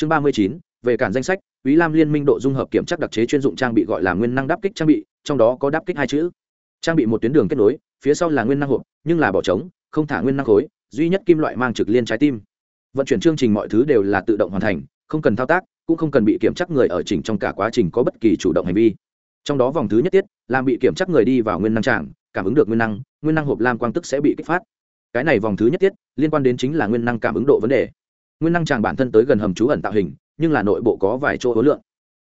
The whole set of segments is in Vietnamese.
chương ba mươi chín, về cản danh sách, quý lam liên minh độ dung hợp kiểm tra đặc chế chuyên dụng trang bị gọi là nguyên năng đáp kích trang bị, trong đó có đáp kích hai chữ. Trang bị một tuyến đường kết nối, phía sau là nguyên năng hộp, nhưng là bỏ trống, không thả nguyên năng khối, duy nhất kim loại mang trực liên trái tim. Vận chuyển chương trình mọi thứ đều là tự động hoàn thành, không cần thao tác, cũng không cần bị kiểm tra người ở chỉnh trong cả quá trình có bất kỳ chủ động hành vi. Trong đó vòng thứ nhất tiết, làm bị kiểm tra người đi vào nguyên năng trạng cảm ứng được nguyên năng nguyên năng hộp lam quang tức sẽ bị kích phát. Cái này vòng thứ nhất tiết, liên quan đến chính là nguyên năng cảm ứng độ vấn đề nguyên năng tràng bản thân tới gần hầm trú ẩn tạo hình, nhưng là nội bộ có vài chỗ hối lượng.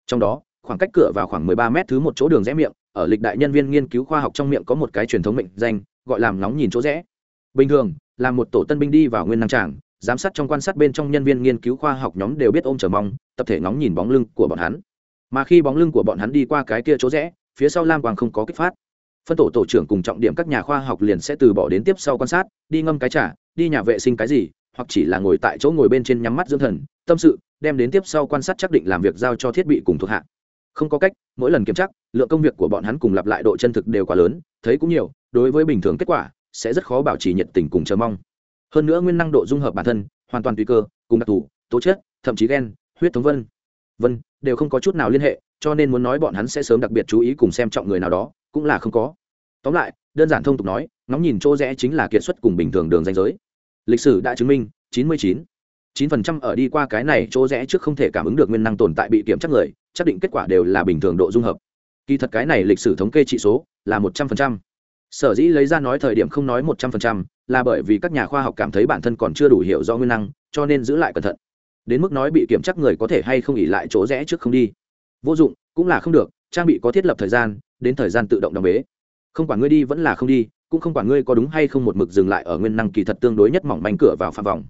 Trong đó, khoảng cách cửa vào khoảng 13 mét thứ một chỗ đường rẽ miệng, ở lịch đại nhân viên nghiên cứu khoa học trong miệng có một cái truyền thống mệnh danh, gọi làm nóng nhìn chỗ rẽ. Bình thường, là một tổ tân binh đi vào nguyên năng tràng, giám sát trong quan sát bên trong nhân viên nghiên cứu khoa học nhóm đều biết ôm chờ mong, tập thể ngóng nhìn bóng lưng của bọn hắn. Mà khi bóng lưng của bọn hắn đi qua cái kia chỗ rẽ, phía sau lam quang không có kích phát. Phân tổ tổ trưởng cùng trọng điểm các nhà khoa học liền sẽ từ bỏ đến tiếp sau quan sát, đi ngâm cái trả đi nhà vệ sinh cái gì hoặc chỉ là ngồi tại chỗ ngồi bên trên nhắm mắt dưỡng thần tâm sự đem đến tiếp sau quan sát chắc định làm việc giao cho thiết bị cùng thuộc hạ. Không có cách mỗi lần kiểm tra lượng công việc của bọn hắn cùng lặp lại độ chân thực đều quá lớn thấy cũng nhiều đối với bình thường kết quả sẽ rất khó bảo trì nhiệt tình cùng chờ mong. Hơn nữa nguyên năng độ dung hợp bản thân hoàn toàn tùy cơ cùng đặc thù tố chất thậm chí ghen, huyết thống vân. Vân đều không có chút nào liên hệ cho nên muốn nói bọn hắn sẽ sớm đặc biệt chú ý cùng xem trọng người nào đó cũng là không có. Tóm lại đơn giản thông tục nói ngóng nhìn chỗ rẽ chính là kiệt xuất cùng bình thường đường danh giới lịch sử đã chứng minh 99 chín. phần trăm ở đi qua cái này chỗ rẽ trước không thể cảm ứng được nguyên năng tồn tại bị kiểm chắc người xác định kết quả đều là bình thường độ dung hợp. Kỳ thật cái này lịch sử thống kê trị số là một trăm phần trăm. Sở dĩ lấy ra nói thời điểm không nói một trăm phần trăm là bởi vì các nhà khoa học cảm thấy bản thân còn chưa đủ hiểu do nguyên năng, cho nên giữ lại cẩn thận. Đến mức nói bị kiểm chắc người có thể hay không ỉ lại chỗ rẽ trước không đi. Vô dụng, cũng là không được, trang bị có thiết lập thời gian, đến thời gian tự động đóng bế. Không quản ngươi đi vẫn là không đi cũng không quản ngươi có đúng hay không một mực dừng lại ở nguyên năng kỳ thật tương đối nhất mỏng manh cửa vào phạm vòng.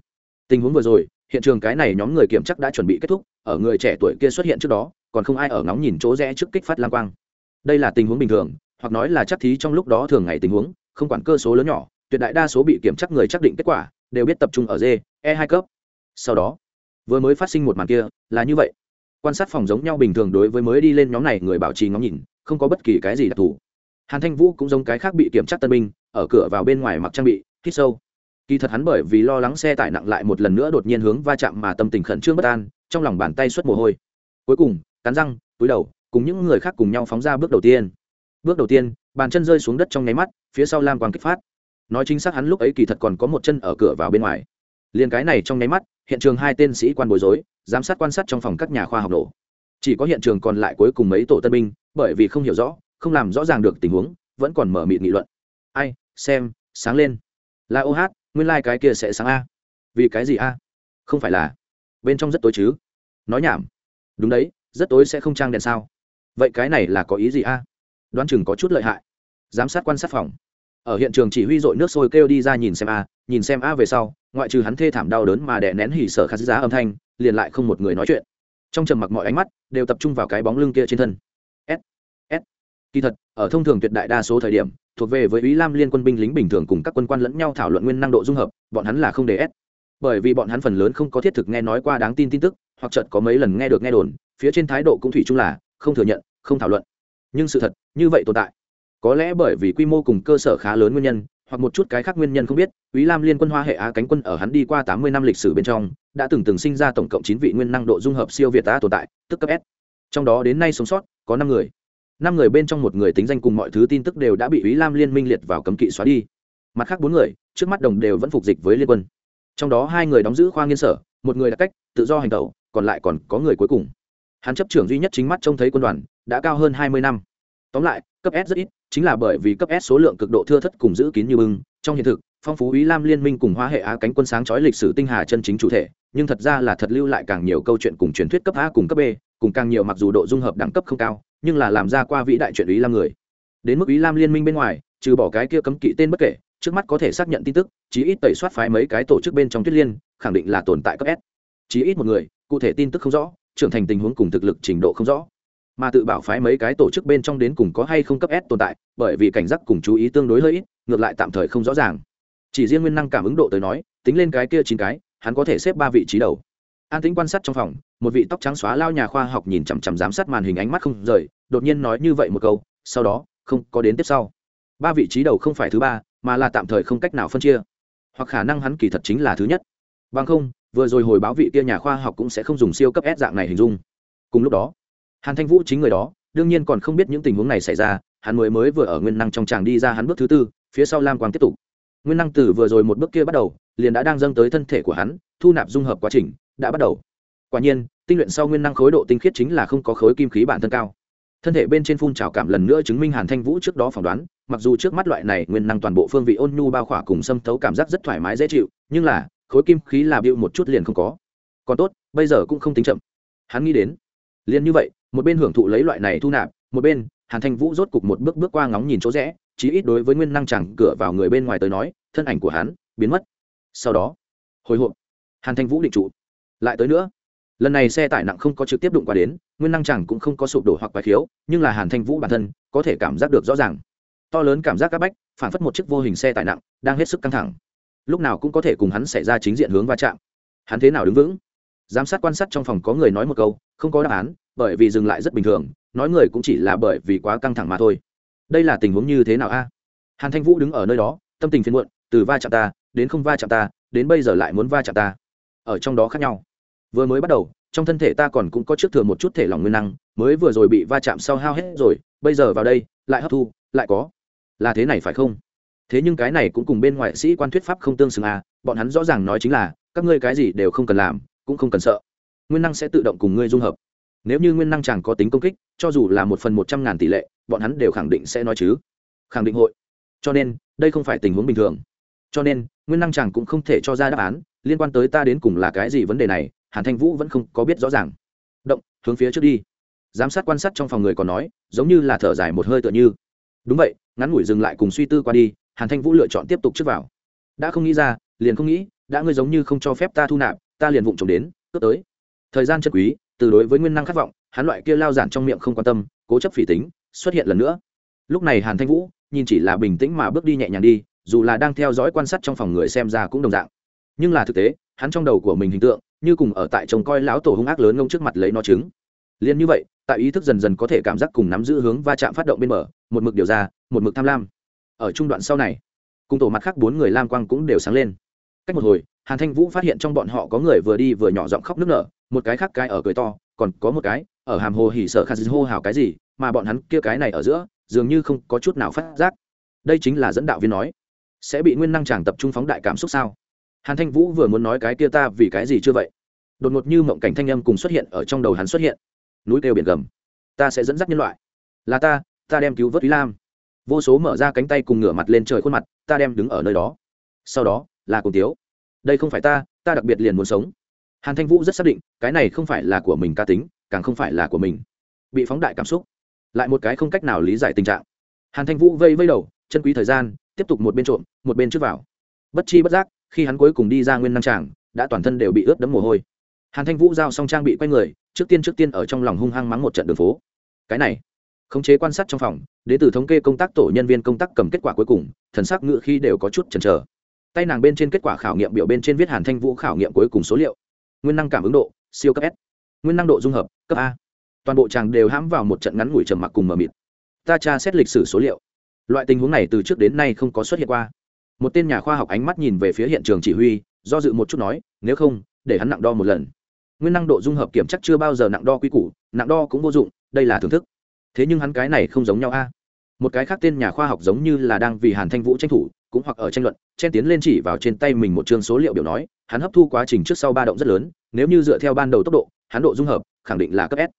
Tình huống vừa rồi, hiện trường cái này nhóm người kiểm chắc đã chuẩn bị kết thúc, ở người trẻ tuổi kia xuất hiện trước đó, còn không ai ở ngóng nhìn chỗ rẽ trước kích phát lang quang. Đây là tình huống bình thường, hoặc nói là chắc thí trong lúc đó thường ngày tình huống, không quản cơ số lớn nhỏ, tuyệt đại đa số bị kiểm chắc người chắc định kết quả, đều biết tập trung ở d e hai cấp. Sau đó, vừa mới phát sinh một màn kia, là như vậy. Quan sát phòng giống nhau bình thường đối với mới đi lên nhóm này người bảo trì ngóng nhìn, không có bất kỳ cái gì đặc thù hàn thanh vũ cũng giống cái khác bị kiểm tra tân binh, ở cửa vào bên ngoài mặc trang bị, hít sâu. Kỳ thật hắn bởi vì lo lắng xe tải nặng lại một lần nữa đột nhiên hướng va chạm mà tâm tình khẩn trương bất an, trong lòng bàn tay xuất mồ hôi. Cuối cùng, cắn răng, túi đầu, cùng những người khác cùng nhau phóng ra bước đầu tiên. Bước đầu tiên, bàn chân rơi xuống đất trong nháy mắt, phía sau lam quang kích phát. Nói chính xác hắn lúc ấy kỳ thật còn có một chân ở cửa vào bên ngoài. Liền cái này trong nháy mắt, hiện trường hai tên sĩ quan bối rối, giám sát quan sát trong phòng các nhà khoa học nổ. Chỉ có hiện trường còn lại cuối cùng mấy tổ tân binh, bởi vì không hiểu rõ không làm rõ ràng được tình huống, vẫn còn mở mịt nghị luận. Ai, xem, sáng lên. Là ô hát, nguyên lai、like、cái kia sẽ sáng a. Vì cái gì a? Không phải là. Bên trong rất tối chứ. Nói nhảm. Đúng đấy, rất tối sẽ không trang đèn sao. Vậy cái này là có ý gì a? Đoán chừng có chút lợi hại. Giám sát quan sát phòng. Ở hiện trường chỉ huy dội nước sôi kêu đi ra nhìn xem a, nhìn xem a về sau, ngoại trừ hắn thê thảm đau đớn mà đè nén hỉ sở khát giá âm thanh, liền lại không một người nói chuyện. Trong trầm mặc mọi ánh mắt, đều tập trung vào cái bóng lưng kia trên thân kỳ thật ở thông thường tuyệt đại đa số thời điểm thuộc về với ý lam liên quân binh lính bình thường cùng các quân quan lẫn nhau thảo luận nguyên năng độ dung hợp bọn hắn là không để s bởi vì bọn hắn phần lớn không có thiết thực nghe nói qua đáng tin tin tức hoặc chợt có mấy lần nghe được nghe đồn phía trên thái độ cũng thủy chung là không thừa nhận không thảo luận nhưng sự thật như vậy tồn tại có lẽ bởi vì quy mô cùng cơ sở khá lớn nguyên nhân hoặc một chút cái khác nguyên nhân không biết Úy Lam Liên quân Hoa hệ Á cánh quân ở hắn đi qua tám mươi năm lịch sử bên trong, đã từng từng sinh ra tổng cộng chín vị nguyên năng độ dung hợp siêu việt ta tồn tại, tức cấp S. Trong đó đến nay sống sót có năm người năm người bên trong một người tính danh cùng mọi thứ tin tức đều đã bị ý Lam Liên minh liệt vào cấm kỵ xóa đi. Mặt khác bốn người, trước mắt đồng đều vẫn phục dịch với liên quân. Trong đó hai người đóng giữ khoa nghiên sở, một người đặc cách, tự do hành tẩu, còn lại còn có người cuối cùng. Hắn chấp trưởng duy nhất chính mắt trông thấy quân đoàn, đã cao hơn hai mươi năm. Tóm lại, cấp S rất ít, chính là bởi vì cấp S số lượng cực độ thưa thất cùng giữ kín như bưng, trong hiện thực, phong phú ý lam liên minh cùng hoa hệ á cánh quân sáng chói lịch sử tinh hà chân chính chủ thể nhưng thật ra là thật lưu lại càng nhiều câu chuyện cùng truyền thuyết cấp a cùng cấp b cùng càng nhiều mặc dù độ dung hợp đẳng cấp không cao nhưng là làm ra qua vĩ đại chuyện ý lam người. Đến mức ý lam liên minh bên ngoài, trừ bỏ cái kia cấm kỵ tên bất kể, trước mắt có thể xác nhận tin tức, chí ít tẩy soát phái mấy cái tổ chức bên trong tuyết liên, khẳng định là tồn tại cấp s. Chí ít một người, cụ thể tin tức không rõ, trưởng thành tình huống cùng thực lực trình độ không rõ. Mà tự bảo phái mấy cái tổ chức bên trong đến cùng có hay không cấp s tồn tại, bởi vì cảnh giác cùng chú ý tương đối hơi ít, ngược lại tạm thời không rõ ràng. Chỉ riêng nguyên năng cảm ứng độ tới nói, tính lên cái kia chín cái, hắn có thể xếp ba vị trí đầu. An tính quan sát trong phòng một vị tóc trắng xóa lao nhà khoa học nhìn chằm chằm giám sát màn hình ánh mắt không rời, đột nhiên nói như vậy một câu, sau đó, không có đến tiếp sau. Ba vị trí đầu không phải thứ ba, mà là tạm thời không cách nào phân chia. Hoặc khả năng hắn kỳ thật chính là thứ nhất. Bằng không, vừa rồi hồi báo vị kia nhà khoa học cũng sẽ không dùng siêu cấp s dạng này hình dung. Cùng lúc đó, hàn thanh vũ chính người đó, đương nhiên còn không biết những tình huống này xảy ra, hắn mới mới vừa ở nguyên năng trong tràng đi ra hắn bước thứ tư, phía sau lam quang tiếp tục. Nguyên năng từ vừa rồi một bước kia bắt đầu, liền đã đang dâng tới thân thể của hắn, thu nạp dung hợp quá trình, đã bắt đầu quả nhiên, tinh luyện sau nguyên năng khối độ tinh khiết chính là không có khối kim khí bản thân cao. Thân thể bên trên phun trào cảm lần nữa chứng minh hàn thanh vũ trước đó phỏng đoán, mặc dù trước mắt loại này nguyên năng toàn bộ phương vị ôn nhu bao khỏa cùng xâm thấu cảm giác rất thoải mái dễ chịu, nhưng là, khối kim khí là bịu một chút liền không có. Còn tốt, bây giờ cũng không tính chậm. Hắn nghĩ đến, liền như vậy, một bên hưởng thụ lấy loại này thu nạp, một bên, hàn thanh vũ rốt cục một bước bước qua ngóng nhìn chỗ rẽ, chí ít đối với nguyên năng chẳng cửa vào người bên ngoài tới nói, thân ảnh của hắn biến mất. Sau đó, hồi hộp, hàn thanh vũ định trụ. Lại tới nữa lần này xe tải nặng không có trực tiếp đụng qua đến, nguyên năng chẳng cũng không có sụp đổ hoặc quái khiếu, nhưng là hàn thanh vũ bản thân có thể cảm giác được rõ ràng. To lớn cảm giác c áp bách, phản phất một chiếc vô hình xe tải nặng, đang hết sức căng thẳng. Lúc nào cũng có thể cùng hắn xảy ra chính diện hướng va chạm. Hắn thế nào đứng vững? Giám sát quan sát trong phòng có người nói một câu, không có đáp án, bởi vì dừng lại rất bình thường, nói người cũng chỉ là bởi vì quá căng thẳng mà thôi. Đây là tình huống như thế nào a? Hàn thanh vũ đứng ở nơi đó, tâm tình phiền muộn, từ va chạm ta đến không va chạm ta, đến bây giờ lại muốn va chạm ta. Ở trong đó khác nhau vừa mới bắt đầu, trong thân thể ta còn cũng có trước thừa một chút thể lỏng nguyên năng, mới vừa rồi bị va chạm sau hao hết rồi, bây giờ vào đây, lại hấp thu, lại có. Là thế này phải không? Thế nhưng cái này cũng cùng bên ngoại sĩ quan thuyết pháp không tương xứng à bọn hắn rõ ràng nói chính là, các ngươi cái gì đều không cần làm, cũng không cần sợ. Nguyên năng sẽ tự động cùng ngươi dung hợp. Nếu như nguyên năng chẳng có tính công kích, cho dù là một phần một trăm ngàn tỷ lệ, bọn hắn đều khẳng định sẽ nói chứ. Khẳng định hội. Cho nên, đây không phải tình huống bình thường. Cho nên, nguyên năng chẳng cũng không thể cho ra đáp án, liên quan tới ta đến cùng là cái gì vấn đề này hàn thanh vũ vẫn không có biết rõ ràng. Động, hướng phía trước đi. Giám sát quan sát trong phòng người còn nói, giống như là thở dài một hơi tựa như. Đúng vậy, ngắn ngủi dừng lại cùng suy tư qua đi, hàn thanh vũ lựa chọn tiếp tục trước vào. Đã không nghĩ ra, liền không nghĩ, đã ngươi giống như không cho phép ta thu nạp, ta liền vụng trộm đến, cướp tới. Thời gian chân quý, từ đối với nguyên năng khát vọng, hắn loại kia lao giản trong miệng không quan tâm, cố chấp phỉ tính, xuất hiện lần nữa. Lúc này hàn thanh vũ, nhìn chỉ là bình tĩnh mà bước đi nhẹ nhàng đi, dù là đang theo dõi quan sát trong phòng người xem ra cũng đồng dạng. Nhưng là thực tế, hắn trong đầu của mình hình tượng như cùng ở tại trông coi lão tổ hung ác lớn ngông trước mặt lấy nó trứng. Liền như vậy, tại ý thức dần dần có thể cảm giác cùng nắm giữ hướng va chạm phát động bên mở một mực điều ra, một mực tham lam. Ở trung đoạn sau này, cùng tổ mặt khác bốn người lam quang cũng đều sáng lên. Cách một hồi, hàn thanh vũ phát hiện trong bọn họ có người vừa đi vừa nhỏ giọng khóc nức nở, một cái khác cái ở cười to, còn có một cái ở hàm hồ hỉ sợ khát hô hào cái gì, mà bọn hắn kia cái này ở giữa, dường như không có chút nào phát giác. Đây chính là dẫn đạo viên nói, sẽ bị nguyên năng chàng tập trung phóng đại cảm xúc sao? Hàn thanh vũ vừa muốn nói cái kia ta vì cái gì chưa vậy? Đột ngột như mộng cảnh thanh âm cùng xuất hiện ở trong đầu hắn xuất hiện. Núi kêu biển gầm. Ta sẽ dẫn dắt nhân loại. Là ta ta đem cứu vớt ý lam. Vô số mở ra cánh tay cùng ngửa mặt lên trời khuôn mặt, ta đem đứng ở nơi đó. Sau đó, là cùng tiếu. Đây không phải ta ta đặc biệt liền muốn sống. Hàn thanh vũ rất xác định, cái này không phải là của mình ca tính, càng không phải là của mình. Bị phóng đại cảm xúc. Lại một cái không cách nào lý giải tình trạng. Hàn thanh vũ vây vây đầu, chân quý thời gian, tiếp tục một bên trộm, một bên trước vào. Bất chi bất giác khi hắn cuối cùng đi ra nguyên năng tràng, đã toàn thân đều bị ướt đẫm mồ hôi. Hàn thanh vũ giao xong trang bị quay người, trước tiên trước tiên ở trong lòng hung hăng mắng một trận đường phố. Cái này, khống chế quan sát trong phòng đến từ thống kê công tác tổ nhân viên công tác cầm kết quả cuối cùng, thần sắc ngự khi đều có chút chần chờ. Tay nàng bên trên kết quả khảo nghiệm biểu bên trên viết hàn thanh vũ khảo nghiệm cuối cùng số liệu. Nguyên năng cảm ứng độ, siêu cấp s. Nguyên năng độ dung hợp, cấp a. Toàn bộ chàng đều hãm vào một trận ngắn ngủi trầm mặc cùng mờ mịt. Ta tra xét lịch sử số liệu. Loại tình huống này từ trước đến nay không có xuất hiện qua một tên nhà khoa học ánh mắt nhìn về phía hiện trường chỉ huy, do dự một chút nói, nếu không, để hắn nặng đo một lần. Nguyên năng độ dung hợp kiểm chắc chưa bao giờ nặng đo quy củ, nặng đo cũng vô dụng, đây là thưởng thức. Thế nhưng hắn cái này không giống nhau a. Một cái khác tên nhà khoa học giống như là đang vì hàn thanh vũ tranh thủ, cũng hoặc ở tranh luận, chen tiến lên chỉ vào trên tay mình một chương số liệu biểu nói, hắn hấp thu quá trình trước sau ba động rất lớn, nếu như dựa theo ban đầu tốc độ, hắn độ dung hợp, khẳng định là cấp s.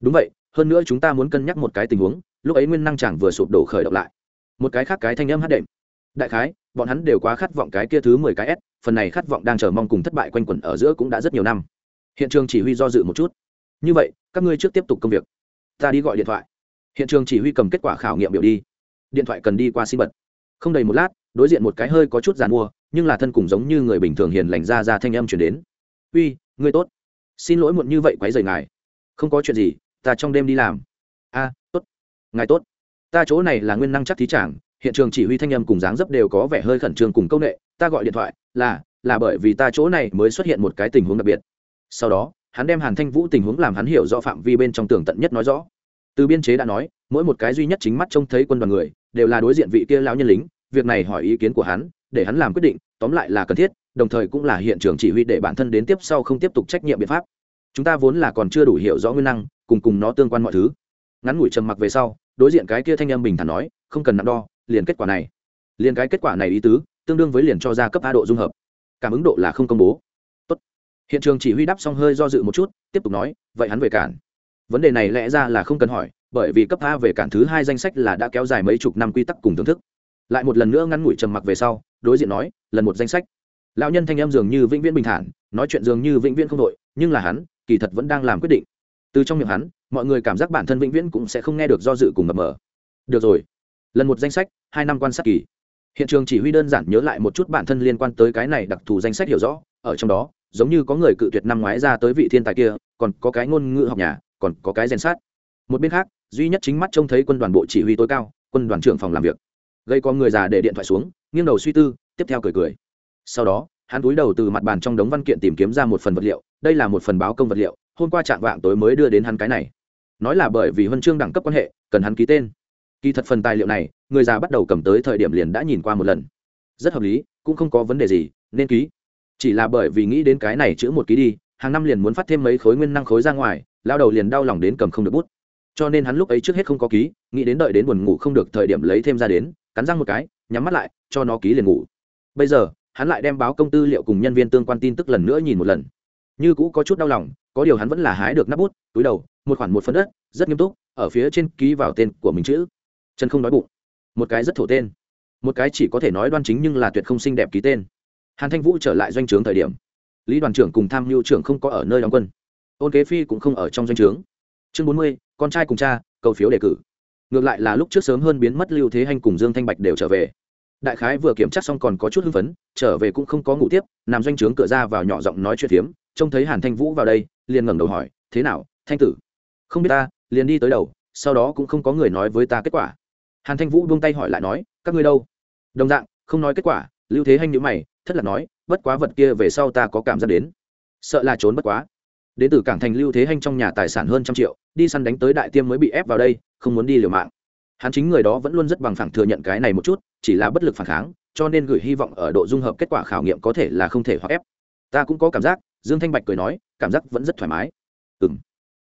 Đúng vậy, hơn nữa chúng ta muốn cân nhắc một cái tình huống, lúc ấy nguyên năng chẳng vừa sụp đổ khởi động lại. Một cái khác cái thanh âm hát đệm đại khái, bọn hắn đều quá khát vọng cái kia thứ mười cái s, phần này khát vọng đang chờ mong cùng thất bại quanh quẩn ở giữa cũng đã rất nhiều năm. Hiện trường chỉ huy do dự một chút. Như vậy, các ngươi trước tiếp tục công việc. Ta đi gọi điện thoại. Hiện trường chỉ huy cầm kết quả khảo nghiệm biểu đi. Điện thoại cần đi qua xin bật. Không đầy một lát, đối diện một cái hơi có chút g i à n mua, nhưng là thân cùng giống như người bình thường hiền lành ra ra thanh âm chuyển đến. Uy, ngươi tốt. Xin lỗi muộn như vậy, quấy rầy ngài. Không có chuyện gì, ta trong đêm đi làm. A, tốt. Ngài tốt. Ta chỗ này là nguyên năng chắc thí trảng hiện trường chỉ huy thanh âm cùng dáng dấp đều có vẻ hơi khẩn trương cùng công nghệ, ta gọi điện thoại, là là bởi vì ta chỗ này mới xuất hiện một cái tình huống đặc biệt. Sau đó, hắn đem hàn thanh vũ tình huống làm hắn hiểu rõ phạm vi bên trong tường tận nhất nói rõ. Từ biên chế đã nói, mỗi một cái duy nhất chính mắt trông thấy quân đoàn người, đều là đối diện vị kia lão nhân lính, việc này hỏi ý kiến của hắn, để hắn làm quyết định, tóm lại là cần thiết, đồng thời cũng là hiện trường chỉ huy để bản thân đến tiếp sau không tiếp tục trách nhiệm biện pháp. Chúng ta vốn là còn chưa đủ hiểu rõ nguyên năng, cùng cùng nó tương quan mọi thứ. Ngắn ngủi trầm mặc về sau, đối diện cái kia thanh âm bình thản nói, không cần nặng đo liền kết quả này. Liền cái kết quả này ý tứ, tương đương với liền cho ra cấp a độ dung hợp. Cảm ứng độ là không công bố. Tốt. hiện trường chỉ huy đáp xong hơi do dự một chút, tiếp tục nói, vậy hắn về cản. Vấn đề này lẽ ra là không cần hỏi, bởi vì cấp a về cản thứ hai danh sách là đã kéo dài mấy chục năm quy tắc cùng thưởng thức. Lại một lần nữa ngắn ngủi trầm mặc về sau, đối diện nói, lần một danh sách. Lão nhân thanh em dường như vĩnh viễn bình thản, nói chuyện dường như vĩnh viễn không đội nhưng là hắn, kỳ thật vẫn đang làm quyết định. Từ trong miệng hắn, mọi người cảm giác bản thân vĩnh viễn cũng sẽ không nghe được do dự cùng mập mờ. Được rồi lần một danh sách, hai năm quan sát kỳ. Hiện trường chỉ huy đơn giản nhớ lại một chút bản thân liên quan tới cái này đặc thù danh sách hiểu rõ, ở trong đó, giống như có người cự tuyệt năm ngoái ra tới vị thiên tài kia, còn có cái ngôn ngữ học nhà, còn có cái rèn sát. Một bên khác, duy nhất chính mắt trông thấy quân đoàn bộ chỉ huy tối cao, quân đoàn trưởng phòng làm việc. Gây có người già để điện thoại xuống, nghiêng đầu suy tư, tiếp theo cười cười. Sau đó, hắn túi đầu từ mặt bàn trong đống văn kiện tìm kiếm ra một phần vật liệu, đây là một phần báo công vật liệu, hôm qua trạng vạng tối mới đưa đến hắn cái này. Nói là bởi vì huân chương đẳng cấp quan hệ, cần hắn ký tên kỳ thật phần tài liệu này, người già bắt đầu cầm tới thời điểm liền đã nhìn qua một lần. Rất hợp lý, cũng không có vấn đề gì, nên ký. Chỉ là bởi vì nghĩ đến cái này chữ một ký đi, hàng năm liền muốn phát thêm mấy khối nguyên năng khối ra ngoài, lao đầu liền đau lòng đến cầm không được bút. Cho nên hắn lúc ấy trước hết không có ký, nghĩ đến đợi đến buồn ngủ không được thời điểm lấy thêm ra đến, cắn răng một cái, nhắm mắt lại, cho nó ký liền ngủ. Bây giờ, hắn lại đem báo công tư liệu cùng nhân viên tương quan tin tức lần nữa nhìn một lần. Như cũ có chút đau lòng, có điều hắn vẫn là hái được nắp bút, túi đầu, một khoản một phần đất, rất nghiêm túc, ở phía trên ký vào tên của mình chữ chân không nói bụng. Một cái rất thổ tên. Một cái chỉ có thể nói đoan chính nhưng là tuyệt không xinh đẹp ký tên. Hàn thanh vũ trở lại doanh trướng thời điểm, lý đoàn trưởng cùng tham mưu trưởng không có ở nơi đóng quân. Ôn kế phi cũng không ở trong doanh trướng. Chương bốn mươi, con trai cùng cha, cầu phiếu đề cử. Ngược lại là lúc trước sớm hơn biến mất lưu thế hanh cùng dương thanh bạch đều trở về. Đại khái vừa kiểm tra xong còn có chút hưng phấn, trở về cũng không có ngủ tiếp, nằm doanh trướng cửa ra vào nhỏ giọng nói chuyện phiếm, trông thấy hàn thanh vũ vào đây, liền ngẩng đầu hỏi, thế nào, thanh tử? Không biết ta, liền đi tới đầu, sau đó cũng không có người nói với ta kết quả hàn thanh vũ buông tay hỏi lại nói, các ngươi đâu? Đồng dạng, không nói kết quả. Lưu thế hanh nhữ mày, thất là nói, bất quá vật kia về sau ta có cảm giác đến. Sợ là trốn bất quá. Đến từ cảng thành lưu thế hanh trong nhà tài sản hơn trăm triệu, đi săn đánh tới đại tiêm mới bị ép vào đây, không muốn đi liều mạng. Hắn chính người đó vẫn luôn rất bằng phẳng thừa nhận cái này một chút, chỉ là bất lực phản kháng, cho nên gửi hy vọng ở độ dung hợp kết quả khảo nghiệm có thể là không thể hoặc ép. Ta cũng có cảm giác, dương thanh bạch cười nói, cảm giác vẫn rất thoải mái. Ừ m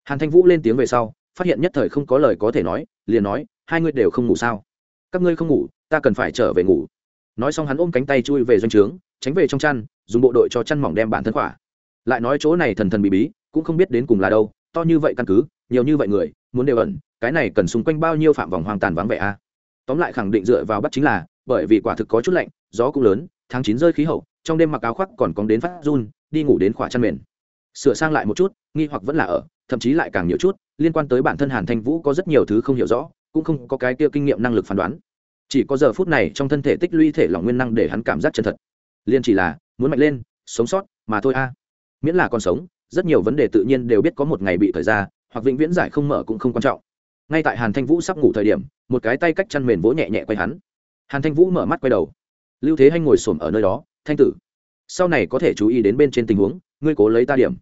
hàn thanh vũ lên tiếng về sau, phát hiện nhất thời không có lời có thể nói, liền nói hai ngươi đều không ngủ sao? Các ngươi không ngủ, ta cần phải trở về ngủ. Nói xong hắn ôm cánh tay chui về doanh trướng, tránh về trong chăn, dùng bộ đội cho chăn mỏng đem bản thân khỏa. Lại nói chỗ này thần thần bị bí, cũng không biết đến cùng là đâu, to như vậy căn cứ, nhiều như vậy người, muốn đều ẩn, cái này cần xung quanh bao nhiêu phạm vòng hoang tàn vắng vẻ a? Tóm lại khẳng định dựa vào bắt chính là, bởi vì quả thực có chút lạnh, gió cũng lớn, tháng chín rơi khí hậu, trong đêm mặc áo khoác còn cóng đến phát run, đi ngủ đến khỏa chăn mền. Sửa sang lại một chút, nghi hoặc vẫn là ở, thậm chí lại càng nhiều chút, liên quan tới bản thân hàn thanh vũ có rất nhiều thứ không hiểu rõ cũng không có cái kia kinh nghiệm năng lực phán đoán. Chỉ có giờ phút này trong thân thể tích lũy thể lòng nguyên năng để hắn cảm giác chân thật. Liên chỉ là, muốn mạnh lên, sống sót, mà thôi a. Miễn là còn sống, rất nhiều vấn đề tự nhiên đều biết có một ngày bị thời ra, hoặc vĩnh viễn giải không mở cũng không quan trọng. Ngay tại hàn thanh vũ sắp ngủ thời điểm, một cái tay cách chăn mền vỗ nhẹ nhẹ quay hắn. Hàn thanh vũ mở mắt quay đầu. Lưu thế hanh ngồi s ổ m ở nơi đó, thanh tử, sau này có thể chú ý đến bên trên tình huống, ngươi cố lấy ta điểm.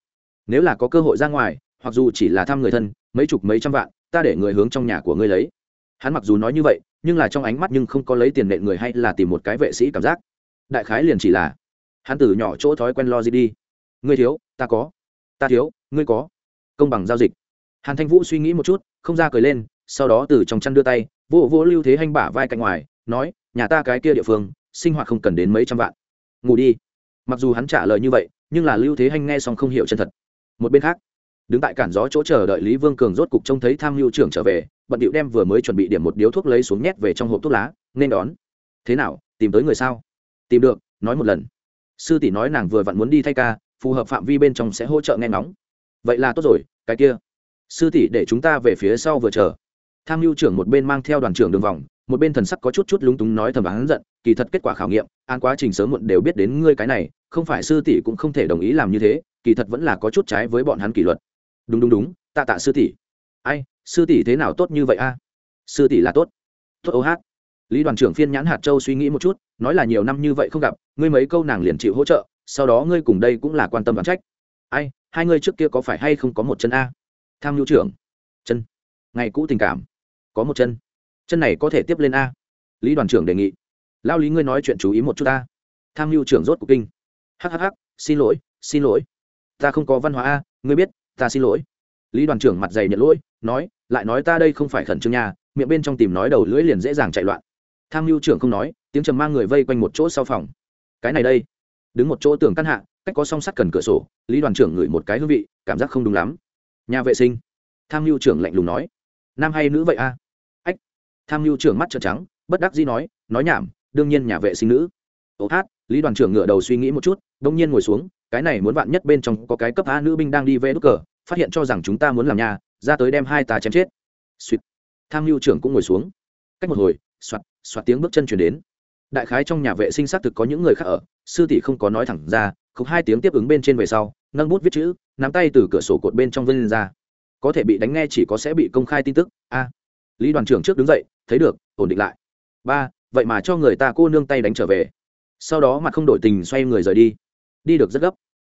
Nếu là có cơ hội ra ngoài, hoặc dù chỉ là thăm người thân, mấy chục mấy trăm vạn, ta để người hướng trong nhà của ngươi lấy hắn mặc dù nói như vậy, nhưng là trong ánh mắt nhưng không có lấy tiền nệ người hay là tìm một cái vệ sĩ cảm giác. Đại khái liền chỉ là, hắn từ nhỏ chỗ thói quen lo gì đi. Ngươi thiếu, ta có. Ta thiếu, ngươi có. Công bằng giao dịch. Hàn thanh vũ suy nghĩ một chút, không ra cười lên, sau đó từ trong chăn đưa tay, vô vô lưu thế hanh bả vai cạnh ngoài, nói, nhà ta cái kia địa phương, sinh hoạt không cần đến mấy trăm vạn. Ngủ đi. Mặc dù hắn trả lời như vậy, nhưng là lưu thế hanh nghe xong không hiểu chân thật. Một bên khác đứng tại cản gió chỗ chờ đợi lý vương cường rốt cục trông thấy tham mưu trưởng trở về, bận điệu đem vừa mới chuẩn bị điểm một điếu thuốc lấy xuống nhét về trong hộp thuốc lá, nên đón. Thế nào, tìm tới người sao? Tìm được, nói một lần. Sư tỷ nói nàng vừa vặn muốn đi thay ca, phù hợp phạm vi bên trong sẽ hỗ trợ nghe ngóng. Vậy là tốt rồi, cái kia. Sư tỷ, để chúng ta về phía sau vừa chờ. Tham mưu trưởng một bên mang theo đoàn trưởng đường vòng, một bên thần sắc có chút chút lúng túng nói thầm hắn giận, kỳ thật kết quả khảo nghiệm, an quá trình sớm muộn đều biết đến ngươi cái này, không phải sư tỷ cũng không thể đồng ý làm như thế, kỳ thật vẫn là có chút trái với bọn hắn kỷ luật đúng đúng đúng, tạ tạ sư tỷ. Ai, sư tỷ thế nào tốt như vậy a? À? Sư tỷ là tốt. Tốt ô hát. Lý đoàn trưởng phiên nhãn hạt châu suy nghĩ một chút, nói là nhiều năm như vậy không gặp, ngươi mấy câu nàng liền chịu hỗ trợ, sau đó ngươi cùng đây cũng là quan tâm đoán trách. Ai, hai ngươi trước kia có phải hay không có một chân a? Tham nhu trưởng. Chân. Ngày cũ tình cảm. Có một chân. Chân này có thể tiếp lên a? Lý đoàn trưởng đề nghị. Lao lý ngươi nói chuyện chú ý một chút ta tham mưu trưởng rốt của kinh. Hhh xin lỗi xin lỗi. Ta không có văn hóa a, ngươi biết ta xin lỗi. Lý đoàn trưởng mặt dày nhận lỗi, nói, lại nói ta đây không phải khẩn trương nhà miệng bên trong tìm nói đầu lưỡi liền dễ dàng chạy loạn. Tham mưu trưởng không nói, tiếng trầm mang người vây quanh một chỗ sau phòng. Cái này đây. Đứng một chỗ tường căn hạ, cách có song sắt cần cửa sổ, lý đoàn trưởng ngửi một cái hương vị, cảm giác không đúng lắm. Nhà vệ sinh. Tham mưu trưởng lạnh lùng nói. Nam hay nữ vậy a? Ách. Tham mưu trưởng mắt trợn trắng, bất đắc dĩ nói nói nhảm, đương nhiên nhà vệ sinh nữ. Ô hát, lý đoàn trưởng ngựa đầu suy nghĩ một chút, đông nhiên ngồi xuống cái này muốn vạn nhất bên trong có cái cấp a nữ binh đang đi vẽ đúc cờ, phát hiện cho rằng chúng ta muốn làm nhà, ra tới đem hai ta chém chết. Suýt. Tham mưu trưởng cũng ngồi xuống. Cách một hồi, soạt soạt tiếng bước chân chuyển đến. Đại khái trong nhà vệ sinh xác thực có những người khác ở, sư tỷ không có nói thẳng ra khúc hai tiếng tiếp ứng bên trên về sau, nâng bút viết chữ, nắm tay từ cửa sổ cột bên trong vân lên ra. Có thể bị đánh nghe chỉ có sẽ bị công khai tin tức. A. Lý đoàn trưởng trước đứng dậy, thấy được, ổn định lại. Ba, vậy mà cho người ta cô nương tay đánh trở về. Sau đó mặt không đổi tình xoay người rời đi đi được rất gấp.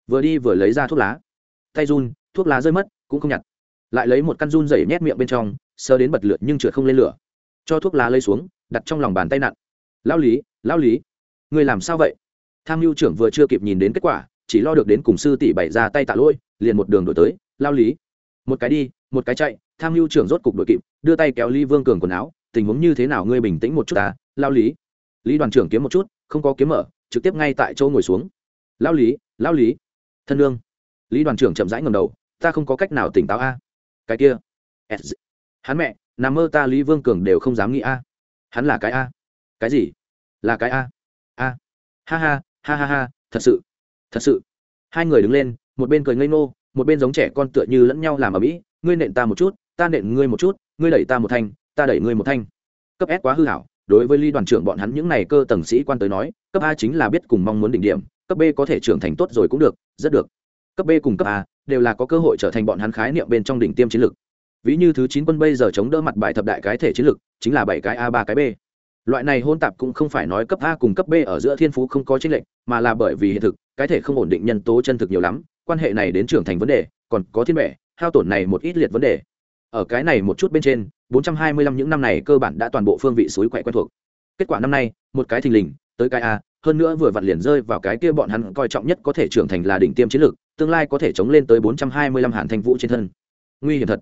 Vừa đi vừa lấy ra thuốc lá. Tay run, thuốc lá rơi mất, cũng không nhặt. Lại lấy một căn run dày nhét miệng bên trong sơ đến bật lửa nhưng trượt không lên lửa. Cho thuốc lá lấy xuống, đặt trong lòng bàn tay nặn lão lý lão lý, người làm sao vậy? Tham mưu trưởng vừa chưa kịp nhìn đến kết quả, chỉ lo được đến cùng sư tỷ bày ra tay tạ lỗi, liền một đường đổi tới lao lý. Một cái đi, một cái chạy. Tham mưu trưởng rốt cục đội kịp, đưa tay kéo ly vương cường quần áo, tình huống như thế nào, ngươi bình tĩnh một chút ta lao lý. Lý đoàn trưởng kiếm một chút, không có kiếm mở, trực tiếp ngay tại chỗ ngồi xuống lao lý lao lý. Thân lương lý đoàn trưởng chậm rãi ngầm đầu, ta không có cách nào tỉnh táo a. Cái kia. Hắn mẹ, nằm mơ ta lý vương cường đều không dám nghĩ a. Hắn là cái a. Cái gì? Là cái a. A. Ha ha ha ha ha, thật sự. Thật sự. Hai người đứng lên, một bên cười ngây ngô, một bên giống trẻ con tựa như lẫn nhau làm ở mỹ. Ngươi nện ta một chút, ta nện ngươi một chút, ngươi đẩy ta một thanh, ta đẩy ngươi một thanh. Cấp s quá hư hảo, đối với ly đoàn trưởng bọn hắn những này cơ tầng sĩ quan tới nói, cấp a chính là biết cùng mong muốn đỉnh điểm cấp b có thể trưởng thành tốt rồi cũng được, rất được. Cấp b cùng cấp a đều là có cơ hội trở thành bọn hắn khái niệm bên trong đỉnh tiêm chiến lược. Ví như thứ chín quân bây giờ chống đỡ mặt bài thập đại cái thể chiến lược, chính là bảy cái a ba cái b. Loại này hôn tạp cũng không phải nói cấp a cùng cấp b ở giữa thiên phú không có tranh lệch, mà là bởi vì hiện thực, cái thể không ổn định nhân tố chân thực nhiều lắm, quan hệ này đến trưởng thành vấn đề, còn có thiên bẻ hao tổn này một ít liệt vấn đề. Ở cái này một chút bên trên 425 những năm này cơ bản đã toàn bộ phương vị suối quậy quen thuộc. Kết quả năm nay, một cái thình lình, tới cái a hơn nữa vừa vặn liền rơi vào cái kia bọn hắn coi trọng nhất có thể trưởng thành là đỉnh tiêm chiến lược, tương lai có thể chống lên tới 425 hàn thanh vũ trên thân. Nguy hiểm thật.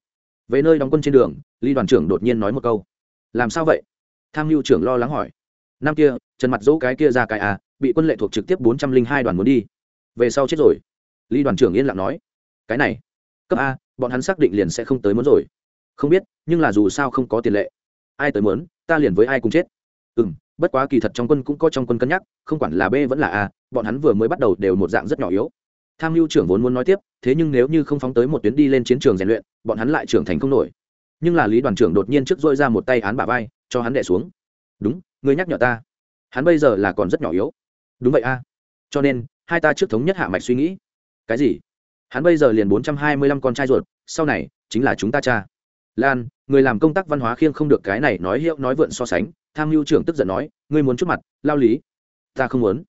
Về nơi đóng quân trên đường ly đoàn trưởng đột nhiên nói một câu. Làm sao vậy? Tham mưu trưởng lo lắng hỏi. Năm kia, trần mặt dỗ cái kia ra cái à bị quân lệ thuộc trực tiếp 402 đoàn muốn đi. Về sau chết rồi. Ly đoàn trưởng yên lặng nói. Cái này, cấp a, bọn hắn xác định liền sẽ không tới muốn rồi. Không biết, nhưng là dù sao không có tiền lệ. Ai tới muốn, ta liền với ai cùng chết. Ừ m bất quá kỳ thật trong quân cũng có trong quân cân nhắc, không quản là b vẫn là a, bọn hắn vừa mới bắt đầu đều một dạng rất nhỏ yếu. Tham mưu trưởng vốn muốn nói tiếp, thế nhưng nếu như không phóng tới một tuyến đi lên chiến trường rèn luyện, bọn hắn lại trưởng thành không nổi. Nhưng là lý đoàn trưởng đột nhiên trước dôi ra một tay án bà vai, cho hắn đẻ xuống. Đúng, ngươi nhắc nhở ta. Hắn bây giờ là còn rất nhỏ yếu. Đúng vậy a. Cho nên, hai ta trước thống nhất hạ mạch suy nghĩ. Cái gì? Hắn bây giờ liền bốn trăm hai mươi lăm con trai ruột, sau này chính là chúng ta cha. Lan, người làm công tác văn hóa khiêng không được cái này nói hiệu nói vượn so sánh tham mưu trưởng tức giận nói, ngươi muốn chút mặt, lao lý. Ta không muốn.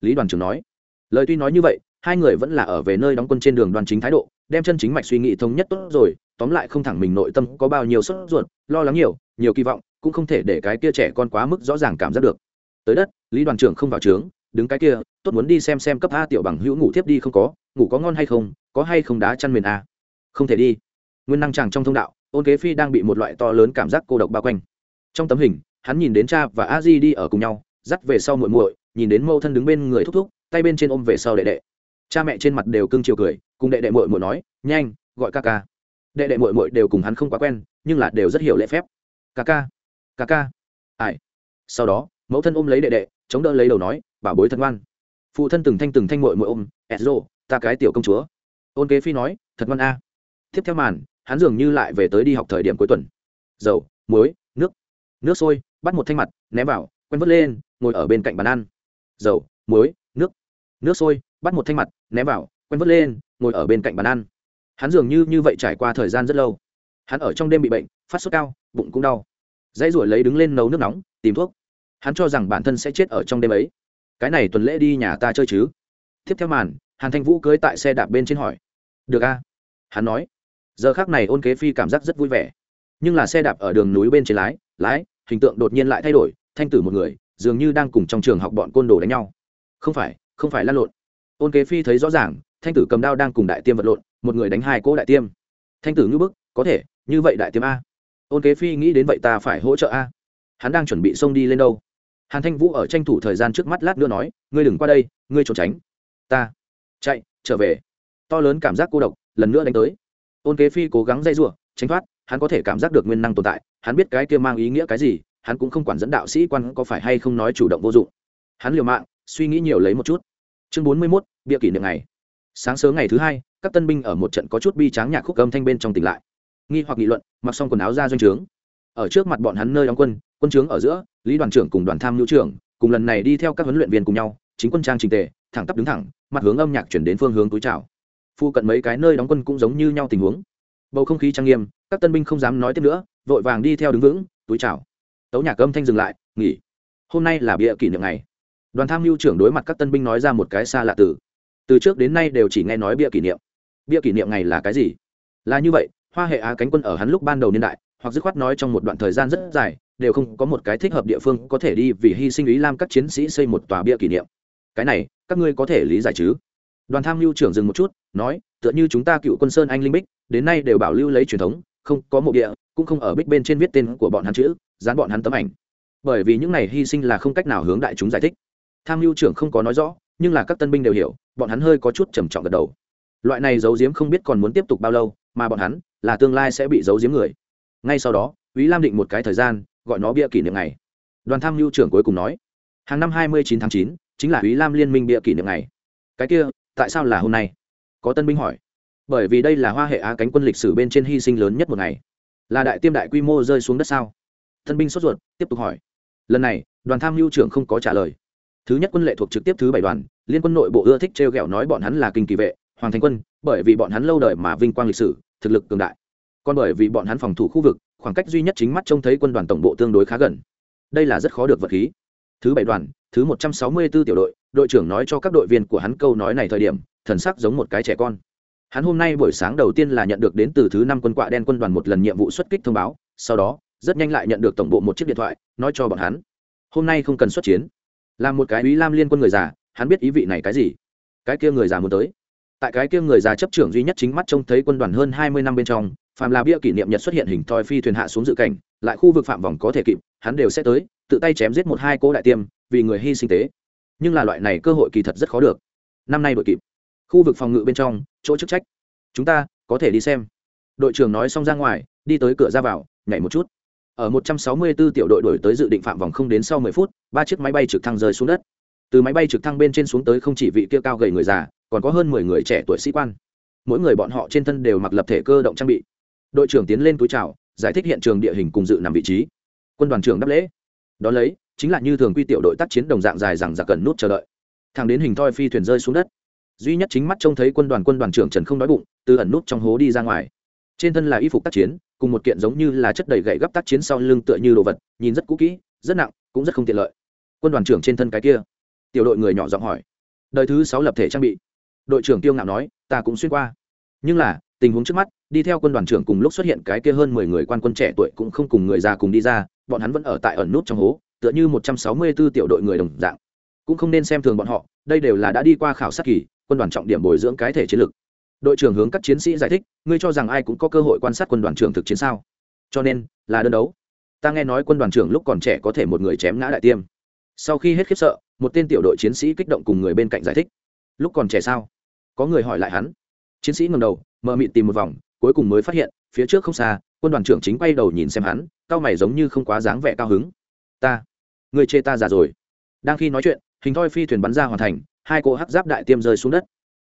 Lý đoàn trưởng nói. Lời tuy nói như vậy, hai người vẫn là ở về nơi đóng quân trên đường đoàn chính thái độ, đem chân chính mạch suy nghĩ thống nhất tốt rồi, tóm lại không thẳng mình nội tâm có bao nhiêu sốt ruột, lo lắng nhiều nhiều kỳ vọng, cũng không thể để cái kia trẻ con quá mức rõ ràng cảm giác được. Tới đất, lý đoàn trưởng không vào trướng, đứng cái kia, tốt muốn đi xem xem cấp a tiểu bằng hữu ngủ tiếp đi không có, ngủ có ngon hay không, có hay không đá chăn mền a. Không thể đi. Nguyên năng chàng trong thông đạo, ôn kế phi đang bị một loại to lớn cảm giác cô độc bao quanh. Trong tấm hình hắn nhìn đến cha và a di đi ở cùng nhau, dắt về sau muội muội, nhìn đến mâu thân đứng bên người thúc thúc, tay bên trên ôm về sau đệ đệ. Cha mẹ trên mặt đều cưng chiều cười, cùng đệ đệ muội muội nói, nhanh, gọi ca ca. Đệ đệ muội muội đều cùng hắn không quá quen, nhưng là đều rất hiểu lễ phép. Ca ca ca ca. Ai? Sau đó, mẫu thân ôm lấy đệ đệ, chống đỡ lấy đầu nói, bảo bối thân ngoan. Phụ thân từng thanh từng thanh muội muội ôm ezro ta cái tiểu công chúa. Ôn kế phi nói, thật ngoan a. Tiếp theo màn, hắn dường như lại về tới đi học thời điểm cuối tuần. Dầu, muối, nước. Nước sôi bắt một thanh mặt, ném vào, quen vớt lên, ngồi ở bên cạnh bàn ăn. Dầu, muối, nước. Nước sôi, bắt một thanh mặt, ném vào, quen vớt lên, ngồi ở bên cạnh bàn ăn. Hắn dường như như vậy trải qua thời gian rất lâu. Hắn ở trong đêm bị bệnh, phát sốt cao, bụng cũng đau. Dãy ruổi lấy đứng lên nấu nước nóng, tìm thuốc. Hắn cho rằng bản thân sẽ chết ở trong đêm ấy. Cái này tuần lễ đi nhà ta chơi chứ? Tiếp theo màn, hàn thanh vũ cưới tại xe đạp bên trên hỏi. Được a. Hắn nói. Giờ khác này ôn kế phi cảm giác rất vui vẻ. Nhưng là xe đạp ở đường núi bên trên lái lái hình tượng đột nhiên lại thay đổi, thanh tử một người, dường như đang cùng trong trường học bọn côn đồ đánh nhau. Không phải không phải lăn lộn. Ôn kế phi thấy rõ ràng, thanh tử cầm đao đang cùng đại tiêm vật lộn, một người đánh hai cỗ đại tiêm. Thanh tử ngưỡng bức, có thể, như vậy đại tiêm a. Ôn kế phi nghĩ đến vậy ta phải hỗ trợ a. Hắn đang chuẩn bị xông đi lên đâu. Hàn thanh vũ ở tranh thủ thời gian trước mắt lát nữa nói, ngươi đừng qua đây, ngươi trốn tránh. Ta. Chạy, trở về. To lớn cảm giác cô độc, lần nữa đánh tới. Ôn kế phi cố gắng dây giụa tránh thoát, hắn có thể cảm giác được nguyên năng tồn tại hắn biết cái kia mang ý nghĩa cái gì, hắn cũng không quản dẫn đạo sĩ quan có phải hay không nói chủ động vô dụng. Hắn liều mạng, suy nghĩ nhiều lấy một chút. Chương bốn mươi mốt, bịa kỷ niệm ngày. Sáng sớm ngày thứ hai, các tân binh ở một trận có chút bi tráng nhạc khúc âm thanh bên trong tỉnh lại. Nghi hoặc nghị luận, mặc xong quần áo ra doanh trướng. Ở trước mặt bọn hắn nơi đóng quân quân trướng ở giữa, lý đoàn trưởng cùng đoàn tham nhu trưởng, cùng lần này đi theo các huấn luyện viên cùng nhau, chính quân trang trình tề, thẳng tắp đứng thẳng, mặt hướng âm nhạc chuyển đến phương hướng túi trào phu cận mấy cái nơi đóng quân cũng giống như nhau tình huống bầu không khí trang nghiêm, các tân binh không dám nói tiếp nữa, vội vàng đi theo đứng vững, túi chào. tấu nhạc âm thanh dừng lại, nghỉ. Hôm nay là bịa kỷ niệm ngày. Đoàn tham mưu trưởng đối mặt các tân binh nói ra một cái xa lạ từ. Từ trước đến nay đều chỉ nghe nói bịa kỷ niệm. Bịa kỷ niệm ngày là cái gì? Là như vậy, hoa hệ á cánh quân ở hắn lúc ban đầu niên đại, hoặc dứt khoát nói trong một đoạn thời gian rất dài, đều không có một cái thích hợp địa phương có thể đi vì hy sinh ý lam các chiến sĩ xây một tòa bia kỷ niệm. Cái này, các ngươi có thể lý giải chứ? Đoàn tham mưu trưởng dừng một chút, nói, tựa như chúng ta cựu quân sơn anh linh bích đến nay đều bảo lưu lấy truyền thống, không có mộ địa, cũng không ở bích bên trên viết tên của bọn hắn chữ, dán bọn hắn tấm ảnh. Bởi vì những này hy sinh là không cách nào hướng đại chúng giải thích. Tham mưu trưởng không có nói rõ, nhưng là các tân binh đều hiểu, bọn hắn hơi có chút trầm trọng gật đầu. Loại này giấu giếm không biết còn muốn tiếp tục bao lâu, mà bọn hắn là tương lai sẽ bị giấu giếm người. Ngay sau đó ý lam định một cái thời gian, gọi nó bia kỷ niệm ngày. Đoàn tham mưu trưởng cuối cùng nói, hàng năm hai mươi chín tháng chín chính là ý lam liên minh bia kỷ niệm ngày. Cái kia, tại sao là hôm nay? Có tân binh hỏi bởi vì đây là hoa hệ á cánh quân lịch sử bên trên hy sinh lớn nhất một ngày. Là đại tiêm đại quy mô rơi xuống đất sao? Thân binh sốt ruột, tiếp tục hỏi. Lần này, đoàn tham mưu trưởng không có trả lời. Thứ nhất quân lệ thuộc trực tiếp thứ bảy đoàn, liên quân nội bộ ưa thích t r e o g ẹ o nói bọn hắn là kinh kỳ vệ, hoàng thành quân, bởi vì bọn hắn lâu đời mà vinh quang lịch sử, thực lực cường đại. Còn bởi vì bọn hắn phòng thủ khu vực, khoảng cách duy nhất chính mắt trông thấy quân đoàn tổng bộ tương đối khá gần. Đây là rất khó được vật khí. Thứ bảy đoàn, thứ một trăm sáu mươi b ố tiểu đội đội trưởng nói cho các đội viên của hắn câu nói này thời điểm, thần sắc giống một cái trẻ con hắn hôm nay buổi sáng đầu tiên là nhận được đến từ thứ năm quân quạ đen quân đoàn một lần nhiệm vụ xuất kích thông báo, sau đó, rất nhanh lại nhận được tổng bộ một chiếc điện thoại, nói cho bọn hắn, hôm nay không cần xuất chiến. Là một cái ý lam liên quân người già, hắn biết ý vị này cái gì. Cái kia người già muốn tới. Tại cái kia người già chấp trưởng duy nhất chính mắt trông thấy quân đoàn hơn hai mươi năm bên trong phạm là bia kỷ niệm nhật xuất hiện hình thoi phi thuyền hạ xuống dự cảnh, lại khu vực phạm vòng có thể kịp, hắn đều sẽ tới, tự tay chém giết một hai cỗ đại tiêm, vì người hy sinh tế. Nhưng là loại này cơ hội kỳ thật rất khó được. Năm nay đội kịp. Khu vực phòng ngự bên trong chỗ chức trách. Chúng ta có thể đi xem. Đội trưởng nói xong ra ngoài, đi tới cửa ra vào, nhảy một chút. Ở 164 tiểu đội đổi tới dự định phạm vòng không đến sau 10 phút, ba chiếc máy bay trực thăng rơi xuống đất. Từ máy bay trực thăng bên trên xuống tới không chỉ vị kia cao gầy người già, còn có hơn 10 người trẻ tuổi sĩ quan. Mỗi người bọn họ trên thân đều mặc lập thể cơ động trang bị. Đội trưởng tiến lên túi chào, giải thích hiện trường địa hình cùng dự nằm vị trí. Quân đoàn trưởng đáp lễ. Đó lấy, chính là như thường quy tiểu đội tác chiến đồng dạng dài rằng giặc cần nút chờ đợi. Thằng đến hình thoi phi thuyền rơi xuống đất duy nhất chính mắt trông thấy quân đoàn quân đoàn trưởng trần không đói bụng, từ ẩn nút trong hố đi ra ngoài. Trên thân là y phục tác chiến, cùng một kiện giống như là chất đầy gậy gấp tác chiến sau lưng tựa như đồ vật, nhìn rất cũ kỹ, rất nặng, cũng rất không tiện lợi. Quân đoàn trưởng trên thân cái kia. Tiểu đội người nhỏ giọng hỏi. Đời thứ sáu lập thể trang bị. Đội trưởng tiêu ngạo nói, ta cũng xuyên qua. Nhưng là, tình huống trước mắt, đi theo quân đoàn trưởng cùng lúc xuất hiện cái kia hơn mười người quan quân trẻ tuổi cũng không cùng người già cùng đi ra, bọn hắn vẫn ở tại ẩn nút trong hố, tựa như một trăm sáu mươi 164 tiểu đội người đồng dạng. Cũng không nên xem thường bọn họ, đây đều là đã đi qua khảo sát kỳ quân đoàn trọng điểm bồi dưỡng cái thể chiến lược. Đội trưởng hướng các chiến sĩ giải thích, ngươi cho rằng ai cũng có cơ hội quan sát quân đoàn trưởng thực chiến sao? Cho nên, là đơn đấu. Ta nghe nói quân đoàn trưởng lúc còn trẻ có thể một người chém ngã đại tiêm. Sau khi hết khiếp sợ, một tên tiểu đội chiến sĩ kích động cùng người bên cạnh giải thích. Lúc còn trẻ sao? Có người hỏi lại hắn. Chiến sĩ ngầm đầu mờ mịt tìm một vòng, cuối cùng mới phát hiện, phía trước không xa, quân đoàn trưởng chính quay đầu nhìn xem hắn, cao mày giống như không quá dáng vẻ cao hứng. Ta người chê ta già rồi. Đang khi nói chuyện, hình thoi phi thuyền bắn ra hoàn thành hai cỗ hắc giáp đại tiêm rơi xuống đất.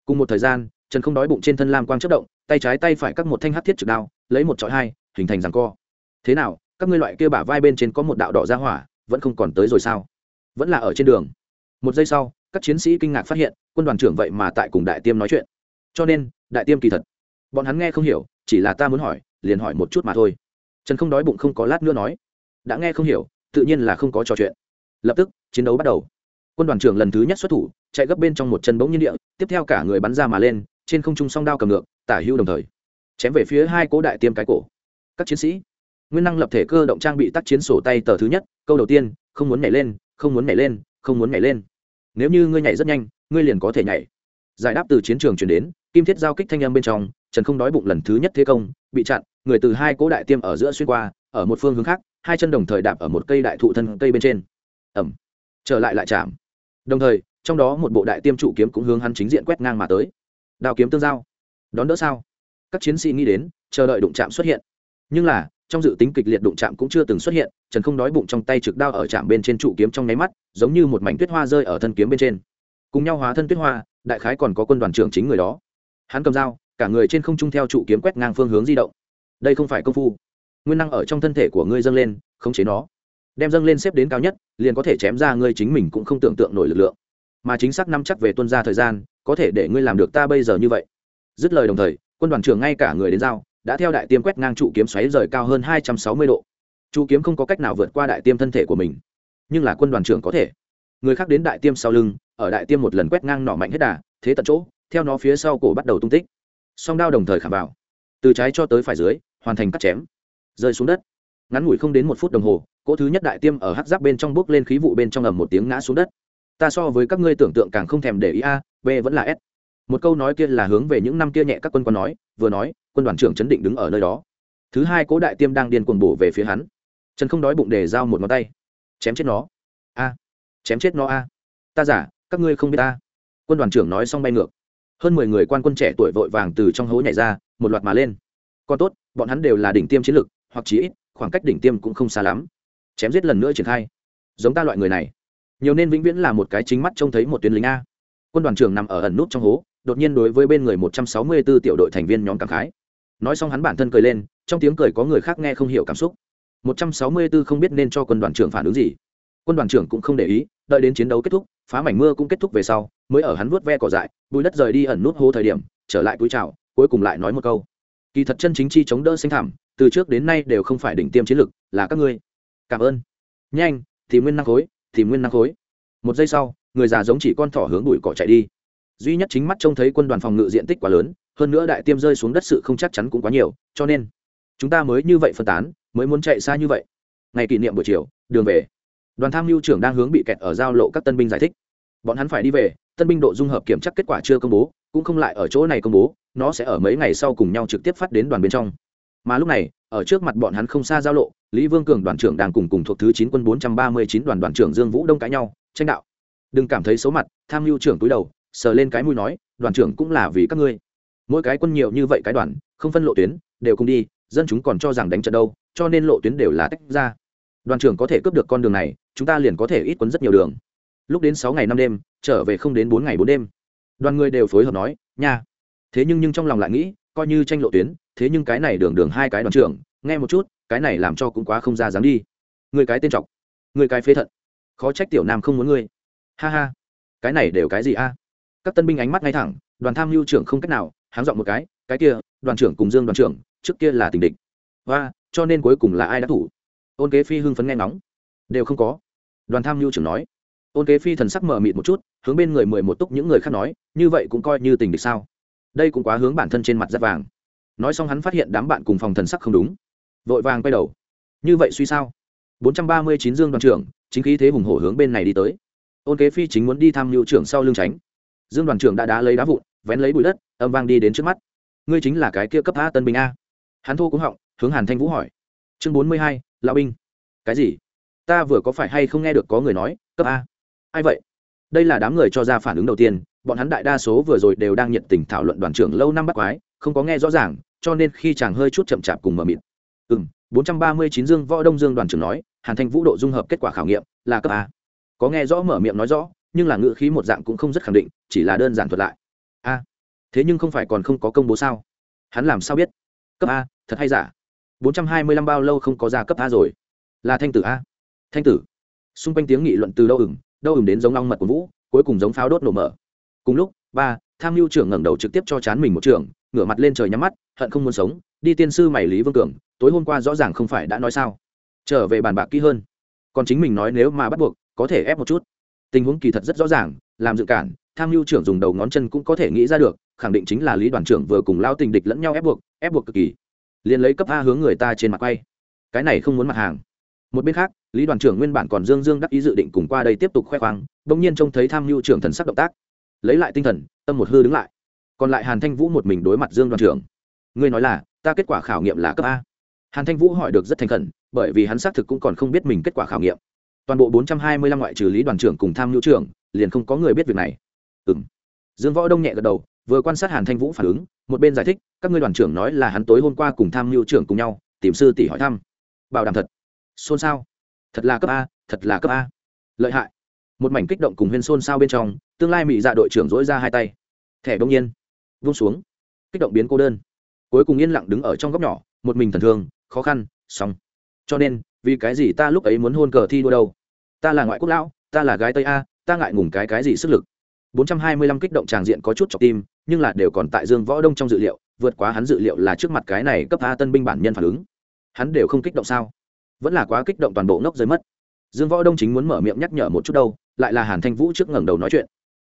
Cùng một thời gian, trần không đói bụng trên thân lam quang chất động, tay trái tay phải các một thanh hắc thiết trực đao, lấy một trọi hai, hình thành rằng co. Thế nào, các ngươi loại kia bả vai bên trên có một đạo đỏ ra hỏa, vẫn không còn tới rồi sao? Vẫn là ở trên đường. Một giây sau, các chiến sĩ kinh ngạc phát hiện, quân đoàn trưởng vậy mà tại cùng đại tiêm nói chuyện. Cho nên, đại tiêm kỳ thật, bọn hắn nghe không hiểu, chỉ là ta muốn hỏi, liền hỏi một chút mà thôi. Trần không đói bụng không có lát nữa nói. Đã nghe không hiểu, tự nhiên là không có trò chuyện. Lập tức, chiến đấu bắt đầu. Quân đoàn trưởng lần thứ nhất xuất thủ chạy gấp bên trong một chân bỗng nhiên địa, tiếp theo cả người bắn ra mà lên, trên không trung song đao cầm ngược, tả hưu đồng thời, chém về phía hai cố đại tiêm cái cổ. Các chiến sĩ, nguyên năng lập thể cơ động trang bị tác chiến sổ tay tờ thứ nhất, câu đầu tiên, không muốn nhảy lên, không muốn nhảy lên, không muốn nhảy lên. Nếu như ngươi nhảy rất nhanh, ngươi liền có thể nhảy. Giải đáp từ chiến trường chuyển đến, kim thiết giao kích thanh âm bên trong, trần không đói bụng lần thứ nhất thế công, bị chặn, người từ hai cỗ đại tiêm ở giữa xuyên qua, ở một phương hướng khác, hai chân đồng thời đạp ở một cây đại thụ thân cây bên trên. Ẩm. Trở lại lại chạm. Đồng thời trong đó một bộ đại tiêm trụ kiếm cũng hướng hắn chính diện quét ngang mà tới. Đao kiếm tương giao. Đón đỡ sao? Các chiến sĩ nghĩ đến, chờ đợi đụng chạm xuất hiện. Nhưng là, trong dự tính kịch liệt đụng chạm cũng chưa từng xuất hiện, trần không đói bụng trong tay trực đao ở trạm bên trên trụ kiếm trong nháy mắt, giống như một mảnh tuyết hoa rơi ở thân kiếm bên trên. Cùng nhau hóa thân tuyết hoa, đại khái còn có quân đoàn trưởng chính người đó. Hắn cầm dao, cả người trên không trung theo trụ kiếm quét ngang phương hướng di động. Đây không phải công phu. Nguyên năng ở trong thân thể của ngươi dâng lên, khống chế nó. Đem dâng lên xếp đến cao nhất, liền có thể chém ra ngươi chính mình cũng không tưởng tượng nổi lực lượng mà chính xác năm chắc về tuân ra thời gian, có thể để ngươi làm được ta bây giờ như vậy. Dứt lời đồng thời, quân đoàn trưởng ngay cả người đến dao đã theo đại tiêm quét ngang trụ kiếm xoáy rời cao hơn hai trăm sáu mươi độ. Trụ kiếm không có cách nào vượt qua đại tiêm thân thể của mình, nhưng là quân đoàn trưởng có thể. Người khác đến đại tiêm sau lưng, ở đại tiêm một lần quét ngang nỏ mạnh hết đà, thế tận chỗ, theo nó phía sau cổ bắt đầu tung tích. Song đao đồng thời khảm vào, từ trái cho tới phải dưới, hoàn thành cắt chém, rơi xuống đất. Ngắn ngủi không đến một phút đồng hồ, cỗ thứ nhất đại tiêm ở hắc giáp bên trong bước lên khí vụ bên trong ầm một tiếng ngã xuống đất ta so với các ngươi tưởng tượng càng không thèm để ý a, b vẫn là s. Một câu nói kia là hướng về những năm kia nhẹ các quân quan nói, vừa nói, quân đoàn trưởng chấn định đứng ở nơi đó. Thứ hai cố đại tiêm đang điên cuồng bổ về phía hắn. Trần không đói bụng để giao một ngón tay. Chém chết nó. A. Chém chết nó a. Ta giả, các ngươi không biết ta. Quân đoàn trưởng nói xong bay ngược. Hơn mười người quan quân trẻ tuổi vội vàng từ trong hố nhảy ra, một loạt mà lên. Còn tốt, bọn hắn đều là đỉnh tiêm chiến lực hoặc chí ít, khoảng cách đỉnh tiêm cũng không xa lắm. Chém giết lần nữa triển khai. Giống ta loại người này nhiều nên vĩnh viễn là một cái chính mắt trông thấy một tuyến lính a. Quân đoàn trưởng nằm ở ẩn nút trong hố, đột nhiên đối với bên người một trăm sáu mươi 164 tiểu đội thành viên nhóm cảm khái. Nói xong hắn bản thân cười lên, trong tiếng cười có người khác nghe không hiểu cảm xúc. một trăm sáu mươi 164 không biết nên cho quân đoàn trưởng phản ứng gì. Quân đoàn trưởng cũng không để ý, đợi đến chiến đấu kết thúc, phá mảnh mưa cũng kết thúc về sau, mới ở hắn vuốt ve cỏ dại, bùi đất rời đi ẩn nút hố thời điểm, trở lại túi trào cuối cùng lại nói một câu. Kỳ thật chân chính chi chống đỡ sinh thảm, từ trước đến nay đều không phải đỉnh tiêm chiến lực là các ngươi. Cảm ơn. Nhanh, thì nguyên năng khối tìm nguyên năng khối. Một giây sau, người già giống chỉ con thỏ hướng bụi cỏ chạy đi. Duy nhất chính mắt trông thấy quân đoàn phòng ngự diện tích quá lớn, hơn nữa đại tiêm rơi xuống đất sự không chắc chắn cũng quá nhiều, cho nên chúng ta mới như vậy phân tán, mới muốn chạy xa như vậy. Ngày kỷ niệm buổi chiều, đường về. Đoàn tham mưu trưởng đang hướng bị kẹt ở giao lộ các tân binh giải thích. Bọn hắn phải đi về, tân binh độ dung hợp kiểm tra kết quả chưa công bố, cũng không lại ở chỗ này công bố, nó sẽ ở mấy ngày sau cùng nhau trực tiếp phát đến đoàn bên trong mà lúc này, ở trước mặt bọn hắn không xa giao lộ, lý vương cường đoàn trưởng đang cùng cùng thuộc thứ chín quân bốn trăm ba mươi chín đoàn đoàn trưởng dương vũ đông cãi nhau, tranh đạo. Đừng cảm thấy xấu mặt, tham mưu trưởng túi đầu, sờ lên cái mũi nói, đoàn trưởng cũng là vì các ngươi. Mỗi cái quân nhiều như vậy cái đoàn, không phân lộ tuyến, đều cùng đi, dân chúng còn cho rằng đánh trận đâu, cho nên lộ tuyến đều là tách ra. Đoàn trưởng có thể cướp được con đường này, chúng ta liền có thể ít quấn rất nhiều đường. Lúc đến sáu ngày năm đêm, trở về không đến bốn ngày bốn đêm. Đoàn người đều phối hợp nói, nha. Thế nhưng nhưng trong lòng lại nghĩ coi như tranh lộ tuyến, thế nhưng cái này đường đường hai cái đoàn trưởng, nghe một chút, cái này làm cho cũng quá không ra dáng đi. Người cái tên trọc người cái phế thận. Khó trách tiểu nam không muốn ngươi. Ha ha. Cái này đều cái gì a? Các tân binh ánh mắt ngay thẳng, đoàn tham mưu trưởng không cách nào, háng dọn một cái cái kia, đoàn trưởng cùng dương đoàn trưởng, trước kia là tình địch. Và cho nên cuối cùng là ai đã thủ? Ôn kế phi hưng phấn nghe ngóng. Đều không có. Đoàn tham mưu trưởng nói. Ôn kế phi thần sắc mờ mịt một chút, hướng bên người mười một túc những người khác nói, như vậy cũng coi như tình địch sao? Đây cũng quá hướng bản thân trên mặt rất vàng. Nói xong hắn phát hiện đám bạn cùng phòng thần sắc không đúng. Vội vàng quay đầu. Như vậy suy sao? bốn trăm ba mươi chín dương đoàn trưởng, chính khí thế hùng hổ hướng bên này đi tới. Ôn kế phi chính muốn đi tham hiệu trưởng sau lưng tránh. Dương đoàn trưởng đã đá lấy đá vụn, vén lấy bụi đất, âm vang đi đến trước mắt. Ngươi chính là cái kia cấp a tân binh a. Hắn thô cũng họng, hướng hàn thanh vũ hỏi. Chương bốn mươi hai, lão binh. Cái gì? Ta vừa có phải hay không nghe được có người nói, cấp a. Ai vậy? Đây là đám người cho ra phản ứng đầu tiên bọn hắn đại đa số vừa rồi đều đang nhiệt tình thảo luận đoàn trưởng lâu năm bắt quái, không có nghe rõ ràng, cho nên khi chàng hơi chút chậm chạp cùng mờ mịt. Ừ bốn trăm ba mươi chín dương võ đông dương đoàn trưởng nói, hàn thanh vũ độ dung hợp kết quả khảo nghiệm là cấp a. Có nghe rõ mở miệng nói rõ, nhưng là ngữ khí một dạng cũng không rất khẳng định, chỉ là đơn giản thuật lại. A. Thế nhưng không phải còn không có công bố sao? Hắn làm sao biết? Cấp a, thật hay giả? bốn trăm hai mươi lăm bao lâu không có ra cấp a rồi? Là thanh tử a. Thanh tử. Xung quanh tiếng nghị luận từ đâu ửng đâu ửng đến giống long mật của vũ, cuối cùng giống pháo đốt nổ mở cùng lúc, ba, tham mưu trưởng ngẩng đầu trực tiếp cho chán mình một trường, ngửa mặt lên trời nhắm mắt, hận không muốn sống, đi tiên sư mày lý vương cường, tối hôm qua rõ ràng không phải đã nói sao. Trở về bàn bạc kỹ hơn. Còn chính mình nói nếu mà bắt buộc, có thể ép một chút. Tình huống kỳ thật rất rõ ràng, làm dự cản, tham mưu trưởng dùng đầu ngón chân cũng có thể nghĩ ra được, khẳng định chính là lý đoàn trưởng vừa cùng lao tình địch lẫn nhau ép buộc ép buộc cực kỳ. Liền lấy cấp a hướng người ta trên mặt quay. Cái này không muốn mặt hàng. Một bên khác, lý đoàn trưởng nguyên bản còn dương dương đắc ý dự định cùng qua đây tiếp tục khoe khoang, bỗng nhiên trông thấy tham mưu trưởng thần sắc động tác lấy lại tinh thần, tâm một hư đứng lại. Còn lại hàn thanh vũ một mình đối mặt dương đoàn trưởng. Ngươi nói là, ta kết quả khảo nghiệm là cấp a. Hàn thanh vũ hỏi được rất thành khẩn, bởi vì hắn xác thực cũng còn không biết mình kết quả khảo nghiệm. Toàn bộ bốn trăm hai mươi lăm ngoại trừ lý đoàn trưởng cùng tham nhũ trưởng, liền không có người biết việc này. Ừ m dương võ đông nhẹ gật đầu, vừa quan sát hàn thanh vũ phản ứng, một bên giải thích, các ngươi đoàn trưởng nói là hắn tối hôm qua cùng tham mưu trưởng cùng nhau, tìm sư tỷ hỏi thăm. Bảo đảm thật. Xôn xao. Thật là cấp a, thật là cấp a. Lợi hại một mảnh kích động cùng huyên xôn xao bên trong, tương lai mỹ dạ đội trưởng dỗi ra hai tay. Thẻ đông nhiên, vung xuống. Kích động biến cô đơn. Cuối cùng yên lặng đứng ở trong góc nhỏ, một mình thần thương, khó khăn, xong. Cho nên, vì cái gì ta lúc ấy muốn hôn cờ thi đua đâu? Ta là ngoại quốc lão, ta là gái tây a, ta ngại ngùng cái cái gì sức lực? 425 kích động tràng diện có chút chọc tim, nhưng là đều còn tại dương võ đông trong dự liệu, vượt quá hắn dự liệu là trước mặt cái này cấp a tân binh bản nhân phản ứng. Hắn đều không kích động sao? Vẫn là quá kích động toàn bộ ngốc rơi mất. Dương võ đông chính muốn mở miệng nhắc nhở một chút đâu lại là hàn thanh vũ trước ngẩng đầu nói chuyện.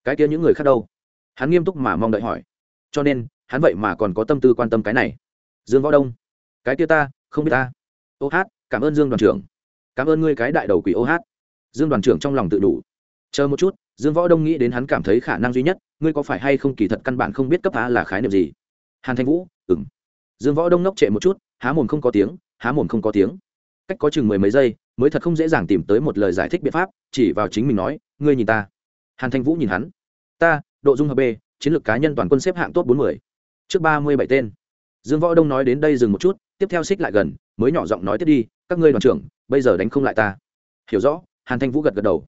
Cái kia những người khác đâu? Hắn nghiêm túc mà mong đợi hỏi. Cho nên, hắn vậy mà còn có tâm tư quan tâm cái này. Dương võ đông, cái kia ta, không biết ta. Ô hát, cảm ơn dương đoàn trưởng. Cảm ơn ngươi cái đại đầu quỷ ô hát. Dương đoàn trưởng trong lòng tự đủ. Chờ một chút, dương võ đông nghĩ đến hắn cảm thấy khả năng duy nhất, ngươi có phải hay không kỳ thật căn bản không biết cấp a là khái niệm gì? Hàn thanh vũ ừng dương võ đông nốc trệ một chút, há mồm không có tiếng, há mồm không có tiếng. Cách có chừng mười mấy giây mới thật không dễ dàng tìm tới một lời giải thích biện pháp, chỉ vào chính mình nói, ngươi nhìn ta. Hàn thanh vũ nhìn hắn. Ta, độ dung hợp b chiến lược cá nhân toàn quân xếp hạng top bốn mươi, trước ba mươi bảy tên. Dương võ đông nói đến đây dừng một chút, tiếp theo xích lại gần, mới nhỏ giọng nói tiếp đi, các ngươi đoàn trưởng, bây giờ đánh không lại ta. Hiểu rõ. Hàn thanh vũ gật gật đầu.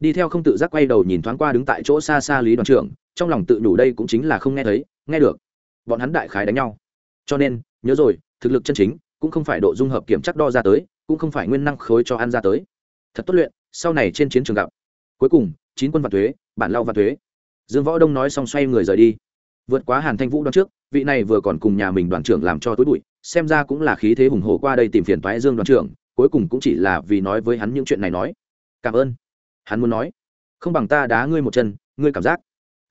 Đi theo không tự giác quay đầu nhìn thoáng qua đứng tại chỗ xa xa lý đoàn trưởng, trong lòng tự đủ đây cũng chính là không nghe thấy, nghe được. Bọn hắn đại khái đánh nhau. Cho nên, nhớ rồi, thực lực chân chính cũng không phải độ dung hợp kiểm chắc đo ra tới cũng không phải nguyên năng khối cho ăn ra tới. Thật tốt luyện, sau này trên chiến trường gặp. Cuối cùng, chín quân vạn thuế, bản lao vạn thuế. Dương võ đông nói xong xoay người rời đi. Vượt quá hàn thanh vũ đoán trước, vị này vừa còn cùng nhà mình đoàn trưởng làm cho tối bụi, xem ra cũng là khí thế hùng hồ qua đây tìm phiền toái dương đoàn trưởng, cuối cùng cũng chỉ là vì nói với hắn những chuyện này nói. Cảm ơn. Hắn muốn nói, không bằng ta đá ngươi một chân, ngươi cảm giác.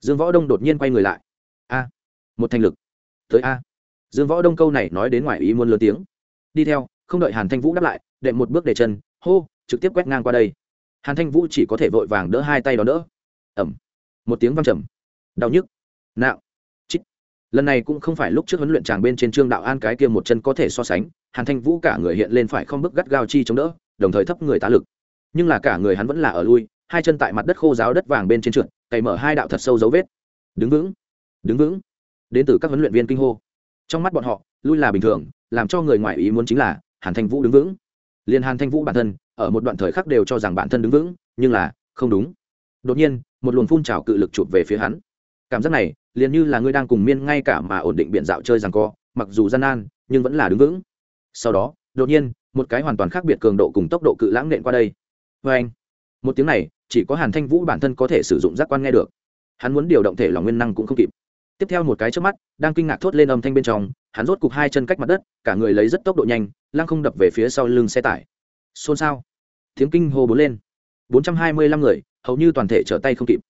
Dương võ đông đột nhiên quay người lại. A, một thành lực. Tới a. Dương võ đông câu này nói đến ngoài ý muốn lớn tiếng. Đi theo, không đợi hàn thanh vũ đáp lại đệm một bước để chân, hô, trực tiếp quét ngang qua đây. Hàn thanh vũ chỉ có thể vội vàng đỡ hai tay đó đỡ. Ẩm. Một tiếng văng trầm. Đau nhức. Nạo. Chít. Lần này cũng không phải lúc trước huấn luyện tràng bên trên trương đạo an cái kia một chân có thể so sánh, hàn thanh vũ cả người hiện lên phải không bước gắt gao chi chống đỡ, đồng thời thấp người tá lực. Nhưng là cả người hắn vẫn là ở lui, hai chân tại mặt đất khô ráo đất vàng bên trên trượt, cày mở hai đạo thật sâu dấu vết. Đứng vững. Đứng vững. Đến từ các huấn luyện viên kinh hô. Trong mắt bọn họ, lui là bình thường, làm cho người ngoài ý muốn chính là hàn thanh vũ đứng vững liền hàn thanh vũ bản thân, ở một đoạn thời khắc đều cho rằng bản thân đứng vững, nhưng là, không đúng. Đột nhiên, một luồng phun trào cự lực chụp về phía hắn. Cảm giác này, liền như là ngươi đang cùng miên ngay cả mà ổn định biện dạo chơi rằng co, mặc dù gian nan, nhưng vẫn là đứng vững. Sau đó, đột nhiên, một cái hoàn toàn khác biệt cường độ cùng tốc độ cự lãng nện qua đây. Vê anh, một tiếng này, chỉ có hàn thanh vũ bản thân có thể sử dụng giác quan nghe được. Hắn muốn điều động thể lòng nguyên năng cũng không kịp. Tiếp theo một cái trước mắt, đang kinh ngạc thốt lên âm thanh bên trong hắn rốt cục hai chân cách mặt đất, cả người lấy rất tốc độ nhanh, lăng không đập về phía sau lưng xe tải. Xôn xao. Tiếng kinh hô bốn lên. Bốn trăm hai mươi lăm người, hầu như toàn thể trở tay không kịp.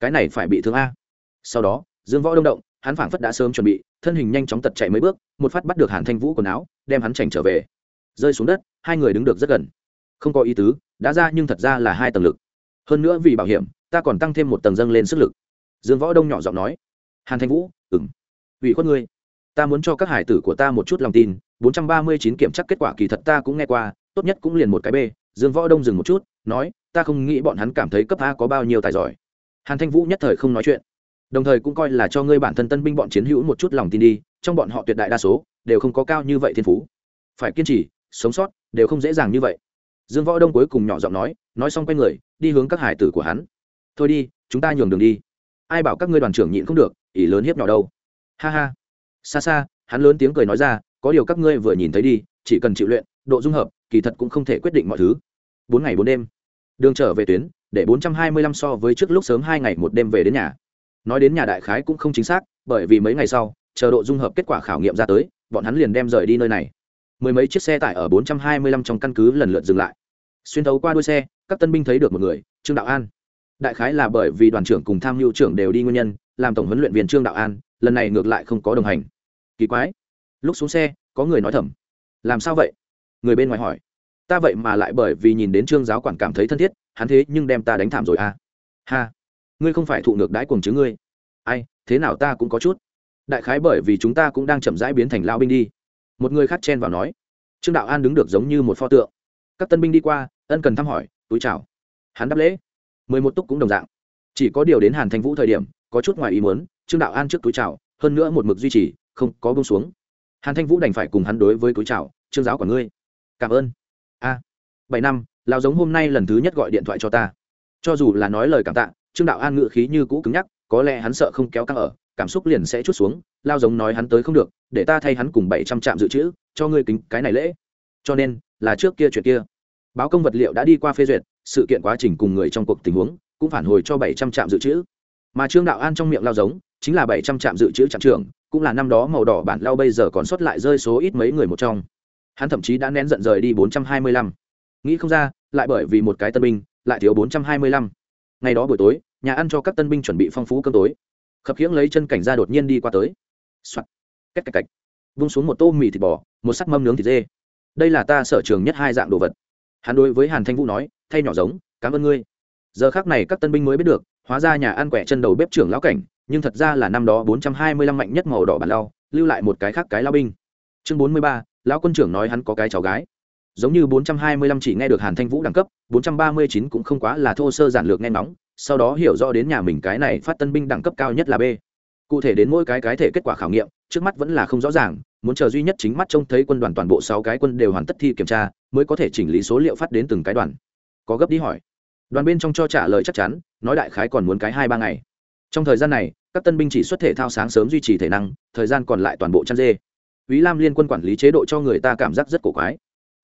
Cái này phải bị thương a. Sau đó, dương võ đông động, hắn phảng phất đã sớm chuẩn bị, thân hình nhanh chóng tật chạy mấy bước, một phát bắt được hàn thanh vũ quần áo, đem hắn chảnh trở về. Rơi xuống đất, hai người đứng được rất gần. Không có ý tứ, đã ra nhưng thật ra là hai tầng lực. Hơn nữa vì bảo hiểm, ta còn tăng thêm một tầng dâng lên sức lực. Dương võ đông nhỏ giọng nói. Hàn thanh vũ ừng ủy khuất ngươi ta muốn cho các hải tử của ta một chút lòng tin, bốn trăm ba mươi chín kiểm tra kết quả kỳ thật ta cũng nghe qua, tốt nhất cũng liền một cái b, dương võ đông dừng một chút, nói, ta không nghĩ bọn hắn cảm thấy cấp a có bao nhiêu tài giỏi. Hàn thanh vũ nhất thời không nói chuyện, đồng thời cũng coi là cho ngươi bản thân tân binh bọn chiến hữu một chút lòng tin đi, trong bọn họ tuyệt đại đa số đều không có cao như vậy thiên phú. Phải kiên trì, sống sót đều không dễ dàng như vậy. Dương võ đông cuối cùng nhỏ giọng nói nói xong quay người, đi hướng các hải tử của hắn. Thôi đi, chúng ta nhường đường đi. Ai bảo các ngươi đoàn trưởng nhịn không được, ỷ lớn hiếp nhỏ đâu. Ha ha xa xa, hắn lớn tiếng cười nói ra, có điều các ngươi vừa nhìn thấy đi, chỉ cần chịu luyện, độ dung hợp, kỳ thật cũng không thể quyết định mọi thứ. Bốn ngày bốn đêm, đường trở về tuyến, để bốn trăm hai mươi lăm so với trước lúc sớm hai ngày một đêm về đến nhà. Nói đến nhà đại khái cũng không chính xác, bởi vì mấy ngày sau, chờ độ dung hợp kết quả khảo nghiệm ra tới, bọn hắn liền đem rời đi nơi này. Mười mấy chiếc xe tải ở bốn trăm hai mươi lăm trong căn cứ lần lượt dừng lại. Xuyên thấu qua đuôi xe, các tân binh thấy được một người, trương đạo an. Đại khái là bởi vì đoàn trưởng cùng tham mưu trưởng đều đi nguyên nhân, làm tổng huấn luyện viên trương đạo an lần này ngược lại không có đồng hành. Kỳ quái. Lúc xuống xe, có người nói thầm. Làm sao vậy? Người bên ngoài hỏi. Ta vậy mà lại bởi vì nhìn đến trương giáo quản cảm thấy thân thiết, hắn thế nhưng đem ta đánh thảm rồi à? Ha. Ngươi không phải thụ ngược đãi cuồng chứ ngươi. Ai, thế nào ta cũng có chút. Đại khái bởi vì chúng ta cũng đang chậm rãi biến thành lao binh đi. Một người khác chen vào nói. Trương đạo an đứng được giống như một pho tượng. Các tân binh đi qua, ân cần thăm hỏi, túi chào. Hắn đáp lễ. Mười một túc cũng đồng dạng. Chỉ có điều đến hàn thanh vũ thời điểm, có chút ngoài ý muốn trương đạo an trước túi chào, hơn nữa một mực duy trì, không có bông xuống. Hàn thanh vũ đành phải cùng hắn đối với túi chào, trương giáo của ngươi. Cảm ơn. A, bảy năm lao giống hôm nay lần thứ nhất gọi điện thoại cho ta. Cho dù là nói lời cảm tạ, trương đạo an ngự khí như cũ cứng nhắc, có lẽ hắn sợ không kéo căng ở, cảm xúc liền sẽ chút xuống lao giống nói hắn tới không được, để ta thay hắn cùng bảy trăm trạm dự trữ, cho ngươi kính cái này lễ. Cho nên, là trước kia chuyện kia. Báo công vật liệu đã đi qua phê duyệt, sự kiện quá trình cùng người trong cuộc tình huống, cũng phản hồi cho bảy trăm trạm dự trữ. Mà trương đạo an trong miệng lao giống chính là bảy trăm trạm dự trữ trạm trưởng, cũng là năm đó màu đỏ bản lao bây giờ còn sót lại rơi số ít mấy người một trong. Hắn thậm chí đã nén giận rời đi bốn trăm hai mươi lăm. Nghĩ không ra, lại bởi vì một cái tân binh, lại thiếu bốn trăm hai mươi lăm. Ngày đó buổi tối, nhà ăn cho các tân binh chuẩn bị phong phú cơm tối. Khập khiễng lấy chân cảnh ra đột nhiên đi qua tới. Soạt. Cách cách cách. Vung xuống một tô mì thịt bò, một sắc mâm nướng thịt dê. Đây là ta sở trường nhất hai dạng đồ vật. Hắn đối với hàn thanh vũ nói, thay nhỏ giống, cảm ơn ngươi. Giờ khác này các tân binh mới biết được, hóa ra nhà ăn quẻ chân đầu bếp trưởng lão cảnh nhưng thật ra là năm đó bốn trăm hai mươi lăm mạnh nhất màu đỏ bản lao, lưu lại một cái khác cái lao binh. Chương bốn mươi ba, lão quân trưởng nói hắn có cái cháu gái. Giống như bốn trăm hai mươi lăm chỉ nghe được hàn thanh vũ đẳng cấp, bốn trăm ba mươi chín cũng không quá là thô sơ giản lược nghe nóng sau đó hiểu rõ đến nhà mình cái này phát tân binh đẳng cấp cao nhất là b. Cụ thể đến mỗi cái cái thể kết quả khảo nghiệm, trước mắt vẫn là không rõ ràng, muốn chờ duy nhất chính mắt trông thấy quân đoàn toàn bộ sáu cái quân đều hoàn tất thi kiểm tra, mới có thể chỉnh lý số liệu phát đến từng cái đoàn. Có gấp đi hỏi. Đoàn bên trong cho trả lời chắc chắn, nói đại khái còn muốn cái hai ba ngày. Trong thời gian này các tân binh chỉ xuất thể thao sáng sớm duy trì thể năng thời gian còn lại toàn bộ chăn dê vĩ Lam liên quân quản lý chế độ cho người ta cảm giác rất cổ quái.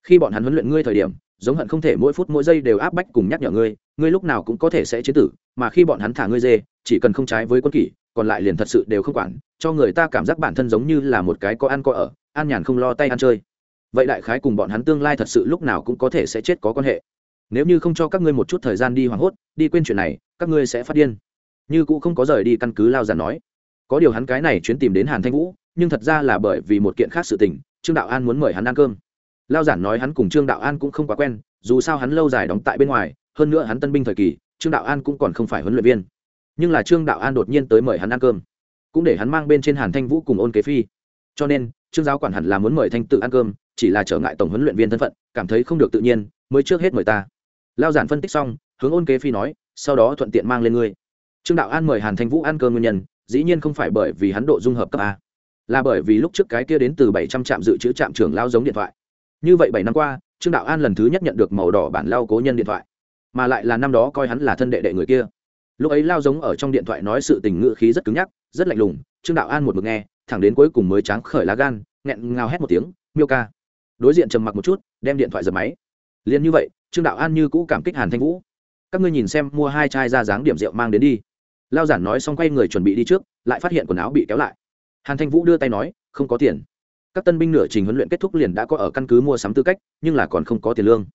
Khi bọn hắn huấn luyện ngươi thời điểm, giống hận không thể mỗi phút mỗi giây đều áp bách cùng nhắc nhở ngươi, ngươi lúc nào cũng có thể sẽ chế tử, mà khi bọn hắn thả ngươi dê, chỉ cần không trái với quân kỷ, còn lại liền thật sự đều không quản, cho người ta cảm giác bản thân giống như là một cái có ăn có ở, an nhàn không lo tay ăn chơi. Vậy đại khái cùng bọn hắn tương lai thật sự lúc nào cũng có thể sẽ chết có quan hệ. Nếu như không cho các ngươi một chút thời gian đi hoảng hốt, đi quên chuyện này, các ngươi sẽ phát điên. Như cũng không có rời đi căn cứ lao giản nói. Có điều hắn cái này chuyến tìm đến Hàn Thanh Vũ, nhưng thật ra là bởi vì một kiện khác sự tình trương đạo an muốn mời hắn ăn cơm. Lao giản nói hắn cùng trương đạo an cũng không quá quen dù sao hắn lâu dài đóng tại bên ngoài hơn nữa hắn tân binh thời kỳ trương đạo an cũng còn không phải huấn luyện viên. Nhưng là trương đạo an đột nhiên tới mời hắn ăn cơm. Cũng để hắn mang bên trên hàn thanh vũ cùng ôn kế phi. Cho nên trương giáo quản hẳn là muốn mời thanh tự ăn cơm chỉ là trở ngại tổng huấn luyện viên thân phận cảm thấy không được tự nhiên mới trước hết mời ta. Lao giản phân tích xong hướng ôn kế phi nói sau đó thuận tiện mang lên ngươi trương đạo an mời hàn thanh vũ ăn cơm nguyên nhân, dĩ nhiên không phải bởi vì hắn độ dung hợp cấp a, là bởi vì lúc trước cái kia đến từ bảy trăm trạm dự trữ trạm trưởng lao giống điện thoại. Như vậy bảy năm qua, trương đạo an lần thứ nhất nhận được màu đỏ bản lao cố nhân điện thoại, mà lại là năm đó coi hắn là thân đệ đệ người kia. Lúc ấy lao giống ở trong điện thoại nói sự tình ngự khí rất cứng nhắc, rất lạnh lùng, trương đạo an một mực nghe, thẳng đến cuối cùng mới tráng khởi lá gan, nghẹn ngào hét một tiếng, miêu ca. Đối diện trầm mặc một chút, đem điện thoại giật máy. Liền như vậy, trương đạo an như cũ cảm kích hàn thanh vũ. Các ngươi nhìn xem, mua hai chai ra dáng điểm rượu mang đến đi lao giản nói xong quay người chuẩn bị đi trước, lại phát hiện quần áo bị kéo lại. Hàn thanh vũ đưa tay nói, không có tiền. Các tân binh nửa trình huấn luyện kết thúc liền đã có ở căn cứ mua sắm tư cách, nhưng là còn không có tiền lương.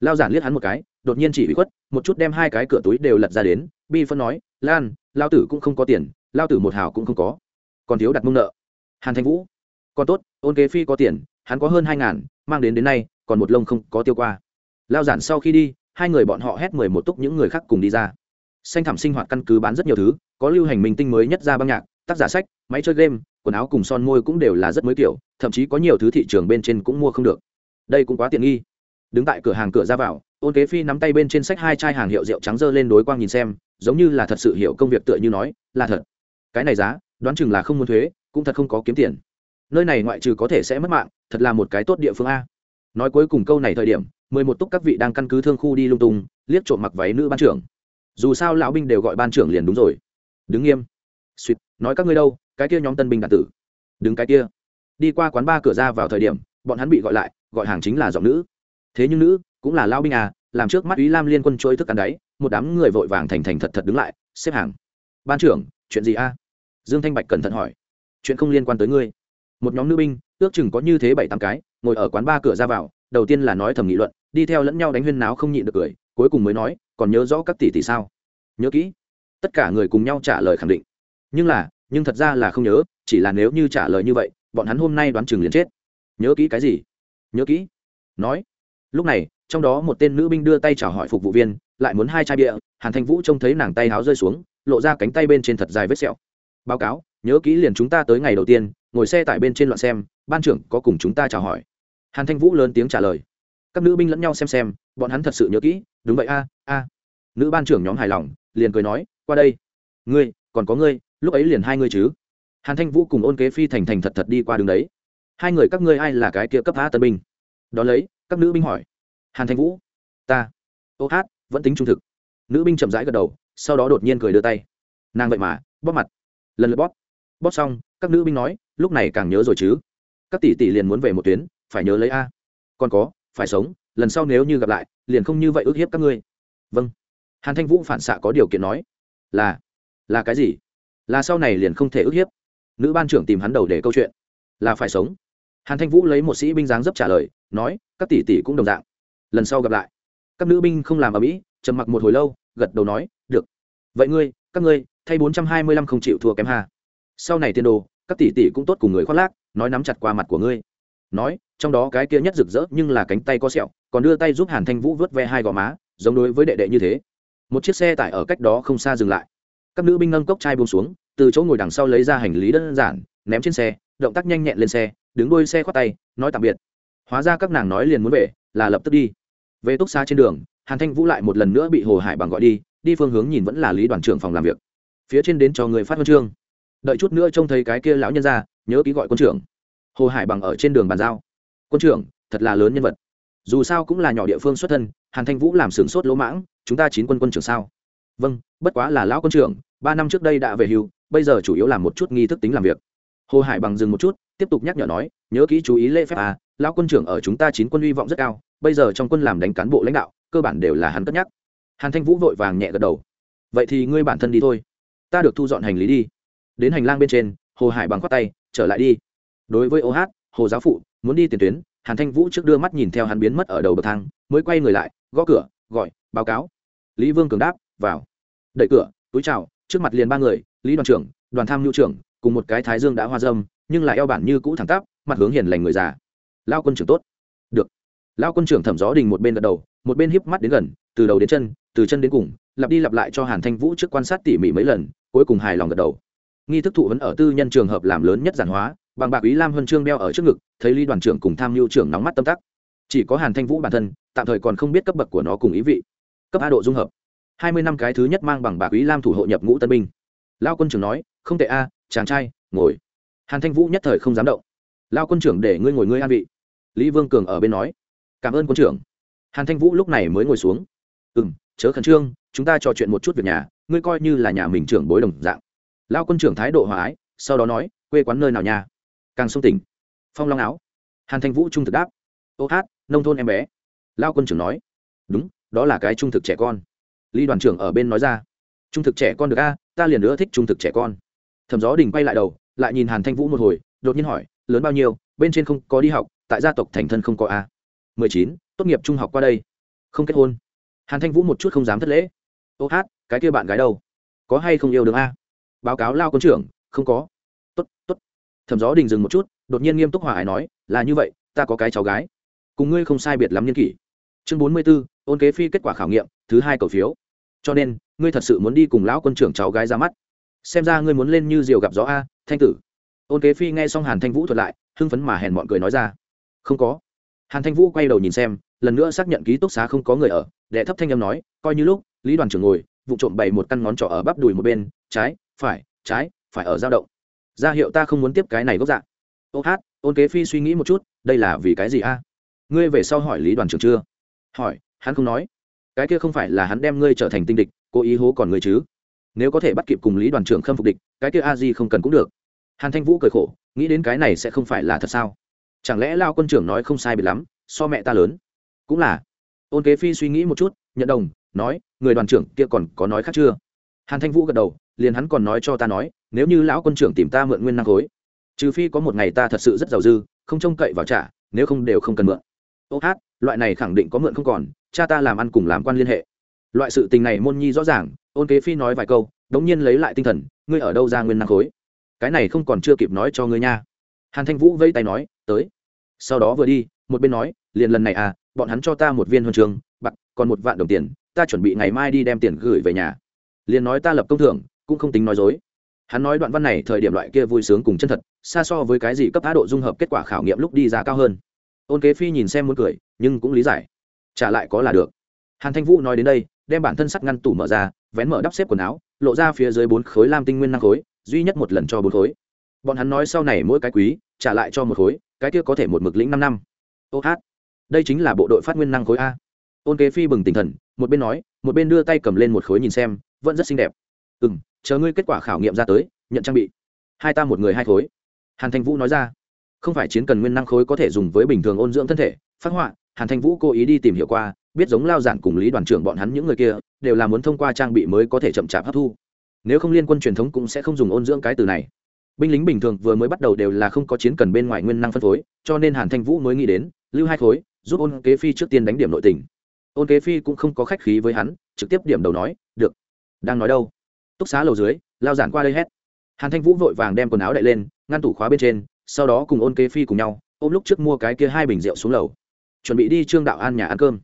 Lao giản liếc hắn một cái, đột nhiên chỉ bị khuất, một chút đem hai cái cửa túi đều lật ra đến, bi phân nói, lan, lao tử cũng không có tiền, lao tử một hào cũng không có. Còn thiếu đặt mông nợ. Hàn thanh vũ, còn tốt, ôn kế phi có tiền, hắn có hơn hai ngàn, mang đến đến nay, còn một lông không có tiêu qua. Lao giản sau khi đi, hai người bọn họ hét mười một túc những người khác cùng đi ra xanh thảm sinh hoạt căn cứ bán rất nhiều thứ, có lưu hành minh tinh mới nhất ra băng nhạc, tác giả sách, máy chơi game, quần áo cùng son môi cũng đều là rất mới kiểu, thậm chí có nhiều thứ thị trường bên trên cũng mua không được. Đây cũng quá tiện nghi. Đứng tại cửa hàng cửa ra vào, ôn kế phi nắm tay bên trên sách hai chai hàng hiệu rượu trắng dơ lên đối quang nhìn xem, giống như là thật sự hiểu công việc tựa như nói, là thật. Cái này giá, đoán chừng là không muốn thuế, cũng thật không có kiếm tiền. Nơi này ngoại trừ có thể sẽ mất mạng, thật là một cái tốt địa phương a. Nói cuối cùng câu này thời điểm, mười một túc các vị đang căn cứ thương khu đi lung tung, liếc trộm mặc váy nữ ban trưởng dù sao lão binh đều gọi ban trưởng liền đúng rồi. Đứng nghiêm. Suýt, nói các ngươi đâu, cái kia nhóm tân binh đạn tử. Đứng cái kia. Đi qua quán ba cửa ra vào thời điểm, bọn hắn bị gọi lại, gọi hàng chính là giọng nữ. Thế nhưng nữ, cũng là lao binh à làm trước mắt ý lam liên quân trôi thức ăn đáy một đám người vội vàng thành thành thật thật đứng lại, xếp hàng. Ban trưởng, chuyện gì a? Dương thanh bạch cẩn thận hỏi. Chuyện không liên quan tới ngươi. Một nhóm nữ binh, ước chừng có như thế bảy tám cái, ngồi ở quán ba cửa ra vào, đầu tiên là nói thầm nghị luận, đi theo lẫn nhau đánh huyên náo không nhịn được cười, cuối cùng mới nói còn nhớ rõ các tỷ tỷ sao? Nhớ kỹ. Tất cả người cùng nhau trả lời khẳng định. Nhưng là, nhưng thật ra là không nhớ, chỉ là nếu như trả lời như vậy, bọn hắn hôm nay đoán chừng liền chết. Nhớ kỹ cái gì? Nhớ kỹ. Nói. Lúc này, trong đó một tên nữ binh đưa tay chào hỏi phục vụ viên, lại muốn hai chai bia, hàn thanh vũ trông thấy nàng tay háo rơi xuống, lộ ra cánh tay bên trên thật dài vết sẹo. Báo cáo, nhớ kỹ liền chúng ta tới ngày đầu tiên, ngồi xe tại bên trên loạn xem, ban trưởng có cùng chúng ta chào hỏi. Hàn thanh vũ lớn tiếng trả lời. Các nữ binh lẫn nhau xem xem, bọn hắn thật sự nhớ kỹ, đúng vậy a a. Nữ ban trưởng nhóm hài lòng, liền cười nói, qua đây. Ngươi, còn có ngươi, lúc ấy liền hai ngươi chứ? Hàn thanh vũ cùng ôn kế phi thành thành thật thật đi qua đường đấy. Hai người các ngươi ai là cái kia cấp phá tân binh? Đón lấy, các nữ binh hỏi. Hàn thanh vũ. Ta. Ô hát, vẫn tính trung thực. Nữ binh chậm rãi gật đầu, sau đó đột nhiên cười đưa tay. Nàng vậy mà, bóp mặt. Lần lượt bóp. Bóp xong, các nữ binh nói, lúc này càng nhớ rồi chứ. Các tỷ tỷ liền muốn về một tuyến, phải nhớ lấy a. Còn có, phải sống, lần sau nếu như gặp lại, liền không như vậy ước hiếp các ngươi vâng. Hàn thanh vũ phản xạ có điều kiện nói, là là cái gì? Là sau này liền không thể ức hiếp. Nữ ban trưởng tìm hắn đầu để câu chuyện, là phải sống. Hàn thanh vũ lấy một sĩ binh dáng dấp trả lời, nói, các tỷ tỷ cũng đồng dạng. Lần sau gặp lại. Các nữ binh không làm ở mỹ trầm mặc một hồi lâu, gật đầu nói, được. Vậy ngươi, các ngươi, thay bốn trăm hai mươi lăm không chịu thua kém hà. Sau này tiên đồ, các tỷ tỷ cũng tốt cùng người khoác lác, nói nắm chặt qua mặt của ngươi. Nói, trong đó cái kia nhất rực rỡ nhưng là cánh tay có sẹo, còn đưa tay giúp hàn thanh vũ vớt ve hai gò má giống đối với đệ đệ như thế. Một chiếc xe tải ở cách đó không xa dừng lại. Các nữ binh nâng cốc chai buông xuống, từ chỗ ngồi đằng sau lấy ra hành lý đơn giản, ném trên xe, động tác nhanh nhẹn lên xe, đứng đuôi xe khoát tay, nói tạm biệt. Hóa ra các nàng nói liền muốn về, là lập tức đi. Về túc xa trên đường, hàn thanh vũ lại một lần nữa bị hồ hải bằng gọi đi đi phương hướng nhìn vẫn là lý đoàn trưởng phòng làm việc. Phía trên đến cho người phát huân chương. Đợi chút nữa trông thấy cái kia lão nhân ra, nhớ ký gọi quân trưởng. Hồ hải bằng ở trên đường bàn giao. Quân trưởng, thật là lớn nhân vật dù sao cũng là nhỏ địa phương xuất thân, hàn thanh vũ làm sửng sốt lỗ mãng, chúng ta chín quân quân trưởng sao? Vâng bất quá là lão quân trưởng, ba năm trước đây đã về hưu, bây giờ chủ yếu làm một chút nghi thức tính làm việc. Hồ hải bằng dừng một chút, tiếp tục nhắc nhở nói, nhớ kỹ chú ý lễ phép à lão quân trưởng ở chúng ta chín quân hy vọng rất cao, bây giờ trong quân làm đánh cán bộ lãnh đạo, cơ bản đều là hắn cất nhắc. Hàn thanh vũ vội vàng nhẹ gật đầu. Vậy thì ngươi bản thân đi thôi. Ta được thu dọn hành lý đi. Đến hành lang bên trên, hồ hải bằng khoát tay, trở lại đi. Đối với ô hát, hồ giáo phụ, muốn đi tiền tuyến hàn thanh vũ trước đưa mắt nhìn theo hắn biến mất ở đầu bậc thang, mới quay người lại, gõ cửa, gọi, báo cáo. Lý vương cường đáp, vào. Đẩy cửa, túi chào, trước mặt liền ba người, lý đoàn trưởng, đoàn tham nhu trưởng, cùng một cái thái dương đã hoa dâm, nhưng lại eo bản như cũ thẳng tắp, mặt hướng hiền lành người già. Lao quân trưởng tốt. Được. Lao quân trưởng thẩm gió đình một bên gật đầu, một bên híp mắt đến gần, từ đầu đến chân, từ chân đến cùng, lặp đi lặp lại cho hàn thanh vũ trước quan sát tỉ mỉ mấy lần, cuối cùng hài lòng gật đầu. Nghi thức thụ vẫn ở tư nhân trường hợp làm lớn nhất giản hóa bằng bạc ý lam huân chương đeo ở trước ngực, thấy lý đoàn trưởng cùng tham mưu trưởng nóng mắt tâm tắc. Chỉ có hàn thanh vũ bản thân, tạm thời còn không biết cấp bậc của nó cùng ý vị. Cấp a độ dung hợp. Hai mươi năm cái thứ nhất mang bằng bạc ý lam thủ hộ nhập ngũ tân binh. Lao quân trưởng nói, không tệ a, chàng trai, ngồi. Hàn thanh vũ nhất thời không dám động. Lao quân trưởng để ngươi ngồi ngươi an vị. Lý vương cường ở bên nói. Cảm ơn quân trưởng. Hàn thanh vũ lúc này mới ngồi xuống. Ừ m chớ khẩn trương, chúng ta trò chuyện một chút việc nhà, ngươi coi như là nhà mình trưởng bối đồng dạng. Lao quân trưởng thái độ hòa ái, sau đó nói, quê quán nơi nào nhà càng sông tỉnh phong long áo. Hàn thanh vũ trung thực đáp. Ô hát, nông thôn em bé. Lao quân trưởng nói. Đúng, đó là cái trung thực trẻ con. Lý đoàn trưởng ở bên nói ra. Trung thực trẻ con được a, ta liền nữa thích trung thực trẻ con. Thẩm gió đình quay lại đầu, lại nhìn hàn thanh vũ một hồi, đột nhiên hỏi, lớn bao nhiêu, bên trên không có đi học, tại gia tộc thành thân không có a? Mười chín, tốt nghiệp trung học qua đây. Không kết hôn. Hàn thanh vũ một chút không dám thất lễ. Ô hát, cái kia bạn gái đâu? Có hay không yêu được a? Báo cáo lao quân trưởng, không có. Tốt tốt thẩm gió đình dừng một chút, đột nhiên nghiêm túc hòa ái nói, là như vậy, ta có cái cháu gái. Cùng ngươi không sai biệt lắm niên kỷ. Chương bốn mươi b ố ôn kế phi kết quả khảo nghiệm, thứ hai cầu phiếu. Cho nên, ngươi thật sự muốn đi cùng lão quân trưởng cháu gái ra mắt. Xem ra ngươi muốn lên như diều gặp gió a, thanh tử. Ôn kế phi nghe xong hàn thanh vũ thuật lại, hưng phấn mà hèn mọi cười nói ra, không có. Hàn thanh vũ quay đầu nhìn xem, lần nữa xác nhận ký túc xá không có người ở, đệ thấp thanh âm nói, coi như lúc, lý đoàn trưởng ngồi, vụ trộm bày một căn ngón trỏ ở bắp đùi một bên, trái, phải trái, phải ở dao động ra hiệu ta không muốn tiếp cái này gốc dạng. Ô hát, ôn kế phi suy nghĩ một chút, đây là vì cái gì a? Ngươi về sau hỏi lý đoàn trưởng chưa? Hỏi, hắn không nói. Cái kia không phải là hắn đem ngươi trở thành tinh địch, cố ý hố còn ngươi chứ? Nếu có thể bắt kịp cùng lý đoàn trưởng khâm phục địch, cái kia a di không cần cũng được. Hàn thanh vũ cười khổ, nghĩ đến cái này sẽ không phải là thật sao? Chẳng lẽ lao quân trưởng nói không sai biệt lắm, so mẹ ta lớn? Cũng là. Ôn kế phi suy nghĩ một chút, nhận đồng, nói, người đoàn trưởng kia còn có nói khác chưa? Hàn thanh vũ gật đầu, liền hắn còn nói cho ta nói, nếu như lão quân trưởng tìm ta mượn nguyên năng khối, trừ phi có một ngày ta thật sự rất giàu dư, không trông cậy vào trả, nếu không đều không cần mượn. Ô hát, loại này khẳng định có mượn không còn, cha ta làm ăn cùng làm quan liên hệ. Loại sự tình này môn nhi rõ ràng, ôn kế phi nói vài câu, đống nhiên lấy lại tinh thần, ngươi ở đâu ra nguyên năng khối? Cái này không còn chưa kịp nói cho ngươi nha. Hàn thanh vũ vây tay nói, tới. Sau đó vừa đi, một bên nói, liền lần này à bọn hắn cho ta một viên huân trường, bạc, còn một vạn đồng tiền, ta chuẩn bị ngày mai đi đem tiền gửi về nhà liền nói ta lập công thưởng, cũng không tính nói dối. Hắn nói đoạn văn này thời điểm loại kia vui sướng cùng chân thật, xa so với cái gì cấp á độ dung hợp kết quả khảo nghiệm lúc đi ra cao hơn. Ôn kế phi nhìn xem muốn cười, nhưng cũng lý giải. Trả lại có là được. Hàn thanh vũ nói đến đây, đem bản thân sắt ngăn tủ mở ra, vén mở đắp xếp quần áo, lộ ra phía dưới bốn khối lam tinh nguyên năng khối, duy nhất một lần cho bốn khối. Bọn hắn nói sau này mỗi cái quý, trả lại cho một khối, cái kia có thể một mực lĩnh năm năm. Ô hát, đây chính là bộ đội phát nguyên năng khối a. Ôn kế phi bừng tỉnh thần, một bên nói, một bên đưa tay cầm lên một khối nhìn xem vẫn rất xinh đẹp. Ừ m chờ ngươi kết quả khảo nghiệm ra tới, nhận trang bị. Hai ta một người hai khối. Hàn thanh vũ nói ra. Không phải chiến cần nguyên năng khối có thể dùng với bình thường ôn dưỡng thân thể, phát họa, hàn thanh vũ cố ý đi tìm hiểu qua, biết giống lao giản cùng lý đoàn trưởng bọn hắn những người kia, đều là muốn thông qua trang bị mới có thể chậm chạp hấp thu. Nếu không liên quân truyền thống cũng sẽ không dùng ôn dưỡng cái từ này. Binh lính bình thường vừa mới bắt đầu đều là không có chiến cần bên ngoài nguyên năng phân phối, cho nên hàn thanh vũ mới nghĩ đến, lưu hai khối, giúp ôn kế phi trước tiên đánh điểm nội tình. Ôn kế phi cũng không có khách khí với hắn, trực tiếp điểm đầu nói đang nói đâu? Túc xá lầu dưới lao giản qua đây hét. Hàn thanh vũ vội vàng đem quần áo đậy lên ngăn tủ khóa bên trên sau đó cùng ôn kế phi cùng nhau ôm lúc trước mua cái kia hai bình rượu xuống lầu. Chuẩn bị đi trương đạo an nhà ăn cơm.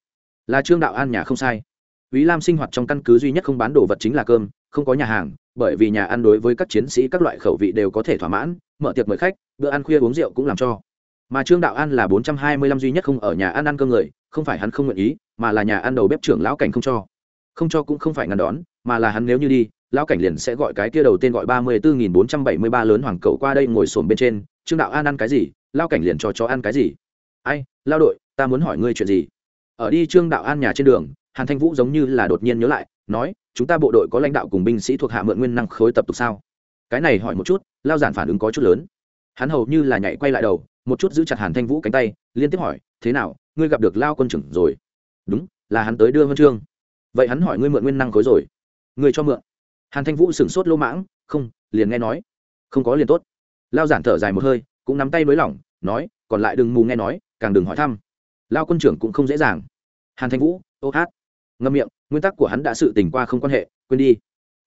Là trương đạo an nhà không sai. Vĩ Lam sinh hoạt trong căn cứ duy nhất không bán đồ vật chính là cơm, không có nhà hàng, bởi vì nhà ăn đối với các chiến sĩ các loại khẩu vị đều có thể thỏa mãn, mở tiệc mời khách, bữa ăn khuya uống rượu cũng làm cho. Mà Trương Đạo An là bốn trăm hai mươi lăm duy nhất không ở nhà ăn ăn cơm người, không phải hắn không nguyện ý, mà là nhà ăn đầu bếp trưởng lão cảnh không cho. Không cho cũng không phải ngăn đón, mà là hắn nếu như đi, lão cảnh liền sẽ gọi cái kia đầu tên gọi ba mươi bốn nghìn bốn trăm bảy mươi ba lớn hoàng cậu qua đây ngồi xổm bên trên, Trương Đạo An ăn cái gì, lão cảnh liền cho chó ăn cái gì. Ai, lao đội, ta muốn hỏi ngươi chuyện gì? Ở đi Trương Đạo An nhà trên đường, hàn thanh vũ giống như là đột nhiên nhớ lại nói chúng ta bộ đội có lãnh đạo cùng binh sĩ thuộc hạ mượn nguyên năng khối tập tục sao? Cái này hỏi một chút lao giản phản ứng có chút lớn. Hắn hầu như là nhảy quay lại đầu một chút giữ chặt hàn thanh vũ cánh tay liên tiếp hỏi thế nào ngươi gặp được lao quân trưởng rồi? Đúng là hắn tới đưa huân chương. Vậy hắn hỏi ngươi mượn nguyên năng khối rồi? Người cho mượn. Hàn thanh vũ sửng sốt lô mãng, không, liền nghe nói. Không có liền tốt. Lao giản thở dài một hơi, cũng nắm tay nới lỏng, nói, còn lại đừng mù nghe nói, càng đừng hỏi thăm. Lao quân trưởng cũng không dễ dàng. Hàn thanh vũ, ô hát. Ngâm miệng, nguyên tắc của hắn đã sự tình qua không quan hệ, quên đi.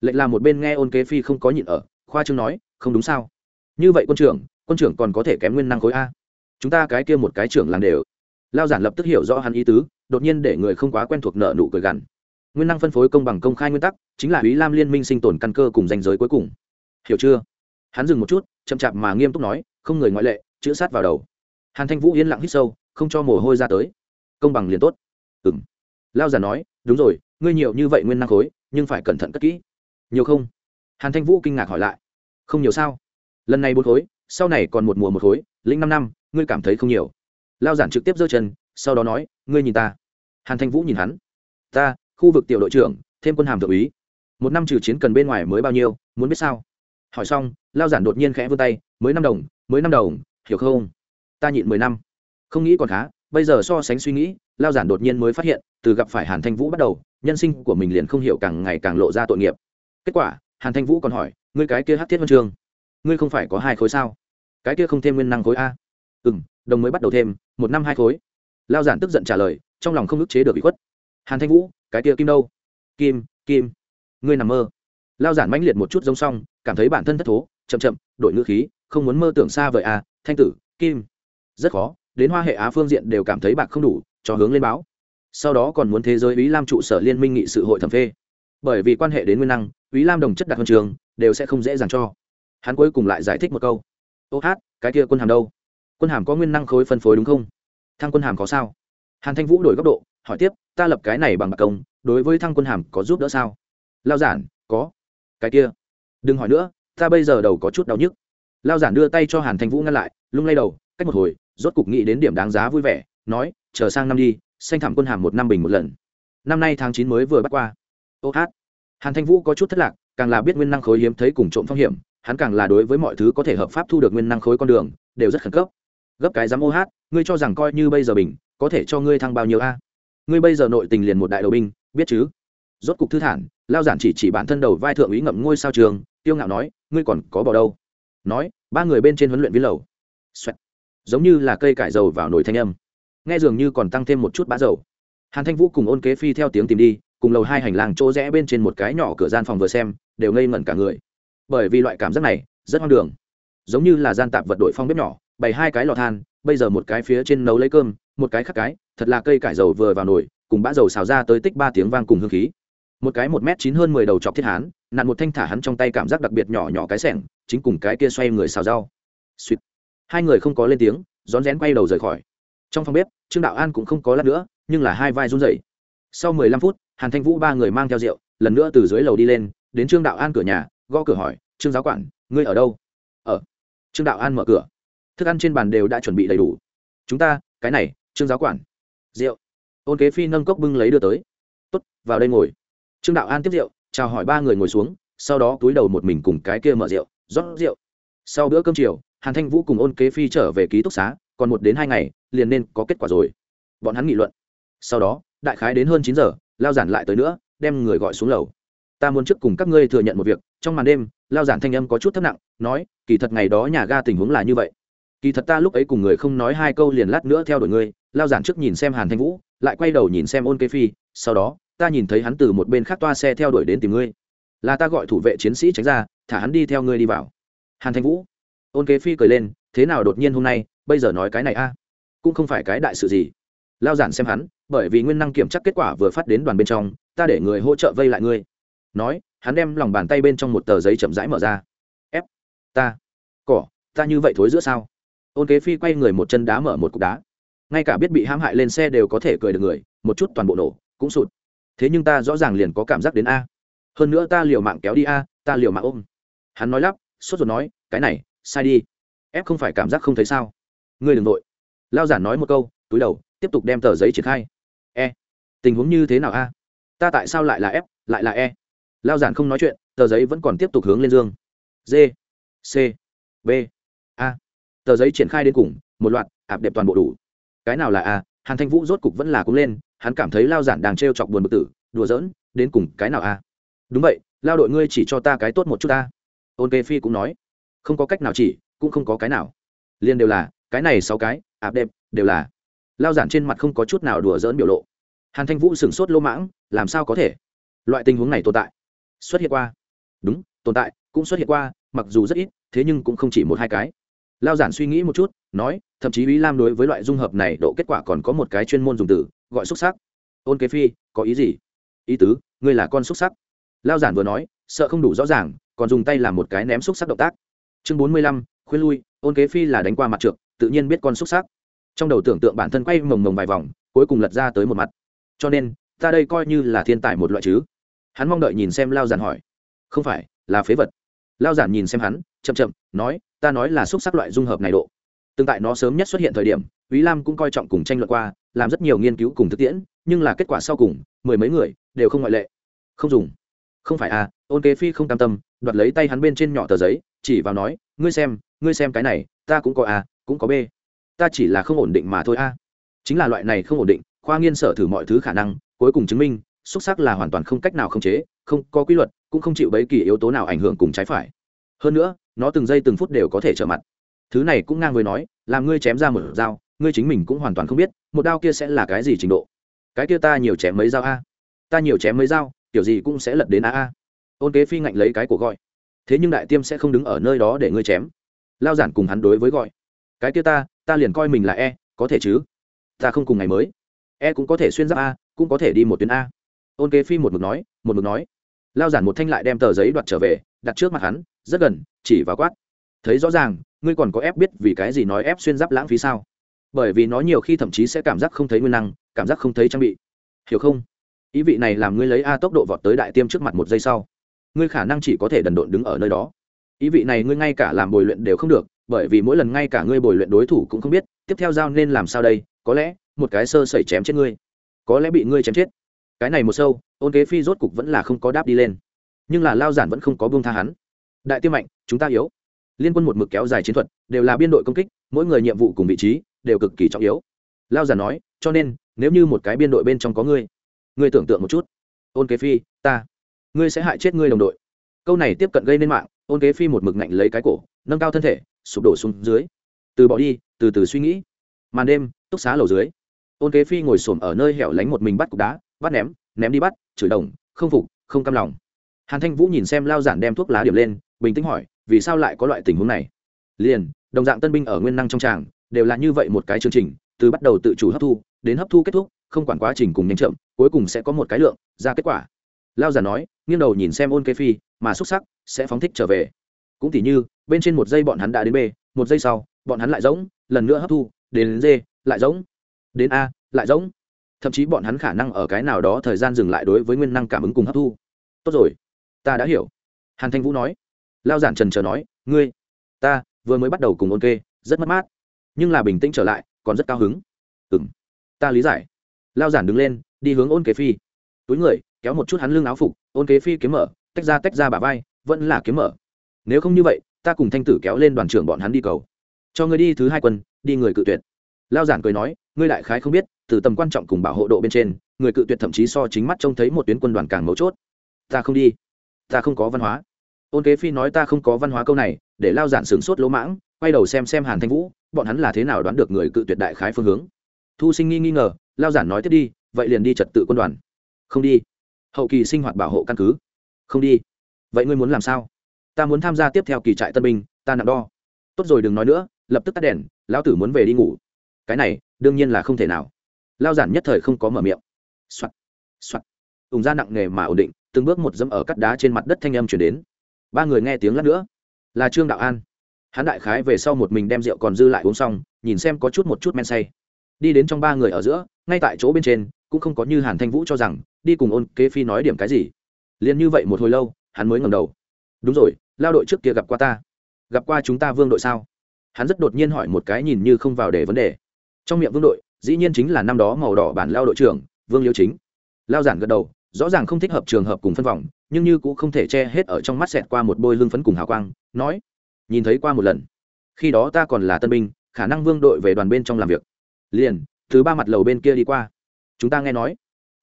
Lệnh là một bên nghe ôn kế phi không có nhịn ở, khoa trương nói, không đúng sao? Như vậy quân trưởng quân trưởng còn có thể kém nguyên năng khối a. Chúng ta cái kia một cái trưởng làm đều. Lao giản lập tức hiểu rõ hắn ý tứ, đột nhiên để người không quá quen thuộc nợ nụ cười gằn nguyên năng phân phối công bằng công khai nguyên tắc, chính là ý lam liên minh sinh tồn căn cơ cùng danh giới cuối cùng. Hiểu chưa? Hắn dừng một chút, chậm chạp mà nghiêm túc nói, không người ngoại lệ, chữ sát vào đầu. Hàn thanh vũ yên lặng hít sâu, không cho mồ hôi ra tới. Công bằng liền tốt. Ừng lao giả nói, đúng rồi, ngươi nhiều như vậy nguyên năng khối, nhưng phải cẩn thận cất kỹ. Nhiều không? Hàn thanh vũ kinh ngạc hỏi lại. Không nhiều sao? Lần này bốn khối, sau này còn một mùa một khối, lĩnh năm năm, ngươi cảm thấy không nhiều. Lao giản trực tiếp giơ chân, sau đó nói, ngươi nhìn ta. Hàn thanh vũ nhìn hắn. Ta khu vực tiểu đội trưởng, thêm quân hàm thượng úy. Một năm trừ chiến cần bên ngoài mới bao nhiêu, muốn biết sao? Hỏi xong, lao giản đột nhiên khẽ vươn tay, mới năm đồng, mới năm đồng, hiểu không? Ta nhịn mười năm. Không nghĩ còn khá, bây giờ so sánh suy nghĩ, lao giản đột nhiên mới phát hiện, từ gặp phải hàn thanh vũ bắt đầu, nhân sinh của mình liền không hiểu càng ngày càng lộ ra tội nghiệp. Kết quả, hàn thanh vũ còn hỏi, ngươi cái kia hát thiết Văn chương ngươi không phải có hai khối sao? Cái kia không thêm nguyên năng khối a. Ừ m đồng mới bắt đầu thêm, một năm hai khối. Lao giản tức giận trả lời, trong lòng không ức chế được bị khuất. Hàn thanh vũ cái kia kim đâu? Kim kim. Ngươi nằm mơ. Lao giản mãnh liệt một chút giống xong, cảm thấy bản thân thất thố, chậm chậm, đổi ngữ khí, không muốn mơ tưởng xa vời a thanh tử, kim. Rất khó, đến hoa hệ á phương diện đều cảm thấy bạc không đủ, cho hướng lên báo. Sau đó còn muốn thế giới ý lam trụ sở liên minh nghị sự hội thẩm phê. Bởi vì quan hệ đến nguyên năng ý lam đồng chất đặt huân trường, đều sẽ không dễ dàng cho. Hắn cuối cùng lại giải thích một câu. Ô hát, cái kia quân hàm đâu? Quân hàm có nguyên năng khối phân phối đúng không? Thăng quân hàm có sao? Hàn thanh vũ đổi góc độ hỏi tiếp, ta lập cái này bằng bạc công, đối với thăng quân hàm có giúp đỡ sao? Lao giản, có. Cái kia, đừng hỏi nữa, ta bây giờ đầu có chút đau nhức. Lao giản đưa tay cho hàn thanh vũ ngăn lại, lung lay đầu, cách một hồi, rốt cục nghĩ đến điểm đáng giá vui vẻ, nói, chờ sang năm đi, xanh thảm quân hàm một năm bình một lần. Năm nay tháng chín mới vừa bắt qua. Ô hát. Hàn thanh vũ có chút thất lạc, càng là biết nguyên năng khối hiếm thấy cùng trộm phong hiểm, hắn càng là đối với mọi thứ có thể hợp pháp thu được nguyên năng khối con đường, đều rất khẩn cấp. Gấp cái dám ô hát, ngươi cho rằng coi như bây giờ bình, có thể cho ngươi thăng bao nhiêu a? Ngươi bây giờ nội tình liền một đại đầu binh, biết chứ? Rốt cục thư thản, lao giản chỉ chỉ bản thân đầu vai thượng úy ngậm ngôi sao trường tiêu ngạo nói, ngươi còn có bỏ đâu? Nói, ba người bên trên huấn luyện viên lầu. Xoẹt. giống như là cây cải dầu vào nồi thanh âm. Nghe dường như còn tăng thêm một chút bã dầu. Hàn thanh vũ cùng ôn kế phi theo tiếng tìm đi, cùng lầu hai hành lang chỗ rẽ bên trên một cái nhỏ cửa gian phòng vừa xem, đều ngây ngẩn cả người. Bởi vì loại cảm giác này, rất hoang đường. Giống như là gian tạp vật đội phong bếp nhỏ, bày hai cái lò than bây giờ một cái phía trên nấu lấy cơm, một cái khác cái, thật là cây cải dầu vừa vào nồi, cùng bã dầu xào ra tới tích ba tiếng vang cùng hương khí. Một cái một m chín hơn mười đầu chọc thiết hán, nặn một thanh thả hắn trong tay cảm giác đặc biệt nhỏ nhỏ cái sẻng, chính cùng cái kia xoay người xào rau. Suýt hai người không có lên tiếng, rón rén quay đầu rời khỏi. Trong phòng bếp, trương đạo an cũng không có lát nữa, nhưng là hai vai run rẩy. Sau mười lăm phút, hàn thanh vũ ba người mang theo rượu, lần nữa từ dưới lầu đi lên, đến trương đạo an cửa nhà, gõ cửa hỏi, trương giáo quản, ngươi ở đâu? Ở. Trương đạo an mở cửa thức ăn trên bàn đều đã chuẩn bị đầy đủ. Chúng ta, cái này, trương giáo quản. Rượu. Ôn kế phi nâng cốc bưng lấy đưa tới. Tốt, vào đây ngồi. Trương đạo an tiếp rượu, chào hỏi ba người ngồi xuống, sau đó túi đầu một mình cùng cái kia mở rượu, rót rượu. Sau bữa cơm chiều, hàn thanh vũ cùng ôn kế phi trở về ký túc xá, còn một đến hai ngày, liền nên có kết quả rồi. Bọn hắn nghị luận. Sau đó, đại khái đến hơn chín giờ, lao giản lại tới nữa, đem người gọi xuống lầu. Ta muốn trước cùng các ngươi thừa nhận một việc, trong màn đêm, lao giản thanh âm có chút thấp nặng, nói, kỳ thật ngày đó nhà ga tình huống là như vậy kỳ thật ta lúc ấy cùng người không nói hai câu liền lát nữa theo đuổi ngươi, lao giản trước nhìn xem hàn thanh vũ, lại quay đầu nhìn xem ôn kế phi, sau đó, ta nhìn thấy hắn từ một bên khác toa xe theo đuổi đến tìm ngươi. Là ta gọi thủ vệ chiến sĩ tránh ra, thả hắn đi theo ngươi đi vào. Hàn thanh vũ. Ôn kế phi cười lên, thế nào đột nhiên hôm nay, bây giờ nói cái này a? Cũng không phải cái đại sự gì. Lao giản xem hắn, bởi vì nguyên năng kiểm tra kết quả vừa phát đến đoàn bên trong, ta để người hỗ trợ vây lại ngươi. Nói, hắn đem lòng bàn tay bên trong một tờ giấy chậm rãi mở ra. Ép ta. Cỏ, ta như vậy thối giữa sao? Ôn kế phi quay người một chân đá mở một cục đá. Ngay cả biết bị hãm hại lên xe đều có thể cười được người, một chút toàn bộ nổ, cũng sụt. Thế nhưng ta rõ ràng liền có cảm giác đến a. Hơn nữa ta liều mạng kéo đi a, ta liều mạng ôm. Hắn nói lắp, sốt ruột nói, cái này, sai đi. Ép không phải cảm giác không thấy sao? Ngươi đ ừ n g nội lao giản nói một câu, túi đầu, tiếp tục đem tờ giấy triển khai. E. Tình huống như thế nào a? Ta tại sao lại là f, lại là e? Lao giản không nói chuyện, tờ giấy vẫn còn tiếp tục hướng lên dương. D c, b tờ giấy triển khai đến cùng, một loạt, ạp đẹp toàn bộ đủ. Cái nào là a, hàn thanh vũ rốt cục vẫn là cúng lên, hắn cảm thấy lao giản đang t chọc buồn bực tử, đùa giỡn, đến cùng cái nào a? Đúng vậy, lao đội ngươi chỉ cho ta cái tốt một chút ta ôn kê phi cũng nói. Không có cách nào chỉ, cũng không có cái nào. Liền đều là, cái này sáu cái, ạp đẹp, đều là. Lao giản trên mặt không có chút nào đùa dỡn biểu lộ. Hàn thanh vũ sửng sốt lô mãng, làm sao có thể? Loại tình huống này tồn tại. Xuất hiện qua. Đúng, tồn tại, cũng xuất hiện qua, mặc dù rất ít, thế nhưng cũng không chỉ một hai cái lao giản suy nghĩ một chút, nói, thậm chí ý lam đối với loại dung hợp này độ kết quả còn có một cái chuyên môn dùng từ, gọi xúc sắc. Ôn kế phi, có ý gì? Ý tứ, ngươi là con xúc sắc. Lao giản vừa nói, sợ không đủ rõ ràng, còn dùng tay làm một cái ném xúc sắc động tác. Chương bốn mươi lăm, khuyên lui, ôn kế phi là đánh qua mặt trượt tự nhiên biết con xúc sắc. Trong đầu tưởng tượng bản thân quay mồng mồng vài vòng, cuối cùng lật ra tới một mặt. Cho nên, ta đây coi như là thiên tài một loại chứ. Hắn mong đợi nhìn xem lao giản hỏi. Không phải, là phế vật. Lao giản nhìn xem hắn, chậm chậm, nói ta nói là xúc sắc loại dung hợp này độ tương tại nó sớm nhất xuất hiện thời điểm Vĩ Lam cũng coi trọng cùng tranh luận qua, làm rất nhiều nghiên cứu cùng thực tiễn, nhưng là kết quả sau cùng, mười mấy người đều không ngoại lệ. Không dùng. Không phải à, Ôn Kế Phi không cam tâm, đoạt lấy tay hắn bên trên nhỏ tờ giấy, chỉ vào nói, ngươi xem, ngươi xem cái này, ta cũng có a, cũng có b. Ta chỉ là không ổn định mà thôi a. Chính là loại này không ổn định, khoa nghiên sở thử mọi thứ khả năng, cuối cùng chứng minh, xúc sắc là hoàn toàn không cách nào khống chế không có quy luật cũng không chịu bấy kỳ yếu tố nào ảnh hưởng cùng trái phải hơn nữa, nó từng giây từng phút đều có thể trở mặt. Thứ này cũng ngang với nói làm ngươi chém ra một dao, ngươi chính mình cũng hoàn toàn không biết, một đao kia sẽ là cái gì trình độ. Cái kia ta nhiều chém mấy dao a. Ta nhiều chém mấy dao, kiểu gì cũng sẽ lật đến a a. Ôn kế phi ngạnh lấy cái của gọi. Thế nhưng đại tiêm sẽ không đứng ở nơi đó để ngươi chém. Lao giản cùng hắn đối với gọi. Cái kia ta ta liền coi mình là e có thể chứ? Ta không cùng ngày mới. E cũng có thể xuyên giáp a, cũng có thể đi một tuyến a. Ôn kế phi một mực nói, một mực nói. Lao giản một thanh lại đem tờ giấy đoạt trở về đặt trước mặt hắn, rất gần, chỉ và quát. Thấy rõ ràng, ngươi còn có ép biết vì cái gì nói ép xuyên giáp lãng phí sao? Bởi vì nó nhiều khi thậm chí sẽ cảm giác không thấy nguyên năng, cảm giác không thấy trang bị. Hiểu không? Ý vị này làm ngươi lấy a tốc độ vọt tới đại tiêm trước mặt một giây sau. Ngươi khả năng chỉ có thể đần độn đứng ở nơi đó. Ý vị này ngươi ngay cả làm bồi luyện đều không được, bởi vì mỗi lần ngay cả ngươi bồi luyện đối thủ cũng không biết, tiếp theo giao nên làm sao đây, có lẽ, một cái sơ sẩy chém chết ngươi. Có lẽ bị ngươi chém chết. Cái này một sâu, ôn kế phi rốt cục vẫn là không có đáp đi lên nhưng là lao giản vẫn không có buông tha hắn. Đại tiêu mạnh, chúng ta yếu. Liên quân một mực kéo dài chiến thuật, đều là biên đội công kích, mỗi người nhiệm vụ cùng vị trí đều cực kỳ trọng yếu. Lao giản nói, cho nên, nếu như một cái biên đội bên trong có ngươi ngươi tưởng tượng một chút. Ôn kế phi, ta, ngươi sẽ hại chết ngươi đồng đội. Câu này tiếp cận gây nên mạng, ôn kế phi một mực ngạnh lấy cái cổ, nâng cao thân thể, sụp đổ xuống dưới. Từ bỏ đi, từ từ suy nghĩ. Màn đêm, túc xá lầu dưới. Ôn kế phi ngồi xổm ở nơi hẻo lánh một mình bắt cục đá, bắt ném ném đi bắt, chửi đồng, không phục, không cam lòng hàn thanh vũ nhìn xem lao giản đem thuốc lá điểm lên, bình tĩnh hỏi, vì sao lại có loại tình huống này? Liền, đồng dạng tân binh ở nguyên năng trong tràng, đều là như vậy một cái chương trình, từ bắt đầu tự chủ hấp thu, đến hấp thu kết thúc, không quản quá trình cùng nhanh chậm, cuối cùng sẽ có một cái lượng, ra kết quả. Lao giả nói, nghiêng đầu nhìn xem ôn kế phi, mà xúc sắc, sẽ phóng thích trở về. Cũng tỉ như, bên trên một giây bọn hắn đã đến b, một giây sau, bọn hắn lại giống lần nữa hấp thu, đến d, lại giống đến a, lại giống thậm chí bọn hắn khả năng ở cái nào đó thời gian dừng lại đối với nguyên năng cảm ứng cùng hấp thu. Tốt rồi ta đã hiểu. Hàn thanh vũ nói. Lao giản trần chờ nói, ngươi, ta vừa mới bắt đầu cùng ôn kê, rất mất mát, nhưng là bình tĩnh trở lại, còn rất cao hứng. Ừ m ta lý giải. Lao giản đứng lên, đi hướng ôn kế phi. Túi người, kéo một chút hắn lưng áo phục, ôn kế phi kiếm mở, tách ra tách ra bà vai, vẫn là kiếm mở. Nếu không như vậy, ta cùng thanh tử kéo lên đoàn trưởng bọn hắn đi cầu. Cho ngươi đi thứ hai quân, đi người cự tuyệt. Lao giản cười nói, ngươi đại khái không biết, từ tầm quan trọng cùng bảo hộ độ bên trên, người cự tuyệt thậm chí so chính mắt trông thấy một tuyến quân đoàn càng mấu chốt. Ta không đi ta không có văn hóa. Ôn kế phi nói ta không có văn hóa câu này, để lao giản sướng sốt lỗ mãng, quay đầu xem xem hàn thanh vũ, bọn hắn là thế nào đoán được người cự tuyệt đại khái phương hướng. Thu sinh nghi nghi ngờ, lao giản nói tiếp đi, vậy liền đi trật tự quân đoàn. Không đi. Hậu kỳ sinh hoạt bảo hộ căn cứ. Không đi. Vậy ngươi muốn làm sao? Ta muốn tham gia tiếp theo kỳ trại tân binh, ta nặng đo. Tốt rồi đừng nói nữa, lập tức tắt đèn, lão tử muốn về đi ngủ. Cái này, đương nhiên là không thể nào. Lao giản nhất thời không có mở miệng. Soạt. Soạt. Ủng ra nặng nề mà ổn định từng bước một dẫm ở cắt đá trên mặt đất thanh âm chuyển đến. Ba người nghe tiếng lát nữa. Là trương đạo an. Hắn đại khái về sau một mình đem rượu còn dư lại uống xong, nhìn xem có chút một chút men say. Đi đến trong ba người ở giữa, ngay tại chỗ bên trên, cũng không có như hàn thanh vũ cho rằng, đi cùng ôn kế phi nói điểm cái gì. Liền như vậy một hồi lâu, hắn mới ngầm đầu. Đúng rồi, lao đội trước kia gặp qua ta. Gặp qua chúng ta vương đội sao? Hắn rất đột nhiên hỏi một cái nhìn như không vào để vấn đề. Trong miệng vương đội, dĩ nhiên chính là năm đó màu đỏ bản lao đội trưởng, vương liêu chính. Lao giản gật đầu rõ ràng không thích hợp trường hợp cùng phân vòng, nhưng như cũng không thể che hết ở trong mắt xẹt qua một bôi lưng phấn cùng hào quang, nói, nhìn thấy qua một lần. Khi đó ta còn là tân binh, khả năng vương đội về đoàn bên trong làm việc. Liền, thứ ba mặt lầu bên kia đi qua. Chúng ta nghe nói.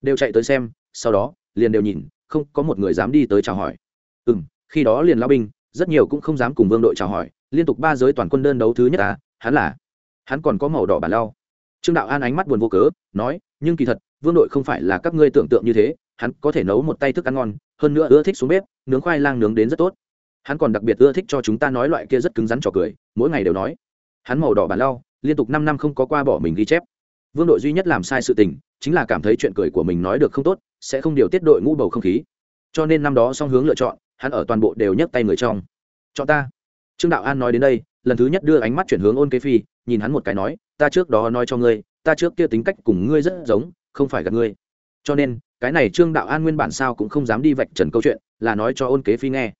Đều chạy tới xem, sau đó, liền đều nhìn, không có một người dám đi tới chào hỏi. Ừ m khi đó liền lao binh, rất nhiều cũng không dám cùng vương đội chào hỏi, liên tục ba giới toàn quân đơn đấu thứ nhất à hắn là, hắn còn có màu đỏ bản lao. Trương đạo an ánh mắt buồn vô cớ, nói, nhưng kỳ thật, vương đội không phải là các ngươi tưởng tượng như thế hắn có thể nấu một tay thức ăn ngon, hơn nữa ưa thích xuống bếp, nướng khoai lang nướng đến rất tốt. Hắn còn đặc biệt ưa thích cho chúng ta nói loại kia rất cứng rắn trò cười, mỗi ngày đều nói. Hắn màu đỏ bàn lau, liên tục năm năm không có qua bỏ mình ghi chép. Vương đội duy nhất làm sai sự tình, chính là cảm thấy chuyện cười của mình nói được không tốt, sẽ không điều tiết đội ngũ bầu không khí. Cho nên năm đó song hướng lựa chọn, hắn ở toàn bộ đều nhấc tay người trong. Chọn ta. Trương đạo an nói đến đây, lần thứ nhất đưa ánh mắt chuyển hướng ôn kế phi, nhìn hắn một cái nói, ta trước đó nói cho ngươi, ta trước kia tính cách cùng ngươi rất giống, không phải gặp ngươi. Cho nên cái này trương đạo an nguyên bản sao cũng không dám đi vạch trần câu chuyện, là nói cho ôn kế phi nghe.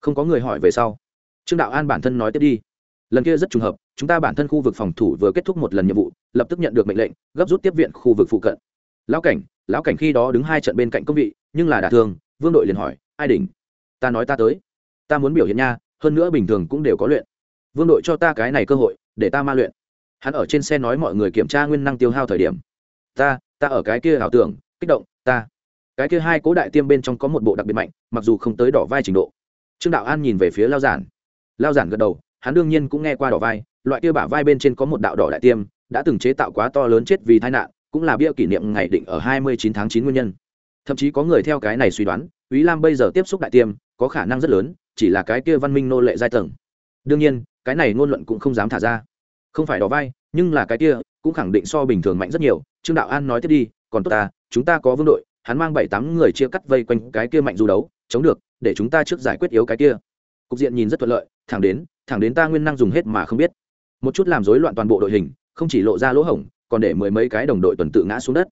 Không có người hỏi về sau. Trương đạo an bản thân nói tiếp đi. Lần kia rất trùng hợp, chúng ta bản thân khu vực phòng thủ vừa kết thúc một lần nhiệm vụ, lập tức nhận được mệnh lệnh, gấp rút tiếp viện khu vực phụ cận. Lão cảnh lão cảnh khi đó đứng hai trận bên cạnh công vị, nhưng là đả thương, vương đội liền hỏi, ai đỉnh? Ta nói ta tới. Ta muốn biểu hiện nha, hơn nữa bình thường cũng đều có luyện. Vương đội cho ta cái này cơ hội, để ta ma luyện. Hắn ở trên xe nói mọi người kiểm tra nguyên năng tiêu hao thời điểm. Ta ta ở cái kia ảo tưởng kích động, ta. Cái kia hai cố đại tiêm bên trong có một bộ đặc biệt mạnh, mặc dù không tới đỏ vai trình độ. Trương đạo an nhìn về phía lao giản. Lao giản gật đầu, hắn đương nhiên cũng nghe qua đỏ vai, loại kia bả vai bên trên có một đạo đỏ đại tiêm, đã từng chế tạo quá to lớn chết vì tai nạn, cũng là bia kỷ niệm ngày định ở hai mươi chín tháng chín nguyên nhân. Thậm chí có người theo cái này suy đoán, Úy Lam bây giờ tiếp xúc đại tiêm, có khả năng rất lớn, chỉ là cái kia văn minh nô lệ giai tầng. Đương nhiên, cái này ngôn luận cũng không dám thả ra. Không phải đỏ vai, nhưng là cái kia, cũng khẳng định so bình thường mạnh rất nhiều. Trương đạo an nói tiếp đi, còn tốt ta chúng ta có vương đội, hắn mang bảy tám người chia cắt vây quanh cái kia mạnh du đấu, chống được, để chúng ta trước giải quyết yếu cái kia. Cục diện nhìn rất thuận lợi, thẳng đến thẳng đến ta nguyên năng dùng hết mà không biết. Một chút làm rối loạn toàn bộ đội hình, không chỉ lộ ra lỗ hổng, còn để mười mấy cái đồng đội tuần tự ngã xuống đất.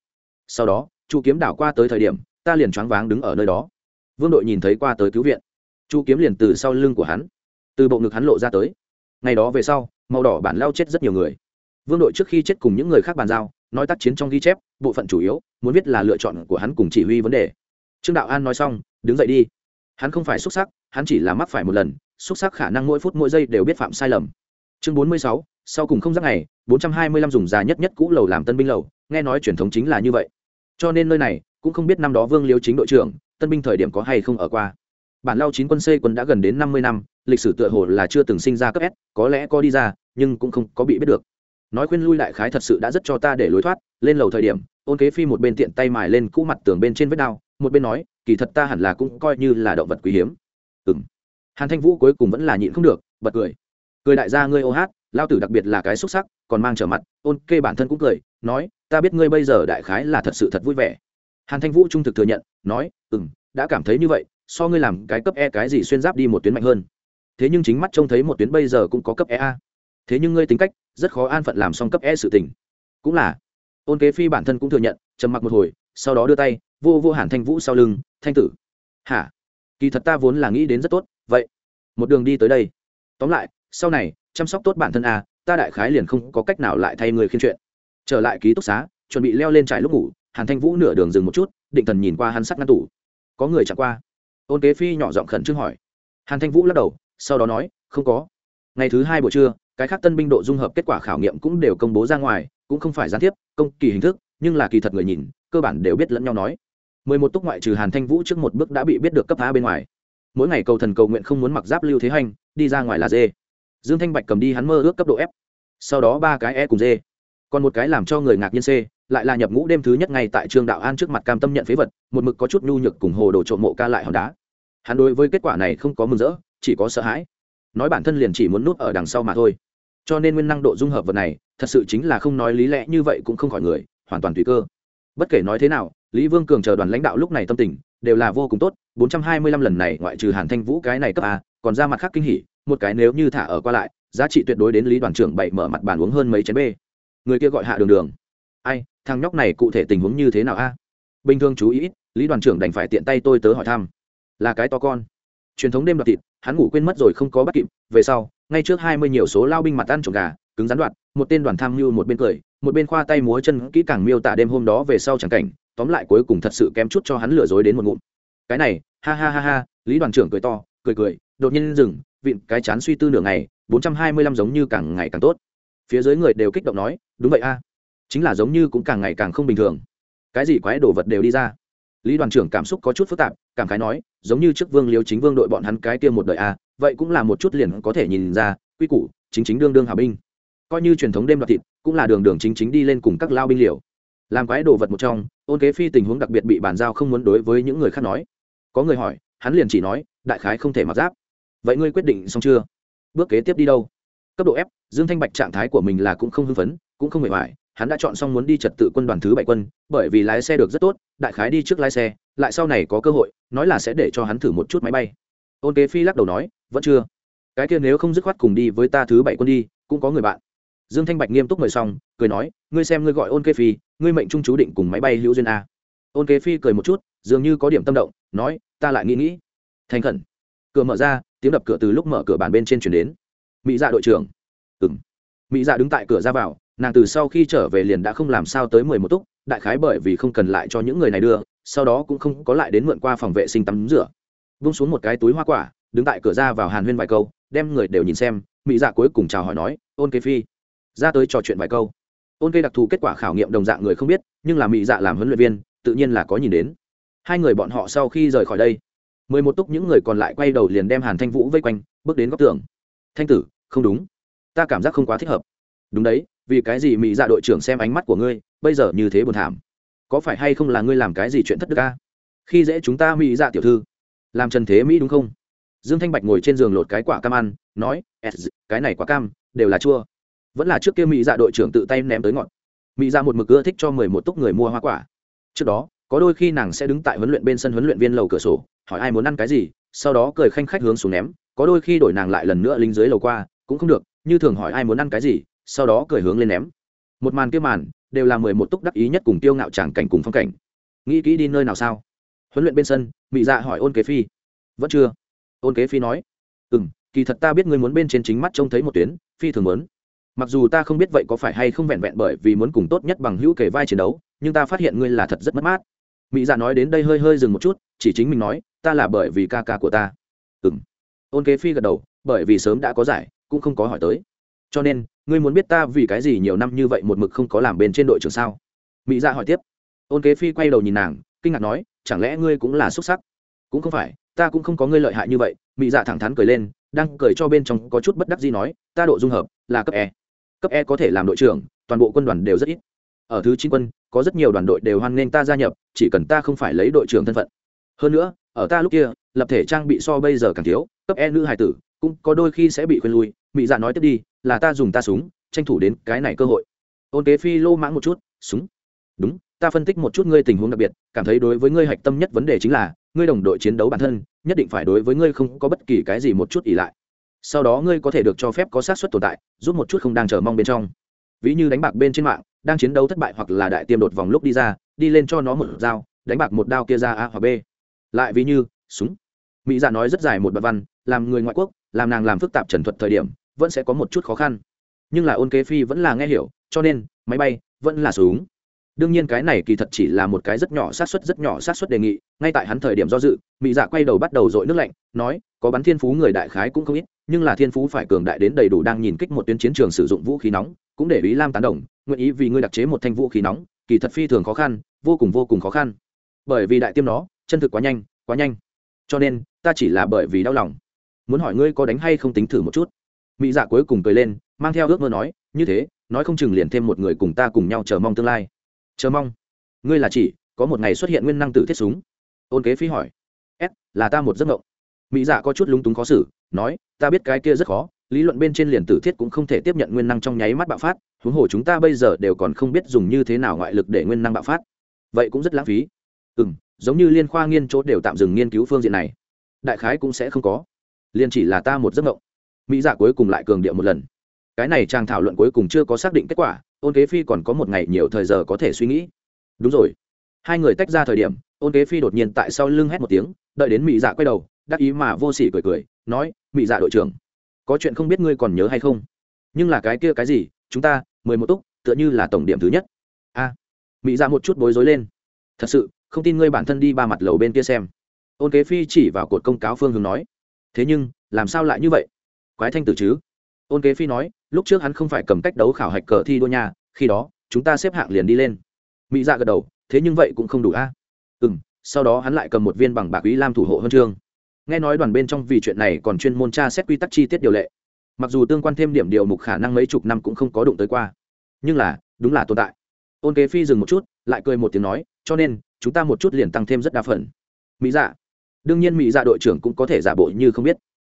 Sau đó, chu kiếm đảo qua tới thời điểm, ta liền choáng váng đứng ở nơi đó. Vương đội nhìn thấy qua tới cứu viện. Chu kiếm liền từ sau lưng của hắn, từ bộ ngực hắn lộ ra tới. Ngày đó về sau, màu đỏ bản lao chết rất nhiều người. Vương đội trước khi chết cùng những người khác bàn giao, nói tác chiến trong ghi chép bộ phận chủ yếu, muốn biết là lựa chọn của hắn cùng chỉ huy vấn đề. Trương đạo an nói xong, đứng dậy đi. Hắn không phải xuất sắc, hắn chỉ là mắc phải một lần xuất sắc khả năng mỗi phút mỗi giây đều biết phạm sai lầm. Chương bốn mươi sáu, sau cùng không giác ngày, bốn trăm hai mươi lăm dùng già nhất nhất cũ lầu làm tân binh lầu, nghe nói truyền thống chính là như vậy. Cho nên nơi này, cũng không biết năm đó vương liêu chính đội trưởng, tân binh thời điểm có hay không ở qua. Bản lao chín quân xây quân đã gần đến năm mươi năm, lịch sử tựa hồ là chưa từng sinh ra cấp s, có lẽ có đi ra, nhưng cũng không có bị biết được. Nói khuyên lui đại khái thật sự đã rất cho ta để lối thoát lên lầu thời điểm, ôn kế phi một bên tiện tay mài lên cũ mặt tường bên trên vết đao, một bên nói, kỳ thật ta hẳn là cũng coi như là động vật quý hiếm. Ừ m hàn thanh vũ cuối cùng vẫn là nhịn không được, bật cười. Cười đại gia ngươi ô hát, lao tử đặc biệt là cái xúc sắc, còn mang trở mặt, ôn kê bản thân cũng cười, nói, ta biết ngươi bây giờ đại khái là thật sự thật vui vẻ. Hàn thanh vũ trung thực thừa nhận, nói ừ m đã cảm thấy như vậy, so ngươi làm cái cấp e cái gì xuyên giáp đi một tuyến mạnh hơn. Thế nhưng chính mắt trông thấy một tuyến bây giờ cũng có cấp e a. Thế nhưng ngươi tính cách, rất khó an phận làm xong cấp e sự tình. Cũng là ôn kế phi bản thân cũng thừa nhận trầm mặc một hồi sau đó đưa tay vô vô hàn thanh vũ sau lưng thanh tử. Hả? Kỳ thật ta vốn là nghĩ đến rất tốt vậy một đường đi tới đây. Tóm lại sau này chăm sóc tốt bản thân à, ta đại khái liền không có cách nào lại thay người khiên chuyện. Trở lại ký túc xá chuẩn bị leo lên trại lúc ngủ hàn thanh vũ nửa đường dừng một chút định thần nhìn qua hắn sắc ngăn tủ. Có người chẳng qua. Ôn kế phi nhỏ giọng khẩn trương hỏi. Hàn thanh vũ lắc đầu sau đó nói không có. Ngày thứ hai buổi trưa cái khác tân binh độ dung hợp kết quả khảo nghiệm cũng đều công bố ra ngoài cũng không phải gián tiếp, công kỳ hình thức, nhưng là kỳ thật người nhìn, cơ bản đều biết lẫn nhau nói. Mười một túc ngoại trừ hàn thanh vũ trước một bước đã bị biết được cấp phá bên ngoài. Mỗi ngày cầu thần cầu nguyện không muốn mặc giáp lưu thế hành, đi ra ngoài là dê. Dương thanh bạch cầm đi hắn mơ ước cấp độ f. Sau đó ba cái e cùng dê. Còn một cái làm cho người ngạc nhiên c, lại là nhập ngũ đêm thứ nhất ngay tại trường đạo an trước mặt cam tâm nhận phế vật, một mực có chút nhu nhược cùng hồ đồ trộm mộ ca lại hòn đá. Hắn đối với kết quả này không có mừng rỡ, chỉ có sợ hãi. Nói bản thân liền chỉ muốn núp ở đằng sau mà thôi cho nên nguyên năng độ dung hợp vật này, thật sự chính là không nói lý lẽ như vậy cũng không khỏi người, hoàn toàn tùy cơ. Bất kể nói thế nào, lý vương cường chờ đoàn lãnh đạo lúc này tâm tình, đều là vô cùng tốt 425 lần này ngoại trừ hàn thanh vũ cái này cấp a, còn ra mặt khác kinh hỉ, một cái nếu như thả ở qua lại, giá trị tuyệt đối đến lý đoàn trưởng bảy mở mặt bàn uống hơn mấy chén b người kia gọi hạ đường đường. Ai, thằng nhóc này cụ thể tình huống như thế nào a? Bình thường chú ý ít, lý đoàn trưởng đành phải tiện tay tôi tớ hỏi thăm. Là cái to con. Truyền thống đêm đoạt thịt, hắn ngủ quên mất rồi không có bắt kịp, về sau ngay trước hai mươi nhiều số lao binh mặt ăn trộm gà, cứng rắn đoạt, một tên đoàn tham mưu một bên cười, một bên khoa tay múa chân kỹ càng miêu tả đêm hôm đó về sau chẳng cảnh, tóm lại cuối cùng thật sự kém chút cho hắn lừa dối đến một ngụm. Cái này, ha ha ha ha, lý đoàn trưởng cười to, cười cười, đột nhiên dừng, vịn cái chán suy tư nửa ngày, bốn trăm hai mươi lăm giống như càng ngày càng tốt. Phía dưới người đều kích động nói, đúng vậy a, chính là giống như cũng càng ngày càng không bình thường. Cái gì quái đồ vật đều đi ra. Lý đoàn trưởng cảm xúc có chút phức tạp, cảm khái nói, giống như trước vương liêu chính vương đội bọn hắn cái kia một đời a vậy cũng là một chút liền có thể nhìn ra, quy củ, chính chính đương đương hà binh. Coi như truyền thống đêm đoạt thịt, cũng là đường đường chính chính đi lên cùng các lao binh liều. Làm quái đồ vật một trong, ôn kế phi tình huống đặc biệt bị bàn giao không muốn đối với những người khác nói. Có người hỏi, hắn liền chỉ nói, đại khái không thể mặc giáp. Vậy ngươi quyết định xong chưa? Bước kế tiếp đi đâu? Cấp độ f, dương thanh bạch trạng thái của mình là cũng không hưng phấn, cũng không mệt mỏi, hắn đã chọn xong muốn đi trật tự quân đoàn thứ bảy quân, bởi vì lái xe được rất tốt, đại khái đi trước lái xe, lại sau này có cơ hội, nói là sẽ để cho hắn thử một chút máy bay ôn kế phi lắc đầu nói, vẫn chưa. Cái kia nếu không dứt khoát cùng đi với ta thứ bảy quân đi, cũng có người bạn. Dương thanh bạch nghiêm túc mời xong, cười nói, ngươi xem ngươi gọi ôn kế phi, ngươi mệnh trung chú định cùng máy bay hữu duyên a. Ôn kế phi cười một chút, dường như có điểm tâm động, nói, ta lại nghĩ nghĩ. Thành khẩn. Cửa mở ra, tiếng đập cửa từ lúc mở cửa bàn bên trên chuyển đến. Mỹ dạ đội trưởng. Ừng mỹ dạ đứng tại cửa ra vào, nàng từ sau khi trở về liền đã không làm sao tới mười một túc, đại khái bởi vì không cần lại cho những người này đưa, sau đó cũng không có lại đến mượn qua phòng vệ sinh tắm rửa vung xuống một cái túi hoa quả, đứng tại cửa ra vào hàn huyên vài câu, đem người đều nhìn xem mỹ dạ cuối cùng chào hỏi nói, ôn kế phi, ra tới trò chuyện vài câu. Ôn cây đặc thù kết quả khảo nghiệm đồng dạng người không biết, nhưng là mỹ dạ làm huấn luyện viên, tự nhiên là có nhìn đến. Hai người bọn họ sau khi rời khỏi đây, mười một túc những người còn lại quay đầu liền đem hàn thanh vũ vây quanh, bước đến góc tường. Thanh tử, không đúng. Ta cảm giác không quá thích hợp. Đúng đấy, vì cái gì mỹ dạ đội trưởng xem ánh mắt của ngươi, bây giờ như thế buồn thảm? Có phải hay không là ngươi làm cái gì chuyện thất đức ca khi dễ chúng ta mỹ dạ tiểu thư làm trần thế mỹ đúng không? Dương thanh bạch ngồi trên giường lột cái quả cam ăn, nói cái này quả cam, đều là chua. Vẫn là trước kia mỹ dạ đội trưởng tự tay ném tới ngọn mỹ dạ một mực ưa thích cho mười một túc người mua hoa quả. Trước đó, có đôi khi nàng sẽ đứng tại huấn luyện bên sân huấn luyện viên lầu cửa sổ, hỏi ai muốn ăn cái gì, sau đó cười khanh khách hướng xuống ném. Có đôi khi đổi nàng lại lần nữa lính dưới lầu qua, cũng không được, như thường hỏi ai muốn ăn cái gì, sau đó cười hướng lên ném. Một màn kia màn, đều là mười một túc đắc ý nhất cùng tiêu ngạo tràng cảnh cùng phong cảnh. Nghĩ kỹ đi nơi nào sao? Huấn luyện bên sân mỹ dạ hỏi ôn kế phi. Vẫn chưa. Ôn kế phi nói. Ừ m kỳ thật ta biết ngươi muốn bên trên chính mắt trông thấy một tuyến, phi thường muốn. Mặc dù ta không biết vậy có phải hay không vẹn vẹn bởi vì muốn cùng tốt nhất bằng hữu kề vai chiến đấu, nhưng ta phát hiện ngươi là thật rất mất mát. Mỹ dạ nói đến đây hơi hơi dừng một chút, chỉ chính mình nói, ta là bởi vì ca ca của ta. Ừ m ôn kế phi gật đầu, bởi vì sớm đã có giải, cũng không có hỏi tới. Cho nên, ngươi muốn biết ta vì cái gì nhiều năm như vậy một mực không có làm bên trên đội trưởng sao? Mỹ dạ hỏi tiếp. Ôn kế phi quay đầu nhìn nàng, kinh ngạc nói chẳng lẽ ngươi cũng là xuất sắc? Cũng không phải, ta cũng không có ngươi lợi hại như vậy mỹ dạ thẳng thắn cười lên, đang cười cho bên trong có chút bất đắc gì nói, ta độ dung hợp, là cấp e. Cấp e có thể làm đội trưởng, toàn bộ quân đoàn đều rất ít. Ở thứ chín quân, có rất nhiều đoàn đội đều hoan nghênh ta gia nhập, chỉ cần ta không phải lấy đội trưởng thân phận. Hơn nữa, ở ta lúc kia, lập thể trang bị so bây giờ càng thiếu, cấp e nữ hài tử, cũng có đôi khi sẽ bị khuyên lui. Mỹ dạ nói tiếp đi, là ta dùng ta súng, tranh thủ đến cái này cơ hội. Ôn kế phi lô mãng một chút, súng. Đúng ta phân tích một chút ngươi tình huống đặc biệt, cảm thấy đối với ngươi hạch tâm nhất vấn đề chính là, ngươi đồng đội chiến đấu bản thân, nhất định phải đối với ngươi không có bất kỳ cái gì một chút ỉ lại. Sau đó ngươi có thể được cho phép có sát xuất tồn tại, giúp một chút không đang chờ mong bên trong. Ví như đánh bạc bên trên mạng, đang chiến đấu thất bại hoặc là đại tiêm đột vòng lúc đi ra, đi lên cho nó một dao, đánh bạc một đao kia ra a hoặc b. Lại ví như, súng. Mỹ dạ nói rất dài một đoạn văn, làm người ngoại quốc, làm nàng làm phức tạp trần thuật thời điểm, vẫn sẽ có một chút khó khăn. Nhưng là ôn kế phi vẫn là nghe hiểu, cho nên, máy bay, vẫn là súng đương nhiên cái này kỳ thật chỉ là một cái rất nhỏ sát xuất rất nhỏ sát xuất đề nghị. Ngay tại hắn thời điểm do dự mỹ dạ quay đầu bắt đầu dội nước lạnh, nói, có bắn thiên phú người đại khái cũng không ít, nhưng là thiên phú phải cường đại đến đầy đủ đang nhìn kích một tuyến chiến trường sử dụng vũ khí nóng, cũng để ý lam tán đồng, nguyện ý vì ngươi đặc chế một thanh vũ khí nóng, kỳ thật phi thường khó khăn, vô cùng vô cùng khó khăn. Bởi vì đại tiêm nó, chân thực quá nhanh quá nhanh. Cho nên, ta chỉ là bởi vì đau lòng. Muốn hỏi ngươi có đánh hay không tính thử một chút. Mỹ dạ cuối cùng cười lên, mang theo ước mơ nói, như thế, nói không chừng liền thêm một người cùng ta cùng nhau chờ mong tương lai chờ mong. Ngươi là chỉ, có một ngày xuất hiện nguyên năng tử thiết súng. Ôn kế phi hỏi. S, là ta một giấc mộng. Mỹ dạ có chút lúng túng khó xử, nói, ta biết cái kia rất khó, lý luận bên trên liền tử thiết cũng không thể tiếp nhận nguyên năng trong nháy mắt bạo phát, huống hồ chúng ta bây giờ đều còn không biết dùng như thế nào ngoại lực để nguyên năng bạo phát. Vậy cũng rất lãng phí. Ừ m giống như liên khoa nghiên chỗ đều tạm dừng nghiên cứu phương diện này. Đại khái cũng sẽ không có. Liên chỉ là ta một giấc mộng. Mỹ dạ cuối cùng lại cường điệu một lần. Cái này trang thảo luận cuối cùng chưa có xác định kết quả ôn kế phi còn có một ngày nhiều thời giờ có thể suy nghĩ. Đúng rồi. Hai người tách ra thời điểm, ôn kế phi đột nhiên tại sau lưng hét một tiếng, đợi đến mỹ dạ quay đầu, đắc ý mà vô sỉ cười cười, nói mỹ dạ đội trưởng, có chuyện không biết ngươi còn nhớ hay không? Nhưng là cái kia cái gì, chúng ta, mười một túc, tựa như là tổng điểm thứ nhất. A. Mỹ dạ một chút bối rối lên. Thật sự, không tin ngươi bản thân đi ba mặt lầu bên kia xem. Ôn kế phi chỉ vào cột công cáo phương hướng nói. Thế nhưng, làm sao lại như vậy? Quái thanh tử chứ? Ôn kế phi nói lúc trước hắn không phải cầm cách đấu khảo hạch cờ thi đua nhà khi đó, chúng ta xếp hạng liền đi lên. Mỹ dạ gật đầu, thế nhưng vậy cũng không đủ a. À? ừ m sau đó hắn lại cầm một viên bằng bạc quý lam thủ hộ huân chương. Nghe nói đoàn bên trong vì chuyện này còn chuyên môn tra xét quy tắc chi tiết điều lệ. Mặc dù tương quan thêm điểm điều mục khả năng mấy chục năm cũng không có đụng tới qua, nhưng là, đúng là tồn tại. Ôn kế phi dừng một chút, lại cười một tiếng nói, cho nên, chúng ta một chút liền tăng thêm rất đa phần. Mỹ dạ. Đương nhiên mỹ dạ đội trưởng cũng có thể giả bộ như không biết.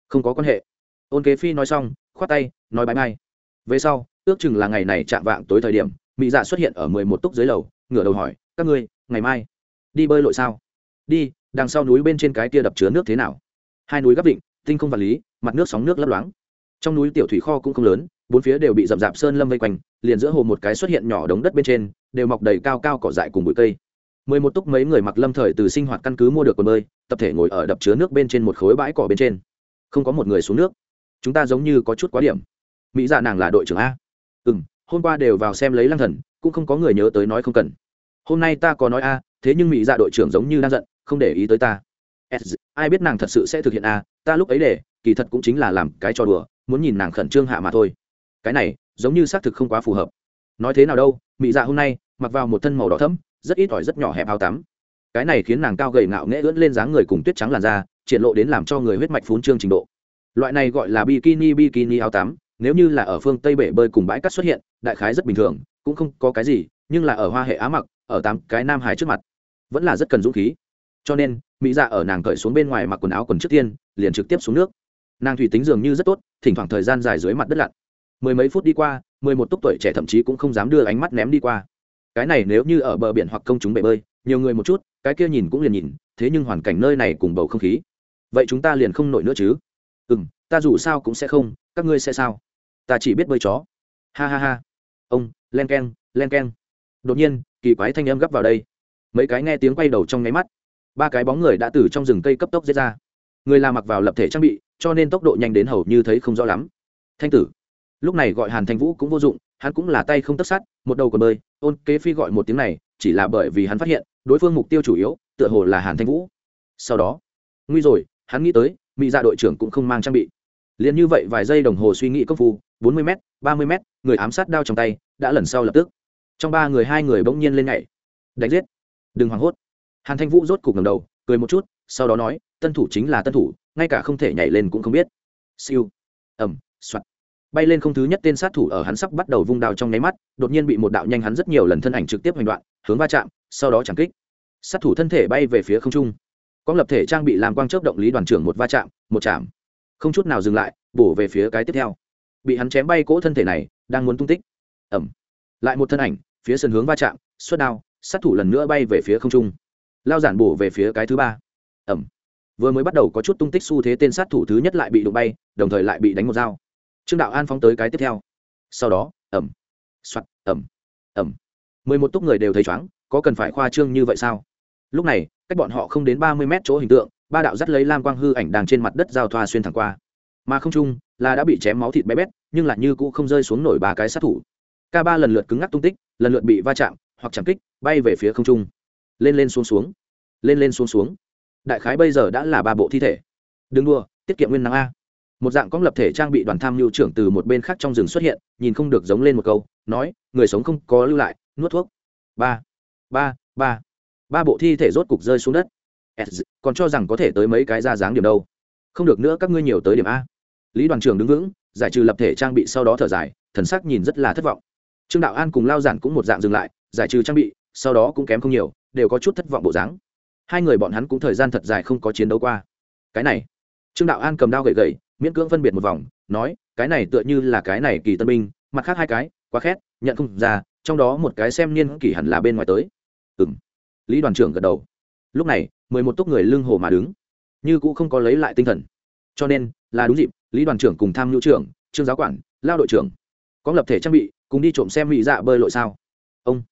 Không có quan hệ. Ôn kế phi nói xong, khoát tay, nói bãi ngay về sau, ước chừng là ngày này chạm vạng tối thời điểm mỹ dạ xuất hiện ở mười một túc dưới lầu, ngửa đầu hỏi, các ngươi, ngày mai đi bơi lội sao? Đi, đằng sau núi bên trên cái kia đập chứa nước thế nào? Hai núi gấp định tinh không vật lý, mặt nước sóng nước lấp loáng. Trong núi tiểu thủy kho cũng không lớn, bốn phía đều bị rậm rạp sơn lâm vây quanh, liền giữa hồ một cái xuất hiện nhỏ đống đất bên trên, đều mọc đầy cao cao cỏ dại cùng bụi cây. Mười một túc mấy người mặc lâm thời từ sinh hoạt căn cứ mua được quần bơi, tập thể ngồi ở đập chứa nước bên trên một khối bãi cỏ bên trên. Không có một người xuống nước. Chúng ta giống như có chút quá điểm mỹ dạ nàng là đội trưởng a. Ừ m hôm qua đều vào xem lấy lăng thần cũng không có người nhớ tới nói không cần. Hôm nay ta có nói a thế nhưng mỹ dạ đội trưởng giống như đang giận không để ý tới ta. S, ai biết nàng thật sự sẽ thực hiện a ta lúc ấy để kỳ thật cũng chính là làm cái trò đùa muốn nhìn nàng khẩn trương hạ mà thôi. Cái này giống như xác thực không quá phù hợp. Nói thế nào đâu mỹ dạ hôm nay mặc vào một thân màu đỏ thẫm rất ít ỏi rất nhỏ hẹp áo tắm. Cái này khiến nàng cao gầy ngạo nghễ ưỡn lên dáng người cùng tuyết trắng làn da triển lộ đến làm cho người huyết mạch phún trương trình độ. Loại này gọi là bikini bikini áo tắm nếu như là ở phương tây bể bơi cùng bãi cát xuất hiện, đại khái rất bình thường, cũng không có cái gì, nhưng là ở hoa hệ á mặc, ở tám cái nam hải trước mặt, vẫn là rất cần dũng khí. Cho nên, mỹ dạ ở nàng cởi xuống bên ngoài mặc quần áo quần trước tiên, liền trực tiếp xuống nước. Nàng thủy tính dường như rất tốt, thỉnh thoảng thời gian dài dưới mặt đất lặn. Mười mấy phút đi qua, mười một túc tuổi trẻ thậm chí cũng không dám đưa ánh mắt ném đi qua. Cái này nếu như ở bờ biển hoặc công chúng bể bơi, nhiều người một chút, cái kia nhìn cũng liền nhìn, thế nhưng hoàn cảnh nơi này cùng bầu không khí. Vậy chúng ta liền không nổi nữa chứ? Ừ m ta dù sao cũng sẽ không, các ngươi sẽ sao? Ta chỉ biết bơi chó. Ha ha ha. Ông, len k e n len k e n đột nhiên, kỳ quái thanh âm gấp vào đây. Mấy cái nghe tiếng quay đầu trong nháy mắt. Ba cái bóng người đã từ trong rừng cây cấp tốc giết ra. Người làm mặc vào lập thể trang bị, cho nên tốc độ nhanh đến hầu như thấy không rõ lắm. Thanh tử. Lúc này gọi hàn thanh vũ cũng vô dụng, hắn cũng là tay không tất sát, một đầu còn bơi. Ôn kế phi gọi một tiếng này, chỉ là bởi vì hắn phát hiện, đối phương mục tiêu chủ yếu, tựa hồ là hàn thanh vũ. Sau đó, nguy rồi, hắn nghĩ tới mỹ dạ đội trưởng cũng không mang trang bị liền như vậy vài giây đồng hồ suy nghĩ công phu, bốn mươi m ba mươi m người ám sát đao trong tay, đã lần sau lập tức. Trong ba người hai người bỗng nhiên lên nhảy. Đánh giết. Đừng hoảng hốt. Hàn thanh vũ rốt cục ngầm đầu, cười một chút, sau đó nói, tân thủ chính là tân thủ, ngay cả không thể nhảy lên cũng không biết. Siêu. Ẩm soạt. Bay lên không thứ nhất tên sát thủ ở hắn sắp bắt đầu vung đao trong nháy mắt, đột nhiên bị một đạo nhanh hắn rất nhiều lần thân ảnh trực tiếp hành đoạn, hướng va chạm, sau đó chẳng kích. Sát thủ thân thể bay về phía không trung. Con lập thể trang bị làm quang chớp động lý đoàn trưởng một va chạm, một chạm không chút nào dừng lại, bổ về phía cái tiếp theo. Bị hắn chém bay cỗ thân thể này, đang muốn tung tích. Ẩm lại một thân ảnh, phía sân hướng va chạm suất đao, sát thủ lần nữa bay về phía không trung. Lao giản bổ về phía cái thứ ba. Ẩm vừa mới bắt đầu có chút tung tích, xu thế tên sát thủ thứ nhất lại bị đụng bay, đồng thời lại bị đánh một dao. Trương đạo an phóng tới cái tiếp theo. Sau đó ẩm soạt ẩm ẩm mười một túc người đều thấy chóng có cần phải khoa trương như vậy sao? Lúc này, cách bọn họ không đến ba mươi mét chỗ hình tượng ba đạo dắt lấy lam quang hư ảnh đang trên mặt đất giao thoa xuyên thẳng qua. Mà không trung là đã bị chém máu thịt bé bét, nhưng lại như cũ không rơi xuống nổi ba cái sát thủ. K ba lần lượt cứng ngắc tung tích, lần lượt bị va chạm, hoặc chạm kích, bay về phía không trung. Lên lên xuống xuống. Lên lên xuống xuống. Đại khái bây giờ đã là ba bộ thi thể. Đừng đua tiết kiệm nguyên năng a. Một dạng cóng lập thể trang bị đoàn tham mưu trưởng từ một bên khác trong rừng xuất hiện, nhìn không được giống lên một câu, nói, người sống không có lưu lại, nuốt thuốc. Ba ba ba. Ba bộ thi thể rốt cục rơi xuống đất còn cho rằng có thể tới mấy cái ra dáng điểm đâu. Không được nữa, các ngươi nhiều tới điểm a. Lý đoàn trưởng đứng vững, giải trừ lập thể trang bị sau đó thở dài, thần sắc nhìn rất là thất vọng. Trương đạo an cùng lao giản cũng một dạng dừng lại, giải trừ trang bị, sau đó cũng kém không nhiều, đều có chút thất vọng bộ dáng. Hai người bọn hắn cũng thời gian thật dài không có chiến đấu qua. Cái này. Trương đạo an cầm đao gậy gậy, miễn cưỡng phân biệt một vòng, nói, cái này tựa như là cái này kỳ tân binh, mặt khác hai cái, quá khét, nhận không ra, trong đó một cái xem niên kỷ hẳn là bên ngoài tới. Ừ m lý đoàn trưởng gật đầu lúc này, mười một túc người lưng hồ mà đứng, như cũng không có lấy lại tinh thần. Cho nên, là đúng dịp, lý đoàn trưởng cùng tham nhu trưởng, trương giáo quản, lao đội trưởng, có lập thể trang bị, cùng đi trộm xem mỹ dạ bơi lội sao. Ông,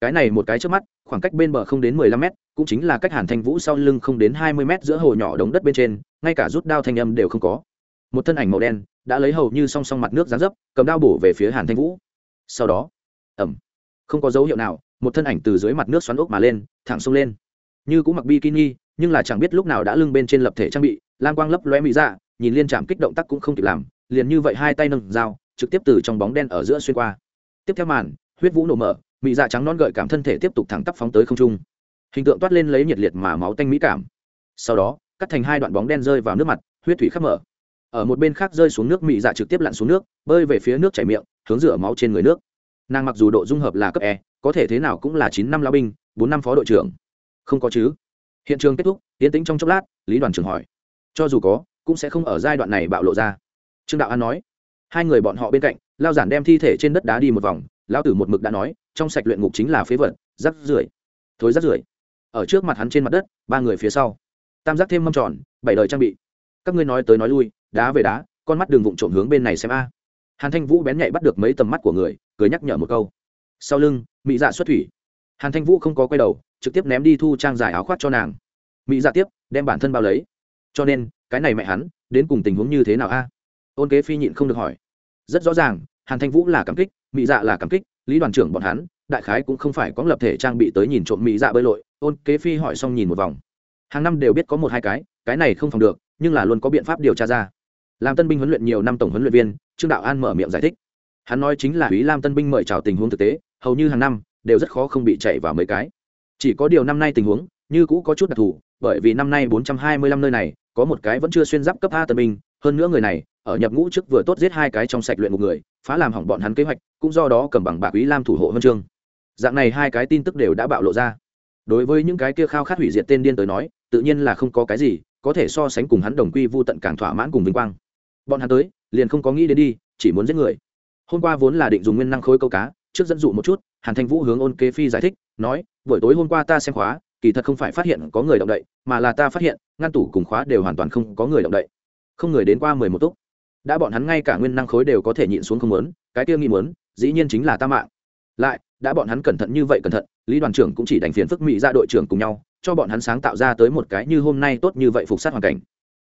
cái này một cái trước mắt, khoảng cách bên bờ không đến mười lăm mét, cũng chính là cách hàn thanh vũ sau lưng không đến hai mươi mét giữa hồ nhỏ đống đất bên trên, ngay cả rút đao thanh âm đều không có. Một thân ảnh màu đen, đã lấy hầu như song song mặt nước dán dấp, cầm đao bổ về phía hàn thanh vũ. Sau đó ẩm không có dấu hiệu nào, một thân ảnh từ dưới mặt nước xoắn ốc mà lên, thẳng sông lên như cũng mặc bikini, nhưng là chẳng biết lúc nào đã lưng bên trên lập thể trang bị lam quang lấp lóe mỹ dạ nhìn liên trạm kích động tác cũng không kịp làm, liền như vậy hai tay nâng dao, trực tiếp từ trong bóng đen ở giữa xuyên qua. Tiếp theo màn, huyết vũ nổ mở mỹ dạ trắng non gợi cảm thân thể tiếp tục thẳng tắp phóng tới không trung. Hình tượng toát lên lấy nhiệt liệt mà máu tanh mỹ cảm. Sau đó, cắt thành hai đoạn bóng đen rơi vào nước mặt, huyết thủy khắp mở. Ở một bên khác rơi xuống nước mỹ dạ trực tiếp lặn xuống nước, bơi về phía nước chảy miệng, hướng rửa máu trên người nước. Nàng mặc dù độ dung hợp là cấp e có thể thế nào cũng là chín năm lao binh, bốn năm phó đội trưởng không có chứ? Hiện trường kết thúc tiến tĩnh trong chốc lát, lý đoàn trưởng hỏi. Cho dù có, cũng sẽ không ở giai đoạn này bạo lộ ra. Trương đạo an nói. Hai người bọn họ bên cạnh, lao giản đem thi thể trên đất đá đi một vòng lao tử một mực đã nói, trong sạch luyện ngục chính là phế vật, rắc rưởi. Thối rắc rưởi. Ở trước mặt hắn trên mặt đất, ba người phía sau. Tam giác thêm mâm tròn, bảy đời trang bị. Các ngươi nói tới nói lui, đá về đá, con mắt đường vụng trộm hướng bên này xem a. Hàn thanh vũ bén nhạy bắt được mấy tầm mắt của người, cười nhắc nhở một câu. Sau lưng mỹ dạ xuất thủy hàn thanh vũ không có quay đầu, trực tiếp ném đi thu trang dài áo khoác cho nàng. Mỹ dạ tiếp, đem bản thân bao lấy. Cho nên, cái này mẹ hắn, đến cùng tình huống như thế nào a? Ôn kế phi nhịn không được hỏi. Rất rõ ràng, hàn thanh vũ là cảm kích, mỹ dạ là cảm kích, lý đoàn trưởng bọn hắn, đại khái cũng không phải có lập thể trang bị tới nhìn trộm mỹ dạ bơi lội. Ôn kế phi hỏi xong nhìn một vòng. Hàng năm đều biết có một hai cái cái này không phòng được, nhưng là luôn có biện pháp điều tra ra. Làm tân binh huấn luyện nhiều năm tổng huấn luyện viên, trương đạo an mở miệng giải thích. Hắn nói chính là ý lam tân binh mời chào tình huống thực tế, hầu như hàng năm đều rất khó không bị chạy vào mấy cái. Chỉ có điều năm nay tình huống, như cũ có chút đặc thù, bởi vì năm nay bốn trăm hai mươi lăm nơi này, có một cái vẫn chưa xuyên giáp cấp a tân binh, hơn nữa người này, ở nhập ngũ trước vừa tốt giết hai cái trong sạch luyện một người, phá làm hỏng bọn hắn kế hoạch, cũng do đó cầm bằng bạc quý lam thủ hộ huân chương. Dạng này hai cái tin tức đều đã bạo lộ ra. Đối với những cái kia khao khát hủy diệt tên điên tới nói, tự nhiên là không có cái gì, có thể so sánh cùng hắn đồng quy vô tận càng thỏa mãn cùng vinh quang. Bọn hắn tới, liền không có nghĩ đến đi, chỉ muốn giết người. Hôm qua vốn là định dùng nguyên năng khối câu cá trước dẫn dụ một chút, hàn thanh vũ hướng ôn kế phi giải thích, nói, buổi tối hôm qua ta xem khóa, kỳ thật không phải phát hiện có người động đậy, mà là ta phát hiện, ngăn tủ cùng khóa đều hoàn toàn không có người động đậy. Không người đến qua mười một túc. Đã bọn hắn ngay cả nguyên năng khối đều có thể nhịn xuống không muốn, cái kia nghĩ muốn, dĩ nhiên chính là ta mạng. Lại, đã bọn hắn cẩn thận như vậy cẩn thận, lý đoàn trưởng cũng chỉ đành phiền phức mỹ ra đội trưởng cùng nhau, cho bọn hắn sáng tạo ra tới một cái như hôm nay tốt như vậy phục sát hoàn cảnh.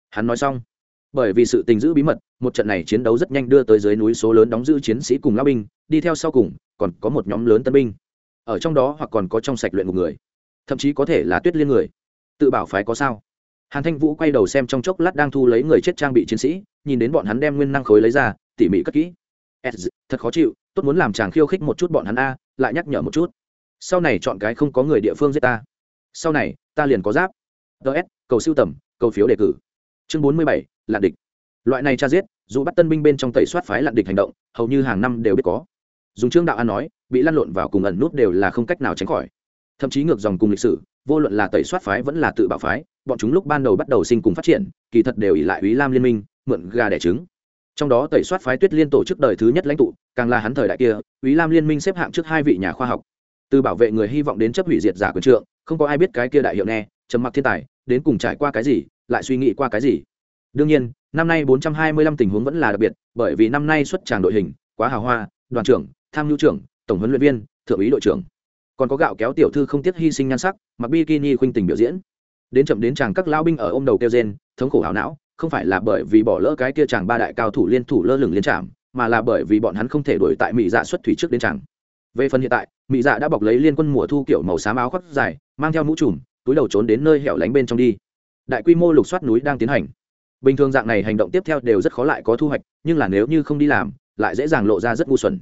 Hắn nói xong bởi vì sự tình giữ bí mật, một trận này chiến đấu rất nhanh đưa tới dưới núi số lớn đóng giữ chiến sĩ cùng lao binh, đi theo sau cùng, còn có một nhóm lớn tân binh. Ở trong đó hoặc còn có trong sạch luyện một người, thậm chí có thể là tuyết liên người. Tự bảo phái có sao? Hàn thanh vũ quay đầu xem trong chốc lát đang thu lấy người chết trang bị chiến sĩ, nhìn đến bọn hắn đem nguyên năng khối lấy ra, tỉ mỉ cất kỹ. Thật khó chịu, tốt muốn làm chàng khiêu khích một chút bọn hắn a, lại nhắc nhở một chút. Sau này chọn cái không có người địa phương giết ta. Sau này, ta liền có giáp. Ts cầu siêu tầm, cầu phiếu đề cử. Chương bốn mươi bảy lạn địch. Loại này tra giết, dù bắt tân binh bên trong tẩy soát phái lạn địch hành động, hầu như hàng năm đều biết có. Dùng trương đạo an nói, bị lăn lộn vào cùng ẩn nút đều là không cách nào tránh khỏi. Thậm chí ngược dòng cùng lịch sử, vô luận là tẩy soát phái vẫn là tự bảo phái, bọn chúng lúc ban đầu bắt đầu sinh cùng phát triển, kỳ thật đều ỉ lại ý lam liên minh, mượn gà đẻ trứng. Trong đó tẩy soát phái tuyết liên tổ chức đời thứ nhất lãnh tụ, càng là hắn thời đại kia ý lam liên minh xếp hạng trước hai vị nhà khoa học. Từ bảo vệ người hy vọng đến chấp hủy diệt giả quyền trượng, không có ai biết cái kia đại hiệu nghe trầm mặc thiên tài, đến cùng trải qua cái gì, lại suy nghĩ qua cái gì đương nhiên, năm nay 425 tình huống vẫn là đặc biệt, bởi vì năm nay xuất tràng đội hình, quá hào hoa, đoàn trưởng, tham mưu trưởng, tổng huấn luyện viên, thượng úy đội trưởng. Còn có gạo kéo tiểu thư không tiếc hy sinh nhan sắc, mặc bikini khuynh tình biểu diễn. Đến chậm đến chàng các lao binh ở ôm đầu kêu gen thống khổ hảo não, không phải là bởi vì bỏ lỡ cái kia chàng ba đại cao thủ liên thủ lơ lửng liên trạm, mà là bởi vì bọn hắn không thể đuổi tại mỹ dạ xuất thủy trước đến chàng. Về phần hiện tại, mỹ dạ đã bọc lấy liên quân mùa thu kiểu màu xám áo khoác dài, mang theo mũ trùm, túi đầu trốn đến nơi hẻo lánh bên trong đi. Đại quy mô lục soát núi đang tiến hành bình thường dạng này hành động tiếp theo đều rất khó lại có thu hoạch, nhưng là nếu như không đi làm, lại dễ dàng lộ ra rất ngu xuẩn.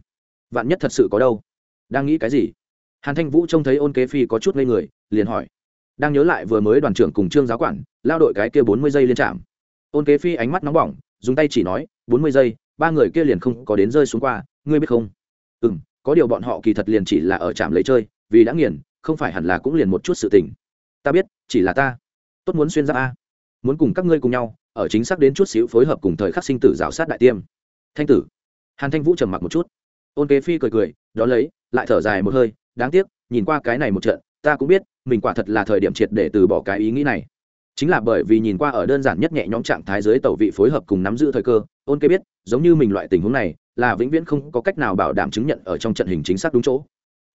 Vạn nhất thật sự có đâu? Đang nghĩ cái gì? Hàn thanh vũ trông thấy ôn kế phi có chút ngây người, liền hỏi. Đang nhớ lại vừa mới đoàn trưởng cùng trương giáo quản, lao đội cái kia bốn mươi giây liên trạm. Ôn kế phi ánh mắt nóng bỏng, dùng tay chỉ nói, bốn mươi giây, ba người kia liền không có đến rơi xuống qua, ngươi biết không? Ừ m có điều bọn họ kỳ thật liền chỉ là ở trạm lấy chơi, vì đã nghiền, không phải hẳn là cũng liền một chút sự tình. Ta biết, chỉ là ta. Tốt muốn xuyên ra a muốn cùng các ngươi cùng nhau, ở chính xác đến chút xíu phối hợp cùng thời khắc sinh tử rào sát đại tiêm. Thanh tử. Hàn thanh vũ trầm mặc một chút. Ôn kế phi cười cười, đón lấy, lại thở dài một hơi, đáng tiếc, nhìn qua cái này một trận, ta cũng biết, mình quả thật là thời điểm triệt để từ bỏ cái ý nghĩ này. Chính là bởi vì nhìn qua ở đơn giản nhất nhẹ nhõm trạng thái dưới tàu vị phối hợp cùng nắm giữ thời cơ, ôn kế biết, giống như mình loại tình huống này, là vĩnh viễn không có cách nào bảo đảm chứng nhận ở trong trận hình chính xác đúng chỗ.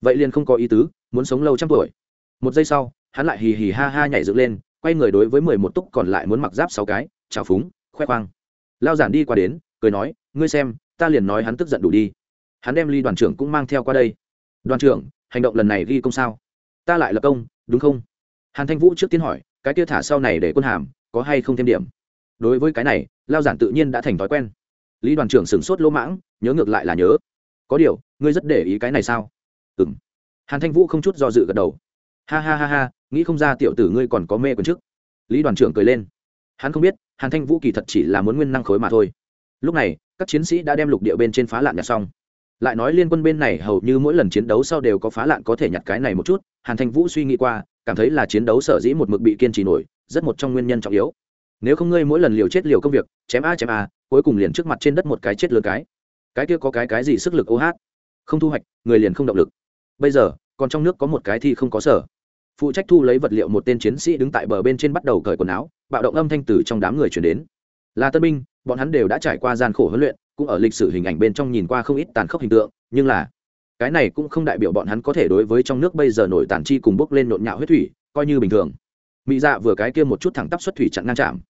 Vậy liền không có ý tứ, muốn sống lâu trăm tuổi. Một giây sau, hắn lại hì hì ha ha nhảy dựng lên quay người đối với mười một túc còn lại muốn mặc giáp sáu cái trào phúng, khoe khoang. Lao giản đi qua đến, cười nói, ngươi xem, ta liền nói hắn tức giận đủ đi. Hắn đem ly đoàn trưởng cũng mang theo qua đây. Đoàn trưởng, hành động lần này ghi công sao? Ta lại lập công, đúng không? Hàn thanh vũ trước tiên hỏi, cái kia thả sau này để quân hàm, có hay không thêm điểm? Đối với cái này, lao giản tự nhiên đã thành thói quen. Lý đoàn trưởng sửng sốt lỗ mãng, nhớ ngược lại là nhớ. Có điều, ngươi rất để ý cái này sao? Ừ m hàn thanh vũ không chút do dự gật đầu. Ha ha ha ha nghĩ không ra tiểu tử ngươi còn có mê quần chức lý đoàn trưởng cười lên. Hắn không biết, hàn thanh vũ kỳ thật chỉ là muốn nguyên năng khối mà thôi. Lúc này, các chiến sĩ đã đem lục địa bên trên phá lạn nhặt xong. Lại nói liên quân bên này hầu như mỗi lần chiến đấu sau đều có phá lạn có thể nhặt cái này một chút, hàn thanh vũ suy nghĩ qua, cảm thấy là chiến đấu sở dĩ một mực bị kiên trì nổi, rất một trong nguyên nhân trọng yếu. Nếu không ngươi mỗi lần liều chết liều công việc, chém a chém a, cuối cùng liền trước mặt trên đất một cái chết lừa cái. Cái kia có cái cái gì sức lực ô hát? Không thu hoạch, người liền không động lực. Bây giờ, còn trong nước có một cái thi không có sở phụ trách thu lấy vật liệu một tên chiến sĩ đứng tại bờ bên trên bắt đầu cởi quần áo, bạo động âm thanh từ trong đám người chuyển đến. Là tân binh, bọn hắn đều đã trải qua gian khổ huấn luyện, cũng ở lịch sử hình ảnh bên trong nhìn qua không ít tàn khốc hình tượng, nhưng là, cái này cũng không đại biểu bọn hắn có thể đối với trong nước bây giờ nổi tàn chi cùng bốc lên nhộn nhạo huyết thủy, coi như bình thường. Mỹ dạ vừa cái kia một chút thẳng tắp xuất thủy chặn ngang chạm.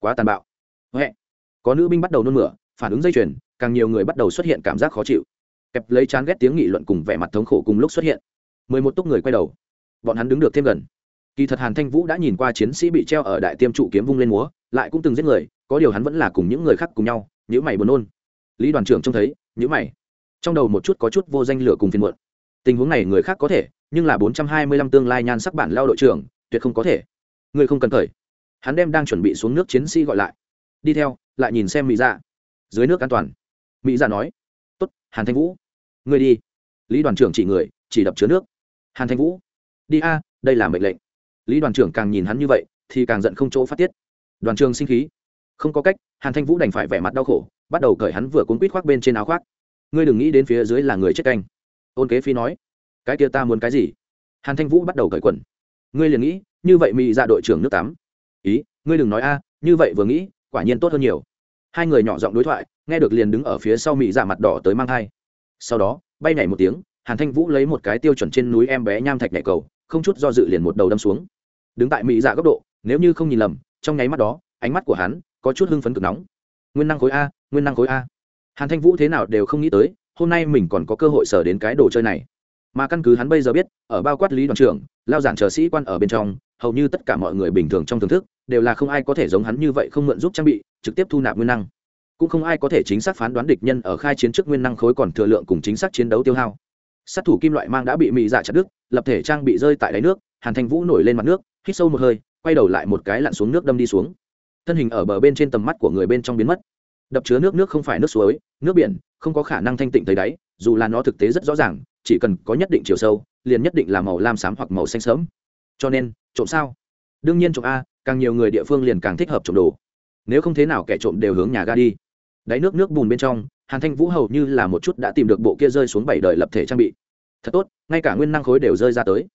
Quá tàn bạo. Huệ. Có nữ binh bắt đầu nôn mửa, phản ứng dây chuyền, càng nhiều người bắt đầu xuất hiện cảm giác khó chịu. Kẹp lấy chán ghét tiếng nghị luận cùng vẻ mặt thống khổ cùng lúc xuất hiện. Mười một túc người quay đầu bọn hắn đứng được thêm gần. Kỳ thật hàn thanh vũ đã nhìn qua chiến sĩ bị treo ở đại tiêm trụ kiếm vung lên múa, lại cũng từng giết người, có điều hắn vẫn là cùng những người khác cùng nhau nhữ mày buồn nôn. Lý đoàn trưởng trông thấy nhữ mày. Trong đầu một chút có chút vô danh lửa cùng phiền muộn. Tình huống này người khác có thể, nhưng là bốn trăm hai mươi lăm tương lai nhan sắc bản lao đội trưởng, tuyệt không có thể. Người không cần khởi hắn đem đang chuẩn bị xuống nước chiến sĩ gọi lại. Đi theo, lại nhìn xem mỹ dạ. Dưới nước an toàn. Mỹ dạ nói. Tốt, hàn thanh vũ. Người đi. Lý đoàn trưởng chỉ người, chỉ đập chứa nước. Hàn thanh vũ đi a, đây là mệnh lệnh. Lý đoàn trưởng càng nhìn hắn như vậy, thì càng giận không chỗ phát tiết. Đoàn trường sinh khí. Không có cách, hàn thanh vũ đành phải vẻ mặt đau khổ, bắt đầu cởi hắn vừa cuốn quýt khoác bên trên áo khoác. Ngươi đừng nghĩ đến phía dưới là người chết canh. Ôn kế phi nói. Cái kia ta muốn cái gì? Hàn thanh vũ bắt đầu cởi quần. Ngươi liền nghĩ, như vậy mỹ ra dạ đội trưởng nước tắm ý, ngươi đừng nói a, như vậy vừa nghĩ, quả nhiên tốt hơn nhiều. Hai người nhỏ giọng đối thoại, nghe được liền đứng ở phía sau mỹ dạ mặt đỏ tới mang thai. Sau đó, bay nhảy một tiếng, hàn thanh vũ lấy một cái tiêu chuẩn trên núi em bé nham thạch nhảy cầu không chút do dự liền một đầu đâm xuống. Đứng tại mỹ dạ góc độ, nếu như không nhìn lầm, trong nháy mắt đó, ánh mắt của hắn có chút hưng phấn cực nóng. Nguyên năng khối a, nguyên năng khối a. Hàn thanh vũ thế nào đều không nghĩ tới, hôm nay mình còn có cơ hội sở đến cái đồ chơi này. Mà căn cứ hắn bây giờ biết, ở bao quát lý đoàn trưởng, lao giảng chờ sĩ quan ở bên trong, hầu như tất cả mọi người bình thường trong thưởng thức, đều là không ai có thể giống hắn như vậy không mượn giúp trang bị, trực tiếp thu nạp nguyên năng. Cũng không ai có thể chính xác phán đoán địch nhân ở khai chiến trước nguyên năng khối còn thừa lượng cùng chính xác chiến đấu tiêu hao sát thủ kim loại mang đã bị mị dạ chặt đứt, lập thể trang bị rơi tại đáy nước, hàn thanh vũ nổi lên mặt nước, hít sâu một hơi, quay đầu lại một cái lặn xuống nước đâm đi xuống. Thân hình ở bờ bên trên tầm mắt của người bên trong biến mất. Đập chứa nước nước không phải nước suối, nước biển, không có khả năng thanh tịnh thấy đáy, dù là nó thực tế rất rõ ràng, chỉ cần có nhất định chiều sâu, liền nhất định là màu lam xám hoặc màu xanh sớm cho nên, trộm sao? Đương nhiên trộm a, càng nhiều người địa phương liền càng thích hợp trộm đồ. Nếu không thế nào kẻ trộm đều hướng nhà ga đi. Đáy nước nước bùn bên trong hàn thanh vũ hầu như là một chút đã tìm được bộ kia rơi xuống bảy đời lập thể trang bị. Thật tốt, ngay cả nguyên năng khối đều rơi ra tới.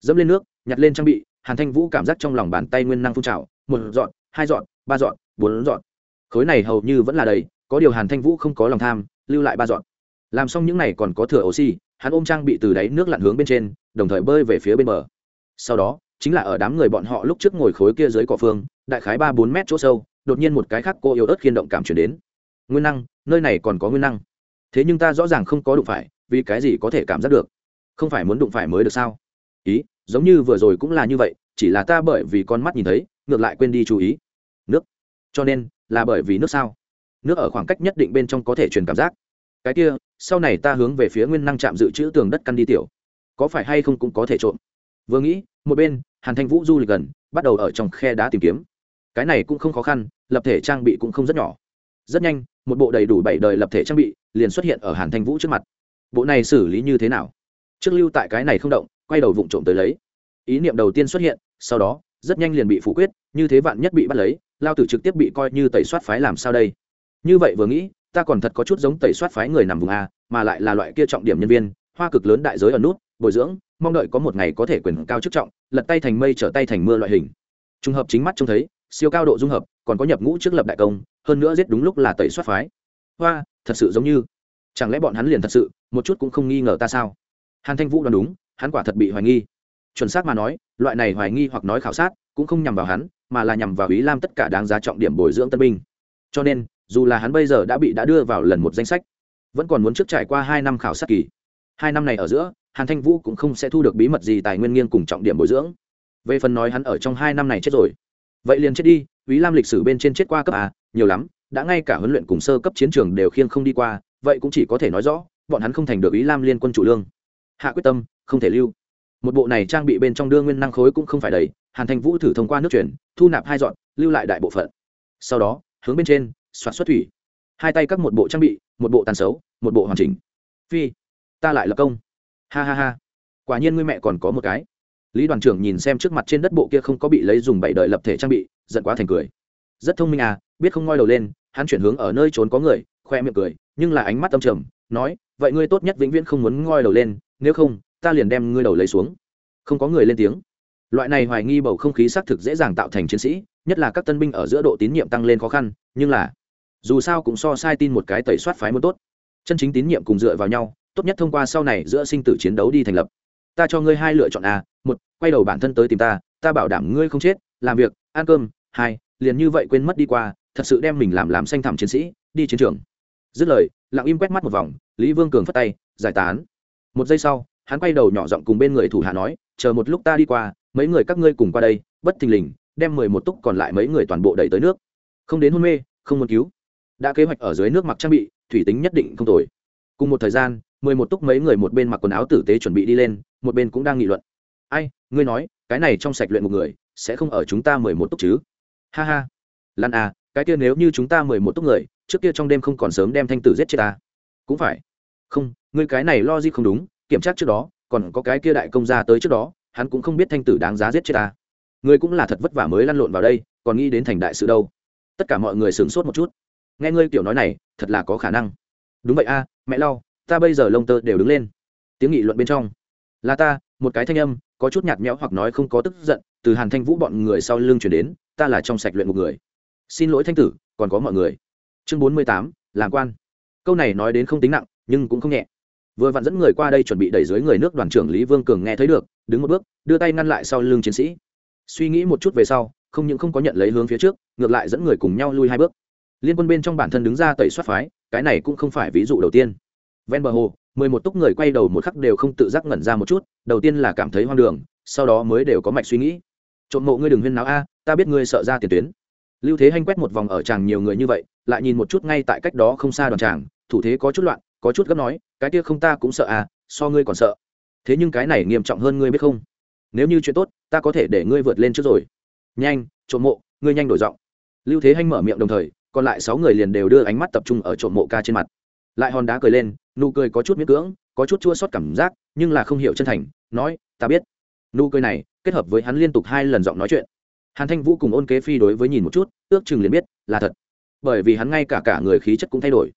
Dẫm lên nước, nhặt lên trang bị, hàn thanh vũ cảm giác trong lòng bàn tay nguyên năng phun trào, một dọn, hai dọn, ba dọn, bốn dọn. Khối này hầu như vẫn là đầy, có điều hàn thanh vũ không có lòng tham, lưu lại ba dọn. Làm xong những này còn có thừa oxy, hắn ôm trang bị từ đáy nước lặn hướng bên trên, đồng thời bơi về phía bên bờ. Sau đó, chính là ở đám người bọn họ lúc trước ngồi khối kia dưới cỏ phương, đại khái ba bốn mét chỗ sâu, đột nhiên một cái khác cô yếu ớt khiên động cảm chuyển đến. Nguyên năng nơi này còn có nguyên năng. Thế nhưng ta rõ ràng không có đụng phải, vì cái gì có thể cảm giác được? Không phải muốn đụng phải mới được sao? Ý, giống như vừa rồi cũng là như vậy, chỉ là ta bởi vì con mắt nhìn thấy, ngược lại quên đi chú ý. Nước. Cho nên, là bởi vì nước sao? Nước ở khoảng cách nhất định bên trong có thể truyền cảm giác. Cái kia, sau này ta hướng về phía nguyên năng chạm dự trữ tường đất căn đi tiểu. Có phải hay không cũng có thể trộm. Vừa nghĩ, một bên, hàn thanh vũ du lịch gần, bắt đầu ở trong khe đá tìm kiếm. Cái này cũng không khó khăn, lập thể trang bị cũng không rất nhỏ rất nhanh, một bộ đầy đủ bảy đời lập thể trang bị liền xuất hiện ở hàn thanh vũ trước mặt. Bộ này xử lý như thế nào? Trước lưu tại cái này không động, quay đầu vụng trộm tới lấy. Ý niệm đầu tiên xuất hiện, sau đó, rất nhanh liền bị phủ quyết, như thế vạn nhất bị bắt lấy, lao tử trực tiếp bị coi như tẩy soát phái làm sao đây? Như vậy vừa nghĩ, ta còn thật có chút giống tẩy soát phái người nằm vùng a, mà lại là loại kia trọng điểm nhân viên, hoa cực lớn đại giới ở nút, bồi dưỡng, mong đợi có một ngày có thể quyền cao chức trọng, lật tay thành mây trở tay thành mưa loại hình. Trùng hợp chính mắt trông thấy, siêu cao độ dung hợp, còn có nhập ngũ trước lập đại công hơn nữa giết đúng lúc là tẩy soát phái. Hoa, thật sự giống như. Chẳng lẽ bọn hắn liền thật sự, một chút cũng không nghi ngờ ta sao? Hàn thanh vũ đoán đúng, hắn quả thật bị hoài nghi. Chuẩn xác mà nói, loại này hoài nghi hoặc nói khảo sát, cũng không nhằm vào hắn, mà là nhằm vào ý lam tất cả đáng giá trọng điểm bồi dưỡng tân binh. Cho nên, dù là hắn bây giờ đã bị đã đưa vào lần một danh sách, vẫn còn muốn trước trải qua hai năm khảo sát kỳ. Hai năm này ở giữa, hàn thanh vũ cũng không sẽ thu được bí mật gì tài nguyên nghiêng cùng trọng điểm bồi dưỡng. Về phần nói hắn ở trong hai năm này chết rồi vậy liền chết đi ý lam lịch sử bên trên chết qua cấp a, nhiều lắm, đã ngay cả huấn luyện cùng sơ cấp chiến trường đều khiêng không đi qua, vậy cũng chỉ có thể nói rõ, bọn hắn không thành được ý lam liên quân chủ lương. Hạ quyết tâm, không thể lưu. Một bộ này trang bị bên trong đưa nguyên năng khối cũng không phải đầy, hàn thành vũ thử thông qua nước chuyển, thu nạp hai dọn, lưu lại đại bộ phận. Sau đó, hướng bên trên, soạt xuất thủy. Hai tay các một bộ trang bị, một bộ tàn xấu, một bộ hoàn chỉnh. Phi, ta lại lập công. Ha ha ha. Quả nhiên ngươi mẹ còn có một cái lý đoàn trưởng nhìn xem trước mặt trên đất bộ kia không có bị lấy dùng bảy đợi lập thể trang bị, giận quá thành cười. Rất thông minh à biết không ngoi đầu lên, hắn chuyển hướng ở nơi trốn có người, khoe miệng cười, nhưng là ánh mắt âm trầm, nói, vậy ngươi tốt nhất vĩnh viễn không muốn ngoi đầu lên, nếu không, ta liền đem ngươi đầu lấy xuống. Không có người lên tiếng. Loại này hoài nghi bầu không khí xác thực dễ dàng tạo thành chiến sĩ, nhất là các tân binh ở giữa độ tín nhiệm tăng lên khó khăn, nhưng là, dù sao cũng so sai tin một cái tẩy soát phái muốn tốt. Chân chính tín nhiệm cùng dựa vào nhau, tốt nhất thông qua sau này giữa sinh tử chiến đấu đi thành lập ta cho ngươi hai lựa chọn a, một, quay đầu bản thân tới tìm ta ta bảo đảm ngươi không chết, làm việc, ăn cơm, hai, liền như vậy quên mất đi qua, thật sự đem mình làm làm xanh thẳm chiến sĩ, đi chiến trường. Dứt lời, lặng im quét mắt một vòng, lý vương cường phất tay, giải tán. Một giây sau, hắn quay đầu nhỏ giọng cùng bên người thủ hạ nói, chờ một lúc ta đi qua, mấy người các ngươi cùng qua đây, bất thình lình, đem mười một túc còn lại mấy người toàn bộ đẩy tới nước. Không đến hôn mê, không muốn cứu. Đã kế hoạch ở dưới nước mặc trang bị, thủy tính nhất định không tồi. Cùng một thời gian mười một túc mấy người một bên mặc quần áo tử tế chuẩn bị đi lên, một bên cũng đang nghị luận. Ai, ngươi nói, cái này trong sạch luyện một người, sẽ không ở chúng ta mười một túc chứ? Ha ha. Lan à cái kia nếu như chúng ta mười một túc người, trước kia trong đêm không còn sớm đem thanh tử giết chết ta. Cũng phải. Không, ngươi cái này lo gì không đúng, kiểm tra trước đó, còn có cái kia đại công gia tới trước đó, hắn cũng không biết thanh tử đáng giá giết chết ta. Ngươi cũng là thật vất vả mới lăn lộn vào đây, còn nghĩ đến thành đại sự đâu. Tất cả mọi người sửng sốt một chút. Nghe ngươi kiểu nói này, thật là có khả năng. Đúng vậy a, mẹ lau ta bây giờ lông tơ đều đứng lên. Tiếng nghị luận bên trong. Là ta, một cái thanh âm, có chút nhạt nhẽo hoặc nói không có tức giận, từ hàn thanh vũ bọn người sau lưng chuyển đến, ta là trong sạch luyện một người. Xin lỗi thanh tử, còn có mọi người. Chương bốn mươi tám, làm quan. Câu này nói đến không tính nặng, nhưng cũng không nhẹ. Vừa vặn dẫn người qua đây chuẩn bị đẩy dưới người nước đoàn trưởng lý vương cường nghe thấy được, đứng một bước, đưa tay ngăn lại sau lưng chiến sĩ. Suy nghĩ một chút về sau, không những không có nhận lấy hướng phía trước, ngược lại dẫn người cùng nhau lui hai bước. Liên quân bên trong bản thân đứng ra tẩy soát phái, cái này cũng không phải ví dụ đầu tiên ven bờ hồ, mười một túc người quay đầu một khắc đều không tự giác ngẩn ra một chút, đầu tiên là cảm thấy hoang đường, sau đó mới đều có mạch suy nghĩ. Trộm mộ ngươi đừng huyên náo a, ta biết ngươi sợ ra tiền tuyến. Lưu thế hanh quét một vòng ở chàng nhiều người như vậy, lại nhìn một chút ngay tại cách đó không xa đoàn tràng thủ thế có chút loạn, có chút gấp nói, cái kia không ta cũng sợ à so ngươi còn sợ. Thế nhưng cái này nghiêm trọng hơn ngươi biết không? Nếu như chuyện tốt, ta có thể để ngươi vượt lên trước rồi. Nhanh, trộm mộ, ngươi nhanh đổi giọng. Lưu thế hanh mở miệng đồng thời, còn lại sáu người liền đều đưa ánh mắt tập trung ở trộm mộ ca trên mặt. Lại hòn đá cười lên nụ cười có chút miễn cưỡng, có chút chua sót cảm giác, nhưng là không hiểu chân thành, nói, ta biết. Nụ cười này, kết hợp với hắn liên tục hai lần giọng nói chuyện. Hàn thanh vũ cùng ôn kế phi đối với nhìn một chút, ước chừng liền biết, là thật. Bởi vì hắn ngay cả cả người khí chất cũng thay đổi.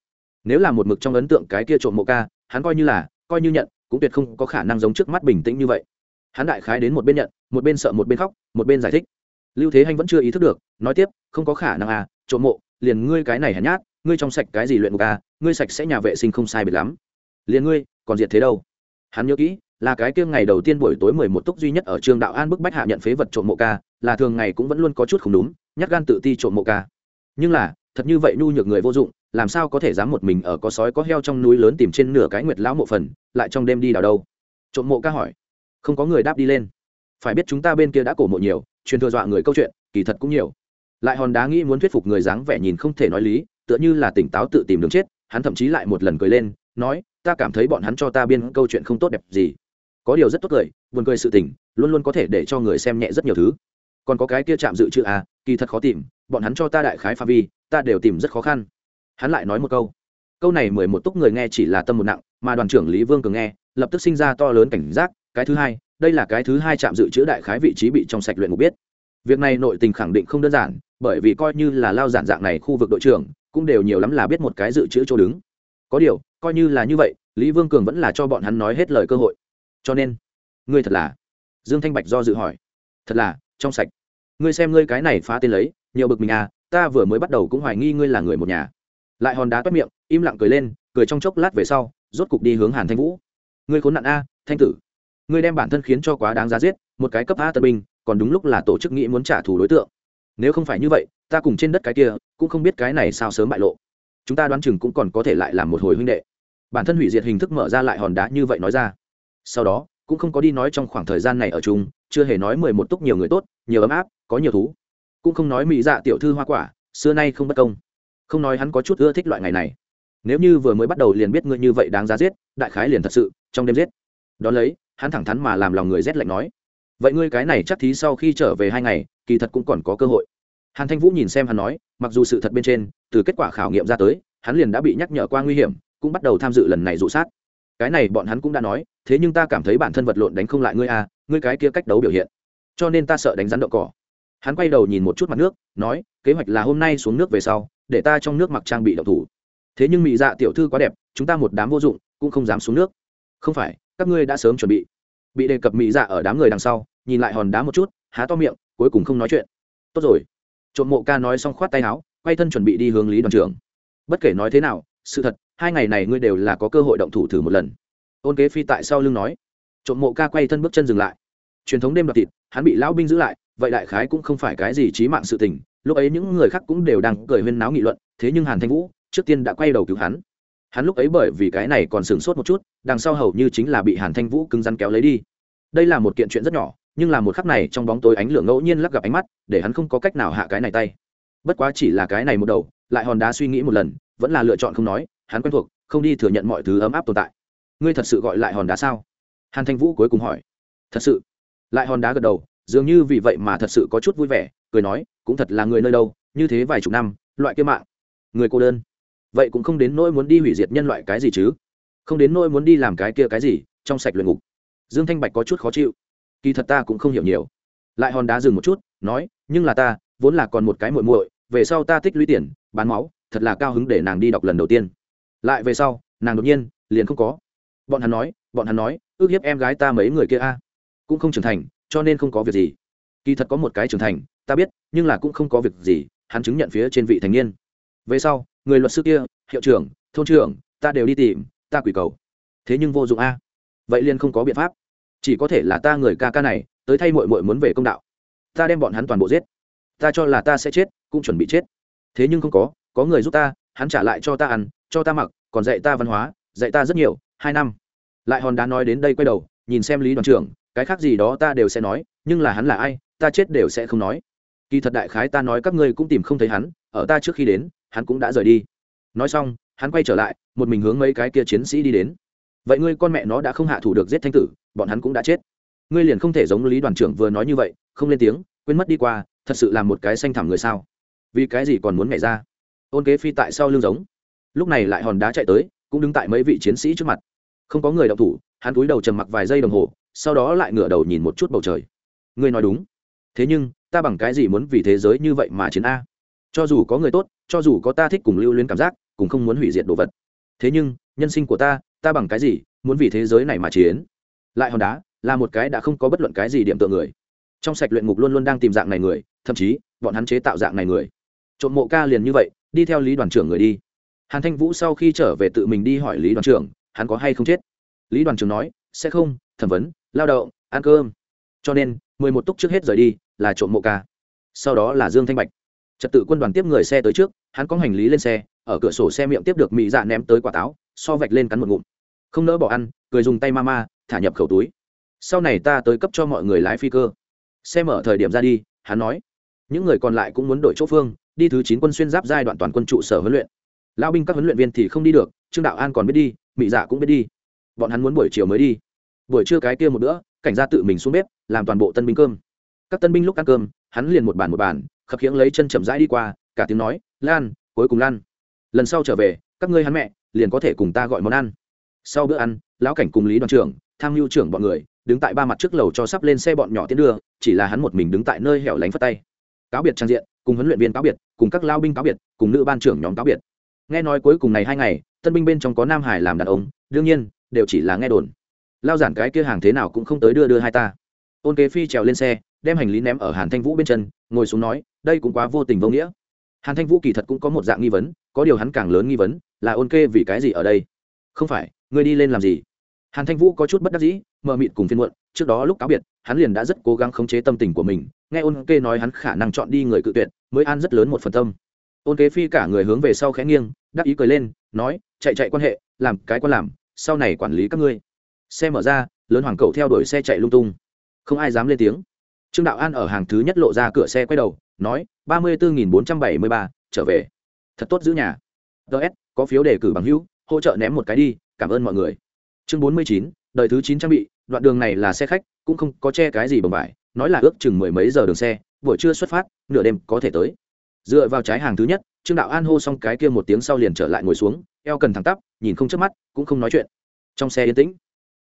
Nếu là một mực trong ấn tượng cái kia trộm mộ ca, hắn coi như là, coi như nhận, cũng tuyệt không có khả năng giống trước mắt bình tĩnh như vậy. Hắn đại khái đến một bên nhận, một bên sợ một bên khóc, một bên giải thích. Lưu thế hanh vẫn chưa ý thức được, nói tiếp, không có khả năng à trộm mộ, liền ngươi cái này hèn nhát ngươi trong sạch cái gì luyện ngục à ngươi sạch sẽ nhà vệ sinh không sai biệt lắm. Liền ngươi, còn diệt thế đâu? Hắn nhớ kỹ, là cái kia ngày đầu tiên buổi tối mười một túc duy nhất ở trường đạo an bức bách hạ nhận phế vật trộm mộ ca, là thường ngày cũng vẫn luôn có chút không đúng, nhát gan tự ti trộm mộ ca. Nhưng là, thật như vậy nhu nhược người vô dụng, làm sao có thể dám một mình ở có sói có heo trong núi lớn tìm trên nửa cái nguyệt lão mộ phần, lại trong đêm đi đào đâu? Trộm mộ ca hỏi. Không có người đáp đi lên. Phải biết chúng ta bên kia đã cổ mộ nhiều, truyền thừa dọa người câu chuyện, kỳ thật cũng nhiều. Lại hòn đá nghĩ muốn thuyết phục người dáng vẻ nhìn không thể nói lý tựa như là tỉnh táo tự tìm đường chết, hắn thậm chí lại một lần cười lên, nói, ta cảm thấy bọn hắn cho ta biên câu chuyện không tốt đẹp gì. Có điều rất tốt cười, buồn cười sự tình, luôn luôn có thể để cho người xem nhẹ rất nhiều thứ. Còn có cái kia chạm dự trữ a kỳ thật khó tìm, bọn hắn cho ta đại khái pha vi, ta đều tìm rất khó khăn. Hắn lại nói một câu. Câu này mười một túc người nghe chỉ là tâm một nặng, mà đoàn trưởng lý vương cường nghe, lập tức sinh ra to lớn cảnh giác, cái thứ hai, đây là cái thứ hai chạm dự trữ đại khái vị trí bị trong sạch luyện ngục biết. Việc này nội tình khẳng định không đơn giản, bởi vì coi như là lao giản dạng này khu vực đội trưởng cũng đều nhiều lắm là biết một cái dự trữ chỗ đứng. Có điều, coi như là như vậy, lý vương cường vẫn là cho bọn hắn nói hết lời cơ hội. Cho nên, ngươi thật là, dương thanh bạch do dự hỏi, thật là, trong sạch. Ngươi xem ngươi cái này phá tên lấy, nhiều bực mình à ta vừa mới bắt đầu cũng hoài nghi ngươi là người một nhà. Lại hòn đá toét miệng, im lặng cười lên, cười trong chốc lát về sau, rốt cục đi hướng hàn thanh vũ. Ngươi khốn nạn a, thanh tử. Ngươi đem bản thân khiến cho quá đáng giá giết, một cái cấp a tân binh, còn đúng lúc là tổ chức nghĩ muốn trả thù đối tượng. Nếu không phải như vậy ta cùng trên đất cái kia, cũng không biết cái này sao sớm bại lộ. Chúng ta đoán chừng cũng còn có thể lại làm một hồi huynh đệ. Bản thân hủy diệt hình thức mở ra lại hòn đá như vậy nói ra. Sau đó, cũng không có đi nói trong khoảng thời gian này ở chung, chưa hề nói mười một túc nhiều người tốt, nhiều ấm áp, có nhiều thú. Cũng không nói mỹ dạ tiểu thư hoa quả, xưa nay không bất công. Không nói hắn có chút ưa thích loại ngày này. Nếu như vừa mới bắt đầu liền biết ngươi như vậy đáng giá giết, đại khái liền thật sự, trong đêm giết. Đón lấy, hắn thẳng thắn mà làm lòng người rét lạnh nói. Vậy ngươi cái này chắc thí sau khi trở về hai ngày, kỳ thật cũng còn có cơ hội hàn thanh vũ nhìn xem hắn nói, mặc dù sự thật bên trên, từ kết quả khảo nghiệm ra tới, hắn liền đã bị nhắc nhở qua nguy hiểm, cũng bắt đầu tham dự lần này dụ sát. Cái này bọn hắn cũng đã nói, thế nhưng ta cảm thấy bản thân vật lộn đánh không lại ngươi à ngươi cái kia cách đấu biểu hiện. Cho nên ta sợ đánh rắn đậu cỏ. Hắn quay đầu nhìn một chút mặt nước, nói, kế hoạch là hôm nay xuống nước về sau, để ta trong nước mặc trang bị đậu thủ. Thế nhưng mỹ dạ tiểu thư quá đẹp, chúng ta một đám vô dụng, cũng không dám xuống nước. Không phải, các ngươi đã sớm chuẩn bị. Bị đề cập mỹ dạ ở đám người đằng sau, nhìn lại hòn đá một chút, há to miệng, cuối cùng không nói chuyện. Tốt rồi trộm mộ ca nói xong khoát tay áo, quay thân chuẩn bị đi hướng lý đoàn trưởng. Bất kể nói thế nào, sự thật, hai ngày này ngươi đều là có cơ hội động thủ thử một lần. Ôn kế phi tại sau lưng nói. Trộm mộ ca quay thân bước chân dừng lại. Truyền thống đêm đoạt thịt, hắn bị lão binh giữ lại, vậy đại khái cũng không phải cái gì trí mạng sự tình, lúc ấy những người khác cũng đều đang cười huyên náo nghị luận, thế nhưng hàn thanh vũ, trước tiên đã quay đầu cứu hắn. Hắn lúc ấy bởi vì cái này còn sửng sốt một chút, đằng sau hầu như chính là bị hàn thanh vũ cứng rắn kéo lấy đi. Đây là một kiện chuyện rất nhỏ nhưng là một khắc này trong bóng tối ánh lửa ngẫu nhiên lắc gặp ánh mắt, để hắn không có cách nào hạ cái này tay. Bất quá chỉ là cái này một đầu, lại hòn đá suy nghĩ một lần, vẫn là lựa chọn không nói, hắn quen thuộc, không đi thừa nhận mọi thứ ấm áp tồn tại. Ngươi thật sự gọi lại hòn đá sao? Hàn thanh vũ cuối cùng hỏi. Thật sự. Lại hòn đá gật đầu, dường như vì vậy mà thật sự có chút vui vẻ, cười nói, cũng thật là người nơi đâu, như thế vài chục năm, loại kia mạng. Người cô đơn. Vậy cũng không đến nỗi muốn đi hủy diệt nhân loại cái gì chứ? Không đến nỗi muốn đi làm cái kia cái gì, trong sạch luyện ngục. Dương thanh bạch có chút khó chịu kỳ thật ta cũng không hiểu nhiều. Lại hòn đá dừng một chút, nói, nhưng là ta, vốn là còn một cái muội muội, về sau ta tích lũy tiền, bán máu, thật là cao hứng để nàng đi đọc lần đầu tiên. Lại về sau, nàng đột nhiên, liền không có. Bọn hắn nói, bọn hắn nói, ước hiếp em gái ta mấy người kia a. Cũng không trưởng thành, cho nên không có việc gì. Kỳ thật có một cái trưởng thành, ta biết, nhưng là cũng không có việc gì, hắn chứng nhận phía trên vị thành niên. Về sau, người luật sư kia, hiệu trưởng, thôn trưởng, ta đều đi tìm, ta quỷ cầu. Thế nhưng vô dụng a. Vậy liền không có biện pháp chỉ có thể là ta người ca ca này, tới thay mội mội muốn về công đạo. Ta đem bọn hắn toàn bộ giết. Ta cho là ta sẽ chết, cũng chuẩn bị chết. Thế nhưng không có có người giúp ta, hắn trả lại cho ta ăn, cho ta mặc, còn dạy ta văn hóa, dạy ta rất nhiều, hai năm. Lại hòn đá nói đến đây quay đầu, nhìn xem lý đoàn trưởng, cái khác gì đó ta đều sẽ nói, nhưng là hắn là ai, ta chết đều sẽ không nói. Kỳ thật đại khái ta nói các ngươi cũng tìm không thấy hắn, ở ta trước khi đến, hắn cũng đã rời đi. Nói xong, hắn quay trở lại, một mình hướng mấy cái kia chiến sĩ đi đến vậy ngươi con mẹ nó đã không hạ thủ được giết thanh tử, bọn hắn cũng đã chết. Ngươi liền không thể giống lý đoàn trưởng vừa nói như vậy, không lên tiếng, quên mất đi qua, thật sự là một cái xanh thẳm người sao? Vì cái gì còn muốn nhảy ra? Ôn kế phi tại sau lưng giống. Lúc này lại hòn đá chạy tới, cũng đứng tại mấy vị chiến sĩ trước mặt. Không có người đọc thủ, hắn cúi đầu trầm mặc vài giây đồng hồ, sau đó lại ngửa đầu nhìn một chút bầu trời. Ngươi nói đúng. Thế nhưng, ta bằng cái gì muốn vì thế giới như vậy mà chiến a? Cho dù có người tốt, cho dù có ta thích cùng lưu luyến cảm giác, cũng không muốn hủy diệt đồ vật. Thế nhưng, nhân sinh của ta ta bằng cái gì muốn vì thế giới này mà chiến? Lại hòn đá là một cái đã không có bất luận cái gì điểm tựa người. Trong sạch luyện ngục luôn luôn đang tìm dạng này người, thậm chí, bọn hắn chế tạo dạng này người. Trộm mộ ca liền như vậy, đi theo lý đoàn trưởng người đi. Hàn thanh vũ sau khi trở về tự mình đi hỏi lý đoàn trưởng, hắn có hay không chết? Lý đoàn trưởng nói, sẽ không, thẩm vấn, lao động, ăn cơm. Cho nên, mười một túc trước hết rời đi, là trộm mộ ca. Sau đó là dương thanh bạch. Trật tự quân đoàn tiếp người xe tới trước, hắn có hành lý lên xe, ở cửa sổ xe miệng tiếp được mỹ dạ ném tới quả táo, so vạch lên cắn một ngụm không nỡ bỏ ăn, cười dùng tay ma ma, thả nhập khẩu túi. Sau này ta tới cấp cho mọi người lái phi cơ. Xe mở thời điểm ra đi, hắn nói. Những người còn lại cũng muốn đổi chỗ phương, đi thứ chín quân xuyên giáp giai đoạn toàn quân trụ sở huấn luyện. Lao binh các huấn luyện viên thì không đi được, trương đạo an còn biết đi mỹ dạ cũng biết đi. Bọn hắn muốn buổi chiều mới đi. Buổi trưa cái kia một bữa, cảnh gia tự mình xuống bếp, làm toàn bộ tân binh cơm. Các tân binh lúc ăn cơm, hắn liền một bàn một bàn, khập khiễng lấy chân chậm rãi đi qua, cả tiếng nói, lan, cuối cùng lan. Lần sau trở về, các ngươi hắn mẹ, liền có thể cùng ta gọi món ăn sau bữa ăn, lão cảnh cùng lý đoàn trưởng, tham mưu trưởng bọn người, đứng tại ba mặt trước lầu cho sắp lên xe bọn nhỏ tiến đưa, chỉ là hắn một mình đứng tại nơi hẻo lánh phất tay. Cáo biệt trang diện, cùng huấn luyện viên cáo biệt, cùng các lao binh cáo biệt, cùng nữ ban trưởng nhóm cáo biệt. Nghe nói cuối cùng này hai ngày, tân binh bên trong có nam hải làm đàn ông, đương nhiên, đều chỉ là nghe đồn. Lao giản cái kia hàng thế nào cũng không tới đưa đưa hai ta. Ôn kế phi trèo lên xe, đem hành lý ném ở hàn thanh vũ bên chân, ngồi xuống nói, đây cũng quá vô tình vô nghĩa. Hàn thanh vũ kỳ thật cũng có một dạng nghi vấn, có điều hắn càng lớn nghi vấn là ôn kê vì cái gì ở đây? Không phải ngươi đi lên làm gì? Hàn thanh vũ có chút bất đắc dĩ, mờ mịt cùng phiên muộn, trước đó lúc cáo biệt, hắn liền đã rất cố gắng khống chế tâm tình của mình. Nghe ôn kê nói hắn khả năng chọn đi người cự tuyệt, mới an rất lớn một phần tâm. Ôn kế phi cả người hướng về sau khẽ nghiêng, đắc ý cười lên, nói, chạy chạy quan hệ, làm cái quan làm, sau này quản lý các ngươi. Xe mở ra, lớn hoàng cậu theo đuổi xe chạy lung tung. Không ai dám lên tiếng. Trương đạo an ở hàng thứ nhất lộ ra cửa xe quay đầu, nói, ba mươi bốn nghìn bốn trăm bảy mươi ba, trở về. Thật tốt giữ nhà. Ts có phiếu đề cử bằng hữu, hỗ trợ ném một cái đi cảm ơn mọi người. Chương bốn mươi chín đời thứ chín trang bị, đoạn đường này là xe khách, cũng không có che cái gì bằng vải nói là ước chừng mười mấy giờ đường xe, buổi trưa xuất phát, nửa đêm có thể tới. Dựa vào trái hàng thứ nhất, trương đạo an hô xong cái kia một tiếng sau liền trở lại ngồi xuống, eo cần thẳng tắp, nhìn không chớp mắt, cũng không nói chuyện. Trong xe yên tĩnh.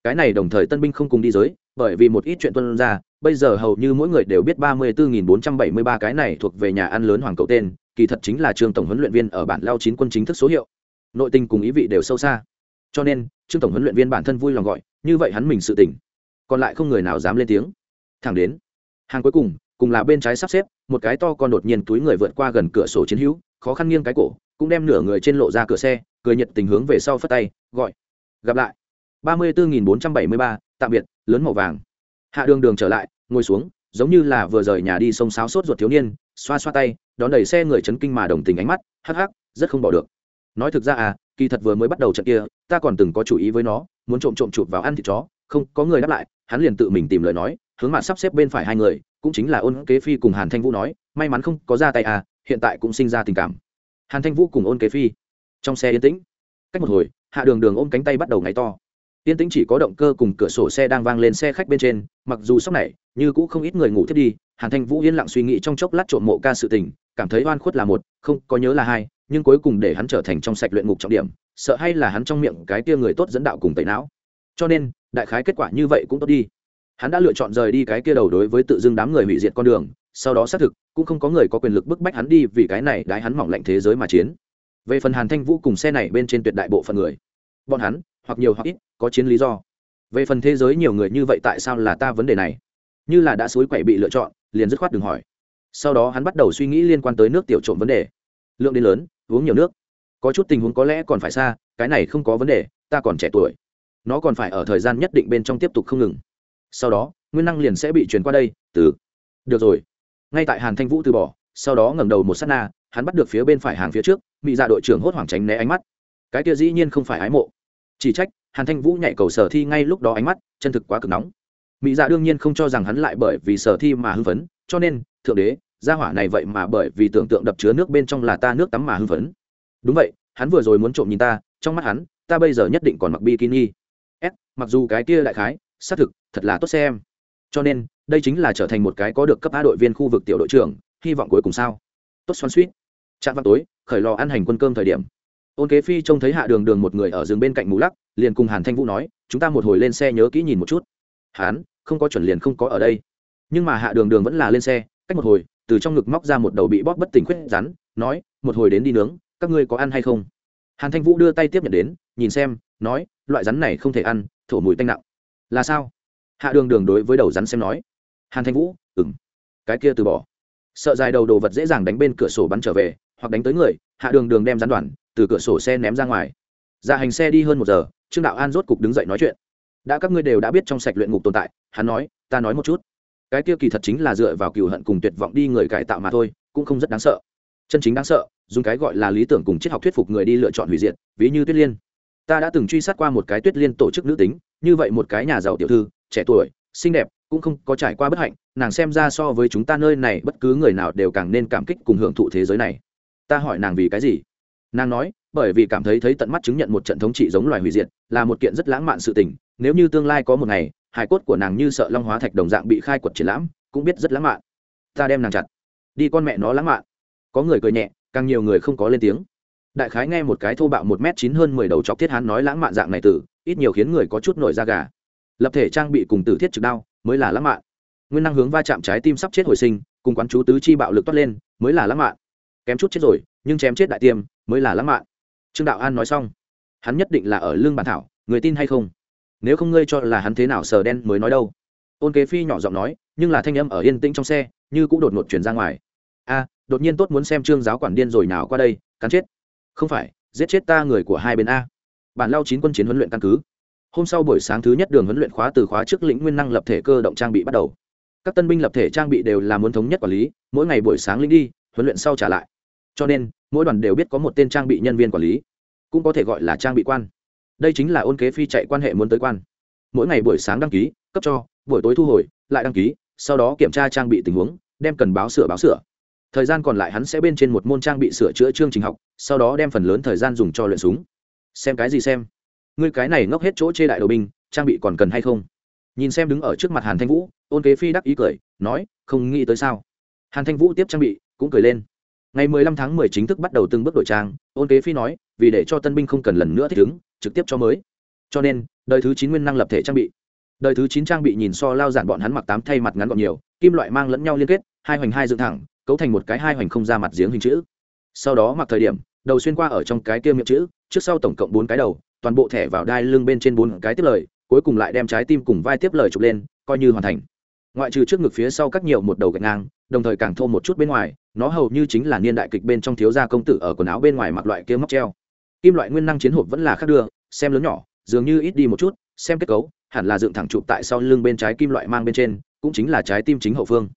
Cái này đồng thời tân binh không cùng đi giới, bởi vì một ít chuyện tuân ra, bây giờ hầu như mỗi người đều biết ba mươi bốn bốn trăm bảy mươi ba cái này thuộc về nhà ăn lớn hoàng cậu tên, kỳ thật chính là trường tổng huấn luyện viên ở bản lao chín quân chính thức số hiệu. Nội tình cùng ý vị đều sâu xa cho nên, trương tổng huấn luyện viên bản thân vui lòng gọi, như vậy hắn mình sự tỉnh. Còn lại không người nào dám lên tiếng. Thẳng đến, hàng cuối cùng cùng là bên trái sắp xếp, một cái to con đột nhiên túi người vượt qua gần cửa sổ chiến hữu, khó khăn nghiêng cái cổ, cũng đem nửa người trên lộ ra cửa xe, cười nhiệt tình hướng về sau phất tay, gọi, gặp lại. ba mươi bốn bốn trăm bảy mươi ba, tạm biệt, lớn màu vàng. Hạ đường đường trở lại, ngồi xuống, giống như là vừa rời nhà đi sông sáo sốt ruột thiếu niên, xoa xoa tay, đón đẩy xe người chấn kinh mà đồng tình ánh mắt, hắc hắc, rất không bỏ được. Nói thực ra à kỳ thật vừa mới bắt đầu trận kia, ta còn từng có chủ ý với nó, muốn trộm trộm chụp vào ăn thịt chó, không, có người đáp lại, hắn liền tự mình tìm lời nói, hướng mặt sắp xếp bên phải hai người, cũng chính là ôn kế phi cùng hàn thanh vũ nói, may mắn không có ra tay à hiện tại cũng sinh ra tình cảm. Hàn thanh vũ cùng ôn kế phi, trong xe yên tĩnh. Cách một hồi, hạ đường đường ôm cánh tay bắt đầu ngáy to. Yên tĩnh chỉ có động cơ cùng cửa sổ xe đang vang lên xe khách bên trên, mặc dù sốc này, như cũ không ít người ngủ thiết đi, hàn thanh vũ yên lặng suy nghĩ trong chốc lát trộm mộ ca sự tình cảm thấy oan khuất là một, không, có nhớ là hai, nhưng cuối cùng để hắn trở thành trong sạch luyện ngục trọng điểm, sợ hay là hắn trong miệng cái tia người tốt dẫn đạo cùng tẩy não. Cho nên, đại khái kết quả như vậy cũng tốt đi. Hắn đã lựa chọn rời đi cái kia đầu đối với tự dưng đám người hủy diệt con đường, sau đó xác thực, cũng không có người có quyền lực bức bách hắn đi vì cái này đái hắn mỏng lạnh thế giới mà chiến. Về phần hàn thanh vũ cùng xe này bên trên tuyệt đại bộ phận người, bọn hắn, hoặc nhiều hoặc ít, có chiến lý do. Về phần thế giới nhiều người như vậy tại sao là ta vấn đề này? Như là đã suối quậy bị lựa chọn, liền dứt khoát đừng hỏi sau đó hắn bắt đầu suy nghĩ liên quan tới nước tiểu trộm vấn đề. Lượng đến lớn, uống nhiều nước. Có chút tình huống có lẽ còn phải xa, cái này không có vấn đề, ta còn trẻ tuổi. Nó còn phải ở thời gian nhất định bên trong tiếp tục không ngừng. Sau đó, nguyên năng liền sẽ bị truyền qua đây, từ. Được rồi. Ngay tại hàn thanh vũ từ bỏ, sau đó ngẩng đầu một s á t na, hắn bắt được phía bên phải hàng phía trước, bị dạ đội trưởng hốt hoảng tránh né ánh mắt. Cái kia dĩ nhiên không phải ái mộ. Chỉ trách, hàn thanh vũ nhảy cầu sở thi ngay lúc đó ánh mắt, chân thực quá cực nóng. Mỹ dạ đương nhiên không cho rằng hắn lại bởi vì sở thi mà hưng phấn, cho nên thượng đế, gia hỏa này vậy mà bởi vì tưởng tượng đập chứa nước bên trong là ta nước tắm mà hưng phấn. Đúng vậy, hắn vừa rồi muốn trộm nhìn ta, trong mắt hắn, ta bây giờ nhất định còn mặc bikini. S, mặc dù cái kia đại khái, xác thực, thật là tốt xem. Cho nên, đây chính là trở thành một cái có được cấp a đội viên khu vực tiểu đội trưởng, hy vọng cuối cùng sao? Tốt xoắn suýt chạm vào tối, khởi lò ăn hành quân cơm thời điểm. Ôn kế phi trông thấy hạ đường đường một người ở rừng bên cạnh mù lắc, liền cùng hàn thanh vũ nói, chúng ta một hồi lên xe nhớ kỹ nhìn một chút. Hán không có chuẩn liền không có ở đây. Nhưng mà hạ đường đường vẫn là lên xe cách một hồi, từ trong ngực móc ra một đầu bị bóp bất tỉnh khuyết rắn, nói, một hồi đến đi nướng, các ngươi có ăn hay không? Hàn thanh vũ đưa tay tiếp nhận đến, nhìn xem, nói, loại rắn này không thể ăn, thổ mùi tanh nặng. Là sao? Hạ đường đường đối với đầu rắn xem nói. Hàn thanh vũ ừng cái kia từ bỏ. Sợ dài đầu đồ vật dễ dàng đánh bên cửa sổ bắn trở về, hoặc đánh tới người, hạ đường đường đem rắn đoàn từ cửa sổ xe ném ra ngoài. Dạ hành xe đi hơn một giờ, trương đạo an rốt cục đứng dậy nói chuyện. Đã, các ngươi đều đã biết trong sạch luyện ngục tồn tại. Hắn nói, ta nói một chút cái kia kỳ thật chính là dựa vào cựu hận cùng tuyệt vọng đi người cải tạo mà thôi, cũng không rất đáng sợ. Chân chính đáng sợ, dùng cái gọi là lý tưởng cùng triết học thuyết phục người đi lựa chọn hủy diệt, ví như tuyết liên. Ta đã từng truy sát qua một cái tuyết liên tổ chức nữ tính, như vậy một cái nhà giàu tiểu thư, trẻ tuổi, xinh đẹp, cũng không có trải qua bất hạnh, nàng xem ra so với chúng ta nơi này, bất cứ người nào đều càng nên cảm kích cùng hưởng thụ thế giới này. Ta hỏi nàng vì cái gì? Nàng nói, bởi vì cảm thấy thấy tận mắt chứng nhận một trận thống trị giống loài hủy diệt, là một kiện rất lãng mạn sự tình, nếu như tương lai có một ngày hải cốt của nàng như sợ long hóa thạch đồng dạng bị khai quật triển lãm, cũng biết rất lãng mạn. Ta đem nàng chặt. Đi con mẹ nó lãng mạn. Có người cười nhẹ, càng nhiều người không có lên tiếng. Đại khái nghe một cái thô bạo một m chín hơn mười đầu chọc thiết hán nói lãng mạn dạng này từ, ít nhiều khiến người có chút nổi da gà. Lập thể trang bị cùng tử thiết trực đao, mới là lãng mạn. Nguyên năng hướng va chạm trái tim sắp chết hồi sinh, cùng quán chú tứ chi bạo lực toát lên, mới là lãng mạn. Kém chút chết rồi, nhưng chém chết đại tiêm, mới là lãng mạn. Trương đạo an nói xong. Hắn nhất định là ở lương bản thảo, người tin hay không? Nếu không ngươi cho là hắn thế nào sờ đen mới nói đâu. Ôn kế phi nhỏ giọng nói, nhưng là thanh âm ở yên tĩnh trong xe, như cũng đột ngột chuyển ra ngoài. A, đột nhiên tốt muốn xem trương giáo quản điên rồi nào qua đây, cắn chết. Không phải, giết chết ta người của hai bên a. Bản lao chín quân chiến huấn luyện căn cứ. Hôm sau buổi sáng thứ nhất đường huấn luyện khóa từ khóa trước lĩnh nguyên năng lập thể cơ động trang bị bắt đầu. Các tân binh lập thể trang bị đều là muốn thống nhất quản lý, mỗi ngày buổi sáng lĩnh đi, huấn luyện sau trả lại. Cho nên, mỗi đoàn đều biết có một tên trang bị nhân viên quản lý, cũng có thể gọi là trang bị quan đây chính là ôn kế phi chạy quan hệ muốn tới quan. Mỗi ngày buổi sáng đăng ký, cấp cho, buổi tối thu hồi, lại đăng ký, sau đó kiểm tra trang bị tình huống, đem cần báo sửa báo sửa. Thời gian còn lại hắn sẽ bên trên một môn trang bị sửa chữa chương trình học, sau đó đem phần lớn thời gian dùng cho luyện súng. Xem cái gì xem? Ngươi cái này ngốc hết chỗ chê đại đầu binh, trang bị còn cần hay không? Nhìn xem đứng ở trước mặt hàn thanh vũ, ôn kế phi đắc ý cười, nói, không nghĩ tới sao? Hàn thanh vũ tiếp trang bị, cũng cười lên. Ngày 15 tháng 10 chính thức bắt đầu từng bước đổi trang, ôn kế phi nói, vì để cho tân binh không cần lần nữa thích ứng trực tiếp cho mới. Cho nên, đời thứ chín nguyên năng lập thể trang bị. Đời thứ chín trang bị nhìn so lao giản bọn hắn mặc tám thay mặt ngắn gọn nhiều, kim loại mang lẫn nhau liên kết, hai hoành hai dựng thẳng, cấu thành một cái hai hoành không ra mặt giếng hình chữ. Sau đó mặc thời điểm, đầu xuyên qua ở trong cái kia miệng chữ, trước sau tổng cộng bốn cái đầu, toàn bộ thẻ vào đai lưng bên trên bốn cái tiếp lời, cuối cùng lại đem trái tim cùng vai tiếp lời chụp lên, coi như hoàn thành. Ngoại trừ trước ngực phía sau cắt nhiều một đầu gạch ngang, đồng thời càng thô một chút bên ngoài, nó hầu như chính là niên đại kịch bên trong thiếu gia công tử ở quần áo bên ngoài mặc loại kia móc treo kim loại nguyên năng chiến hộp vẫn là khác đưa, xem lớn nhỏ, dường như ít đi một chút, xem kết cấu, hẳn là dựng thẳng chụp tại sau lưng bên trái kim loại mang bên trên, cũng chính là trái tim chính hậu phương.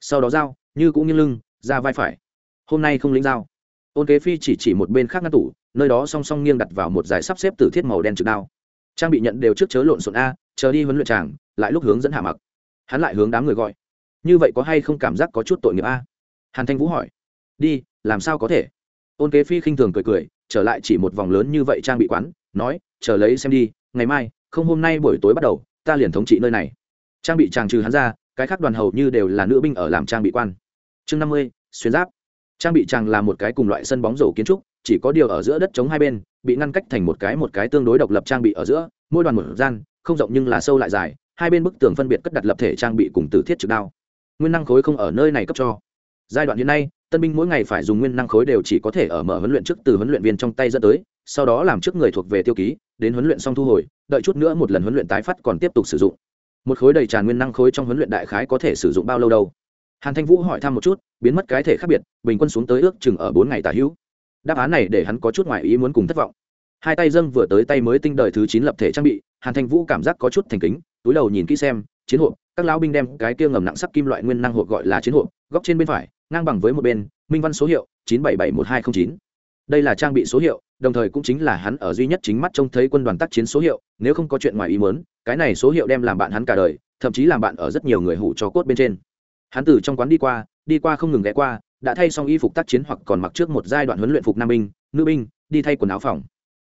Sau đó dao, như cũng như lưng, ra vai phải. Hôm nay không lĩnh dao. Ôn kế phi chỉ chỉ một bên khác ngăn tủ, nơi đó song song nghiêng đặt vào một giải sắp xếp từ thiết màu đen trực đao. Trang bị nhận đều trước chớ lộn xộn a, chờ đi huấn luyện tràng lại lúc hướng dẫn hạ mặc. Hắn lại hướng đám người gọi. Như vậy có hay không cảm giác có chút tội nghiệp a? Hàn thanh vũ hỏi. Đi, làm sao có thể? Ôn kế phi khinh thường cười cười trở lại chỉ một vòng lớn như vậy trang bị quán, nói, chờ lấy xem đi, ngày mai, không hôm nay buổi tối bắt đầu, ta liền thống trị nơi này. Trang bị chàng trừ hắn ra, cái khác đoàn hầu như đều là nữ binh ở làm trang bị quan. Chương năm mươi, xuyên giáp. Trang bị chàng là một cái cùng loại sân bóng rổ kiến trúc, chỉ có điều ở giữa đất chống hai bên, bị ngăn cách thành một cái một cái tương đối độc lập trang bị ở giữa, mỗi đoàn một gian, không rộng nhưng là sâu lại dài, hai bên bức tường phân biệt cất đặt lập thể trang bị cùng tử thiết trực đao. Nguyên năng khối không ở nơi này cấp cho. Giai đoạn hiện nay tân binh mỗi ngày phải dùng nguyên năng khối đều chỉ có thể ở mở huấn luyện trước từ huấn luyện viên trong tay dẫn tới, sau đó làm trước người thuộc về tiêu ký, đến huấn luyện xong thu hồi, đợi chút nữa một lần huấn luyện tái phát còn tiếp tục sử dụng. Một khối đầy tràn nguyên năng khối trong huấn luyện đại khái có thể sử dụng bao lâu đâu? Hàn thanh vũ hỏi thăm một chút, biến mất cái thể khác biệt, bình quân xuống tới ước chừng ở bốn ngày tả hữu. Đáp án này để hắn có chút ngoại ý muốn cùng thất vọng. Hai tay dâng vừa tới tay mới tinh đời thứ chín lập thể trang bị, hàn thanh vũ cảm giác có chút thành kính, túi đầu nhìn kỹ xem, chiến hộp, các lão binh đem cái kia ngầm nặng sắc kim loại nguyên năng hộp gọi là chiến hộp, góc trên bên phải ngang bằng với một bên, minh văn số hiệu chín bảy bảy một hai không chín. Đây là trang bị số hiệu, đồng thời cũng chính là hắn ở duy nhất chính mắt trông thấy quân đoàn tác chiến số hiệu, nếu không có chuyện ngoài ý muốn, cái này số hiệu đem làm bạn hắn cả đời, thậm chí làm bạn ở rất nhiều người hủ cho cốt bên trên. Hắn từ trong quán đi qua đi qua không ngừng ghé qua, đã thay xong y phục tác chiến hoặc còn mặc trước một giai đoạn huấn luyện phục nam binh, nữ binh, đi thay quần áo phòng.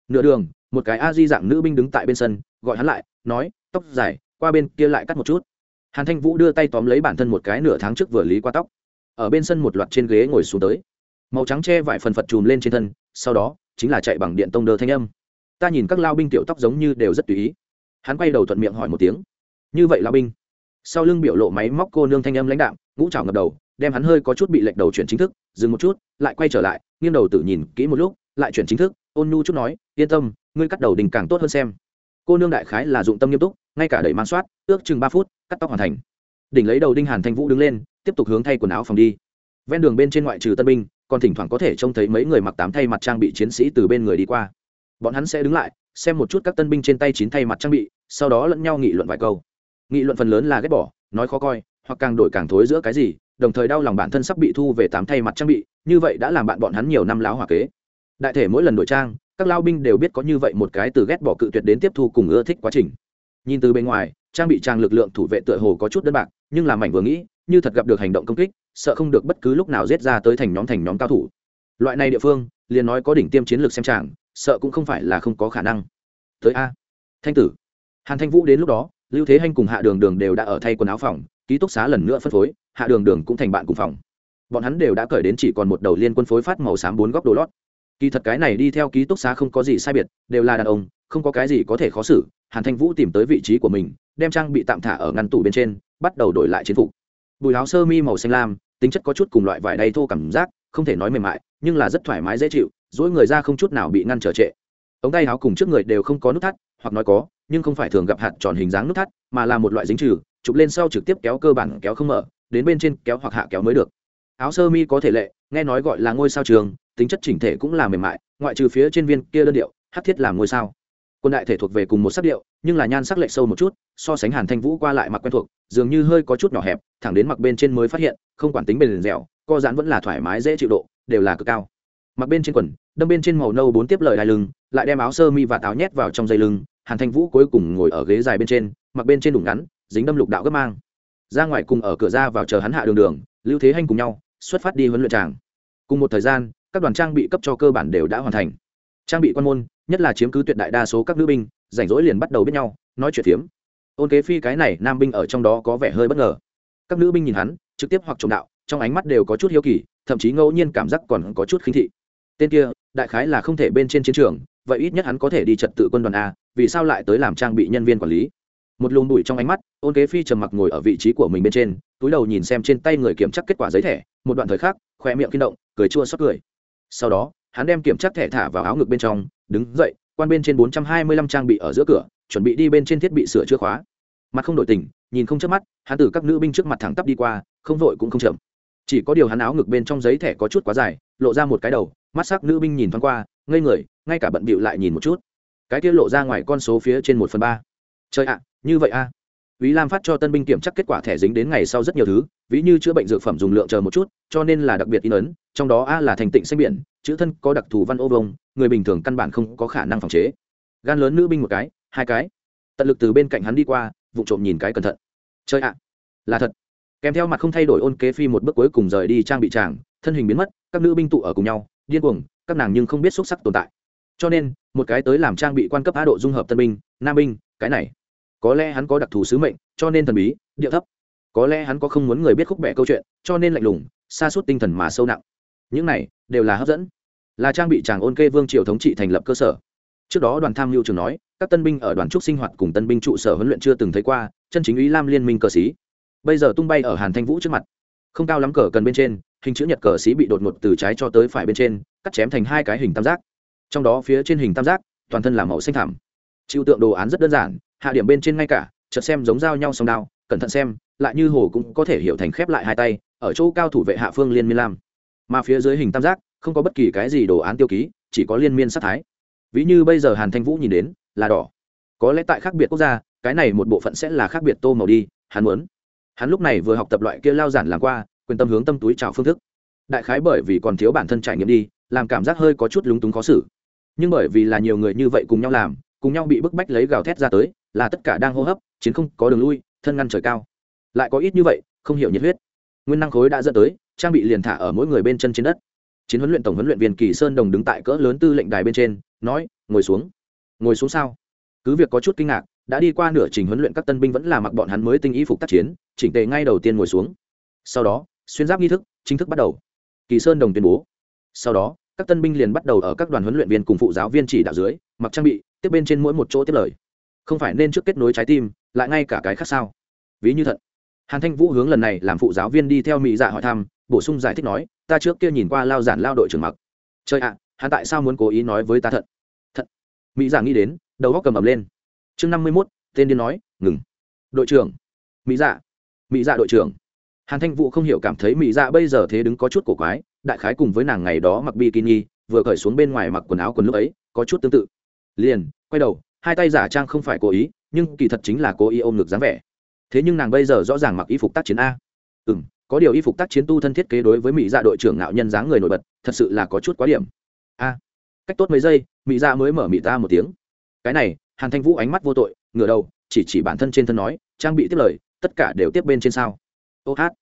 Nửa đường, một cái a di dạng nữ binh đứng tại bên sân, gọi hắn lại, nói, tóc dài, qua bên kia lại cắt một chút. Hàn thanh vũ đưa tay tóm lấy bản thân một cái nửa tháng trước vừa lý qua tóc ở bên sân một loạt trên ghế ngồi xuống tới. Màu trắng che vải phần phật chùm lên trên thân, sau đó, chính là chạy bằng điện tông đơ thanh âm. Ta nhìn các lao binh tiểu tóc giống như đều rất tùy ý. Hắn quay đầu thuận miệng hỏi một tiếng. Như vậy lao binh. Sau lưng biểu lộ máy móc cô nương thanh âm lãnh đạm, ngũ trào ngập đầu, đem hắn hơi có chút bị lệch đầu chuyển chính thức, dừng một chút, lại quay trở lại, nghiêng đầu tự nhìn kỹ một lúc, lại chuyển chính thức, ôn nhu chút nói, yên tâm, ngươi cắt đầu đình càng tốt hơn xem. Cô nương đại khái là dụng tâm nghiêm túc, ngay cả đẩy mang soát, ước chừng ba phút, cắt tóc hoàn thành. Đỉnh lấy đầu đinh hàn thanh vũ đứng lên tiếp tục hướng thay quần áo phòng đi. Ven đường bên trên ngoại trừ tân binh, còn thỉnh thoảng có thể trông thấy mấy người mặc tám thay mặt trang bị chiến sĩ từ bên người đi qua. Bọn hắn sẽ đứng lại, xem một chút các tân binh trên tay chín thay mặt trang bị, sau đó lẫn nhau nghị luận vài câu. Nghị luận phần lớn là ghét bỏ, nói khó coi, hoặc càng đổi càng thối giữa cái gì, đồng thời đau lòng bản thân sắp bị thu về tám thay mặt trang bị, như vậy đã làm bạn bọn hắn nhiều năm láo hòa kế. Đại thể mỗi lần đổi trang, các lao binh đều biết có như vậy một cái từ ghét bỏ cự tuyệt đến tiếp thu cùng ưa thích quá trình nhìn từ bên ngoài, trang bị trang lực lượng thủ vệ tựa hồ có chút đơn bạc, nhưng làm mảnh vừa nghĩ, như thật gặp được hành động công kích, sợ không được bất cứ lúc nào giết ra tới thành nhóm thành nhóm cao thủ. Loại này địa phương, liền nói có đỉnh tiêm chiến lược xem chàng, sợ cũng không phải là không có khả năng. Tới a. Thanh tử. Hàn thanh vũ đến lúc đó, lưu thế hanh cùng hạ đường đường đều đã ở thay quần áo phòng, ký túc xá lần nữa phân phối, hạ đường đường cũng thành bạn cùng phòng. Bọn hắn đều đã cởi đến chỉ còn một đầu liên quân phối phát màu xám bốn góc đồ lót. Kỳ thật cái này đi theo ký túc xá không có gì sai biệt, đều là đàn ông, không có cái gì có thể khó xử hàn thanh vũ tìm tới vị trí của mình, đem trang bị tạm thả ở ngăn tủ bên trên, bắt đầu đổi lại chiến phục. Bùi áo sơ mi màu xanh lam, tính chất có chút cùng loại vải đay thô cảm giác, không thể nói mềm mại, nhưng là rất thoải mái dễ chịu dỗi người ra không chút nào bị ngăn trở trệ. Ống tay áo cùng trước người đều không có nút thắt, hoặc nói có, nhưng không phải thường gặp hạt tròn hình dáng nút thắt, mà là một loại dính trừ, chụp lên sau trực tiếp kéo cơ bản kéo không mở, đến bên trên kéo hoặc hạ kéo mới được. Áo sơ mi có thể lệ, nghe nói gọi là ngôi sao trường, tính chất chỉnh thể cũng là mềm mại, ngoại trừ phía trên viên kia đơn điệu hát thiết làm ngôi sao quân đại thể thuộc về cùng một sắc điệu, nhưng là nhan sắc lệch sâu một chút, so sánh hàn thanh vũ qua lại mặc quen thuộc, dường như hơi có chút nhỏ hẹp, thẳng đến mặc bên trên mới phát hiện, không quản tính bền dẻo, co giãn vẫn là thoải mái dễ chịu độ, đều là cực cao. Mặc bên trên quần, đâm bên trên màu nâu bốn tiếp lời đai lưng, lại đem áo sơ mi và áo nhét vào trong dây lưng, hàn thanh vũ cuối cùng ngồi ở ghế dài bên trên, mặc bên trên đủ ngắn, dính đâm lục đạo gấp mang. Ra ngoài cùng ở cửa ra vào chờ hắn hạ đường đường, lưu thế hanh cùng nhau, xuất phát đi huấn luyện tràng. Cùng một thời gian, các đoàn trang bị cấp cho cơ bản đều đã hoàn thành. Trang bị quan môn nhất là chiếm cứ tuyệt đại đa số các nữ binh, rảnh rỗi liền bắt đầu biết nhau, nói chuyện phiếm. Ôn kế phi cái này nam binh ở trong đó có vẻ hơi bất ngờ. Các nữ binh nhìn hắn, trực tiếp hoặc trộm đạo, trong ánh mắt đều có chút hiếu kỳ, thậm chí ngẫu nhiên cảm giác còn có chút khinh thị. Tên kia, đại khái là không thể bên trên chiến trường, vậy ít nhất hắn có thể đi trật tự quân đoàn a, vì sao lại tới làm trang bị nhân viên quản lý? Một luồng bụi trong ánh mắt, ôn kế phi trầm mặc ngồi ở vị trí của mình bên trên, túi đầu nhìn xem trên tay người kiểm tra kết quả giấy thẻ, một đoạn thời khắc, khoe miệng kinh động, cười chua xót cười. Sau đó, hắn đem kiểm tra thẻ thả vào áo ngực bên trong đứng dậy, quan bên trên bốn trăm hai mươi lăm trang bị ở giữa cửa, chuẩn bị đi bên trên thiết bị sửa chữa khóa. Mặt không đổi tình, nhìn không chớp mắt, hắn từ các nữ binh trước mặt thẳng tắp đi qua, không vội cũng không chậm. Chỉ có điều hắn áo ngực bên trong giấy thẻ có chút quá dài, lộ ra một cái đầu, mắt sắc nữ binh nhìn thoáng qua, ngây người, ngay cả bận bịu lại nhìn một chút. Cái kia lộ ra ngoài con số phía trên một phần ba. Trời ạ, như vậy a. à. Vĩ Lam phát cho tân binh kiểm tra kết quả thẻ dính đến ngày sau rất nhiều thứ, ví như chữa bệnh dược phẩm dùng lượng chờ một chút, cho nên là đặc biệt in ấn, trong đó A là thành tịnh xanh biển, chữ thân có đặc thù văn ô vông, người bình thường căn bản không có khả năng phòng chế. Gan lớn nữ binh một cái, hai cái. Tận lực từ bên cạnh hắn đi qua, vụ trộm nhìn cái cẩn thận. Chơi ạ, là thật. Kèm theo mặt không thay đổi ôn kế phi một bước cuối cùng rời đi trang bị tràng, thân hình biến mất, các nữ binh tụ ở cùng nhau, điên cuồng, các nàng nhưng không biết xuất sắc tồn tại. Cho nên, một cái tới làm trang bị quan cấp á độ dung hợp tân binh, nam binh, cái này có lẽ hắn có đặc thù sứ mệnh, cho nên thần bí, địa thấp. Có lẽ hắn có không muốn người biết khúc bẻ câu chuyện, cho nên lạnh lùng, xa suốt tinh thần mà sâu nặng. Những này đều là hấp dẫn. Là trang bị chàng ôn kê vương triều thống trị thành lập cơ sở. Trước đó đoàn tham mưu trường nói, các tân binh ở đoàn trúc sinh hoạt cùng tân binh trụ sở huấn luyện chưa từng thấy qua, chân chính ý lam liên minh cờ sĩ. Bây giờ tung bay ở hàn thanh vũ trước mặt. Không cao lắm cờ cần bên trên, hình chữ nhật cờ sĩ bị đột ngột từ trái cho tới phải bên trên, cắt chém thành hai cái hình tam giác. Trong đó phía trên hình tam giác, toàn thân là màu xanh thảm chịu tượng đồ án rất đơn giản, hạ điểm bên trên ngay cả, chợt xem giống dao nhau song đao, cẩn thận xem, lại như hồ cũng có thể hiểu thành khép lại hai tay, ở chỗ cao thủ vệ hạ phương liên miên lam. Mà phía dưới hình tam giác, không có bất kỳ cái gì đồ án tiêu ký, chỉ có liên miên sát thái. Ví như bây giờ hàn thanh vũ nhìn đến, là đỏ. Có lẽ tại khác biệt quốc gia, cái này một bộ phận sẽ là khác biệt tô màu đi, hắn muốn. Hắn lúc này vừa học tập loại kia lao giản làm qua, quyền tâm hướng tâm túi trào phương thức. Đại khái bởi vì còn thiếu bản thân trải nghiệm đi, làm cảm giác hơi có chút lúng túng khó xử. Nhưng bởi vì là nhiều người như vậy cùng nhau làm cùng nhau bị bức bách lấy gào thét ra tới, là tất cả đang hô hấp, chiến không có đường lui, thân ngăn trời cao. Lại có ít như vậy, không hiểu nhiệt huyết. Nguyên năng khối đã dẫn tới, trang bị liền thả ở mỗi người bên chân trên đất. Chiến huấn luyện tổng huấn luyện viên kỳ sơn đồng đứng tại cỡ lớn tư lệnh đài bên trên, nói, ngồi xuống. Ngồi xuống sao? Cứ việc có chút kinh ngạc, đã đi qua nửa trình huấn luyện các tân binh vẫn là mặc bọn hắn mới tinh ý phục tác chiến, chỉnh tề ngay đầu tiên ngồi xuống. Sau đó, xuyên giáp nghi thức, chính thức bắt đầu. Kỳ sơn đồng tuyên bố. Sau đó các tân binh liền bắt đầu ở các đoàn huấn luyện viên cùng phụ giáo viên chỉ đạo dưới, mặc trang bị, tiếp bên trên mỗi một chỗ tiếp lời. Không phải nên trước kết nối trái tim, lại ngay cả cái khác sao? Ví như thận hàn thanh vũ hướng lần này làm phụ giáo viên đi theo mỹ dạ hỏi thăm, bổ sung giải thích nói, ta trước kia nhìn qua lao giản lao đội trưởng mặc. Trời ạ, hắn tại sao muốn cố ý nói với ta thật? Thật. Mỹ dạ nghĩ đến, đầu góc cầm ầm lên. Chương năm mươi mốt, tên điên nói, ngừng. Đội trưởng. Mỹ dạ. Mỹ dạ đội trưởng. Hàn thanh vũ không hiểu cảm thấy mỹ dạ bây giờ thế đứng có chút cổ quái đại khái cùng với nàng ngày đó mặc bikini, vừa cởi xuống bên ngoài mặc quần áo quần lúc ấy, có chút tương tự. Liền, quay đầu, hai tay giả trang không phải cố ý, nhưng kỳ thật chính là cố ý ôm ngực dáng vẻ. Thế nhưng nàng bây giờ rõ ràng mặc y phục tác chiến a. Ừ m có điều y phục tác chiến tu thân thiết kế đối với mỹ dạ đội trưởng ngạo nhân dáng người nổi bật, thật sự là có chút quá điểm. A. Cách tốt mấy giây, mỹ dạ mới mở mỹ ta một tiếng. Cái này, hàn thanh vũ ánh mắt vô tội, ngửa đầu, chỉ chỉ bản thân trên thân nói, trang bị tiếp lời, tất cả đều tiếp bên trên sao. Ô hát.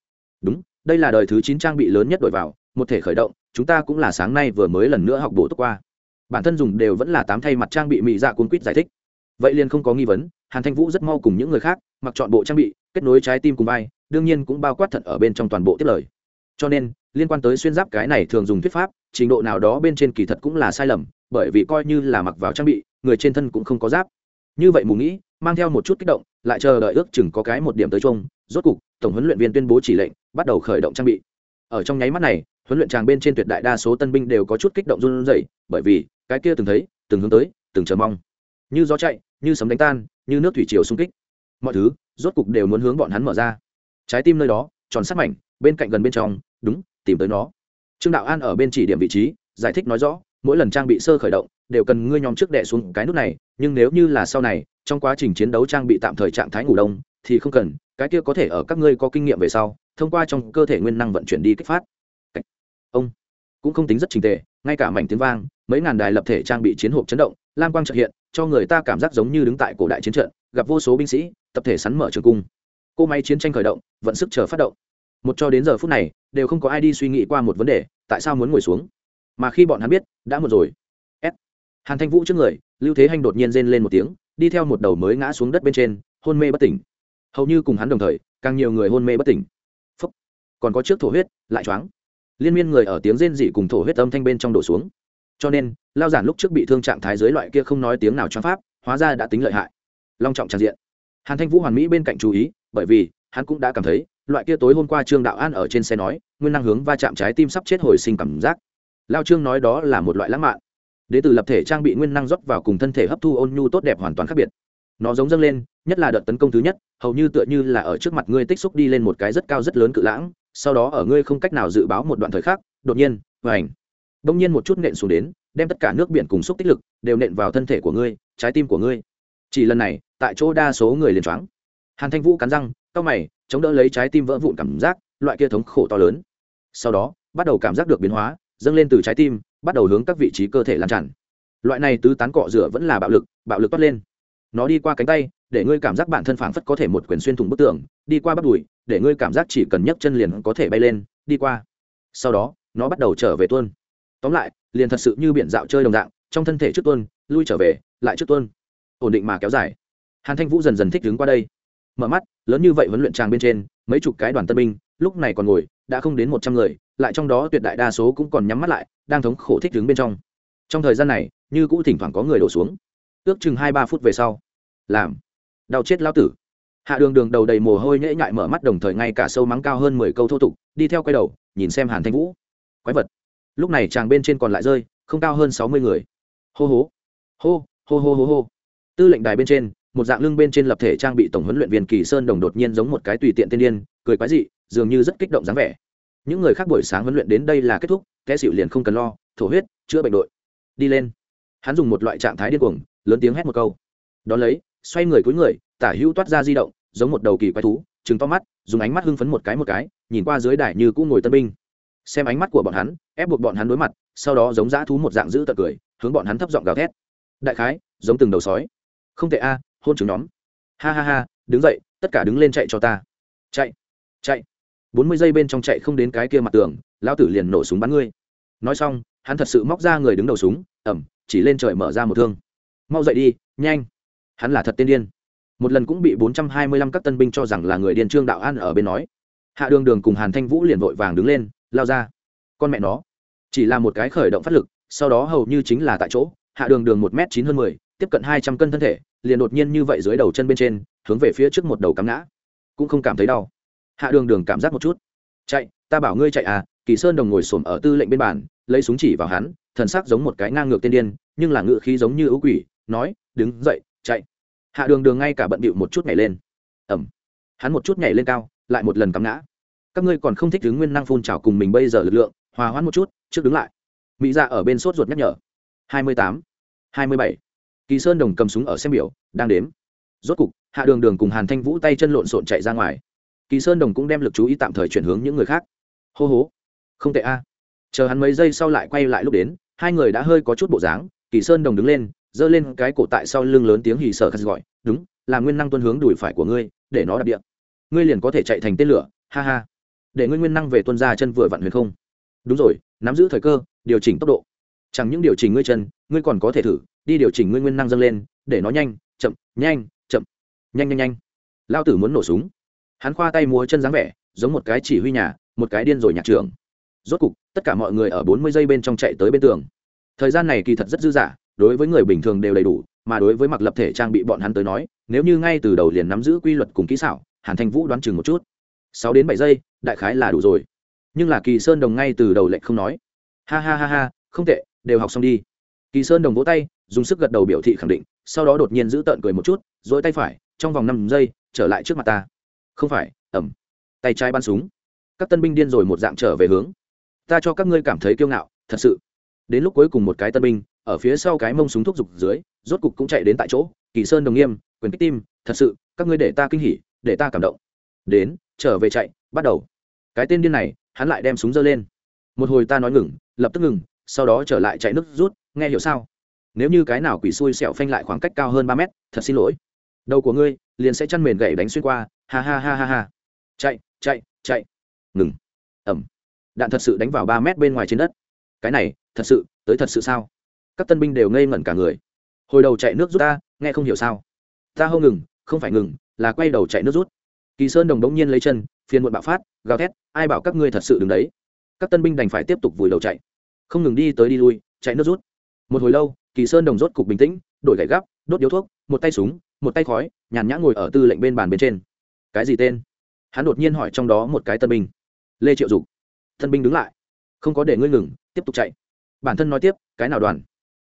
Đúng, đây là đời thứ chín trang bị lớn nhất đổi vào một thể khởi động, chúng ta cũng là sáng nay vừa mới lần nữa học bổ túc qua. Bản thân dùng đều vẫn là tám thay mặt trang bị mỹ dạ cuốn quýt giải thích. Vậy liền không có nghi vấn, hàn thanh vũ rất mau cùng những người khác mặc chọn bộ trang bị, kết nối trái tim cùng vai, đương nhiên cũng bao quát thận ở bên trong toàn bộ tiết lời. Cho nên, liên quan tới xuyên giáp cái này thường dùng thuyết pháp, trình độ nào đó bên trên kỳ thật cũng là sai lầm, bởi vì coi như là mặc vào trang bị, người trên thân cũng không có giáp. Như vậy mù nghĩ, mang theo một chút kích động, lại chờ đợi ước chừng có cái một điểm tới chung, rốt cục, tổng huấn luyện viên tuyên bố chỉ lệnh, bắt đầu khởi động trang bị. Ở trong nháy mắt này huấn luyện tràng bên trên tuyệt đại đa số tân binh đều có chút kích động run rẩy, bởi vì, cái kia từng thấy, từng hướng tới, từng chờ mong. Như gió chạy, như sấm đánh tan, như nước thủy triều xung kích. Mọi thứ, rốt cục đều muốn hướng bọn hắn mở ra. Trái tim nơi đó, tròn sát mảnh, bên cạnh gần bên trong, đúng, tìm tới nó. Trương đạo an ở bên chỉ điểm vị trí, giải thích nói rõ, mỗi lần trang bị sơ khởi động, đều cần ngươi nhóm trước đẻ xuống cái nút này, nhưng nếu như là sau này, trong quá trình chiến đấu trang bị tạm thời trạng thái ngủ đông, thì không cần, cái kia có thể ở các ngươi có kinh nghiệm về sau, thông qua trong cơ thể nguyên năng vận chuyển đi kích phát ông cũng không tính rất trình tề, ngay cả mảnh tiếng vang, mấy ngàn đài lập thể trang bị chiến hộp chấn động, lam quang trợ hiện, cho người ta cảm giác giống như đứng tại cổ đại chiến trận, gặp vô số binh sĩ, tập thể sắn mở trường cung. Cô máy chiến tranh khởi động, vận sức chờ phát động. Một cho đến giờ phút này, đều không có ai đi suy nghĩ qua một vấn đề, tại sao muốn ngồi xuống? Mà khi bọn hắn biết, đã một rồi. S. Hàn thanh vũ trước người, lưu thế Hành đột nhiên rên lên một tiếng, đi theo một đầu mới ngã xuống đất bên trên, hôn mê bất tỉnh. Hầu như cùng hắn đồng thời, càng nhiều người hôn mê bất tỉnh. Phúc. còn có trước thổ huyết, lại choáng liên miên người ở tiếng rên dị cùng thổ huyết âm thanh bên trong đổ xuống. Cho nên, lao giản lúc trước bị thương trạng thái dưới loại kia không nói tiếng nào cho pháp, hóa ra đã tính lợi hại. Long trọng tràn diện. Hàn thanh vũ hoàn mỹ bên cạnh chú ý, bởi vì, hắn cũng đã cảm thấy, loại kia tối hôm qua trương đạo an ở trên xe nói, nguyên năng hướng va chạm trái tim sắp chết hồi sinh cảm giác. Lao trương nói đó là một loại lãng mạn. Đ từ lập thể trang bị nguyên năng rót vào cùng thân thể hấp thu ôn nhu tốt đẹp hoàn toàn khác biệt. Nó giống dâng lên, nhất là đợt tấn công thứ nhất, hầu như tựa như là ở trước mặt ngươi tích xúc đi lên một cái rất cao rất lớn cự lãng sau đó ở ngươi không cách nào dự báo một đoạn thời khắc, đột nhiên và ảnh đông nhiên một chút nện xuống đến, đem tất cả nước biển cùng xúc tích lực đều nện vào thân thể của ngươi, trái tim của ngươi. Chỉ lần này, tại chỗ đa số người liền choáng. Hàn thanh vũ cắn răng, cau mày, chống đỡ lấy trái tim vỡ vụn cảm giác, loại kia thống khổ to lớn. Sau đó, bắt đầu cảm giác được biến hóa, dâng lên từ trái tim, bắt đầu hướng các vị trí cơ thể lan tràn. Loại này tứ tán cọ rửa vẫn là bạo lực bạo lực toát lên. Nó đi qua cánh tay để ngươi cảm giác bản thân phảng phất có thể một quyền xuyên thủng bức tường, đi qua bắp đùi, để ngươi cảm giác chỉ cần nhấc chân liền có thể bay lên, đi qua. Sau đó, nó bắt đầu trở về tuôn. Tóm lại, liền thật sự như biển dạo chơi đồng dạng, trong thân thể trước tuôn, lui trở về, lại trước tuôn. Ổn định mà kéo dài. Hàn thanh vũ dần dần thích đứng qua đây. Mở mắt, lớn như vậy huấn luyện tràng bên trên, mấy chục cái đoàn tân binh, lúc này còn ngồi, đã không đến một trăm người, lại trong đó tuyệt đại đa số cũng còn nhắm mắt lại, đang thống khổ thích đứng bên trong. Trong thời gian này, như cũ thỉnh thoảng có người đổ xuống. Ước chừng hai ba phút về sau. Làm đau chết lao tử. Hạ đường đường đầu đầy mồ hôi nhễ nhại mở mắt đồng thời ngay cả sâu mắng cao hơn mười câu thô tục, đi theo quay đầu, nhìn xem hàn thanh vũ. Quái vật. Lúc này chàng bên trên còn lại rơi, không cao hơn sáu mươi người. Hô hố hô hô hô hô hô. Tư lệnh đài bên trên, một dạng lưng bên trên lập thể trang bị tổng huấn luyện viên kỳ sơn đồng đột nhiên giống một cái tùy tiện tiên điên, cười quái dị, dường như rất kích động dáng vẻ. Những người khác buổi sáng huấn luyện đến đây là kết thúc kẽ xịu liền không cần lo, thổ huyết, chữa bệnh đội. Đi lên. Hắn dùng một loại trạng thái điên cuồng, lớn tiếng hét một câu. Đón lấy xoay người cuối người, tả hữu toát ra di động, giống một đầu kỳ quái thú chừng to mắt, dùng ánh mắt hưng phấn một cái một cái, nhìn qua dưới đài như cũ ngồi tân binh. Xem ánh mắt của bọn hắn, ép buộc bọn hắn đối mặt, sau đó giống dã thú một dạng giữ tật cười, hướng bọn hắn thấp giọng gào thét. Đại khái, giống từng đầu sói. Không tệ a, hôn chứng nhóm. Ha ha ha, đứng dậy, tất cả đứng lên chạy cho ta. Chạy chạy. Bốn mươi giây bên trong chạy không đến cái kia mặt tường lao tử liền nổ súng bắn ngươi. Nói xong, hắn thật sự móc ra người đứng đầu súng ẩm chỉ lên trời mở ra một thương. Mau dậy đi, nhanh hắn là thật tiên điên. Một lần cũng bị bốn trăm hai mươi lăm các tân binh cho rằng là người điên trương đạo an ở bên nói. Hạ đường đường cùng hàn thanh vũ liền vội vàng đứng lên, lao ra. Con mẹ nó. Chỉ là một cái khởi động phát lực, sau đó hầu như chính là tại chỗ, hạ đường đường một m chín hơn mười, tiếp cận hai trăm cân thân thể, liền đột nhiên như vậy dưới đầu chân bên trên, hướng về phía trước một đầu cắm ngã. Cũng không cảm thấy đau. Hạ đường đường cảm giác một chút. Chạy, ta bảo ngươi chạy à kỳ sơn đồng ngồi xổm ở tư lệnh bên bàn, lấy súng chỉ vào hắn, thần sắc giống một cái ngang ngược tiên điên, nhưng là ngự khí giống như ưu quỷ, nói, đứng dậy chạy. Hạ đường đường ngay cả bận bịu một chút nhảy lên. Ẩm hắn một chút nhảy lên cao, lại một lần cắm ngã. Các ngươi còn không thích đứng nguyên năng phun trào cùng mình bây giờ lực lượng, hòa hoãn một chút, trước đứng lại. Mỹ ra ở bên sốt ruột nhắc nhở. Hai mươi tám, hai mươi bảy. Kỳ sơn đồng cầm súng ở xem biểu, đang đếm. Rốt cục, hạ đường đường cùng hàn thanh vũ tay chân lộn xộn chạy ra ngoài. Kỳ sơn đồng cũng đem lực chú ý tạm thời chuyển hướng những người khác. Hô hố không tệ a. Chờ hắn mấy giây sau lại quay lại lúc đến, hai người đã hơi có chút bộ dáng, kỳ sơn đồng đứng lên giơ lên cái cổ tại sau lưng lớn tiếng hì sở khắc gọi, đúng, là nguyên năng tuân hướng đùi phải của ngươi, để nó đạp điện ngươi liền có thể chạy thành tên lửa, ha ha. Để ngươi nguyên năng về tuân ra chân vừa vặn huyền không. Đúng rồi, nắm giữ thời cơ, điều chỉnh tốc độ. Chẳng những điều chỉnh ngươi chân, ngươi còn có thể thử, đi điều chỉnh ngươi nguyên năng dâng lên, để nó nhanh, chậm nhanh chậm. Nhanh nhanh nhanh. Lao tử muốn nổ súng. Hắn khoa tay múa chân dáng vẻ, giống một cái chỉ huy nhà, một cái điên rồi nhạc trường rốt cục, tất cả mọi người ở bốn mươi giây bên trong chạy tới bên tường. Thời gian này kỳ thật rất dư dả đối với người bình thường đều đầy đủ, mà đối với mặc lập thể trang bị bọn hắn tới nói, nếu như ngay từ đầu liền nắm giữ quy luật cùng kỹ xảo, hàn thanh vũ đoán chừng một chút. Sáu đến bảy giây, đại khái là đủ rồi. Nhưng là kỳ sơn đồng ngay từ đầu lệnh không nói. Ha ha ha ha, không tệ, đều học xong đi. Kỳ sơn đồng vỗ tay, dùng sức gật đầu biểu thị khẳng định, sau đó đột nhiên giữ tợn cười một chút dỗi tay phải, trong vòng năm giây, trở lại trước mặt ta. Không phải ẩm tay trái bắn súng. Các tân binh điên rồi một dạng trở về hướng. Ta cho các ngươi cảm thấy kiêu ngạo, thật sự. Đến lúc cuối cùng một cái tân binh ở phía sau cái mông súng thúc giục dưới, rốt cục cũng chạy đến tại chỗ. Kỳ sơn đồng nghiêm, quyền kích tim, thật sự, các ngươi để ta kinh hỉ, để ta cảm động. Đến, trở về chạy, bắt đầu. Cái tên điên này, hắn lại đem súng giơ lên. Một hồi ta nói ngừng, lập tức ngừng, sau đó trở lại chạy nước rút, nghe hiểu sao? Nếu như cái nào quỷ xui xẹo phanh lại khoảng cách cao hơn ba mét, thật xin lỗi. Đầu của ngươi, liền sẽ chăn mền gậy đánh xuyên qua, ha ha ha ha ha. Chạy chạy chạy. Ngừng. Ẩm đạn thật sự đánh vào ba mét bên ngoài trên đất. Cái này, thật sự, tới thật sự sao? Các tân binh đều ngây ngẩn cả người. Hồi đầu chạy nước rút ta, nghe không hiểu sao. Ta hâu ngừng, không phải ngừng, là quay đầu chạy nước rút. Kỳ sơn đồng đống nhiên lấy chân, phiền muộn bạo phát, gào thét, ai bảo các ngươi thật sự đứng đấy? Các tân binh đành phải tiếp tục vùi đầu chạy. Không ngừng đi tới đi lui, chạy nước rút. Một hồi lâu, kỳ sơn đồng rốt cục bình tĩnh, đổi gậy gắp, đốt điếu thuốc, một tay súng, một tay khói, nhàn nhã ngồi ở tư lệnh bên bàn bên trên. Cái gì tên? Hắn đột nhiên hỏi trong đó một cái tân binh. Lê triệu dục. Tân binh đứng lại, không có để ngươi ngừng, tiếp tục chạy. Bản thân nói tiếp, cái nào đoàn?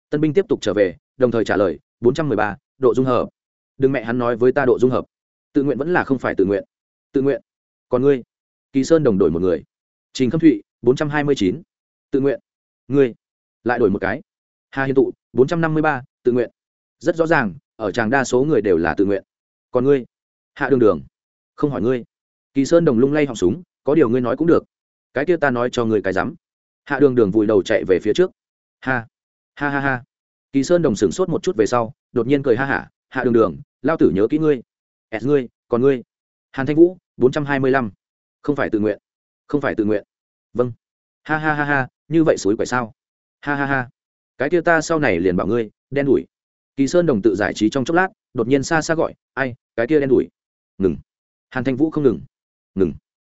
Tân binh tiếp tục trở về, đồng thời trả lời, bốn trăm mười ba, độ dung hợp. Đừng mẹ hắn nói với ta độ dung hợp. Tự nguyện vẫn là không phải tự nguyện. Tự nguyện. Còn ngươi? Kỳ sơn đồng đổi một người. Trình khâm thụy, bốn trăm hai mươi chín. Tự nguyện. Ngươi? Lại đổi một cái. Hà hiền tụ, bốn trăm năm mươi ba, tự nguyện. Rất rõ ràng, ở tràng đa số người đều là tự nguyện. Còn ngươi? Hạ đường đường. Không hỏi ngươi. Kỳ sơn đồng lung lay họng súng, có điều ngươi nói cũng được. Cái kia ta nói cho ngươi cái rắm. Hạ đường đường vùi đầu chạy về phía trước. Ha ha ha ha. Kỳ sơn đồng sửng sốt một chút về sau, đột nhiên cười ha hả, hạ đường đường, lao tử nhớ kỹ ngươi. Ẹt ngươi, còn ngươi. Hàn thanh vũ, bốn trăm hai mươi lăm. Không phải tự nguyện. Không phải tự nguyện. Vâng. Ha ha ha ha, như vậy suối quậy sao? Ha ha ha. Cái kia ta sau này liền bảo ngươi, đen đủi. Kỳ sơn đồng tự giải trí trong chốc lát, đột nhiên xa xa gọi, ai, cái kia đen đủi. Ngừng. Hàn thanh vũ không ngừng. Ngừng.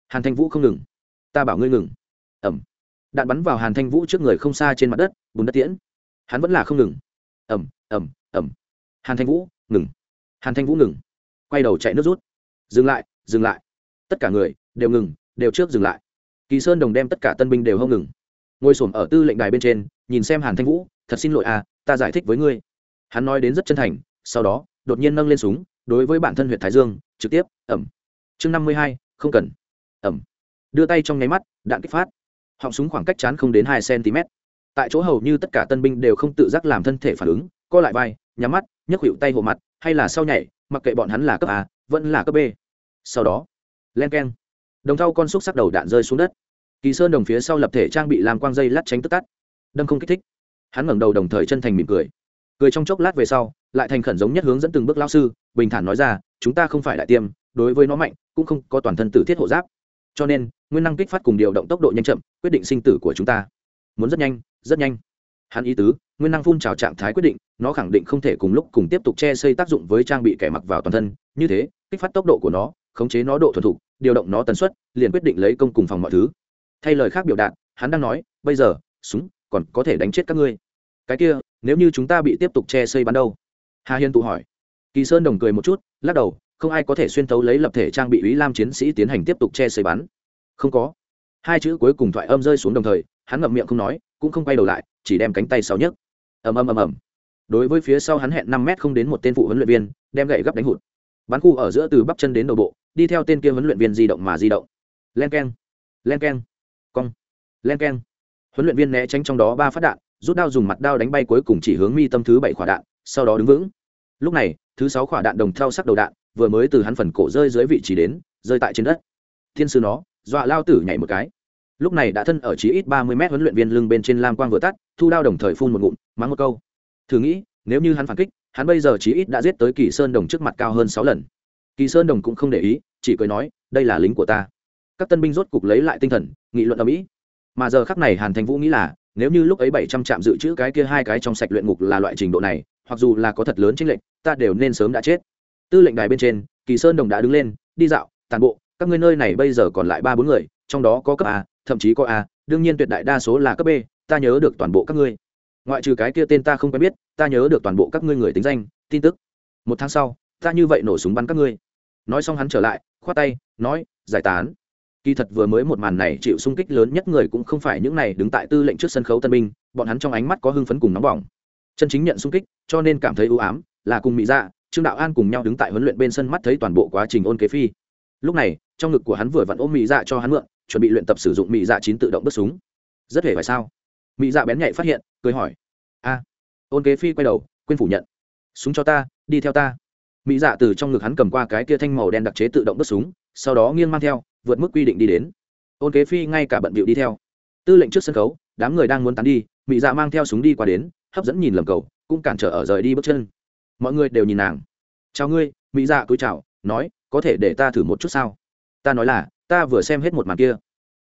Hàn thanh vũ không ngừng. Ta bảo ngươi ngừng. Ẩm. Đạn bắn vào hàn thanh vũ trước người không xa trên mặt đất, bùn đất tiễn hắn vẫn là không ngừng. Ẩm ẩm ẩm hàn thanh vũ, ngừng. Hàn thanh vũ ngừng. Quay đầu chạy nước rút. Dừng lại dừng lại. Tất cả người đều ngừng, đều trước dừng lại. Kỳ sơn đồng đem tất cả tân binh đều không ngừng. Ngồi s ổ m ở tư lệnh đài bên trên, nhìn xem hàn thanh vũ, thật xin lỗi à ta giải thích với ngươi. Hắn nói đến rất chân thành, sau đó, đột nhiên nâng lên súng, đối với bản thân huyện thái dương, trực tiếp ẩm chương năm mươi hai, không cần. Ẩm đưa tay trong nháy mắt, đạn kích phát. Họng súng khoảng cách chán không đến hai cm tại chỗ hầu như tất cả tân binh đều không tự giác làm thân thể phản ứng, co lại vai, nhắm mắt, nhấc hiệu tay hộ mặt, hay là sau nhảy, mặc kệ bọn hắn là cấp a, vẫn là cấp b. Sau đó, len k e n đồng thau con xúc sắc đầu đạn rơi xuống đất. Kỳ sơn đồng phía sau lập thể trang bị làm quang dây lát tránh tức tắt. Đâm không kích thích. Hắn ngẩng đầu đồng thời chân thành mỉm cười. Cười trong chốc lát về sau, lại thành khẩn giống nhất hướng dẫn từng bước lao sư, bình thản nói ra, chúng ta không phải đại tiêm, đối với nó mạnh, cũng không có toàn thân tử thiết hộ giáp. Cho nên, nguyên năng kích phát cùng điều động tốc độ nhanh chậm, quyết định sinh tử của chúng ta. Muốn rất nhanh rất nhanh. Hắn ý tứ, nguyên năng phun trào trạng thái quyết định, nó khẳng định không thể cùng lúc cùng tiếp tục che xây tác dụng với trang bị kẻ mặc vào toàn thân. Như thế, kích phát tốc độ của nó, khống chế nó độ thuần thục, điều động nó tần suất, liền quyết định lấy công cùng phòng mọi thứ. Thay lời khác biểu đạt, hắn đang nói, bây giờ, súng còn có thể đánh chết các ngươi. Cái kia, nếu như chúng ta bị tiếp tục che xây bắn đâu? Hà hiên tụ hỏi. Kỳ sơn đồng cười một chút, lắc đầu, không ai có thể xuyên tấu lấy lập thể trang bị ý lam chiến sĩ tiến hành tiếp tục che xây bắn. Không có. Hai chữ cuối cùng thoại âm rơi xuống đồng thời, hắn ngậm miệng không nói cũng không quay đầu lại, chỉ đem cánh tay sau nhấc. Ầm ầm ầm ầm. Đối với phía sau hắn hẹn năm mét không đến một tên phụ huấn luyện viên, đem gậy gấp đánh hụt. Bắn khu ở giữa từ bắp chân đến đầu bộ, đi theo tên kia huấn luyện viên di động mà di động. Len keng len keng, cong, len keng. Huấn luyện viên né tránh trong đó ba phát đạn, rút đao dùng mặt đao đánh bay cuối cùng chỉ hướng mi tâm thứ bảy quả đạn, sau đó đứng vững. Lúc này, thứ sáu quả đạn đồng theo sắc đầu đạn, vừa mới từ hắn phần cổ rơi dưới vị trí đến, rơi tại trên đất. Thiên sư nó, dọa lao tử nhảy một cái lúc này đã thân ở chí ít ba mươi mét huấn luyện viên lưng bên trên lam quang vừa tắt, thu đao đồng thời phun một ngụm, mắng một câu. Thử nghĩ, nếu như hắn phản kích, hắn bây giờ chí ít đã giết tới kỳ sơn đồng trước mặt cao hơn sáu lần. Kỳ sơn đồng cũng không để ý, chỉ cười nói, đây là lính của ta. Các tân binh rốt cục lấy lại tinh thần, nghị luận ở mỹ mà giờ khắc này hàn thành vũ nghĩ là, nếu như lúc ấy bảy trăm trạm dự trữ cái kia hai cái trong sạch luyện ngục là loại trình độ này, hoặc dù là có thật lớn chính lệnh ta đều nên sớm đã chết. Tư lệnh đài bên trên, kỳ sơn đồng đã đứng lên, đi dạo, tàn bộ, các ngươi nơi này bây giờ còn lại ba bốn người, trong đó có cấp a thậm chí có a, đương nhiên tuyệt đại đa số là cấp b, ta nhớ được toàn bộ các ngươi. Ngoại trừ cái kia tên ta không quen biết, ta nhớ được toàn bộ các ngươi người tính danh, tin tức. Một tháng sau, ta như vậy nổ súng bắn các ngươi. Nói xong hắn trở lại, khoát tay, nói, giải tán. Kỳ thật vừa mới một màn này chịu sung kích lớn nhất người cũng không phải những này đứng tại tư lệnh trước sân khấu tân binh, bọn hắn trong ánh mắt có hưng phấn cùng nóng bỏng. Chân chính nhận sung kích, cho nên cảm thấy ưu ám, là cùng mỹ dạ trương đạo an cùng nhau đứng tại huấn luyện bên sân mắt thấy toàn bộ quá trình ôn kế phi lúc này, trong ngực của hắn vừa vặn ôm mỹ dạ cho hắn mượn, chuẩn bị luyện tập sử dụng mỹ dạ chín tự động bước súng. Rất hề phải sao? Mỹ dạ bén nhạy phát hiện, cười hỏi. A, ôn kế phi quay đầu, quên phủ nhận. Súng cho ta, đi theo ta. Mỹ dạ từ trong ngực hắn cầm qua cái kia thanh màu đen đặc chế tự động bước súng, sau đó nghiêng mang theo, vượt mức quy định đi đến. Ôn kế phi ngay cả bận bịu đi theo. Tư lệnh trước sân khấu, đám người đang muốn tán đi mỹ dạ mang theo súng đi qua đến, hấp dẫn nhìn lầm cầu, cũng cản trở ở rời đi bước chân. Mọi người đều nhìn nàng. Chào ngươi mỹ dạ cúi chào, nói có thể để ta thử một chút sao? Ta nói là, ta vừa xem hết một màn kia.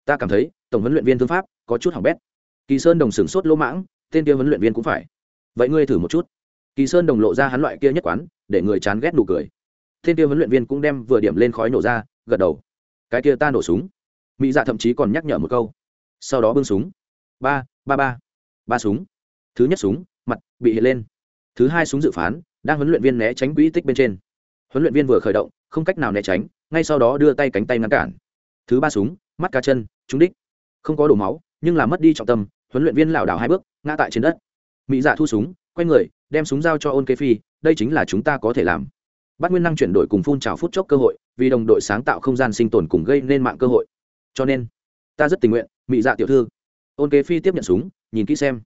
Ta cảm thấy, tổng huấn luyện viên thương pháp có chút hỏng bét. Kỳ sơn đồng sửng sốt lỗ mãng, tên kia huấn luyện viên cũng phải. Vậy ngươi thử một chút. Kỳ sơn đồng lộ ra hắn loại kia nhất quán, để người chán ghét nụ cười. Tên kia huấn luyện viên cũng đem vừa điểm lên khói nổ ra, gật đầu. Cái kia ta nổ súng. Mỹ dạ thậm chí còn nhắc nhở một câu. Sau đó bưng súng. Ba ba ba. Ba súng. Thứ nhất súng, mặt bị hiện lên. Thứ hai súng dự phán, đang huấn luyện viên né tránh quỹ tích bên trên huấn luyện viên vừa khởi động, không cách nào né tránh, ngay sau đó đưa tay cánh tay ngăn cản. Thứ ba súng, mắt cá chân, trúng đích. Không có đổ máu, nhưng là mất đi trọng tâm, huấn luyện viên lảo đảo hai bước, ngã tại trên đất. Mỹ dạ thu súng, quay người, đem súng giao cho ôn kế phi, đây chính là chúng ta có thể làm. Bắt nguyên năng chuyển đổi cùng phun trào phút chốc cơ hội, vì đồng đội sáng tạo không gian sinh tồn cùng gây nên mạng cơ hội. Cho nên, ta rất tình nguyện, mỹ dạ tiểu thư. Ôn kế phi tiếp nhận súng, nhìn kỹ xem.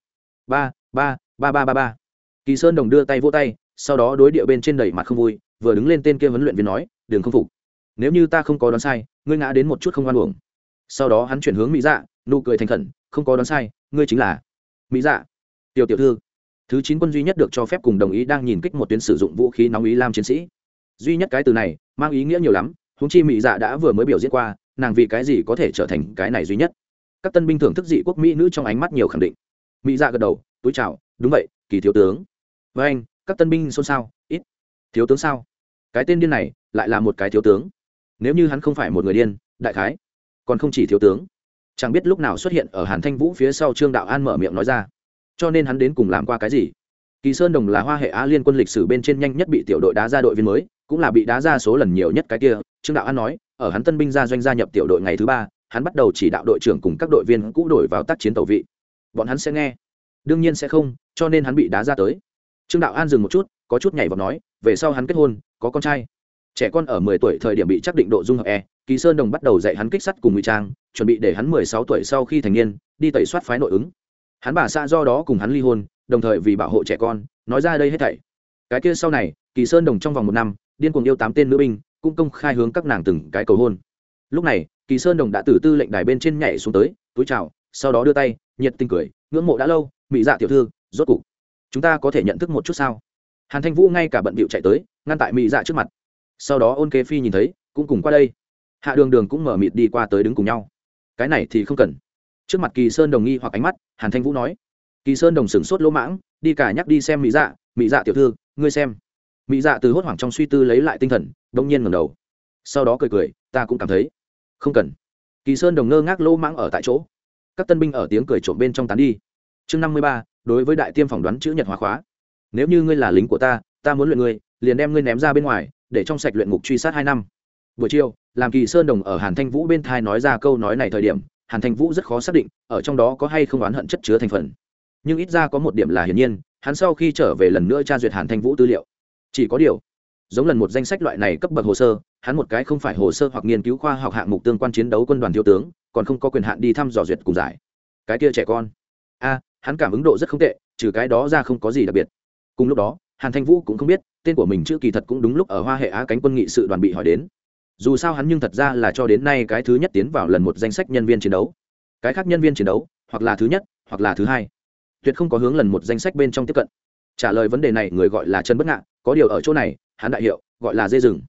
Ba ba ba ba ba ba. Kỳ sơn đồng đưa tay vỗ tay, sau đó đối địa bên trên đầy mặt không vui vừa đứng lên tên kia huấn luyện viên nói, đường không phục. Nếu như ta không có đoán sai, ngươi ngã đến một chút không oan uổng. Sau đó hắn chuyển hướng mỹ dạ nụ cười thành khẩn, không có đoán sai, ngươi chính là mỹ dạ. Tiểu tiểu thư. Thứ chín quân duy nhất được cho phép cùng đồng ý đang nhìn kích một tuyến sử dụng vũ khí nóng ý lam chiến sĩ. Duy nhất cái từ này, mang ý nghĩa nhiều lắm húng chi mỹ dạ đã vừa mới biểu diễn qua, nàng vì cái gì có thể trở thành cái này duy nhất? Các tân binh thưởng thức dị quốc mỹ nữ trong ánh mắt nhiều khẳng định. Mỹ dạ gật đầu, túi chào, đúng vậy, kỳ thiếu tướng. Với anh các tân binh xôn xao, ít. Thiếu tướng sao? Cái tên điên này lại là một cái thiếu tướng. Nếu như hắn không phải một người điên, đại khái, còn không chỉ thiếu tướng. Chẳng biết lúc nào xuất hiện ở hàn thanh vũ phía sau trương đạo an mở miệng nói ra. Cho nên hắn đến cùng làm qua cái gì? Kỳ sơn đồng là hoa hệ á liên quân lịch sử bên trên nhanh nhất bị tiểu đội đá ra đội viên mới, cũng là bị đá ra số lần nhiều nhất cái kia. Trương đạo an nói, ở hắn tân binh gia doanh gia nhập tiểu đội ngày thứ ba, hắn bắt đầu chỉ đạo đội trưởng cùng các đội viên cũ đổi vào tác chiến tàu vị. Bọn hắn sẽ nghe, đương nhiên sẽ không, cho nên hắn bị đá ra tới. Trương đạo an dừng một chút có chút nhảy vào nói, về sau hắn kết hôn, có con trai. Trẻ con ở mười tuổi thời điểm bị chắc định độ dung hợp e kỳ sơn đồng bắt đầu dạy hắn kích sắt cùng ngụy trang, chuẩn bị để hắn mười sáu tuổi sau khi thành niên, đi tẩy soát phái nội ứng. Hắn bà xã do đó cùng hắn ly hôn, đồng thời vì bảo hộ trẻ con, nói ra đây hết thảy. Cái kia sau này, kỳ sơn đồng trong vòng một năm, điên cuồng yêu tám tên nữ binh, cũng công khai hướng các nàng từng cái cầu hôn. Lúc này, kỳ sơn đồng đã từ tư lệnh đài bên trên nhảy xuống tới, túi chào, sau đó đưa tay, nhiệt tình cười, ngưỡng mộ đã lâu mỹ dạ tiểu thư, rốt cục, chúng ta có thể nhận thức một chút sao? Hàn thanh vũ ngay cả bận bịu chạy tới, ngăn tại mỹ dạ trước mặt. Sau đó ôn kế phi nhìn thấy, cũng cùng qua đây. Hạ đường đường cũng mở mịt đi qua tới đứng cùng nhau. Cái này thì không cần. Trước mặt kỳ sơn đồng nghi hoặc ánh mắt, hàn thanh vũ nói. Kỳ sơn đồng sửng sốt lỗ mãng, đi cả nhắc đi xem mỹ dạ. Mỹ dạ tiểu thư, ngươi xem. Mỹ dạ từ hốt hoảng trong suy tư lấy lại tinh thần đông nhiên ngầm đầu. Sau đó cười cười, ta cũng cảm thấy. Không cần. Kỳ sơn đồng ngơ ngác lỗ mãng ở tại chỗ. Các tân binh ở tiếng cười trộm bên trong tán đi. Chương năm mươi ba, đối với đại tiêm phỏng đoán chữ nhật hóa khóa nếu như ngươi là lính của ta ta muốn luyện ngươi, liền đem ngươi ném ra bên ngoài, để trong sạch luyện ngục truy sát hai năm. Buổi chiều, làm kỳ sơn đồng ở hàn thanh vũ bên thai nói ra câu nói này thời điểm, hàn thanh vũ rất khó xác định, ở trong đó có hay không oán hận chất chứa thành phần. Nhưng ít ra có một điểm là hiển nhiên, hắn sau khi trở về lần nữa tra duyệt hàn thanh vũ tư liệu. Chỉ có điều, giống lần một danh sách loại này cấp bậc hồ sơ, hắn một cái không phải hồ sơ hoặc nghiên cứu khoa học hạng mục tương quan chiến đấu quân đoàn thiếu tướng, còn không có quyền hạn đi thăm dò duyệt cùng giải. Cái kia trẻ con. A, hắn cảm ứng độ rất không tệ, trừ cái đó ra không có gì đặc biệt cùng lúc đó hàn thanh vũ cũng không biết tên của mình chữ kỳ thật cũng đúng lúc ở hoa hệ á cánh quân nghị sự đoàn bị hỏi đến. Dù sao hắn nhưng thật ra là cho đến nay cái thứ nhất tiến vào lần một danh sách nhân viên chiến đấu. Cái khác nhân viên chiến đấu hoặc là thứ nhất hoặc là thứ hai. Tuyệt không có hướng lần một danh sách bên trong tiếp cận. Trả lời vấn đề này người gọi là trần bất ngạn có điều ở chỗ này hắn đại hiệu gọi là dê rừng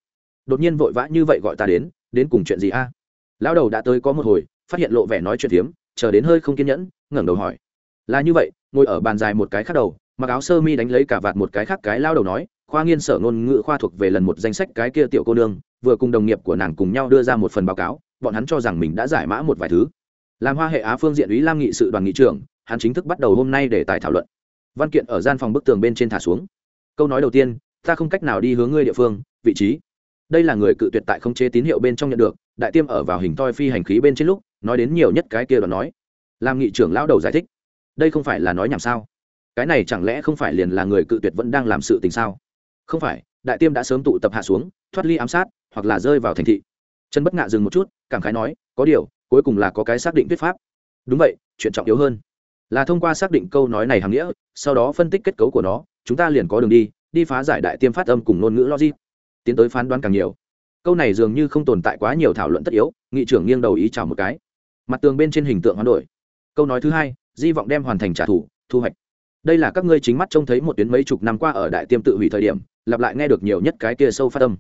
đột nhiên vội vã như vậy gọi ta đến đến cùng chuyện gì a? À? lão đầu đã tới có một hồi phát hiện lộ vẻ nói chuyện hiếm, chờ đến hơi không kiên nhẫn ngẩng đầu hỏi. Là như vậy ngồi ở bàn dài một cái khác đầu mặc áo sơ mi đánh lấy cả vạt một cái khác cái lao đầu nói, khoa nghiên sở ngôn ngữ khoa thuộc về lần một danh sách cái kia tiểu cô nương, vừa cùng đồng nghiệp của nàng cùng nhau đưa ra một phần báo cáo, bọn hắn cho rằng mình đã giải mã một vài thứ. Làm hoa hệ á phương diện ý lam nghị sự đoàn nghị trưởng, hắn chính thức bắt đầu hôm nay để tài thảo luận. Văn kiện ở gian phòng bức tường bên trên thả xuống. Câu nói đầu tiên, ta không cách nào đi hướng ngươi địa phương, vị trí. Đây là người cự tuyệt tại không chế tín hiệu bên trong nhận được, đại tiêm ở vào hình toi phi hành khí bên trên lúc, nói đến nhiều nhất cái kia đoàn nói. Làm nghị trưởng lão đầu giải thích, đây không phải là nói nhảm sao? Cái này chẳng lẽ không phải liền là người cự tuyệt vẫn đang làm sự tình sao? Không phải, đại tiêm đã sớm tụ tập hạ xuống, thoát ly ám sát, hoặc là rơi vào thành thị. Trần bất ngạ dừng một chút, cảm khái nói, có điều, cuối cùng là có cái xác định thuyết pháp. Đúng vậy, chuyện trọng yếu hơn là thông qua xác định câu nói này hàm nghĩa, sau đó phân tích kết cấu của nó, chúng ta liền có đường đi đi phá giải đại tiêm phát âm cùng ngôn ngữ logic. Tiến tới phán đoán càng nhiều. Câu này dường như không tồn tại quá nhiều thảo luận tất yếu, nghị trưởng nghiêng đầu ý chào một cái. Mặt tường bên trên hình tượng hoán đổi. Câu nói thứ hai, di vọng đem hoàn thành trả thù, thu hoạch đây là các ngươi chính mắt trông thấy một tuyến mấy chục năm qua ở đại tiêm tự hủy thời điểm, lặp lại nghe được nhiều nhất cái kia sâu phát tâm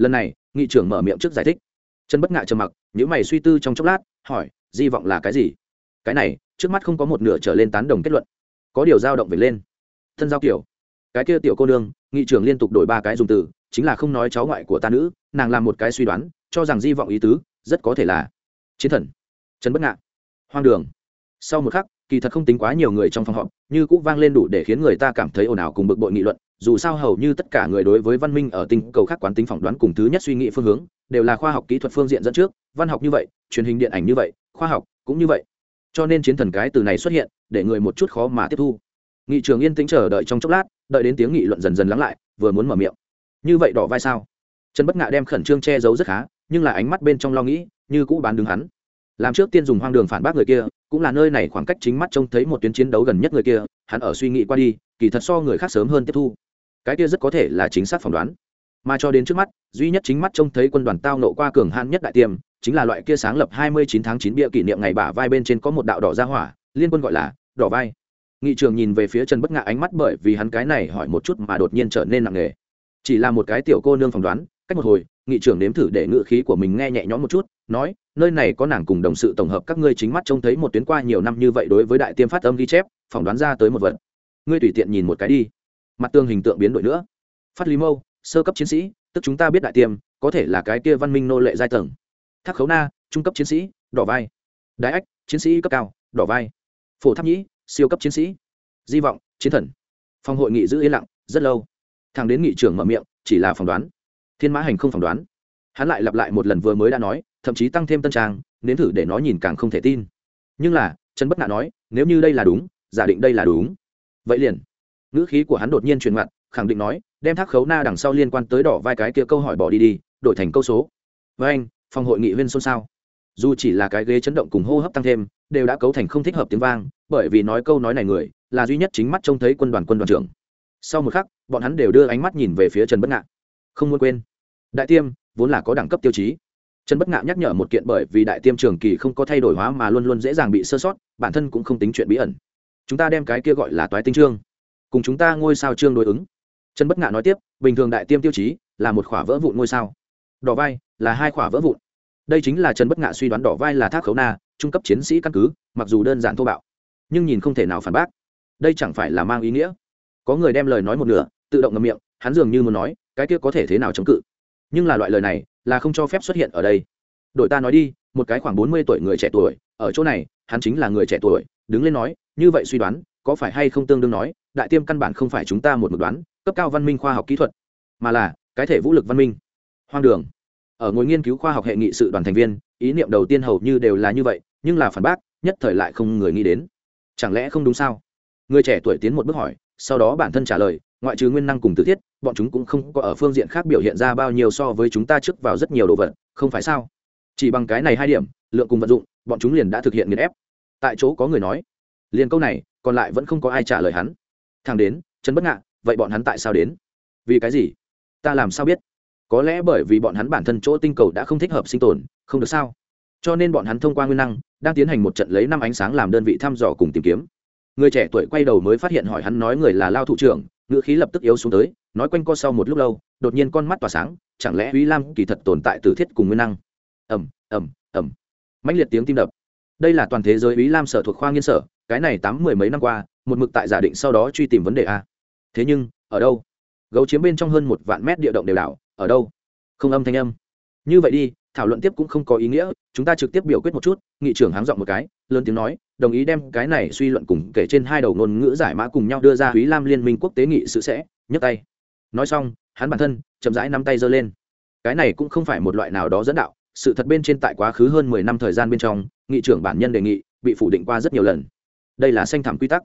lần này, nghị trưởng mở miệng trước giải thích. Chân bất ngại trầm mặc những mày suy tư trong chốc lát, hỏi, di vọng là cái gì? Cái này, trước mắt không có một nửa trở lên tán đồng kết luận. Có điều dao động về lên. Thân giao kiểu. Cái kia tiểu cô nương, nghị trưởng liên tục đổi ba cái dùng từ, chính là không nói cháu ngoại của ta nữ, nàng làm một cái suy đoán, cho rằng di vọng ý tứ, rất có thể là chiến thần. Trần bất ngạn hoang đường. Sau một khắc kỳ thật không tính quá nhiều người trong phòng họp, như cũng vang lên đủ để khiến người ta cảm thấy ồn ào cùng bực bội nghị luận, dù sao hầu như tất cả người đối với văn minh ở tinh cầu khác quán tính phỏng đoán cùng thứ nhất suy nghĩ phương hướng, đều là khoa học kỹ thuật phương diện dẫn trước, văn học như vậy, truyền hình điện ảnh như vậy, khoa học cũng như vậy. Cho nên chiến thần cái từ này xuất hiện, để người một chút khó mà tiếp thu. Nghị trường yên tĩnh chờ đợi trong chốc lát, đợi đến tiếng nghị luận dần dần lắng lại, vừa muốn mở miệng. Như vậy đỏ vai sao? Trần bất ngạ đem khẩn trương che giấu rất khá, nhưng là ánh mắt bên trong lo nghĩ, như cũ bán đứng hắn. Làm trước tiên dùng hoang đường phản bác người kia cũng là nơi này khoảng cách chính mắt trông thấy một tuyến chiến đấu gần nhất người kia, hắn ở suy nghĩ qua đi, kỳ thật so người khác sớm hơn tiếp thu. Cái kia rất có thể là chính xác phỏng đoán. Mà cho đến trước mắt, duy nhất chính mắt trông thấy quân đoàn tao nộ qua cường hạn nhất đại tiêm chính là loại kia sáng lập 29 tháng 9 bia kỷ niệm ngày bả vai bên trên có một đạo đỏ ra hỏa, liên quân gọi là đỏ vai. Nghị trường nhìn về phía trần bất ngã ánh mắt bởi vì hắn cái này hỏi một chút mà đột nhiên trở nên nặng nề. Chỉ là một cái tiểu cô nương phỏng đoán, cách một hồi nghị trưởng nếm thử để ngự khí của mình nghe nhẹ nhõm một chút, nói, nơi này có nàng cùng đồng sự tổng hợp các ngươi chính mắt trông thấy một tuyến qua nhiều năm như vậy đối với đại tiêm phát âm ghi chép, phỏng đoán ra tới một vật. Ngươi tùy tiện nhìn một cái đi. Mặt tương hình tượng biến đổi nữa. Phát lý mâu, sơ cấp chiến sĩ, tức chúng ta biết đại tiêm, có thể là cái kia văn minh nô lệ giai tầng. Thác khấu na, trung cấp chiến sĩ, đỏ vai. Đái ách, chiến sĩ cấp cao, đỏ vai. Phổ tháp nhĩ, siêu cấp chiến sĩ. Di vọng, chiến thần. Phòng hội nghị giữ yên lặng, rất lâu. Thằng đến nghị trưởng mở miệng, chỉ là phỏng đoán thiên mã hành không phỏng đoán. Hắn lại lặp lại một lần vừa mới đã nói, thậm chí tăng thêm tân trang, nếm thử để nó nhìn càng không thể tin. Nhưng là, trần bất ngạ nói, nếu như đây là đúng, giả định đây là đúng. Vậy liền. Ngữ khí của hắn đột nhiên truyền mặt khẳng định nói, đem thác khấu na đằng sau liên quan tới đỏ vai cái kia câu hỏi bỏ đi đi, đổi thành câu số. Với anh, phòng hội nghị viên xôn xao dù chỉ là cái ghế chấn động cùng hô hấp tăng thêm, đều đã cấu thành không thích hợp tiếng vang, bởi vì nói câu nói này người, là duy nhất chính mắt trông thấy quân đoàn quân đoàn trưởng. Sau một khắc, bọn hắn đều đưa ánh mắt nhìn về phía trần bất ngạn không muốn quên đại tiêm, vốn là có đẳng cấp tiêu chí. Trần bất ngạn nhắc nhở một kiện bởi vì đại tiêm trường kỳ không có thay đổi hóa mà luôn luôn dễ dàng bị sơ sót, bản thân cũng không tính chuyện bí ẩn. Chúng ta đem cái kia gọi là toái tinh trương, cùng chúng ta ngôi sao trương đối ứng. Trần bất ngạn nói tiếp, bình thường đại tiêm tiêu chí là một khỏa vỡ vụn ngôi sao. Đỏ vai là hai khỏa vỡ vụn. Đây chính là trần bất ngạn suy đoán đỏ vai là thác khấu na, trung cấp chiến sĩ căn cứ, mặc dù đơn giản thô bạo, nhưng nhìn không thể nào phản bác. Đây chẳng phải là mang ý nghĩa. Có người đem lời nói một nửa, tự động ngậm miệng, hắn dường như muốn nói, cái kia có thể thế nào chống cự? Nhưng là loại lời này là không cho phép xuất hiện ở đây. Đội ta nói đi, một cái khoảng bốn mươi tuổi người trẻ tuổi, ở chỗ này, hắn chính là người trẻ tuổi, đứng lên nói, như vậy suy đoán, có phải hay không tương đương nói, đại tiêm căn bản không phải chúng ta một mực đoán, cấp cao văn minh khoa học kỹ thuật, mà là, cái thể vũ lực văn minh. Hoang đường. Ở ngồi nghiên cứu khoa học hệ nghị sự đoàn thành viên, ý niệm đầu tiên hầu như đều là như vậy, nhưng là phản bác, nhất thời lại không người nghĩ đến. Chẳng lẽ không đúng sao? Người trẻ tuổi tiến một bước hỏi, sau đó bản thân trả lời, ngoại trừ nguyên năng cùng tự thiết bọn chúng cũng không có ở phương diện khác biểu hiện ra bao nhiêu so với chúng ta trước vào rất nhiều đồ vật, không phải sao? Chỉ bằng cái này hai điểm, lượng cùng vận dụng, bọn chúng liền đã thực hiện nghiền ép. Tại chỗ có người nói, liền câu này, còn lại vẫn không có ai trả lời hắn. Thằng đến, trần bất ngạ, vậy bọn hắn tại sao đến? Vì cái gì? Ta làm sao biết? Có lẽ bởi vì bọn hắn bản thân chỗ tinh cầu đã không thích hợp sinh tồn, không được sao? Cho nên bọn hắn thông qua nguyên năng, đang tiến hành một trận lấy năm ánh sáng làm đơn vị thăm dò cùng tìm kiếm. Người trẻ tuổi quay đầu mới phát hiện hỏi hắn nói người là lao thủ trưởng ngữ khí lập tức yếu xuống tới, nói quanh co sau một lúc lâu, đột nhiên con mắt tỏa sáng, chẳng lẽ uy lam kỳ thật tồn tại từ thiết cùng nguyên năng? Ẩm ẩm ẩm mãnh liệt tiếng tim đập. Đây là toàn thế giới ý lam sở thuộc khoa nghiên sở, cái này tám mười mấy năm qua, một mực tại giả định sau đó truy tìm vấn đề a. Thế nhưng, ở đâu? Gấu chiếm bên trong hơn một vạn mét địa động đều đảo, ở đâu? Không âm thanh âm. Như vậy đi, thảo luận tiếp cũng không có ý nghĩa, chúng ta trực tiếp biểu quyết một chút, nghị trưởng háng giọng một cái, lớn tiếng nói đồng ý đem cái này suy luận cùng kể trên hai đầu ngôn ngữ giải mã cùng nhau đưa ra Thúy Lam Liên minh quốc tế nghị sự sẽ, nhấc tay. Nói xong, hắn bản thân chậm rãi nắm tay giơ lên. Cái này cũng không phải một loại nào đó dẫn đạo, sự thật bên trên tại quá khứ hơn mười năm thời gian bên trong, nghị trưởng bản nhân đề nghị bị phủ định qua rất nhiều lần. Đây là xanh thảm quy tắc.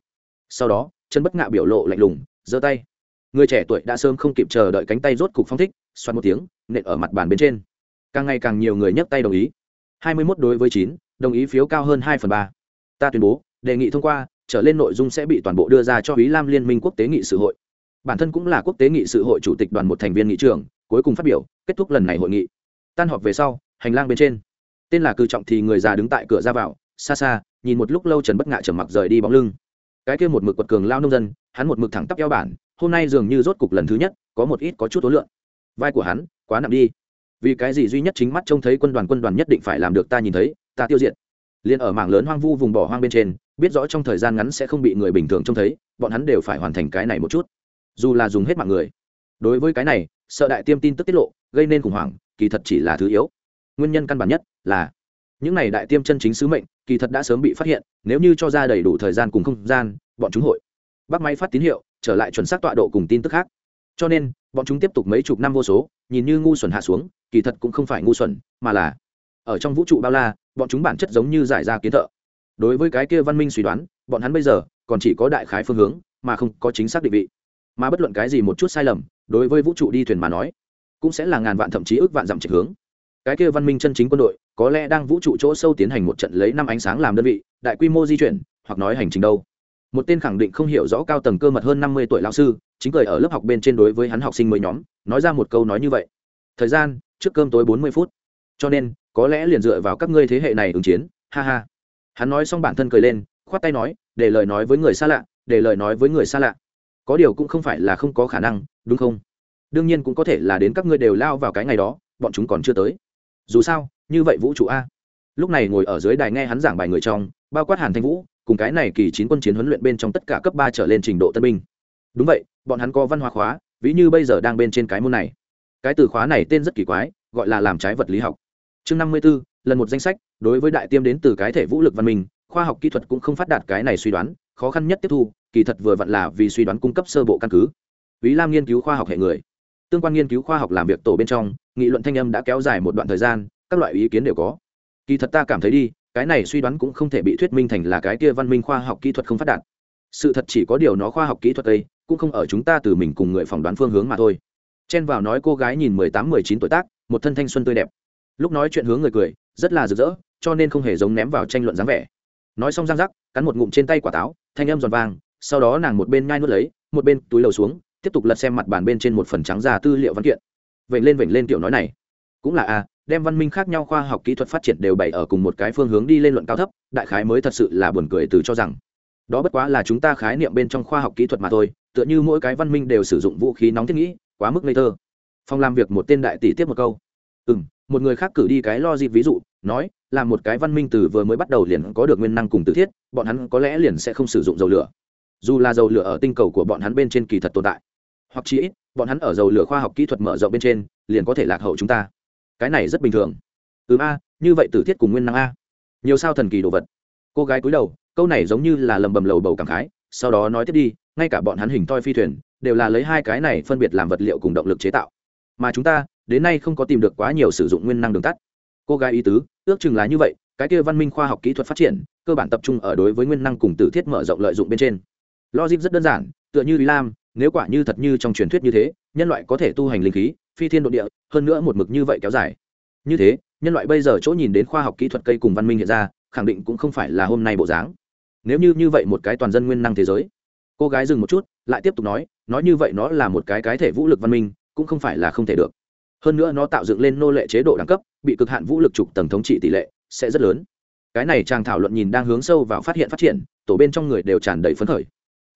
Sau đó, chân bất ngạ biểu lộ lạnh lùng, giơ tay. Người trẻ tuổi đã sớm không kịp chờ đợi cánh tay rốt cục phong thích, xoắn một tiếng, nện ở mặt bàn bên trên. Càng ngày càng nhiều người nhấc tay đồng ý. hai mươi 21 đối với chín, đồng ý phiếu cao hơn hai phần ba ta tuyên bố, đề nghị thông qua, trở lên nội dung sẽ bị toàn bộ đưa ra cho ý lam liên minh quốc tế nghị sự hội. Bản thân cũng là quốc tế nghị sự hội chủ tịch đoàn một thành viên nghị trường, cuối cùng phát biểu, kết thúc lần này hội nghị. Tan họp về sau, hành lang bên trên. Tên là cư trọng thì người già đứng tại cửa ra vào, xa xa, nhìn một lúc lâu trần bất ngã trầm mặc rời đi bóng lưng. Cái kia một mực quật cường lao nông dân, hắn một mực thẳng tắp eo bản, hôm nay dường như rốt cục lần thứ nhất, có một ít có chút tối lượng. Vai của hắn, quá nặng đi. Vì cái gì duy nhất chính mắt trông thấy quân đoàn quân đoàn nhất định phải làm được ta nhìn thấy, ta tiêu diệt liền ở mảng lớn hoang vu vùng bỏ hoang bên trên, biết rõ trong thời gian ngắn sẽ không bị người bình thường trông thấy, bọn hắn đều phải hoàn thành cái này một chút. Dù là dùng hết mạng người. Đối với cái này, sợ đại tiêm tin tức tiết lộ, gây nên khủng hoảng, kỳ thật chỉ là thứ yếu. Nguyên nhân căn bản nhất là, những này đại tiêm chân chính sứ mệnh, kỳ thật đã sớm bị phát hiện, nếu như cho ra đầy đủ thời gian cùng không gian, bọn chúng hội bắt máy phát tín hiệu, trở lại chuẩn xác tọa độ cùng tin tức khác. Cho nên, bọn chúng tiếp tục mấy chục năm vô số, nhìn như ngu xuẩn hạ xuống, kỳ thật cũng không phải ngu xuẩn, mà là ở trong vũ trụ bao la bọn chúng bản chất giống như giải ra kiến thợ. Đối với cái kia văn minh suy đoán, bọn hắn bây giờ còn chỉ có đại khái phương hướng, mà không có chính xác định vị. Mà bất luận cái gì một chút sai lầm, đối với vũ trụ đi thuyền mà nói, cũng sẽ là ngàn vạn thậm chí ước vạn dặm trạch hướng. Cái kia văn minh chân chính quân đội, có lẽ đang vũ trụ chỗ sâu tiến hành một trận lấy năm ánh sáng làm đơn vị, đại quy mô di chuyển, hoặc nói hành trình đâu. Một tên khẳng định không hiểu rõ cao tầng cơ mật hơn năm mươi tuổi lao sư, chính cười ở lớp học bên trên đối với hắn học sinh mới nhóm, nói ra một câu nói như vậy. Thời gian, trước cơm tối bốn mươi phút cho nên, có lẽ liền dựa vào các ngươi thế hệ này ứng chiến. Ha ha. Hắn nói xong bản thân cười lên, khoát tay nói, để lời nói với người xa lạ, để lời nói với người xa lạ. Có điều cũng không phải là không có khả năng, đúng không? Đương nhiên cũng có thể là đến các ngươi đều lao vào cái ngày đó, bọn chúng còn chưa tới. Dù sao, như vậy vũ trụ a. Lúc này ngồi ở dưới đài nghe hắn giảng bài người trong, bao quát hàn thanh vũ, cùng cái này kỳ chín quân chiến huấn luyện bên trong tất cả cấp ba trở lên trình độ tân binh. Đúng vậy, bọn hắn có văn hóa khóa, ví như bây giờ đang bên trên cái môn này. Cái từ khóa này tên rất kỳ quái, gọi là làm trái vật lý học chương năm mươi b ố lần một danh sách, đối với đại tiêm đến từ cái thể vũ lực văn minh, khoa học kỹ thuật cũng không phát đạt cái này suy đoán, khó khăn nhất tiếp thu, kỳ thật vừa vặn là vì suy đoán cung cấp sơ bộ căn cứ. Ý lam nghiên cứu khoa học hệ người. Tương quan nghiên cứu khoa học làm việc tổ bên trong, nghị luận thanh âm đã kéo dài một đoạn thời gian, các loại ý kiến đều có. Kỳ thật ta cảm thấy đi, cái này suy đoán cũng không thể bị thuyết minh thành là cái kia văn minh khoa học kỹ thuật không phát đạt. Sự thật chỉ có điều nó khoa học kỹ thuật ấy cũng không ở chúng ta từ mình cùng người phỏng đoán phương hướng mà thôi. Chen vào nói cô gái nhìn mười tám, mười chín tuổi tác, một thân thanh xuân tươi đẹp lúc nói chuyện hướng người cười, rất là rực rỡ, cho nên không hề giống ném vào tranh luận dáng vẻ. Nói xong răng rắc, cắn một ngụm trên tay quả táo, thanh âm giòn vang, sau đó nàng một bên nhai nuốt lấy, một bên túi lầu xuống, tiếp tục lật xem mặt bàn bên trên một phần trắng già tư liệu văn kiện. Vểnh lên vểnh lên kiểu nói này. Cũng là a đem văn minh khác nhau khoa học kỹ thuật phát triển đều bày ở cùng một cái phương hướng đi lên luận cao thấp, đại khái mới thật sự là buồn cười từ cho rằng. Đó bất quá là chúng ta khái niệm bên trong khoa học kỹ thuật mà thôi, tựa như mỗi cái văn minh đều sử dụng vũ khí nóng thiết nghĩ, quá mức ngây thơ. Phong làm việc một tên đại tỷ tiếp một câu. Ừ m một người khác cử đi cái lo dịp ví dụ, nói, là một cái văn minh từ vừa mới bắt đầu liền có được nguyên năng cùng tự thiết, bọn hắn có lẽ liền sẽ không sử dụng dầu lửa. Dù là dầu lửa ở tinh cầu của bọn hắn bên trên kỳ thật tồn tại, hoặc chỉ ít, bọn hắn ở dầu lửa khoa học kỹ thuật mở rộng bên trên, liền có thể lạc hậu chúng ta. Cái này rất bình thường. Ừ a, như vậy tử thiết cùng nguyên năng a. Nhiều sao thần kỳ đồ vật. Cô gái cúi đầu, câu này giống như là lầm bầm lầu bầu cảm khái, sau đó nói tiếp đi, ngay cả bọn hắn hình toi phi thuyền, đều là lấy hai cái này phân biệt làm vật liệu cùng động lực chế tạo. Mà chúng ta đến nay không có tìm được quá nhiều sử dụng nguyên năng đường tắt. Cô gái ý tứ, ước chừng là như vậy, cái kia văn minh khoa học kỹ thuật phát triển, cơ bản tập trung ở đối với nguyên năng cùng tử thiết mở rộng lợi dụng bên trên. Logic rất đơn giản, tựa như ý lam, nếu quả như thật như trong truyền thuyết như thế, nhân loại có thể tu hành linh khí, phi thiên đ ộ địa, hơn nữa một mực như vậy kéo dài. Như thế, nhân loại bây giờ chỗ nhìn đến khoa học kỹ thuật cây cùng văn minh hiện ra, khẳng định cũng không phải là hôm nay bộ dáng. Nếu như như vậy một cái toàn dân nguyên năng thế giới. Cô gái dừng một chút, lại tiếp tục nói nói như vậy nó là một cái cái thể vũ lực văn minh, cũng không phải là không thể được hơn nữa nó tạo dựng lên nô lệ chế độ đẳng cấp, bị cực hạn vũ lực trục tầng thống trị tỷ lệ sẽ rất lớn. Cái này chàng thảo luận nhìn đang hướng sâu vào phát hiện phát triển, tổ bên trong người đều tràn đầy phấn khởi.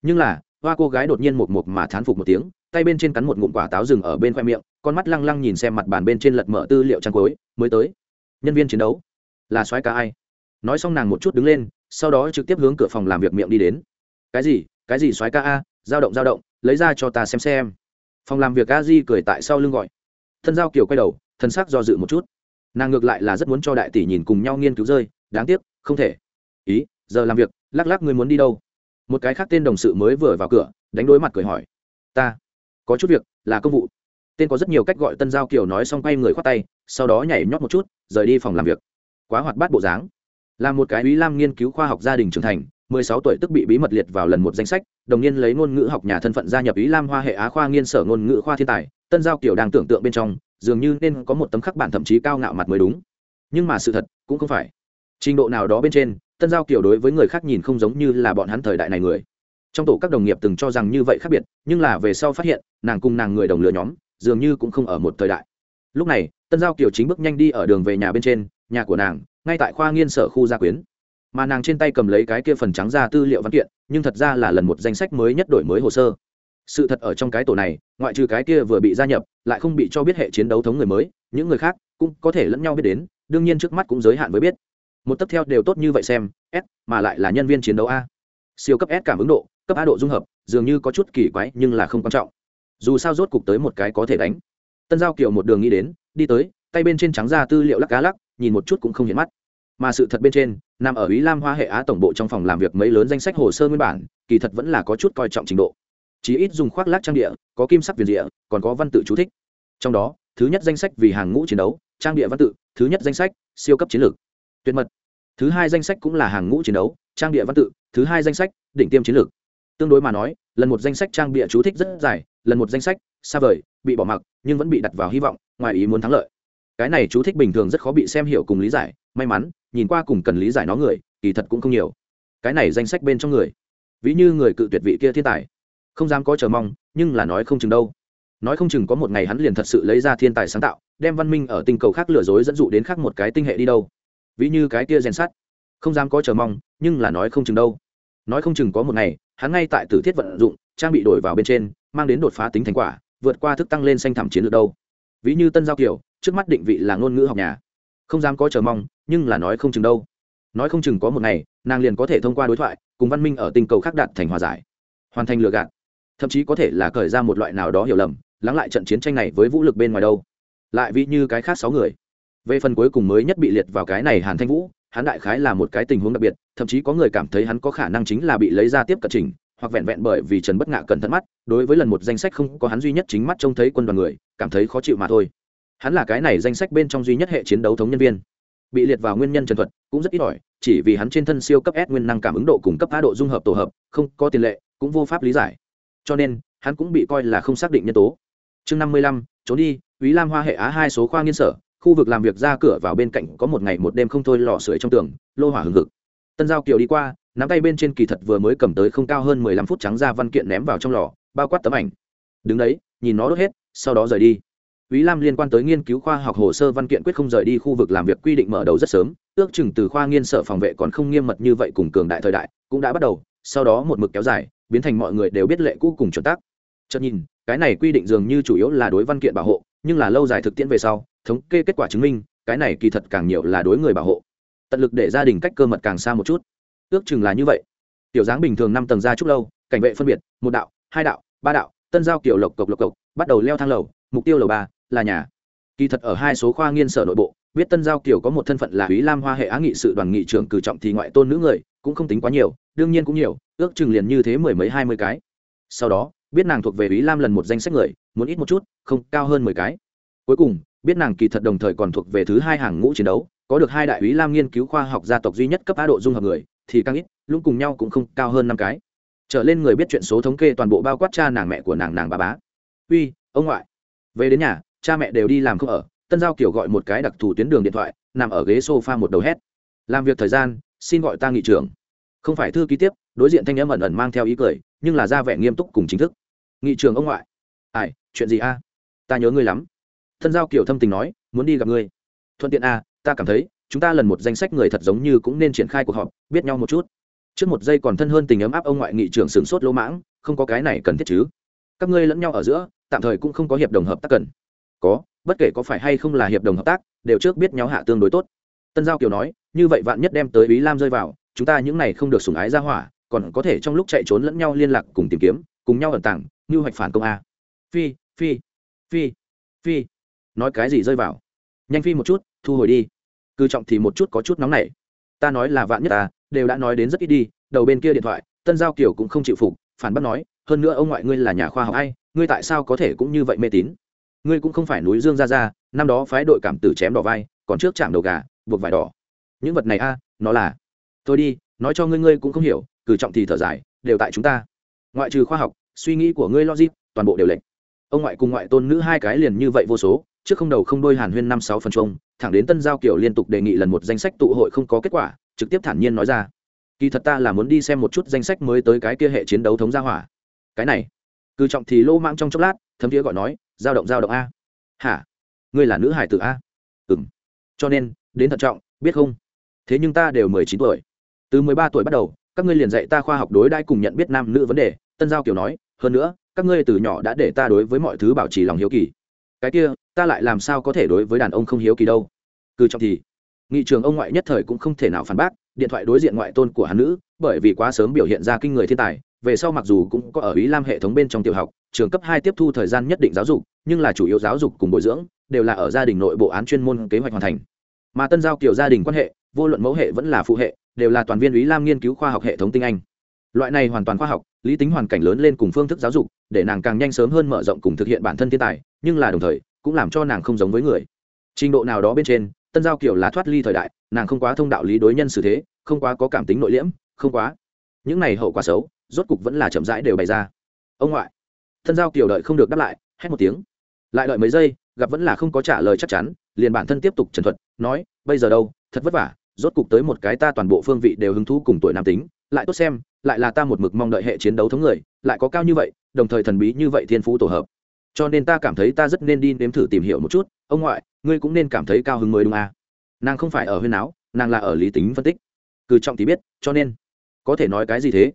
Nhưng là, hoa cô gái đột nhiên một một mà thán phục một tiếng, tay bên trên cắn một ngụm quả táo rừng ở bên khoe miệng, con mắt lăng lăng nhìn xem mặt bàn bên trên lật mở tư liệu trang cối mới tới. Nhân viên chiến đấu. Là soái ca ai? Nói xong nàng một chút đứng lên, sau đó trực tiếp hướng cửa phòng làm việc miệng đi đến. Cái gì? Cái gì soái ca a? Dao động dao động, lấy ra cho ta xem xem. Phòng làm việc a di cười tại sau lưng gọi thân giao kiều quay đầu, thân xác do dự một chút. Nàng ngược lại là rất muốn cho đại tỷ nhìn cùng nhau nghiên cứu rơi, đáng tiếc, không thể. Ý, giờ làm việc, lắc lắc người muốn đi đâu? Một cái khác tên đồng sự mới vừa vào cửa, đánh đối mặt cười hỏi. Ta, có chút việc, là công vụ. Tên có rất nhiều cách gọi tân giao kiều nói xong quay người khoát tay, sau đó nhảy nhót một chút, rời đi phòng làm việc. Quá hoạt bát bộ dáng. Là một cái ý lam nghiên cứu khoa học gia đình trưởng thành 16 tuổi tức bị bí mật liệt vào lần một danh sách, đồng nhiên lấy ngôn ngữ học nhà thân phận gia nhập ý lam hoa hệ á khoa nghiên sở ngôn ngữ khoa thiên tài tân giao kiều đang tưởng tượng bên trong, dường như nên có một tấm khắc bản thậm chí cao ngạo mặt mới đúng. Nhưng mà sự thật cũng không phải. Trình độ nào đó bên trên, tân giao kiều đối với người khác nhìn không giống như là bọn hắn thời đại này người. Trong tổ các đồng nghiệp từng cho rằng như vậy khác biệt, nhưng là về sau phát hiện, nàng cùng nàng người đồng lửa nhóm, dường như cũng không ở một thời đại. Lúc này, tân giao kiều chính bước nhanh đi ở đường về nhà bên trên, nhà của nàng, ngay tại khoa nghiên sở khu gia quyến. Mà nàng trên tay cầm lấy cái kia phần trắng ra tư liệu văn kiện, nhưng thật ra là lần một danh sách mới nhất đổi mới hồ sơ sự thật ở trong cái tổ này, ngoại trừ cái kia vừa bị gia nhập, lại không bị cho biết hệ chiến đấu thống người mới, những người khác cũng có thể lẫn nhau biết đến, đương nhiên trước mắt cũng giới hạn với biết. Một tấc theo đều tốt như vậy xem, s, mà lại là nhân viên chiến đấu a. Siêu cấp s cảm ứng độ, cấp a độ dung hợp, dường như có chút kỳ quái nhưng là không quan trọng. Dù sao rốt cục tới một cái có thể đánh. Tân giao kiều một đường nghĩ đến, đi tới, tay bên trên trắng ra tư liệu lắc cá lắc, nhìn một chút cũng không hiện mắt. Mà sự thật bên trên, nằm ở ý lam hoa hệ á tổng bộ trong phòng làm việc mấy lớn danh sách hồ sơ nguyên bản, kỳ thật vẫn là có chút coi trọng trình độ chỉ ít dùng khoác lác trang địa, có kim sắc viền địa còn có văn tự chú thích. Trong đó, thứ nhất danh sách vì hàng ngũ chiến đấu, trang địa văn tự, thứ nhất danh sách, siêu cấp chiến lược. Tuyệt mật. Thứ hai danh sách cũng là hàng ngũ chiến đấu, trang địa văn tự, thứ hai danh sách, đỉnh tiêm chiến lược. Tương đối mà nói, lần một danh sách trang bịa chú thích rất dài, lần một danh sách, xa vời, bị bỏ mặc, nhưng vẫn bị đặt vào hy vọng, ngoài ý muốn thắng lợi. Cái này chú thích bình thường rất khó bị xem hiểu cùng lý giải, may mắn, nhìn qua cùng cần lý giải nó người, kỳ thật cũng không nhiều. Cái này danh sách bên trong người. Ví như người cự tuyệt vị kia thiên tài không dám có chờ mong, nhưng là nói không chừng đâu. Nói không chừng có một ngày hắn liền thật sự lấy ra thiên tài sáng tạo, đem văn minh ở tinh cầu khác lừa dối dẫn dụ đến khác một cái tinh hệ đi đâu. Ví như cái kia rèn sắt. Không dám có chờ mong, nhưng là nói không chừng đâu. Nói không chừng có một ngày, hắn ngay tại tử thiết vận dụng, trang bị đổi vào bên trên, mang đến đột phá tính thành quả, vượt qua thức tăng lên xanh thảm chiến lược đâu. Ví như tân giao kiều, trước mắt định vị là ngôn ngữ học nhà. Không dám có chờ mong, nhưng là nói không chừng đâu. Nói không chừng có một ngày, nàng liền có thể thông qua đối thoại, cùng văn minh ở tinh cầu khác đạt thành hòa giải. Hoàn thành lừa gạt thậm chí có thể là khởi ra một loại nào đó hiểu lầm, lắng lại trận chiến tranh này với vũ lực bên ngoài đâu. Lại vì như cái khác sáu người. Về phần cuối cùng mới nhất bị liệt vào cái này hàn thanh vũ, hắn đại khái là một cái tình huống đặc biệt, thậm chí có người cảm thấy hắn có khả năng chính là bị lấy ra tiếp cận trình, hoặc vẹn vẹn bởi vì trần bất ngạ cẩn thận mắt, đối với lần một danh sách không có hắn duy nhất chính mắt trông thấy quân đoàn người, cảm thấy khó chịu mà thôi. Hắn là cái này danh sách bên trong duy nhất hệ chiến đấu thống nhân viên. Bị liệt vào nguyên nhân trần thuật cũng rất ít ỏi, chỉ vì hắn trên thân siêu cấp s nguyên năng cảm ứng độ cùng cấp á độ dung hợp tổ hợp, không có tiền lệ, cũng vô pháp lý giải cho nên hắn cũng bị coi là không xác định nhân tố. Chương năm mươi lăm trốn đi ý lam hoa hệ á hai số khoa nghiên sở khu vực làm việc ra cửa vào bên cạnh có một ngày một đêm không thôi lò sưởi trong tường lô hỏa hừng hực. Tân giao kiều đi qua nắm tay bên trên kỳ thật vừa mới cầm tới không cao hơn mười lăm phút trắng ra văn kiện ném vào trong lò bao quát tấm ảnh. Đứng đấy nhìn nó đốt hết sau đó rời đi. Úy Lam liên quan tới nghiên cứu khoa học hồ sơ văn kiện quyết không rời đi khu vực làm việc quy định mở đầu rất sớm, ước chừng từ khoa nghiên sở phòng vệ còn không nghiêm mật như vậy cùng cường đại thời đại, cũng đã bắt đầu, sau đó một mực kéo dài, biến thành mọi người đều biết lệ cũ cùng chuẩn tắc. Chợt nhìn, cái này quy định dường như chủ yếu là đối văn kiện bảo hộ, nhưng là lâu dài thực tiễn về sau, thống kê kết quả chứng minh, cái này kỳ thật càng nhiều là đối người bảo hộ. Tận lực để gia đình cách cơ mật càng xa một chút. Ước chừng là như vậy. Tiểu dáng bình thường năm tầng ra chút lâu, cảnh vệ phân biệt, một đạo, hai đạo, ba đạo, tân giao kiểu lộc cộc lộc cộc, bắt đầu leo thang lầu, mục tiêu lầu ba là nhà kỳ thật ở hai số khoa nghiên sở nội bộ biết tân giao kiểu có một thân phận là Úy Lam Hoa hệ á nghị sự đoàn nghị trưởng cử trọng thì ngoại tôn nữ người, cũng không tính quá nhiều, đương nhiên cũng nhiều, ước chừng liền như thế mười mấy hai mươi cái. Sau đó, biết nàng thuộc về ý Lam lần một danh sách người, muốn ít một chút, không cao hơn mười cái. cuối cùng biết nàng kỳ thật đồng thời còn thuộc về thứ hai hàng ngũ chiến đấu có được hai đại úy lam nghiên cứu khoa học gia tộc duy nhất cấp á độ dung hợp người thì càng ít lũng cùng nhau cũng không cao hơn năm cái trở lên người biết chuyện số thống kê toàn bộ bao quát cha nàng mẹ của nàng nàng bà bá uy ông ngoại về đến nhà cha mẹ đều đi làm không ở tân giao kiểu gọi một cái đặc thù tuyến đường điện thoại nằm ở ghế s o f a một đầu hét làm việc thời gian xin gọi ta nghị trưởng không phải thư ký tiếp, đối diện thanh âm ẩn ẩn mang theo ý cười, nhưng là ra vẻ nghiêm túc cùng chính thức. Nghị trường ông ngoại. Ai, chuyện gì a? Ta nhớ ngươi lắm. Thân giao kiểu thâm tình nói, muốn đi gặp ngươi. Thuận tiện a, ta cảm thấy, chúng ta lần một danh sách người thật giống như cũng nên triển khai cuộc họp, biết nhau một chút. Trước một giây còn thân hơn tình ấm áp ông ngoại nghị trưởng sửng sốt lỗ mãng, không có cái này cần thiết chứ. Các ngươi lẫn nhau ở giữa, tạm thời cũng không có hiệp đồng hợp tác cần. Có, bất kể có phải hay không là hiệp đồng hợp tác, đều trước biết nhau hạ tương đối tốt. Tân giao kiều nói, như vậy vạn nhất đem tới ý lam rơi vào chúng ta những này không được sủng ái ra hỏa còn có thể trong lúc chạy trốn lẫn nhau liên lạc cùng tìm kiếm cùng nhau ẩn tàng như hoạch phản công a. Phi phi phi phi. Nói cái gì rơi vào? Nhanh phi một chút thu hồi đi. Cư trọng thì một chút có chút nóng nảy. Ta nói là vạn nhất ta đều đã nói đến rất ít đi đầu bên kia điện thoại tân giao kiều cũng không chịu phục phản bác nói hơn nữa ông ngoại ngươi là nhà khoa học ai, ngươi tại sao có thể cũng như vậy mê tín? Ngươi cũng không phải núi dương ra ra năm đó phái đội cảm tử chém đỏ vai còn trước chạm đầu gà buộc vải đỏ. Những vật này a nó là tôi đi, nói cho ngươi ngươi cũng không hiểu, cử trọng thì thở dài, đều tại chúng ta. Ngoại trừ khoa học, suy nghĩ của ngươi logic, toàn bộ đều lệnh ông ngoại cùng ngoại tôn nữ hai cái liền như vậy vô số, trước không đầu không đôi hàn huyên năm sáu phần chung, thẳng đến tân giao kiểu liên tục đề nghị lần một danh sách tụ hội không có kết quả, trực tiếp thản nhiên nói ra. Kỳ thật ta là muốn đi xem một chút danh sách mới tới cái kia hệ chiến đấu thống gia hỏa. Cái này, cử trọng thì lô mang trong chốc lát, thấm thiế gọi nói, giao động giao động a. Hả? Ngươi là nữ hải tử a? Ừ cho nên, đến thận trọng, biết không? Thế nhưng ta đều mười chín tuổi từ mười ba tuổi bắt đầu, các ngươi liền dạy ta khoa học đối đãi cùng nhận biết nam nữ vấn đề, tân giao kiểu nói, hơn nữa, các ngươi từ nhỏ đã để ta đối với mọi thứ bảo trì lòng hiếu kỳ. Cái kia, ta lại làm sao có thể đối với đàn ông không hiếu kỳ đâu? Cứ trong thì, nghị trường ông ngoại nhất thời cũng không thể nào phản bác, điện thoại đối diện ngoại tôn của hắn nữ, bởi vì quá sớm biểu hiện ra kinh người thiên tài, về sau mặc dù cũng có ở ý lam hệ thống bên trong tiểu học, trường cấp hai tiếp thu thời gian nhất định giáo dục, nhưng là chủ yếu giáo dục cùng bồi dưỡng, đều là ở gia đình nội bộ án chuyên môn kế hoạch hoàn thành. Mà tân giao kiểu gia đình quan hệ, vô luận mẫu hệ vẫn là phụ hệ đều là toàn viên ý lam nghiên cứu khoa học hệ thống tinh anh. Loại này hoàn toàn khoa học, lý tính hoàn cảnh lớn lên cùng phương thức giáo dục, để nàng càng nhanh sớm hơn mở rộng cùng thực hiện bản thân thiên tài, nhưng là đồng thời, cũng làm cho nàng không giống với người. Trình độ nào đó bên trên, tân giao kiểu là thoát ly thời đại, nàng không quá thông đạo lý đối nhân xử thế, không quá có cảm tính nội liễm, không quá. Những này hậu quả xấu, rốt cục vẫn là chậm rãi đều bày ra. Ông ngoại. Tân giao kiểu đợi không được đáp lại, hét một tiếng. Lại đợi mấy giây, gặp vẫn là không có trả lời chắc chắn, liền bản thân tiếp tục trần thuật, nói, bây giờ đâu? Thật vất vả rốt cục tới một cái ta toàn bộ phương vị đều hứng thú cùng tuổi nam tính, lại tốt xem, lại là ta một mực mong đợi hệ chiến đấu thống người, lại có cao như vậy, đồng thời thần bí như vậy thiên phú tổ hợp. Cho nên ta cảm thấy ta rất nên đi nếm thử tìm hiểu một chút, ông ngoại, ngươi cũng nên cảm thấy cao hứng mới đúng à. nàng không phải ở huyên áo, nàng là ở lý tính phân tích. Cử trọng thì biết, cho nên, có thể nói cái gì thế?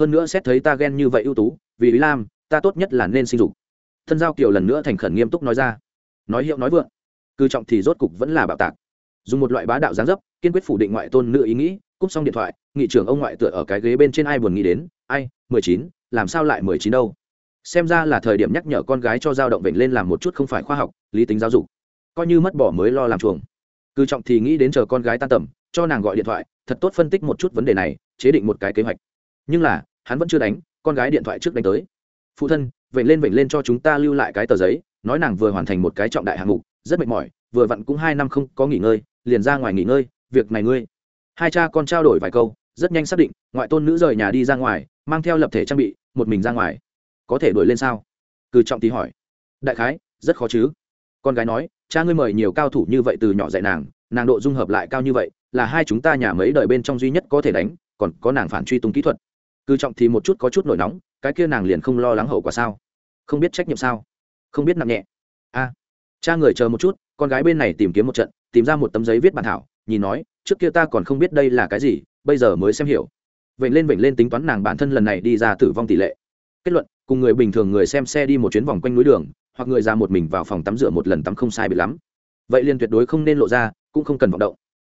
Hơn nữa xét thấy ta ghen như vậy ưu tú, vì ý lam, ta tốt nhất là nên sinh dục. Thân giao kiều lần nữa thành khẩn nghiêm túc nói ra. Nói hiệu nói vượng, cư trọng thì rốt cục vẫn là bạo tạc. Dùng một loại bá đạo giáng dấp kiên quyết phủ định ngoại tôn nữ ý nghĩ, cúp xong điện thoại, nghị trưởng ông ngoại tựa ở cái ghế bên trên ai buồn nghĩ đến, ai, mười chín, làm sao lại mười chín đâu? Xem ra là thời điểm nhắc nhở con gái cho dao động vểnh lên làm một chút không phải khoa học, lý tính giáo dục. Coi như mất bỏ mới lo làm chuồng. Cư trọng thì nghĩ đến chờ con gái tan tầm, cho nàng gọi điện thoại, thật tốt phân tích một chút vấn đề này, chế định một cái kế hoạch. Nhưng là, hắn vẫn chưa đánh, con gái điện thoại trước đánh tới. Phụ thân, vểnh lên vểnh lên cho chúng ta lưu lại cái tờ giấy, nói nàng vừa hoàn thành một cái trọng đại hạng mục, rất mệt mỏi, vừa vặn cũng hai năm không có nghỉ ngơi, liền ra ngoài nghỉ ngơi việc này ngươi. Hai cha con trao đổi vài câu, rất nhanh xác định, ngoại tôn nữ rời nhà đi ra ngoài, mang theo lập thể trang bị, một mình ra ngoài. Có thể đuổi lên sao? Cử trọng tí hỏi. Đại khái, rất khó chứ. Con gái nói, cha ngươi mời nhiều cao thủ như vậy từ nhỏ dạy nàng nàng độ dung hợp lại cao như vậy, là hai chúng ta nhà mấy đời bên trong duy nhất có thể đánh, còn có nàng phản truy tung kỹ thuật. Cư trọng thì một chút có chút nổi nóng, cái kia nàng liền không lo lắng hậu quả sao? Không biết trách nhiệm sao? Không biết nặng nhẹ. A cha người chờ một chút, con gái bên này tìm kiếm một trận, tìm ra một tấm giấy viết bản thảo nhìn nói, trước kia ta còn không biết đây là cái gì, bây giờ mới xem hiểu. Vậy lên vậy lên tính toán nàng bản thân lần này đi ra tử vong tỷ lệ. Kết luận, cùng người bình thường người xem xe đi một chuyến vòng quanh núi đường, hoặc người ra một mình vào phòng tắm rửa một lần tắm không sai bị lắm. Vậy liền tuyệt đối không nên lộ ra, cũng không cần vọng động.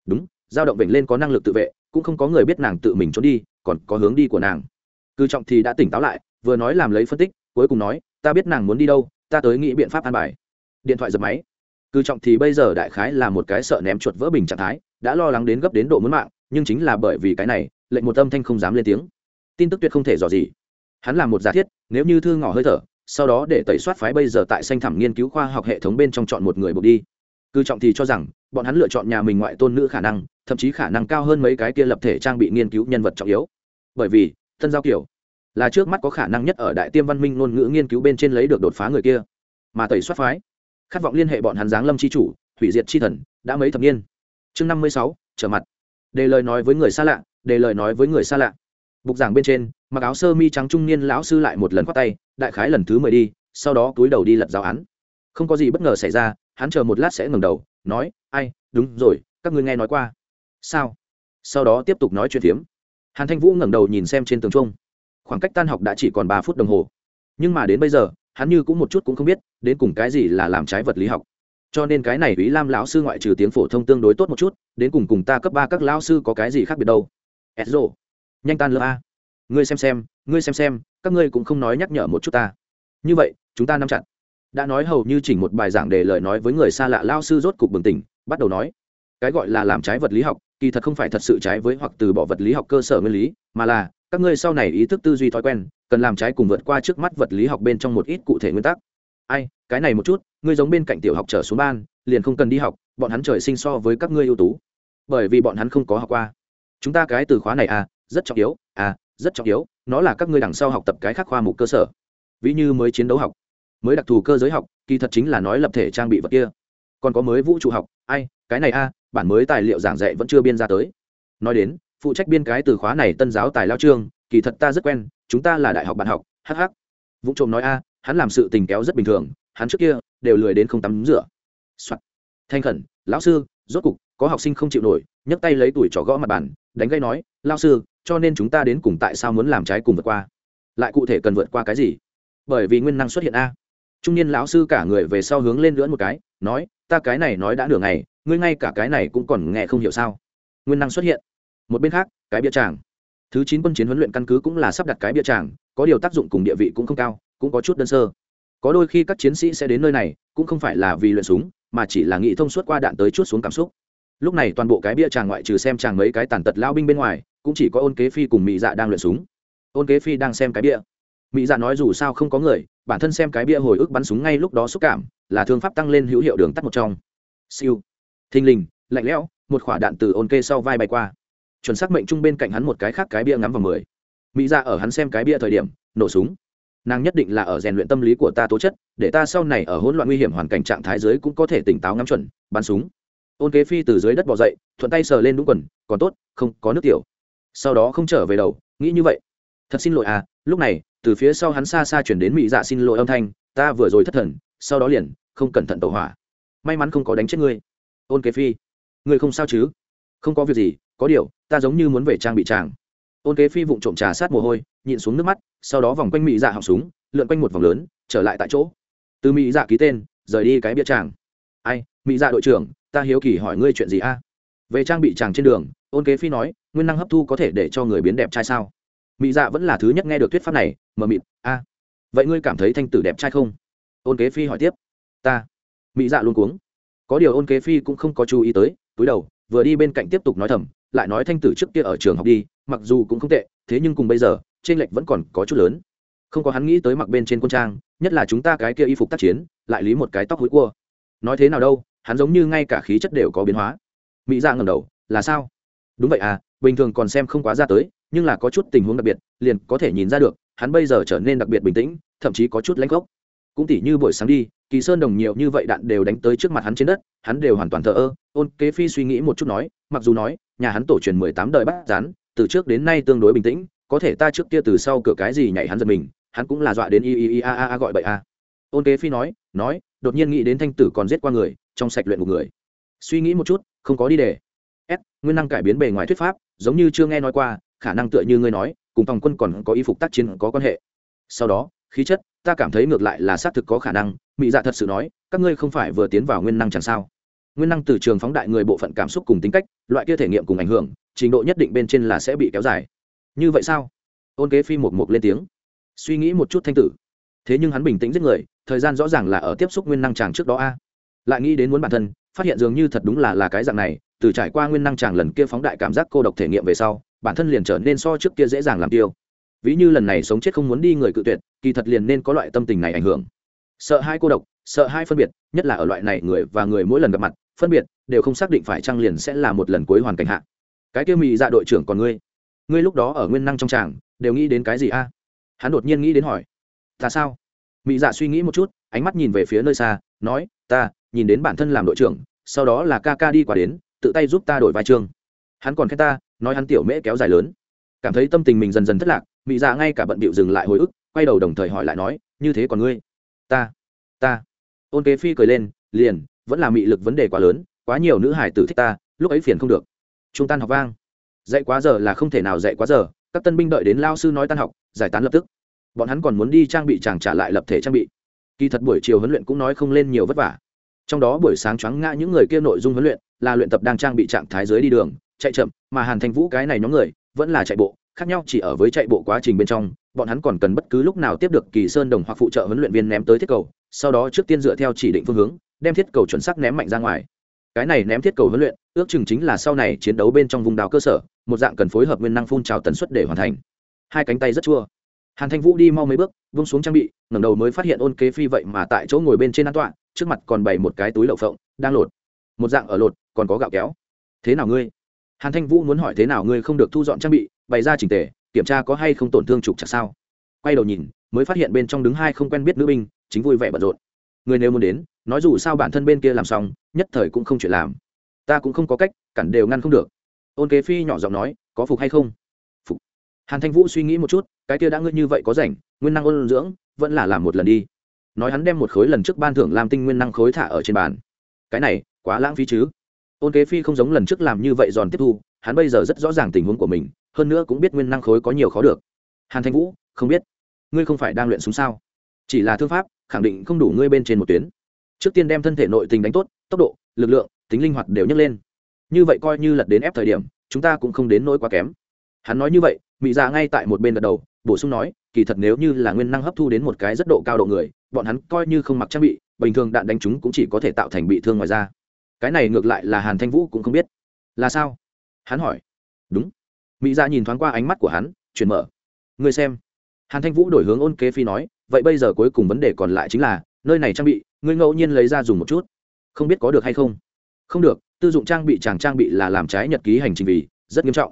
Đúng, dao động vểnh lên có năng lực tự vệ, cũng không có người biết nàng tự mình trốn đi, còn có hướng đi của nàng. Cư trọng thì đã tỉnh táo lại, vừa nói làm lấy phân tích, cuối cùng nói, ta biết nàng muốn đi đâu, ta tới nghĩ biện pháp an bài. Điện thoại giật máy cư trọng thì bây giờ đại khái là một cái sợ ném chuột vỡ bình trạng thái, đã lo lắng đến gấp đến độ muốn mạng, nhưng chính là bởi vì cái này, lệnh một âm thanh không dám lên tiếng. Tin tức tuyệt không thể dò gì hắn là một giả thiết, nếu như thư ngỏ hơi thở, sau đó để tẩy soát phái bây giờ tại xanh thẳm nghiên cứu khoa học hệ thống bên trong chọn một người buộc đi. Cư trọng thì cho rằng, bọn hắn lựa chọn nhà mình ngoại tôn nữ khả năng, thậm chí khả năng cao hơn mấy cái kia lập thể trang bị nghiên cứu nhân vật trọng yếu. Bởi vì, thân giao kiểu là trước mắt có khả năng nhất ở đại tiêm văn minh ngôn ngữ nghiên cứu bên trên lấy được đột phá người kia. Mà tẩy soát phái khát vọng liên hệ bọn hắn giáng lâm c h i chủ, hủy diệt c h i thần, đã mấy thập niên. Chương năm mươi sáu, trở mặt. Để lời nói với người xa lạ để lời nói với người xa lạ. Bục giảng bên trên, mặc áo sơ mi trắng trung niên lão sư lại một lần khoác tay, đại khái lần thứ mười đi, sau đó túi đầu đi lật giáo án. Không có gì bất ngờ xảy ra, hắn chờ một lát sẽ ngừng đầu, nói, ai, đúng rồi, các ngươi nghe nói qua. Sao? Sau đó tiếp tục nói chuyện phiếm. Hàn thanh vũ ngẩng đầu nhìn xem trên tường trung khoảng cách tan học đã chỉ còn ba phút đồng hồ. Nhưng mà đến bây giờ hắn như cũng một chút cũng không biết, đến cùng cái gì là làm trái vật lý học. Cho nên cái này ý lam lão sư ngoại trừ tiếng phổ thông tương đối tốt một chút, đến cùng cùng ta cấp ba các lão sư có cái gì khác biệt đâu. Edzo nhanh tan lớp a. Ngươi xem xem, ngươi xem xem, các ngươi cũng không nói nhắc nhở một chút ta. Như vậy, chúng ta nắm chặt. Đã nói hầu như chỉnh một bài giảng để lời nói với người xa lạ lao sư rốt cục bừng tỉnh, bắt đầu nói. Cái gọi là làm trái vật lý học, kỳ thật không phải thật sự trái với hoặc từ bỏ vật lý học cơ sở nguyên lý, mà là các ngươi sau này ý thức tư duy thói quen, cần làm trái cùng vượt qua trước mắt vật lý học bên trong một ít cụ thể nguyên tắc. Ai, cái này một chút, ngươi giống bên cạnh tiểu học trở xuống ban, liền không cần đi học, bọn hắn trời sinh so với các ngươi ưu tú. Bởi vì bọn hắn không có học qua. Chúng ta cái từ khóa này à rất trọng yếu à rất trọng yếu, nó là các ngươi đằng sau học tập cái khác khoa mục cơ sở. Ví như mới chiến đấu học, mới đặc thù cơ giới học, kỳ thật chính là nói lập thể trang bị vật kia. Còn có mới vũ trụ học, ai, cái này a bản mới tài liệu giảng dạy vẫn chưa biên ra tới. Nói đến phụ trách biên cái từ khóa này tân giáo tài lao trương, kỳ thật ta rất quen, chúng ta là đại học bạn học hh vũ trộm nói a, hắn làm sự tình kéo rất bình thường, hắn trước kia đều lười đến không tắm rửa、Soạn. thanh khẩn, lão sư, rốt cục, có học sinh không chịu nổi, nhấc tay lấy tuổi trò gõ mặt bàn, đánh gây nói lao sư, cho nên chúng ta đến cùng tại sao muốn làm trái cùng vượt qua? Lại cụ thể cần vượt qua cái gì? Bởi vì nguyên năng xuất hiện a. Trung niên lão sư cả người về sau hướng lên lưỡn một cái, nói, ta cái này nói đã nửa ngày, ngươi ngay cả cái này cũng còn nghe không hiểu sao? Nguyên năng xuất hiện một bên khác, cái bia tràng. Thứ chín quân chiến huấn luyện căn cứ cũng là sắp đặt cái bia tràng, có điều tác dụng cùng địa vị cũng không cao, cũng có chút đơn sơ. Có đôi khi các chiến sĩ sẽ đến nơi này, cũng không phải là vì luyện súng, mà chỉ là nghĩ thông suốt qua đạn tới chút xuống cảm xúc. Lúc này toàn bộ cái bia tràng ngoại trừ xem tràng mấy cái tàn tật lao binh bên ngoài, cũng chỉ có ôn kế phi cùng mỹ dạ đang luyện súng. Ôn kế phi đang xem cái bia. Mỹ dạ nói dù sao không có người, bản thân xem cái bia hồi ức bắn súng ngay lúc đó xúc cảm, là thương pháp tăng lên hữu hiệu đường tắt một trong. Siêu. Thình lình, lạnh lẽo, một quả đạn từ ôn kê sau vai bay qua chuẩn xác mệnh trung bên cạnh hắn một cái khác cái bia ngắm vào mười. Mỹ ra ở hắn xem cái bia thời điểm, nổ súng. Nàng nhất định là ở rèn luyện tâm lý của ta tố chất, để ta sau này ở hỗn loạn nguy hiểm hoàn cảnh trạng thái giới cũng có thể tỉnh táo ngắm chuẩn, bắn súng. Ôn kế phi từ dưới đất bỏ dậy, thuận tay sờ lên đúng quần, còn tốt, không có nước tiểu. Sau đó không trở về đầu, nghĩ như vậy. Thật xin lỗi à lúc này, từ phía sau hắn xa xa chuyển đến mỹ dạ xin lỗi âm thanh, ta vừa rồi thất thần, sau đó liền, không cẩn thận tẩu hỏa. May mắn không có đánh chết ngươi. Ôn kế phi, ngươi không sao chứ? Không có việc gì có điều, ta giống như muốn về trang bị tràng. Ôn kế phi vụng trộm trà sát mồ hôi, nhịn xuống nước mắt, sau đó vòng quanh mỹ dạ họng súng, lượn quanh một vòng lớn, trở lại tại chỗ. Từ mỹ dạ ký tên, rời đi cái bia tràng. Ai, mỹ dạ đội trưởng, ta hiếu kỳ hỏi ngươi chuyện gì a? Về trang bị tràng trên đường, ôn kế phi nói, nguyên năng hấp thu có thể để cho người biến đẹp trai sao? Mỹ dạ vẫn là thứ nhất nghe được thuyết pháp này, mờ mịt, a, vậy ngươi cảm thấy thanh tử đẹp trai không? Ôn kế phi hỏi tiếp, ta. Mỹ dạ luôn cuống. Có điều ôn kế phi cũng không có chú ý tới, túi đầu, vừa đi bên cạnh tiếp tục nói thầm lại nói thanh tử trước kia ở trường học đi, mặc dù cũng không tệ, thế nhưng cùng bây giờ, trên lệch vẫn còn có chút lớn. Không có hắn nghĩ tới mặc bên trên quân trang, nhất là chúng ta cái kia y phục tác chiến, lại lý một cái tóc hối cua. Nói thế nào đâu, hắn giống như ngay cả khí chất đều có biến hóa. Mỹ dạ ra ngầm đầu, là sao? Đúng vậy à bình thường còn xem không quá ra tới, nhưng là có chút tình huống đặc biệt, liền có thể nhìn ra được, hắn bây giờ trở nên đặc biệt bình tĩnh, thậm chí có chút lãnh gốc. Cũng tỉ như buổi sáng đi, kỳ sơn đồng nhiều như vậy đạn đều đánh tới trước mặt hắn trên đất, hắn đều hoàn toàn thờ ơ. Ôn kế phi suy nghĩ một chút nói, mặc dù nói nhà hắn tổ truyền mười tám đời bắt rắn, từ trước đến nay tương đối bình tĩnh, có thể ta trước kia từ sau cửa cái gì nhảy hắn giật mình, hắn cũng là dọa đến i i i a a a gọi bậy a. Ôn kế phi nói nói, đột nhiên nghĩ đến thanh tử còn giết qua người, trong sạch luyện một người. Suy nghĩ một chút, không có đi để. s, nguyên năng cải biến bề ngoài thuyết pháp, giống như chưa nghe nói qua, khả năng tựa như ngươi nói, cùng tòng quân còn có y phục tác chiến có quan hệ. Sau đó, khí chất, ta cảm thấy ngược lại là xác thực có khả năng mỹ dạ thật sự nói, các ngươi không phải vừa tiến vào nguyên năng chẳng sao nguyên năng từ trường phóng đại người bộ phận cảm xúc cùng tính cách, loại kia thể nghiệm cùng ảnh hưởng, trình độ nhất định bên trên là sẽ bị kéo dài. Như vậy sao? Ôn kế phi một mục lên tiếng. Suy nghĩ một chút thanh tử. Thế nhưng hắn bình tĩnh giết người, thời gian rõ ràng là ở tiếp xúc nguyên năng chàng trước đó a. Lại nghĩ đến muốn bản thân, phát hiện dường như thật đúng là là cái dạng này, từ trải qua nguyên năng chàng lần kia phóng đại cảm giác cô độc thể nghiệm về sau, bản thân liền trở nên so trước kia dễ dàng làm tiêu. Ví như lần này sống chết không muốn đi người cự tuyệt, kỳ thật liền nên có loại tâm tình này ảnh hưởng. Sợ hai cô độc, sợ hai phân biệt, nhất là ở loại này người và người mỗi lần gặp mặt phân biệt, đều không xác định phải trang liền sẽ là một lần cuối hoàn cảnh hạ. Cái kia mị dạ đội trưởng còn ngươi? Ngươi lúc đó ở nguyên năng trong tràng, đều nghĩ đến cái gì a? Hắn đột nhiên nghĩ đến hỏi. Ta sao? Mị dạ suy nghĩ một chút, ánh mắt nhìn về phía nơi xa, nói, ta, nhìn đến bản thân làm đội trưởng, sau đó là ca ca đi qua đến, tự tay giúp ta đổi vai trường. Hắn còn khen ta, nói hắn tiểu mễ kéo dài lớn. Cảm thấy tâm tình mình dần dần thất lạc mị dạ ngay cả bận bịu dừng lại hồi ức, quay đầu đồng thời hỏi lại nói, như thế còn ngươi? Ta ta. Ôn kế phi cười lên, liền vẫn là mị lực vấn đề quá lớn, quá nhiều nữ hải tử thích ta, lúc ấy phiền không được. Trung tan học vang. Dạy quá giờ là không thể nào dạy quá giờ, các tân binh đợi đến lao sư nói tan học, giải tán lập tức. Bọn hắn còn muốn đi trang bị chàng trả lại lập thể trang bị. Kỳ thật buổi chiều huấn luyện cũng nói không lên nhiều vất vả. Trong đó buổi sáng choáng ngã những người kia nội dung huấn luyện, là luyện tập đang trang bị trạng thái dưới đi đường, chạy chậm, mà hàn thành vũ cái này nhóm người, vẫn là chạy bộ, khác nhau chỉ ở với chạy bộ quá trình bên trong, bọn hắn còn cần bất cứ lúc nào tiếp được kỳ sơn đồng hoặc phụ trợ huấn luyện viên ném tới thiết cầu, sau đó trước tiên dựa theo chỉ định phương hướng đem thiết cầu chuẩn xác ném mạnh ra ngoài. Cái này ném thiết cầu huấn luyện, ước chừng chính là sau này chiến đấu bên trong vùng đảo cơ sở, một dạng cần phối hợp nguyên năng phun trào tần suất để hoàn thành. Hai cánh tay rất chua. Hàn thanh vũ đi mau mấy bước, vung xuống trang bị, ngẩng đầu mới phát hiện ôn kế phi vậy mà tại chỗ ngồi bên trên an tọa, trước mặt còn bày một cái túi lậu phộng, đang lột. Một dạng ở lột, còn có gạo kéo. Thế nào ngươi? Hàn thanh vũ muốn hỏi thế nào ngươi không được thu dọn trang bị, bày ra trình tề, kiểm tra có hay không tổn thương trục chặt sao? Quay đầu nhìn, mới phát hiện bên trong đứng hai không quen biết nữ binh, chính vui vẻ bận rộn. Người nếu muốn đến nói dù sao bản thân bên kia làm xong, nhất thời cũng không chuyện làm. Ta cũng không có cách, cản đều ngăn không được. Ôn kế phi nhỏ giọng nói, có phục hay không? Phục. Hàn thanh vũ suy nghĩ một chút, cái kia đã ngươi như vậy có rảnh, nguyên năng ôn dưỡng, vẫn là làm một lần đi. Nói hắn đem một khối lần trước ban thưởng làm tinh nguyên năng khối thả ở trên bàn. Cái này, quá lãng phí chứ. Ôn kế phi không giống lần trước làm như vậy giòn tiếp thu, hắn bây giờ rất rõ ràng tình huống của mình, hơn nữa cũng biết nguyên năng khối có nhiều khó được. Hàn thanh vũ, không biết, ngươi không phải đang luyện súng sao? Chỉ là thương pháp, khẳng định không đủ ngươi bên trên một tuyến trước tiên đem thân thể nội tình đánh tốt, tốc độ, lực lượng, tính linh hoạt đều nhấc lên. Như vậy coi như lật đến ép thời điểm, chúng ta cũng không đến nỗi quá kém. Hắn nói như vậy mỹ ra dạ ngay tại một bên gật đầu, bổ sung nói, kỳ thật nếu như là nguyên năng hấp thu đến một cái rất độ cao độ người, bọn hắn coi như không mặc trang bị, bình thường đạn đánh chúng cũng chỉ có thể tạo thành bị thương ngoài ra cái này ngược lại là hàn thanh vũ cũng không biết. Là sao? Hắn hỏi. Đúng. Mỹ ra dạ nhìn thoáng qua ánh mắt của hắn, chuyển mở. Người xem hàn thanh vũ đổi hướng ôn kế phi nói, vậy bây giờ cuối cùng vấn đề còn lại chính là, nơi này trang bị, ngươi ngẫu nhiên lấy ra dùng một chút. Không biết có được hay không? Không được, tư dụng trang bị chàng trang bị là làm trái nhật ký hành trình vì, rất nghiêm trọng.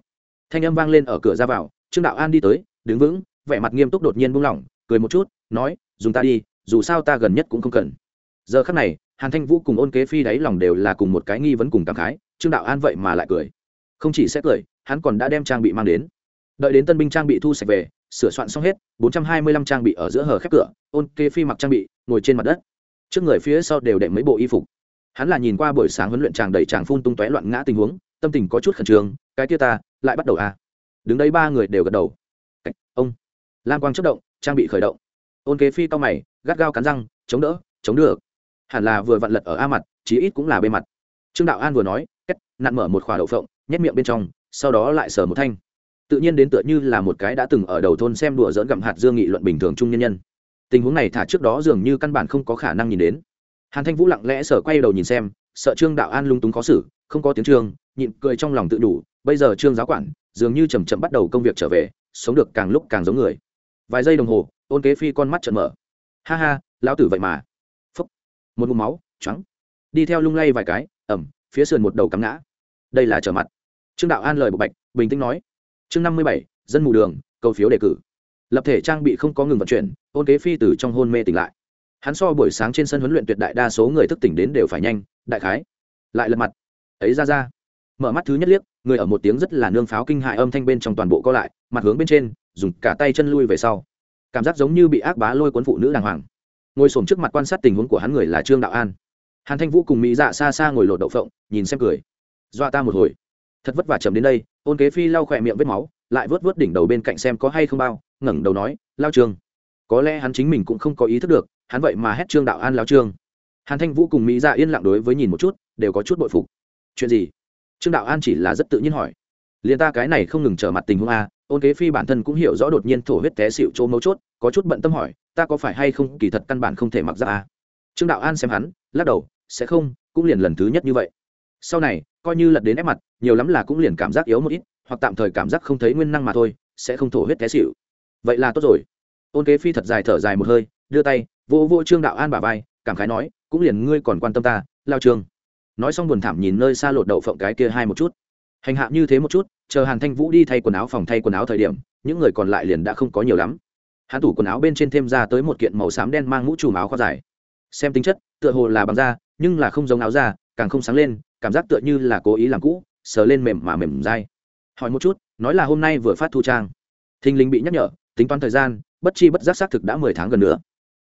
Thanh âm vang lên ở cửa ra vào, trương đạo an đi tới, đứng vững, vẻ mặt nghiêm túc đột nhiên buông lỏng, cười một chút, nói, dùng ta đi, dù sao ta gần nhất cũng không cần. Giờ khắc này, hàn thanh vũ cùng ôn kế phi đáy lòng đều là cùng một cái nghi vấn cùng cảm khái, trương đạo an vậy mà lại cười. Không chỉ sẽ cười, hắn còn đã đem trang bị mang đến. Đợi đến tân binh trang bị thu sạch về sửa soạn xong hết, bốn trăm hai mươi lăm trang bị ở giữa hở khép cửa, ôn kế phi mặc trang bị, ngồi trên mặt đất. Trước người phía sau đều đệm mấy bộ y phục. Hắn là nhìn qua buổi sáng huấn luyện chàng đầy chàng phun tung tóe loạn ngã tình huống, tâm tình có chút khẩn trương, cái kia ta, lại bắt đầu à. Đứng đấy ba người đều gật đầu. Ông. Lam quang chất động, trang bị khởi động. Ôn kế phi cao mày, gắt gao cắn răng, chống đỡ, chống được. Hẳn là vừa vặn lật ở a mặt, chí ít cũng là bề mặt. Trương đạo an vừa nói két nặn mở một khỏa đậu phộng, nhét miệng bên trong, sau đó lại sờ một thanh tự nhiên đến tựa như là một cái đã từng ở đầu thôn xem đùa dỡn gặm hạt dương nghị luận bình thường trung nhân nhân. Tình huống này thả trước đó dường như căn bản không có khả năng nhìn đến. Hàn thanh vũ lặng lẽ sở quay đầu nhìn xem, sợ trương đạo an lung túng khó xử, không có tiếng trương, nhịn cười trong lòng tự đủ, bây giờ trương giáo quản, dường như chầm chậm bắt đầu công việc trở về, sống được càng lúc càng giống người. Vài giây đồng hồ ôn kế phi con mắt trợn mở. Ha ha, lão tử vậy mà. Phúc. Một mụ máu trắng đi theo lung lay vài cái, ẩm, phía sườn một đầu cắm ngã. Đây là trở mặt. Trương đạo an lời bộ bạch, bình tĩnh nói chương năm mươi bảy, dân mù đường cầu phiếu đề cử. Lập thể trang bị không có ngừng vận chuyển, ôn kế phi từ trong hôn mê tỉnh lại. Hắn so buổi sáng trên sân huấn luyện tuyệt đại đa số người thức tỉnh đến đều phải nhanh, đại khái. Lại lật mặt. Ấy ra ra. Mở mắt thứ nhất liếc, người ở một tiếng rất là nương pháo kinh hại âm thanh bên trong toàn bộ co lại, mặt hướng bên trên, dùng cả tay chân lui về sau. Cảm giác giống như bị ác bá lôi cuốn phụ nữ đàng hoàng. Ngồi s trước mặt quan sát tình huống của hắn người là trương đạo an. Hàn thanh vũ cùng mỹ dạ xa xa ngồi lột đậu phộng, nhìn xem cười. Dọa ta một hồi thật vất vả chậm đến đây, ôn kế phi lau khỏe miệng vết máu, lại vớt vớt đỉnh đầu bên cạnh xem có hay không bao, ngẩng đầu nói, lao trương. Có lẽ hắn chính mình cũng không có ý thức được, hắn vậy mà hét trương đạo an lao trương. Hàn thanh vũ cùng mỹ dạ yên lặng đối với nhìn một chút, đều có chút bội phục. Chuyện gì? Trương đạo an chỉ là rất tự nhiên hỏi. Liền ta cái này không ngừng trở mặt tình huống a, ôn kế phi bản thân cũng hiểu rõ đột nhiên thổ huyết té xịu chỗ mấu chốt, có chút bận tâm hỏi, ta có phải hay không, kỳ thật căn bản không thể mặc ra a? Trương đạo an xem hắn, lắc đầu, sẽ không, cũng liền lần thứ nhất như vậy. Sau này coi như lật đến ép mặt, nhiều lắm là cũng liền cảm giác yếu một ít, hoặc tạm thời cảm giác không thấy nguyên năng mà thôi, sẽ không thổ huyết té xịu vậy là tốt rồi. Ôn kế phi thật dài thở dài một hơi, đưa tay, vô vô trương đạo an bà vai, cảm khái nói, cũng liền ngươi còn quan tâm ta, lao trương. Nói xong buồn thảm nhìn nơi xa lột đậu phộng cái kia hai một chút. Hành hạ như thế một chút, chờ hàn thanh vũ đi thay quần áo phòng thay quần áo thời điểm, những người còn lại liền đã không có nhiều lắm. Hắn tủ quần áo bên trên thêm ra tới một kiện màu xám đen mang mũ trùm áo khoác dài. Xem tính chất, tựa hồ là bằng da, nhưng là không giống áo da, càng không sáng lên cảm giác tựa như là cố ý làm cũ, sờ lên mềm mà mềm dai. Hỏi một chút, nói là hôm nay vừa phát thu trang. Thình lình bị nhắc nhở, tính toán thời gian, bất chi bất giác xác thực đã mười tháng gần nữa.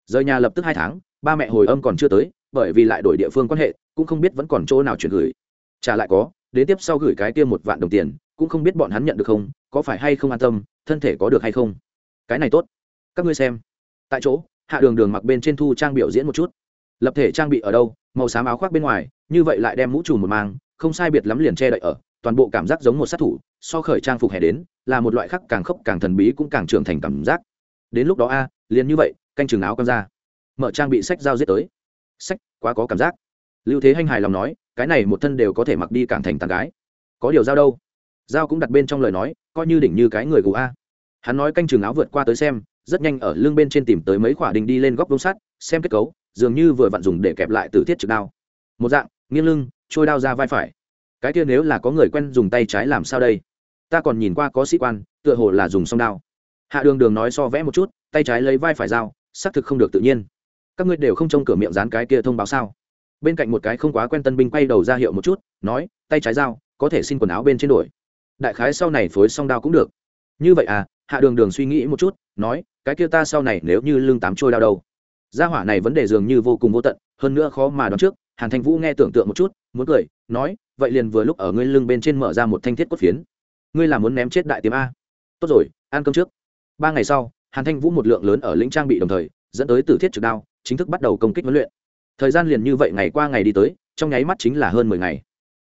Rời nhà lập tức hai tháng, ba mẹ hồi âm còn chưa tới, bởi vì lại đổi địa phương quan hệ, cũng không biết vẫn còn chỗ nào chuyển gửi. Trả lại có, đến tiếp sau gửi cái kia một vạn đồng tiền, cũng không biết bọn hắn nhận được không, có phải hay không an tâm, thân thể có được hay không. Cái này tốt. Các ngươi xem. Tại chỗ, hạ đường đường mặc bên trên thu trang biểu diễn một chút. Lập thể trang bị ở đâu màu xám áo khoác bên ngoài, như vậy lại đem mũ trùm một mang, không sai biệt lắm liền che đậy ở, toàn bộ cảm giác giống một sát thủ, so khởi trang phục hè đến, là một loại khắc càng khốc càng thần bí cũng càng trưởng thành cảm giác. Đến lúc đó a, liền như vậy, canh chừng áo con ra. Mở trang bị sách giao giết tới. Sách, quá có cảm giác. Lưu thế hanh hài lòng nói, cái này một thân đều có thể mặc đi càng thành tàn gái. Có điều giao đâu? Giao cũng đặt bên trong lời nói, coi như đỉnh như cái người gù a. Hắn nói canh chừng áo vượt qua tới xem, rất nhanh ở lưng bên trên tìm tới mấy khỏa đình đi lên góc đông sắt, xem kết cấu dường như vừa vặn dùng để kẹp lại từ thiết trực đao. Một dạng, nghiêng lưng, trôi đao ra vai phải. Cái kia nếu là có người quen dùng tay trái làm sao đây? Ta còn nhìn qua có sĩ quan, tựa hồ là dùng song đao. Hạ đường đường nói so vẽ một chút, tay trái lấy vai phải dao xác thực không được tự nhiên. Các ngươi đều không trông cửa miệng dán cái kia thông báo sao? Bên cạnh một cái không quá quen tân binh quay đầu ra hiệu một chút, nói, tay trái dao có thể xin quần áo bên trên đổi. Đại khái sau này phối song đao cũng được. Như vậy à? Hạ đường đường suy nghĩ một chút, nói, cái kia ta sau này nếu như lương tám trôi đao đâu? Gia hỏa này vấn đề dường như vô cùng vô tận, hơn nữa khó mà đoán trước, hàn thanh vũ nghe tưởng tượng một chút, muốn cười, nói, vậy liền vừa lúc ở ngươi lưng bên trên mở ra một thanh thiết cốt phiến. Ngươi là muốn ném chết đại tiếm a. Tốt rồi, ăn cơm trước. Ba ngày sau, hàn thanh vũ một lượng lớn ở lĩnh trang bị đồng thời, dẫn tới tử thiết trực đao, chính thức bắt đầu công kích huấn luyện. Thời gian liền như vậy ngày qua ngày đi tới, trong nháy mắt chính là hơn mười ngày.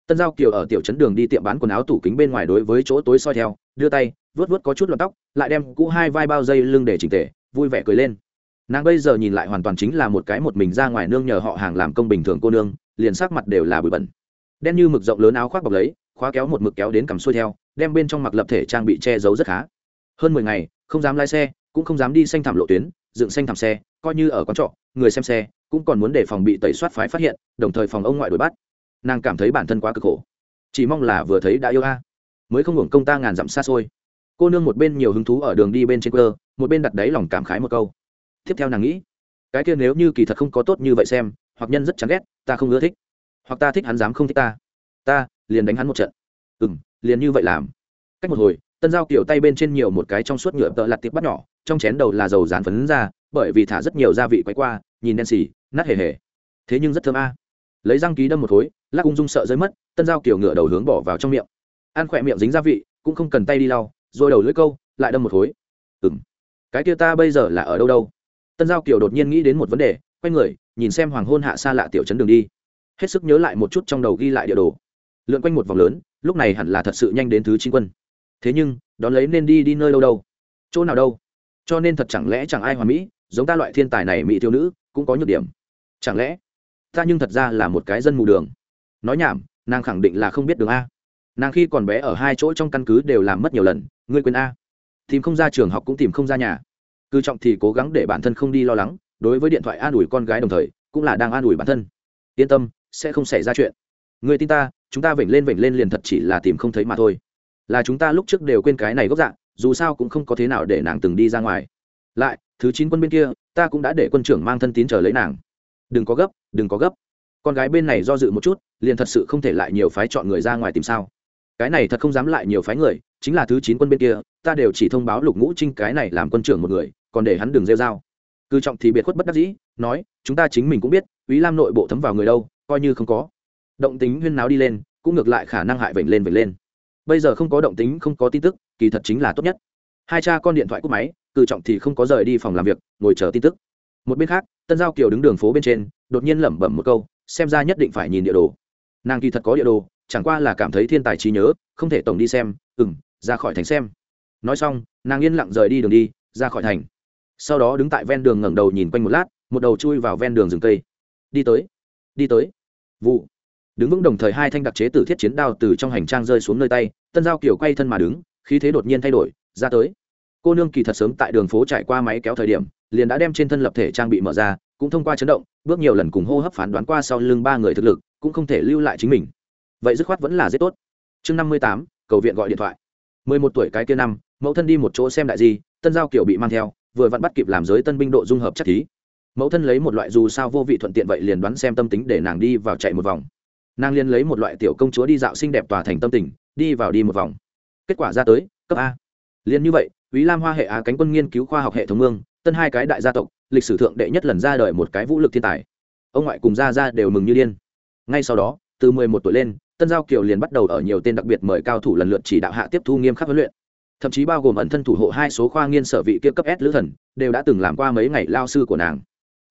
Tân giao kiều ở tiểu trấn đường đi tiệm bán quần áo tủ kính bên ngoài đối với chỗ tối soi theo, đưa tay vớt vớt có chút lọt tóc, lại đem cũ hai vai bao dây lưng để chỉnh tề, vui vẻ cười lên nàng bây giờ nhìn lại hoàn toàn chính là một cái một mình ra ngoài nương nhờ họ hàng làm công bình thường cô nương, liền sắc mặt đều là bụi bẩn. Đen như mực rộng lớn áo khoác bọc lấy, khóa kéo một mực kéo đến cầm xuôi theo, đem bên trong mặc lập thể trang bị che giấu rất khá. Hơn mười ngày, không dám lái xe, cũng không dám đi xanh thảm lộ tuyến, dựng xanh thảm xe, coi như ở quán trọ, người xem xe, cũng còn muốn để phòng bị tẩy soát phái phát hiện, đồng thời phòng ông ngoại đuổi bắt. Nàng cảm thấy bản thân quá cực khổ. Chỉ mong là vừa thấy đã yêu a. Mới không hưởng công ta ngàn dặm xa xôi. Cô nương một bên nhiều hứng thú ở đường đi bên trên cơ một bên đặt đáy lòng cảm khái một câu tiếp theo nàng nghĩ, cái kia nếu như kỳ thật không có tốt như vậy xem, hoặc nhân rất chán ghét, ta không ưa thích. Hoặc ta thích hắn dám không thích ta. Ta, liền đánh hắn một trận. Ừ m liền như vậy làm. Cách một hồi, tân giao kiểu tay bên trên nhiều một cái trong suốt nhựa tợ lặt tiệp bắt nhỏ, trong chén đầu là dầu dán phấn ra, bởi vì thả rất nhiều gia vị quay qua, nhìn đen xì, nát hề hề. Thế nhưng rất thơm a. Lấy răng ký đâm một khối lắc ung dung sợ rơi mất, tân giao kiểu ngựa đầu hướng bỏ vào trong miệng. Ăn khỏe miệng dính gia vị, cũng không cần tay đi lau, rồi đầu lưỡi câu, lại đâm một khối ừng cái kia ta bây giờ là ở đâu đâu? Tân giao kiều đột nhiên nghĩ đến một vấn đề, quay người, nhìn xem hoàng hôn hạ xa lạ tiểu chấn đường đi. Hết sức nhớ lại một chút trong đầu ghi lại địa đồ. Lượn quanh một vòng lớn, lúc này hẳn là thật sự nhanh đến thứ chín quân. Thế nhưng, đón lấy nên đi đi nơi đâu đâu? Chỗ nào đâu? Cho nên thật chẳng lẽ chẳng ai hoàn mỹ, giống ta loại thiên tài này mỹ thiếu nữ, cũng có nhược điểm. Chẳng lẽ, ta nhưng thật ra là một cái dân mù đường. Nói nhảm, nàng khẳng định là không biết đường a. Nàng khi còn bé ở hai chỗ trong căn cứ đều làm mất nhiều lần, ngươi quên a. Tìm không ra trường học cũng tìm không ra nhà cư trọng thì cố gắng để bản thân không đi lo lắng, đối với điện thoại an ủi con gái đồng thời, cũng là đang an ủi bản thân. Yên tâm, sẽ không xảy ra chuyện. Người tin ta, chúng ta vểnh lên vểnh lên liền thật chỉ là tìm không thấy mà thôi. Là chúng ta lúc trước đều quên cái này gốc dạng dù sao cũng không có thế nào để nàng từng đi ra ngoài. Lại, thứ chín quân bên kia, ta cũng đã để quân trưởng mang thân tín chờ lấy nàng. Đừng có gấp, đừng có gấp. Con gái bên này do dự một chút, liền thật sự không thể lại nhiều phái chọn người ra ngoài tìm sao. Cái này thật không dám lại nhiều phái người, chính là thứ chín quân bên kia, ta đều chỉ thông báo lục ngũ trinh cái này làm quân trưởng một người còn để hắn đừng rêu dao cư trọng thì biệt khuất bất đắc dĩ, nói, chúng ta chính mình cũng biết ý lam nội bộ thấm vào người đâu, coi như không có. Động tính huyên náo đi lên, cũng ngược lại khả năng hại vểnh lên vểnh lên. Bây giờ không có động tính, không có tin tức, kỳ thật chính là tốt nhất. Hai cha con điện thoại cúp máy cự trọng thì không có rời đi phòng làm việc, ngồi chờ tin tức. Một bên khác, tân giao kiều đứng đường phố bên trên, đột nhiên lẩm bẩm một câu, xem ra nhất định phải nhìn địa đồ. Nàng kỳ thật có địa đồ, chẳng qua là cảm thấy thiên tài trí nhớ, không thể tổng đi xem ừ m ra khỏi thành xem. Nói xong, nàng yên lặng rời đi đường đi, ra khỏi thành sau đó đứng tại ven đường ngẩng đầu nhìn quanh một lát, một đầu chui vào ven đường rừng cây. Đi tới đi tới. Vụ. Đứng vững đồng thời hai thanh đặc chế tử thiết chiến đao từ trong hành trang rơi xuống nơi tay, tân giao kiều quay thân mà đứng, khí thế đột nhiên thay đổi, ra tới. Cô nương kỳ thật sớm tại đường phố trải qua máy kéo thời điểm, liền đã đem trên thân lập thể trang bị mở ra, cũng thông qua chấn động, bước nhiều lần cùng hô hấp phán đoán qua sau lưng ba người thực lực, cũng không thể lưu lại chính mình. Vậy dứt khoát vẫn là rất tốt. Chương năm mươi tám, cầu viện gọi điện thoại. Mười một tuổi cái kia năm, mẫu thân đi một chỗ xem đại di, tân giao kiểu bị mang theo vừa vặn bắt kịp làm giới tân binh độ dung hợp chắc thí mẫu thân lấy một loại dù sao vô vị thuận tiện vậy liền đoán xem tâm tính để nàng đi vào chạy một vòng nàng liền lấy một loại tiểu công chúa đi dạo xinh đẹp tòa thành tâm tình đi vào đi một vòng kết quả ra tới cấp a liền như vậy ý Lam Hoa hệ Á cánh quân nghiên cứu khoa học hệ thống mương, tân hai cái đại gia tộc, lịch sử thượng đệ nhất lần ra đời một cái vũ lực thiên tài. Ông ngoại cùng gia gia đều mừng như điên. Ngay sau đó, từ 11 tuổi lên, Tân Giao Kiều liền bắt đầu ở nhiều tên đặc biệt mời cao thủ lần lượt chỉ đạo hạ tiếp thu nghiêm khắc huấn luyện. Thậm chí bao gồm ẩn thân thủ hộ hai số khoa nghiên sở vị kia cấp S lữ thần, đều đã từng làm qua mấy ngày lao sư của nàng.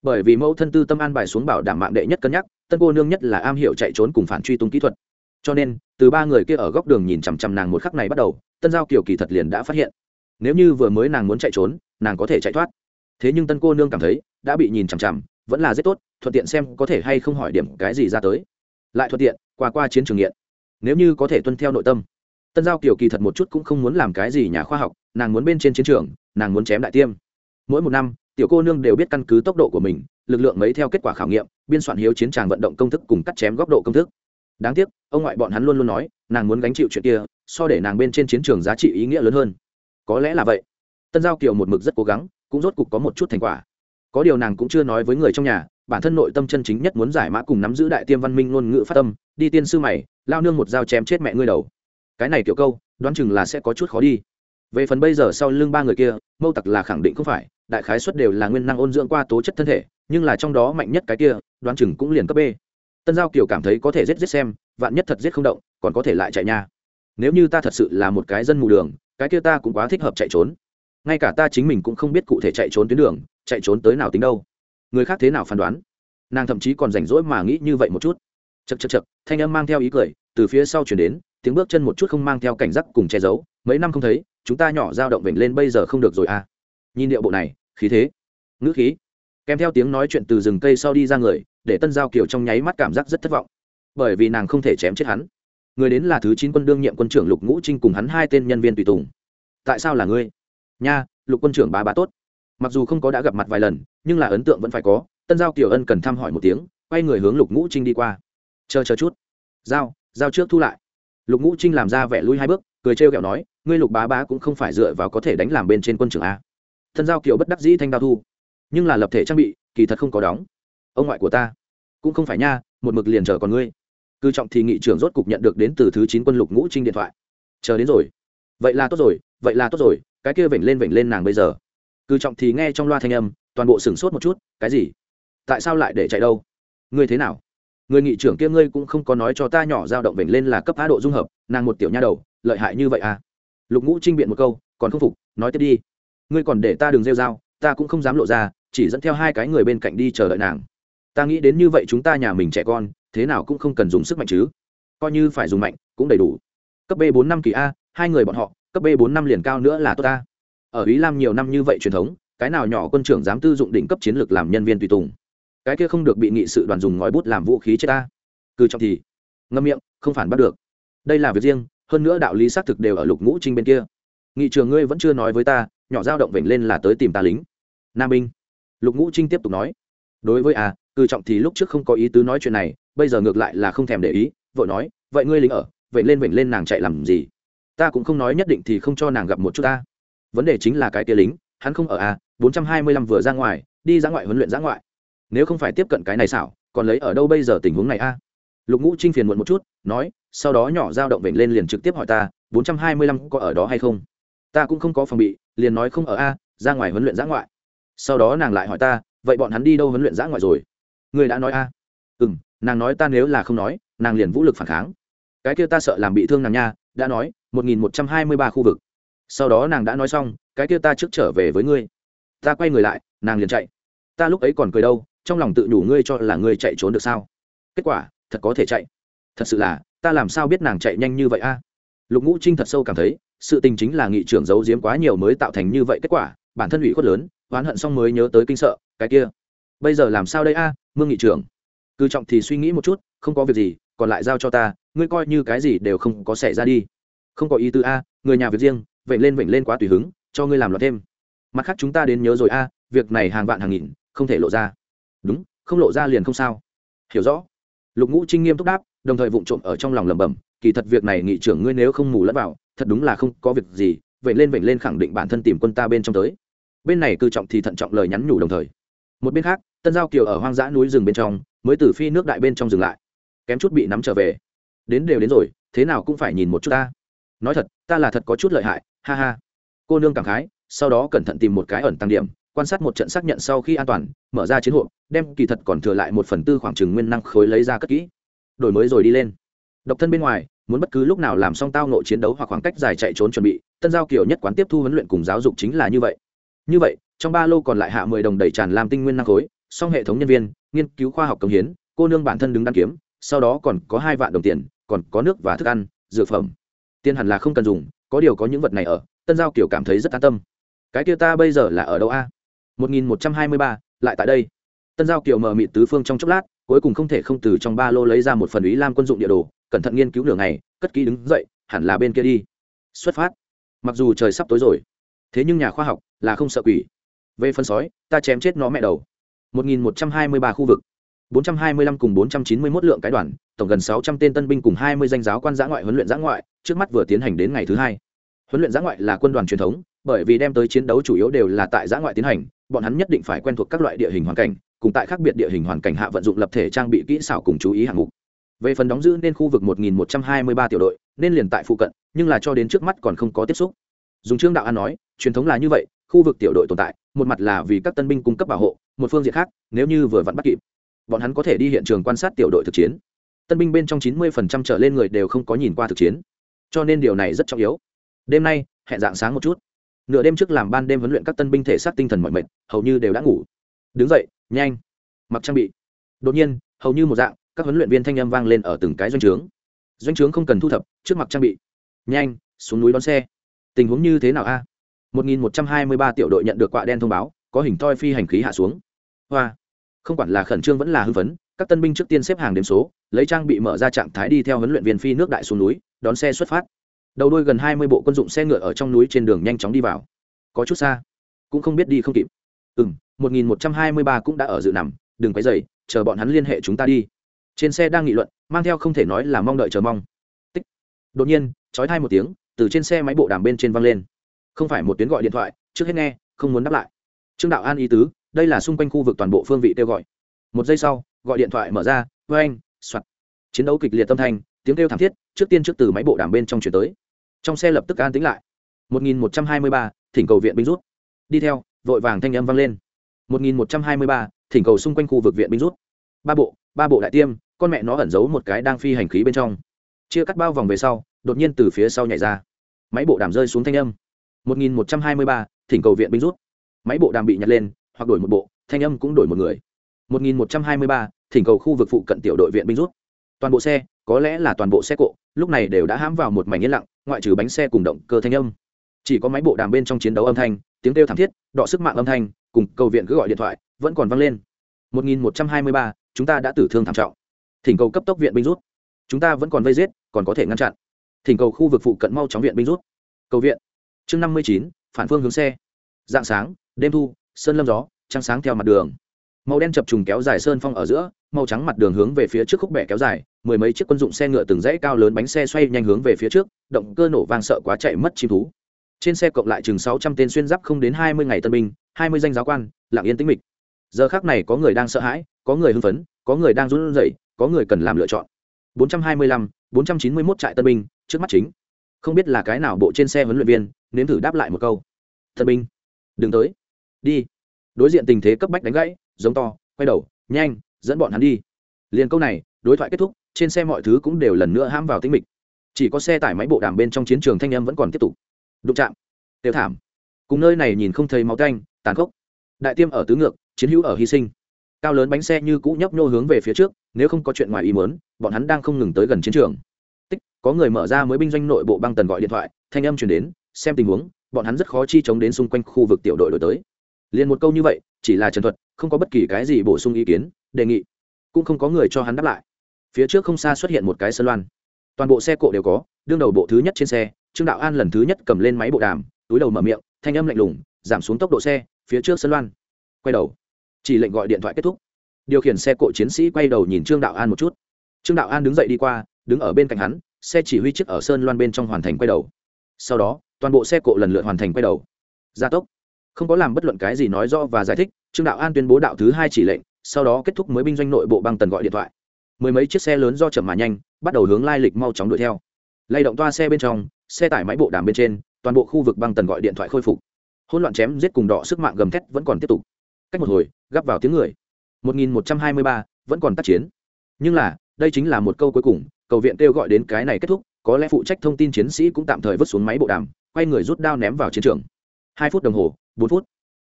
Bởi vì mẫu thân tư tâm an bài xuống bảo đảm mạng đệ nhất cân nhắc, tân cô nương nhất là am hiểu chạy trốn cùng phản truy tung kỹ thuật. Cho nên, từ ba người kia ở góc đường nhìn chằm chằm nàng một khắc này bắt đầu, Tân Giao Kiều kỳ thật liền đã phát hiện. Nếu như vừa mới nàng muốn chạy trốn nàng có thể chạy thoát. Thế nhưng tân cô nương cảm thấy đã bị nhìn chằm chằm vẫn là rất tốt thuận tiện xem có thể hay không hỏi điểm cái gì ra tới. Lại thuận tiện qua qua chiến trường nghiện. Nếu như có thể tuân theo nội tâm tân giao kiều kỳ thật một chút cũng không muốn làm cái gì nhà khoa học, nàng muốn bên trên chiến trường, nàng muốn chém đại tiêm. Mỗi một năm, tiểu cô nương đều biết căn cứ tốc độ của mình, lực lượng mấy theo kết quả khảo nghiệm, biên soạn hiếu chiến tràng vận động công thức cùng cắt chém góc độ công thức. Đáng tiếc, ông ngoại bọn hắn luôn luôn nói, nàng muốn gánh chịu chuyện kia, so để nàng bên trên chiến trường giá trị ý nghĩa lớn hơn. Có lẽ là vậy. Tân giao kiều một mực rất cố gắng, cũng rốt cục có một chút thành quả. Có điều nàng cũng chưa nói với người trong nhà, bản thân nội tâm chân chính nhất muốn giải mã cùng nắm giữ đại tiêm văn minh ngôn ngữ phát tâm đi tiên sư mày, lao nương một dao chém chết mẹ ngươi đầu cái này kiểu câu, đoán chừng là sẽ có chút khó đi. Về phần bây giờ sau lưng ba người kia, mâu tặc là khẳng định không phải, đại khái suất đều là nguyên năng ôn dưỡng qua tố chất thân thể, nhưng là trong đó mạnh nhất cái kia, đoán chừng cũng liền cấp b. Tân giao kiều cảm thấy có thể giết giết xem, vạn nhất thật giết không động, còn có thể lại chạy nha. Nếu như ta thật sự là một cái dân mù đường, cái kia ta cũng quá thích hợp chạy trốn. Ngay cả ta chính mình cũng không biết cụ thể chạy trốn tuyến đường, chạy trốn tới nào tính đâu. Người khác thế nào phán đoán? Nàng thậm chí còn rảnh rỗi mà nghĩ như vậy một chút. Chật chật chật thanh âm mang theo ý cười, từ phía sau chuyển đến tiếng bước chân một chút không mang theo cảnh giác cùng che giấu, mấy năm không thấy, chúng ta nhỏ dao động vểnh lên bây giờ không được rồi à. Nhìn điệu bộ này, khí thế, ngữ khí. Kèm theo tiếng nói chuyện từ rừng cây sau đi ra người, để tân giao kiều trong nháy mắt cảm giác rất thất vọng. Bởi vì nàng không thể chém chết hắn. Người đến là thứ chín quân đương nhiệm quân trưởng lục ngũ trinh cùng hắn hai tên nhân viên tùy tùng. Tại sao là ngươi? Nha, lục quân trưởng bá bá tốt. Mặc dù không có đã gặp mặt vài lần, nhưng là ấn tượng vẫn phải có, tân giao kiều ân cần thăm hỏi một tiếng, quay người hướng lục ngũ trinh đi qua. Chờ chờ chút. Giao giao trước thu lại lục ngũ trinh làm ra vẻ lui hai bước, cười trêu ghẹo nói, ngươi lục bá bá cũng không phải dựa vào có thể đánh làm bên trên quân trưởng a. Thân giao kiều bất đắc dĩ thanh đao thu, nhưng là lập thể trang bị, kỳ thật không có đóng. Ông ngoại của ta cũng không phải nha, một mực liền chờ còn ngươi. Cư trọng thì nghị trưởng rốt cục nhận được đến từ thứ chín quân lục ngũ trinh điện thoại. Chờ đến rồi. Vậy là tốt rồi, vậy là tốt rồi, cái kia vểnh lên vểnh lên nàng bây giờ. Cư trọng thì nghe trong loa thanh âm, toàn bộ sửng sốt một chút, cái gì? Tại sao lại để chạy đâu? Ngươi thế nào? Người nghị trưởng kia ngươi cũng không có nói cho ta nhỏ dao động vểnh lên là cấp á độ dung hợp, nàng một tiểu nha đầu, lợi hại như vậy à? Lục ngũ trinh biện một câu, còn không phục, nói tiếp đi. Ngươi còn để ta đừng rêu dao ta cũng không dám lộ ra, chỉ dẫn theo hai cái người bên cạnh đi chờ đợi nàng. Ta nghĩ đến như vậy chúng ta nhà mình trẻ con, thế nào cũng không cần dùng sức mạnh chứ. Coi như phải dùng mạnh, cũng đầy đủ. Cấp b bốn năm kỳ a, hai người bọn họ, cấp b bốn năm liền cao nữa là tốt ta. Ở ý lam nhiều năm như vậy truyền thống, cái nào nhỏ quân trưởng dám tư dụng đỉnh cấp chiến lược làm nhân viên tùy tùng cái kia không được bị nghị sự đoàn dùng ngòi bút làm vũ khí chết ta. Cứ trọng thì, ngâm miệng, không phản bắt được. Đây là việc riêng, hơn nữa đạo lý xác thực đều ở lục ngũ trinh bên kia. Nghị trường ngươi vẫn chưa nói với ta, nhỏ dao động vểnh lên là tới tìm ta lính. Nam binh lục ngũ trinh tiếp tục nói. Đối với a cư trọng thì lúc trước không có ý tứ nói chuyện này, bây giờ ngược lại là không thèm để ý vợ nói, vậy ngươi lính ở, vểnh lên vểnh lên nàng chạy làm gì? Ta cũng không nói nhất định thì không cho nàng gặp một chút ta. Vấn đề chính là cái kia lính, hắn không ở a bốn trăm hai mươi lăm vừa ra ngoài, đi ra ngoại huấn luyện ra ngoại nếu không phải tiếp cận cái này xảo, còn lấy ở đâu bây giờ tình huống này a? Lục ngũ trinh phiền muộn một chút, nói, sau đó nhỏ dao động vểnh lên liền trực tiếp hỏi ta, bốn trăm hai mươi lăm có ở đó hay không? Ta cũng không có phòng bị, liền nói không ở a, ra ngoài huấn luyện giã ngoại. Sau đó nàng lại hỏi ta, vậy bọn hắn đi đâu huấn luyện giã ngoại rồi? Người đã nói a. Ừ m nàng nói ta nếu là không nói, nàng liền vũ lực phản kháng. Cái kia ta sợ làm bị thương nàng nha, đã nói, một nghìn một trăm hai mươi ba khu vực. Sau đó nàng đã nói xong, cái kia ta trước trở về với ngươi. Ta quay người lại, nàng liền chạy. Ta lúc ấy còn cười đâu trong lòng tự đủ ngươi cho là ngươi chạy trốn được sao? Kết quả, thật có thể chạy. Thật sự là, ta làm sao biết nàng chạy nhanh như vậy a? Lục ngũ trinh thật sâu cảm thấy, sự tình chính là nghị trưởng giấu giếm quá nhiều mới tạo thành như vậy kết quả, bản thân ủy khuất lớn, oán hận xong mới nhớ tới kinh sợ, cái kia. Bây giờ làm sao đây a, mương nghị trưởng? Cư trọng thì suy nghĩ một chút, không có việc gì, còn lại giao cho ta, ngươi coi như cái gì đều không có xảy ra đi. Không có ý tư a, người nhà việc riêng vậy lên vểnh lên quá tùy hứng, cho ngươi làm loạt thêm. Mặt khác chúng ta đến nhớ rồi a, việc này hàng vạn hàng nghìn, không thể lộ ra đúng, không lộ ra liền không sao. Hiểu rõ. Lục ngũ trinh nghiêm túc đáp, đồng thời vụng trộm ở trong lòng lẩm bẩm, kỳ thật việc này nghị trưởng ngươi nếu không mù lẫn vào, thật đúng là không có việc gì, vậy lên vậy lên khẳng định bản thân tìm quân ta bên trong tới. Bên này cư trọng thì thận trọng lời nhắn nhủ đồng thời. Một bên khác, tân giao kiều ở hoang dã núi rừng bên trong, mới từ phi nước đại bên trong dừng lại. Kém chút bị nắm trở về. Đến đều đến rồi, thế nào cũng phải nhìn một chút ta. Nói thật, ta là thật có chút lợi hại, ha ha. Cô nương cảm khái, sau đó cẩn thận tìm một cái ẩn tăng điểm quan sát một trận xác nhận sau khi an toàn, mở ra chiến hộp, đem kỳ thật còn thừa lại một phần tư khoảng trừng nguyên năng khối lấy ra cất kỹ. Đổi mới rồi đi lên. Độc thân bên ngoài, muốn bất cứ lúc nào làm xong tao nội chiến đấu hoặc khoảng cách dài chạy trốn chuẩn bị, tân giao kiểu nhất quán tiếp thu huấn luyện cùng giáo dục chính là như vậy. Như vậy, trong ba lô còn lại hạ mười đồng đầy tràn làm tinh nguyên năng khối, song hệ thống nhân viên, nghiên cứu khoa học công hiến, cô nương bản thân đứng đăng kiếm, sau đó còn có hai vạn đồng tiền, còn có nước và thức ăn, dược phẩm. Tiền hẳn là không cần dùng, có điều có những vật này ở, tân giao kiểu cảm thấy rất an tâm. Cái kia ta bây giờ là ở đâu a? 1123, lại tại đây. Tân Giao Kiều mở mịt tứ phương trong chốc lát, cuối cùng không thể không từ trong ba lô lấy ra một phần ý lam quân dụng địa đồ, cẩn thận nghiên cứu nửa ngày, cất kỹ đứng dậy, hẳn là bên kia đi. Xuất phát. Mặc dù trời sắp tối rồi, thế nhưng nhà khoa học là không sợ quỷ. Về phân sói, ta chém chết nó mẹ đầu. 1123 khu vực. 425 cùng 491 lượng cái đoàn, tổng gần 600 tên tân binh cùng 20 danh giáo quan giã ngoại huấn luyện giã ngoại, trước mắt vừa tiến hành đến ngày thứ hai. Huấn luyện giã ngoại là quân đoàn truyền thống, bởi vì đem tới chiến đấu chủ yếu đều là tại giã ngoại tiến hành, bọn hắn nhất định phải quen thuộc các loại địa hình hoàn cảnh, cùng tại khác biệt địa hình hoàn cảnh hạ vận dụng lập thể trang bị kỹ xảo cùng chú ý hạng mục. Về phần đóng giữ nên khu vực 1123 tiểu đội, nên liền tại phụ cận, nhưng là cho đến trước mắt còn không có tiếp xúc. Dùng trương đạo an nói, truyền thống là như vậy, khu vực tiểu đội tồn tại, một mặt là vì các tân binh cung cấp bảo hộ, một phương diện khác, nếu như vừa vặn bắt kịp, bọn hắn có thể đi hiện trường quan sát tiểu đội thực chiến. Tân binh bên trong chín mươi phần trăm trở lên người đều không có nhìn qua thực chiến. Cho nên điều này rất trọng yếu. Đêm nay, hẹn dạng sáng một chút nửa đêm trước làm ban đêm huấn luyện các tân binh thể xác tinh thần mọi mệt, hầu như đều đã ngủ. Đứng dậy, nhanh. Mặc trang bị. Đột nhiên, hầu như một dạng, các huấn luyện viên thanh âm vang lên ở từng cái doanh trướng. Doanh trướng không cần thu thập, trước mặc trang bị. Nhanh, xuống núi đón xe. Tình huống như thế nào a? 1123 tiểu đội nhận được quạ đen thông báo, có hình toi phi hành khí hạ xuống. Hoa. Không quản là khẩn trương vẫn là hưng phấn, các tân binh trước tiên xếp hàng đếm số, lấy trang bị mở ra trạng thái đi theo huấn luyện viên phi nước đại xuống núi, đón xe xuất phát đầu đôi gần 20 bộ quân dụng xe ngựa ở trong núi trên đường nhanh chóng đi vào. Có chút xa, cũng không biết đi không kịp. Ừ m 1123 cũng đã ở dự nằm, đừng quấy dày chờ bọn hắn liên hệ chúng ta đi. Trên xe đang nghị luận, mang theo không thể nói là mong đợi chờ mong. Tích. Đột nhiên trói thai một tiếng, từ trên xe máy bộ đàm bên trên văng lên. Không phải một tiếng gọi điện thoại, trước hết nghe, không muốn đáp lại. Trương đạo an ý tứ, đây là xung quanh khu vực toàn bộ phương vị kêu gọi. Một giây sau, gọi điện thoại mở ra vê anh soạt. Chiến đấu kịch liệt tâm thanh, tiếng kêu thảm thiết, trước tiên trước từ máy bộ đàm bên trong chuyển tới trong xe lập tức an tính lại. 1123, thỉnh cầu viện binh rút. Đi theo vội vàng thanh âm vang lên. 1123, thỉnh cầu xung quanh khu vực viện binh rút. Ba bộ ba bộ đại tiêm con mẹ nó ẩn giấu một cái đang phi hành khí bên trong. Chia cắt bao vòng về sau đột nhiên từ phía sau nhảy ra. Máy bộ đàm rơi xuống thanh âm. 1123, thỉnh cầu viện binh rút. Máy bộ đàm bị nhặt lên hoặc đổi một bộ thanh âm cũng đổi một người. 1123, thỉnh cầu khu vực phụ cận tiểu đội viện binh rút toàn bộ xe có lẽ là toàn bộ xe cộ lúc này đều đã hãm vào một mảnh yên lặng ngoại trừ bánh xe cùng động cơ thanh âm. Chỉ có máy bộ đàm bên trong chiến đấu âm thanh tiếng kêu thảm thiết đọ sức mạng âm thanh cùng cầu viện cứ gọi điện thoại vẫn còn vang lên. 1123, chúng ta đã tử thương thảm trọng. Thỉnh cầu cấp tốc viện binh rút. Chúng ta vẫn còn vây giết còn có thể ngăn chặn. Thỉnh cầu khu vực phụ cận mau chóng viện binh rút. Cầu viện. Chương năm mươi chín phản phương hướng xe. Dạng sáng đêm thu sơn lâm gió trăng sáng theo mặt đường màu đen chập trùng kéo dài sơn phong ở giữa, màu trắng mặt đường hướng về phía trước khúc bẻ kéo dài, mười mấy chiếc quân dụng xe ngựa từng dãy cao lớn bánh xe xoay nhanh hướng về phía trước, động cơ nổ vang sợ quá chạy mất chim thú. Trên xe cộng lại chừng sáu trăm tên xuyên giáp không đến hai mươi ngày tân binh, hai mươi danh giáo quan lạng yên tĩnh mịch. Giờ khác này có người đang sợ hãi, có người hưng phấn, có người đang run rẩy, có người cần làm lựa chọn. Bốn trăm hai mươi lăm, bốn trăm chín mươi mốt trại tân binh, trước mắt chính. Không biết là cái nào bộ trên xe huấn luyện viên, nếm thử đáp lại một câu. Tân binh, đừng tới. Đi. Đối diện tình thế cấp bách đánh gãy giống to, quay đầu, nhanh, dẫn bọn hắn đi. Liền câu này, đối thoại kết thúc, trên xe mọi thứ cũng đều lần nữa ham vào tính mịch. Chỉ có xe tải máy bộ đàm bên trong chiến trường thanh em vẫn còn tiếp tục. Đụng chạm, tiêu thảm. Cùng nơi này nhìn không thấy máu canh tàn khốc. Đại tiêm ở tứ ngược, chiến hữu ở hy sinh. Cao lớn bánh xe như cũ nhấp nhô hướng về phía trước, nếu không có chuyện ngoài ý muốn, bọn hắn đang không ngừng tới gần chiến trường. Tích, có người mở ra mới binh doanh nội bộ băng tần gọi điện thoại, thanh âm chuyển đến, xem tình huống, bọn hắn rất khó chi chống đến xung quanh khu vực tiểu đội đổi tới. Liền một câu như vậy chỉ là trần thuật, không có bất kỳ cái gì bổ sung ý kiến, đề nghị. Cũng không có người cho hắn đáp lại. Phía trước không xa xuất hiện một cái sân loan. Toàn bộ xe cộ đều có, đương đầu bộ thứ nhất trên xe, trương đạo an lần thứ nhất cầm lên máy bộ đàm, túi đầu mở miệng, thanh âm lạnh lùng, giảm xuống tốc độ xe, phía trước sân loan. Quay đầu. Chỉ lệnh gọi điện thoại kết thúc. Điều khiển xe cộ chiến sĩ quay đầu nhìn trương đạo an một chút. Trương đạo an đứng dậy đi qua, đứng ở bên cạnh hắn, xe chỉ huy chiếc ở sơn loan bên trong hoàn thành quay đầu. Sau đó, toàn bộ xe cộ lần lượt hoàn thành quay đầu. Gia tốc không có làm bất luận cái gì nói rõ và giải thích trương đạo an tuyên bố đạo thứ hai chỉ lệnh sau đó kết thúc mới binh doanh nội bộ băng tần gọi điện thoại. Mười mấy chiếc xe lớn do chậm mà nhanh bắt đầu hướng lai lịch mau chóng đuổi theo. Lay động toa xe bên trong xe tải máy bộ đàm bên trên toàn bộ khu vực băng tần gọi điện thoại khôi phục. Hỗn loạn chém giết cùng đỏ sức mạng gầm thét vẫn còn tiếp tục. Cách một hồi gắp vào tiếng người. 1123, vẫn còn tác chiến. Nhưng là đây chính là một câu cuối cùng cầu viện kêu gọi đến cái này kết thúc có lẽ phụ trách thông tin chiến sĩ cũng tạm thời vứt xuống máy bộ đàm quay người rút đao ném vào chiến trường hai phút đồng hồ, bốn phút.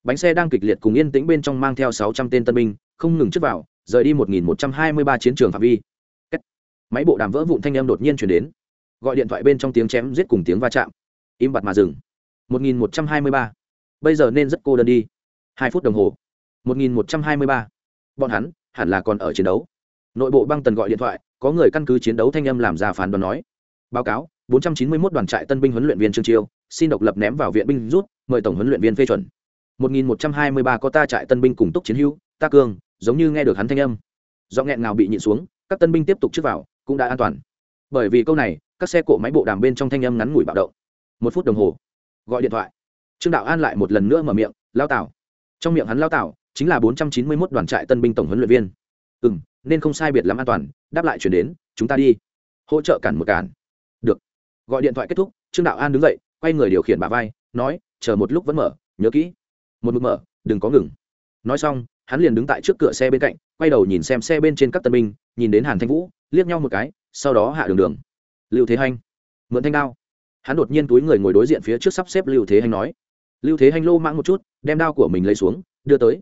Bánh xe đang kịch liệt cùng yên tĩnh bên trong mang theo sáu trăm tên tân binh, không ngừng trước vào, rời đi một nghìn một trăm hai mươi ba chiến trường phạm vi. Máy bộ đàm vỡ vụn thanh em đột nhiên chuyển đến. Gọi điện thoại bên trong tiếng chém giết cùng tiếng va chạm. Im bặt mà dừng. Một nghìn một trăm hai mươi ba. Bây giờ nên rất cô đơn đi. Hai phút đồng hồ. Một nghìn một trăm hai mươi ba. Bọn hắn hẳn là còn ở chiến đấu. Nội bộ băng tần gọi điện thoại, có người căn cứ chiến đấu thanh âm làm ra phán đoán nói. Báo cáo. 491 đoàn trại tân binh huấn luyện viên trương chiêu, xin độc lập ném vào viện binh rút, mời tổng huấn luyện viên phê chuẩn. 1123 có ta trại tân binh cùng túc chiến hữu, ta cường giống như nghe được hắn thanh âm. Giọng nghẹn ngào bị nhịn xuống, các tân binh tiếp tục trước vào, cũng đã an toàn. Bởi vì câu này, các xe cộ máy bộ đàm bên trong thanh âm ngắn ngủi bạo động. Một phút đồng hồ, gọi điện thoại. Trương đạo an lại một lần nữa mở miệng, lao tảo. Trong miệng hắn lao tảo, chính là 491 đoàn trại tân binh tổng huấn luyện viên. Ừ nên không sai biệt lắm an toàn, đáp lại chuyển đến, chúng ta đi. Hỗ trợ cản một cản gọi điện thoại kết thúc, trương đạo an đứng dậy, quay người điều khiển bà vai, nói, chờ một lúc vẫn mở, nhớ kỹ. Một mực mở, đừng có ngừng. Nói xong, hắn liền đứng tại trước cửa xe bên cạnh, quay đầu nhìn xem xe bên trên các tân binh, nhìn đến hàn thanh vũ, liếc nhau một cái, sau đó hạ đường đường. Lưu thế hanh, mượn thanh đao. Hắn đột nhiên túi người ngồi đối diện phía trước sắp xếp lưu thế hanh nói. Lưu thế hanh lô mãng một chút, đem đao của mình lấy xuống, đưa tới.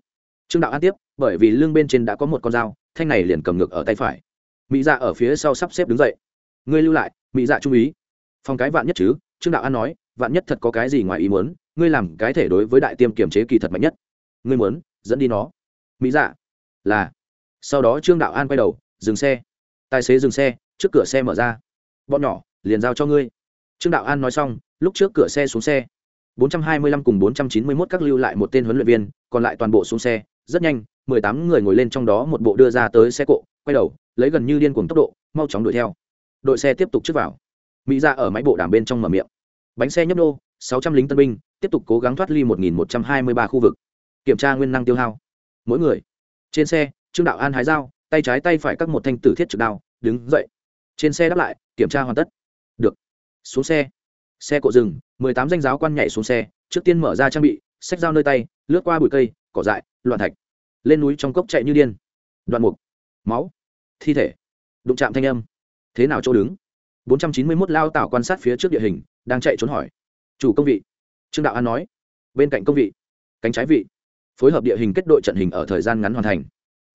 Trương đạo an tiếp, bởi vì lưng bên trên đã có một con dao, thanh này liền cầm ngực ở tay phải. Mỹ dạ ở phía sau sắp xếp đứng dậy. Ngươi lưu lại mỹ dạ trung ý phong cái vạn nhất chứ, trương đạo an nói, vạn nhất thật có cái gì ngoài ý muốn, ngươi làm cái thể đối với đại tiêm kiểm chế kỳ thật mạnh nhất. Ngươi muốn, dẫn đi nó. Mỹ dạ. Là. Sau đó trương đạo an quay đầu, dừng xe. Tài xế dừng xe, trước cửa xe mở ra. Bọn nhỏ, liền giao cho ngươi. Trương đạo an nói xong, lúc trước cửa xe xuống xe. 425 cùng 491 các lưu lại một tên huấn luyện viên, còn lại toàn bộ xuống xe. Rất nhanh 18 người ngồi lên trong đó một bộ đưa ra tới xe cộ, quay đầu, lấy gần như điên cuồng tốc độ, mau chóng đuổi theo. Đội xe tiếp tục trước vào mỹ ra ở máy bộ đàm bên trong mở miệng. Bánh xe nhấp nô 600 lính tân binh, tiếp tục cố gắng thoát ly 1123 khu vực. Kiểm tra nguyên năng tiêu hao. Mỗi người. Trên xe, trương đạo an hái dao, tay trái tay phải các một thanh tử thiết trực đao, đứng dậy. Trên xe đáp lại, kiểm tra hoàn tất. Được. Xuống xe. Xe cộ rừng mười tám danh giáo quan nhảy xuống xe, trước tiên mở ra trang bị sách dao nơi tay, lướt qua bụi cây, cỏ dại, loạn thạch. Lên núi trong cốc chạy như điên. Đoạn mục. Máu. Thi thể. Đụng chạm thanh âm. Thế nào chỗ đứng? Bốn trăm chín mươi mốt lao tảo quan sát phía trước địa hình, đang chạy trốn hỏi. Chủ công vị. Trương đạo an nói. Bên cạnh công vị. Cánh trái vị. Phối hợp địa hình kết đội trận hình ở thời gian ngắn hoàn thành.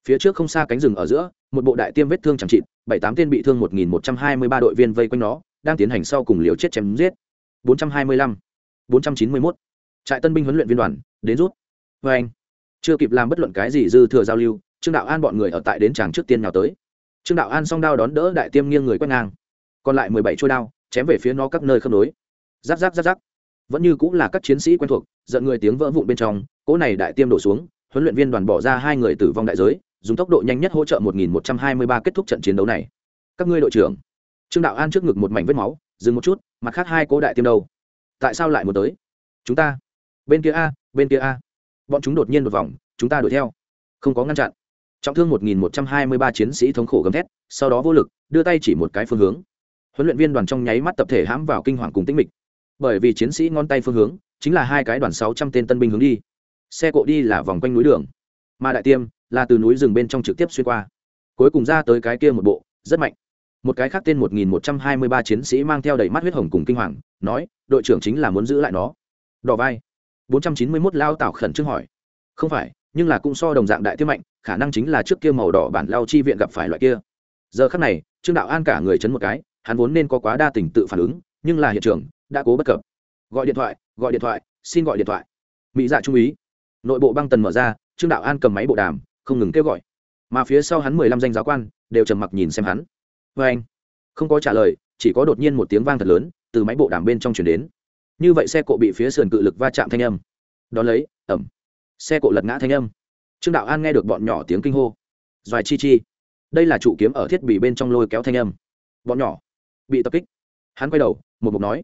Phía trước không xa cánh rừng ở giữa, một bộ đại tiêm vết thương chẳng trị bảy tám tên bị thương một nghìn một trăm hai mươi ba đội viên vây quanh nó, đang tiến hành sau cùng liều chết chém giết. bốn trăm hai mươi lăm, bốn trăm chín mươi mốt. Trại tân binh huấn luyện viên đoàn, đến rút. Vê anh, chưa kịp làm bất luận cái gì dư thừa giao lưu, trương đạo an bọn người ở tại đến tràng trước tiên nào tới. Trương đạo an song đao đón đỡ đại tiêm nghiêng người quét ngang còn lại mười bảy trôi đao, chém về phía nó các nơi khớp nối. Giáp giáp giáp giáp vẫn như cũng là các chiến sĩ quen thuộc, giận người tiếng vỡ vụn bên trong, cỗ này đại tiêm đổ xuống, huấn luyện viên đoàn bỏ ra hai người tử vong đại giới, dùng tốc độ nhanh nhất hỗ trợ 1123 kết thúc trận chiến đấu này. Các ngươi đội trưởng, trương đạo an trước ngực một mảnh vết máu, dừng một chút, mặt khác hai cố đại tiêm đầu tại sao lại một tới? Chúng ta. Bên kia a, bên kia a. Bọn chúng đột nhiên một vòng, chúng ta đuổi theo. Không có ngăn chặn. Trọng thương 1123 chiến sĩ thống khổ gầm thét, sau đó vô lực, đưa tay chỉ một cái phương hướng huấn luyện viên đoàn trong nháy mắt tập thể hãm vào kinh hoàng cùng tĩnh mịch. Bởi vì chiến sĩ ngón tay phương hướng chính là hai cái đoàn 600 tên tân binh hướng đi. Xe cộ đi là vòng quanh núi đường, mà đại tiêm là từ núi rừng bên trong trực tiếp xuyên qua. Cuối cùng ra tới cái kia một bộ, rất mạnh. Một cái khác tên một nghìn một trăm hai mươi ba chiến sĩ mang theo đầy mắt huyết hồng cùng kinh hoàng, nói, đội trưởng chính là muốn giữ lại nó. Đỏ vai. bốn trăm chín mươi mốt lao tảo khẩn trương hỏi. Không phải, nhưng là cũng so đồng dạng đại tiêm mạnh, khả năng chính là trước kia màu đỏ bản lao chi viện gặp phải loại kia. Giờ khắc này, trương đạo an cả người chấn một cái hắn vốn nên có quá đa tình tự phản ứng, nhưng là hiện trường đã cố bất cập. Gọi điện thoại, gọi điện thoại, xin gọi điện thoại. Mỹ dạ trung úy nội bộ băng tần mở ra, trương đạo an cầm máy bộ đàm, không ngừng kêu gọi. Mà phía sau hắn mười lăm danh giáo quan đều trầm mặc nhìn xem hắn. Vê anh, không có trả lời, chỉ có đột nhiên một tiếng vang thật lớn từ máy bộ đàm bên trong chuyển đến. Như vậy xe cộ bị phía sườn cự lực va chạm thanh âm. Đón lấy, ẩm. Xe cộ lật ngã thanh âm. Trương đạo an nghe được bọn nhỏ tiếng kinh hô. Doài chi chi. Đây là trụ kiếm ở thiết bị bên trong lôi kéo thanh âm. Bọn nhỏ bị tập kích. Hắn quay đầu, một mục nói,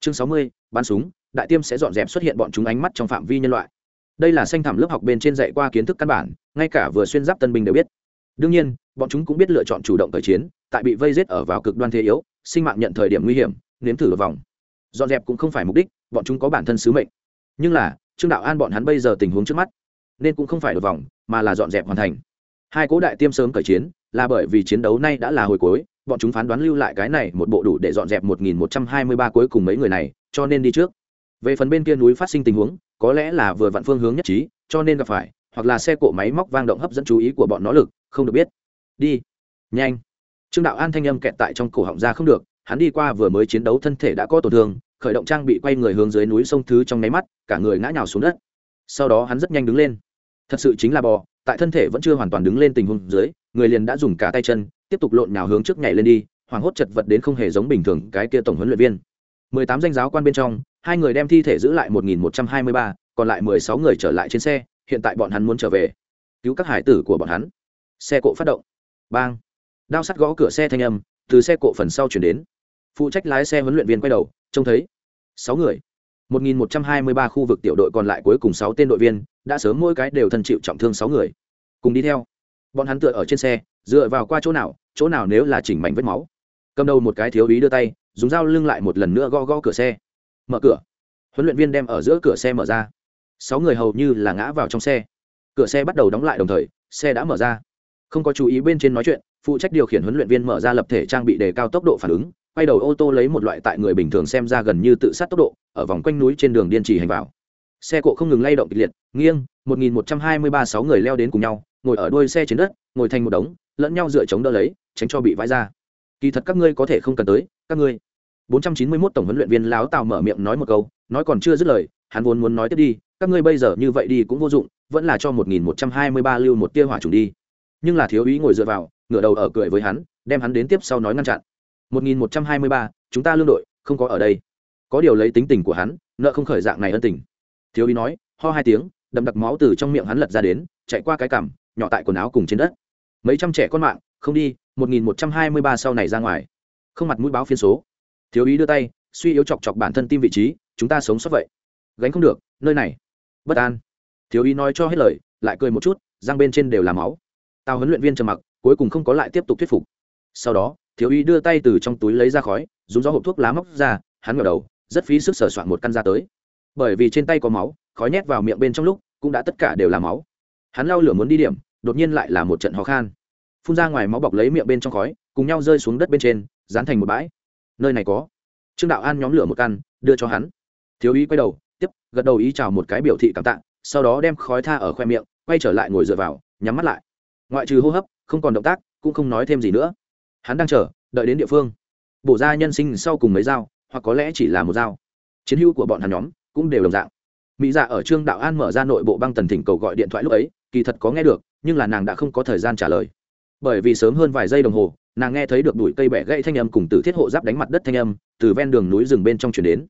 chương sáu mươi, bắn súng, đại tiêm sẽ dọn dẹp xuất hiện bọn chúng ánh mắt trong phạm vi nhân loại. Đây là xanh thảm lớp học bên trên dạy qua kiến thức căn bản, ngay cả vừa xuyên giáp tân binh đều biết. Đương nhiên, bọn chúng cũng biết lựa chọn chủ động thời chiến, tại bị vây rết ở vào cực đoan thế yếu, sinh mạng nhận thời điểm nguy hiểm, nếm thử một vòng. Dọn dẹp cũng không phải mục đích, bọn chúng có bản thân sứ mệnh. Nhưng là, trương đạo an bọn hắn bây giờ tình huống trước mắt, nên cũng không phải đột vòng, mà là dọn dẹp hoàn thành. Hai cố đại tiêm sớm cởi chiến, là bởi vì chiến đấu nay đã là hồi cuối bọn chúng phán đoán lưu lại cái này một bộ đủ để dọn dẹp 1123 cuối cùng mấy người này, cho nên đi trước. Về phần bên kia núi phát sinh tình huống, có lẽ là vừa vặn phương hướng nhất trí, cho nên gặp phải, hoặc là xe cộ máy móc vang động hấp dẫn chú ý của bọn nó lực, không được biết. Đi. Nhanh. Trương đạo an thanh âm kẹt tại trong cổ họng ra không được, hắn đi qua vừa mới chiến đấu thân thể đã có tổn thương, khởi động trang bị quay người hướng dưới núi sông thứ trong nháy mắt, cả người ngã nhào xuống đất. Sau đó hắn rất nhanh đứng lên. Thật sự chính là bò, tại thân thể vẫn chưa hoàn toàn đứng lên tình huống dưới, người liền đã dùng cả tay chân tiếp tục lộn nhào hướng trước nhảy lên đi, hoảng hốt chật vật đến không hề giống bình thường cái kia tổng huấn luyện viên. Mười tám danh giáo quan bên trong, hai người đem thi thể giữ lại một nghìn một trăm hai mươi ba, còn lại mười sáu người trở lại trên xe, hiện tại bọn hắn muốn trở về. Cứu các hải tử của bọn hắn. Xe cộ phát động. Bang. Đao sắt gõ cửa xe thanh âm, từ xe cộ phần sau chuyển đến. Phụ trách lái xe huấn luyện viên quay đầu, trông thấy sáu người. 1123 khu vực tiểu đội còn lại cuối cùng sáu tên đội viên, đã sớm mỗi cái đều thân chịu trọng thương sáu người. Cùng đi theo. Bọn hắn tựa ở trên xe, dựa vào qua chỗ nào chỗ nào nếu là chỉnh mảnh vết máu. Cầm đầu một cái thiếu úy đưa tay, dùng dao lưng lại một lần nữa gõ gõ cửa xe. Mở cửa. Huấn luyện viên đem ở giữa cửa xe mở ra. Sáu người hầu như là ngã vào trong xe. Cửa xe bắt đầu đóng lại đồng thời, xe đã mở ra. Không có chú ý bên trên nói chuyện, phụ trách điều khiển huấn luyện viên mở ra lập thể trang bị đề cao tốc độ phản ứng, quay đầu ô tô lấy một loại tại người bình thường xem ra gần như tự sát tốc độ, ở vòng quanh núi trên đường điên trì hành vào. Xe cộ không ngừng lay động kịch liệt, nghiêng, một nghìn một trăm hai mươi ba sáu người leo đến cùng nhau, ngồi ở đuôi xe trên đất, ngồi thành một đống, lẫn nhau dựa chống đỡ lấy tránh cho bị vãi ra. Kỳ thật các ngươi có thể không cần tới các ngươi. Bốn trăm chín mươi 491 tổng huấn luyện viên láo tào mở miệng nói một câu nói còn chưa dứt lời hắn vốn muốn nói tiếp đi các ngươi bây giờ như vậy đi cũng vô dụng vẫn là cho một nghìn một trăm hai mươi ba lưu một tia hỏa trùng đi. Nhưng là thiếu úy ngồi dựa vào ngửa đầu ở cười với hắn đem hắn đến tiếp sau nói ngăn chặn. 1123, chúng ta lương đội không có ở đây. Có điều lấy tính tình của hắn nợ không khởi dạng này ân tình. Thiếu úy nói ho hai tiếng đậm đặc máu từ trong miệng hắn lật ra đến chạy qua cái cằm nhỏ tại quần áo cùng trên đất. Mấy trăm trẻ con mạng không đi 1123 sau này ra ngoài. Không mặt mũi báo phiên số. Thiếu ý đưa tay, suy yếu chọc chọc bản thân tim vị trí, chúng ta sống sót vậy. Gánh không được, nơi này. Bất an. Thiếu ý nói cho hết lời, lại cười một chút, răng bên trên đều là máu. Tao huấn luyện viên trầm mặc, cuối cùng không có lại tiếp tục thuyết phục. Sau đó, thiếu úy đưa tay từ trong túi lấy ra khói, dùng gió hộp thuốc lá móc ra, hắn ngẩng đầu, rất phí sức sửa soạn một căn ra tới. Bởi vì trên tay có máu, khói nhét vào miệng bên trong lúc, cũng đã tất cả đều là máu. Hắn lau lửa muốn đi điểm, đột nhiên lại là một trận ho khan phun ra ngoài máu bọc lấy miệng bên trong khói, cùng nhau rơi xuống đất bên trên, dán thành một bãi. Nơi này có. Trương đạo an nhóm lửa một căn, đưa cho hắn. Thiếu úy quay đầu, tiếp, gật đầu ý chào một cái biểu thị cảm tạ, sau đó đem khói tha ở khoe miệng, quay trở lại ngồi dựa vào, nhắm mắt lại. Ngoại trừ hô hấp, không còn động tác, cũng không nói thêm gì nữa. Hắn đang chờ, đợi đến địa phương. Bổ ra nhân sinh sau cùng mấy dao, hoặc có lẽ chỉ là một dao. Chiến hữu của bọn hắn nhóm, cũng đều đồng dạng. Mỹ dạ ở trương đạo an mở ra nội bộ băng tần thỉnh cầu gọi điện thoại lúc ấy, kỳ thật có nghe được, nhưng là nàng đã không có thời gian trả lời bởi vì sớm hơn vài giây đồng hồ, nàng nghe thấy được đuổi cây bẻ gãy thanh âm cùng từ thiết hộ giáp đánh mặt đất thanh âm từ ven đường núi rừng bên trong chuyển đến.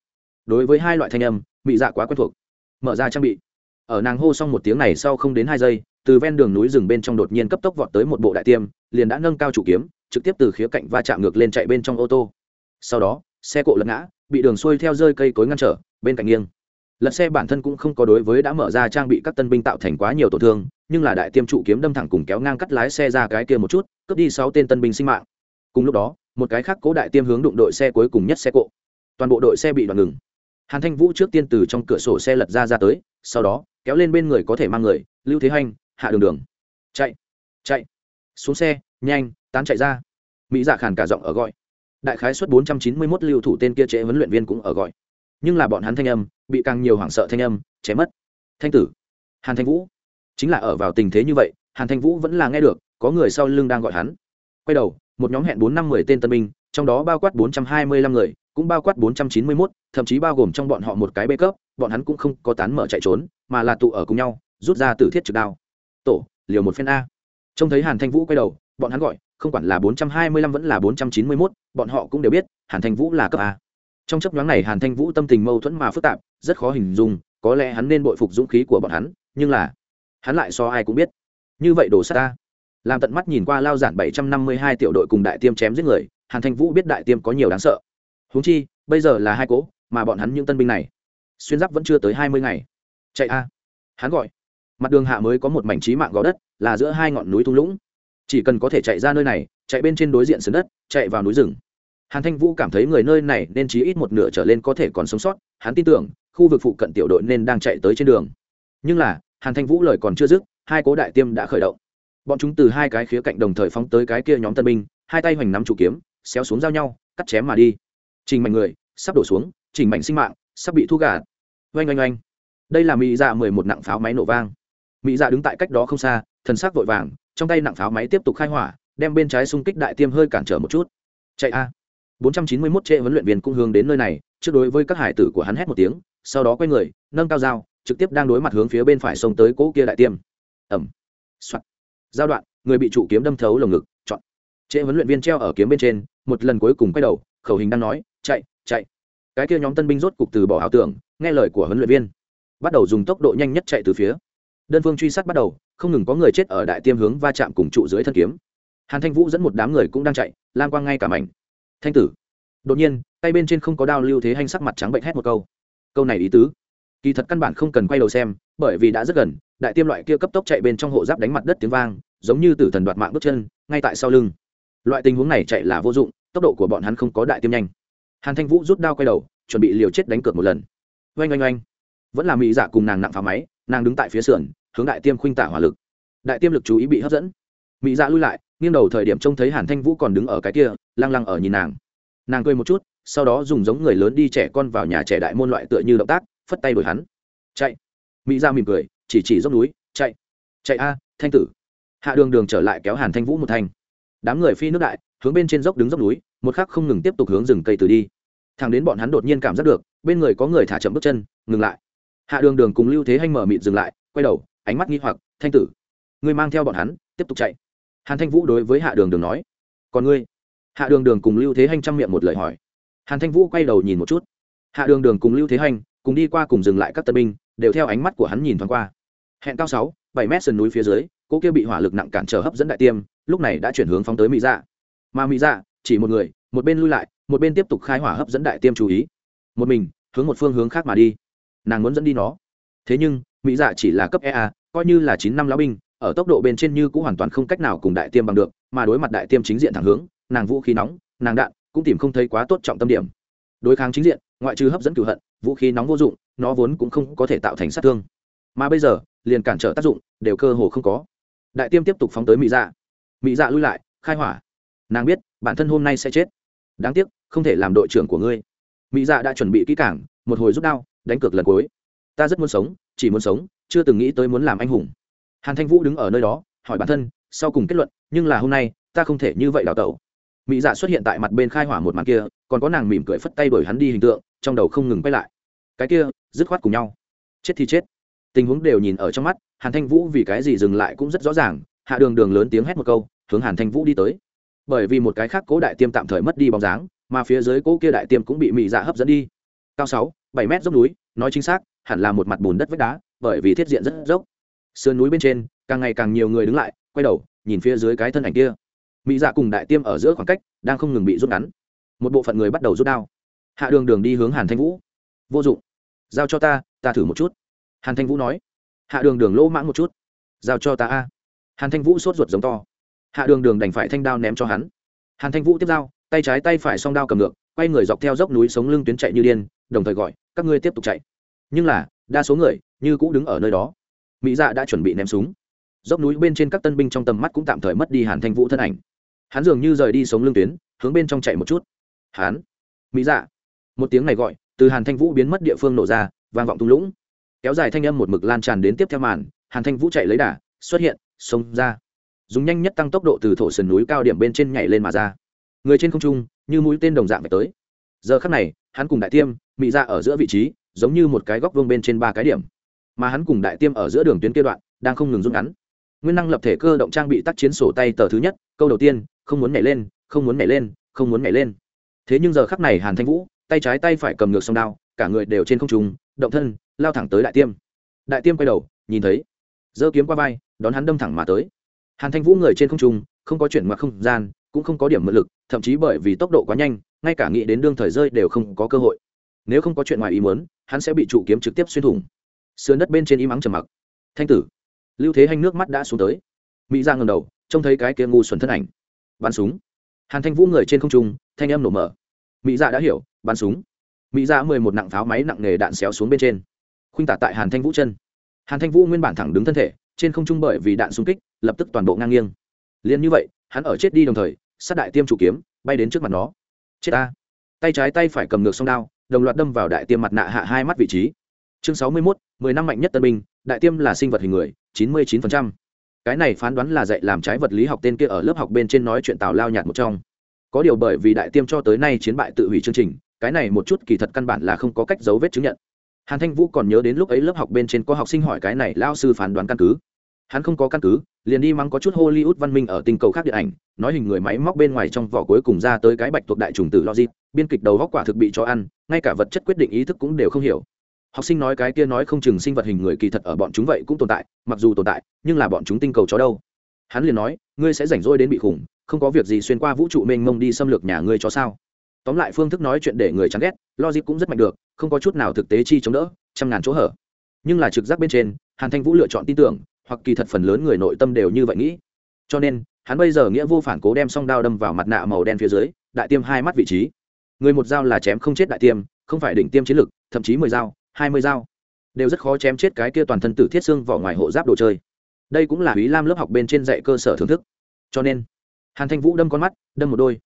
Đối với hai loại thanh âm mỹ dạ quá quen thuộc. Mở ra trang bị. Ở nàng hô xong một tiếng này sau không đến hai giây, từ ven đường núi rừng bên trong đột nhiên cấp tốc vọt tới một bộ đại tiêm, liền đã nâng cao chủ kiếm, trực tiếp từ khía cạnh va chạm ngược lên chạy bên trong ô tô. Sau đó, xe cộ lật ngã, bị đường xuôi theo rơi cây cối ngăn trở, bên cạnh nghiêng. Lật xe bản thân cũng không có đối với đã mở ra trang bị các tân binh tạo thành quá nhiều tổn thương nhưng là đại tiêm trụ kiếm đâm thẳng cùng kéo ngang cắt lái xe ra cái kia một chút, cướp đi sáu tên tân binh sinh mạng. Cùng lúc đó, một cái khác cố đại tiêm hướng đụng đội xe cuối cùng nhất xe cộ. Toàn bộ đội xe bị đoạn ngừng. Hàn thanh vũ trước tiên từ trong cửa sổ xe lật ra ra tới, sau đó, kéo lên bên người có thể mang người, lưu thế hanh hạ đường đường. Chạy chạy. Xuống xe, nhanh, tán chạy ra. Mỹ dạ khàn cả giọng ở gọi. Đại khái suất bốn trăm chín mươi mốt lưu thủ tên kia trễ huấn luyện viên cũng ở gọi. Nhưng là bọn hắn thanh âm, bị càng nhiều hoảng sợ thanh âm chém mất. Thanh tử. Hàn thanh vũ chính là ở vào tình thế như vậy, hàn thanh vũ vẫn là nghe được, có người sau lưng đang gọi hắn. Quay đầu, một nhóm hẹn bốn năm mười tên tân binh, trong đó bao quát bốn trăm hai mươi lăm người, cũng bao quát bốn trăm chín mươi mốt, thậm chí bao gồm trong bọn họ một cái bê cấp, bọn hắn cũng không có tán mở chạy trốn, mà là tụ ở cùng nhau, rút ra từ thiết trực đao. Tổ, liều một phen a. Trông thấy hàn thanh vũ quay đầu, bọn hắn gọi, không quản là bốn trăm hai mươi lăm vẫn là bốn trăm chín mươi mốt, bọn họ cũng đều biết, hàn thanh vũ là cấp a. Trong chấp nhoáng này hàn thanh vũ tâm tình mâu thuẫn mà phức tạp, rất khó hình dung, có lẽ hắn nên bội phục dũng khí của bọn hắn, nhưng là hắn lại so ai cũng biết. Như vậy đổ sát ta. Làm tận mắt nhìn qua lao giản bảy trăm năm mươi hai tiểu đội cùng đại tiêm chém giết người, hàn thanh vũ biết đại tiêm có nhiều đáng sợ. Húng chi, bây giờ là hai cỗ mà bọn hắn những tân binh này, xuyên giáp vẫn chưa tới hai mươi ngày. Chạy a. Hắn gọi. Mặt đường hạ mới có một mảnh trí mạng gò đất, là giữa hai ngọn núi thung lũng. Chỉ cần có thể chạy ra nơi này, chạy bên trên đối diện sườn đất, chạy vào núi rừng. Hàn thanh vũ cảm thấy người nơi này nên chí ít một nửa trở lên có thể còn sống sót. Hắn tin tưởng, khu vực phụ cận tiểu đội nên đang chạy tới trên đường. Nhưng là hàn thanh vũ lời còn chưa dứt, hai cố đại tiêm đã khởi động. Bọn chúng từ hai cái khía cạnh đồng thời phóng tới cái kia nhóm tân binh, hai tay hoành nắm chủ kiếm, xéo xuống giao nhau, cắt chém mà đi. Trình mạnh người, sắp đổ xuống, trình mạnh sinh mạng, sắp bị thu gạt. Oanh oanh oanh. Đây là mỹ dạ mười một nặng pháo máy nổ vang. Mỹ dạ đứng tại cách đó không xa, thần sắc vội vàng, trong tay nặng pháo máy tiếp tục khai hỏa, đem bên trái xung kích đại tiêm hơi cản trở một chút. Chạy a. 491 trệ huấn luyện viên cũng hướng đến nơi này, trước đối với các hải tử của hắn hét một tiếng, sau đó quay người, nâng cao dao trực tiếp đang đối mặt hướng phía bên phải sông tới cỗ kia đại tiêm. Ẩm soạt. Giao đoạn, người bị trụ kiếm đâm thấu lồng ngực, chọn. Trễ huấn luyện viên treo ở kiếm bên trên, một lần cuối cùng quay đầu, khẩu hình đang nói, chạy chạy. Cái kia nhóm tân binh rốt cục từ bỏ ảo tưởng, nghe lời của huấn luyện viên. Bắt đầu dùng tốc độ nhanh nhất chạy từ phía. Đơn phương truy sát bắt đầu, không ngừng có người chết ở đại tiêm hướng va chạm cùng trụ dưới thân kiếm. Hàn thanh vũ dẫn một đám người cũng đang chạy lan quang ngay cả mảnh. Thanh tử. Đột nhiên, tay bên trên không có đao lưu thế hanh sắc mặt trắng bệnh hét một câu. Câu này ý tứ kỳ thật căn bản không cần quay đầu xem, bởi vì đã rất gần, đại tiêm loại kia cấp tốc chạy bên trong hộ giáp đánh mặt đất tiếng vang, giống như tử thần đoạt mạng bước chân, ngay tại sau lưng. Loại tình huống này chạy là vô dụng, tốc độ của bọn hắn không có đại tiêm nhanh. Hàn thanh vũ rút đao quay đầu, chuẩn bị liều chết đánh cược một lần. Oanh oanh oanh. Vẫn là mỹ giả cùng nàng nặng phá máy, nàng đứng tại phía sườn, hướng đại tiêm khuynh tả hỏa lực. Đại tiêm lực chú ý bị hấp dẫn. Mỹ dạ lui lại, nghiêng đầu thời điểm trông thấy hàn thanh vũ còn đứng ở cái kia, lăng lăng ở nhìn nàng. Nàng cười một chút, sau đó dùng giống người lớn đi trẻ con vào nhà trẻ đại môn loại tựa như động tác phất tay đuổi hắn. Chạy. Mỹ ra mỉm cười, chỉ chỉ dốc núi, chạy. Chạy a, thanh tử. Hạ đường đường trở lại kéo hàn thanh vũ một thanh đám người phi nước đại, hướng bên trên dốc đứng dốc núi, một khắc không ngừng tiếp tục hướng rừng cây từ đi. Thằng đến bọn hắn đột nhiên cảm giác được, bên người có người thả chậm bước chân, ngừng lại. Hạ đường đường cùng lưu thế hanh mở mịt dừng lại, quay đầu, ánh mắt nghi hoặc, thanh tử, ngươi mang theo bọn hắn, tiếp tục chạy. Hàn thanh vũ đối với hạ đường đường nói, còn ngươi? Hạ đường đường cùng lưu thế hanh chăm miệng một lời hỏi. Hàn thanh vũ quay đầu nhìn một chút. Hạ đường đường cùng lưu thế hanh cùng đi qua cùng dừng lại các tân binh, đều theo ánh mắt của hắn nhìn thoáng qua. Hẹn cao sáu, bảy mét sườn núi phía dưới cô kia bị hỏa lực nặng cản trở hấp dẫn đại tiêm, lúc này đã chuyển hướng phóng tới mỹ dạ. Mà mỹ dạ chỉ một người, một bên lui lại, một bên tiếp tục khai hỏa hấp dẫn đại tiêm chú ý. Một mình, hướng một phương hướng khác mà đi. Nàng muốn dẫn đi nó. Thế nhưng mỹ dạ chỉ là cấp ea coi như là chín năm lão binh, ở tốc độ bên trên như cũng hoàn toàn không cách nào cùng đại tiêm bằng được, mà đối mặt đại tiêm chính diện thẳng hướng, nàng vũ khí nóng, nàng đạn, cũng tìm không thấy quá tốt trọng tâm điểm. Đối kháng chính diện ngoại trừ hấp dẫn cửu hận, vũ khí nóng vô dụng, nó vốn cũng không có thể tạo thành sát thương. Mà bây giờ, liền cản trở tác dụng, đều cơ hồ không có. Đại tiêm tiếp tục phóng tới mỹ dạ. Mỹ dạ lui lại, khai hỏa. Nàng biết, bản thân hôm nay sẽ chết. Đáng tiếc, không thể làm đội trưởng của ngươi. Mỹ dạ đã chuẩn bị kỹ cảng một hồi rút đao, đánh cược lần cuối. Ta rất muốn sống, chỉ muốn sống, chưa từng nghĩ tới muốn làm anh hùng. Hàn thanh vũ đứng ở nơi đó, hỏi bản thân, sau cùng kết luận, nhưng là hôm nay, ta không thể như vậy đào tẩu mỹ dạ xuất hiện tại mặt bên khai hỏa một màn kia, còn có nàng mỉm cười phất tay đuổi hắn đi hình tượng, trong đầu không ngừng quay lại. Cái kia, dứt khoát cùng nhau. Chết thì chết. Tình huống đều nhìn ở trong mắt, hàn thanh vũ vì cái gì dừng lại cũng rất rõ ràng, hạ đường đường lớn tiếng hét một câu, hướng hàn thanh vũ đi tới. Bởi vì một cái khác cố đại tiêm tạm thời mất đi bóng dáng, mà phía dưới cố kia đại tiêm cũng bị mỹ dạ hấp dẫn đi. Cao sáu, bảy mét dốc núi, nói chính xác, hẳn là một mặt bùn đất vách đá, bởi vì thiết diện rất dốc. Sườn núi bên trên, càng ngày càng nhiều người đứng lại, quay đầu, nhìn phía dưới cái thân ảnh kia mỹ dạ cùng đại tiêm ở giữa khoảng cách đang không ngừng bị rút ngắn một bộ phận người bắt đầu rút đao hạ đường đường đi hướng hàn thanh vũ vô dụng giao cho ta ta thử một chút hàn thanh vũ nói hạ đường đường lỗ mãng một chút giao cho ta a hàn thanh vũ sốt ruột giống to hạ đường đường đành phải thanh đao ném cho hắn hàn thanh vũ tiếp dao tay trái tay phải song đao cầm ngược quay người dọc theo dốc núi sống lưng tuyến chạy như điên đồng thời gọi các ngươi tiếp tục chạy nhưng là đa số người như cũ đứng ở nơi đó mỹ dạ đã chuẩn bị ném súng dốc núi bên trên các tân binh trong tầm mắt cũng tạm thời mất đi hàn thanh vũ thân ảnh hắn dường như rời đi sống lưng tuyến, hướng bên trong chạy một chút. Hắn, mỹ dạ một tiếng này gọi, từ hàn thanh vũ biến mất địa phương nổ ra, vang vọng tung lũng. Kéo dài thanh âm một mực lan tràn đến tiếp theo màn, hàn thanh vũ chạy lấy đà, xuất hiện, xông ra. Dùng nhanh nhất tăng tốc độ từ thổ sườn núi cao điểm bên trên nhảy lên mà ra. Người trên không trung, như mũi tên đồng dạng về tới. Giờ khắc này, hắn cùng đại tiêm, mỹ ra ở giữa vị trí, giống như một cái góc vương bên trên ba cái điểm. Mà hắn cùng đại tiêm ở giữa đường tuyến kia đoạn, đang không ngừng rút ngắn. Nguyên năng lập thể cơ động trang bị tác chiến sổ tay tờ thứ nhất, câu đầu tiên không muốn nhảy lên, không muốn nhảy lên, không muốn nhảy lên. Thế nhưng giờ khắc này hàn thanh vũ, tay trái tay phải cầm ngược song đao, cả người đều trên không trung, động thân, lao thẳng tới đại tiêm. Đại tiêm quay đầu, nhìn thấy, giơ kiếm qua vai, đón hắn đâm thẳng mà tới. Hàn thanh vũ người trên không trung, không có chuyển ngoặt không gian, cũng không có điểm mượn lực, thậm chí bởi vì tốc độ quá nhanh, ngay cả nghĩ đến đương thời rơi đều không có cơ hội. Nếu không có chuyện ngoài ý muốn, hắn sẽ bị trụ kiếm trực tiếp xuyên thủng. Sườn đất bên trên im ắng trầm mặc. Thanh tử, lưu thế hanh nước mắt đã xuống tới. Mỹ ra ngầm đầu, trông thấy cái kia ngu xuẩn thân ảnh bắn súng. Hàn thanh vũ người trên không trung, thanh âm nổ mở. Mỹ dạ đã hiểu, bắn súng. Mỹ dạ mười một nặng pháo máy nặng nghề đạn xéo xuống bên trên. Khuynh tả tại hàn thanh vũ chân. Hàn thanh vũ nguyên bản thẳng đứng thân thể, trên không trung bởi vì đạn xung kích, lập tức toàn bộ ngang nghiêng. Liền như vậy, hắn ở chết đi đồng thời, sát đại tiêm chủ kiếm, bay đến trước mặt nó. Chết ta. Tay trái tay phải cầm ngược song đao, đồng loạt đâm vào đại tiêm mặt nạ hạ hai mắt vị trí. Chương sáu mươi mốt, mười năm mạnh nhất tân binh, đại tiêm là sinh vật hình người, chín mươi chín phần trăm cái này phán đoán là dạy làm trái vật lý học tên kia ở lớp học bên trên nói chuyện tào lao nhạt một trong. Có điều bởi vì đại tiêm cho tới nay chiến bại tự hủy chương trình, cái này một chút kỳ thật căn bản là không có cách dấu vết chứng nhận. Hàn thanh vũ còn nhớ đến lúc ấy lớp học bên trên có học sinh hỏi cái này lao sư phán đoán căn cứ. Hắn không có căn cứ, liền đi mắng có chút hollywood văn minh ở tinh cầu khác điện ảnh, nói hình người máy móc bên ngoài trong vỏ cuối cùng ra tới cái bạch thuộc đại trùng tử logic, biên kịch đầu góc quả thực bị cho ăn, ngay cả vật chất quyết định ý thức cũng đều không hiểu học sinh nói cái kia nói không chừng sinh vật hình người kỳ thật ở bọn chúng vậy cũng tồn tại, mặc dù tồn tại, nhưng là bọn chúng tinh cầu chó đâu. Hắn liền nói, ngươi sẽ rảnh rỗi đến bị khủng, không có việc gì xuyên qua vũ trụ mênh mông đi xâm lược nhà ngươi cho sao? Tóm lại phương thức nói chuyện để người chán ghét, logic cũng rất mạnh được, không có chút nào thực tế chi chống đỡ, trăm ngàn chỗ hở. Nhưng là trực giác bên trên, hàn thanh vũ lựa chọn tin tưởng, hoặc kỳ thật phần lớn người nội tâm đều như vậy nghĩ. Cho nên, hắn bây giờ nghĩa vô phản cố đem song đao đâm vào mặt nạ màu đen phía dưới, đại tiêm hai mắt vị trí. Người một dao là chém không chết đại tiêm, không phải đỉnh tiêm chiến lực, thậm chí mười dao hai mươi dao. Đều rất khó chém chết cái kia toàn thân tử thiết xương vỏ ngoài hộ giáp đồ chơi. Đây cũng là ý lam lớp học bên trên dạy cơ sở thưởng thức. Cho nên, hàn thanh vũ đâm con mắt, đâm một đôi.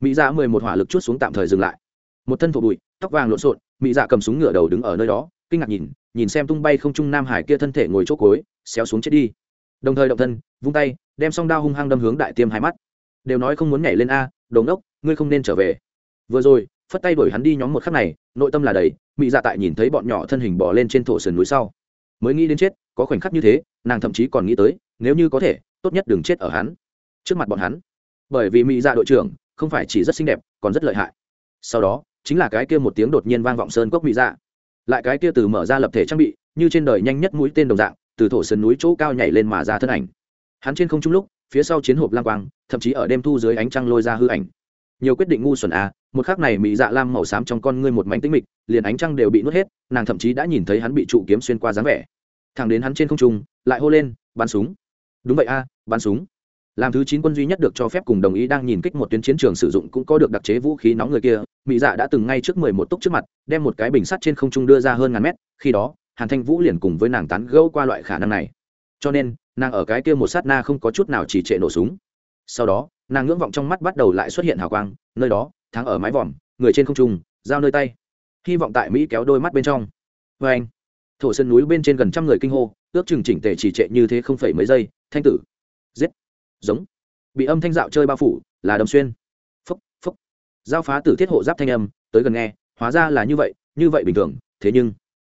Mỹ dạ mười một hỏa lực chút xuống tạm thời dừng lại. Một thân thổ bụi, tóc vàng lộn xộn, mỹ dạ cầm súng ngựa đầu đứng ở nơi đó, kinh ngạc nhìn nhìn xem tung bay không trung nam hải kia thân thể ngồi chỗ cối, xéo xuống chết đi. Đồng thời động thân, vung tay, đem song đao hung hăng đâm hướng đại tiêm hai mắt. Đều nói không muốn nhảy lên a, đồ ngốc, ngươi không nên trở về. Vừa rồi phất tay đuổi hắn đi nhóm một khắc này, nội tâm là đầy mỹ dạ tại nhìn thấy bọn nhỏ thân hình bỏ lên trên thổ sườn núi sau, mới nghĩ đến chết, có khoảnh khắc như thế, nàng thậm chí còn nghĩ tới, nếu như có thể, tốt nhất đừng chết ở hắn, trước mặt bọn hắn. Bởi vì mỹ dạ đội trưởng, không phải chỉ rất xinh đẹp, còn rất lợi hại. Sau đó, chính là cái kia một tiếng đột nhiên vang vọng sơn cốc mỹ dạ. Lại cái kia từ mở ra lập thể trang bị, như trên đời nhanh nhất mũi tên đồng dạng, từ thổ sườn núi chỗ cao nhảy lên mà ra thân ảnh. Hắn trên không trung lúc, phía sau chiến hộp lang quang, thậm chí ở đêm thu dưới ánh trăng lôi ra hư ảnh nhiều quyết định ngu xuẩn à một khắc này mỹ dạ lam màu xám trong con ngươi một mảnh tĩnh mịch liền ánh trăng đều bị nuốt hết nàng thậm chí đã nhìn thấy hắn bị trụ kiếm xuyên qua dáng vẻ. Thằng đến hắn trên không trung lại hô lên bắn súng. Đúng vậy a à, bắn súng. Làm thứ chín quân duy nhất được cho phép cùng đồng ý đang nhìn kích một tuyến chiến trường sử dụng cũng có được đặc chế vũ khí nóng người kia mỹ dạ đã từng ngay trước mười một túc trước mặt đem một cái bình sắt trên không trung đưa ra hơn ngàn mét khi đó hàn thanh vũ liền cùng với nàng tán gẫu qua loại khả năng này. Cho nên nàng ở cái kia một sát na không có chút nào chỉ trệ nổ súng. Sau đó nàng ngưỡng vọng trong mắt bắt đầu lại xuất hiện hào quang, nơi đó thắng ở mái vòm, người trên không trung dao nơi tay. Hy vọng tại mỹ kéo đôi mắt bên trong. Vê anh, thổ sơn núi bên trên gần trăm người kinh hô, ước chừng chỉnh tề chỉ trệ như thế không phải mấy giây, thanh tử. Giết. Giống. Bị âm thanh dạo chơi bao phủ, là đầm xuyên. Phúc phúc. Giao phá tử thiết hộ giáp thanh âm, tới gần nghe, hóa ra là như vậy như vậy bình thường, thế nhưng,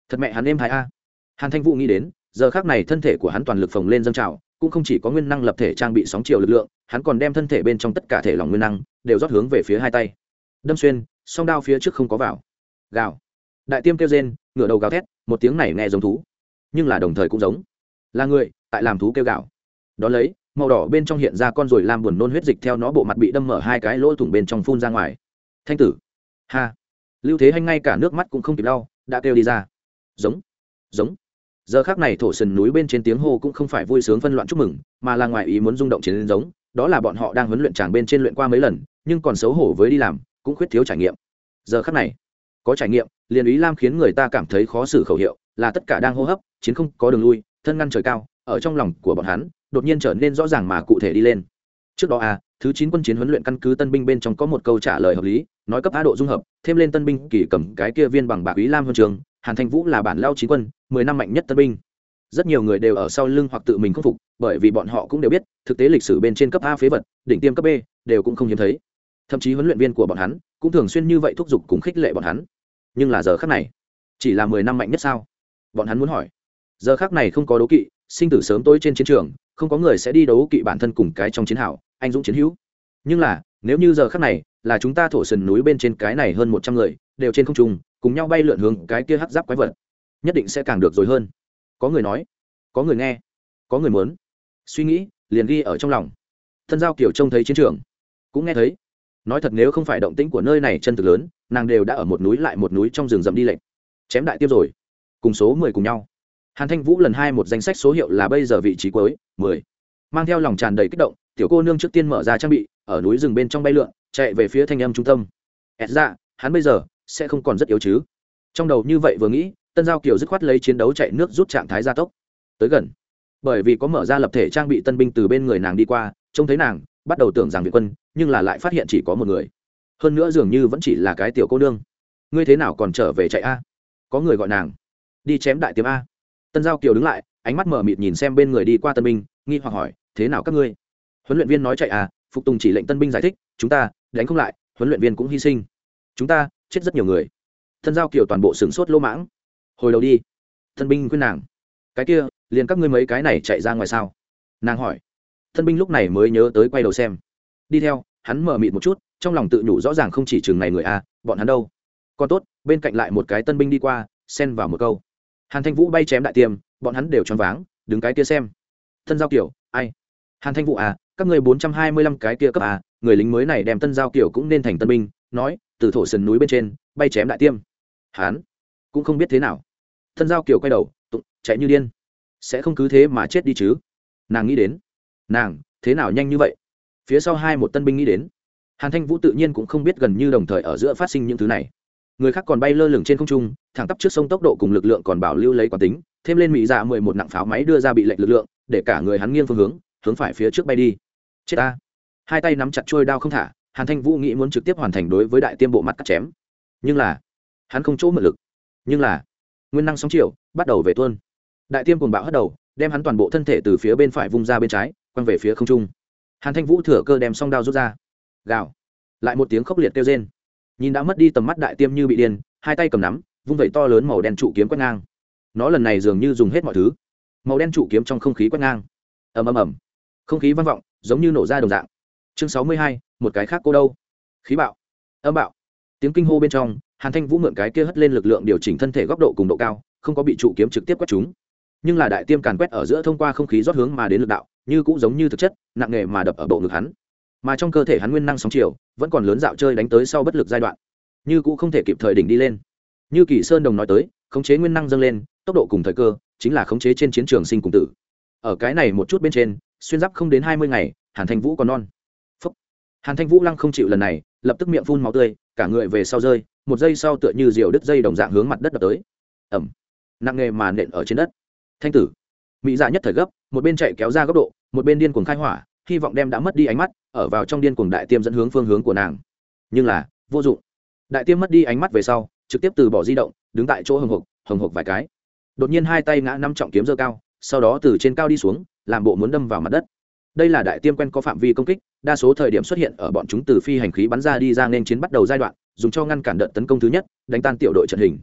thật mẹ hắn êm thái a. Hàn thanh vũ nghĩ đến, giờ khác này thân thể của hắn toàn lực phồng lên dâng trào cũng không chỉ có nguyên năng lập thể trang bị sóng chiều lực lượng, hắn còn đem thân thể bên trong tất cả thể lòng nguyên năng đều rót hướng về phía hai tay. Đâm xuyên, song đao phía trước không có vào. Gào. Đại tiêm kêu rên, ngửa đầu gào thét, một tiếng này nghe giống thú. Nhưng là đồng thời cũng giống. Là người, tại làm thú kêu gào. Đó lấy, màu đỏ bên trong hiện ra con ruồi lam buồn nôn huyết dịch theo nó bộ mặt bị đâm mở hai cái lỗ thủng bên trong phun ra ngoài. Thanh tử. Ha. Lưu thế hanh ngay cả nước mắt cũng không kịp đau đã kêu đi ra. Giống. Giống giờ khác này thổ sườn núi bên trên tiếng hô cũng không phải vui sướng phân loạn chúc mừng, mà là ngoài ý muốn rung động chiến giống, đó là bọn họ đang huấn luyện tràng bên trên luyện qua mấy lần, nhưng còn xấu hổ với đi làm, cũng khuyết thiếu trải nghiệm. Giờ khác này, có trải nghiệm, liền ý lam khiến người ta cảm thấy khó xử khẩu hiệu, là tất cả đang hô hấp, chiến không có đường lui, thân ngăn trời cao, ở trong lòng của bọn hắn, đột nhiên trở nên rõ ràng mà cụ thể đi lên. Trước đó à thứ chín quân chiến huấn luyện căn cứ tân binh bên trong có một câu trả lời hợp lý, nói cấp á độ dung hợp, thêm lên tân binh kỳ cầm cái kia viên bằng bạc ý lam huân trường hàn thanh vũ là bản lao chính quân, mười năm mạnh nhất tân binh. Rất nhiều người đều ở sau lưng hoặc tự mình khắc phục, bởi vì bọn họ cũng đều biết, thực tế lịch sử bên trên cấp a phế vật, đỉnh tiêm cấp b, đều cũng không hiếm thấy. Thậm chí huấn luyện viên của bọn hắn, cũng thường xuyên như vậy thúc giục cùng khích lệ bọn hắn. Nhưng là giờ khác này, chỉ là mười năm mạnh nhất sao? Bọn hắn muốn hỏi. Giờ khác này không có đấu kỵ, sinh tử sớm tối trên chiến trường, không có người sẽ đi đấu kỵ bản thân cùng cái trong chiến hào, anh dũng chiến hữu. Nhưng là, nếu như giờ khác này, là chúng ta thổ sườn núi bên trên cái này hơn một trăm người, đều trên không trung cùng nhau bay lượn hướng cái kia hắc giáp quái vật. Nhất định sẽ càng được rồi hơn. Có người nói, có người nghe, có người muốn. Suy nghĩ, liền ghi ở trong lòng. Thân giao kiểu trông thấy chiến trường, cũng nghe thấy. Nói thật nếu không phải động tĩnh của nơi này chân thực lớn, nàng đều đã ở một núi lại một núi trong rừng rậm đi lệnh chém đại tiếp rồi. Cùng số mười cùng nhau. Hàn thanh vũ lần hai một danh sách số hiệu là bây giờ vị trí cuối, mười. Mang theo lòng tràn đầy kích động, tiểu cô nương trước tiên mở ra trang bị, ở núi rừng bên trong bay lượn, chạy về phía thanh âm trung tâm. Ẹt ra hắn bây giờ sẽ không còn rất yếu chứ. Trong đầu như vậy vừa nghĩ, tân giao kiều dứt khoát lấy chiến đấu chạy nước rút trạng thái gia tốc. Tới gần. Bởi vì có mở ra lập thể trang bị tân binh từ bên người nàng đi qua, trông thấy nàng, bắt đầu tưởng rằng việt quân, nhưng là lại phát hiện chỉ có một người. Hơn nữa dường như vẫn chỉ là cái tiểu cô nương. Ngươi thế nào còn trở về chạy a? Có người gọi nàng. Đi chém đại tiêm a. Tân giao kiều đứng lại, ánh mắt mở mịt nhìn xem bên người đi qua tân binh, nghi hoặc hỏi, thế nào các ngươi? Huấn luyện viên nói chạy à phục tùng chỉ lệnh tân binh giải thích, chúng ta đánh không lại, huấn luyện viên cũng hy sinh. Chúng ta chết rất nhiều người. Thân giao kiều toàn bộ sửng sốt lô mãng. Hồi đầu đi. Thân binh khuyên nàng. Cái kia liền các ngươi mấy cái này chạy ra ngoài sao? Nàng hỏi. Thân binh lúc này mới nhớ tới quay đầu xem. Đi theo hắn mở mịt một chút trong lòng tự nhủ rõ ràng không chỉ chừng này người a à, bọn hắn đâu? Còn tốt bên cạnh lại một cái tân binh đi qua xen vào một câu. Hàn thanh vũ bay chém đại tiêm bọn hắn đều choáng váng đứng cái kia xem. Thân giao kiểu ai? Hàn thanh vũ à các người bốn trăm hai mươi lăm cái kia cấp à người lính mới này đem tân giao kiểu cũng nên thành tân binh nói từ thổ sườn núi bên trên, bay chém đại tiêm. Hán, cũng không biết thế nào. Thân giao kiều quay đầu, tụng, chạy như điên. Sẽ không cứ thế mà chết đi chứ. Nàng nghĩ đến, nàng, thế nào nhanh như vậy? Phía sau hai một tân binh nghĩ đến, hàn thanh vũ tự nhiên cũng không biết gần như đồng thời ở giữa phát sinh những thứ này. Người khác còn bay lơ lửng trên không trung, thẳng tắp trước sông tốc độ cùng lực lượng còn bảo lưu lấy quán tính, thêm lên mỹ dạ mười một nặng pháo máy đưa ra bị lệnh lực lượng, để cả người hắn nghiêng phương hướng hướng phải phía trước bay đi. Chết ta. Hai tay nắm chặt trôi đao không thả hàn thanh vũ nghĩ muốn trực tiếp hoàn thành đối với đại tiêm bộ mặt cắt chém. Nhưng là, hắn không chỗ mượn lực. Nhưng là, nguyên năng sóng chiều, bắt đầu về tuôn. Đại tiêm cùng bạo hất đầu, đem hắn toàn bộ thân thể từ phía bên phải vung ra bên trái, quăng về phía không trung. Hàn thanh vũ thừa cơ đem song đao rút ra. Gào. Lại một tiếng khốc liệt kêu rên. Nhìn đã mất đi tầm mắt đại tiêm như bị điên, hai tay cầm nắm, vung vẩy to lớn màu đen trụ kiếm quét ngang. Nó lần này dường như dùng hết mọi thứ. Màu đen trụ kiếm trong không khí quét ngang. Ầm ầm ầm. Không khí vang vọng, giống như nổ ra đồng dạng. Chương sáu mươi hai một cái khác cô đâu? Khí bạo, âm bạo. Tiếng kinh hô bên trong, hàn thanh vũ mượn cái kia hất lên lực lượng điều chỉnh thân thể góc độ cùng độ cao, không có bị trụ kiếm trực tiếp quét chúng. Nhưng là đại tiêm càn quét ở giữa thông qua không khí rót hướng mà đến lực đạo, như cũng giống như thực chất, nặng nề mà đập ở bộ ngực hắn. Mà trong cơ thể hắn nguyên năng sóng chiều, vẫn còn lớn dạo chơi đánh tới sau bất lực giai đoạn, như cũng không thể kịp thời đỉnh đi lên. Như kỳ sơn đồng nói tới, khống chế nguyên năng dâng lên, tốc độ cùng thời cơ, chính là khống chế trên chiến trường sinh cùng tử. Ở cái này một chút bên trên, xuyên giáp không đến hai mươi ngày, hàn thanh vũ còn non hàn thanh vũ lăng không chịu lần này, lập tức miệng phun máu tươi, cả người về sau rơi, một giây sau tựa như diều đứt dây đồng dạng hướng mặt đất đập tới. Ẩm nặng nghề mà nện ở trên đất. Thanh tử. Mỹ dạ nhất thời gấp, một bên chạy kéo ra góc độ, một bên điên cuồng khai hỏa, hy vọng đem đã mất đi ánh mắt, ở vào trong điên cuồng đại tiêm dẫn hướng phương hướng của nàng. Nhưng là, vô dụng. Đại tiêm mất đi ánh mắt về sau, trực tiếp từ bỏ di động, đứng tại chỗ hồng hộc hồng hộc vài cái. Đột nhiên hai tay ngã năm trọng kiếm dơ cao, sau đó từ trên cao đi xuống, làm bộ muốn đâm vào mặt đất đây là đại tiêm quen có phạm vi công kích, đa số thời điểm xuất hiện ở bọn chúng từ phi hành khí bắn ra đi ra nên chiến bắt đầu giai đoạn, dùng cho ngăn cản đợt tấn công thứ nhất, đánh tan tiểu đội trận hình.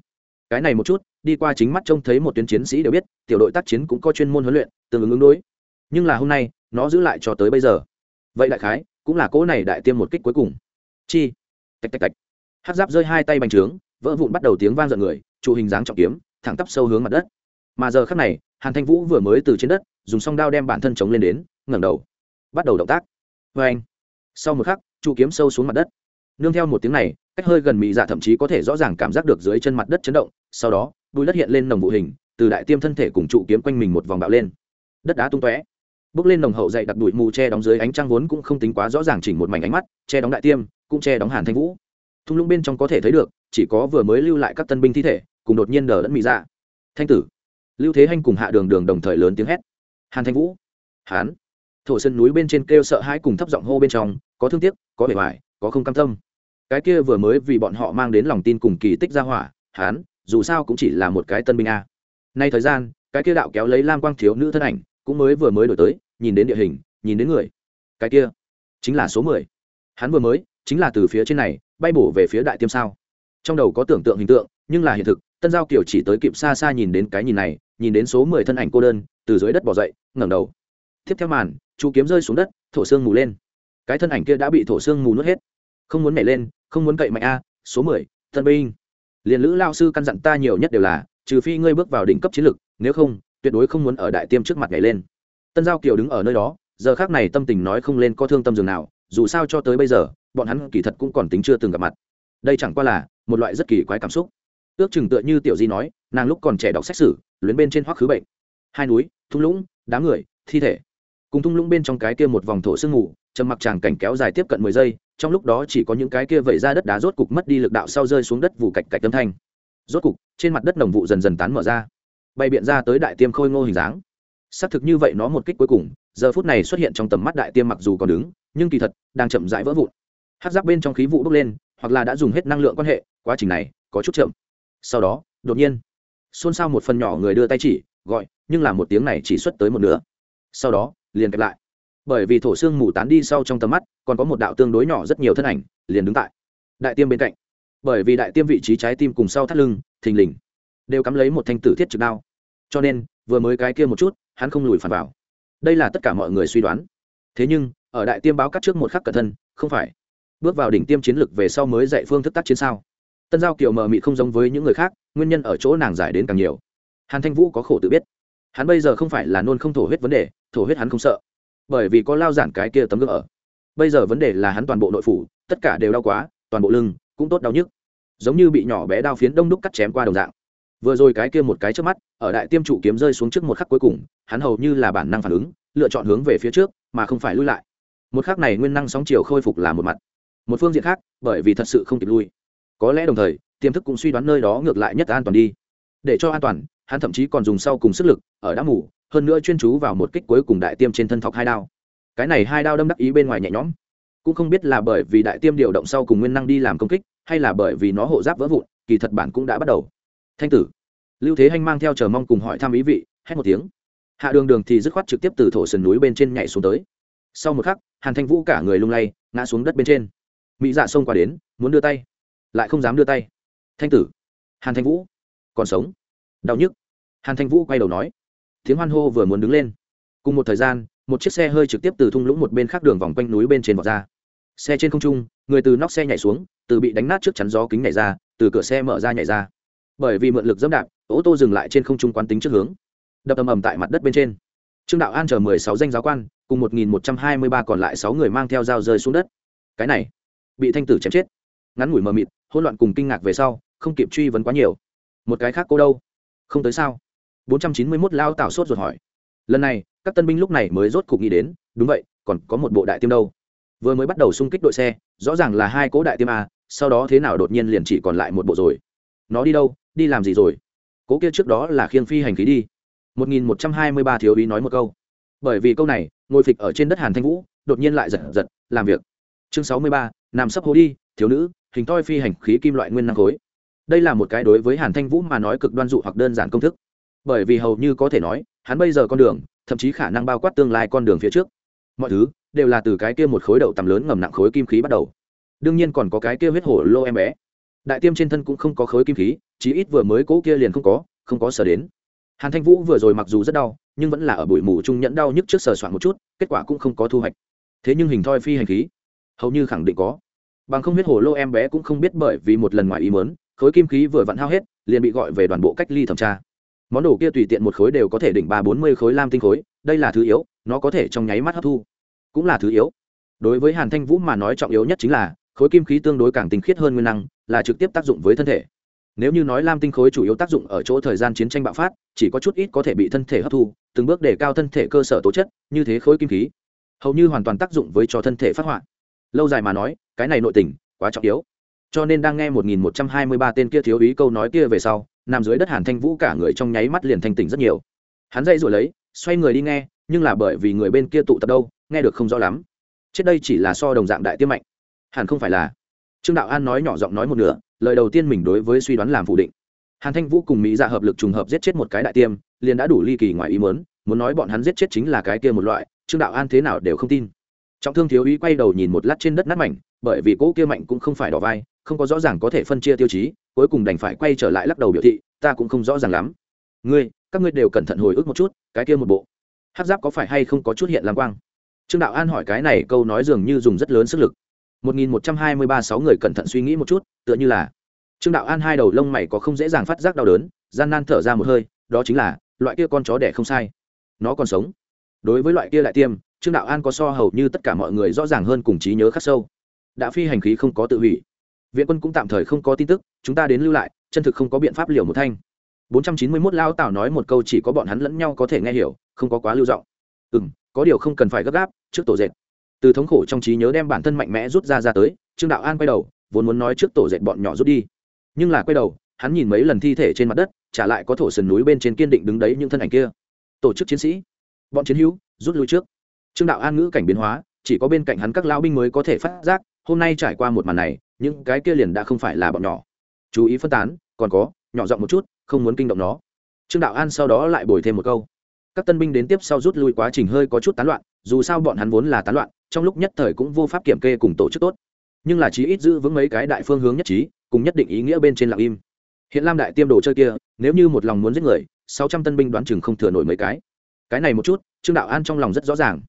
Cái này một chút, đi qua chính mắt trông thấy một tuyến chiến sĩ đều biết, tiểu đội tác chiến cũng có chuyên môn huấn luyện, tương ứng ứng đối. Nhưng là hôm nay, nó giữ lại cho tới bây giờ. Vậy đại khái, cũng là cỗ này đại tiêm một kích cuối cùng. Chi? Tạch tạch tạch. Hát giáp rơi hai tay bành trướng, vỡ vụn bắt đầu tiếng vang giận người, trụ hình dáng trọng kiếm, thẳng tắp sâu hướng mặt đất. Mà giờ khắc này, hàn thanh vũ vừa mới từ trên đất, dùng song đao đem bản thân chống lên đến ngẩng đầu, bắt đầu động tác. Vê anh, sau một khắc, trụ kiếm sâu xuống mặt đất. Nương theo một tiếng này, cách hơi gần mị dạ thậm chí có thể rõ ràng cảm giác được dưới chân mặt đất chấn động, sau đó bùi đất hiện lên nồng vụ hình, từ đại tiêm thân thể cùng trụ kiếm quanh mình một vòng bạo lên. Đất đá tung tóe. Bước lên nồng hậu dậy đặc đuổi mù che đóng dưới ánh trăng vốn cũng không tính quá rõ ràng chỉnh một mảnh ánh mắt, che đóng đại tiêm, cũng che đóng hàn thanh vũ. Thung lũng bên trong có thể thấy được, chỉ có vừa mới lưu lại các tân binh thi thể, cùng đột nhiên đờ đất mị dạ. Thanh tử. Lưu thế hanh cùng hạ đường đường đồng thời lớn tiếng hét. Hàn thanh vũ. Hán thổ sân núi bên trên kêu sợ hãi cùng thấp giọng hô bên trong, có thương tiếc, có bề ngoài có không cam tâm. Cái kia vừa mới vì bọn họ mang đến lòng tin cùng kỳ tích ra hỏa hán dù sao cũng chỉ là một cái tân binh a. Nay thời gian, cái kia đạo kéo lấy lam quang thiếu nữ thân ảnh, cũng mới vừa mới đổi tới, nhìn đến địa hình, nhìn đến người. Cái kia, chính là số mười. Hắn vừa mới, chính là từ phía trên này, bay bổ về phía đại tiêm sao. Trong đầu có tưởng tượng hình tượng, nhưng là hiện thực, tân giao kiểu chỉ tới kịp xa xa nhìn đến cái nhìn này, nhìn đến số mười thân ảnh cô đơn, từ dưới đất bỏ dậy, ngẩng đầu. Tiếp theo màn chú kiếm rơi xuống đất thổ xương mù lên. Cái thân ảnh kia đã bị thổ xương mù nuốt hết. Không muốn nhảy lên không muốn cậy mạnh a số mười tân binh. Liền lữ lao sư căn dặn ta nhiều nhất đều là trừ phi ngươi bước vào đỉnh cấp chiến lực nếu không tuyệt đối không muốn ở đại tiêm trước mặt nhảy lên. Tân giao kiều đứng ở nơi đó giờ khác này tâm tình nói không lên có thương tâm dường nào dù sao cho tới bây giờ bọn hắn kỳ thật cũng còn tính chưa từng gặp mặt. Đây chẳng qua là một loại rất kỳ quái cảm xúc. Ước chừng tựa như tiểu di nói nàng lúc còn trẻ đọc sách sử, luyến bên trên hoắc khứ bệnh. Hai núi thung lũng đám người thi thể cùng thung lũng bên trong cái kia một vòng thổ sương ngủ trầm mặc tràng cảnh kéo dài tiếp cận mười giây, trong lúc đó chỉ có những cái kia vẩy ra đất đá rốt cục mất đi lực đạo sau rơi xuống đất vụ cạch cạch tâm thanh. Rốt cục, trên mặt đất đồng vụ dần dần tán mở ra, bay biện ra tới đại tiêm khôi ngô hình dáng. Xác thực như vậy nó một kích cuối cùng, giờ phút này xuất hiện trong tầm mắt đại tiêm mặc dù còn đứng, nhưng kỳ thật, đang chậm rãi vỡ vụn. Hát giáp bên trong khí vụ bốc lên, hoặc là đã dùng hết năng lượng quan hệ, quá trình này có chút chậm. Sau đó, đột nhiên, xôn xao một phần nhỏ người đưa tay chỉ, gọi, nhưng là một tiếng này chỉ xuất tới một nửa. Sau đó liền kẹp lại. Bởi vì thổ xương mù tán đi sau trong tầm mắt, còn có một đạo tương đối nhỏ rất nhiều thân ảnh, liền đứng tại đại tiêm bên cạnh. Bởi vì đại tiêm vị trí trái tim cùng sau thắt lưng, thình lình, đều cắm lấy một thanh tử thiết trực đao. Cho nên, vừa mới cái kia một chút, hắn không lùi phản vào. Đây là tất cả mọi người suy đoán. Thế nhưng, ở đại tiêm báo cắt trước một khắc cẩn thân không phải. Bước vào đỉnh tiêm chiến lực về sau mới dạy phương thức tác chiến sao? Tân giao kiểu mờ mị không giống với những người khác, nguyên nhân ở chỗ nàng giải đến càng nhiều. Hàn thanh vũ có khổ tự biết. Hắn bây giờ không phải là nôn không thổ huyết vấn đề thổ huyết hắn không sợ. Bởi vì có lao giản cái kia tấm gương ở. Bây giờ vấn đề là hắn toàn bộ nội phủ, tất cả đều đau quá, toàn bộ lưng cũng tốt đau nhức. Giống như bị nhỏ bé đao phiến đông đúc cắt chém qua đồng dạng. Vừa rồi cái kia một cái trước mắt, ở đại tiêm trụ kiếm rơi xuống trước một khắc cuối cùng, hắn hầu như là bản năng phản ứng, lựa chọn hướng về phía trước, mà không phải lui lại. Một khắc này nguyên năng sóng chiều khôi phục là một mặt. Một phương diện khác, bởi vì thật sự không kịp lui. Có lẽ đồng thời tiềm thức cũng suy đoán nơi đó ngược lại nhất an toàn đi. Để cho an toàn, hắn thậm chí còn dùng sau cùng sức lực, ở đã ngủ hơn nữa chuyên chú vào một kích cuối cùng đại tiêm trên thân thọc hai đao. Cái này hai đao đâm đắc ý bên ngoài nhẹ nhõm. Cũng không biết là bởi vì đại tiêm điều động sau cùng nguyên năng đi làm công kích, hay là bởi vì nó hộ giáp vỡ vụn, kỳ thật bản cũng đã bắt đầu. Thanh tử. Lưu thế hanh mang theo chờ mong cùng hỏi thăm ý vị, hét một tiếng. Hạ đường đường thì dứt khoát trực tiếp từ thổ sườn núi bên trên nhảy xuống tới. Sau một khắc, hàn thanh vũ cả người lung lay, ngã xuống đất bên trên. Mỹ dạ xông qua đến, muốn đưa tay, lại không dám đưa tay. Thanh tử. Hàn thanh vũ. Còn sống. Đau nhức. Hàn thanh vũ quay đầu nói tiếng hoan hô vừa muốn đứng lên. Cùng một thời gian, một chiếc xe hơi trực tiếp từ thung lũng một bên khác đường vòng quanh núi bên trên vọt ra. Xe trên không trung, người từ nóc xe nhảy xuống, từ bị đánh nát trước chắn gió kính nhảy ra, từ cửa xe mở ra nhảy ra. Bởi vì mượn lực dẫm đạp, ô tô dừng lại trên không trung quán tính trước hướng. Đập ầm ầm tại mặt đất bên trên. Trương đạo an chờ mười sáu danh giáo quan, cùng một nghìn một trăm hai mươi ba còn lại sáu người mang theo dao rơi xuống đất. Cái này, bị thanh tử chém chết. Ngắn ngủi mờ mịt, hỗn loạn cùng kinh ngạc về sau, không kịp truy vấn quá nhiều. Một cái khác cô đâu? Không tới sao? Bốn trăm chín mươi mốt lao tảo sốt ruột hỏi. Lần này, các tân binh lúc này mới rốt cục nghĩ đến, đúng vậy, còn có một bộ đại tiêm đâu. Vừa mới bắt đầu xung kích đội xe, rõ ràng là hai cỗ đại tiêm a, sau đó thế nào đột nhiên liền chỉ còn lại một bộ rồi. Nó đi đâu, đi làm gì rồi? Cố kia trước đó là khiêng phi hành khí đi. một nghìn một trăm hai mươi ba thiếu úy nói một câu. Bởi vì câu này, ngồi phịch ở trên đất hàn thanh vũ, đột nhiên lại giật giật, làm việc. Chương sáu mươi ba, nằm sấp hố đi, thiếu nữ, hình toi phi hành khí kim loại nguyên năng khối. Đây là một cái đối với hàn thanh vũ mà nói cực đoan dụ hoặc đơn giản công thức bởi vì hầu như có thể nói, hắn bây giờ con đường, thậm chí khả năng bao quát tương lai con đường phía trước. Mọi thứ đều là từ cái kia một khối đậu tầm lớn ngầm nặng khối kim khí bắt đầu. Đương nhiên còn có cái kia huyết hổ lô em bé. Đại tiêm trên thân cũng không có khối kim khí, chí ít vừa mới cố kia liền không có không có sở đến. Hàn thanh vũ vừa rồi mặc dù rất đau, nhưng vẫn là ở bụi mù trung nhẫn đau nhức trước sờ soạn một chút, kết quả cũng không có thu hoạch. Thế nhưng hình thoi phi hành khí, hầu như khẳng định có. Bằng không huyết hổ lô em bé cũng không biết bởi vì một lần ngoài ý mớn khối kim khí vừa vặn hao hết, liền bị gọi về đoàn bộ cách ly thẩm tra món đồ kia tùy tiện một khối đều có thể đỉnh ba bốn mươi khối lam tinh khối, đây là thứ yếu, nó có thể trong nháy mắt hấp thu. Cũng là thứ yếu. Đối với hàn thanh vũ mà nói trọng yếu nhất chính là, khối kim khí tương đối càng tinh khiết hơn nguyên năng, là trực tiếp tác dụng với thân thể. Nếu như nói lam tinh khối chủ yếu tác dụng ở chỗ thời gian chiến tranh bạo phát, chỉ có chút ít có thể bị thân thể hấp thu, từng bước để cao thân thể cơ sở tố chất, như thế khối kim khí, hầu như hoàn toàn tác dụng với cho thân thể phát họa. Lâu dài mà nói, cái này nội tình quá trọng yếu. Cho nên đang nghe 1123 tên kia thiếu ý câu nói kia về sau nằm dưới đất hàn thanh vũ cả người trong nháy mắt liền thanh tỉnh rất nhiều. Hắn dậy rồi lấy, xoay người đi nghe, nhưng là bởi vì người bên kia tụ tập đâu, nghe được không rõ lắm. Chết đây chỉ là so đồng dạng đại tiêm mạnh. Hẳn không phải là. Trương đạo an nói nhỏ giọng nói một nửa, lời đầu tiên mình đối với suy đoán làm phủ định. Hàn thanh vũ cùng mỹ dạ hợp lực trùng hợp giết chết một cái đại tiêm, liền đã đủ ly kỳ ngoài ý muốn muốn nói bọn hắn giết chết chính là cái kia một loại, trương đạo an thế nào đều không tin. Trọng thương thiếu úy quay đầu nhìn một lát trên đất nát mảnh, bởi vì cỗ kia mạnh cũng không phải đỏ vai không có rõ ràng có thể phân chia tiêu chí, cuối cùng đành phải quay trở lại lắc đầu biểu thị, ta cũng không rõ ràng lắm. Ngươi, các ngươi đều cẩn thận hồi ức một chút, cái kia một bộ. Hát giáp có phải hay không có chút hiện lam quang? Trương đạo an hỏi cái này câu nói dường như dùng rất lớn sức lực. 1123 sáu người cẩn thận suy nghĩ một chút, tựa như là trương đạo an hai đầu lông mày có không dễ dàng phát giác đau đớn, gian nan thở ra một hơi, đó chính là, loại kia con chó đẻ không sai. Nó còn sống. Đối với loại kia lại tiêm, trương đạo an có so hầu như tất cả mọi người rõ ràng hơn cùng trí nhớ khắc sâu. Đã phi hành khí không có tự hủy viện quân cũng tạm thời không có tin tức, chúng ta đến lưu lại, chân thực không có biện pháp liều một thanh. 491 lao tảo nói một câu chỉ có bọn hắn lẫn nhau có thể nghe hiểu, không có quá lưu giọng. Ừ có điều không cần phải gấp gáp, trước tổ dệt. Từ thống khổ trong trí nhớ đem bản thân mạnh mẽ rút ra ra tới, trương đạo an quay đầu, vốn muốn nói trước tổ dệt bọn nhỏ rút đi. Nhưng là quay đầu, hắn nhìn mấy lần thi thể trên mặt đất trả lại có thổ sườn núi bên trên kiên định đứng đấy những thân ảnh kia. Tổ chức chiến sĩ. Bọn chiến hữu, rút lui trước. Trương đạo an ngữ cảnh biến hóa, chỉ có bên cạnh hắn các lao binh mới có thể phát giác, hôm nay trải qua một màn này những cái kia liền đã không phải là bọn nhỏ. Chú ý phân tán, còn có, nhỏ giọng một chút, không muốn kinh động nó. Trương đạo an sau đó lại bồi thêm một câu. Các tân binh đến tiếp sau rút lui quá trình hơi có chút tán loạn, dù sao bọn hắn vốn là tán loạn, trong lúc nhất thời cũng vô pháp kiểm kê cùng tổ chức tốt. Nhưng là chí ít giữ vững mấy cái đại phương hướng nhất trí, cùng nhất định ý nghĩa bên trên lặng im. Hiện lam đại tiêm đồ chơi kia, nếu như một lòng muốn giết người, sáu trăm tân binh đoán chừng không thừa nổi mấy cái. Cái này một chút, trương đạo an trong lòng rất rõ ràng.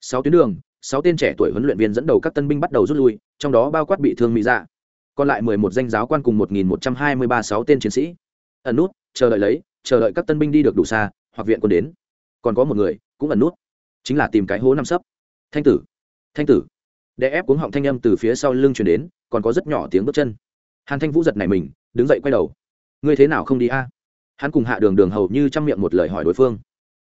Sáu tuyến đường, sáu tên trẻ tuổi huấn luyện viên dẫn đầu các tân binh bắt đầu rút lui trong đó bao quát bị thương mỹ dạ. Còn lại mười một danh giáo quan cùng một nghìn một trăm hai mươi ba sáu tên chiến sĩ. Ẩn nút, chờ đợi lấy, chờ đợi các tân binh đi được đủ xa, hoặc viện quân đến. Còn có một người, cũng ẩn nút. Chính là tìm cái hố năm sấp. Thanh tử. Thanh tử. Đè ép cuống họng thanh âm từ phía sau lưng chuyển đến, còn có rất nhỏ tiếng bước chân. Hàn thanh vũ giật này mình, đứng dậy quay đầu. Ngươi thế nào không đi a? Hắn cùng hạ đường đường hầu như chăm miệng một lời hỏi đối phương.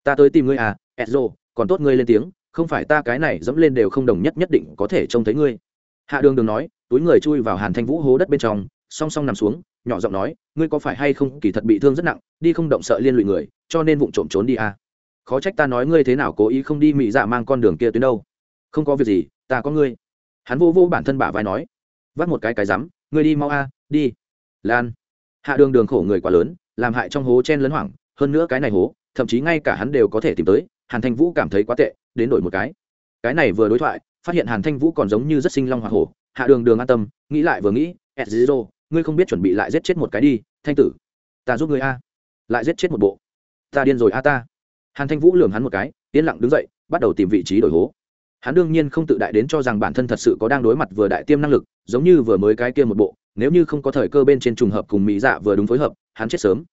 Ta tới tìm ngươi à edzo còn tốt ngươi lên tiếng, không phải ta cái này dẫm lên đều không đồng nhất nhất định có thể trông thấy ngươi hạ đường đường nói, túi người chui vào hàn thanh vũ hố đất bên trong, song song nằm xuống, nhỏ giọng nói, ngươi có phải hay không, kỳ thật bị thương rất nặng, đi không động sợ liên lụy người, cho nên vụng trộm trốn đi à. khó trách ta nói ngươi thế nào cố ý không đi mị dạ mang con đường kia tuyến đâu. Không có việc gì, ta có ngươi. Hắn vô vô bản thân bả vai nói vắt một cái cái rắm, ngươi đi mau a, đi. Lan. Hạ đường đường khổ người quá lớn, làm hại trong hố chen lấn hoảng, hơn nữa cái này hố, thậm chí ngay cả hắn đều có thể tìm tới, hàn thanh vũ cảm thấy quá tệ, đến đổi một cái. Cái này vừa đối thoại phát hiện hàn thanh vũ còn giống như rất sinh long hoa hổ, hạ đường đường an tâm, nghĩ lại vừa nghĩ ezzo ngươi không biết chuẩn bị lại giết chết một cái đi, thanh tử. Ta giúp ngươi a. Lại giết chết một bộ. Ta điên rồi a ta. Hàn thanh vũ lường hắn một cái, yên lặng đứng dậy, bắt đầu tìm vị trí đổi hố. Hắn đương nhiên không tự đại đến cho rằng bản thân thật sự có đang đối mặt vừa đại tiêm năng lực, giống như vừa mới cái kia một bộ, nếu như không có thời cơ bên trên trùng hợp cùng mỹ dạ vừa đúng phối hợp, hắn chết sớm.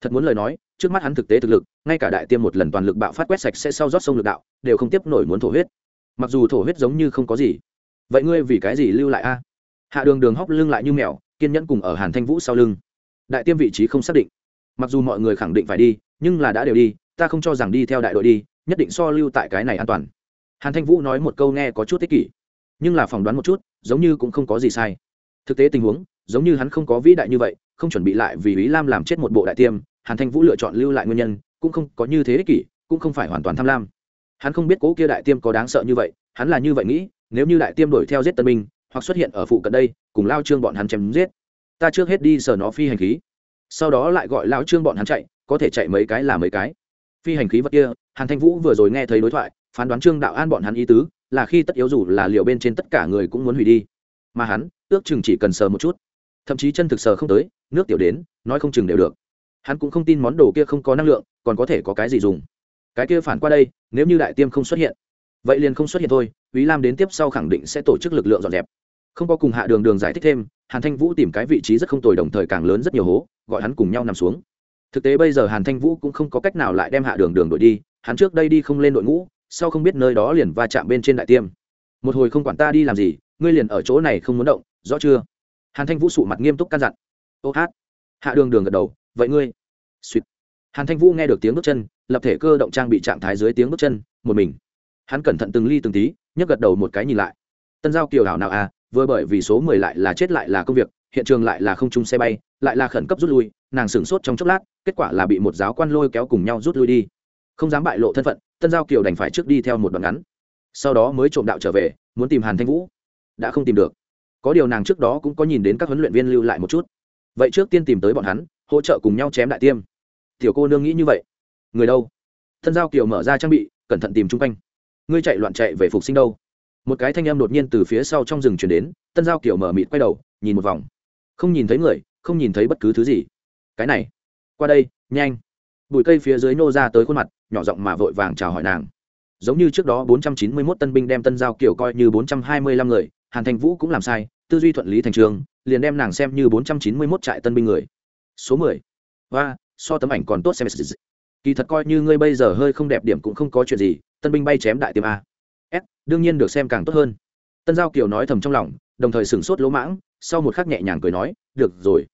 Thật muốn lời nói, trước mắt hắn thực tế thực lực, ngay cả đại tiêm một lần toàn lực bạo phát quét sạch sẽ sau rót sông lực đạo, đều không tiếp nổi muốn thổ huyết mặc dù thổ huyết giống như không có gì. Vậy ngươi vì cái gì lưu lại a? Hạ đường đường hóc lưng lại như mèo, kiên nhẫn cùng ở hàn thanh vũ sau lưng. Đại tiêm vị trí không xác định. Mặc dù mọi người khẳng định phải đi, nhưng là đã đều đi, ta không cho rằng đi theo đại đội đi, nhất định so lưu tại cái này an toàn. Hàn thanh vũ nói một câu nghe có chút tích kỷ, nhưng là phỏng đoán một chút, giống như cũng không có gì sai. Thực tế tình huống, giống như hắn không có vĩ đại như vậy, không chuẩn bị lại vì ý lam làm chết một bộ đại tiêm, hàn thanh vũ lựa chọn lưu lại nguyên nhân, cũng không có như thế ích kỷ, cũng không phải hoàn toàn tham lam hắn không biết cố kia đại tiêm có đáng sợ như vậy, hắn là như vậy nghĩ, nếu như đại tiêm đuổi theo giết tân binh, hoặc xuất hiện ở phụ cận đây, cùng lao trương bọn hắn chém giết. Ta trước hết đi sờ nó phi hành khí. Sau đó lại gọi lao trương bọn hắn chạy, có thể chạy mấy cái là mấy cái. Phi hành khí vật kia, hàn thanh vũ vừa rồi nghe thấy đối thoại, phán đoán trương đạo an bọn hắn ý tứ, là khi tất yếu dù là liệu bên trên tất cả người cũng muốn hủy đi. Mà hắn, ước chừng chỉ cần sờ một chút. Thậm chí chân thực sờ không tới, nước tiểu đến, nói không chừng đều được. Hắn cũng không tin món đồ kia không có năng lượng, còn có thể có cái gì dùng cái kia phản qua đây, nếu như đại tiêm không xuất hiện, vậy liền không xuất hiện thôi ý lam đến tiếp sau khẳng định sẽ tổ chức lực lượng dọn dẹp. Không có cùng hạ đường đường giải thích thêm, hàn thanh vũ tìm cái vị trí rất không tồi đồng thời càng lớn rất nhiều hố, gọi hắn cùng nhau nằm xuống. Thực tế bây giờ hàn thanh vũ cũng không có cách nào lại đem hạ đường đường đội đi, hắn trước đây đi không lên đội ngũ, sau không biết nơi đó liền va chạm bên trên đại tiêm. Một hồi không quản ta đi làm gì, ngươi liền ở chỗ này không muốn động, rõ chưa? Hàn thanh vũ sụ mặt nghiêm túc căn dặn. Ô hát. Hạ đường đường gật đầu, vậy ngươi. Suýt hàn thanh vũ nghe được tiếng bước chân lập thể cơ động trang bị trạng thái dưới tiếng bước chân, một mình. Hắn cẩn thận từng ly từng tí, nhấc gật đầu một cái nhìn lại. Tân giao kiều đảo nào à vừa bởi vì số mười lại là chết lại là công việc, hiện trường lại là không chung xe bay, lại là khẩn cấp rút lui, nàng sửng sốt trong chốc lát, kết quả là bị một giáo quan lôi kéo cùng nhau rút lui đi. Không dám bại lộ thân phận, tân giao kiều đành phải trước đi theo một đoạn ngắn. Sau đó mới trộm đạo trở về, muốn tìm hàn thanh vũ. Đã không tìm được. Có điều nàng trước đó cũng có nhìn đến các huấn luyện viên lưu lại một chút. Vậy trước tiên tìm tới bọn hắn, hỗ trợ cùng nhau chém đại tiêm. Tiểu cô nương nghĩ như vậy người đâu? Thân giao kiều mở ra trang bị, cẩn thận tìm chung quanh. Ngươi chạy loạn chạy về phục sinh đâu? Một cái thanh âm đột nhiên từ phía sau trong rừng chuyển đến tân giao kiều mở mịt quay đầu, nhìn một vòng. Không nhìn thấy người, không nhìn thấy bất cứ thứ gì. Cái này, qua đây, nhanh. Bụi cây phía dưới nô ra tới khuôn mặt, nhỏ giọng mà vội vàng chào hỏi nàng. Giống như trước đó 491 tân binh đem tân giao kiều coi như 425 người, hàn thành vũ cũng làm sai, tư duy thuận lý thành trường, liền đem nàng xem như bốn trăm chín mươi mốt trại tân binh người. Số mười. Và so tấm ảnh còn tốt xem kỳ thật coi như ngươi bây giờ hơi không đẹp điểm cũng không có chuyện gì, tân binh bay chém đại tiêm a. S, đương nhiên được xem càng tốt hơn. Tân giao kiều nói thầm trong lòng, đồng thời sửng sốt lỗ mãng, sau một khắc nhẹ nhàng cười nói, được rồi.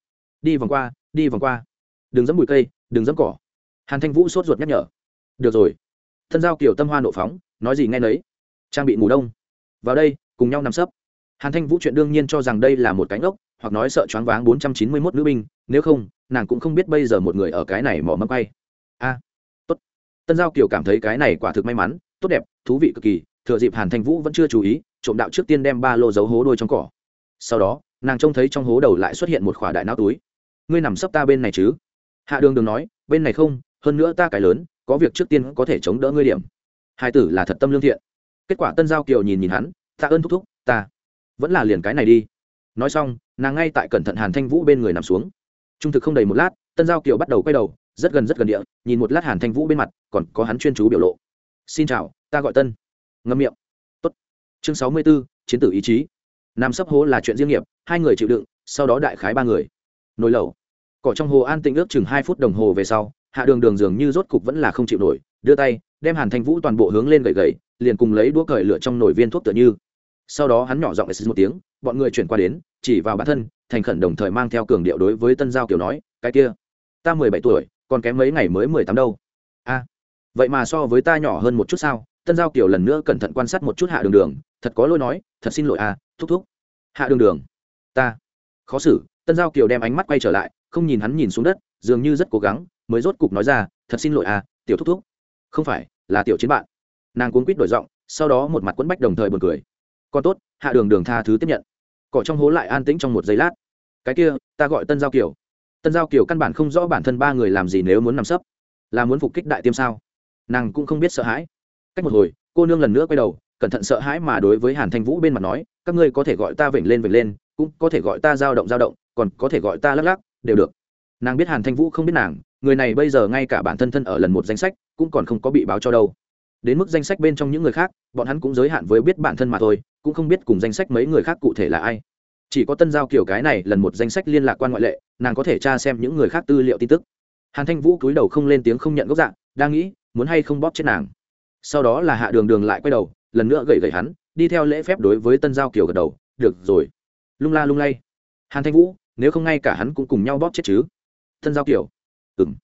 Đi vòng qua, đi vòng qua. Đừng dẫm bụi cây, đừng dẫm cỏ. Hàn thanh vũ sốt ruột nhắc nhở. Được rồi. Thân giao kiểu tâm hoa nộ phóng, nói gì nghe nấy. Trang bị ngủ đông. Vào đây, cùng nhau nằm sấp. Hàn thanh vũ chuyện đương nhiên cho rằng đây là một cánh ốc, hoặc nói sợ choáng váng bốn trăm chín mươi mốt nữ binh, nếu không, nàng cũng không biết bây giờ một người ở cái này mỏ mâm quay a tốt. Tân giao kiều cảm thấy cái này quả thực may mắn, tốt đẹp, thú vị cực kỳ, thừa dịp hàn thanh vũ vẫn chưa chú ý, trộm đạo trước tiên đem ba lô giấu hố đôi trong cỏ. Sau đó, nàng trông thấy trong hố đầu lại xuất hiện một khỏa đại não túi. Ngươi nằm sấp ta bên này chứ? Hạ đường đường nói, bên này không, hơn nữa ta cái lớn, có việc trước tiên có thể chống đỡ ngươi điểm. Hai tử là thật tâm lương thiện. Kết quả tân giao kiều nhìn nhìn hắn, ta ơn thúc thúc, ta vẫn là liền cái này đi. Nói xong, nàng ngay tại cẩn thận hàn thanh vũ bên người nằm xuống. Trung thực không đầy một lát, tân giao kiều bắt đầu quay đầu rất gần rất gần địa, nhìn một lát hàn thanh vũ bên mặt, còn có hắn chuyên chú biểu lộ. Xin chào, ta gọi tân. Ngâm miệng. Tốt. chương sáu mươi b ố chiến tử ý chí. Nam sấp hố là chuyện riêng nghiệp, hai người chịu đựng, sau đó đại khái ba người. Nồi lẩu. Cỏ trong hồ an tĩnh ước chừng hai phút đồng hồ về sau, hạ đường đường dường như rốt cục vẫn là không chịu nổi, đưa tay, đem hàn thanh vũ toàn bộ hướng lên gậy gậy, liền cùng lấy đũa cởi lửa trong nồi viên thuốc tựa như. Sau đó hắn nhỏ giọng một tiếng, bọn người chuyển qua đến, chỉ vào bản thân, thành khẩn đồng thời mang theo cường điệu đối với tân giao kiểu nói, cái kia, ta mười bảy tuổi còn kém mấy ngày mới mười tám đâu. A, vậy mà so với ta nhỏ hơn một chút sao? Tân giao kiểu lần nữa cẩn thận quan sát một chút hạ đường đường, thật có lỗi nói, thật xin lỗi a, thúc thúc. Hạ đường đường, ta, khó xử. Tân giao kiều đem ánh mắt quay trở lại, không nhìn hắn nhìn xuống đất, dường như rất cố gắng, mới rốt cục nói ra, thật xin lỗi à tiểu thúc thúc. Không phải, là tiểu chiến bạn. Nàng cuốn quýt đổi giọng, sau đó một mặt quẫn bách đồng thời buồn cười. Còn tốt, hạ đường đường tha thứ tiếp nhận. Cỏ trong hố lại an tĩnh trong một giây lát. Cái kia, ta gọi tân giao kiều tân giao kiều căn bản không rõ bản thân ba người làm gì nếu muốn nằm sấp. Là muốn phục kích đại tiêm sao? Nàng cũng không biết sợ hãi. Cách một hồi, cô nương lần nữa quay đầu, cẩn thận sợ hãi mà đối với hàn thanh vũ bên mặt nói, các ngươi có thể gọi ta vểnh lên vểnh lên, cũng có thể gọi ta dao động dao động, còn có thể gọi ta lắc lắc, đều được. Nàng biết hàn thanh vũ không biết nàng, người này bây giờ ngay cả bản thân thân ở lần một danh sách, cũng còn không có bị báo cho đâu. Đến mức danh sách bên trong những người khác, bọn hắn cũng giới hạn với biết bản thân mà thôi, cũng không biết cùng danh sách mấy người khác cụ thể là ai chỉ có tân giao kiểu cái này lần một danh sách liên lạc quan ngoại lệ, nàng có thể tra xem những người khác tư liệu tin tức. Hàn thanh vũ cúi đầu không lên tiếng không nhận gốc dạng, đang nghĩ, muốn hay không bóp chết nàng. Sau đó là hạ đường đường lại quay đầu, lần nữa gậy gậy hắn, đi theo lễ phép đối với tân giao kiều gật đầu, được rồi. Lung la lung lay. Hàn thanh vũ, nếu không ngay cả hắn cũng cùng nhau bóp chết chứ? Tân giao kiều. Ừng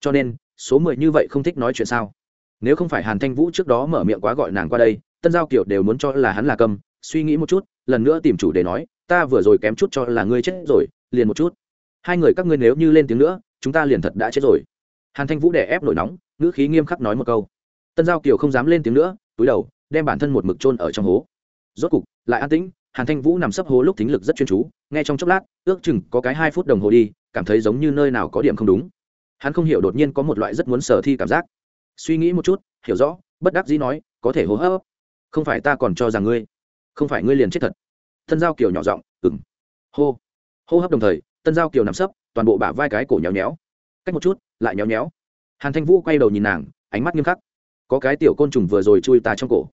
cho nên, số mười như vậy không thích nói chuyện sao? Nếu không phải hàn thanh vũ trước đó mở miệng quá gọi nàng qua đây, tân giao kiều đều muốn cho là hắn là cầm, suy nghĩ một chút, lần nữa tìm chủ để nói ta vừa rồi kém chút cho là ngươi chết rồi, liền một chút. Hai người các ngươi nếu như lên tiếng nữa, chúng ta liền thật đã chết rồi. Hàn thanh vũ đè ép nổi nóng, ngữ khí nghiêm khắc nói một câu. Tân giao kiều không dám lên tiếng nữa, túi đầu, đem bản thân một mực trôn ở trong hố. Rốt cục, lại an tĩnh, hàn thanh vũ nằm sấp hố lúc thính lực rất chuyên chú, nghe trong chốc lát, ước chừng có cái hai phút đồng hồ đi, cảm thấy giống như nơi nào có điểm không đúng. Hắn không hiểu đột nhiên có một loại rất muốn sở thi cảm giác. Suy nghĩ một chút, hiểu rõ, bất đắc dĩ nói, có thể hô hấp. Không phải ta còn cho rằng ngươi. Không phải ngươi liền chết thật tân giao kiều nhỏ giọng ừng hô. Hô hấp đồng thời tân giao kiều nằm sấp toàn bộ bả vai cái cổ nhéo nhéo. Cách một chút lại nhéo nhéo. Hàn thanh vũ quay đầu nhìn nàng ánh mắt nghiêm khắc. Có cái tiểu côn trùng vừa rồi chui ta trong cổ.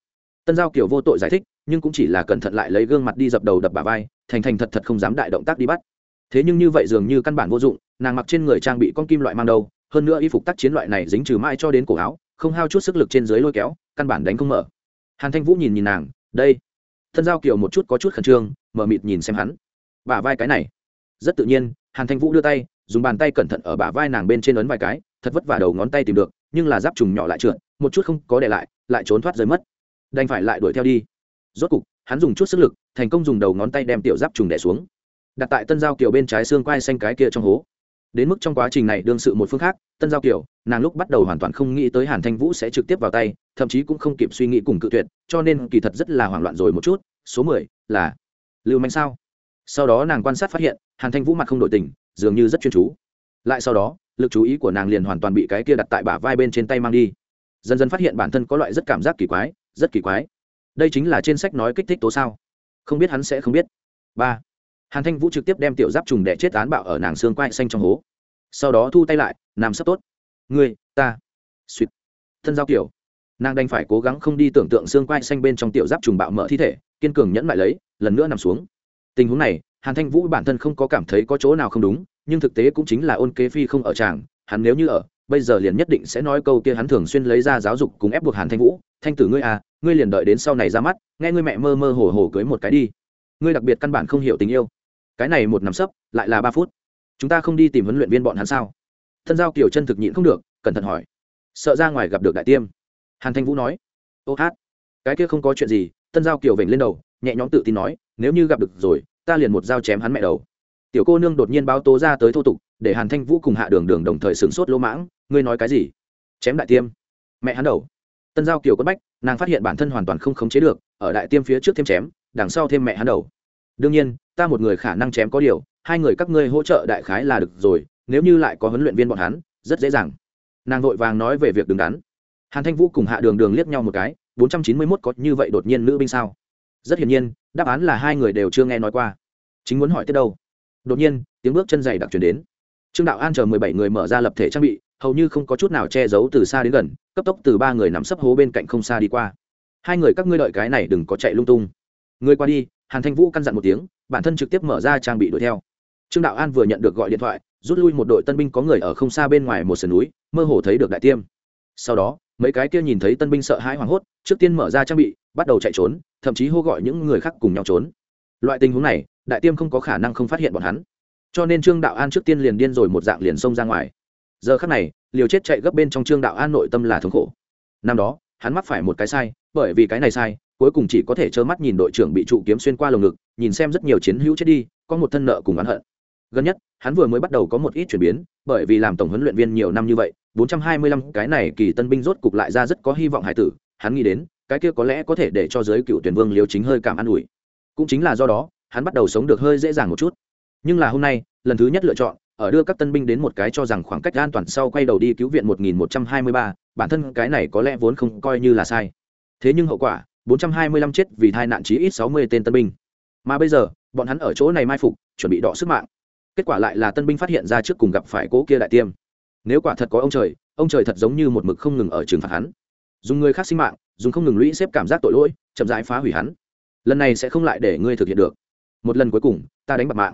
Tân giao Kiều vô tội giải thích nhưng cũng chỉ là cẩn thận lại lấy gương mặt đi dập đầu đập bả vai thành thành thật thật không dám đại động tác đi bắt. Thế nhưng như vậy dường như căn bản vô dụng nàng mặc trên người trang bị con kim loại mang đầu, hơn nữa y phục tác chiến loại này dính trừ mãi cho đến cổ áo không hao chút sức lực trên dưới lôi kéo căn bản đánh không mở. Hàn thanh vũ nhìn nhìn nàng đây thân giao kiểu một chút có chút khẩn trương, mở mịt nhìn xem hắn. Bả vai cái này. Rất tự nhiên, hàn thanh vũ đưa tay, dùng bàn tay cẩn thận ở bả vai nàng bên trên ấn vài cái, thật vất vả đầu ngón tay tìm được, nhưng là giáp trùng nhỏ lại trượt, một chút không có để lại lại trốn thoát rơi mất. Đành phải lại đuổi theo đi. Rốt cục, hắn dùng chút sức lực, thành công dùng đầu ngón tay đem tiểu giáp trùng đẻ xuống. Đặt tại tân giao kiều bên trái xương quai xanh cái kia trong hố đến mức trong quá trình này đương sự một phương khác, tân giao kiều, nàng lúc bắt đầu hoàn toàn không nghĩ tới hàn thanh vũ sẽ trực tiếp vào tay, thậm chí cũng không kịp suy nghĩ cùng cự tuyệt, cho nên kỳ thật rất là hoảng loạn rồi một chút, số mười là lưu manh sao? Sau đó nàng quan sát phát hiện, hàn thanh vũ mặt không đổi tình, dường như rất chuyên chú. Lại sau đó, lực chú ý của nàng liền hoàn toàn bị cái kia đặt tại bả vai bên trên tay mang đi. Dần dần phát hiện bản thân có loại rất cảm giác kỳ quái, rất kỳ quái. Đây chính là trên sách nói kích thích tố sao. Không biết hắn sẽ không biết. Ba hàn thanh vũ trực tiếp đem tiểu giáp trùng đẻ chết án bạo ở nàng xương quai xanh trong hố. Sau đó thu tay lại, nằm sắp tốt. Người ta. Suýt thân giao kiểu. Nàng đành phải cố gắng không đi tưởng tượng xương quai xanh bên trong tiểu giáp trùng bạo mở thi thể, kiên cường nhẫn lại lấy, lần nữa nằm xuống. Tình huống này, hàn thanh vũ bản thân không có cảm thấy có chỗ nào không đúng, nhưng thực tế cũng chính là ôn kế phi không ở tràng, hắn nếu như ở, bây giờ liền nhất định sẽ nói câu kia hắn thường xuyên lấy ra giáo dục cùng ép buộc hàn thanh vũ, thanh tử ngươi à ngươi liền đợi đến sau này ra mắt, nghe ngươi mẹ mơ mơ hồ hồ cưới một cái đi. Ngươi đặc biệt căn bản không hiểu tình yêu cái này một nằm sấp, lại là ba phút. Chúng ta không đi tìm huấn luyện viên bọn hắn sao? Thân giao kiểu chân thực nhịn không được, cẩn thận hỏi. Sợ ra ngoài gặp được đại tiêm. Hàn thanh vũ nói. Ô hát. Cái kia không có chuyện gì tân giao kiểu vểnh lên đầu, nhẹ nhõm tự tin nói, nếu như gặp được rồi, ta liền một dao chém hắn mẹ đầu. Tiểu cô nương đột nhiên báo tố ra tới thô tục, để hàn thanh vũ cùng hạ đường đường đồng thời sửng sốt lỗ mãng, ngươi nói cái gì? Chém đại tiêm. Mẹ hắn đầu. Tân giao kiều quất bách, nàng phát hiện bản thân hoàn toàn không khống chế được, ở đại tiêm phía trước thêm chém, đằng sau thêm mẹ hắn đầu. Đương nhiên ta một người khả năng chém có điều, hai người các ngươi hỗ trợ đại khái là được rồi, nếu như lại có huấn luyện viên bọn hắn, rất dễ dàng. Nàng vội vàng nói về việc đứng đắn. Hàn thanh vũ cùng hạ đường đường liếc nhau một cái, bốn trăm chín mươi mốt có như vậy đột nhiên nữ binh sao? Rất hiển nhiên, đáp án là hai người đều chưa nghe nói qua. Chính muốn hỏi tiếp đâu? Đột nhiên, tiếng bước chân dày đặc chuyển đến. Trương đạo an chờ mười bảy người mở ra lập thể trang bị, hầu như không có chút nào che giấu từ xa đến gần, cấp tốc từ ba người nằm sấp hố bên cạnh không xa đi qua. Hai người các ngươi đợi cái này đừng có chạy lung tung. Người qua đi. Hàn thanh vũ căn dặn một tiếng bản thân trực tiếp mở ra trang bị đuổi theo. Trương đạo an vừa nhận được gọi điện thoại, rút lui một đội tân binh có người ở không xa bên ngoài một sườn núi, mơ hồ thấy được đại tiêm. Sau đó, mấy cái kia nhìn thấy tân binh sợ hãi hoảng hốt, trước tiên mở ra trang bị, bắt đầu chạy trốn, thậm chí hô gọi những người khác cùng nhau trốn. Loại tình huống này, đại tiêm không có khả năng không phát hiện bọn hắn. Cho nên trương đạo an trước tiên liền điên rồi một dạng liền xông ra ngoài. Giờ khắc này, liều chết chạy gấp bên trong trương đạo an nội tâm là thống khổ. Năm đó, hắn mắc phải một cái sai, bởi vì cái này sai cuối cùng chỉ có thể trơ mắt nhìn đội trưởng bị trụ kiếm xuyên qua lồng ngực nhìn xem rất nhiều chiến hữu chết đi có một thân nợ cùng oán hận. Gần nhất hắn vừa mới bắt đầu có một ít chuyển biến bởi vì làm tổng huấn luyện viên nhiều năm như vậy 425 cái này kỳ tân binh rốt cục lại ra rất có hy vọng hải tử hắn nghĩ đến cái kia có lẽ có thể để cho giới cựu tuyển vương liêu chính hơi cảm an ủi. Cũng chính là do đó hắn bắt đầu sống được hơi dễ dàng một chút. Nhưng là hôm nay lần thứ nhất lựa chọn ở đưa các tân binh đến một cái cho rằng khoảng cách an toàn sau quay đầu đi cứu viện 1123, bản thân cái này có lẽ vốn không coi như là sai. Thế nhưng hậu quả 425 chết vì tai nạn chí ít 60 tên tân binh. Mà bây giờ, bọn hắn ở chỗ này mai phục, chuẩn bị đọ sức mạng. Kết quả lại là tân binh phát hiện ra trước cùng gặp phải cố kia đại tiêm. Nếu quả thật có ông trời ông trời thật giống như một mực không ngừng ở trường phạt hắn. Dùng người khác sinh mạng, dùng không ngừng lũy xếp cảm giác tội lỗi, chậm rãi phá hủy hắn. Lần này sẽ không lại để ngươi thực hiện được. Một lần cuối cùng, ta đánh bạc mạng.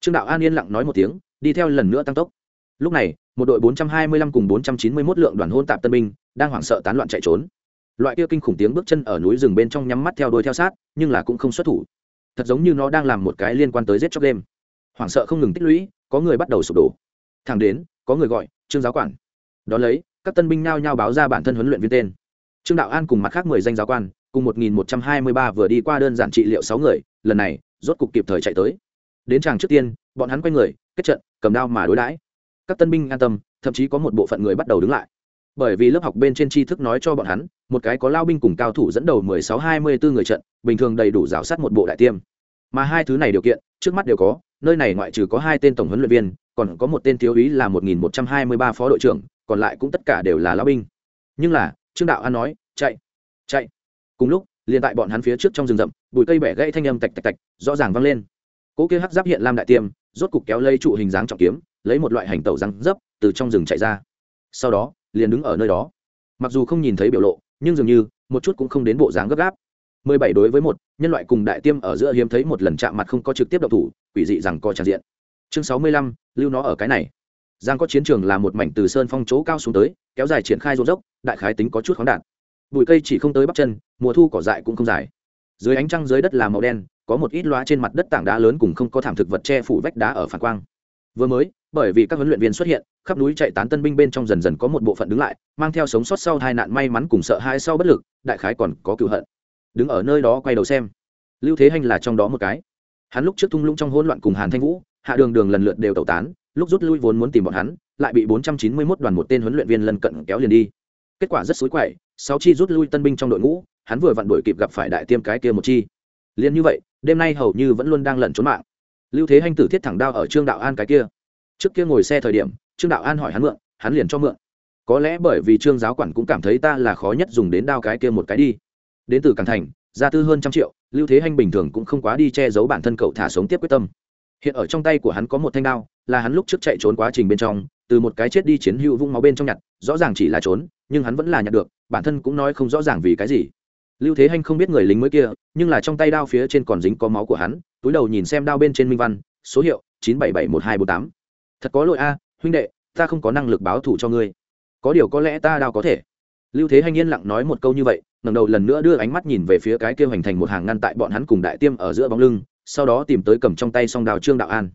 Trương đạo an yên lặng nói một tiếng, đi theo lần nữa tăng tốc. Lúc này, một đội 425 cùng 491 lượng đoàn hôn tạp tân binh đang hoảng sợ tán loạn chạy trốn loại kia kinh khủng tiếng bước chân ở núi rừng bên trong nhắm mắt theo đuôi theo sát, nhưng là cũng không xuất thủ. Thật giống như nó đang làm một cái liên quan tới giết chóc đêm. Hoảng sợ không ngừng tích lũy, có người bắt đầu sụp đổ. Thẳng đến, có người gọi, trương giáo quản. Đón lấy, các tân binh nao nhao báo ra bản thân huấn luyện viên tên. Trương đạo an cùng mặt khác mười danh giáo quan, cùng một nghìn một trăm hai mươi ba vừa đi qua đơn giản trị liệu sáu người, lần này, rốt cục kịp thời chạy tới. Đến tràng trước tiên, bọn hắn quay người, kết trận, cầm đao mà đối đãi. Các tân binh an tâm, thậm chí có một bộ phận người bắt đầu đứng lại bởi vì lớp học bên trên tri thức nói cho bọn hắn, một cái có lao binh cùng cao thủ dẫn đầu mười sáu hai mươi bốn người trận, bình thường đầy đủ rào sát một bộ đại tiêm. Mà hai thứ này điều kiện, trước mắt đều có, nơi này ngoại trừ có hai tên tổng huấn luyện viên, còn có một tên thiếu úy là một nghìn một trăm hai mươi ba phó đội trưởng, còn lại cũng tất cả đều là lao binh. Nhưng là, trương đạo an nói, chạy chạy. Cùng lúc, liền tại bọn hắn phía trước trong rừng rậm, bụi cây bẻ gãy thanh âm tạch tạch tạch, rõ ràng vang lên. Cỗ kia hắc giáp hiện lam đại tiêm, rốt cục kéo lây trụ hình dáng trọng kiếm, lấy một loại hành tẩu răng dấp, từ trong rừng chạy ra. Sau đó liền đứng ở nơi đó. Mặc dù không nhìn thấy biểu lộ, nhưng dường như, một chút cũng không đến bộ dáng gấp gáp. Mười bảy đối với một, nhân loại cùng đại tiêm ở giữa hiếm thấy một lần chạm mặt không có trực tiếp độc thủ, quỷ dị rằng có tràn diện. Chương sáu mươi lăm, lưu nó ở cái này. Giang có chiến trường là một mảnh từ sơn phong chỗ cao xuống tới, kéo dài triển khai rôn dốc, đại khái tính có chút khoáng đạn bụi cây chỉ không tới bắp chân, mùa thu cỏ dại cũng không dài. Dưới ánh trăng dưới đất là màu đen, có một ít loá trên mặt đất tảng đá lớn cùng không có thảm thực vật che phủ vách đá ở phản quang. Vừa mới bởi vì các huấn luyện viên xuất hiện, khắp núi chạy tán tân binh bên trong dần dần có một bộ phận đứng lại, mang theo sống sót sau hai nạn may mắn cùng sợ hai sau bất lực, đại khái còn có cựu hận. Đứng ở nơi đó quay đầu xem. Lưu thế hanh là trong đó một cái. Hắn lúc trước thung lũng trong hỗn loạn cùng hàn thanh vũ, hạ đường đường lần lượt đều tẩu tán, lúc rút lui vốn muốn tìm bọn hắn, lại bị bốn trăm chín mươi 491 đoàn một tên huấn luyện viên lân cận kéo liền đi. Kết quả rất xối quậy, sáu chi rút lui tân binh trong đội ngũ, hắn vừa vặn đuổi kịp gặp phải đại tiêm cái kia một chi. Liền như vậy, đêm nay hầu như vẫn luôn đang lẩn trốn mạng. Lưu thế hanh tử thiết thẳng đao ở trương đạo an cái kia trước kia ngồi xe thời điểm, trương đạo an hỏi hắn mượn, hắn liền cho mượn. Có lẽ bởi vì trương giáo quản cũng cảm thấy ta là khó nhất dùng đến đao cái kia một cái đi. Đến từ càng thành gia tư hơn trăm triệu, lưu thế hanh bình thường cũng không quá đi che giấu bản thân cậu thả sống tiếp quyết tâm. Hiện ở trong tay của hắn có một thanh đao, là hắn lúc trước chạy trốn quá trình bên trong, từ một cái chết đi chiến hữu vung máu bên trong nhặt, rõ ràng chỉ là trốn, nhưng hắn vẫn là nhặt được, bản thân cũng nói không rõ ràng vì cái gì. Lưu thế hanh không biết người lính mới kia, nhưng là trong tay đao phía trên còn dính có máu của hắn, túi đầu nhìn xem đao bên trên minh văn, số hiệu chín bảy bảy một hai bốn tám thật có lỗi a, huynh đệ, ta không có năng lực báo thù cho ngươi. Có điều có lẽ ta đao có thể. Lưu thế hanh yên lặng nói một câu như vậy, ngẩng đầu lần nữa đưa ánh mắt nhìn về phía cái kia hoành thành một hàng ngăn tại bọn hắn cùng đại tiêm ở giữa bóng lưng, sau đó tìm tới cầm trong tay song đào trương đạo an.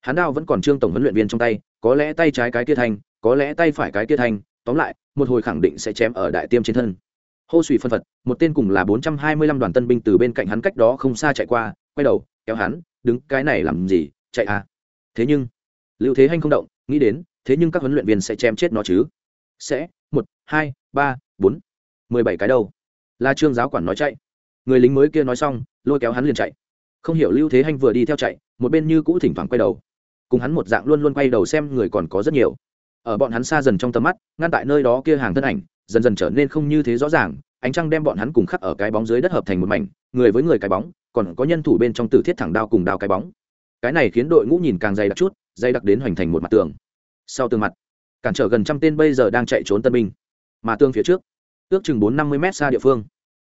Hắn đao vẫn còn trương tổng huấn luyện viên trong tay, có lẽ tay trái cái kia thanh, có lẽ tay phải cái kia thanh, tóm lại, một hồi khẳng định sẽ chém ở đại tiêm trên thân. Hô suy phân phật, một tên cùng là bốn trăm hai mươi lăm đoàn tân binh từ bên cạnh hắn cách đó không xa chạy qua, quay đầu, kéo hắn, đứng, cái này làm gì? Chạy à? Thế nhưng lưu thế hanh không động, nghĩ đến, thế nhưng các huấn luyện viên sẽ chém chết nó chứ? Sẽ, một, hai, ba, bốn, mười bảy cái đâu? Là trương giáo quản nói chạy. Người lính mới kia nói xong, lôi kéo hắn liền chạy. Không hiểu lưu thế hanh vừa đi theo chạy, một bên như cũ thỉnh thoảng quay đầu. Cùng hắn một dạng luôn luôn quay đầu xem người còn có rất nhiều. Ở bọn hắn xa dần trong tầm mắt, ngăn tại nơi đó kia hàng thân ảnh, dần dần trở nên không như thế rõ ràng, ánh trăng đem bọn hắn cùng khắc ở cái bóng dưới đất hợp thành một mảnh, người với người cái bóng, còn có nhân thủ bên trong tử thiết thẳng đao cùng đao cái bóng. Cái này khiến đội ngũ nhìn càng dày đặc chút dày đặc đến hoành thành một mặt tường. Sau tường mặt, cản trở gần trăm tên bây giờ đang chạy trốn tân binh. Mà tương phía trước, ước chừng bốn năm mươi mét xa địa phương.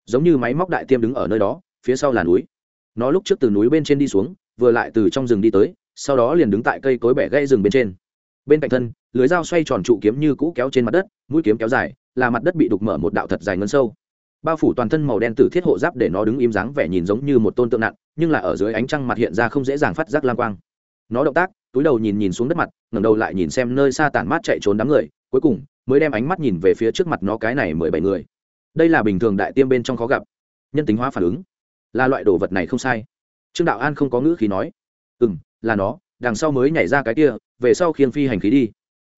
Giống như máy móc đại tiêm đứng ở nơi đó, phía sau là núi. Nó lúc trước từ núi bên trên đi xuống, vừa lại từ trong rừng đi tới, sau đó liền đứng tại cây cối bẻ gây rừng bên trên. Bên cạnh thân, lưới dao xoay tròn trụ kiếm như cũ kéo trên mặt đất, mũi kiếm kéo dài, là mặt đất bị đục mở một đạo thật dài ngân sâu. Bao phủ toàn thân màu đen tử thiết hộ giáp để nó đứng im dáng vẻ nhìn giống như một tôn tượng nặng, nhưng là ở dưới ánh trăng mặt hiện ra không dễ dàng phát giác lang quang. Nó động tác túi đầu nhìn nhìn xuống đất mặt, ngẩng đầu lại nhìn xem nơi xa tản mát chạy trốn đám người, cuối cùng mới đem ánh mắt nhìn về phía trước mặt nó cái này mười bảy người. Đây là bình thường đại tiêm bên trong khó gặp. Nhân tính hóa phản ứng. Là loại đồ vật này không sai. Trương đạo an không có ngữ khí nói. Ừ m là nó, đằng sau mới nhảy ra cái kia, về sau khiêng phi hành khí đi.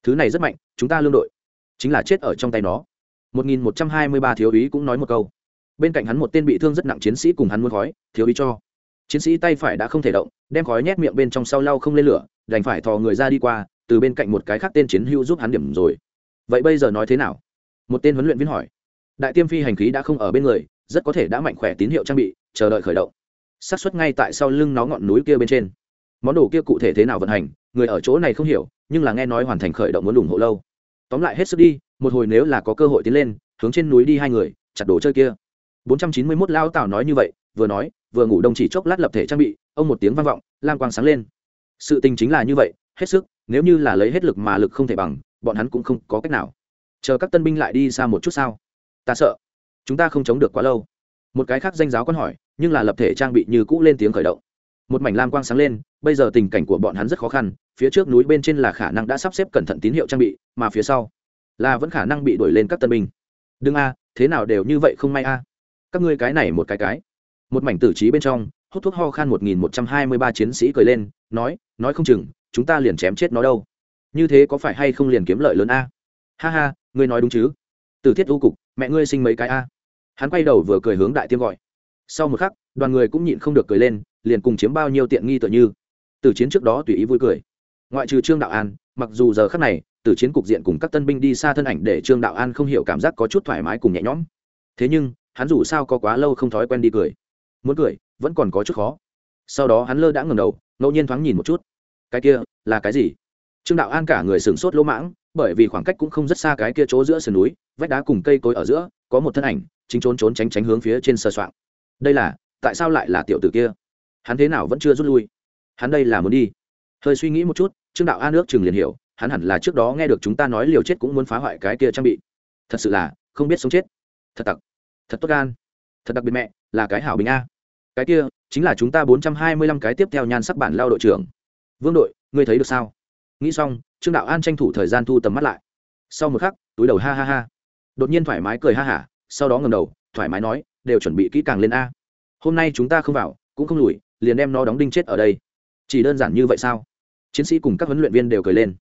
Thứ này rất mạnh, chúng ta lương đội. Chính là chết ở trong tay nó. 1123 thiếu úy cũng nói một câu. Bên cạnh hắn một tên bị thương rất nặng chiến sĩ cùng hắn muốn khói, thiếu úy cho chiến sĩ tay phải đã không thể động, đem khói nhét miệng bên trong sau lau không lên lửa, đành phải thò người ra đi qua, từ bên cạnh một cái khác tên chiến hữu giúp hắn điểm rồi. Vậy bây giờ nói thế nào? Một tên huấn luyện viên hỏi. Đại tiêm phi hành khí đã không ở bên người, rất có thể đã mạnh khỏe tín hiệu trang bị, chờ đợi khởi động. Xác suất ngay tại sau lưng nó ngọn núi kia bên trên. Món đồ kia cụ thể thế nào vận hành, người ở chỗ này không hiểu, nhưng là nghe nói hoàn thành khởi động muốn ủng hộ lâu. Tóm lại hết sức đi, một hồi nếu là có cơ hội tiến lên, hướng trên núi đi hai người, chặt đồ chơi kia. 491 lao tào nói như vậy, vừa nói vừa ngủ đông chỉ chốc lát lập thể trang bị, ông một tiếng vang vọng, lam quang sáng lên. Sự tình chính là như vậy, hết sức, nếu như là lấy hết lực mà lực không thể bằng, bọn hắn cũng không có cách nào. Chờ các tân binh lại đi xa một chút sao? Ta sợ. Chúng ta không chống được quá lâu. Một cái khác danh giáo con hỏi, nhưng là lập thể trang bị như cũ lên tiếng khởi động. Một mảnh lam quang sáng lên, bây giờ tình cảnh của bọn hắn rất khó khăn, phía trước núi bên trên là khả năng đã sắp xếp cẩn thận tín hiệu trang bị, mà phía sau là vẫn khả năng bị đuổi lên các tân binh. Đừng a, thế nào đều như vậy không may a. Các ngươi cái này một cái cái một mảnh tử trí bên trong, hút thuốc ho khan một nghìn một trăm hai mươi ba chiến sĩ cười lên, nói nói không chừng, chúng ta liền chém chết nó đâu. Như thế có phải hay không liền kiếm lợi lớn a? Ha ha, ngươi nói đúng chứ. Từ thiết u cục, mẹ ngươi sinh mấy cái a? Hắn quay đầu vừa cười hướng đại tiêm gọi. Sau một khắc, đoàn người cũng nhịn không được cười lên, liền cùng chiếm bao nhiêu tiện nghi tựa như. Từ chiến trước đó tùy ý vui cười. Ngoại trừ trương đạo an, mặc dù giờ khắc này từ chiến cục diện cùng các tân binh đi xa thân ảnh để trương đạo an không hiểu cảm giác có chút thoải mái cùng nhẹ nhõm. Thế nhưng, hắn dù sao có quá lâu không thói quen đi cười muốn cười, vẫn còn có chút khó. Sau đó hắn lơ đã ngầm đầu, ngẫu nhiên thoáng nhìn một chút. Cái kia, là cái gì? Trương đạo an cả người sửng sốt lỗ mãng, bởi vì khoảng cách cũng không rất xa cái kia chỗ giữa sườn núi, vách đá cùng cây cối ở giữa, có một thân ảnh, chính trốn trốn tránh tránh hướng phía trên sơ soạn đây là, tại sao lại là tiểu tử kia? Hắn thế nào vẫn chưa rút lui? Hắn đây là muốn đi. Hơi suy nghĩ một chút, trương đạo an nước chừng liền hiểu, hắn hẳn là trước đó nghe được chúng ta nói liều chết cũng muốn phá hoại cái kia trang bị. Thật sự là, không biết sống chết. Thật tặc. Thật tốt gan. Thật đặc biệt mẹ, là cái hảo bình a cái kia, chính là chúng ta bốn trăm hai mươi lăm cái tiếp theo nhan sắc bản lao đội trưởng. Vương đội, ngươi thấy được sao? Nghĩ xong, trương đạo an tranh thủ thời gian thu tầm mắt lại. Sau một khắc, túi đầu ha ha ha. Đột nhiên thoải mái cười ha hả, sau đó ngầm đầu, thoải mái nói, đều chuẩn bị kỹ càng lên a. Hôm nay chúng ta không vào, cũng không lùi, liền đem nó đóng đinh chết ở đây. Chỉ đơn giản như vậy sao? Chiến sĩ cùng các huấn luyện viên đều cười lên.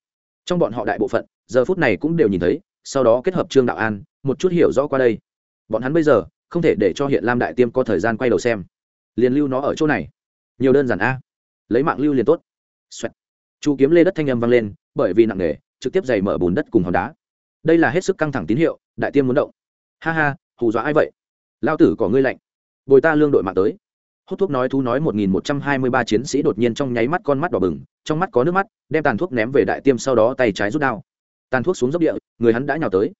Trong bọn họ đại bộ phận, giờ phút này cũng đều nhìn thấy, sau đó kết hợp trương đạo an, một chút hiểu rõ qua đây. Bọn hắn bây giờ, không thể để cho hiện lam đại tiêm có thời gian quay đầu xem liền lưu nó ở chỗ này. Nhiều đơn giản a. Lấy mạng lưu liền tốt. Xoẹt. chu kiếm lê đất thanh âm vang lên, bởi vì nặng nề, trực tiếp giày mở bùn đất cùng hòn đá. Đây là hết sức căng thẳng tín hiệu, đại tiêm muốn động. Ha ha, hù dọa ai vậy? Lao tử có ngươi lạnh. Bồi ta lương đội mạng tới. Hút thuốc nói thú nói một nghìn một trăm hai mươi ba chiến sĩ đột nhiên trong nháy mắt con mắt đỏ bừng, trong mắt có nước mắt, đem tàn thuốc ném về đại tiêm sau đó tay trái rút đao. Tàn thuốc xuống dốc địa, người hắn đã nhào tới.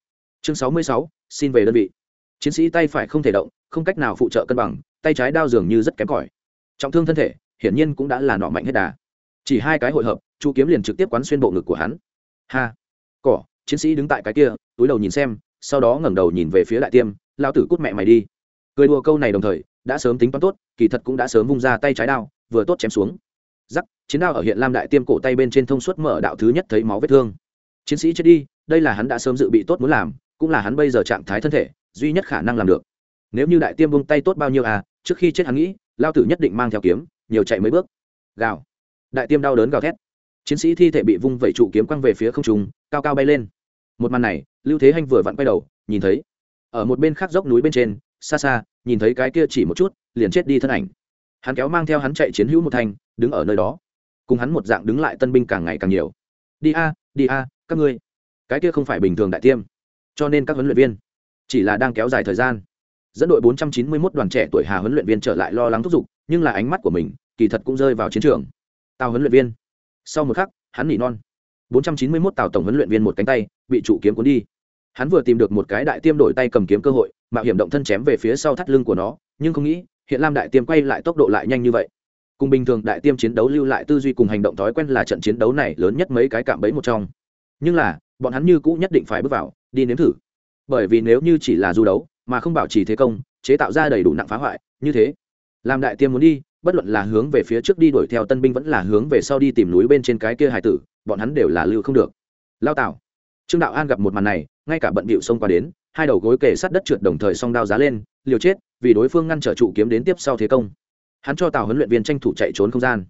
Chương sáu mươi sáu, xin về đơn vị chiến sĩ tay phải không thể động, không cách nào phụ trợ cân bằng, tay trái đao dường như rất kém cỏi. Trọng thương thân thể, hiển nhiên cũng đã là nọ mạnh hết đà. Chỉ hai cái hội hợp, chu kiếm liền trực tiếp quán xuyên bộ ngực của hắn. Ha! Cỏ, chiến sĩ đứng tại cái kia, túi đầu nhìn xem, sau đó ngẩng đầu nhìn về phía đại tiêm lao tử cút mẹ mày đi. Cười đùa câu này đồng thời, đã sớm tính toán tốt, kỳ thật cũng đã sớm vung ra tay trái đao, vừa tốt chém xuống. Giắc chiến đao ở hiện lam đại tiêm cổ tay bên trên thông suốt mở đạo thứ nhất thấy máu vết thương. Chiến sĩ chết đi, đây là hắn đã sớm dự bị tốt muốn làm, cũng là hắn bây giờ trạng thái thân thể duy nhất khả năng làm được. Nếu như đại tiêm vung tay tốt bao nhiêu à trước khi chết hắn nghĩ, lao tử nhất định mang theo kiếm, nhiều chạy mấy bước. Gào. Đại tiêm đau đớn gào thét. Chiến sĩ thi thể bị vung vẩy trụ kiếm quăng về phía không trung, cao cao bay lên. Một màn này, lưu thế hanh vừa vặn quay đầu, nhìn thấy. Ở một bên khác dốc núi bên trên, xa xa, nhìn thấy cái kia chỉ một chút, liền chết đi thân ảnh. Hắn kéo mang theo hắn chạy chiến hữu một thanh đứng ở nơi đó. Cùng hắn một dạng đứng lại tân binh càng ngày càng nhiều. Đi a đi a, các ngươi. Cái kia không phải bình thường đại tiêm. Cho nên các huấn luyện viên chỉ là đang kéo dài thời gian. Dẫn đội 491 đoàn trẻ tuổi hà huấn luyện viên trở lại lo lắng thúc giục, nhưng là ánh mắt của mình, kỳ thật cũng rơi vào chiến trường. Tào huấn luyện viên. Sau một khắc, hắn nỉ non. 491 tào tổng huấn luyện viên một cánh tay, bị trụ kiếm cuốn đi. Hắn vừa tìm được một cái đại tiêm đổi tay cầm kiếm cơ hội, mạo hiểm động thân chém về phía sau thắt lưng của nó, nhưng không nghĩ, hiện lam đại tiêm quay lại tốc độ lại nhanh như vậy. Cùng bình thường đại tiêm chiến đấu lưu lại tư duy cùng hành động thói quen là trận chiến đấu này lớn nhất mấy cái cạm bẫy một trong. Nhưng là, bọn hắn như cũ nhất định phải bước vào, đi nếm thử bởi vì nếu như chỉ là du đấu mà không bảo trì thế công, chế tạo ra đầy đủ nặng phá hoại, như thế, làm đại tiêm muốn đi, bất luận là hướng về phía trước đi đuổi theo tân binh vẫn là hướng về sau đi tìm núi bên trên cái kia hải tử, bọn hắn đều là lưu không được. Lao tạo trương đạo an gặp một màn này, ngay cả bận bịu xông qua đến, hai đầu gối kề sát đất trượt đồng thời song đao giá lên, liều chết, vì đối phương ngăn trở trụ kiếm đến tiếp sau thế công. Hắn cho tào huấn luyện viên tranh thủ chạy trốn không gian.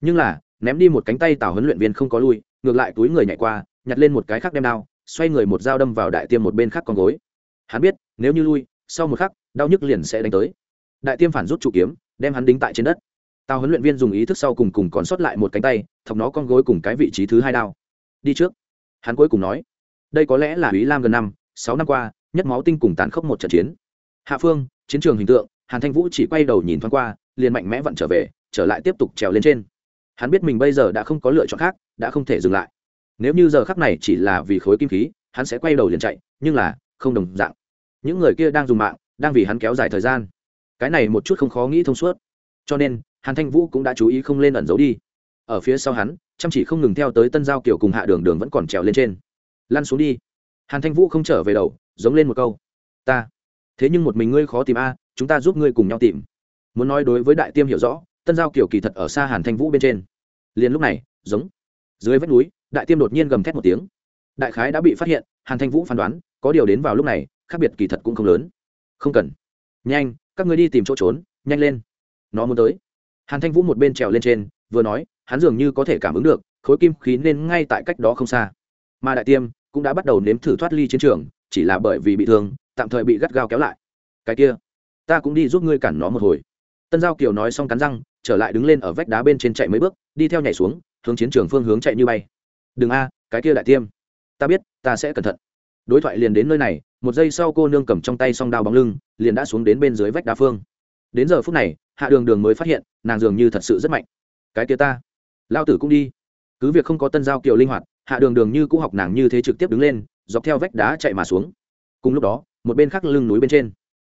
Nhưng là, ném đi một cánh tay tào huấn luyện viên không có lui, ngược lại túi người nhảy qua, nhặt lên một cái khác đem đao xoay người một dao đâm vào đại tiêm một bên khác con gối. Hắn biết, nếu như lui, sau một khắc, đau nhức liền sẽ đánh tới. Đại tiêm phản rút trụ kiếm, đem hắn đính tại trên đất. Tào huấn luyện viên dùng ý thức sau cùng cùng còn sót lại một cánh tay, thọc nó con gối cùng cái vị trí thứ hai đao. Đi trước. Hắn cuối cùng nói, đây có lẽ là ý lam gần năm, sáu năm qua, nhất máu tinh cùng tàn khốc một trận chiến. Hạ phương, chiến trường hình tượng, hàn thanh vũ chỉ quay đầu nhìn thoáng qua, liền mạnh mẽ vặn trở về, trở lại tiếp tục trèo lên trên. Hắn biết mình bây giờ đã không có lựa chọn khác, đã không thể dừng lại nếu như giờ khắc này chỉ là vì khối kim khí, hắn sẽ quay đầu liền chạy, nhưng là, không đồng dạng. Những người kia đang dùng mạng, đang vì hắn kéo dài thời gian. Cái này một chút không khó nghĩ thông suốt. Cho nên, hàn thanh vũ cũng đã chú ý không lên ẩn giấu đi. Ở phía sau hắn, chăm chỉ không ngừng theo tới tân giao kiểu cùng hạ đường đường vẫn còn trèo lên trên. Lăn xuống đi. Hàn thanh vũ không trở về đầu, giống lên một câu. Ta, thế nhưng một mình ngươi khó tìm a, chúng ta giúp ngươi cùng nhau tìm. Muốn nói đối với đại tiêm hiểu rõ, tân giao kiểu kỳ thật ở xa hàn thanh vũ bên trên. Liền lúc này, giống, dưới vách núi đại tiêm đột nhiên gầm thét một tiếng. Đại khái đã bị phát hiện, hàn thanh vũ phán đoán, có điều đến vào lúc này, khác biệt kỳ thật cũng không lớn. Không cần. Nhanh, các người đi tìm chỗ trốn, nhanh lên. Nó muốn tới. Hàn thanh vũ một bên trèo lên trên, vừa nói, hắn dường như có thể cảm ứng được, khối kim khí nên ngay tại cách đó không xa. Mà đại tiêm cũng đã bắt đầu nếm thử thoát ly chiến trường, chỉ là bởi vì bị thương, tạm thời bị gắt gao kéo lại. Cái kia, ta cũng đi giúp ngươi cản nó một hồi. Tân giao kiều nói xong cắn răng, trở lại đứng lên ở vách đá bên trên chạy mấy bước, đi theo nhảy xuống, hướng chiến trường phương hướng chạy như bay đừng a, cái kia đại tiêm. Ta biết, ta sẽ cẩn thận. Đối thoại liền đến nơi này, một giây sau cô nương cầm trong tay song đao bóng lưng, liền đã xuống đến bên dưới vách đa phương. Đến giờ phút này, hạ đường đường mới phát hiện, nàng dường như thật sự rất mạnh. Cái kia ta, lao tử cũng đi. Cứ việc không có tân giao kiều linh hoạt, hạ đường đường như cũ học nàng như thế trực tiếp đứng lên, dọc theo vách đá chạy mà xuống. Cùng lúc đó, một bên khác lưng núi bên trên.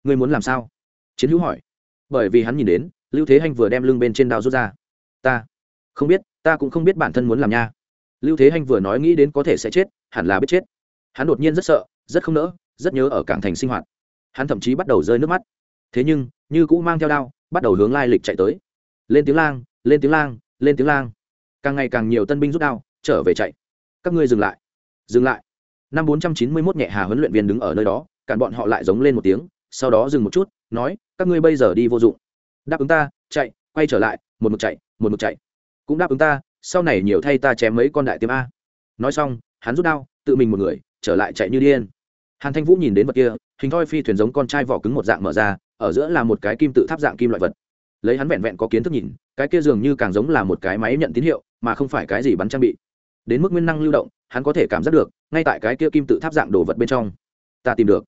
Ngươi muốn làm sao? Chiến hữu hỏi. Bởi vì hắn nhìn đến, lưu thế hanh vừa đem lưng bên trên đao rút ra. Ta không biết, ta cũng không biết bản thân muốn làm nha lưu thế hanh vừa nói nghĩ đến có thể sẽ chết, hẳn là biết chết. Hắn đột nhiên rất sợ, rất không nỡ, rất nhớ ở cảng thành sinh hoạt. Hắn thậm chí bắt đầu rơi nước mắt. Thế nhưng, như cũ mang theo đao, bắt đầu hướng lai lịch chạy tới. Lên tiếng lang, lên tiếng lang, lên tiếng lang. Càng ngày càng nhiều tân binh rút đao, trở về chạy. Các ngươi dừng lại. Dừng lại. Năm bốn trăm chín mươi mốt nhẹ hà huấn luyện viên đứng ở nơi đó, cản bọn họ lại giống lên một tiếng, sau đó dừng một chút, nói, các ngươi bây giờ đi vô dụng. Đáp ứng ta, chạy, quay trở lại, một mực chạy, một mực chạy. Cũng đáp ứng ta sau này nhiều thay ta chém mấy con đại tiêm a. Nói xong, hắn rút đao, tự mình một người, trở lại chạy như điên. Hàn thanh vũ nhìn đến vật kia, hình thoi phi thuyền giống con trai vỏ cứng một dạng mở ra, ở giữa là một cái kim tự tháp dạng kim loại vật. Lấy hắn vẹn vẹn có kiến thức nhìn, cái kia dường như càng giống là một cái máy nhận tín hiệu, mà không phải cái gì bắn trang bị. Đến mức nguyên năng lưu động, hắn có thể cảm giác được, ngay tại cái kia kim tự tháp dạng đồ vật bên trong. Ta tìm được.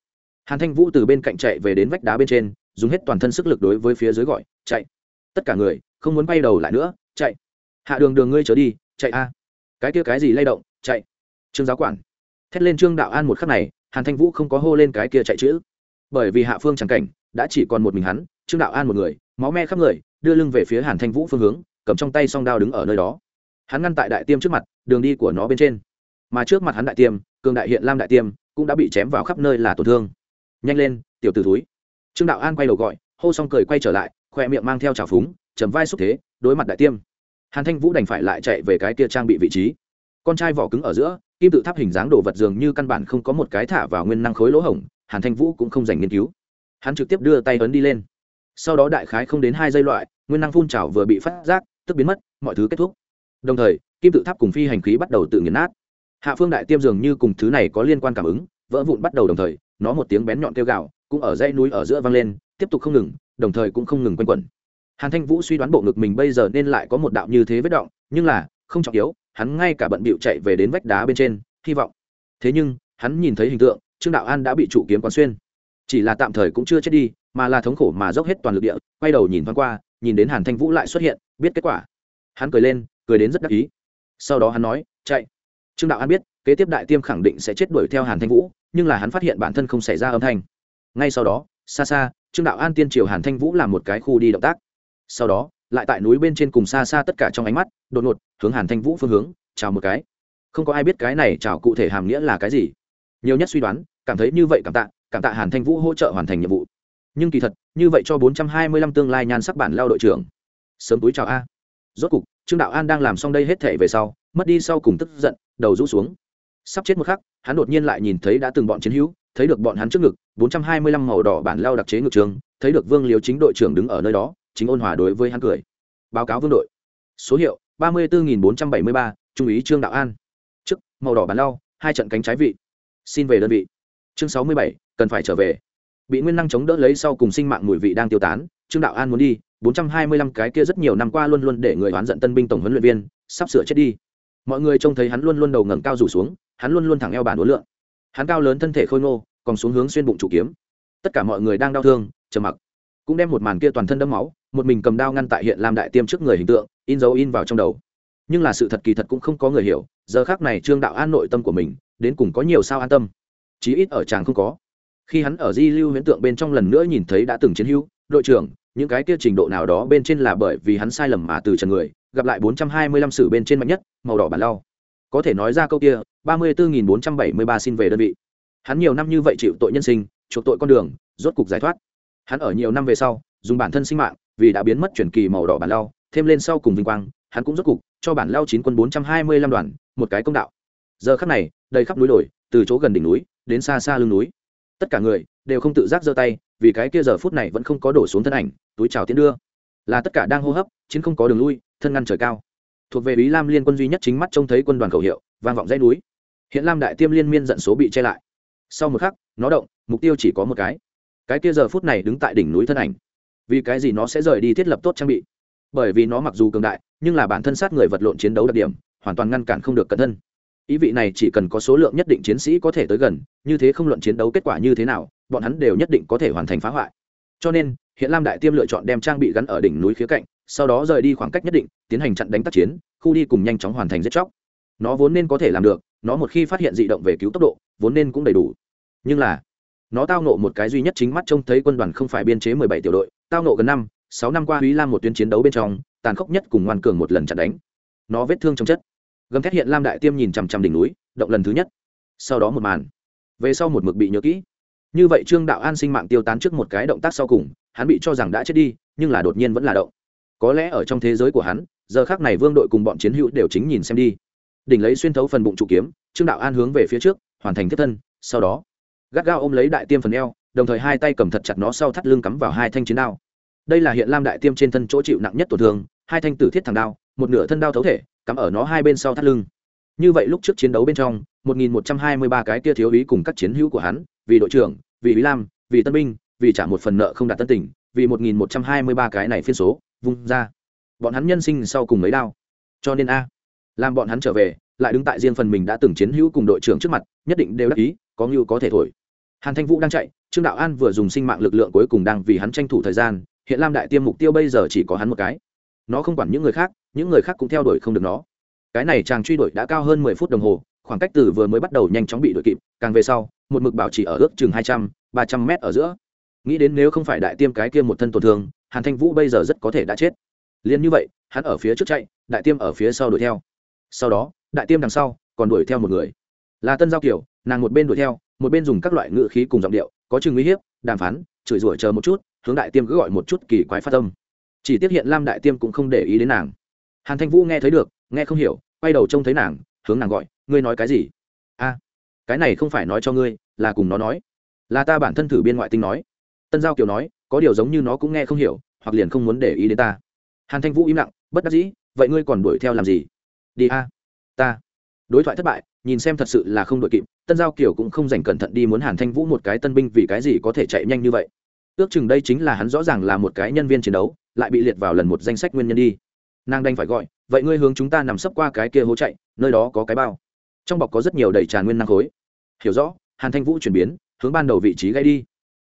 Hàn thanh vũ từ bên cạnh chạy về đến vách đá bên trên, dùng hết toàn thân sức lực đối với phía dưới gọi, chạy. Tất cả người, không muốn bay đầu lại nữa, chạy hạ đường đường ngươi trở đi, chạy a. Cái kia cái gì lay động, chạy. Trương giáo quản. Thét lên trương đạo an một khắc này, hàn thanh vũ không có hô lên cái kia chạy chữ. Bởi vì hạ phương chẳng cảnh, đã chỉ còn một mình hắn, trương đạo an một người, máu me khắp người, đưa lưng về phía hàn thanh vũ phương hướng, cầm trong tay song đao đứng ở nơi đó. Hắn ngăn tại đại tiêm trước mặt, đường đi của nó bên trên. Mà trước mặt hắn đại tiêm, cường đại hiện lam đại tiêm, cũng đã bị chém vào khắp nơi là tổn thương. Nhanh lên, tiểu t ử túi trương đạo an quay đầu gọi, hô xong cười quay trở lại, khoe miệng mang theo trào phúng chầm vai xúc thế, đối mặt đại tiêm hàn thanh vũ đành phải lại chạy về cái kia trang bị vị trí. Con trai vỏ cứng ở giữa, kim tự tháp hình dáng đồ vật dường như căn bản không có một cái thả vào nguyên năng khối lỗ hổng, hàn thanh vũ cũng không dành nghiên cứu. Hắn trực tiếp đưa tay ấn đi lên. Sau đó đại khái không đến hai giây loại, nguyên năng phun trào vừa bị phát giác, tức biến mất, mọi thứ kết thúc. Đồng thời, kim tự tháp cùng phi hành khí bắt đầu tự nghiền nát. Hạ phương đại tiêm dường như cùng thứ này có liên quan cảm ứng, vỡ vụn bắt đầu đồng thời, nó một tiếng bén nhọn kêu gạo cũng ở dãy núi ở giữa vang lên, tiếp tục không ngừng, đồng thời cũng không ngừng quanh quẩn hàn thanh vũ suy đoán bộ ngực mình bây giờ nên lại có một đạo như thế vết động, nhưng là, không trọng yếu, hắn ngay cả bận bịu chạy về đến vách đá bên trên, hy vọng. Thế nhưng, hắn nhìn thấy hình tượng, trương đạo an đã bị trụ kiếm quán xuyên. Chỉ là tạm thời cũng chưa chết đi, mà là thống khổ mà dốc hết toàn lực địa, quay đầu nhìn thoáng qua, nhìn đến hàn thanh vũ lại xuất hiện, biết kết quả. Hắn cười lên, cười đến rất đắc ý. Sau đó hắn nói, chạy. Trương đạo an biết, kế tiếp đại tiêm khẳng định sẽ chết đuổi theo hàn thanh vũ, nhưng là hắn phát hiện bản thân không xảy ra âm thanh. Ngay sau đó, xa xa, trương đạo an tiên triều hàn thanh vũ làm một cái khu đi động tác sau đó, lại tại núi bên trên cùng xa xa tất cả trong ánh mắt, đột ngột, hướng hàn thanh vũ phương hướng, chào một cái. Không có ai biết cái này chào cụ thể hàm nghĩa là cái gì. Nhiều nhất suy đoán, cảm thấy như vậy cảm tạ cảm tạ hàn thanh vũ hỗ trợ hoàn thành nhiệm vụ. Nhưng kỳ thật, như vậy cho bốn trăm hai mươi lăm tương lai nhan sắc bản lao đội trưởng. Sớm túi chào a. Rốt cục, trương đạo an đang làm xong đây hết thể về sau, mất đi sau cùng tức giận, đầu rũ xuống. Sắp chết một khắc, hắn đột nhiên lại nhìn thấy đã từng bọn chiến hữu, thấy được bọn hắn trước ngực, bốn trăm hai mươi lăm màu đỏ bản lao đặc chế ngực trường, thấy được vương liều chính đội trưởng đứng ở nơi đó chính ôn hòa đối với hắn cười. Báo cáo vương đội. Số hiệu, ba mươi bốn bốn trăm bảy mươi ba, trung úy trương đạo an. Chức, màu đỏ bản lau, hai trận cánh trái vị. Xin về đơn vị. Chương sáu mươi bảy, cần phải trở về. Bị nguyên năng chống đỡ lấy sau cùng sinh mạng mùi vị đang tiêu tán, trương đạo an muốn đi, bốn trăm hai mươi lăm cái kia rất nhiều năm qua luôn luôn để người oán giận tân binh tổng huấn luyện viên, sắp sửa chết đi. Mọi người trông thấy hắn luôn luôn đầu ngẩng cao rủ xuống, hắn luôn luôn thẳng eo bản đối lượng hắn cao lớn thân thể khôi ngô, còn xuống hướng xuyên bụng chủ kiếm. Tất cả mọi người đang đau thương, trầm mặc. Cũng đem một màn kia toàn thân đẫm máu một mình cầm đao ngăn tại hiện làm đại tiêm trước người hình tượng, in dấu in vào trong đầu. Nhưng là sự thật kỳ thật cũng không có người hiểu, giờ khác này trương đạo an nội tâm của mình, đến cùng có nhiều sao an tâm. Chí ít ở chàng không có. Khi hắn ở di lưu huyễn tượng bên trong lần nữa nhìn thấy đã từng chiến hữu, đội trưởng, những cái kia trình độ nào đó bên trên là bởi vì hắn sai lầm mà từ trần người, gặp lại 425 sử bên trên mạnh nhất, màu đỏ bản lao có thể nói ra câu kia 34.473 xin về đơn vị. Hắn nhiều năm như vậy chịu tội nhân sinh, chuộc tội con đường, rốt cục giải thoát. Hắn ở nhiều năm về sau, dùng bản thân sinh mạng vì đã biến mất chuyển kỳ màu đỏ bản lao, thêm lên sau cùng vinh quang, hắn cũng rốt cục cho bản lao chín quân 425 đoàn, một cái công đạo. Giờ khắc này, đầy khắp núi đồi, từ chỗ gần đỉnh núi, đến xa xa lưng núi. Tất cả người đều không tự giác giơ tay, vì cái kia giờ phút này vẫn không có đổ xuống thân ảnh, túi trào tiến đưa. Là tất cả đang hô hấp, chiến không có đường lui, thân ngăn trời cao. Thuộc về ý lam liên quân duy nhất chính mắt trông thấy quân đoàn khẩu hiệu, vang vọng dãy núi. Hiện lam đại tiêm liên miên dẫn số bị che lại. Sau một khắc, nó động, mục tiêu chỉ có một cái. Cái kia giờ phút này đứng tại đỉnh núi thân ảnh vì cái gì nó sẽ rời đi thiết lập tốt trang bị? Bởi vì nó mặc dù cường đại, nhưng là bản thân sát người vật lộn chiến đấu đặc điểm, hoàn toàn ngăn cản không được cẩn thân. Ý vị này chỉ cần có số lượng nhất định chiến sĩ có thể tới gần, như thế không luận chiến đấu kết quả như thế nào, bọn hắn đều nhất định có thể hoàn thành phá hoại. Cho nên, hiện lam đại tiêm lựa chọn đem trang bị gắn ở đỉnh núi khía cạnh, sau đó rời đi khoảng cách nhất định, tiến hành chặn đánh tác chiến, khu đi cùng nhanh chóng hoàn thành giết chóc. Nó vốn nên có thể làm được, nó một khi phát hiện dị động về cứu tốc độ, vốn nên cũng đầy đủ. Nhưng là nó tao nộ một cái duy nhất chính mắt trông thấy quân đoàn không phải biên chế mười bảy tiểu đội tao nộ gần năm sáu năm qua huy Lam một tuyến chiến đấu bên trong, tàn khốc nhất cùng ngoan cường một lần chặn đánh. Nó vết thương trong chất. Gầm thét hiện Lam đại tiêm nhìn chằm chằm đỉnh núi, động lần thứ nhất. Sau đó một màn, về sau một mực bị nhớ kỹ. Như vậy Trương Đạo An sinh mạng tiêu tán trước một cái động tác sau cùng, hắn bị cho rằng đã chết đi, nhưng là đột nhiên vẫn là động. Có lẽ ở trong thế giới của hắn, giờ khắc này Vương đội cùng bọn chiến hữu đều chính nhìn xem đi. Đỉnh lấy xuyên thấu phần bụng trụ kiếm, Trương Đạo An hướng về phía trước, hoàn thành thiết thân, sau đó, gắt gao ôm lấy đại tiêm phần eo, đồng thời hai tay cầm thật chặt nó sau thắt lưng cắm vào hai thanh chiến đao. Đây là hiện lam đại tiêm trên thân chỗ chịu nặng nhất tổn thương hai thanh tử thiết thẳng đao một nửa thân đao thấu thể cắm ở nó hai bên sau thắt lưng. Như vậy lúc trước chiến đấu bên trong 1123 cái kia thiếu ý cùng các chiến hữu của hắn vì đội trưởng vì ý lam vì tân binh vì trả một phần nợ không đạt tân tỉnh vì 1123 cái này phiên số vung ra. Bọn hắn nhân sinh sau cùng mấy đao. Cho nên a làm bọn hắn trở về lại đứng tại riêng phần mình đã từng chiến hữu cùng đội trưởng trước mặt nhất định đều đắc ý có như có thể thổi hàn thanh vũ đang chạy trương đạo an vừa dùng sinh mạng lực lượng cuối cùng đang vì hắn tranh thủ thời gian hiện lam đại tiêm mục tiêu bây giờ chỉ có hắn một cái. Nó không quản những người khác những người khác cũng theo đuổi không được nó. Cái này chàng truy đuổi đã cao hơn mười phút đồng hồ khoảng cách từ vừa mới bắt đầu nhanh chóng bị đuổi kịp càng về sau một mực bảo chỉ ở ước chừng hai trăm ba trăm mét ở giữa. Nghĩ đến nếu không phải đại tiêm cái kia một thân tổn thương hàn thanh vũ bây giờ rất có thể đã chết. Liền như vậy hắn ở phía trước chạy đại tiêm ở phía sau đuổi theo. Sau đó đại tiêm đằng sau còn đuổi theo một người. Là tân giao Kiều, nàng một bên đuổi theo một bên dùng các loại ngữ khí cùng giọng điệu, có chừng uy hiếp, đàm phán, chửi rủa chờ một chút, hướng đại tiêm cứ gọi một chút kỳ quái phát tâm chỉ tiếp hiện lam đại tiêm cũng không để ý đến nàng. Hàn thanh vũ nghe thấy được, nghe không hiểu, quay đầu trông thấy nàng, hướng nàng gọi, ngươi nói cái gì? A, cái này không phải nói cho ngươi, là cùng nó nói. Là ta bản thân thử biên ngoại tinh nói. Tân giao kiều nói, có điều giống như nó cũng nghe không hiểu, hoặc liền không muốn để ý đến ta. Hàn thanh vũ im lặng, bất đắc dĩ, vậy ngươi còn đuổi theo làm gì? Đi a, ta đối thoại thất bại, nhìn xem thật sự là không đội kịp, tân giao kiều cũng không dành cẩn thận đi muốn hàn thanh vũ một cái tân binh vì cái gì có thể chạy nhanh như vậy. Ước chừng đây chính là hắn rõ ràng là một cái nhân viên chiến đấu, lại bị liệt vào lần một danh sách nguyên nhân đi. Nàng đành phải gọi, vậy ngươi hướng chúng ta nằm sấp qua cái kia hố chạy, nơi đó có cái bao. Trong bọc có rất nhiều đầy tràn nguyên năng khối. Hiểu rõ, hàn thanh vũ chuyển biến, hướng ban đầu vị trí gây đi.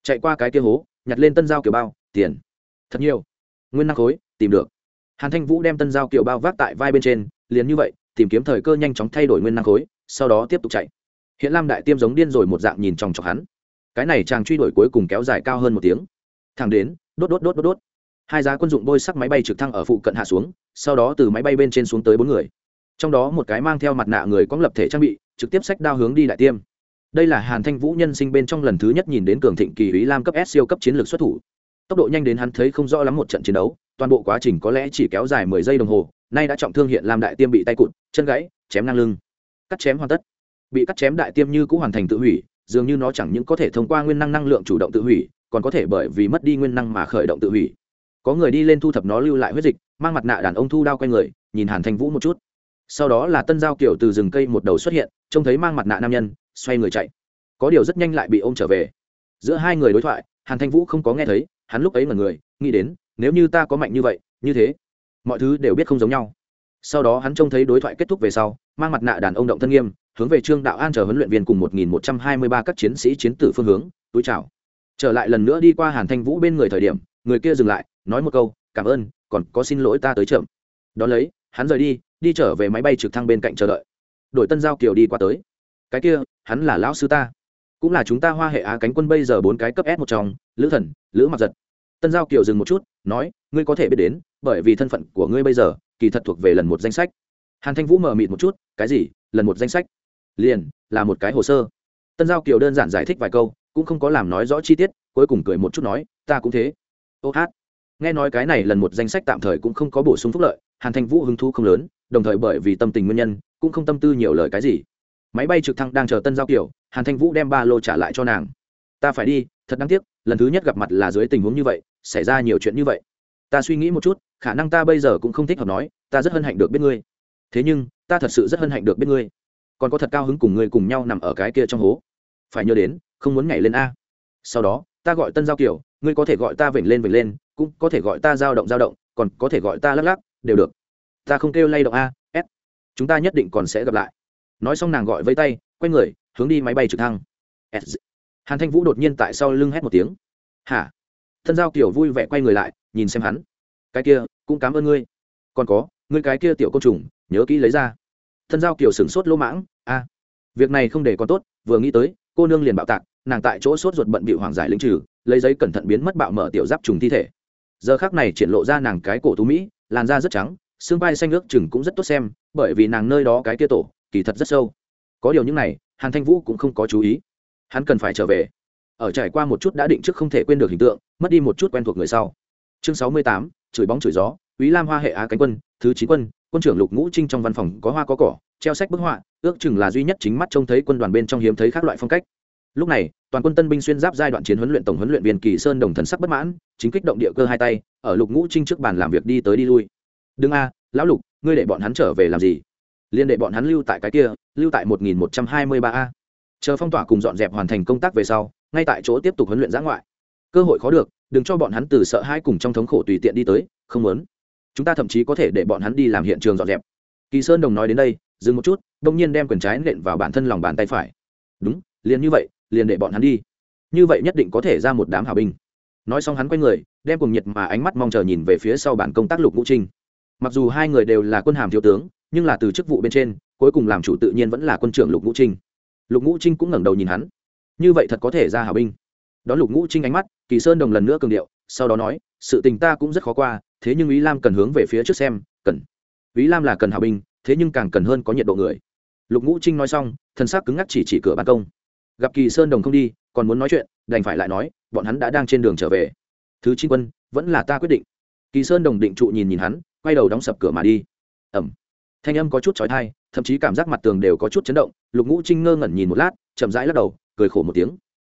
Chạy qua cái kia hố, nhặt lên tân giao kiểu bao, tiền. Thật nhiều. Nguyên năng khối, tìm được. Hàn thanh vũ đem tân giao kiểu bao vác tại vai bên trên, liền như vậy tìm kiếm thời cơ nhanh chóng thay đổi nguyên năng khối, sau đó tiếp tục chạy. Hiện lam đại tiêm giống điên rồi một dạng nhìn chòng chọc hắn. Cái này chàng truy đuổi cuối cùng kéo dài cao hơn một tiếng. Thẳng đến, đốt đốt đốt đốt đốt. Hai giá quân dụng bôi sắc máy bay trực thăng ở phụ cận hạ xuống, sau đó từ máy bay bên trên xuống tới bốn người. Trong đó một cái mang theo mặt nạ người có lập thể trang bị, trực tiếp sách đao hướng đi đại tiêm. Đây là hàn thanh vũ nhân sinh bên trong lần thứ nhất nhìn đến cường thịnh kỳ ý lam cấp s siêu cấp chiến lược xuất thủ. Tốc độ nhanh đến hắn thấy không rõ lắm một trận chiến đấu, toàn bộ quá trình có lẽ chỉ kéo dài mười giây đồng hồ nay đã trọng thương hiện làm đại tiêm bị tay cụt, chân gãy, chém ngang lưng. Cắt chém hoàn tất. Bị cắt chém đại tiêm như cũng hoàn thành tự hủy, dường như nó chẳng những có thể thông qua nguyên năng năng lượng chủ động tự hủy, còn có thể bởi vì mất đi nguyên năng mà khởi động tự hủy. Có người đi lên thu thập nó lưu lại huyết dịch, mang mặt nạ đàn ông thu đao quay người, nhìn hàn thanh vũ một chút. Sau đó là tân giao kiểu từ rừng cây một đầu xuất hiện, trông thấy mang mặt nạ nam nhân, xoay người chạy. Có điều rất nhanh lại bị ôm trở về. Giữa hai người đối thoại, hàn thanh vũ không có nghe thấy, hắn lúc ấy mà người, nghĩ đến, nếu như ta có mạnh như vậy, như thế mọi thứ đều biết không giống nhau. Sau đó hắn trông thấy đối thoại kết thúc về sau, mang mặt nạ đàn ông động thân nghiêm, hướng về trương đạo an chờ huấn luyện viên cùng một nghìn một trăm hai mươi ba các chiến sĩ chiến tử phương hướng, túi chào. Trở lại lần nữa đi qua hàn thanh vũ bên người thời điểm, người kia dừng lại, nói một câu, cảm ơn, còn có xin lỗi ta tới chậm. Đón lấy, hắn rời đi đi trở về máy bay trực thăng bên cạnh chờ đợi. Đội tân giao kiều đi qua tới. Cái kia, hắn là lão sư ta. Cũng là chúng ta hoa hệ á cánh quân bây giờ bốn cái cấp s một trong, lữ thần, lữ mặc giật. Tân giao kiều dừng một chút, nói, ngươi có thể biết đến bởi vì thân phận của ngươi bây giờ kỳ thật thuộc về lần một danh sách. Hàn thanh vũ mờ mịt một chút cái gì? Lần một danh sách? Liền là một cái hồ sơ. Tân giao kiều đơn giản giải thích vài câu cũng không có làm nói rõ chi tiết cuối cùng cười một chút nói ta cũng thế. Ô hát. Nghe nói cái này lần một danh sách tạm thời cũng không có bổ sung phúc lợi hàn thanh vũ hứng thú không lớn đồng thời bởi vì tâm tình nguyên nhân cũng không tâm tư nhiều lời cái gì. Máy bay trực thăng đang chờ tân giao Kiều, hàn thanh vũ đem ba lô trả lại cho nàng. Ta phải đi thật đáng tiếc lần thứ nhất gặp mặt là dưới tình huống như vậy xảy ra nhiều chuyện như vậy. Ta suy nghĩ một chút khả năng ta bây giờ cũng không thích hợp nói, ta rất hân hạnh được biết ngươi. Thế nhưng, ta thật sự rất hân hạnh được biết ngươi. Còn có thật cao hứng cùng ngươi cùng nhau nằm ở cái kia trong hố. Phải nhớ đến, không muốn nhảy lên a. Sau đó, ta gọi tân giao kiểu ngươi có thể gọi ta vểnh lên vểnh lên, cũng có thể gọi ta dao động dao động, còn có thể gọi ta lắc lắc, đều được. Ta không kêu lay động a, s. Chúng ta nhất định còn sẽ gặp lại. Nói xong nàng gọi vây tay, quay người, hướng đi máy bay trực thăng. S. Hàn thanh vũ đột nhiên tại sau lưng hét một tiếng. Hả? Thân giao kiểu vui vẻ quay người lại, nhìn xem hắn cái kia, cũng cảm ơn ngươi. Còn có, ngươi cái kia tiểu côn trùng, nhớ kỹ lấy ra. Thân giao kiểu sửng sốt lỗ mãng, a, việc này không để còn tốt, vừa nghĩ tới, cô nương liền bạo tạc, nàng tại chỗ sốt ruột bận bị hoàng giải linh trừ, lấy giấy cẩn thận biến mất bạo mở tiểu giáp trùng thi thể. Giờ khác này triển lộ ra nàng cái cổ thú mỹ, làn da rất trắng, xương vai xanh ước chừng cũng rất tốt xem, bởi vì nàng nơi đó cái kia tổ, kỳ thật rất sâu. Có điều những này, hàn thanh vũ cũng không có chú ý. Hắn cần phải trở về. Ở trải qua một chút đã định trước không thể quên được hình tượng, mất đi một chút quen thuộc người sau chương sáu mươi tám chửi bóng chửi gió Úy Lam Hoa hệ Á cánh quân, thứ chín quân, quân trưởng Lục Ngũ Trinh trong văn phòng có hoa có cỏ, treo sách bức họa, ước chừng là duy nhất chính mắt trông thấy quân đoàn bên trong hiếm thấy các loại phong cách. Lúc này, toàn quân tân binh xuyên giáp giai đoạn chiến huấn luyện tổng huấn luyện viên Kỳ Sơn đồng thần sắc bất mãn, chính kích động địa cơ hai tay, ở Lục Ngũ Trinh trước bàn làm việc đi tới đi lui. "Đừng a, lão Lục, ngươi để bọn hắn trở về làm gì?" Liên để bọn hắn lưu tại cái kia, lưu tại một nghìn một trăm hai mươi ba a. Chờ phong tỏa cùng dọn dẹp hoàn thành công tác về sau, ngay tại chỗ tiếp tục huấn luyện giã ngoại. Cơ hội khó được, đừng cho bọn hắn từ sợ hãi cùng trong thống khổ tùy tiện đi tới, không muốn. Chúng ta thậm chí có thể để bọn hắn đi làm hiện trường dọn dẹp. Kỳ sơn đồng nói đến đây dừng một chút đông nhiên đem quyền trái nện vào bản thân lòng bàn tay phải. Đúng liền như vậy liền để bọn hắn đi. Như vậy nhất định có thể ra một đám hào binh. Nói xong hắn quay người đem cùng nhiệt mà ánh mắt mong chờ nhìn về phía sau bản công tác lục ngũ trinh. Mặc dù hai người đều là quân hàm thiếu tướng nhưng là từ chức vụ bên trên cuối cùng làm chủ tự nhiên vẫn là quân trưởng lục ngũ trinh. Lục ngũ trinh cũng ngẩng đầu nhìn hắn. Như vậy thật có thể ra hào binh. Đón lục ngũ trinh ánh mắt kỳ sơn đồng lần nữa cường điệu, sau đó nói, sự tình ta cũng rất khó qua, thế nhưng ý lam cần hướng về phía trước xem, cần. Ý lam là cần hào binh, thế nhưng càng cần hơn có nhiệt độ người. Lục ngũ trinh nói xong thân xác cứng ngắc chỉ chỉ cửa ban công. Gặp kỳ sơn đồng không đi, còn muốn nói chuyện, đành phải lại nói, bọn hắn đã đang trên đường trở về. Thứ chín quân, vẫn là ta quyết định. Kỳ sơn đồng định trụ nhìn nhìn hắn, quay đầu đóng sập cửa mà đi. Ẩm. Thanh âm có chút trói thai thậm chí cảm giác mặt tường đều có chút chấn động. Lục ngũ trinh ngơ ngẩn nhìn một lát, chậm rãi lắc đầu, cười khổ một tiếng.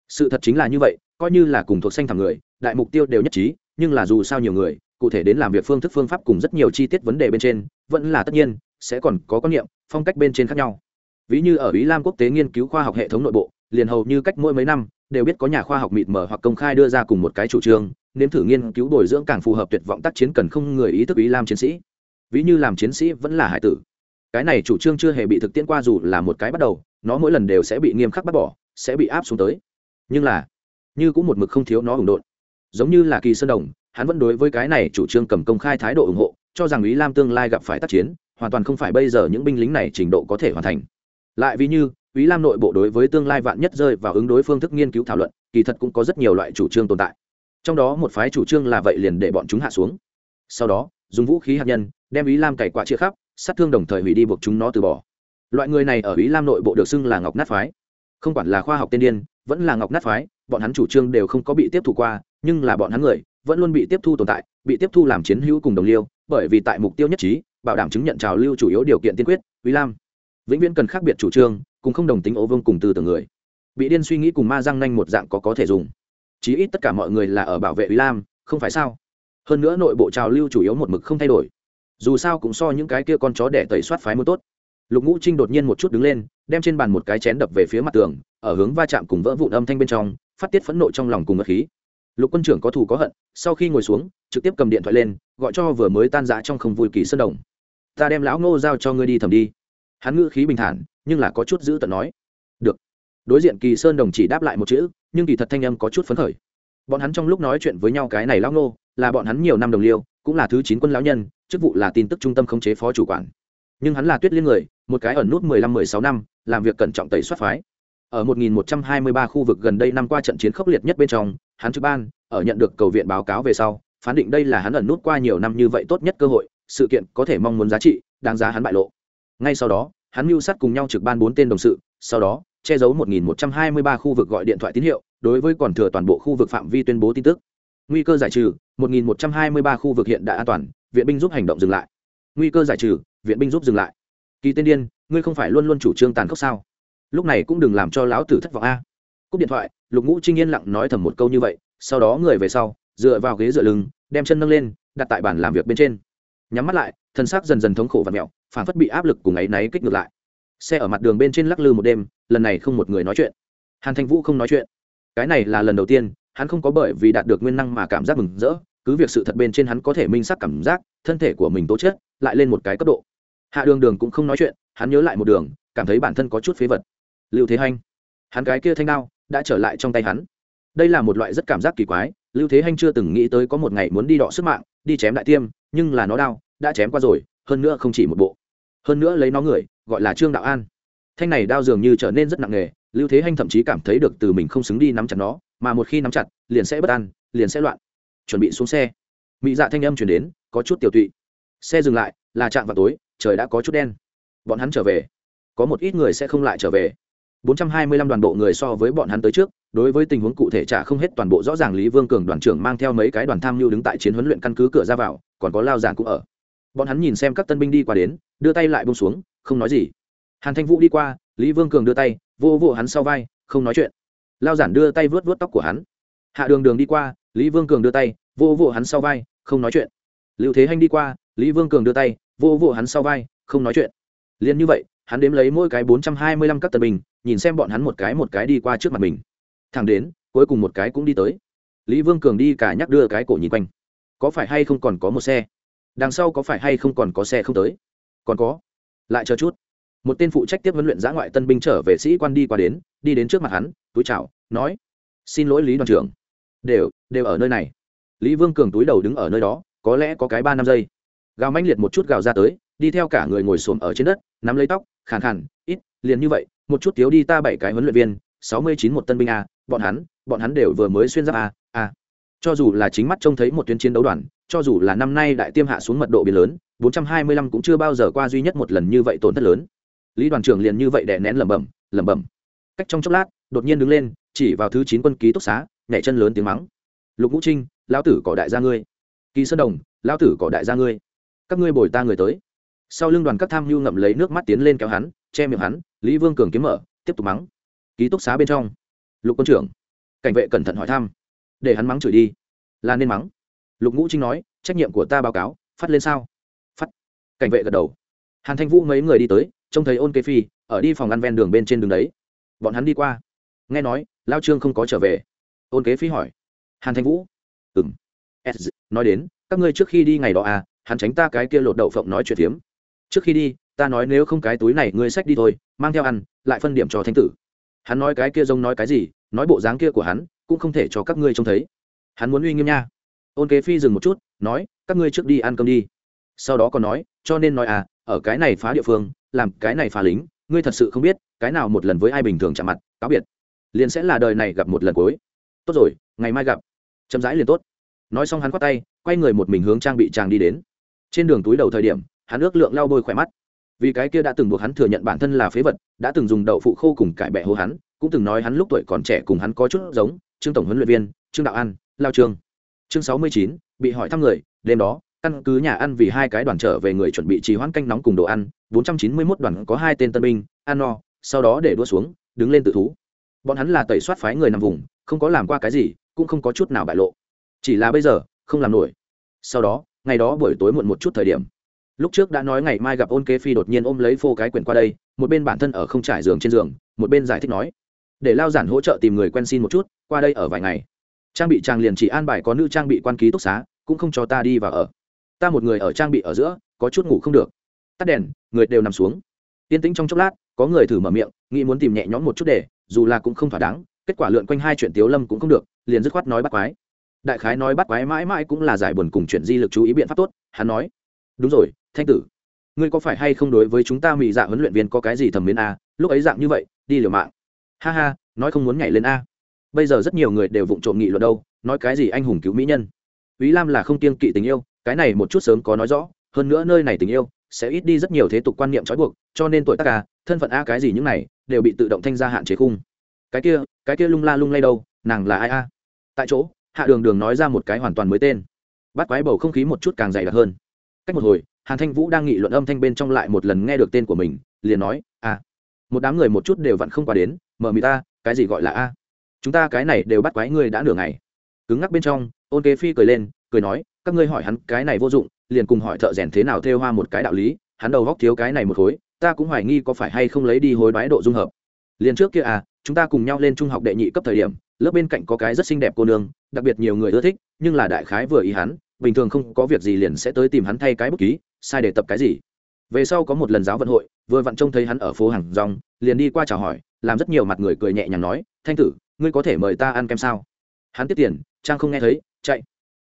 Sự thật chính là như vậy coi như là cùng thuộc xanh thẳng người, đại mục tiêu đều nhất trí, nhưng là dù sao nhiều người, cụ thể đến làm việc phương thức phương pháp cùng rất nhiều chi tiết vấn đề bên trên, vẫn là tất nhiên, sẽ còn có quan niệm, phong cách bên trên khác nhau. Ví như ở ý lam quốc tế nghiên cứu khoa học hệ thống nội bộ, liền hầu như cách mỗi mấy năm, đều biết có nhà khoa học mịt mờ hoặc công khai đưa ra cùng một cái chủ trương, nếm thử nghiên cứu bồi dưỡng càng phù hợp tuyệt vọng tác chiến cần không người ý thức ý lam chiến sĩ. Ví như làm chiến sĩ vẫn là hải tử. Cái này chủ trương chưa hề bị thực tiễn qua dù là một cái bắt đầu, nó mỗi lần đều sẽ bị nghiêm khắc bắt bỏ, sẽ bị áp xuống tới. Nhưng là như cũng một mực không thiếu nó ủng độn. Giống như là kỳ sơn đồng, hắn vẫn đối với cái này chủ trương cầm công khai thái độ ủng hộ, cho rằng ý lam tương lai gặp phải tác chiến, hoàn toàn không phải bây giờ những binh lính này trình độ có thể hoàn thành. Lại ví như, ý lam nội bộ đối với tương lai vạn nhất rơi vào ứng đối phương thức nghiên cứu thảo luận, kỳ thật cũng có rất nhiều loại chủ trương tồn tại. Trong đó một phái chủ trương là vậy liền để bọn chúng hạ xuống. Sau đó, dùng vũ khí hạt nhân, đem ý lam cày quạ chia khắp, sát thương đồng thời hủy đi buộc chúng nó từ bỏ. Loại người này ở ý lam nội bộ được xưng là ngọc nát phái. Không quản là khoa học tiên điên, vẫn là ngọc nát phái bọn hắn chủ trương đều không có bị tiếp thu qua, nhưng là bọn hắn người vẫn luôn bị tiếp thu tồn tại, bị tiếp thu làm chiến hữu cùng đồng liêu, bởi vì tại mục tiêu nhất trí, bảo đảm chứng nhận trào lưu chủ yếu điều kiện tiên quyết ý lam. Vĩnh viễn cần khác biệt chủ trương, cùng không đồng tính ố vương cùng từ từ người. Bị điên suy nghĩ cùng ma răng nanh một dạng có có thể dùng. Chí ít tất cả mọi người là ở bảo vệ ý lam, không phải sao? Hơn nữa nội bộ trào lưu chủ yếu một mực không thay đổi. Dù sao cũng so những cái kia con chó đẻ tẩy soát phái mới tốt. Lục ngũ trinh đột nhiên một chút đứng lên, đem trên bàn một cái chén đập về phía mặt tường, ở hướng va chạm cùng vỡ vụn âm thanh bên trong phát tiết phẫn nộ trong lòng cùng ngất khí. Lục quân trưởng có thù có hận, sau khi ngồi xuống, trực tiếp cầm điện thoại lên, gọi cho vừa mới tan rã trong không vui kỳ sơn đồng. Ta đem lão ngô giao cho ngươi đi thầm đi. Hắn ngữ khí bình thản, nhưng là có chút giữ tận nói. Được. Đối diện kỳ sơn đồng chỉ đáp lại một chữ, nhưng kỳ thật thanh âm có chút phấn khởi. Bọn hắn trong lúc nói chuyện với nhau cái này lão ngô, là bọn hắn nhiều năm đồng liêu, cũng là thứ chín quân lão nhân, chức vụ là tin tức trung tâm khống chế phó chủ quản. Nhưng hắn là tuyết liên người, một cái ẩn nút mười lăm mười sáu năm, làm việc cẩn trọng tẩy soát phái ở một nghìn một trăm hai mươi ba khu vực gần đây năm qua trận chiến khốc liệt nhất bên trong, hắn trực ban, ở nhận được cầu viện báo cáo về sau, phán định đây là hắn ẩn nút qua nhiều năm như vậy tốt nhất cơ hội, sự kiện có thể mong muốn giá trị, đáng giá hắn bại lộ. Ngay sau đó, hắn mưu sát cùng nhau trực ban bốn tên đồng sự, sau đó, che giấu 1123 khu vực gọi điện thoại tín hiệu, đối với còn thừa toàn bộ khu vực phạm vi tuyên bố tin tức. Nguy cơ giải trừ 1123 khu vực hiện đã an toàn, viện binh giúp hành động dừng lại. Nguy cơ giải trừ, viện binh giúp dừng lại. Kỳ tên điên, ngươi không phải luôn luôn chủ trương tàn khốc sao? Lúc này cũng đừng làm cho lão tử thất vọng a. Cúp điện thoại, lục ngũ trinh yên lặng nói thầm một câu như vậy, sau đó người về sau, dựa vào ghế dựa lưng, đem chân nâng lên, đặt tại bàn làm việc bên trên. Nhắm mắt lại, thân xác dần dần thống khổ và mẹo, phản phất bị áp lực cùng áy náy kích ngược lại. Xe ở mặt đường bên trên lắc lư một đêm, lần này không một người nói chuyện. Hàn thanh vũ không nói chuyện. Cái này là lần đầu tiên, hắn không có bởi vì đạt được nguyên năng mà cảm giác mừng rỡ, cứ việc sự thật bên trên hắn có thể minh xác cảm giác, thân thể của mình tố chất lại lên một cái cấp độ. Hạ đường đường cũng không nói chuyện, hắn nhớ lại một đường, cảm thấy bản thân có chút phế vật lưu thế hanh. Hắn cái kia thanh đao đã trở lại trong tay hắn. Đây là một loại rất cảm giác kỳ quái, lưu thế hanh chưa từng nghĩ tới có một ngày muốn đi đọ sức mạng, đi chém đại tiêm, nhưng là nó đao đã chém qua rồi, hơn nữa không chỉ một bộ. Hơn nữa lấy nó người, gọi là trương đạo an. Thanh này đao dường như trở nên rất nặng nề, lưu thế hanh thậm chí cảm thấy được từ mình không xứng đi nắm chặt nó, mà một khi nắm chặt, liền sẽ bất an, liền sẽ loạn. Chuẩn bị xuống xe. Mỹ dạ thanh âm chuyển đến, có chút tiểu tụy. Xe dừng lại, là chạm vào tối, trời đã có chút đen. Bọn hắn trở về. Có một ít người sẽ không lại trở về. 425 đoàn bộ người so với bọn hắn tới trước, đối với tình huống cụ thể trả không hết toàn bộ rõ ràng lý vương cường đoàn trưởng mang theo mấy cái đoàn tham lưu đứng tại chiến huấn luyện căn cứ cửa ra vào, còn có lao giản cũng ở. Bọn hắn nhìn xem các tân binh đi qua đến, đưa tay lại buông xuống, không nói gì. Hàn thanh vũ đi qua, lý vương cường đưa tay, vô vô hắn sau vai, không nói chuyện. Lao giản đưa tay vuốt vuốt tóc của hắn. Hạ đường đường đi qua, lý vương cường đưa tay, vô vô hắn sau vai, không nói chuyện. Lưu thế hành đi qua, lý vương cường đưa tay, vô vô hắn sau vai, không nói chuyện. Liên như vậy, hắn đếm lấy mỗi cái bốn trăm hai mươi lăm các tân binh nhìn xem bọn hắn một cái một cái đi qua trước mặt mình. Thẳng đến, cuối cùng một cái cũng đi tới. Lý vương cường đi cả nhắc đưa cái cổ nhìn quanh. Có phải hay không còn có một xe? Đằng sau có phải hay không còn có xe không tới? Còn có. Lại chờ chút. Một tên phụ trách tiếp huấn luyện giã ngoại tân binh trở về sĩ quan đi qua đến, đi đến trước mặt hắn, túi chào, nói, xin lỗi lý đoàn trưởng. Đều đều ở nơi này. Lý vương cường túi đầu đứng ở nơi đó, có lẽ có cái ba năm giây. Gào manh liệt một chút gào ra tới, đi theo cả người ngồi xổm ở trên đất, nắm lấy tóc, khàn khàn, ít liền như vậy, một chút thiếu đi ta bảy cái huấn luyện viên, sáu mươi chín một tân binh a, bọn hắn bọn hắn đều vừa mới xuyên giáp a a. Cho dù là chính mắt trông thấy một tuyến chiến đấu đoàn, cho dù là năm nay đại tiêm hạ xuống mật độ biển lớn 425 cũng chưa bao giờ qua duy nhất một lần như vậy tổn thất lớn. Lý đoàn trưởng liền như vậy đè nén lẩm bẩm lẩm bẩm. Cách trong chốc lát, đột nhiên đứng lên, chỉ vào thứ chín quân ký túc xá, nhảy chân lớn tiếng mắng. Lục ngũ trinh, lão tử cỏ đại gia ngươi. Kỳ sơn đồng, lão tử cỏ đại gia ngươi. Các ngươi bồi ta người tới sau lưng đoàn các tham mưu ngậm lấy nước mắt tiến lên kéo hắn, che miệng hắn, lý vương cường kiếm mở, tiếp tục mắng. Ký túc xá bên trong, lục quân trưởng, cảnh vệ cẩn thận hỏi thăm, để hắn mắng chửi đi, là nên mắng? Lục ngũ trinh nói, trách nhiệm của ta báo cáo, phát lên sao? Phát. Cảnh vệ gật đầu. Hàn thanh vũ mấy người đi tới, trông thấy ôn kế phi, ở đi phòng ăn ven đường bên trên đường đấy. Bọn hắn đi qua. Nghe nói, lao trương không có trở về. Ôn kế phi hỏi. Hàn thanh vũ ừng nói đến, các ngươi trước khi đi ngày đó à hắn tránh ta cái kia lột đậu phộng nói chuyện phiếm trước khi đi, ta nói nếu không cái túi này ngươi xách đi thôi, mang theo ăn, lại phân điểm cho thanh tử. Hắn nói cái kia giống nói cái gì, nói bộ dáng kia của hắn, cũng không thể cho các ngươi trông thấy. Hắn muốn uy nghiêm nha. Ôn kế phi dừng một chút, nói, các ngươi trước đi ăn cơm đi. Sau đó còn nói, cho nên nói à ở cái này phá địa phương, làm cái này phá lính, ngươi thật sự không biết, cái nào một lần với ai bình thường chạm mặt, cáo biệt. Liền sẽ là đời này gặp một lần cuối. Tốt rồi, ngày mai gặp. Chậm rãi liền tốt. Nói xong hắn khoát tay, quay người một mình hướng trang bị chàng đi đến. Trên đường túi đầu thời điểm hắn ước lượng lau bôi khỏe mắt. Vì cái kia đã từng buộc hắn thừa nhận bản thân là phế vật, đã từng dùng đậu phụ khô cùng cải bẹ hô hắn, cũng từng nói hắn lúc tuổi còn trẻ cùng hắn có chút giống, trương tổng huấn luyện viên, trương đạo an, lao trương. Chương sáu mươi chín, bị hỏi thăm người, đêm đó, căn cứ nhà ăn vì hai cái đoàn trở về người chuẩn bị trì hoãn canh nóng cùng đồ ăn, bốn trăm chín mươi 491 đoàn có hai tên tân binh, ăn no, sau đó để đua xuống, đứng lên tự thú. Bọn hắn là tẩy soát phái người nằm vùng, không có làm qua cái gì, cũng không có chút nào bại lộ. Chỉ là bây giờ, không làm nổi. Sau đó, ngày đó buổi tối muộn một chút thời điểm lúc trước đã nói ngày mai gặp ôn kế phi đột nhiên ôm lấy phô cái quyển qua đây, một bên bản thân ở không trải giường trên giường, một bên giải thích nói, để lao giản hỗ trợ tìm người quen xin một chút, qua đây ở vài ngày. Trang bị trang liền chỉ an bài có nữ trang bị quan ký túc xá, cũng không cho ta đi và ở. Ta một người ở trang bị ở giữa, có chút ngủ không được. Tắt đèn, người đều nằm xuống. Yên tĩnh trong chốc lát, có người thử mở miệng, nghĩ muốn tìm nhẹ nhõm một chút để, dù là cũng không thỏa đáng, kết quả lượn quanh hai chuyện tiếu lâm cũng không được, liền dứt khoát nói bắt quái. Đại khái nói bắt quái mãi mãi cũng là giải buồn cùng chuyện di lực chú ý biện pháp tốt, hắn nói. Đúng rồi thanh tử, ngươi có phải hay không đối với chúng ta mỹ dạ huấn luyện viên có cái gì thầm mến a lúc ấy dạng như vậy, đi liều mạng. Ha ha, nói không muốn nhảy lên a. Bây giờ rất nhiều người đều vụng trộm nghị luận đâu, nói cái gì anh hùng cứu mỹ nhân. Ý lam là không kiên kỵ tình yêu, cái này một chút sớm có nói rõ, hơn nữa nơi này tình yêu, sẽ ít đi rất nhiều thế tục quan niệm trói buộc, cho nên tuổi tác a thân phận a, cái gì những này, đều bị tự động thanh ra hạn chế khung. Cái kia cái kia lung la lung lay đâu, nàng là ai a? Tại chỗ, hạ đường đường nói ra một cái hoàn toàn mới tên. Bắt quái bầu không khí một chút càng dày đặc hơn. Cách một hồi hàn thanh vũ đang nghị luận âm thanh bên trong lại một lần nghe được tên của mình, liền nói a một đám người một chút đều vặn không qua đến mờ mì ta, cái gì gọi là a? Chúng ta cái này đều bắt quái ngươi đã nửa ngày. Cứng ngắc bên trong, ôn kế phi cười lên, cười nói, các ngươi hỏi hắn cái này vô dụng, liền cùng hỏi thợ rèn thế nào thêu hoa một cái đạo lý, hắn đầu góc thiếu cái này một khối, ta cũng hoài nghi có phải hay không lấy đi hối đoái độ dung hợp. Liền trước kia à chúng ta cùng nhau lên trung học đệ nhị cấp thời điểm, lớp bên cạnh có cái rất xinh đẹp cô nương, đặc biệt nhiều người ưa thích, nhưng là đại khái vừa ý hắn, bình thường không có việc gì liền sẽ tới tìm hắn thay cái bút ký sai để tập cái gì? Về sau có một lần giáo vận hội, vừa vặn trông thấy hắn ở phố hàng rong, liền đi qua chào hỏi, làm rất nhiều mặt người cười nhẹ nhàng nói, thanh tử, ngươi có thể mời ta ăn kem sao? Hắn tiếp tiền, trang không nghe thấy, chạy.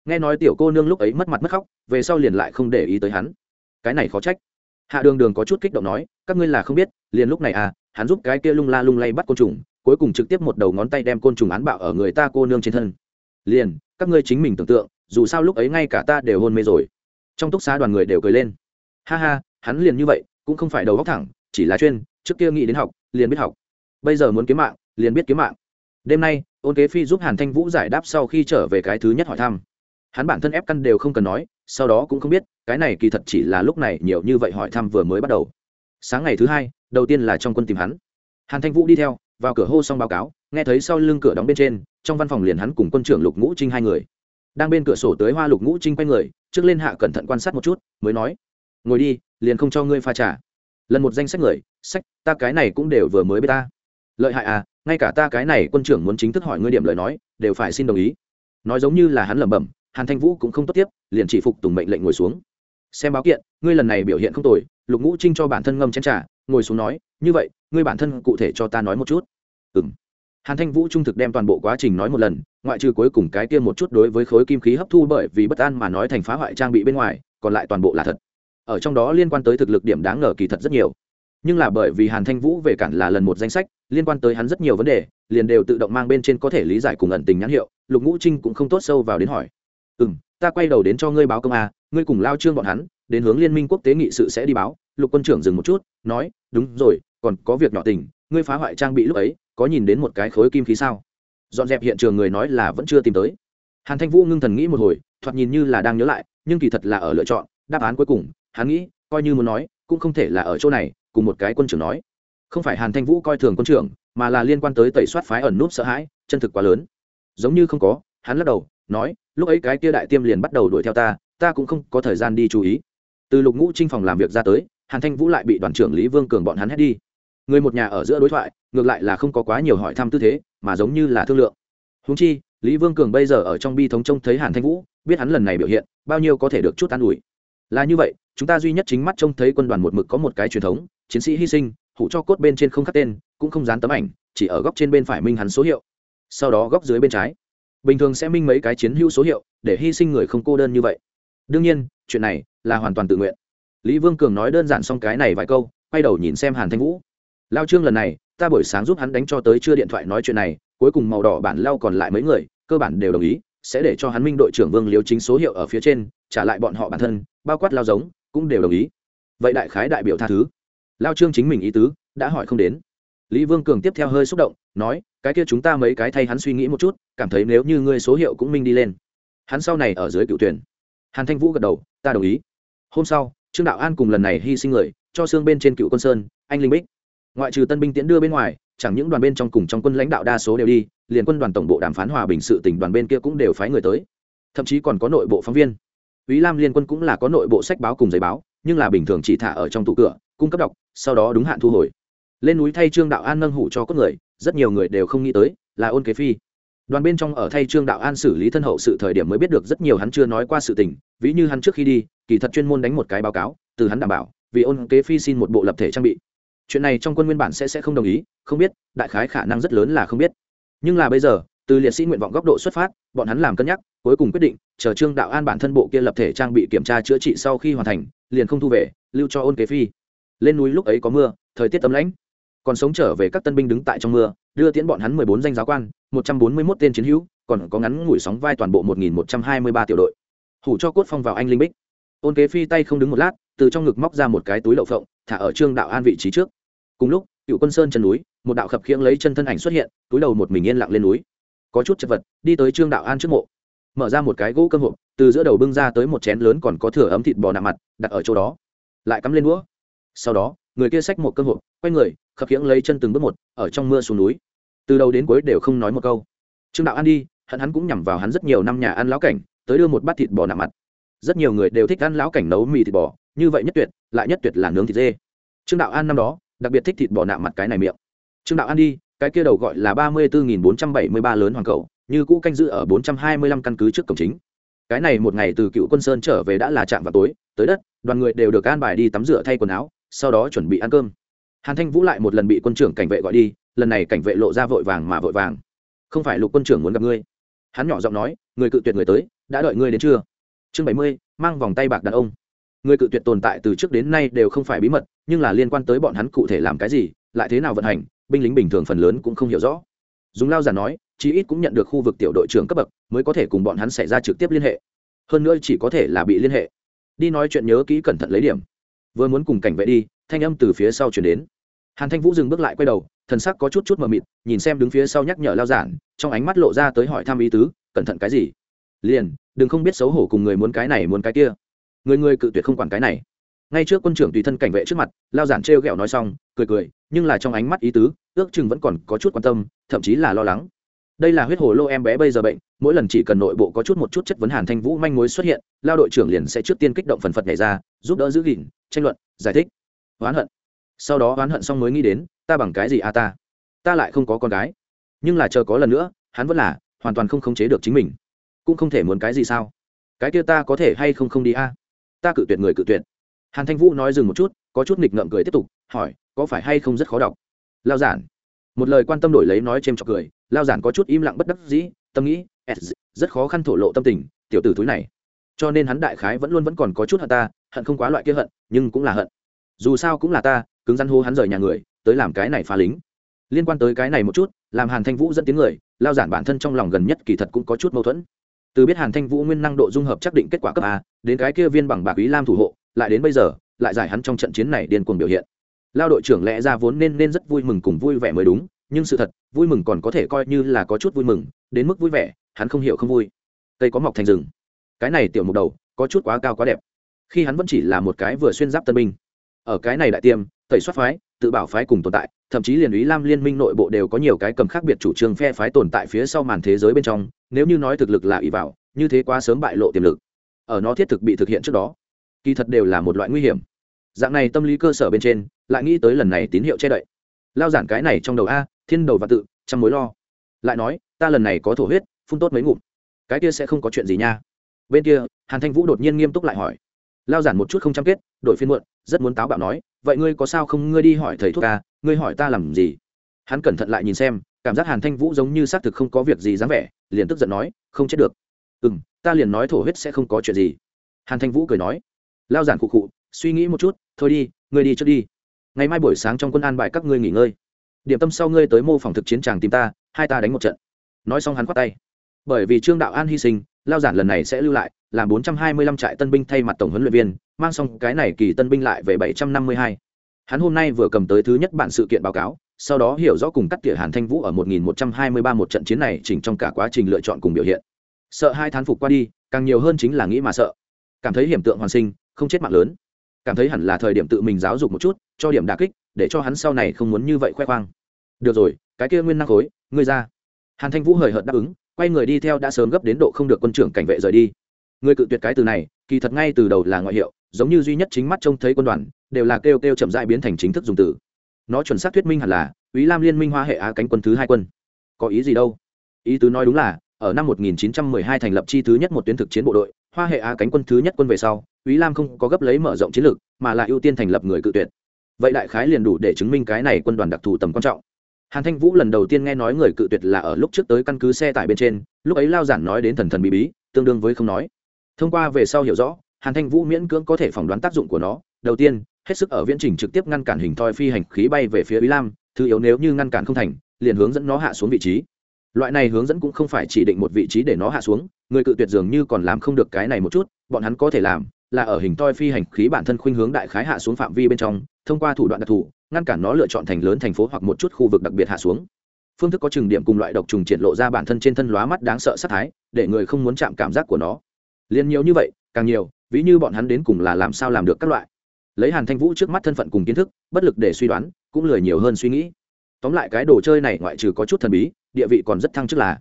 Nghe nói tiểu cô nương lúc ấy mất mặt mất khóc, về sau liền lại không để ý tới hắn. Cái này khó trách. Hạ đường đường có chút kích động nói, các ngươi là không biết, liền lúc này à hắn giúp cái kia lung la lung lay bắt côn trùng, cuối cùng trực tiếp một đầu ngón tay đem côn trùng án bạo ở người ta cô nương trên thân. Liền, các ngươi chính mình tưởng tượng, dù sao lúc ấy ngay cả ta đều hôn mê rồi trong túc xá đoàn người đều cười lên. Ha ha, hắn liền như vậy, cũng không phải đầu góc thẳng, chỉ là chuyên, trước kia nghĩ đến học, liền biết học. Bây giờ muốn kiếm mạng, liền biết kiếm mạng. Đêm nay, ôn kế phi giúp hàn thanh vũ giải đáp sau khi trở về cái thứ nhất hỏi thăm. Hắn bản thân ép căn đều không cần nói, sau đó cũng không biết, cái này kỳ thật chỉ là lúc này nhiều như vậy hỏi thăm vừa mới bắt đầu. Sáng ngày thứ hai, đầu tiên là trong quân tìm hắn. Hàn thanh vũ đi theo, vào cửa hô xong báo cáo, nghe thấy sau lưng cửa đóng bên trên, trong văn phòng liền hắn cùng quân trưởng lục ngũ trinh hai người đang bên cửa sổ tới hoa lục ngũ trinh quay người, trước lên hạ cẩn thận quan sát một chút, mới nói, ngồi đi, liền không cho ngươi pha trả lần một danh sách người, sách, ta cái này cũng đều vừa mới biết ta. Lợi hại à ngay cả ta cái này quân trưởng muốn chính thức hỏi ngươi điểm lời nói, đều phải xin đồng ý. Nói giống như là hắn lẩm bẩm, hàn thanh vũ cũng không tốt tiếp, liền chỉ phục tùng mệnh lệnh ngồi xuống. Xem báo kiện, ngươi lần này biểu hiện không tồi, lục ngũ trinh cho bản thân ngâm chén t r à ngồi xuống nói, như vậy, ngươi bản thân cụ thể cho ta nói một chút. Ừ m hàn thanh vũ trung thực đem toàn bộ quá trình nói một lần, ngoại trừ cuối cùng cái kia một chút đối với khối kim khí hấp thu bởi vì bất an mà nói thành phá hoại trang bị bên ngoài, còn lại toàn bộ là thật. Ở trong đó liên quan tới thực lực điểm đáng ngờ kỳ thật rất nhiều. Nhưng là bởi vì hàn thanh vũ về cản là lần một danh sách, liên quan tới hắn rất nhiều vấn đề, liền đều tự động mang bên trên có thể lý giải cùng ẩn tình nhãn hiệu, lục ngũ trinh cũng không tốt sâu vào đến hỏi. Ừ m ta quay đầu đến cho ngươi báo công a, ngươi cùng lao trương bọn hắn, đến hướng liên minh quốc tế nghị sự sẽ đi báo. Lục quân trưởng dừng một chút, nói, đúng rồi, còn có việc nhỏ tình, ngươi phá hoại trang bị lúc ấy có nhìn đến một cái khối kim khí sao? Dọn dẹp hiện trường người nói là vẫn chưa tìm tới. Hàn thanh vũ ngưng thần nghĩ một hồi, thoạt nhìn như là đang nhớ lại, nhưng kỳ thật là ở lựa chọn, đáp án cuối cùng, hắn nghĩ, coi như muốn nói, cũng không thể là ở chỗ này, cùng một cái quân trưởng nói. Không phải hàn thanh vũ coi thường quân trưởng, mà là liên quan tới tẩy soát phái ẩn núp sợ hãi, chân thực quá lớn. Giống như không có, hắn lắc đầu, nói, lúc ấy cái kia đại tiêm liền bắt đầu đuổi theo ta ta cũng không có thời gian đi chú ý. Từ lục ngũ trinh phòng làm việc ra tới, hàn thanh vũ lại bị đoàn trưởng lý vương cường bọn hắn hét đi. Người một nhà ở giữa đối thoại ngược lại là không có quá nhiều hỏi thăm tư thế, mà giống như là thương lượng. Húng chi, lý vương cường bây giờ ở trong bi thống trông thấy hàn thanh vũ, biết hắn lần này biểu hiện, bao nhiêu có thể được chút an ủi. Là như vậy, chúng ta duy nhất chính mắt trông thấy quân đoàn một mực có một cái truyền thống, chiến sĩ hy sinh hụ cho cốt bên trên không khắc tên, cũng không dán tấm ảnh, chỉ ở góc trên bên phải minh hắn số hiệu. Sau đó góc dưới bên trái. Bình thường sẽ minh mấy cái chiến hữu số hiệu, để hy sinh người không cô đơn như vậy. Đương nhiên, chuyện này là hoàn toàn tự nguyện. Lý vương cường nói đơn giản xong cái này vài câu, quay đầu nhìn xem hàn thanh vũ. Lao trương lần này ta buổi sáng giúp hắn đánh cho tới chưa điện thoại nói chuyện này, cuối cùng màu đỏ bản lao còn lại mấy người, cơ bản đều đồng ý, sẽ để cho hắn minh đội trưởng vương Liêu chính số hiệu ở phía trên, trả lại bọn họ bản thân, bao quát lao giống, cũng đều đồng ý. Vậy đại khái đại biểu tha thứ. Lao trương chính mình ý tứ, đã hỏi không đến. Lý vương cường tiếp theo hơi xúc động, nói, cái kia chúng ta mấy cái thay hắn suy nghĩ một chút, cảm thấy nếu như ngươi số hiệu cũng minh đi lên. Hắn sau này ở dưới cựu tuyển. Hàn thanh vũ gật đầu, ta đồng ý. Hôm sau, trương đạo an cùng lần này hy sinh người, cho xương bên trên cựu quân sơn, anh linh bích ngoại trừ tân binh tiễn đưa bên ngoài chẳng những đoàn bên trong cùng trong quân lãnh đạo đa số đều đi liền quân đoàn tổng bộ đàm phán hòa bình sự tỉnh đoàn bên kia cũng đều phái người tới thậm chí còn có nội bộ phóng viên ý Lam Liên quân cũng là có nội bộ sách báo cùng giấy báo, nhưng là bình thường chỉ thả ở trong tủ cửa, cung cấp đọc, sau đó đúng hạn thu hồi. Lên núi thay Trương Đạo An nâng hủ cho các người, rất nhiều người đều không nghĩ tới, là ôn kế phi. Đoàn bên trong ở thay Trương Đạo An xử lý thân hậu sự thời điểm mới biết được rất nhiều hắn chưa nói qua sự tình, ví như hắn trước khi đi, kỳ thật chuyên môn đánh một cái báo cáo, từ hắn đảm bảo, vì ôn kế phi xin một bộ lập thể trang bị. Chuyện này trong quân nguyên bản sẽ sẽ không đồng ý, không biết, đại khái khả năng rất lớn là không biết. Nhưng là bây giờ, từ liệt sĩ nguyện vọng góc độ xuất phát bọn hắn làm cân nhắc cuối cùng quyết định chờ trương đạo an bản thân bộ kia lập thể trang bị kiểm tra chữa trị sau khi hoàn thành liền không thu về lưu cho ôn kế phi. Lên núi lúc ấy có mưa thời tiết tấm lãnh. Còn sống trở về các tân binh đứng tại trong mưa đưa tiễn bọn hắn mười bốn danh giáo quan một trăm bốn mươi mốt tên chiến hữu còn có ngắn ngủi sóng vai toàn bộ một nghìn một trăm hai mươi ba tiểu đội. Hủ cho cốt phong vào anh linh bích. Ôn kế phi tay không đứng một lát từ trong ngực móc ra một cái túi lậu phộng thả ở trương đạo an vị trí trước cùng lúc, cựu quân sơn chân núi, một đạo khập khiễng lấy chân thân ảnh xuất hiện, túi đầu một mình yên lặng lên núi. Có chút chật vật, đi tới trương đạo an trước mộ. Mở ra một cái gỗ cơm hộp, từ giữa đầu bưng ra tới một chén lớn còn có thửa ấm thịt bò nạ mặt, đặt ở chỗ đó. Lại cắm lên đũa. Sau đó, người kia xách một cơm hộp, quay người, khập khiễng lấy chân từng bước một, ở trong mưa xuống núi. Từ đầu đến cuối đều không nói một câu. Trương đạo an đi, hận hắn cũng nhằm vào hắn rất nhiều năm nhà ăn lão cảnh, tới đưa một bát thịt bò nạ mặt. Rất nhiều người đều thích ăn lão cảnh nấu mì thịt bò, như vậy nhất tuyệt, lại nhất tuyệt là nướng thịt dê. Trương đạo an năm đó đặc biệt thích thịt bò nạ mặt cái này miệng. Trương đạo ăn đi, cái kia đầu gọi là ba mươi bốn bốn trăm bảy mươi ba lớn hoàng cầu, như cũ canh giữ ở bốn trăm hai mươi lăm căn cứ trước cổng chính. Cái này một ngày từ cựu quân sơn trở về đã là chạm vào tối, tới đất, đoàn người đều được an bài đi tắm rửa thay quần áo, sau đó chuẩn bị ăn cơm. Hàn thanh vũ lại một lần bị quân trưởng cảnh vệ gọi đi, lần này cảnh vệ lộ ra vội vàng mà vội vàng. Không phải lục quân trưởng muốn gặp ngươi. Hắn nhỏ giọng nói, người cự tuyệt người tới, đã đợi ngươi đến chưa? Chương bảy mươi, mang vòng tay bạc đàn ông. Người cự tuyệt tồn tại từ trước đến nay đều không phải bí mật nhưng là liên quan tới bọn hắn cụ thể làm cái gì, lại thế nào vận hành, binh lính bình thường phần lớn cũng không hiểu rõ. Dùng lao giả nói, chí ít cũng nhận được khu vực tiểu đội trưởng cấp bậc, mới có thể cùng bọn hắn xảy ra trực tiếp liên hệ. Hơn nữa chỉ có thể là bị liên hệ. Đi nói chuyện nhớ kỹ cẩn thận lấy điểm. Vừa muốn cùng cảnh vệ đi, thanh âm từ phía sau chuyển đến. Hàn thanh vũ dừng bước lại quay đầu, thần sắc có chút chút mờ mịt, nhìn xem đứng phía sau nhắc nhở lao giản, trong ánh mắt lộ ra tới hỏi thăm ý tứ, cẩn thận cái gì? Liền, đừng không biết xấu hổ cùng người muốn cái này muốn cái kia. Người người cự tuyệt không quản cái này ngay trước quân trưởng tùy thân cảnh vệ trước mặt, lao giản trêu ghẹo nói xong, cười cười, nhưng là trong ánh mắt ý tứ, ước chừng vẫn còn có chút quan tâm, thậm chí là lo lắng. Đây là huyết hồ lô em bé bây giờ bệnh, mỗi lần chỉ cần nội bộ có chút một chút chất vấn hàn thanh vũ manh mối xuất hiện, lao đội trưởng liền sẽ trước tiên kích động phần phật nhảy ra, giúp đỡ giữ gìn, tranh luận, giải thích. Oán hận. Sau đó oán hận xong mới nghĩ đến, ta bằng cái gì a ta? Ta lại không có con gái. Nhưng là chờ có lần nữa, hắn vẫn là, hoàn toàn không khống chế được chính mình. Cũng không thể muốn cái gì sao? Cái kia ta có thể hay không không đi a? Ta cự tuyệt người cự tuyệt hàn thanh vũ nói dừng một chút, có chút nghịch ngợm cười tiếp tục, hỏi, có phải hay không rất khó đọc? Lao giản. Một lời quan tâm đổi lấy nói c h trọc cười, lao giản có chút im lặng bất đắc dĩ, tâm nghĩ rất khó khăn thổ lộ tâm tình, tiểu tử túi này. Cho nên hắn đại khái vẫn luôn vẫn còn có chút hận ta, hận không quá loại kia hận, nhưng cũng là hận. Dù sao cũng là ta, cứng rắn hô hắn rời nhà người, tới làm cái này phá lính. Liên quan tới cái này một chút, làm hàn thanh vũ dẫn tiếng người, lao giản bản thân trong lòng gần nhất kỳ thật cũng có chút mâu thuẫn. Từ biết hàn thanh vũ nguyên năng độ dung hợp chắc định kết quả cấp a, đến cái kia viên bằng bạc ý lam thủ hộ lại đến bây giờ, lại giải hắn trong trận chiến này điên cuồng biểu hiện. Lao đội trưởng lẽ ra vốn nên nên rất vui mừng cùng vui vẻ mới đúng, nhưng sự thật, vui mừng còn có thể coi như là có chút vui mừng, đến mức vui vẻ, hắn không hiểu không vui. Cây có mọc thành rừng. Cái này tiểu mục đầu, có chút quá cao quá đẹp. Khi hắn vẫn chỉ là một cái vừa xuyên giáp tân binh. Ở cái này đại tiêm, tẩy soát phái, tự bảo phái cùng tồn tại, thậm chí liền ý lam liên minh nội bộ đều có nhiều cái cầm khác biệt chủ trương phe phái tồn tại phía sau màn thế giới bên trong, nếu như nói thực lực là ỷ vào, như thế quá sớm bại lộ tiềm lực. Ở nó thiết thực bị thực hiện trước đó kỳ thật đều là một loại nguy hiểm. Dạng này tâm lý cơ sở bên trên, lại nghĩ tới lần này tín hiệu che đậy. Lao giản cái này trong đầu a, thiên đầu và tự, trăm mối lo. Lại nói, ta lần này có thổ huyết, phun tốt mấy ngụm. Cái kia sẽ không có chuyện gì nha. Bên kia, hàn thanh vũ đột nhiên nghiêm túc lại hỏi. Lao giản một chút không chăm kết đội phiên muộn, rất muốn táo bạo nói, vậy ngươi có sao không? Ngươi đi hỏi thầy thuốc ca ngươi hỏi ta làm gì? Hắn cẩn thận lại nhìn xem, cảm giác hàn thanh vũ giống như xác thực không có việc gì dáng vẻ, liền tức giận nói, không chết được. Ừ m ta liền nói thổ huyết sẽ không có chuyện gì. Hàn thanh vũ cười nói lao giản cụ cụ suy nghĩ một chút, thôi đi, ngươi đi trước đi. Ngày mai buổi sáng trong quân an bài các ngươi nghỉ ngơi. Điểm tâm sau ngươi tới mô phòng thực chiến tràng tìm ta, hai ta đánh một trận. Nói xong hắn khoát tay. Bởi vì trương đạo an hy sinh, lao giản lần này sẽ lưu lại, làm bốn trăm hai mươi lăm trại tân binh thay mặt tổng huấn luyện viên, mang xong cái này kỳ tân binh lại về bảy trăm năm mươi hai. Hắn hôm nay vừa cầm tới thứ nhất bản sự kiện báo cáo, sau đó hiểu rõ cùng cắt tỉa hàn thanh vũ ở một nghìn một trăm hai mươi ba một trận chiến này chỉnh trong cả quá trình lựa chọn cùng biểu hiện. Sợ hai thán phục qua đi, càng nhiều hơn chính là nghĩ mà sợ. Cảm thấy hiểm tượng hoàn sinh không chết mạng lớn. Cảm thấy hẳn là thời điểm tự mình giáo dục một chút, cho điểm đà kích, để cho hắn sau này không muốn như vậy khoe khoang. Được rồi, cái kia nguyên năng khối, ngươi ra. Hàn thanh vũ hời hợt đáp ứng, quay người đi theo đã sớm gấp đến độ không được quân trưởng cảnh vệ rời đi. Người cự tuyệt cái từ này, kỳ thật ngay từ đầu là ngoại hiệu, giống như duy nhất chính mắt trông thấy quân đoàn, đều là kêu kêu chậm dại biến thành chính thức dùng từ. Nó chuẩn xác thuyết minh hẳn là ý lam liên minh hoa hệ á cánh quân thứ hai quân. Có ý gì đâu? Ý tứ nói đúng là ở năm 1912 thành lập chi thứ nhất một tuyến thực chiến bộ đội, hoa hệ á cánh quân thứ nhất quân về sau ý lam không có gấp lấy mở rộng chiến lược, mà là ưu tiên thành lập người cự tuyệt. Vậy đại khái liền đủ để chứng minh cái này quân đoàn đặc thù tầm quan trọng. Hàn thanh vũ lần đầu tiên nghe nói người cự tuyệt là ở lúc trước tới căn cứ xe tải bên trên, lúc ấy lao giản nói đến thần thần bí bí, tương đương với không nói. Thông qua về sau hiểu rõ, hàn thanh vũ miễn cưỡng có thể phỏng đoán tác dụng của nó. Đầu tiên, hết sức ở viễn trình trực tiếp ngăn cản hình thoi phi hành khí bay về phía ý lam, thứ yếu nếu như ngăn cản không thành, liền hướng dẫn nó hạ xuống vị trí loại này hướng dẫn cũng không phải chỉ định một vị trí để nó hạ xuống, người cự tuyệt dường như còn làm không được cái này một chút, bọn hắn có thể làm là ở hình toi phi hành khí bản thân khuynh hướng đại khái hạ xuống phạm vi bên trong, thông qua thủ đoạn đặc thù, ngăn cản nó lựa chọn thành lớn thành phố hoặc một chút khu vực đặc biệt hạ xuống. Phương thức có chừng điểm cùng loại độc trùng triển lộ ra bản thân trên thân lóa mắt đáng sợ sát thái, để người không muốn chạm cảm giác của nó. Liền nhiều như vậy, càng nhiều, ví như bọn hắn đến cùng là làm sao làm được các loại. Lấy hàn thanh vũ trước mắt thân phận cùng kiến thức, bất lực để suy đoán, cũng lười nhiều hơn suy nghĩ. Tóm lại cái đồ chơi này ngoại trừ có chút thần bí địa vị còn rất thăng chức là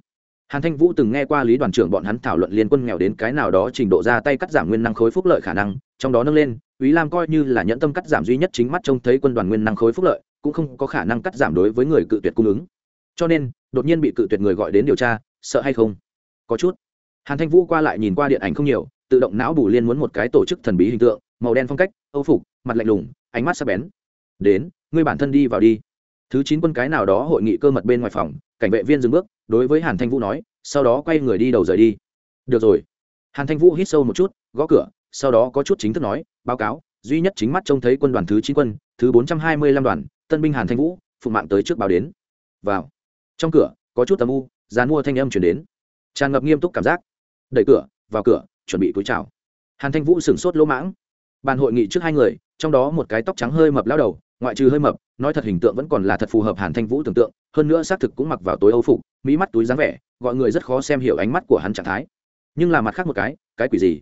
hàn thanh vũ từng nghe qua lý đoàn trưởng bọn hắn thảo luận liên quân nghèo đến cái nào đó trình độ ra tay cắt giảm nguyên năng khối phúc lợi khả năng trong đó nâng lên ý Lam coi như là nhẫn tâm cắt giảm duy nhất chính mắt trông thấy quân đoàn nguyên năng khối phúc lợi, cũng không có khả năng cắt giảm đối với người cự tuyệt cung ứng. Cho nên, đột nhiên bị cự tuyệt người gọi đến điều tra, sợ hay không? Có chút. Hàn Thanh Vũ qua lại nhìn qua điện ảnh không nhiều, tự động não bù liên muốn một cái tổ chức thần bí hình tượng, màu đen phong cách, âu phục, mặt lạnh lùng, ánh mắt sắc bén. Đến, ngươi bản thân đi vào đi. Thứ chín quân cái nào đó hội nghị cơ mật bên ngoài phòng, cảnh vệ viên dừng bước, đối với Hàn Thanh Vũ nói, sau đó quay người đi đầu rời đi. Được rồi. Hàn Thanh Vũ hít sâu một chút, gõ cửa, sau đó có chút chính thức nói báo cáo duy nhất chính mắt trông thấy quân đoàn thứ chín quân thứ bốn trăm hai mươi lăm đoàn tân binh hàn thanh vũ phụng mạng tới trước báo đến. Vào. Trong cửa có chút tầm u dàn mua thanh âm chuyển đến. Tràn ngập nghiêm túc cảm giác. Đẩy cửa vào cửa chuẩn bị túi chào. Hàn thanh vũ sửng sốt lỗ mãng. Bàn hội nghị trước hai người trong đó một cái tóc trắng hơi mập lao đầu, ngoại trừ hơi mập, nói thật hình tượng vẫn còn là thật phù hợp hàn thanh vũ tưởng tượng, hơn nữa xác thực cũng mặc vào tối âu phục, mỹ mắt túi dáng vẻ, gọi người rất khó xem hiểu ánh mắt của hắn trạng thái. Nhưng là mặt khác một cái cái quỷ gì?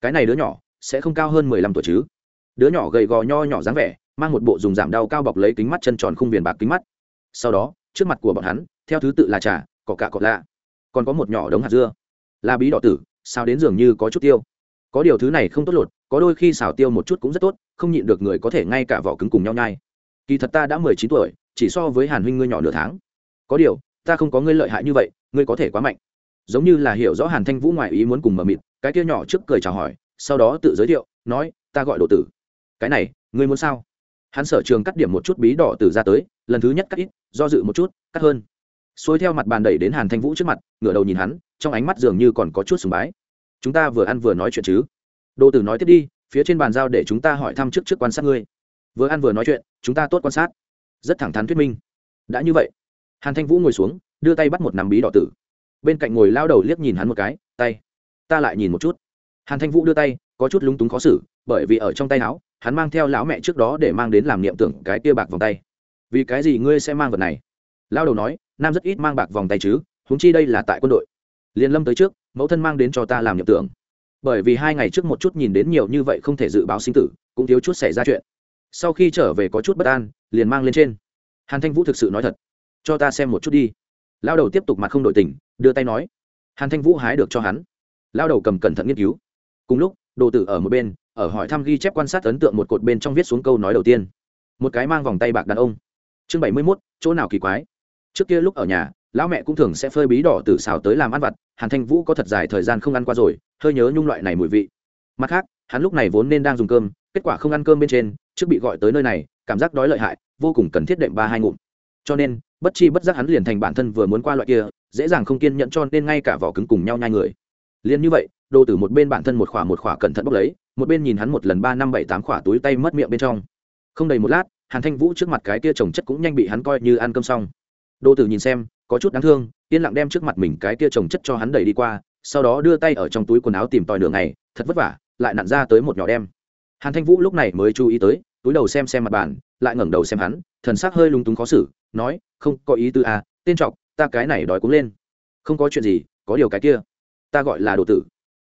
Cái này đứa nhỏ, sẽ không cao hơn mười lăm tuổi chứ? Đứa nhỏ gầy gò nho nhỏ dáng vẻ, mang một bộ dùng giảm đau cao bọc lấy kính mắt chân tròn khung viền bạc kính mắt. Sau đó, trước mặt của bọn hắn, theo thứ tự là trà, cỏ cạ cọ lạ. Còn có một nhỏ đống hạt dưa. Là bí đỏ tử, sao đến dường như có chút tiêu? Có điều thứ này không tốt lột, có đôi khi xào tiêu một chút cũng rất tốt, không nhịn được người có thể ngay cả vỏ cứng cùng nhau nhai. Kỳ thật ta đã mười chín tuổi, chỉ so với hàn huynh ngươi nhỏ nửa tháng. Có điều, ta không có ngươi lợi hại như vậy, ngươi có thể quá mạnh. Giống như là hiểu rõ hàn thanh vũ ngoại ý muốn cùng mờ mịt, cái kia nhỏ trước cười chào hỏi, sau đó tự giới thiệu, nói, ta gọi đồ tử. Cái này, ngươi muốn sao? Hắn sở trường cắt điểm một chút bí đỏ từ ra tới, lần thứ nhất cắt ít, do dự một chút, cắt hơn. Xuôi theo mặt bàn đẩy đến hàn thanh vũ trước mặt, ngửa đầu nhìn hắn, trong ánh mắt dường như còn có chút sùng bái chúng ta vừa ăn vừa nói chuyện chứ? Đồ tử nói tiếp đi, phía trên bàn giao để chúng ta hỏi thăm trước trước quan sát ngươi. Vừa ăn vừa nói chuyện, chúng ta tốt quan sát. Rất thẳng thắn thuyết minh. Đã như vậy. Hàn thanh vũ ngồi xuống, đưa tay bắt một nắm bí đỏ tử. Bên cạnh ngồi lao đầu liếc nhìn hắn một cái, tay, ta lại nhìn một chút. Hàn thanh vũ đưa tay, có chút lúng túng khó xử, bởi vì ở trong tay áo, hắn mang theo lão mẹ trước đó để mang đến làm niệm tưởng cái kia bạc vòng tay. Vì cái gì ngươi sẽ mang vật này? Lao đầu nói, nam rất ít mang bạc vòng tay chứ húng chi đây là tại quân đội. Liền lâm tới trước mẫu thân mang đến cho ta làm nhập tưởng. Bởi vì hai ngày trước một chút nhìn đến nhiều như vậy không thể dự báo sinh tử, cũng thiếu chút xảy ra chuyện. Sau khi trở về có chút bất an, liền mang lên trên. Hàn thanh vũ thực sự nói thật. Cho ta xem một chút đi. Lao đầu tiếp tục mặt không đổi tình, đưa tay nói. Hàn thanh vũ hái được cho hắn. Lao đầu cầm cẩn thận nghiên cứu. Cùng lúc, đồ tử ở một bên, ở hỏi thăm ghi chép quan sát ấn tượng một cột bên trong viết xuống câu nói đầu tiên. Một cái mang vòng tay bạc đàn ông. Chương bảy mươi mốt, chỗ nào kỳ quái? Trước kia lúc ở nhà lão mẹ cũng thường sẽ phơi bí đỏ từ xào tới làm ăn vặt, hàn thanh vũ có thật dài thời gian không ăn qua rồi, hơi nhớ nhung loại này mùi vị. Mặt khác, hắn lúc này vốn nên đang dùng cơm, kết quả không ăn cơm bên trên, trước bị gọi tới nơi này, cảm giác đói lợi hại, vô cùng cần thiết đệm ba hai ngụm. Cho nên, bất chi bất giác hắn liền thành bản thân vừa muốn qua loại kia, dễ dàng không kiên nhẫn cho nên ngay cả vỏ cứng cùng nhau nhai người. Liền như vậy, đồ tử một bên bản thân một khỏa một khỏa cẩn thận bốc lấy, một bên nhìn hắn một lần ba năm bảy tám khỏa túi tay mất miệng bên trong. Không đầy một lát, hàn thanh vũ trước mặt cái kia trồng chất cũng nhanh bị hắn coi như ăn cơm xong. Đồ tử nhìn xem có chút đáng thương, yên lặng đem trước mặt mình cái kia trồng chất cho hắn đẩy đi qua, sau đó đưa tay ở trong túi quần áo tìm tòi đường này thật vất vả, lại nặn ra tới một nhỏ đem. Hàn thanh vũ lúc này mới chú ý tới, túi đầu xem xem mặt bàn, lại ngẩng đầu xem hắn, thần sắc hơi lung túng khó xử, nói, không có ý tư à tên trọc ta cái này đói cũng lên. Không có chuyện gì, có điều cái kia, ta gọi là đồ tử.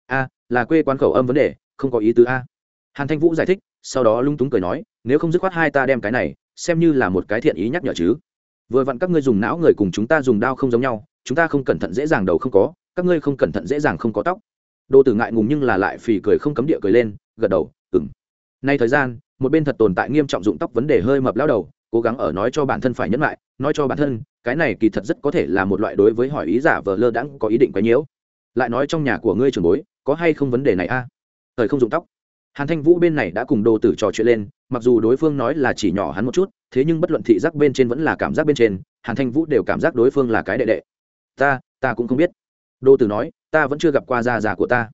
A, là quê quán khẩu âm vấn đề, không có ý tứ a à. hàn thanh vũ giải thích, sau đó lung túng cười nói, nếu không dứt khoát hai ta đem cái này, xem như là một cái thiện ý nhắc nhở chứ vừa vặn các ngươi dùng não người cùng chúng ta dùng đao không giống nhau, chúng ta không cẩn thận dễ dàng đầu không có, các ngươi không cẩn thận dễ dàng không có tóc. Đồ tử ngại ngùng nhưng là lại phì cười không cấm địa cười lên, gật đầu ừng nay thời gian, một bên thật tồn tại nghiêm trọng dụng tóc vấn đề hơi mập lao đầu, cố gắng ở nói cho bản thân phải nhẫn lại, nói cho bản thân, cái này kỳ thật rất có thể là một loại đối với hỏi ý giả vờ lơ đãng có ý định quấy nhiễu. Lại nói trong nhà của ngươi trường bối, có hay không vấn đề này a? À? thời không dụng tóc hàn thanh vũ bên này đã cùng đồ tử trò chuyện lên, mặc dù đối phương nói là chỉ nhỏ hắn một chút, thế nhưng bất luận thị giác bên trên vẫn là cảm giác bên trên, hàn thanh vũ đều cảm giác đối phương là cái đệ đệ. Ta ta cũng không biết. Đồ tử nói, ta vẫn chưa gặp qua gia già của ta.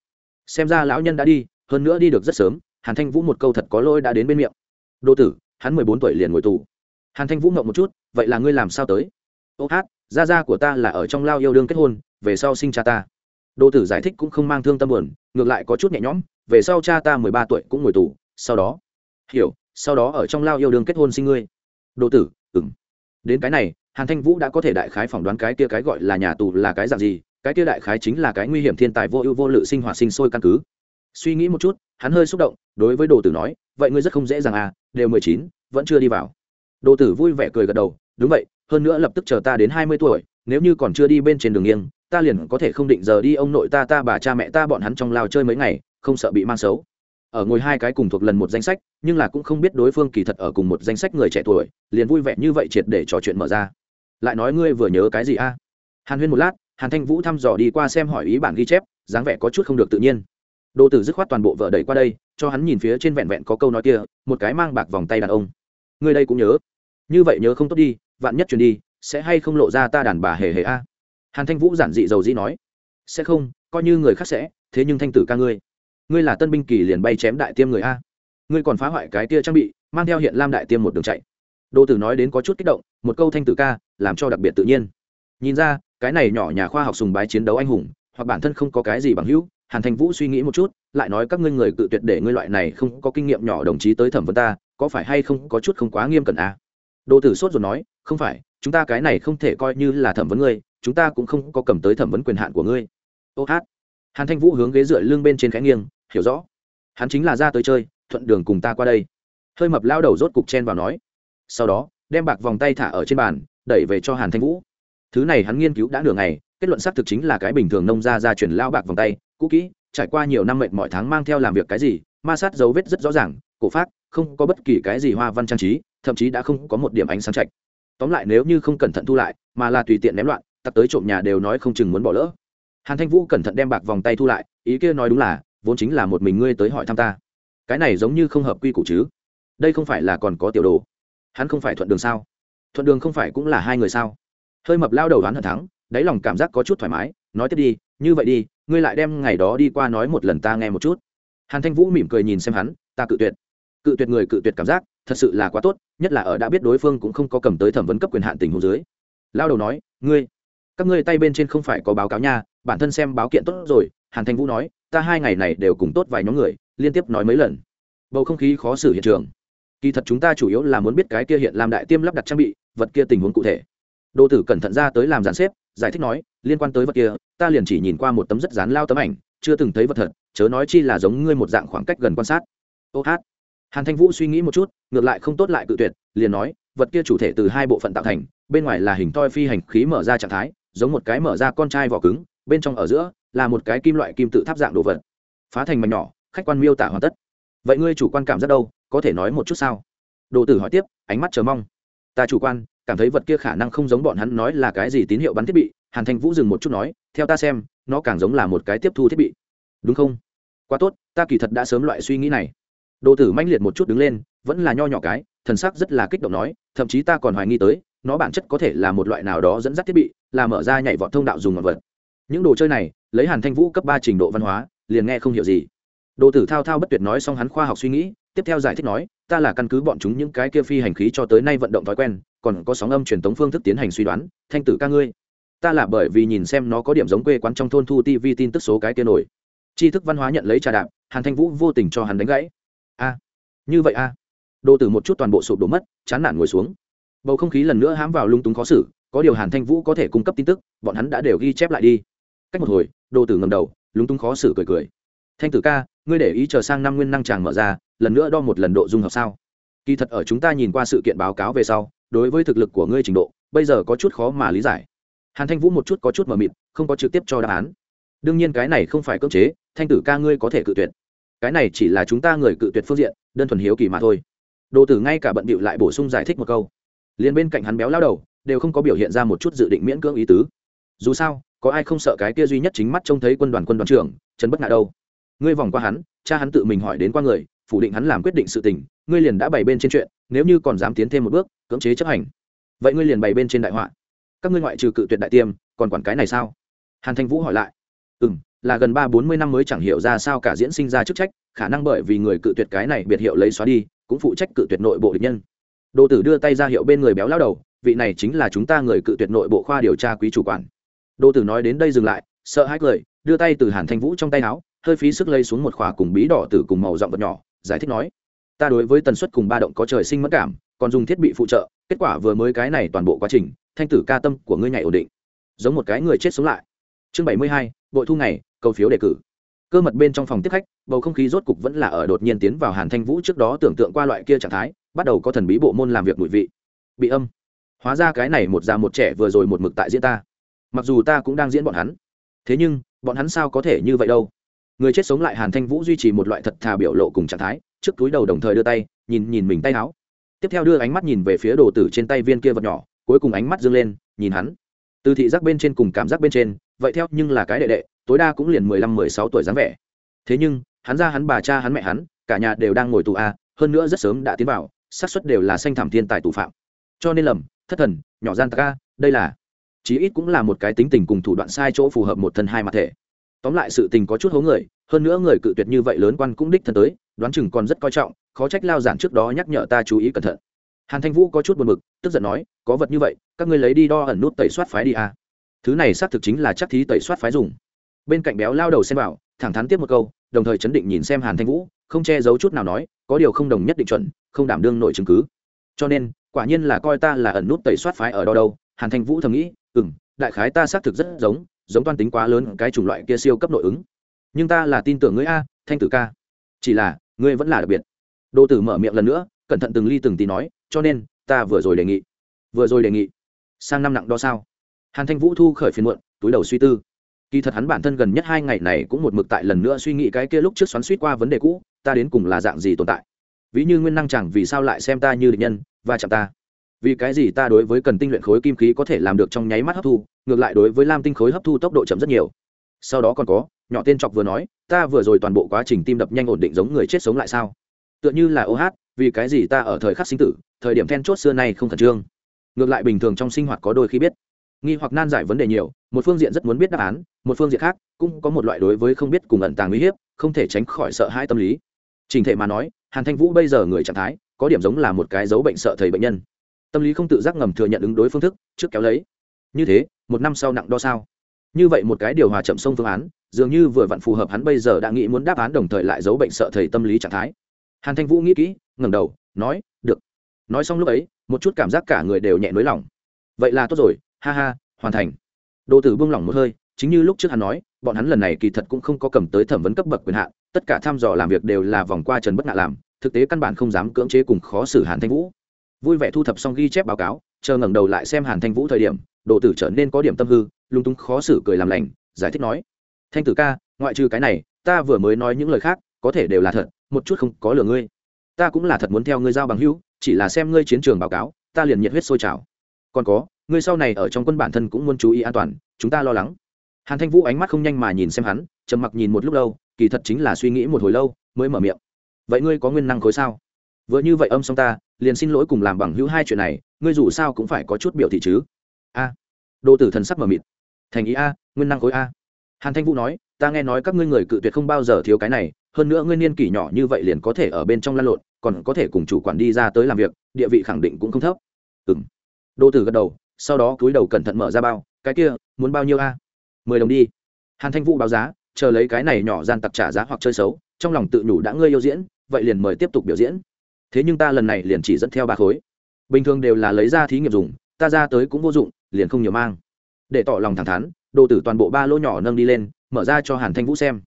Xem ra lão nhân đã đi, hơn nữa đi được rất sớm. Hàn thanh vũ một câu thật có lỗi đã đến bên miệng. Đồ tử, hắn mười bốn tuổi liền ngồi tù. Hàn thanh vũ ngậm một chút, vậy là ngươi làm sao tới? Ô hát, gia gia của ta là ở trong lao yêu đương kết hôn, về sau sinh cha ta. Đô tử giải thích cũng không mang thương tâm buồn, ngược lại có chút nhẹ nhõm về sau cha ta mười ba tuổi cũng ngồi tù, sau đó, hiểu, sau đó ở trong lao yêu đương kết hôn sinh ngươi. Đồ tử ừng đến cái này, hàn thanh vũ đã có thể đại khái phỏng đoán cái kia cái gọi là nhà tù là cái dạng gì, cái kia đại khái chính là cái nguy hiểm thiên tài vô ưu vô lự sinh hoạt sinh sôi căn cứ. Suy nghĩ một chút, hắn hơi xúc động, đối với đồ tử nói, vậy ngươi rất không dễ dàng à đều mười chín, vẫn chưa đi vào. Đồ tử vui vẻ cười gật đầu, đúng vậy, hơn nữa lập tức chờ ta đến hai mươi tuổi, nếu như còn chưa đi bên trên đường nghiêng, ta liền có thể không định giờ đi ông nội ta ta bà cha mẹ ta, bọn hắn trong lao chơi mấy ngày không sợ bị mang xấu. Ở ngồi hai cái cùng thuộc lần một danh sách, nhưng là cũng không biết đối phương kỳ thật ở cùng một danh sách người trẻ tuổi, liền vui vẻ như vậy triệt để trò chuyện mở ra. Lại nói ngươi vừa nhớ cái gì a? Hàn huyên một lát, hàn thanh vũ thăm dò đi qua xem hỏi ý bản ghi chép, dáng vẻ có chút không được tự nhiên. Đô tử dứt khoát toàn bộ vợ đẩy qua đây, cho hắn nhìn phía trên vẹn vẹn có câu nói kia, một cái mang bạc vòng tay đàn ông. Ngươi đây cũng nhớ. Như vậy nhớ không tốt đi, vạn nhất truyền đi, sẽ hay không lộ ra ta đàn bà hề hề a? Hàn thanh vũ giản dị dầu dĩ nói. Sẽ không, coi như người khác sẽ, thế nhưng thanh tử ca ngươi ngươi là tân binh kỳ liền bay chém đại tiêm người a. Ngươi còn phá hoại cái kia trang bị, mang theo hiện lam đại tiêm một đường chạy. Đô tử nói đến có chút kích động, một câu thanh tử ca, làm cho đặc biệt tự nhiên. Nhìn ra, cái này nhỏ nhà khoa học sùng bái chiến đấu anh hùng, hoặc bản thân không có cái gì bằng hữu, hàn thanh vũ suy nghĩ một chút, lại nói các ngươi người cự tuyệt để ngươi loại này không có kinh nghiệm nhỏ đồng chí tới thẩm vấn ta, có phải hay không có chút không quá nghiêm cẩn a? Đô tử sốt rồi nói, không phải, chúng ta cái này không thể coi như là thẩm vấn ngươi, chúng ta cũng không có cầm tới thẩm vấn quyền hạn của ngươi. Ô hát. Hàn thanh vũ hướng ghế dựa lưng bên trên khẽ nghiêng hiểu rõ. Hắn chính là ra tới chơi, thuận đường cùng ta qua đây. Hơi mập lao đầu rốt cục chen vào nói. Sau đó, đem bạc vòng tay thả ở trên bàn, đẩy về cho hàn thanh vũ. Thứ này hắn nghiên cứu đã nửa ngày, kết luận xác thực chính là cái bình thường nông ra ra chuyển lao bạc vòng tay, cũ kỹ, trải qua nhiều năm mệt mọi tháng mang theo làm việc cái gì, ma sát dấu vết rất rõ ràng, cổ phát không có bất kỳ cái gì hoa văn trang trí, thậm chí đã không có một điểm ánh sáng chạch. Tóm lại nếu như không cẩn thận thu lại, mà là tùy tiện ném loạn, tặc tới trộm nhà đều nói không chừng muốn bỏ lỡ. Hàn thanh vũ cẩn thận đem bạc vòng tay thu lại, ý kia nói đúng là vốn chính là một mình ngươi tới hỏi thăm ta. Cái này giống như không hợp quy củ chứ? Đây không phải là còn có tiểu đồ. Hắn không phải thuận đường sao? Thuận đường không phải cũng là hai người sao? Hơi mập lao đầu đoán hận thắng, đáy lòng cảm giác có chút thoải mái, nói tiếp đi, như vậy đi, ngươi lại đem ngày đó đi qua nói một lần ta nghe một chút. Hàn thanh vũ mỉm cười nhìn xem hắn, ta cự tuyệt. Cự tuyệt người cự tuyệt cảm giác, thật sự là quá tốt, nhất là ở đã biết đối phương cũng không có cầm tới thẩm vấn cấp quyền hạn tình hồ dưới. Lao đầu nói, ngươi, các ngươi tay bên trên không phải có báo cáo nha, bản thân xem báo kiện tốt rồi. Hàn thanh vũ nói ta hai ngày này đều cùng tốt vài nhóm người, liên tiếp nói mấy lần. Bầu không khí khó xử hiện trường. Kỳ thật chúng ta chủ yếu là muốn biết cái kia hiện làm đại tiêm lắp đặt trang bị, vật kia tình huống cụ thể. Đô tử cẩn thận ra tới làm dàn xếp, giải thích nói, liên quan tới vật kia, ta liền chỉ nhìn qua một tấm rất dán lao tấm ảnh, chưa từng thấy vật thật, chớ nói chi là giống ngươi một dạng khoảng cách gần quan sát. Ô hát. Hàn thanh vũ suy nghĩ một chút, ngược lại không tốt lại cự tuyệt, liền nói, vật kia chủ thể từ hai bộ phận tạo thành, bên ngoài là hình toi phi hành khí mở ra trạng thái, giống một cái mở ra con trai vỏ cứng, bên trong ở giữa là một cái kim loại kim tự tháp dạng đồ vật. Phá thành mảnh nhỏ, khách quan miêu tả hoàn tất. Vậy ngươi chủ quan cảm giác đâu? Có thể nói một chút sao? Đồ tử hỏi tiếp, ánh mắt chờ mong. Ta chủ quan, cảm thấy vật kia khả năng không giống bọn hắn nói là cái gì tín hiệu bắn thiết bị. Hàn thanh vũ dừng một chút nói, theo ta xem, nó càng giống là một cái tiếp thu thiết bị. Đúng không? Quá tốt, ta kỳ thật đã sớm loại suy nghĩ này. Đồ tử manh liệt một chút đứng lên, vẫn là nho nhỏ cái, thần sắc rất là kích động nói, thậm chí ta còn hoài nghi tới, nó bản chất có thể là một loại nào đó dẫn dắt thiết bị, là mở ra nhảy vọt thông đạo dùng ngọn vật. Những đồ chơi này lấy hàn thanh vũ cấp ba trình độ văn hóa, liền nghe không hiểu gì. Đồ tử thao thao bất tuyệt nói xong hắn khoa học suy nghĩ, tiếp theo giải thích nói, ta là căn cứ bọn chúng những cái kia phi hành khí cho tới nay vận động thói quen, còn có sóng âm truyền thống phương thức tiến hành suy đoán, thanh tử ca ngươi. Ta là bởi vì nhìn xem nó có điểm giống quê quán trong thôn thu tv tin tức số cái kia nổi. Tri thức văn hóa nhận lấy trà đạp, hàn thanh vũ vô tình cho hắn đánh gãy. A, như vậy a. Đồ tử một chút toàn bộ sụp đổ mất, chán nản ngồi xuống. Bầu không khí lần nữa hãm vào lung túng khó xử, có điều hàn thanh vũ có thể cung cấp tin tức, bọn hắn đã đều ghi chép lại đi. Cách một hồi đồ tử ngầm đầu, lúng túng khó xử cười cười. Thanh tử ca, ngươi để ý chờ sang năm nguyên năng tràng mở ra, lần nữa đo một lần độ dung hợp sao? Kỳ thật ở chúng ta nhìn qua sự kiện báo cáo về sau, đối với thực lực của ngươi trình độ, bây giờ có chút khó mà lý giải. Hàn thanh vũ một chút có chút mờ mịt, không có trực tiếp cho đáp án. Đương nhiên cái này không phải cưỡng chế, thanh tử ca ngươi có thể cự tuyệt. Cái này chỉ là chúng ta người cự tuyệt phương diện, đơn thuần hiếu kỳ mà thôi. Đồ tử ngay cả bận bịu lại bổ sung giải thích một câu. Liền bên cạnh hắn béo lao đầu, đều không có biểu hiện ra một chút dự định miễn cưỡng ý tứ. Dù sao có ai không sợ cái kia duy nhất chính mắt trông thấy quân đoàn quân đoàn trưởng, trần bất ngại đâu? Ngươi vòng qua hắn, cha hắn tự mình hỏi đến qua người, phủ định hắn làm quyết định sự tình, ngươi liền đã bày bên trên chuyện, nếu như còn dám tiến thêm một bước, cưỡng chế chấp hành. Vậy ngươi liền bày bên trên đại họa. Các ngươi ngoại trừ cự tuyệt đại tiêm, còn quản cái này sao? Hàn thanh vũ hỏi lại. Ừ m là gần ba bốn mươi năm mới chẳng hiểu ra sao cả diễn sinh ra chức trách, khả năng bởi vì người cự tuyệt cái này biệt hiệu lấy xóa đi, cũng phụ trách cự tuyệt nội bộ địch nhân. Đồ tử đưa tay ra hiệu bên người béo lao đầu, vị này chính là chúng ta người cự tuyệt nội bộ khoa điều tra quý chủ quản. Đô tử nói đến đây dừng lại, sợ hãi cười, đưa tay từ hàn thanh vũ trong tay áo, hơi phí sức lây xuống một khỏa cùng bí đỏ từ cùng màu giọng vật nhỏ, giải thích nói, ta đối với tần suất cùng ba động có trời sinh mất cảm, còn dùng thiết bị phụ trợ, kết quả vừa mới cái này toàn bộ quá trình, thanh tử ca tâm của ngươi nhảy ổn định. Giống một cái người chết sống lại. Chương bảy mươi hai, bội thu ngày, cầu phiếu đề cử. Cơ mật bên trong phòng tiếp khách, bầu không khí rốt cục vẫn là ở đột nhiên tiến vào hàn thanh vũ trước đó tưởng tượng qua loại kia trạng thái, bắt đầu có thần bí bộ môn làm việc bụi vị. Bị âm. Hóa ra cái này một già một trẻ vừa rồi một mực tại diễn ta mặc dù ta cũng đang diễn bọn hắn. Thế nhưng, bọn hắn sao có thể như vậy đâu? Người chết sống lại hàn thanh vũ duy trì một loại thật thà biểu lộ cùng trạng thái, trước túi đầu đồng thời đưa tay, nhìn nhìn mình tay áo. Tiếp theo đưa ánh mắt nhìn về phía đồ tử trên tay viên kia vật nhỏ, cuối cùng ánh mắt dâng lên, nhìn hắn. Từ thị giác bên trên cùng cảm giác bên trên, vậy theo nhưng là cái đệ đệ, tối đa cũng liền mười lăm, mười sáu tuổi dáng vẻ. Thế nhưng, hắn ra hắn bà cha hắn mẹ hắn, cả nhà đều đang ngồi tù a, hơn nữa rất sớm đã tiến vào, xác suất đều là sanh thảm thiên tài tù phạm. Cho nên lầm, thất thần, nhỏ gian ta đây là chí ít cũng là một cái tính tình cùng thủ đoạn sai chỗ phù hợp một thân hai mặt thể. Tóm lại sự tình có chút hố người, hơn nữa người cự tuyệt như vậy lớn quan cũng đích thân tới, đoán chừng còn rất coi trọng, khó trách lao giản trước đó nhắc nhở ta chú ý cẩn thận. Hàn thanh vũ có chút buồn bực, tức giận nói, có vật như vậy, các ngươi lấy đi đo ẩn nút tẩy soát phái đi à. thứ này xác thực chính là chắc thí tẩy soát phái dùng. Bên cạnh béo lao đầu xem vào, thẳng thắn tiếp một câu, đồng thời chấn định nhìn xem hàn thanh vũ, không che giấu chút nào nói, có điều không đồng nhất định chuẩn, không đảm đương nội chứng cứ. Cho nên, quả nhiên là coi ta là ẩn nút tẩy soát phái ở đâu đâu, hàn thanh vũ thầm nghĩ ừ m đại khái ta xác thực rất giống giống toan tính quá lớn cái chủng loại kia siêu cấp nội ứng. Nhưng ta là tin tưởng ngươi a, thanh tử ca. Chỉ là, ngươi vẫn là đặc biệt. Đô tử mở miệng lần nữa, cẩn thận từng ly từng tí nói, cho nên, ta vừa rồi đề nghị. Vừa rồi đề nghị. Sang năm nặng đo sao? Hàn thanh vũ thu khởi phiên muộn, túi đầu suy tư. Kỳ thật hắn bản thân gần nhất hai ngày này cũng một mực tại lần nữa suy nghĩ cái kia lúc trước xoắn suýt qua vấn đề cũ, ta đến cùng là dạng gì tồn tại? Ví như nguyên năng chẳng vì sao lại xem ta như địch nhân và chạm ta vì cái gì ta đối với cần tinh luyện khối kim khí có thể làm được trong nháy mắt hấp thu, ngược lại đối với lam tinh khối hấp thu tốc độ chậm rất nhiều. Sau đó còn có, nhỏ tên chọc vừa nói, ta vừa rồi toàn bộ quá trình tim đập nhanh ổn định giống người chết sống lại sao? Tựa như là ô hát, vì cái gì ta ở thời khắc sinh tử, thời điểm then chốt xưa nay không khẩn trương. Ngược lại bình thường trong sinh hoạt có đôi khi biết. Nghi hoặc nan giải vấn đề nhiều, một phương diện rất muốn biết đáp án, một phương diện khác, cũng có một loại đối với không biết cùng ẩn tàng uy hiếp, không thể tránh khỏi sợ hãi tâm lý. Trình thể mà nói, hàn thanh vũ bây giờ người trạng thái, có điểm giống là một cái dấu bệnh sợ thầy bệnh nhân tâm lý không tự giác ngầm thừa nhận ứng đối phương thức, trước kéo lấy. Như thế, một năm sau nặng đo sao? Như vậy một cái điều hòa chậm sông phương án, dường như vừa vặn phù hợp hắn bây giờ đã nghĩ muốn đáp án đồng thời lại giấu bệnh sợ thầy tâm lý trạng thái. Hàn thanh vũ nghĩ kỹ, ngẩng đầu, nói, được. Nói xong lúc ấy, một chút cảm giác cả người đều nhẹ nới lỏng. Vậy là tốt rồi, ha ha, hoàn thành. Đồ tử buông lỏng một hơi, chính như lúc trước hắn nói, bọn hắn lần này kỳ thật cũng không có cầm tới thẩm vấn cấp bậc quyền hạn, tất cả thăm dò làm việc đều là vòng qua trần bất ngạ làm, thực tế căn bản không dám cưỡng chế cùng khó xử hàn thanh vũ vui vẻ thu thập xong ghi chép báo cáo, chờ ngẩng đầu lại xem hàn thanh vũ thời điểm, đồ tử trở nên có điểm tâm hư lung túng khó xử cười làm lành, giải thích nói, thanh tử ca, ngoại trừ cái này, ta vừa mới nói những lời khác, có thể đều là thật, một chút không có lừa ngươi. Ta cũng là thật muốn theo ngươi giao bằng hữu, chỉ là xem ngươi chiến trường báo cáo, ta liền nhiệt huyết sôi trào. Còn có, ngươi sau này ở trong quân bản thân cũng muốn chú ý an toàn, chúng ta lo lắng. Hàn thanh vũ ánh mắt không nhanh mà nhìn xem hắn, trầm mặc nhìn một lúc lâu, kỳ thật chính là suy nghĩ một hồi lâu, mới mở miệng. Vậy ngươi có nguyên năng khối sao? Vừa như vậy âm xong ta liền xin lỗi cùng làm bằng hữu hai chuyện này ngươi dù sao cũng phải có chút biểu thị chứ. A. À, đô tử thần sắc mở mịt. Thành ý a nguyên năng khối a. Hàn thanh vũ nói ta nghe nói các ngươi người cự tuyệt không bao giờ thiếu cái này hơn nữa ngươi niên kỷ nhỏ như vậy liền có thể ở bên trong lăn lộn còn có thể cùng chủ quản đi ra tới làm việc địa vị khẳng định cũng không thấp. Ừng đô tử gật đầu sau đó cúi đầu cẩn thận mở ra bao cái kia muốn bao nhiêu a? Mười đồng đi. Hàn thanh vũ báo giá chờ lấy cái này nhỏ gian tặc trả giá hoặc chơi xấu trong lòng tự nhủ đã ngươi yêu diễn vậy liền mời tiếp tục biểu diễn thế nhưng ta lần này liền chỉ dẫn theo ba khối. Bình thường đều là lấy ra thí nghiệm dùng, ta ra tới cũng vô dụng, liền không nhiều mang. Để tỏ lòng thẳng thắn, đồ tử toàn bộ ba lô nhỏ nâng đi lên, mở ra cho hàn thanh vũ xem.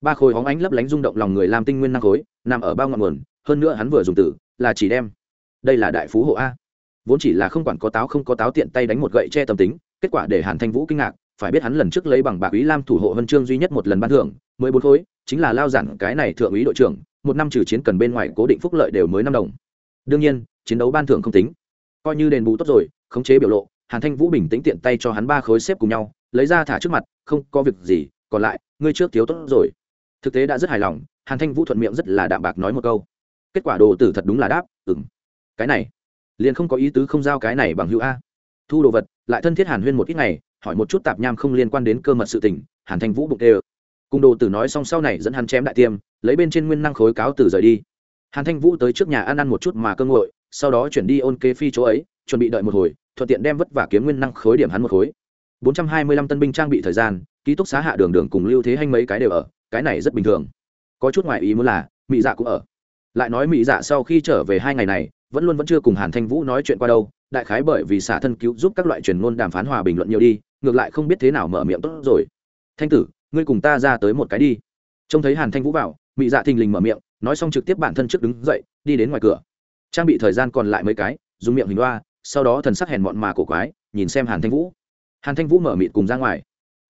Ba khối hóng ánh lấp lánh rung động lòng người làm tinh nguyên năng khối, nằm ở bao ngọn nguồn, hơn nữa hắn vừa dùng tử là chỉ đem. Đây là đại phú hộ a. Vốn chỉ là không quản có táo không có táo tiện tay đánh một gậy che tầm tính, kết quả để hàn thanh vũ kinh ngạc, phải biết hắn lần trước lấy bằng bạc quý lam thủ hộ huân chương duy nhất một lần ban thưởng, mười bốn khối, chính là lao giản cái này thượng úy đội trưởng một năm trừ chiến cần bên ngoài cố định phúc lợi đều mới năm đồng. Đương nhiên, chiến đấu ban thưởng không tính. Coi như đền bù tốt rồi, khống chế biểu lộ, hàn thanh vũ bình tĩnh tiện tay cho hắn ba khối xếp cùng nhau, lấy ra thả trước mặt, không có việc gì, còn lại, ngươi trước thiếu tốt rồi. Thực tế đã rất hài lòng, hàn thanh vũ thuận miệng rất là đạm bạc nói một câu. Kết quả đồ tử thật đúng là đáp ừng cái này, liền không có ý tứ không giao cái này bằng hữu a. Thu đồ vật, lại thân thiết hàn huyên một ít ngày, hỏi một chút tạp nham không liên quan đến cơ mật sự tình, hàn thanh vũ bụng tê cùng đồ tử nói xong sau này dẫn hắn chém đại tiêm, lấy bên trên nguyên năng khối cáo tử rời đi. Hàn thanh vũ tới trước nhà ăn ăn một chút mà cơ ngội, sau đó chuyển đi ôn kế phi chỗ ấy, chuẩn bị đợi một hồi, thuận tiện đem vất vả kiếm nguyên năng khối điểm hắn một khối. Bốn trăm hai mươi lăm tân binh trang bị thời gian, ký túc xá hạ đường đường cùng lưu thế hanh mấy cái đều ở, cái này rất bình thường. Có chút ngoại ý muốn là mỹ dạ cũng ở. Lại nói mỹ dạ sau khi trở về hai ngày này, vẫn luôn vẫn chưa cùng hàn thanh vũ nói chuyện qua đâu, đại khái bởi vì xả thân cứu giúp các loại truyền ngôn đàm phán hòa bình luận nhiều đi, ngược lại không biết thế nào mở miệng tốt rồi. Thanh tử ngươi cùng ta ra tới một cái đi. Trông thấy hàn thanh vũ vào, mị dạ thình lình mở miệng, nói xong trực tiếp bản thân trước đứng dậy, đi đến ngoài cửa. Trang bị thời gian còn lại mấy cái, dùng miệng hình loa, sau đó thần sắc hèn mọn mà cổ quái, nhìn xem hàn thanh vũ. Hàn thanh vũ mở mịt cùng ra ngoài.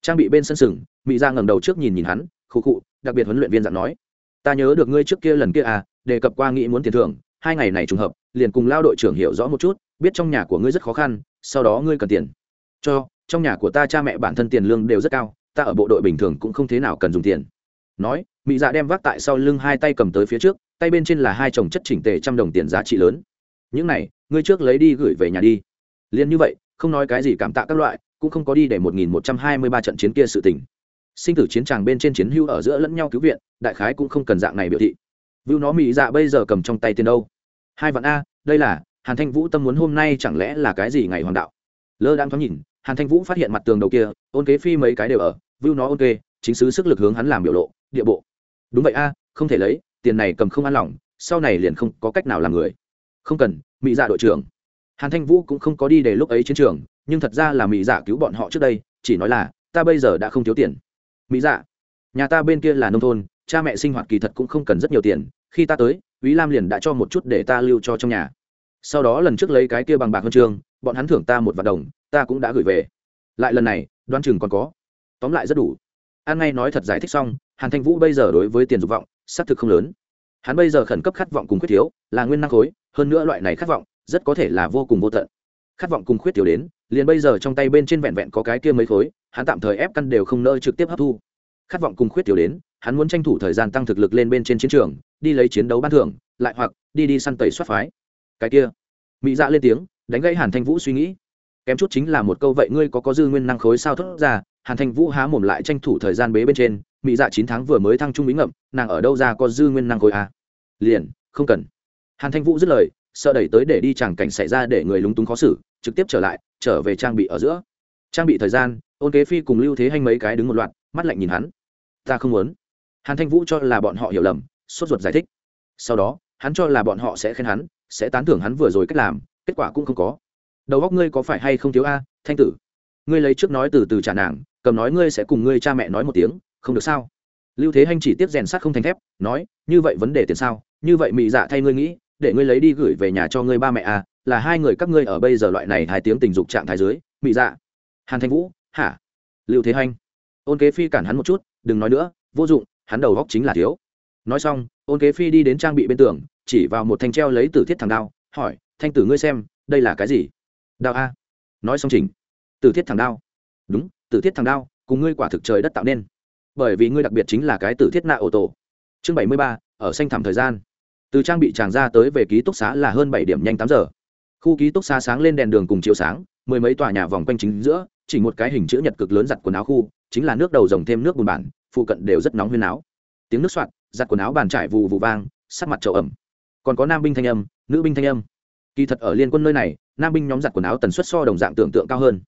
Trang bị bên sân sừng, mị ra ngẩng đầu trước nhìn nhìn hắn, khụ khụ, đặc biệt huấn luyện viên dặn nói, ta nhớ được ngươi trước kia lần kia à đề cập qua nghĩ muốn tiền thưởng, hai ngày này trùng hợp, liền cùng lao đội trưởng hiểu rõ một chút, biết trong nhà của ngươi rất khó khăn, sau đó ngươi cần tiền. Cho, trong nhà của ta cha mẹ bản thân tiền lương đều rất cao ta ở bộ đội bình thường cũng không thế nào cần dùng tiền. Nói mỹ dạ đem vác tại sau lưng hai tay cầm tới phía trước, tay bên trên là hai chồng chất chỉnh tề trăm đồng tiền giá trị lớn. Những này, ngươi trước lấy đi gửi về nhà đi. Liền như vậy, không nói cái gì cảm tạ các loại, cũng không có đi để một nghìn một trăm hai mươi ba trận chiến kia sự tình. Sinh tử chiến tràng bên trên chiến hưu ở giữa lẫn nhau cứu viện, đại khái cũng không cần dạng này biểu thị. Vưu nó mỹ dạ bây giờ cầm trong tay tiền đâu? Hai vạn a, đây là, hàn thanh vũ tâm muốn hôm nay chẳng lẽ là cái gì ngày hoàng đạo? Lơ đang thoáng nhìn hàn thanh vũ phát hiện mặt tường đầu kia, ôn kế phi mấy cái đều ở vưu nó ôn kê, chính xứ sức lực hướng hắn làm biểu lộ, địa bộ đúng vậy a, không thể lấy, tiền này cầm không an lòng, sau này liền không có cách nào làm người không cần, mỹ dạ đội trưởng hàn thanh vũ cũng không có đi để lúc ấy chiến trường, nhưng thật ra là mỹ dạ cứu bọn họ trước đây, chỉ nói là, ta bây giờ đã không thiếu tiền mỹ dạ nhà ta bên kia là nông thôn, cha mẹ sinh hoạt kỳ thật cũng không cần rất nhiều tiền, khi ta tới, Úy Lam liền đã cho một chút để ta lưu cho trong nhà. Sau đó lần trước lấy cái kia bằng bạc huân trường bọn hắn thưởng ta một vạn đồng, ta cũng đã gửi về. Lại lần này, đoán chừng còn có. Tóm lại rất đủ. An ngay nói thật giải thích xong, Hàn Thanh Vũ bây giờ đối với tiền dục vọng, xác thực không lớn. Hắn bây giờ khẩn cấp khát vọng cùng khuyết thiếu, là nguyên năng khối, hơn nữa loại này khát vọng, rất có thể là vô cùng vô tận. Khát vọng cùng khuyết thiếu đến, liền bây giờ trong tay bên trên vẹn vẹn có cái kia mấy khối, hắn tạm thời ép căn đều không nơi trực tiếp hấp thu. Khát vọng cùng khuyết thiếu đến, hắn muốn tranh thủ thời gian tăng thực lực lên bên trên chiến trường đi lấy chiến đấu ban thưởng lại hoặc đi đi săn tẩy soát phái cái kia mỹ dạ lên tiếng đánh gãy hàn thanh vũ suy nghĩ. Kém chút chính là một câu, vậy ngươi có có dư nguyên năng khối sao thốt ra? Hàn thanh vũ há mồm lại tranh thủ thời gian bế bên trên mỹ dạ chín tháng vừa mới thăng trung bí ngậm, nàng ở đâu ra có dư nguyên năng khối à? liền, không cần. Hàn thanh vũ dứt lời, sợ đẩy tới để đi chẳng cảnh xảy ra để người lúng túng khó xử, trực tiếp trở lại, trở về trang bị ở giữa. Trang bị thời gian, ôn kế phi cùng lưu thế hanh mấy cái đứng một loạt, mắt lạnh nhìn hắn. Ta không muốn. Hàn thanh vũ cho là bọn họ hiểu lầm, sốt ruột giải thích. Sau đó, hắn cho là bọn họ sẽ khen hắn, sẽ tán thưởng hắn vừa rồi cách làm kết quả cũng không có. Đầu góc ngươi có phải hay không thiếu a, thanh tử? Ngươi lấy trước nói từ từ trả nàng, cầm nói ngươi sẽ cùng ngươi cha mẹ nói một tiếng, không được sao? Lưu thế hanh chỉ tiếp rèn sát không thành thép, nói, như vậy vấn đề tiền sao? Như vậy mị dạ thay ngươi nghĩ, để ngươi lấy đi gửi về nhà cho ngươi ba mẹ à là hai người các ngươi ở bây giờ loại này hai tiếng tình dục trạng thái dưới, mị dạ. Hàn thanh vũ, hả? Lưu thế hanh. Ôn kế phi cản hắn một chút, đừng nói nữa, vô dụng, hắn đầu góc chính là thiếu. Nói xong, ôn kế phi đi đến trang bị bên tường, chỉ vào một thanh treo lấy tử thiết thằng đao, hỏi thanh tử ngươi xem, đây là cái gì? Đao a. Nói xong chỉnh. Tử thiết thằng đao. Đúng, tử thiết thằng đao, cùng ngươi quả thực trời đất tạo nên. Bởi vì ngươi đặc biệt chính là cái tử thiết nạ ô tô chương bảy mươi ba, ở xanh thảm thời gian. Từ trang bị tràng ra tới về ký túc xá là hơn bảy điểm nhanh tám giờ. Khu ký túc xá sáng lên đèn đường cùng chiếu sáng, mười mấy tòa nhà vòng quanh chính giữa, chỉ một cái hình chữ nhật cực lớn giặt quần áo khu, chính là nước đầu rồng thêm nước bùn bản, phụ cận đều rất nóng huyên áo tiếng nước soạn giặt quần áo bàn trải vù vù vang, sắc mặt trậu ẩm. Còn có nam binh thanh âm, nữ binh thanh âm kỳ thật ở liên quân nơi này nam binh nhóm giặt quần áo tần suất so đồng dạng tưởng tượng cao hơn.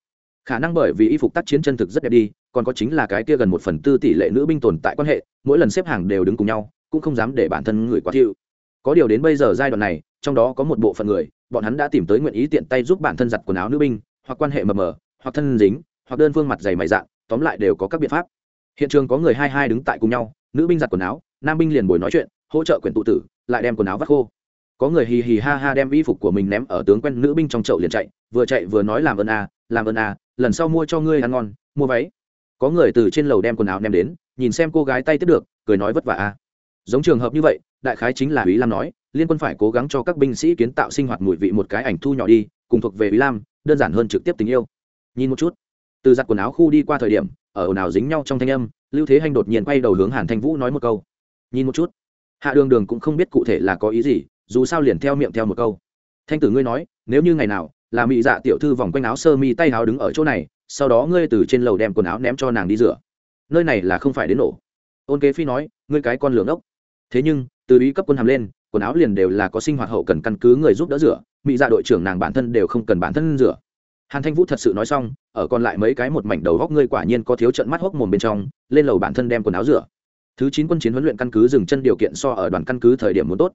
Khả năng bởi vì y phục tác chiến chân thực rất đẹp đi còn có chính là cái kia gần một phần tư tỷ lệ nữ binh tồn tại quan hệ mỗi lần xếp hàng đều đứng cùng nhau cũng không dám để bản thân người quá thiệu. Có điều đến bây giờ giai đoạn này trong đó có một bộ phận người bọn hắn đã tìm tới nguyện ý tiện tay giúp bản thân giặt quần áo nữ binh hoặc quan hệ mờ mờ hoặc thân dính hoặc đơn phương mặt dày mày dạng, tóm lại đều có các biện pháp. Hiện trường có người hai hai đứng tại cùng nhau nữ binh giặt quần áo nam binh liền bồi nói chuyện hỗ trợ quyền tụ tử lại đem quần áo vắt khô có người hì hì ha ha đem y phục của mình ném ở tướng quen nữ binh trong chậu liền chạy, vừa chạy vừa nói làm ơn à làm ơn à lần sau mua cho ngươi ăn ngon, mua váy. Có người từ trên lầu đem quần áo đem đến, nhìn xem cô gái tay tiếp được, cười nói vất vả a giống trường hợp như vậy, đại khái chính là ý lam nói, liên quân phải cố gắng cho các binh sĩ kiến tạo sinh hoạt mùi vị một cái ảnh thu nhỏ đi, cùng thuộc về ý lam, đơn giản hơn trực tiếp tình yêu. Nhìn một chút. Từ giặt quần áo khu đi qua thời điểm, ở ồn ào dính nhau trong thanh âm, lưu thế hành đột nhiên quay đầu hướng hàn thanh vũ nói một câu. Nhìn một chút. Hạ đường đường cũng không biết cụ thể là có ý gì dù sao liền theo miệng theo một câu. Thanh tử ngươi nói, nếu như ngày nào, là mỹ dạ tiểu thư vòng quanh áo sơ mi tay áo đứng ở chỗ này, sau đó ngươi từ trên lầu đem quần áo ném cho nàng đi rửa. Nơi này là không phải đến nổ. Ôn kế phi nói, ngươi cái con lường ốc. Thế nhưng, từ ý cấp quân hàm lên, quần áo liền đều là có sinh hoạt hậu cần căn cứ người giúp đỡ rửa mỹ dạ đội trưởng nàng bản thân đều không cần bản thân rửa. Hàn thanh vũ thật sự nói xong, ở còn lại mấy cái một mảnh đầu góc ngươi quả nhiên có thiếu trận mắt hốc mồm bên trong, lên lầu bản thân đem quần áo rửa. Thứ chín quân chiến huấn luyện căn cứ dừng chân điều kiện so ở đoàn căn cứ thời điểm muốn tốt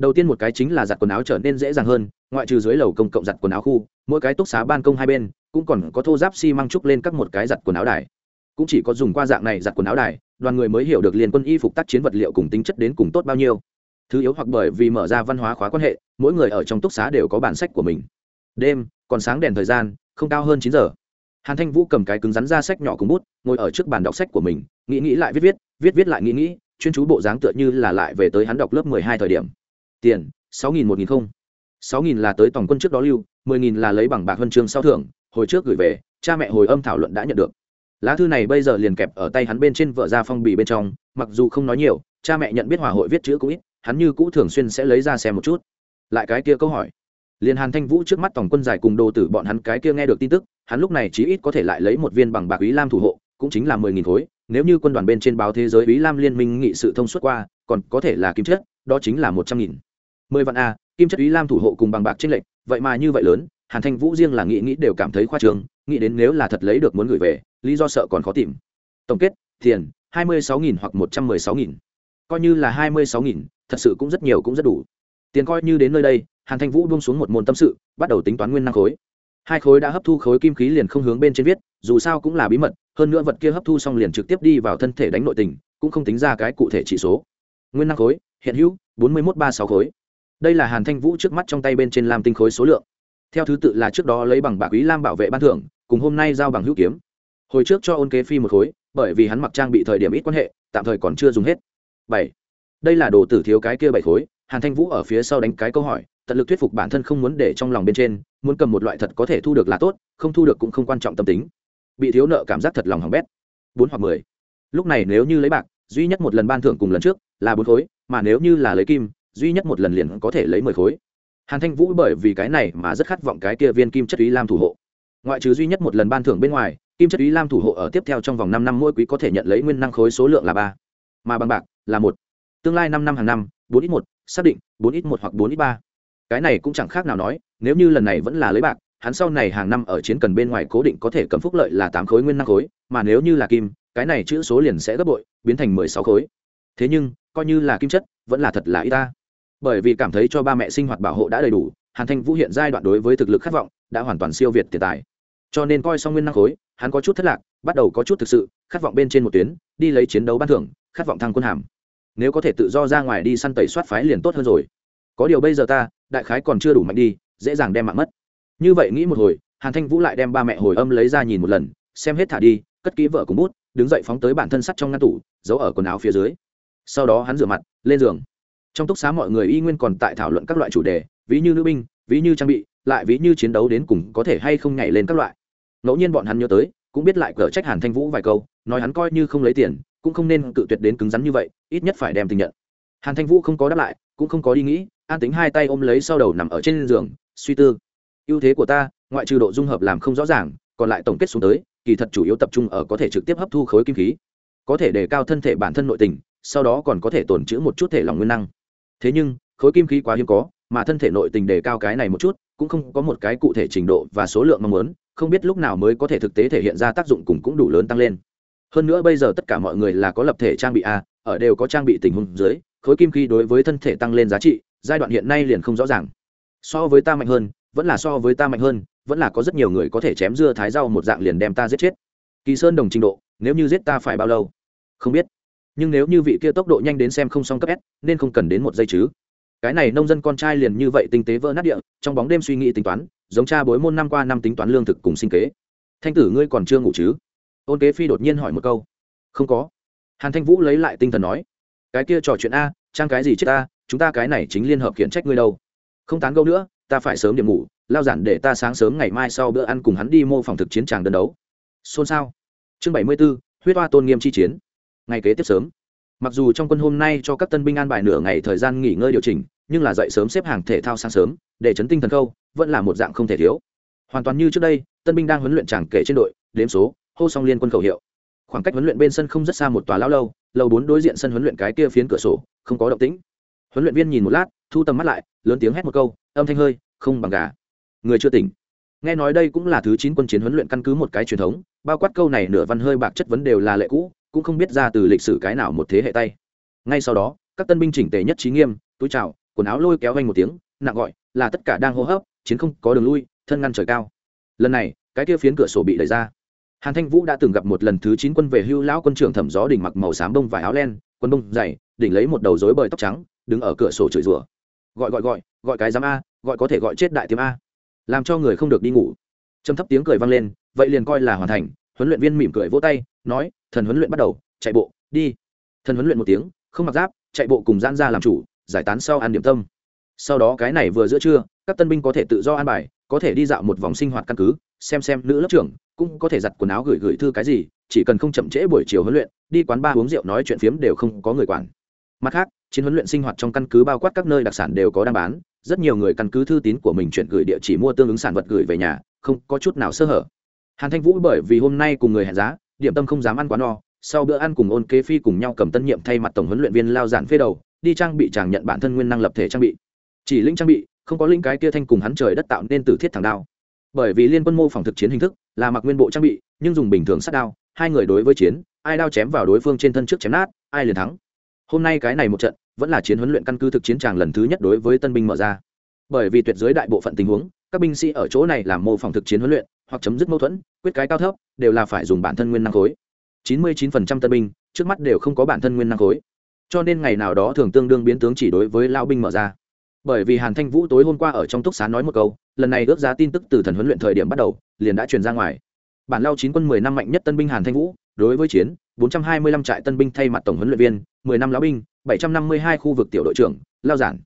đầu tiên một cái chính là giặt quần áo trở nên dễ dàng hơn, ngoại trừ dưới lầu công cộng giặt quần áo khu, mỗi cái túc xá ban công hai bên cũng còn có thô giáp xi、si、măng trúc lên các một cái giặt quần áo đài. Cũng chỉ có dùng qua dạng này giặt quần áo đài, đoàn người mới hiểu được liền quân y phục tác chiến vật liệu cùng tính chất đến cùng tốt bao nhiêu. Thứ yếu hoặc bởi vì mở ra văn hóa khóa quan hệ, mỗi người ở trong túc xá đều có bản sách của mình. Đêm, còn sáng đèn thời gian, không cao hơn chín giờ. Hàn thanh vũ cầm cái cứng rắn ra sách nhỏ cùng bút, ngồi ở trước bàn đọc sách của mình, nghĩ nghĩ lại viết viết viết viết lại nghĩ nghĩ, chuyên chú bộ dáng tựa như là lại về tới hắn đọc lớp mười hai thời điểm tiền, sáu nghìn một nghìn không. Sáu nghìn là tới tổng quân trước đó lưu, mười nghìn là lấy bằng bạc huân chương sau thưởng, hồi trước gửi về, cha mẹ hồi âm thảo luận đã nhận được. Lá thư này bây giờ liền kẹp ở tay hắn bên trên vợ ra phong bì bên trong, mặc dù không nói nhiều, cha mẹ nhận biết hòa hội viết chữ cũng ít, hắn như cũ thường xuyên sẽ lấy ra xem một chút. Lại cái kia câu hỏi. Liền hàn thanh vũ trước mắt tổng quân giải cùng đồ tử bọn hắn cái kia nghe được tin tức, hắn lúc này chí ít có thể lại lấy một viên bằng bạc ý lam thủ hộ, cũng chính là mười nghìn khối, nếu như quân đoàn bên trên báo thế giới ý lam liên minh nghị sự thông suốt qua, còn có thể là kim chất, đó chính là một trăm nghìn mười vạn a, kim chất ý lam thủ hộ cùng bằng bạc tranh lệch, vậy mà như vậy lớn, hàn thanh vũ riêng là nghĩ nghĩ đều cảm thấy khoa trương, nghĩ đến nếu là thật lấy được muốn gửi về, lý do sợ còn khó tìm. Tổng kết, tiền, hai mươi sáu nghìn hoặc một trăm mười sáu nghìn. Coi như là hai mươi sáu nghìn, thật sự cũng rất nhiều cũng rất đủ. Tiền coi như đến nơi đây, hàn thanh vũ buông xuống một môn tâm sự, bắt đầu tính toán nguyên năng khối. Hai khối đã hấp thu khối kim khí liền không hướng bên trên viết, dù sao cũng là bí mật, hơn nữa vật kia hấp thu xong liền trực tiếp đi vào thân thể đánh nội tình, cũng không tính ra cái cụ thể chỉ số. Nguyên năng khối, hiện hữu, bốn mươi một ba sáu khối đây là hàn thanh vũ trước mắt trong tay bên trên lam tinh khối số lượng. Theo thứ tự là trước đó lấy bằng bạc quý lam bảo vệ ban thưởng, cùng hôm nay giao bằng hữu kiếm. Hồi trước cho ôn kế phi một khối, bởi vì hắn mặc trang bị thời điểm ít quan hệ, tạm thời còn chưa dùng hết. Bảy. Đây là đồ tử thiếu cái kia bảy khối, hàn thanh vũ ở phía sau đánh cái câu hỏi, tận lực thuyết phục bản thân không muốn để trong lòng bên trên, muốn cầm một loại thật có thể thu được là tốt, không thu được cũng không quan trọng tâm tính. Bị thiếu nợ cảm giác thật lòng hỏng bét. Bốn hoặc mười. Lúc này nếu như lấy bạc, duy nhất một lần ban thưởng cùng lần trước là bốn khối, mà nếu như là lấy kim duy nhất một lần liền có thể lấy mười khối. Hàn thanh vũ bởi vì cái này mà rất khát vọng cái kia viên kim chất ý lam thủ hộ. Ngoại trừ duy nhất một lần ban thưởng bên ngoài, kim chất ý lam thủ hộ ở tiếp theo trong vòng năm năm mỗi quý có thể nhận lấy nguyên năng khối số lượng là ba. Mà bằng bạc là một. Tương lai năm năm hàng năm, bốn ít một, xác định, bốn ít một hoặc bốn ít ba. Cái này cũng chẳng khác nào nói, nếu như lần này vẫn là lấy bạc, hắn sau này hàng năm ở chiến cần bên ngoài cố định có thể cầm phúc lợi là tám khối nguyên năng khối, mà nếu như là kim, cái này chữ số liền sẽ gấp bội, biến thành mười sáu khối. Thế nhưng, coi như là kim chất, vẫn là thật là y ta bởi vì cảm thấy cho ba mẹ sinh hoạt bảo hộ đã đầy đủ, hàn thanh vũ hiện giai đoạn đối với thực lực khát vọng đã hoàn toàn siêu việt tiền tài. Cho nên coi xong nguyên năng khối, hắn có chút thất lạc, bắt đầu có chút thực sự, khát vọng bên trên một tuyến, đi lấy chiến đấu ban thưởng, khát vọng thăng quân hàm. Nếu có thể tự do ra ngoài đi săn tẩy soát phái liền tốt hơn rồi. Có điều bây giờ ta, đại khái còn chưa đủ mạnh đi, dễ dàng đem mạng mất. Như vậy nghĩ một hồi, hàn thanh vũ lại đem ba mẹ hồi âm lấy ra nhìn một lần, xem hết thả đi, cất kỹ vợ cùng bút, đứng dậy phóng tới bản thân sắt trong ngăn tủ, giấu ở quần áo phía dưới. Sau đó hắn rửa mặt, lên giường trong túc xá mọi người y nguyên còn tại thảo luận các loại chủ đề, ví như nữ binh, ví như trang bị, lại ví như chiến đấu đến cùng có thể hay không nhảy lên các loại. Ngẫu nhiên bọn hắn nhớ tới, cũng biết lại cờ trách hàn thanh vũ vài câu, nói hắn coi như không lấy tiền, cũng không nên cự tuyệt đến cứng rắn như vậy, ít nhất phải đem tình nhận. Hàn thanh vũ không có đáp lại, cũng không có đi nghĩ, an tính hai tay ôm lấy sau đầu nằm ở trên giường, suy tư. Ưu thế của ta, ngoại trừ độ dung hợp làm không rõ ràng, còn lại tổng kết xuống tới, kỳ thật chủ yếu tập trung ở có thể trực tiếp hấp thu khối kim khí. Có thể đề cao thân thể bản thân nội tình, sau đó còn có thể tồn trữ một chút thể lòng nguyên năng thế nhưng, khối kim khí quá hiếm có, mà thân thể nội tình đề cao cái này một chút, cũng không có một cái cụ thể trình độ và số lượng mong muốn, không biết lúc nào mới có thể thực tế thể hiện ra tác dụng cùng cũng đủ lớn tăng lên. Hơn nữa bây giờ tất cả mọi người là có lập thể trang bị a, ở đều có trang bị tình huống dưới, khối kim khí đối với thân thể tăng lên giá trị, giai đoạn hiện nay liền không rõ ràng. So với ta mạnh hơn, vẫn là so với ta mạnh hơn, vẫn là có rất nhiều người có thể chém dưa thái rau một dạng liền đem ta giết chết. Kỳ sơn đồng trình độ, nếu như giết ta phải bao lâu? Không biết nhưng nếu như vị kia tốc độ nhanh đến xem không xong cấp s, nên không cần đến một giây chứ. Cái này nông dân con trai liền như vậy tinh tế vỡ nát địa, trong bóng đêm suy nghĩ tính toán, giống cha bối môn năm qua năm tính toán lương thực cùng sinh kế. Thanh tử ngươi còn chưa ngủ chứ? Ôn kế phi đột nhiên hỏi một câu. Không có. Hàn thanh vũ lấy lại tinh thần nói. Cái kia trò chuyện a, trang cái gì chết ta, chúng ta cái này chính liên hợp khiển trách ngươi đâu. Không tán gẫu nữa, ta phải sớm điểm ngủ, lao giản để ta sáng sớm ngày mai sau bữa ăn cùng hắn đi mô phòng thực chiến tràng đơn đấu. Xôn xao. Chương bảy mươi b ố huyết hoa tôn nghiêm chi chiến ngày kế tiếp sớm. Mặc dù trong quân hôm nay cho các tân binh an bài nửa ngày thời gian nghỉ ngơi điều chỉnh, nhưng là dậy sớm xếp hàng thể thao sáng sớm, để chấn tinh thần khâu, vẫn là một dạng không thể thiếu. Hoàn toàn như trước đây, tân binh đang huấn luyện chẳng kể trên đội, đếm số, hô xong liên quân khẩu hiệu. Khoảng cách huấn luyện bên sân không rất xa một tòa lao lâu lâu bốn đối diện sân huấn luyện cái kia phiến cửa sổ, không có động tĩnh. Huấn luyện viên nhìn một lát, thu tầm mắt lại, lớn tiếng hét một câu, âm thanh hơi, không bằng gà. Người chưa tỉnh. Nghe nói đây cũng là thứ chín quân chiến huấn luyện căn cứ một cái truyền thống, bao quát câu này nửa văn hơi bạc chất vấn đều là lệ cũ cũng không biết ra từ lịch sử cái nào một thế hệ tay. Ngay sau đó, các tân binh chỉnh tề nhất trí nghiêm, túi trào quần áo lôi kéo vanh một tiếng, nặng gọi, là tất cả đang hô hấp, chiến không có đường lui, thân ngăn trời cao. Lần này, cái kia phiến cửa sổ bị đẩy ra. Hàn thanh vũ đã từng gặp một lần thứ chín quân về hưu lão quân trưởng thẩm gió đỉnh mặc màu xám bông vải áo len, quân bông dày, đỉnh lấy một đầu rối bời tóc trắng, đứng ở cửa sổ chửi rủa. Gọi gọi gọi gọi cái giám a, gọi có thể gọi chết đại tiêm a. Làm cho người không được đi ngủ. Trầm thấp tiếng cười vang lên, vậy liền coi là hoàn thành, huấn luyện viên mỉm cười vỗ tay, nói thần huấn luyện bắt đầu, chạy bộ, đi. Thần huấn luyện một tiếng, không mặc giáp, chạy bộ cùng gian ra làm chủ, giải tán sau ăn điểm tâm. Sau đó cái này vừa giữa trưa, các tân binh có thể tự do an bài, có thể đi dạo một vòng sinh hoạt căn cứ, xem xem nữ lớp trưởng, cũng có thể giặt quần áo gửi gửi thư cái gì, chỉ cần không chậm trễ buổi chiều huấn luyện, đi quán bar uống rượu nói chuyện phiếm đều không có người quản. Mặt khác, chiến huấn luyện sinh hoạt trong căn cứ bao quát các nơi đặc sản đều có đang bán, rất nhiều người căn cứ thư tín của mình chuyển gửi địa chỉ mua tương ứng sản vật gửi về nhà, không có chút nào sơ hở. Hàn thanh vũ bởi vì hôm nay cùng người hẹn giá điểm tâm không dám ăn quá no, sau bữa ăn cùng ôn kế phi cùng nhau cầm tân nhiệm thay mặt tổng huấn luyện viên lao giản phê đầu, đi trang bị chàng nhận bản thân nguyên năng lập thể trang bị. Chỉ linh trang bị, không có linh cái kia thanh cùng hắn trời đất tạo nên từ thiết thẳng đao. Bởi vì liên quân mô phỏng thực chiến hình thức, là mặc nguyên bộ trang bị, nhưng dùng bình thường sát đao, hai người đối với chiến, ai đao chém vào đối phương trên thân trước chém nát, ai liền thắng. Hôm nay cái này một trận, vẫn là chiến huấn luyện căn cứ thực chiến tràng lần thứ nhất đối với tân binh mở ra. Bởi vì tuyệt giới đại bộ phận tình huống các binh sĩ ở chỗ này làm mô phỏng thực chiến huấn luyện, hoặc chấm dứt mâu thuẫn, quyết cái cao thấp, đều là phải dùng bản thân nguyên năng khối. 99% tân binh, trước mắt đều không có bản thân nguyên năng khối. Cho nên ngày nào đó thường tương đương biến tướng chỉ đối với lao binh mở ra. Bởi vì hàn thanh vũ tối hôm qua ở trong túc xá nói một câu, lần này ước giá tin tức từ thần huấn luyện thời điểm bắt đầu, liền đã truyền ra ngoài. Bản lao chín quân mười năm mạnh nhất tân binh hàn thanh vũ, đối với chiến 425 trại tân binh thay mặt tổng huấn luyện viên 10 năm lão binh 752 khu vực tiểu đội trưởng, lao giản.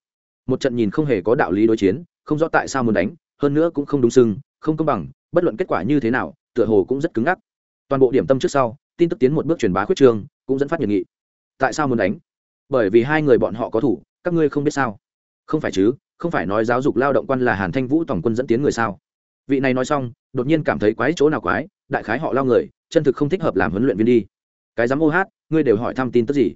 Một trận nhìn không hề có đạo lý đối chiến, không rõ tại sao muốn đánh hơn nữa cũng không đúng sưng, không công bằng, bất luận kết quả như thế nào, tựa hồ cũng rất cứng ngắc. Toàn bộ điểm tâm trước sau, tin tức tiến một bước truyền bá khuyết trường, cũng dẫn phát nhiệt nghị. Tại sao muốn đánh? Bởi vì hai người bọn họ có thủ, các ngươi không biết sao? Không phải chứ, không phải nói giáo dục lao động quan là hàn thanh vũ tổng quân dẫn tiến người sao? Vị này nói xong, đột nhiên cảm thấy quái chỗ nào quái, đại khái họ lao người, chân thực không thích hợp làm huấn luyện viên đi. Cái dám ô hát, ngươi đều hỏi thăm tin tức gì?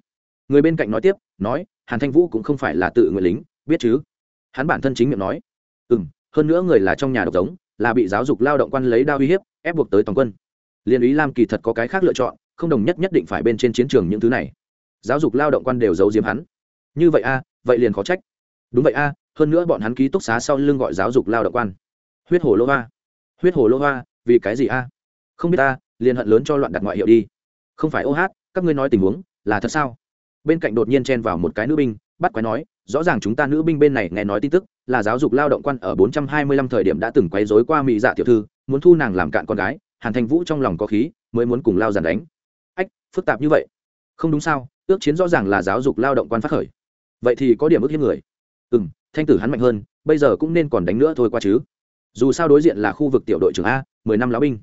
Người bên cạnh nói tiếp, nói, hàn thanh vũ cũng không phải là tự nguyện lính, biết chứ? Hắn bản thân chính miệng nói. Ừ m hơn nữa người là trong nhà độc giống, là bị giáo dục lao động quan lấy đao uy hiếp, ép buộc tới toàn quân. Liên ý lam kỳ thật có cái khác lựa chọn, không đồng nhất nhất định phải bên trên chiến trường những thứ này. Giáo dục lao động quan đều giấu diếm hắn. Như vậy a, vậy liền khó trách. Đúng vậy a, hơn nữa bọn hắn ký túc xá sau lưng gọi giáo dục lao động quan. Huyết hồ lô hoa. Huyết hồ lô hoa, vì cái gì a? Không biết ta, liền hận lớn cho loạn đặt ngoại hiệu đi. Không phải ô hát, các ngươi nói tình huống, là thật sao? Bên cạnh đột nhiên chen vào một cái nữ binh, bắt quái nói rõ ràng chúng ta nữ binh bên này nghe nói tin tức, là giáo dục lao động quan ở bốn trăm hai mươi lăm thời điểm đã từng quấy rối qua mỹ dạ tiểu thư, muốn thu nàng làm cạn con gái, hàn thanh vũ trong lòng có khí, mới muốn cùng lao giàn đánh. Ách, phức tạp như vậy. Không đúng sao, ước chiến rõ ràng là giáo dục lao động quan phát khởi. Vậy thì có điểm ước hiếp người. Ừ m thanh tử hắn mạnh hơn, bây giờ cũng nên còn đánh nữa thôi qua chứ. Dù sao đối diện là khu vực tiểu đội trưởng a, mười năm lão binh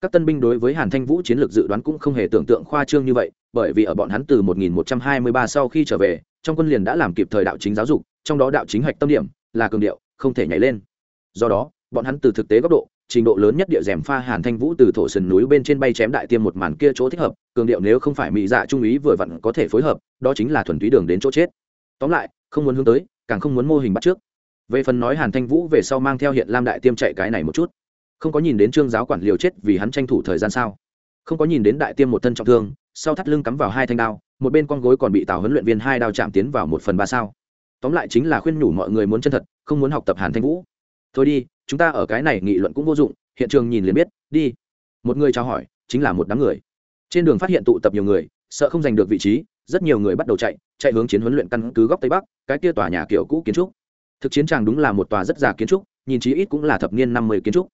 các tân binh đối với hàn thanh vũ chiến lược dự đoán cũng không hề tưởng tượng khoa trương như vậy, bởi vì ở bọn hắn từ 1123 sau khi trở về, trong quân liền đã làm kịp thời đạo chính giáo dục, trong đó đạo chính hoạch tâm điểm là cường điệu, không thể nhảy lên. Do đó, bọn hắn từ thực tế góc độ, trình độ lớn nhất địa rèm pha hàn thanh vũ từ thổ sườn núi bên trên bay chém đại tiêm một màn kia chỗ thích hợp, cường điệu nếu không phải mỹ dạ trung ý vừa vặn có thể phối hợp, đó chính là thuần túy đường đến chỗ chết. Tóm lại, không muốn hướng tới, càng không muốn mô hình bắt trước. Về phần nói hàn thanh vũ về sau mang theo hiện lam đại tiêm chạy cái này một chút không có nhìn đến trương giáo quản liều chết vì hắn tranh thủ thời gian sao? Không có nhìn đến đại tiêm một thân trọng thương, sau thắt lưng cắm vào hai thanh đao, một bên con gối còn bị tào huấn luyện viên hai đao chạm tiến vào một phần ba sao. Tóm lại chính là khuyên nhủ mọi người muốn chân thật, không muốn học tập hàn thanh vũ. Thôi đi, chúng ta ở cái này nghị luận cũng vô dụng, hiện trường nhìn liền biết, đi. Một người chào hỏi, chính là một đám người. Trên đường phát hiện tụ tập nhiều người, sợ không giành được vị trí, rất nhiều người bắt đầu chạy chạy hướng chiến huấn luyện căn cứ góc tây bắc, cái kia tòa nhà kiểu cũ kiến trúc. Thực chiến tràng đúng là một tòa rất già kiến trúc, nhìn chí ít cũng là thập niên năm mươi kiến trúc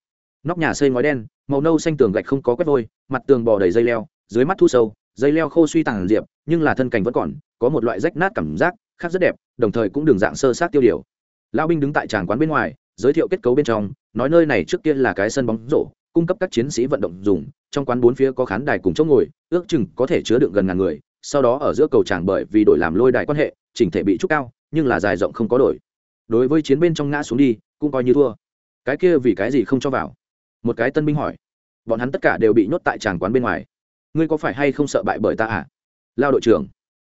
nóc nhà xây ngói đen, màu nâu xanh tường gạch không có quét vôi, mặt tường bò đầy dây leo, dưới mắt thu sâu, dây leo khô suy tàn diệp, nhưng là thân cảnh vẫn còn, có một loại rách nát cảm giác, khác rất đẹp, đồng thời cũng đường dạng sơ sát tiêu điều. Lão binh đứng tại tràng quán bên ngoài, giới thiệu kết cấu bên trong, nói nơi này trước kia là cái sân bóng rổ, cung cấp các chiến sĩ vận động dùng, trong quán bốn phía có khán đài cùng chỗ ngồi, ước chừng có thể chứa được gần ngàn người, sau đó ở giữa cầu tràng bởi vì đổi làm lôi đài quan hệ, chỉnh thể bị trúc cao, nhưng là dài rộng không có đổi. Đối với chiến bên trong ngã xuống đi, cũng coi như thua. Cái kia vì cái gì không cho vào? Một cái tân binh hỏi. Bọn hắn tất cả đều bị nhốt tại tràng quán bên ngoài. Ngươi có phải hay không sợ bại bởi ta à? Lao đội trưởng.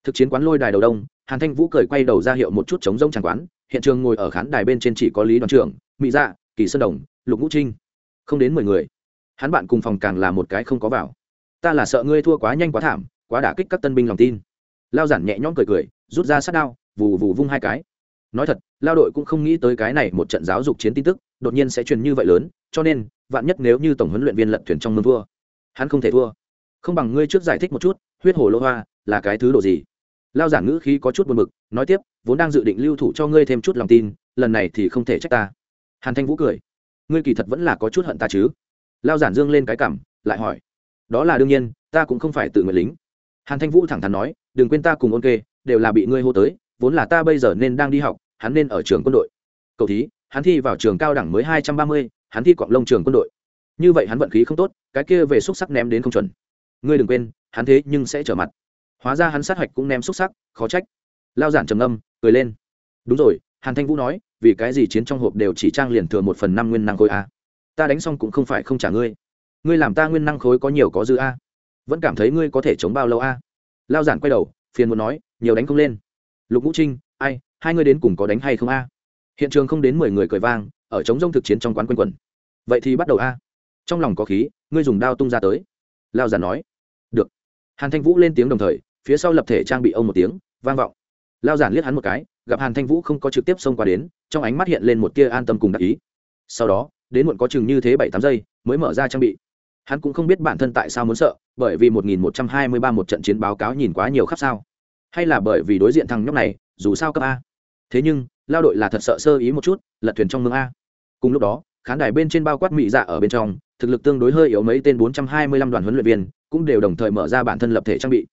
Thực chiến quán lôi đài đầu đông, hàn thanh vũ cười quay đầu ra hiệu một chút chống rông tràng quán. Hiện trường ngồi ở khán đài bên trên chỉ có lý đoàn trưởng mỹ dạ kỳ sơn đồng, lục ngũ trinh. Không đến mười người. Hắn bạn cùng phòng càng là một cái không có vào. Ta là sợ ngươi thua quá nhanh quá thảm, quá đả kích các tân binh lòng tin. Lao giản nhẹ nhõm cười cười, rút ra sát đao, vù vù vung hai cái nói thật, lao đội cũng không nghĩ tới cái này một trận giáo dục chiến tin tức, đột nhiên sẽ truyền như vậy lớn, cho nên, vạn nhất nếu như tổng huấn luyện viên lận thuyền trong mương thua, hắn không thể thua. Không bằng ngươi trước giải thích một chút, huyết hồ lô hoa là cái thứ đồ gì? Lao giản ngữ khí có chút buồn bực, nói tiếp, vốn đang dự định lưu thủ cho ngươi thêm chút lòng tin, lần này thì không thể trách ta. Hàn thanh vũ cười. Ngươi kỳ thật vẫn là có chút hận ta chứ? Lao giản dương lên cái cảm, lại hỏi. Đó là đương nhiên, ta cũng không phải tự nguyện lính. Hàn thanh vũ thẳng thắn nói, đừng quên ta cùng ôn kê, đều là bị ngươi hô tới vốn là ta bây giờ nên đang đi học, hắn nên ở trường quân đội. Cầu thí, hắn thi vào trường cao đẳng mới hai trăm ba mươi, hắn thi quạng lông trường quân đội. Như vậy hắn vận khí không tốt, cái kia về xúc sắc ném đến không chuẩn. Ngươi đừng quên, hắn thế nhưng sẽ trở mặt. Hóa ra hắn sát hạch cũng ném xúc sắc, khó trách. Lao giản trầm âm cười lên. Đúng rồi, hàn thanh vũ nói, vì cái gì chiến trong hộp đều chỉ trang liền thừa một phần năm nguyên năng khối a. Ta đánh xong cũng không phải không trả ngươi. Ngươi làm ta nguyên năng khối có nhiều có dư a. Vẫn cảm thấy ngươi có thể chống bao lâu a. Lao giản quay đầu, phiền muốn nói, nhiều đánh không lên lục ngũ trinh, ai, hai ngươi đến cùng có đánh hay không a? Hiện trường không đến mười người cười vang, ở chống rông thực chiến trong quán quân quần vậy thì bắt đầu a. Trong lòng có khí, ngươi dùng đao tung ra tới. Lao giả nói. Được. Hàn thanh vũ lên tiếng đồng thời, phía sau lập thể trang bị ông một tiếng, vang vọng. Lao giản liếc hắn một cái, gặp hàn thanh vũ không có trực tiếp xông qua đến, trong ánh mắt hiện lên một tia an tâm cùng đặc ý. Sau đó, đến muộn có chừng như thế bảy tám giây, mới mở ra trang bị. Hắn cũng không biết bản thân tại sao muốn sợ, bởi vì một nghìn một trăm hai mươi ba một trận chiến báo cáo nhìn quá nhiều khắp sao hay là bởi vì đối diện thằng nhóc này, dù sao cấp a. Thế nhưng, lao đội là thật sợ sơ ý một chút, lật thuyền trong mương a. Cùng lúc đó, khán đài bên trên bao quát mỹ dạ ở bên trong, thực lực tương đối hơi yếu mấy tên bốn trăm hai mươi lăm đoàn huấn luyện viên, cũng đều đồng thời mở ra bản thân lập thể trang bị.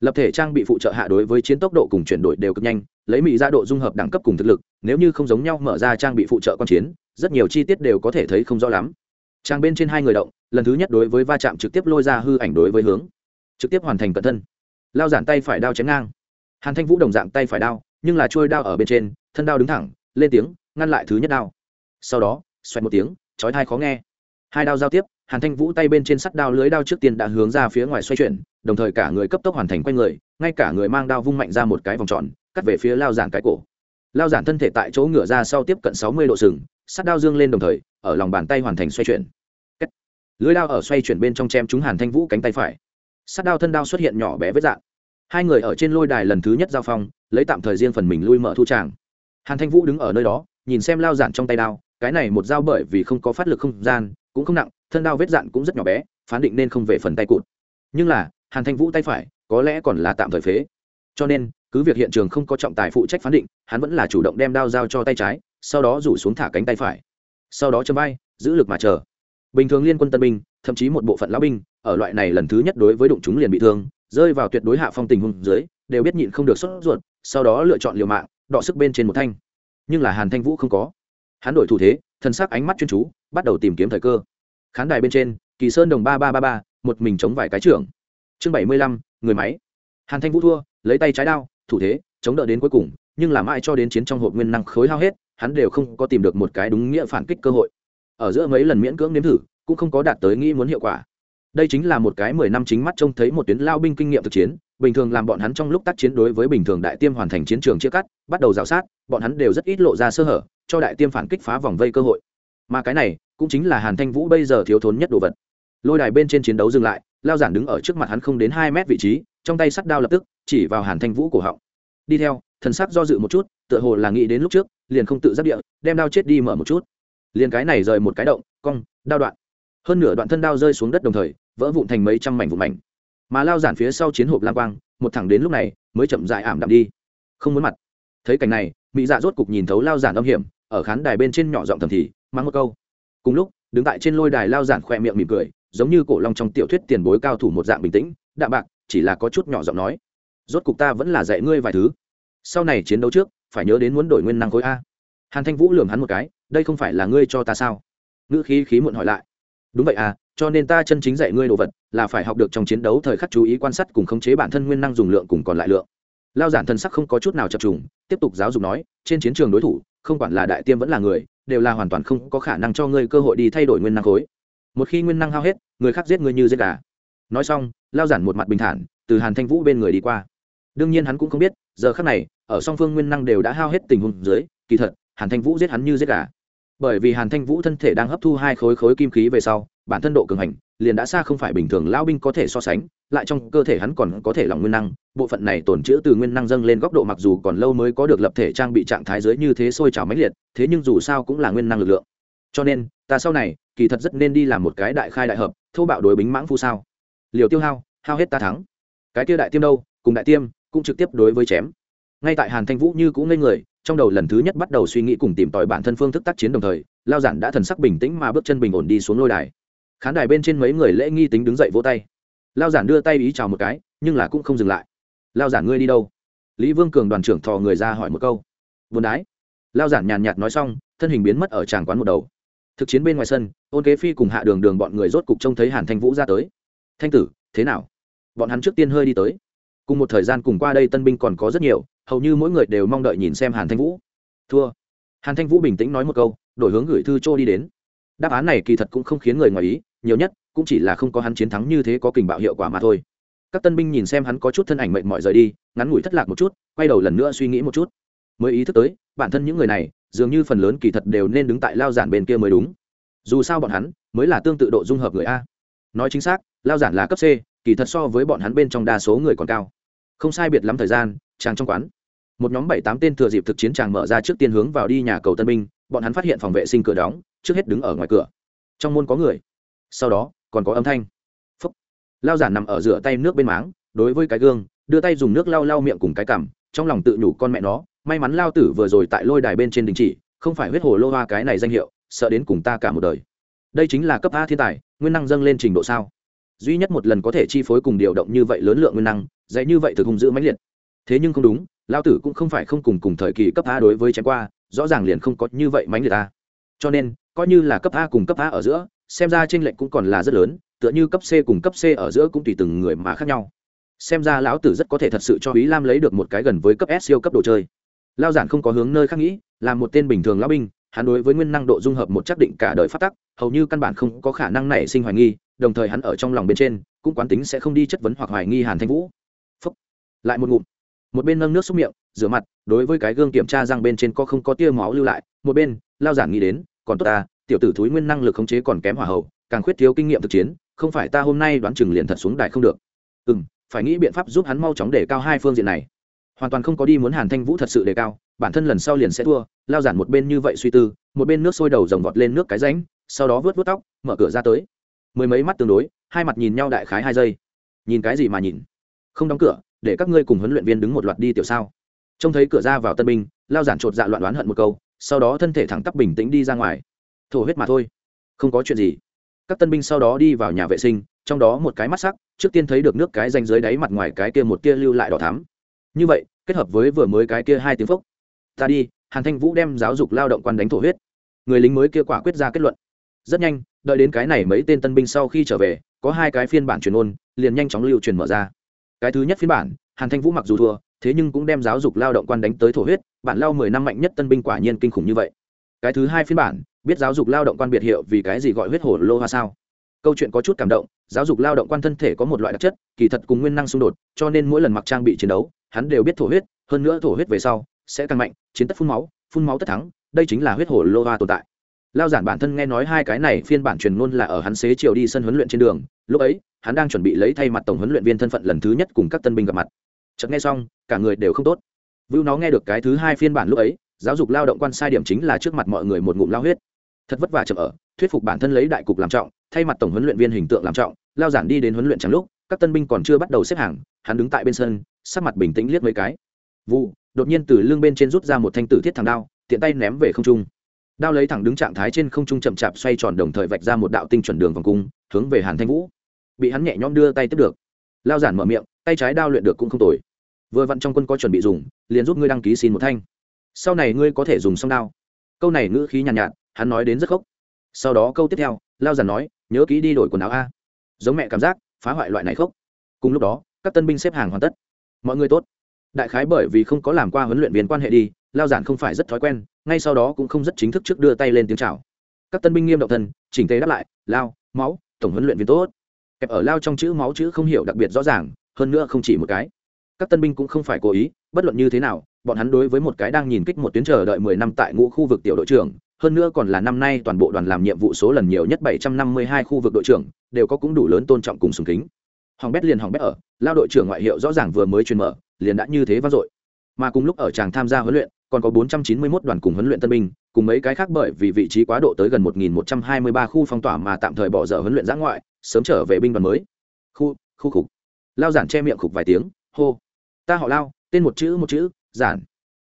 Lập thể trang bị phụ trợ hạ đối với chiến tốc độ cùng chuyển đổi đều cực nhanh, lấy mỹ ra độ dung hợp đẳng cấp cùng thực lực, nếu như không giống nhau mở ra trang bị phụ trợ con chiến, rất nhiều chi tiết đều có thể thấy không rõ lắm. Trang bên trên hai người động, lần thứ nhất đối với va chạm trực tiếp lôi ra hư ảnh đối với hướng, trực tiếp hoàn thành cận thân. Lao giản tay phải đao chém ngang hàn thanh vũ đồng dạng tay phải đao, nhưng là trôi đao ở bên trên, thân đao đứng thẳng, lên tiếng, ngăn lại thứ nhất đao. Sau đó, xoẹt một tiếng, chói thai khó nghe. Hai đao giao tiếp, hàn thanh vũ tay bên trên sắt đao lưới đao trước tiên đã hướng ra phía ngoài xoay chuyển, đồng thời cả người cấp tốc hoàn thành quay người, ngay cả người mang đao vung mạnh ra một cái vòng tròn, cắt về phía lao giản cái cổ. Lao giản thân thể tại chỗ ngửa ra sau tiếp cận sáu mươi độ sừng, sắt đao dương lên đồng thời, ở lòng bàn tay hoàn thành xoay chuyển. Lưới đao ở xoay chuyển bên trong chém trúng hàn thanh vũ cánh tay phải. Sắt đao thân đao xuất hiện nhỏ bé vết dạng hai người ở trên lôi đài lần thứ nhất giao phong, lấy tạm thời riêng phần mình lui mở thu tràng. Hàn thanh vũ đứng ở nơi đó, nhìn xem lao giản trong tay đao, cái này một dao bởi vì không có phát lực không gian, cũng không nặng, thân đao vết dạn cũng rất nhỏ bé, phán định nên không về phần tay cụt. Nhưng là, hàn thanh vũ tay phải, có lẽ còn là tạm thời phế. Cho nên, cứ việc hiện trường không có trọng tài phụ trách phán định, hắn vẫn là chủ động đem đao giao cho tay trái, sau đó rủ xuống thả cánh tay phải. Sau đó châm bay, giữ lực mà chờ. Bình thường liên quân tân binh, thậm chí một bộ phận lão binh, ở loại này lần thứ nhất đối với đụng chúng liền bị thương rơi vào tuyệt đối hạ phong tình huống dưới, đều biết nhịn không được sốt ruột, sau đó lựa chọn liều mạng, đọ sức bên trên một thanh. Nhưng là hàn thanh vũ không có. Hắn đổi thủ thế, thân xác ánh mắt chuyên chú, bắt đầu tìm kiếm thời cơ. Khán đài bên trên, kỳ sơn đồng ba ba ba ba, một mình chống vài cái trưởng. Chương bảy mươi lăm, người máy. Hàn thanh vũ thua, lấy tay trái đao, thủ thế, chống đỡ đến cuối cùng, nhưng làm ai cho đến chiến trong hộp nguyên năng khối hao hết, hắn đều không có tìm được một cái đúng nghĩa phản kích cơ hội. Ở giữa mấy lần miễn cưỡng nếm thử, cũng không có đạt tới nghĩ muốn hiệu quả đây chính là một cái mười năm chính mắt trông thấy một tuyến lao binh kinh nghiệm thực chiến, bình thường làm bọn hắn trong lúc tác chiến đối với bình thường đại tiêm hoàn thành chiến trường chia cắt, bắt đầu rào sát, bọn hắn đều rất ít lộ ra sơ hở, cho đại tiêm phản kích phá vòng vây cơ hội. Mà cái này, cũng chính là hàn thanh vũ bây giờ thiếu thốn nhất đồ vật. Lôi đài bên trên chiến đấu dừng lại, lao giản đứng ở trước mặt hắn không đến hai mét vị trí, trong tay sắt đao lập tức, chỉ vào hàn thanh vũ cổ họng. Đi theo, thần sắc do dự một chút, tựa hồ là nghĩ đến lúc trước, liền không tự giáp địa, đem đao chết đi mở một chút. Liền cái này rời một cái động, cong, đao đoạn. Hơn nửa đoạn thân đao rơi xuống đất đồng thời vỡ vụn thành mấy trăm mảnh vụn mảnh. Mà lao giản phía sau chiến hộp lang quang, một thẳng đến lúc này, mới chậm dại ảm đạm đi. Không muốn mặt. Thấy cảnh này mỹ dạ rốt cục nhìn thấu lao giản âm hiểm, ở khán đài bên trên nhỏ giọng thầm thì mang một câu. Cùng lúc, đứng tại trên lôi đài lao giản khoe miệng mỉm cười, giống như cổ long trong tiểu thuyết tiền bối cao thủ một dạng bình tĩnh, đạm bạc, chỉ là có chút nhỏ giọng nói. Rốt cục ta vẫn là dạy ngươi vài thứ. Sau này chiến đấu trước, phải nhớ đến muốn đổi nguyên năng khối a. Hàn thanh vũ lường hắn một cái, đây không phải là ngươi cho ta sao? Ngữ khí khí muộn hỏi lại. Đúng vậy à cho nên ta chân chính dạy ngươi đồ vật là phải học được trong chiến đấu thời khắc chú ý quan sát cùng khống chế bản thân nguyên năng dùng lượng cùng còn lại lượng. Lao giản thân sắc không có chút nào chập trùng, tiếp tục giáo dục nói, trên chiến trường đối thủ, không quản là đại tiêm vẫn là người, đều là hoàn toàn không có khả năng cho ngươi cơ hội đi thay đổi nguyên năng khối. Một khi nguyên năng hao hết, người khác giết ngươi như giết gà. Nói xong, lao giản một mặt bình thản, từ hàn thanh vũ bên người đi qua. Đương nhiên hắn cũng không biết, giờ khác này, ở song phương nguyên năng đều đã hao hết tình huống dưới, kỳ thật, hàn thanh vũ giết hắn như giết gà. Bởi vì hàn thanh vũ thân thể đang hấp thu hai khối khối kim khí về sau bản thân độ cường hành, liền đã xa không phải bình thường lão binh có thể so sánh, lại trong cơ thể hắn còn có thể lòng nguyên năng, bộ phận này tổn chữa từ nguyên năng dâng lên góc độ mặc dù còn lâu mới có được lập thể trang bị trạng thái dưới như thế sôi trào mãnh liệt, thế nhưng dù sao cũng là nguyên năng lực lượng. Cho nên, ta sau này, kỳ thật rất nên đi làm một cái đại khai đại hợp thâu bạo đối bính mãng phu sao. Liều tiêu hao hao hết ta thắng. Cái tiêu đại tiêm đâu, cùng đại tiêm, cũng trực tiếp đối với chém. Ngay tại hàn thanh vũ như cũng ngây người, trong đầu lần thứ nhất bắt đầu suy nghĩ cùng tìm tòi bản thân phương thức tác chiến đồng thời, lao giản đã thần sắc bình tĩnh mà bước chân bình ổn đi xuống lôi đài khán đài bên trên mấy người lễ nghi tính đứng dậy vỗ tay. Lao giản đưa tay ý chào một cái, nhưng là cũng không dừng lại. Lao giản ngươi đi đâu? Lý vương cường đoàn trưởng thò người ra hỏi một câu. Vườn đái. Lao giản nhàn nhạt nói xong, thân hình biến mất ở tràng quán một đầu. Thực chiến bên ngoài sân, ôn kế phi cùng hạ đường đường bọn người rốt cục trông thấy hàn thanh vũ ra tới. Thanh tử, thế nào? Bọn hắn trước tiên hơi đi tới. Cùng một thời gian cùng qua đây tân binh còn có rất nhiều, hầu như mỗi người đều mong đợi nhìn xem hàn thanh vũ. Thua. Hàn thanh vũ bình tĩnh nói một câu, đổi hướng gửi thư trô đi đến. Đáp án này kỳ thật cũng không khiến người ngoài ý nhiều nhất cũng chỉ là không có hắn chiến thắng như thế có kình bạo hiệu quả mà thôi. Các tân binh nhìn xem hắn có chút thân ảnh mệnh mọi rời đi, ngắn ngủi thất lạc một chút, quay đầu lần nữa suy nghĩ một chút. Mới ý thức tới, bản thân những người này, dường như phần lớn kỳ thật đều nên đứng tại lao giản bên kia mới đúng. Dù sao bọn hắn mới là tương tự độ dung hợp người a. Nói chính xác, lao giản là cấp c, kỳ thật so với bọn hắn bên trong đa số người còn cao. Không sai biệt lắm thời gian, chàng trong quán, một nhóm bảy tám tên thừa dịp thực chiến chàng mở ra trước tiên hướng vào đi nhà cầu tân binh, bọn hắn phát hiện phòng vệ sinh cửa đóng, trước hết đứng ở ngoài cửa. Trong môn có người sau đó, còn có âm thanh. Phúc. Lao giản nằm ở giữa tay nước bên máng, đối với cái gương, đưa tay dùng nước lau lau miệng cùng cái cằm, trong lòng tự nhủ con mẹ nó, may mắn lao tử vừa rồi tại lôi đài bên trên đình chỉ, không phải huyết hồ lô hoa cái này danh hiệu, sợ đến cùng ta cả một đời. Đây chính là cấp a thiên tài, nguyên năng dâng lên trình độ sao? Duy nhất một lần có thể chi phối cùng điều động như vậy lớn lượng nguyên năng dạy như vậy thực hùng dữ mãnh liệt. Thế nhưng không đúng, lao tử cũng không phải không cùng cùng thời kỳ cấp a đối với chém qua, rõ ràng liền không có như vậy mãnh liệt ta cho nên, coi như là cấp a cùng cấp a ở giữa xem ra trên lệch cũng còn là rất lớn, tựa như cấp c cùng cấp c ở giữa cũng tùy từng người mà khác nhau. Xem ra lão tử rất có thể thật sự cho ý lam lấy được một cái gần với cấp s siêu cấp đồ chơi. Lao giản không có hướng nơi khác nghĩ, là một tên bình thường lão binh, hắn đối với nguyên năng độ dung hợp một chắc định cả đời phát tắc, hầu như căn bản không có khả năng nảy sinh hoài nghi, đồng thời hắn ở trong lòng bên trên, cũng quán tính sẽ không đi chất vấn hoặc hoài nghi hàn thanh vũ. Phúc. lại một ngụm. Một bên nâng nước xúc miệng, rửa mặt, đối với cái gương kiểm tra răng bên trên có không có tia máu lưu lại, một bên, lao giản nghĩ đến, còn tốt ta tiểu tử thúi nguyên năng lực khống chế còn kém hỏa hậu càng khuyết thiếu kinh nghiệm thực chiến, không phải ta hôm nay đoán chừng liền thật xuống đài không được. Ừ m phải nghĩ biện pháp giúp hắn mau chóng để cao hai phương diện này. Hoàn toàn không có đi muốn hàn thanh vũ thật sự đề cao, bản thân lần sau liền sẽ thua, lao giản một bên như vậy suy tư, một bên nước sôi đầu dòng vọt lên nước cái ránh sau đó vớt vớt tóc, mở cửa ra tới. Mười mấy mắt tương đối, hai mặt nhìn nhau đại khái hai giây. Nhìn cái gì mà nhìn? Không đóng cửa, để các ngươi cùng huấn luyện viên đứng một loạt đi tiểu sao. Trông thấy cửa ra vào tân binh, lao giản chột dạ loạn đoán hận một câu, sau đó thân thể thẳng tắp bình tĩnh đi ra ngoài thổ huyết mà thôi. Không có chuyện gì. Các tân binh sau đó đi vào nhà vệ sinh, trong đó một cái mắt sắc, trước tiên thấy được nước cái danh dưới đáy mặt ngoài cái kia một kia lưu lại đỏ thắm. Như vậy, kết hợp với vừa mới cái kia hai tiếng phốc. Ta đi, hàn thanh vũ đem giáo dục lao động quan đánh thổ huyết. Người lính mới kia quả quyết ra kết luận. Rất nhanh, đợi đến cái này mấy tên tân binh sau khi trở về, có hai cái phiên bản truyền ôn, liền nhanh chóng lưu truyền mở ra. Cái thứ nhất phiên bản, hàn thanh vũ mặc dù thua, thế nhưng cũng đem giáo dục lao động quan đánh tới thổ huyết, bản lao mười năm mạnh nhất tân binh quả nhiên kinh khủng như vậy. Cái thứ hai phiên bản biết giáo dục lao động quan biệt hiệu vì cái gì gọi huyết hổ lô hoa sao? Câu chuyện có chút cảm động, giáo dục lao động quan thân thể có một loại đặc chất, kỳ thật cùng nguyên năng xung đột, cho nên mỗi lần mặc trang bị chiến đấu, hắn đều biết thổ huyết, hơn nữa thổ huyết về sau, sẽ càng mạnh, chiến tất phun máu phun máu tất thắng, đây chính là huyết hổ lô hoa tồn tại. Lao giản bản thân nghe nói hai cái này phiên bản truyền ngôn là ở hắn xế chiều đi sân huấn luyện trên đường, lúc ấy, hắn đang chuẩn bị lấy thay mặt tổng huấn luyện viên thân phận lần thứ nhất cùng các tân binh gặp mặt. Chợt nghe xong, cả người đều không tốt. Vưu nó nghe được cái thứ hai phiên bản lúc ấy, giáo dục lao động quan sai điểm chính là trước mặt mọi người một ngụm lao huyết thật vất vả chậm ở thuyết phục bản thân lấy đại cục làm trọng thay mặt tổng huấn luyện viên hình tượng làm trọng lao giản đi đến huấn luyện trắng lúc các tân binh còn chưa bắt đầu xếp hàng hắn đứng tại bên sân sắc mặt bình tĩnh liếc mấy cái. Vụ đột nhiên từ lưng bên trên rút ra một thanh tử thiết thẳng đao tiện tay ném về không trung. Đao lấy thẳng đứng trạng thái trên không trung chậm chạp xoay tròn đồng thời vạch ra một đạo tinh chuẩn đường vòng cung hướng về hàn thanh vũ. Bị hắn nhẹ nhõm đưa tay tiếp được. Lao giản mở miệng tay trái đao luyện được cũng không tồi. Vừa vặn trong quân có chuẩn bị dùng liền giúp ngươi đăng ký xin một thanh. Sau này ngươi có thể dùng song đao. Câu này ngữ khí nhàn nhạt, nhạt hắn nói đến rất khốc sau đó câu tiếp theo, lao giản nói, nhớ kỹ đi đổi quần áo a. Giống mẹ cảm giác, phá hoại loại này khốc cùng lúc đó, các tân binh xếp hàng hoàn tất. Mọi người tốt. Đại khái bởi vì không có làm qua huấn luyện viên quan hệ đi, lao giản không phải rất thói quen, ngay sau đó cũng không rất chính thức trước đưa tay lên tiếng chào. Các tân binh nghiêm động thân, chỉnh tề đáp lại, lao, máu, tổng huấn luyện viên tốt. Kẹp ở lao trong chữ máu chữ không hiểu đặc biệt rõ ràng, hơn nữa không chỉ một cái. Các tân binh cũng không phải cố ý, bất luận như thế nào, bọn hắn đối với một cái đang nhìn kích một tuyến chờ đợi mười năm tại ngũ khu vực tiểu đội trưởng hơn nữa còn là năm nay toàn bộ đoàn làm nhiệm vụ số lần nhiều nhất bảy trăm năm mươi hai khu vực đội trưởng, đều có cũng đủ lớn tôn trọng cùng sùng kính. Hoàng bét liền hoàng bét ở, lao đội trưởng ngoại hiệu rõ ràng vừa mới truyền mở, liền đã như thế vang dội. Mà cùng lúc ở chàng tham gia huấn luyện, còn có 491 đoàn cùng huấn luyện tân binh, cùng mấy cái khác bởi vì vị trí quá độ tới gần 1123 khu phong tỏa mà tạm thời bỏ dở huấn luyện giã ngoại, sớm trở về binh đoàn mới. Khu khu khục. Lao giản che miệng khục vài tiếng, hô. Ta họ lao, tên một chữ một chữ, giản.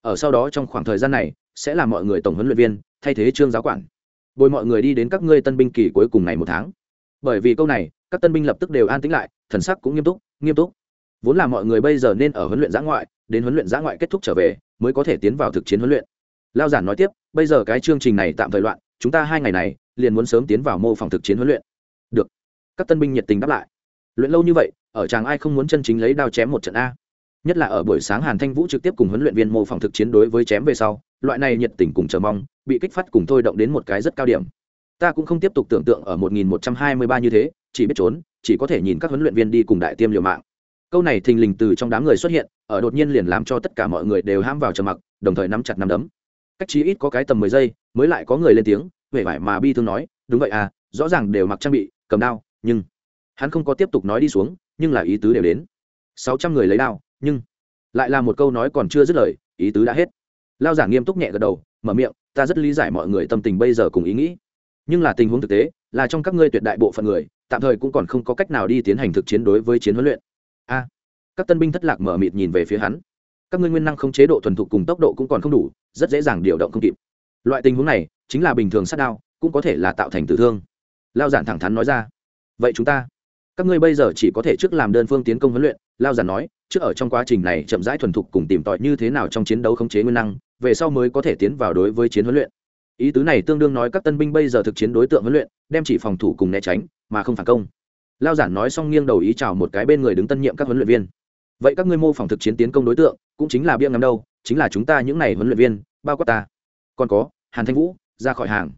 Ở sau đó trong khoảng thời gian này sẽ là mọi người tổng huấn luyện viên, thay thế trương giáo quản. Bồi mọi người đi đến các ngươi tân binh kỳ cuối cùng này một tháng. Bởi vì câu này, các tân binh lập tức đều an tĩnh lại, thần sắc cũng nghiêm túc nghiêm túc. Vốn là mọi người bây giờ nên ở huấn luyện giã ngoại, đến huấn luyện giã ngoại kết thúc trở về, mới có thể tiến vào thực chiến huấn luyện. Lao giản nói tiếp, bây giờ cái chương trình này tạm thời loạn, chúng ta hai ngày này, liền muốn sớm tiến vào mô phòng thực chiến huấn luyện. Được. Các tân binh nhiệt tình đáp lại. Luyện lâu như vậy, ở chàng ai không muốn chân chính lấy đao chém một trận a? Nhất là ở buổi sáng hàn thanh vũ trực tiếp cùng huấn luyện viên mô phỏng thực chiến đối với chém về sau, loại này nhiệt tình cùng chờ mong, bị kích phát cùng thôi động đến một cái rất cao điểm. Ta cũng không tiếp tục tưởng tượng ở 1123 như thế, chỉ biết trốn, chỉ có thể nhìn các huấn luyện viên đi cùng đại tiêm liều mạng. Câu này thình lình từ trong đám người xuất hiện, ở đột nhiên liền làm cho tất cả mọi người đều ham vào trầm mặc, đồng thời nắm chặt nắm đấm. Cách chí ít có cái tầm mười giây, mới lại có người lên tiếng, vẻ vải mà bi thương nói, đúng vậy à rõ ràng đều mặc trang bị, cầm đao, nhưng hắn không có tiếp tục nói đi xuống, nhưng là ý tứ đều đến. Sáu trăm người lấy đao nhưng lại là một câu nói còn chưa dứt lời, ý tứ đã hết. Lao giả nghiêm túc nhẹ gật đầu, mở miệng, ta rất lý giải mọi người tâm tình bây giờ cùng ý nghĩ. Nhưng là tình huống thực tế, là trong các ngươi tuyệt đại bộ phận người, tạm thời cũng còn không có cách nào đi tiến hành thực chiến đối với chiến huấn luyện. A. Các tân binh thất lạc mở mịt nhìn về phía hắn. Các ngươi nguyên năng không chế độ thuần thục cùng tốc độ cũng còn không đủ, rất dễ dàng điều động không kịp. Loại tình huống này, chính là bình thường sát đao, cũng có thể là tạo thành tử thương. Lao giản thẳng thắn nói ra. Vậy chúng ta, các ngươi bây giờ chỉ có thể trước làm đơn phương tiến công huấn luyện lao giản nói, trước ở trong quá trình này chậm rãi thuần thục cùng tìm tòi như thế nào trong chiến đấu khống chế nguyên năng, về sau mới có thể tiến vào đối với chiến huấn luyện. Ý tứ này tương đương nói các tân binh bây giờ thực chiến đối tượng huấn luyện, đem chỉ phòng thủ cùng né tránh, mà không phản công. Lao giản nói xong nghiêng đầu ý chào một cái bên người đứng tân nhiệm các huấn luyện viên. Vậy các ngươi mô phỏng thực chiến tiến công đối tượng, cũng chính là bia ngắm đâu, chính là chúng ta những n à y huấn luyện viên, bao quát ta. Còn có, hàn thanh vũ, ra khỏi hàng.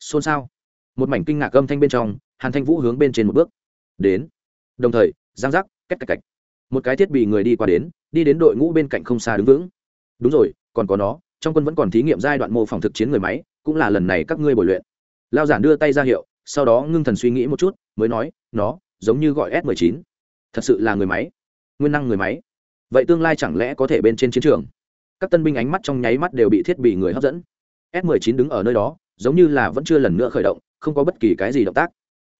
Xôn xao. Một mảnh kinh ngạc âm thanh bên trong, hàn thanh vũ hướng bên trên một bước. Đến. Đồng thời, giang giác cách cạch cạch một cái thiết bị người đi qua đến, đi đến đội ngũ bên cạnh không xa đứng vững. Đúng rồi, còn có nó, trong quân vẫn còn thí nghiệm giai đoạn mô phỏng thực chiến người máy, cũng là lần này các ngươi bồi luyện. Lao giản đưa tay ra hiệu, sau đó ngưng thần suy nghĩ một chút, mới nói, nó, giống như gọi s 19 thật sự là người máy. Nguyên năng người máy. Vậy tương lai chẳng lẽ có thể bên trên chiến trường? Các tân binh ánh mắt trong nháy mắt đều bị thiết bị người hấp dẫn. S 19 đứng ở nơi đó, giống như là vẫn chưa lần nữa khởi động, không có bất kỳ cái gì động tác.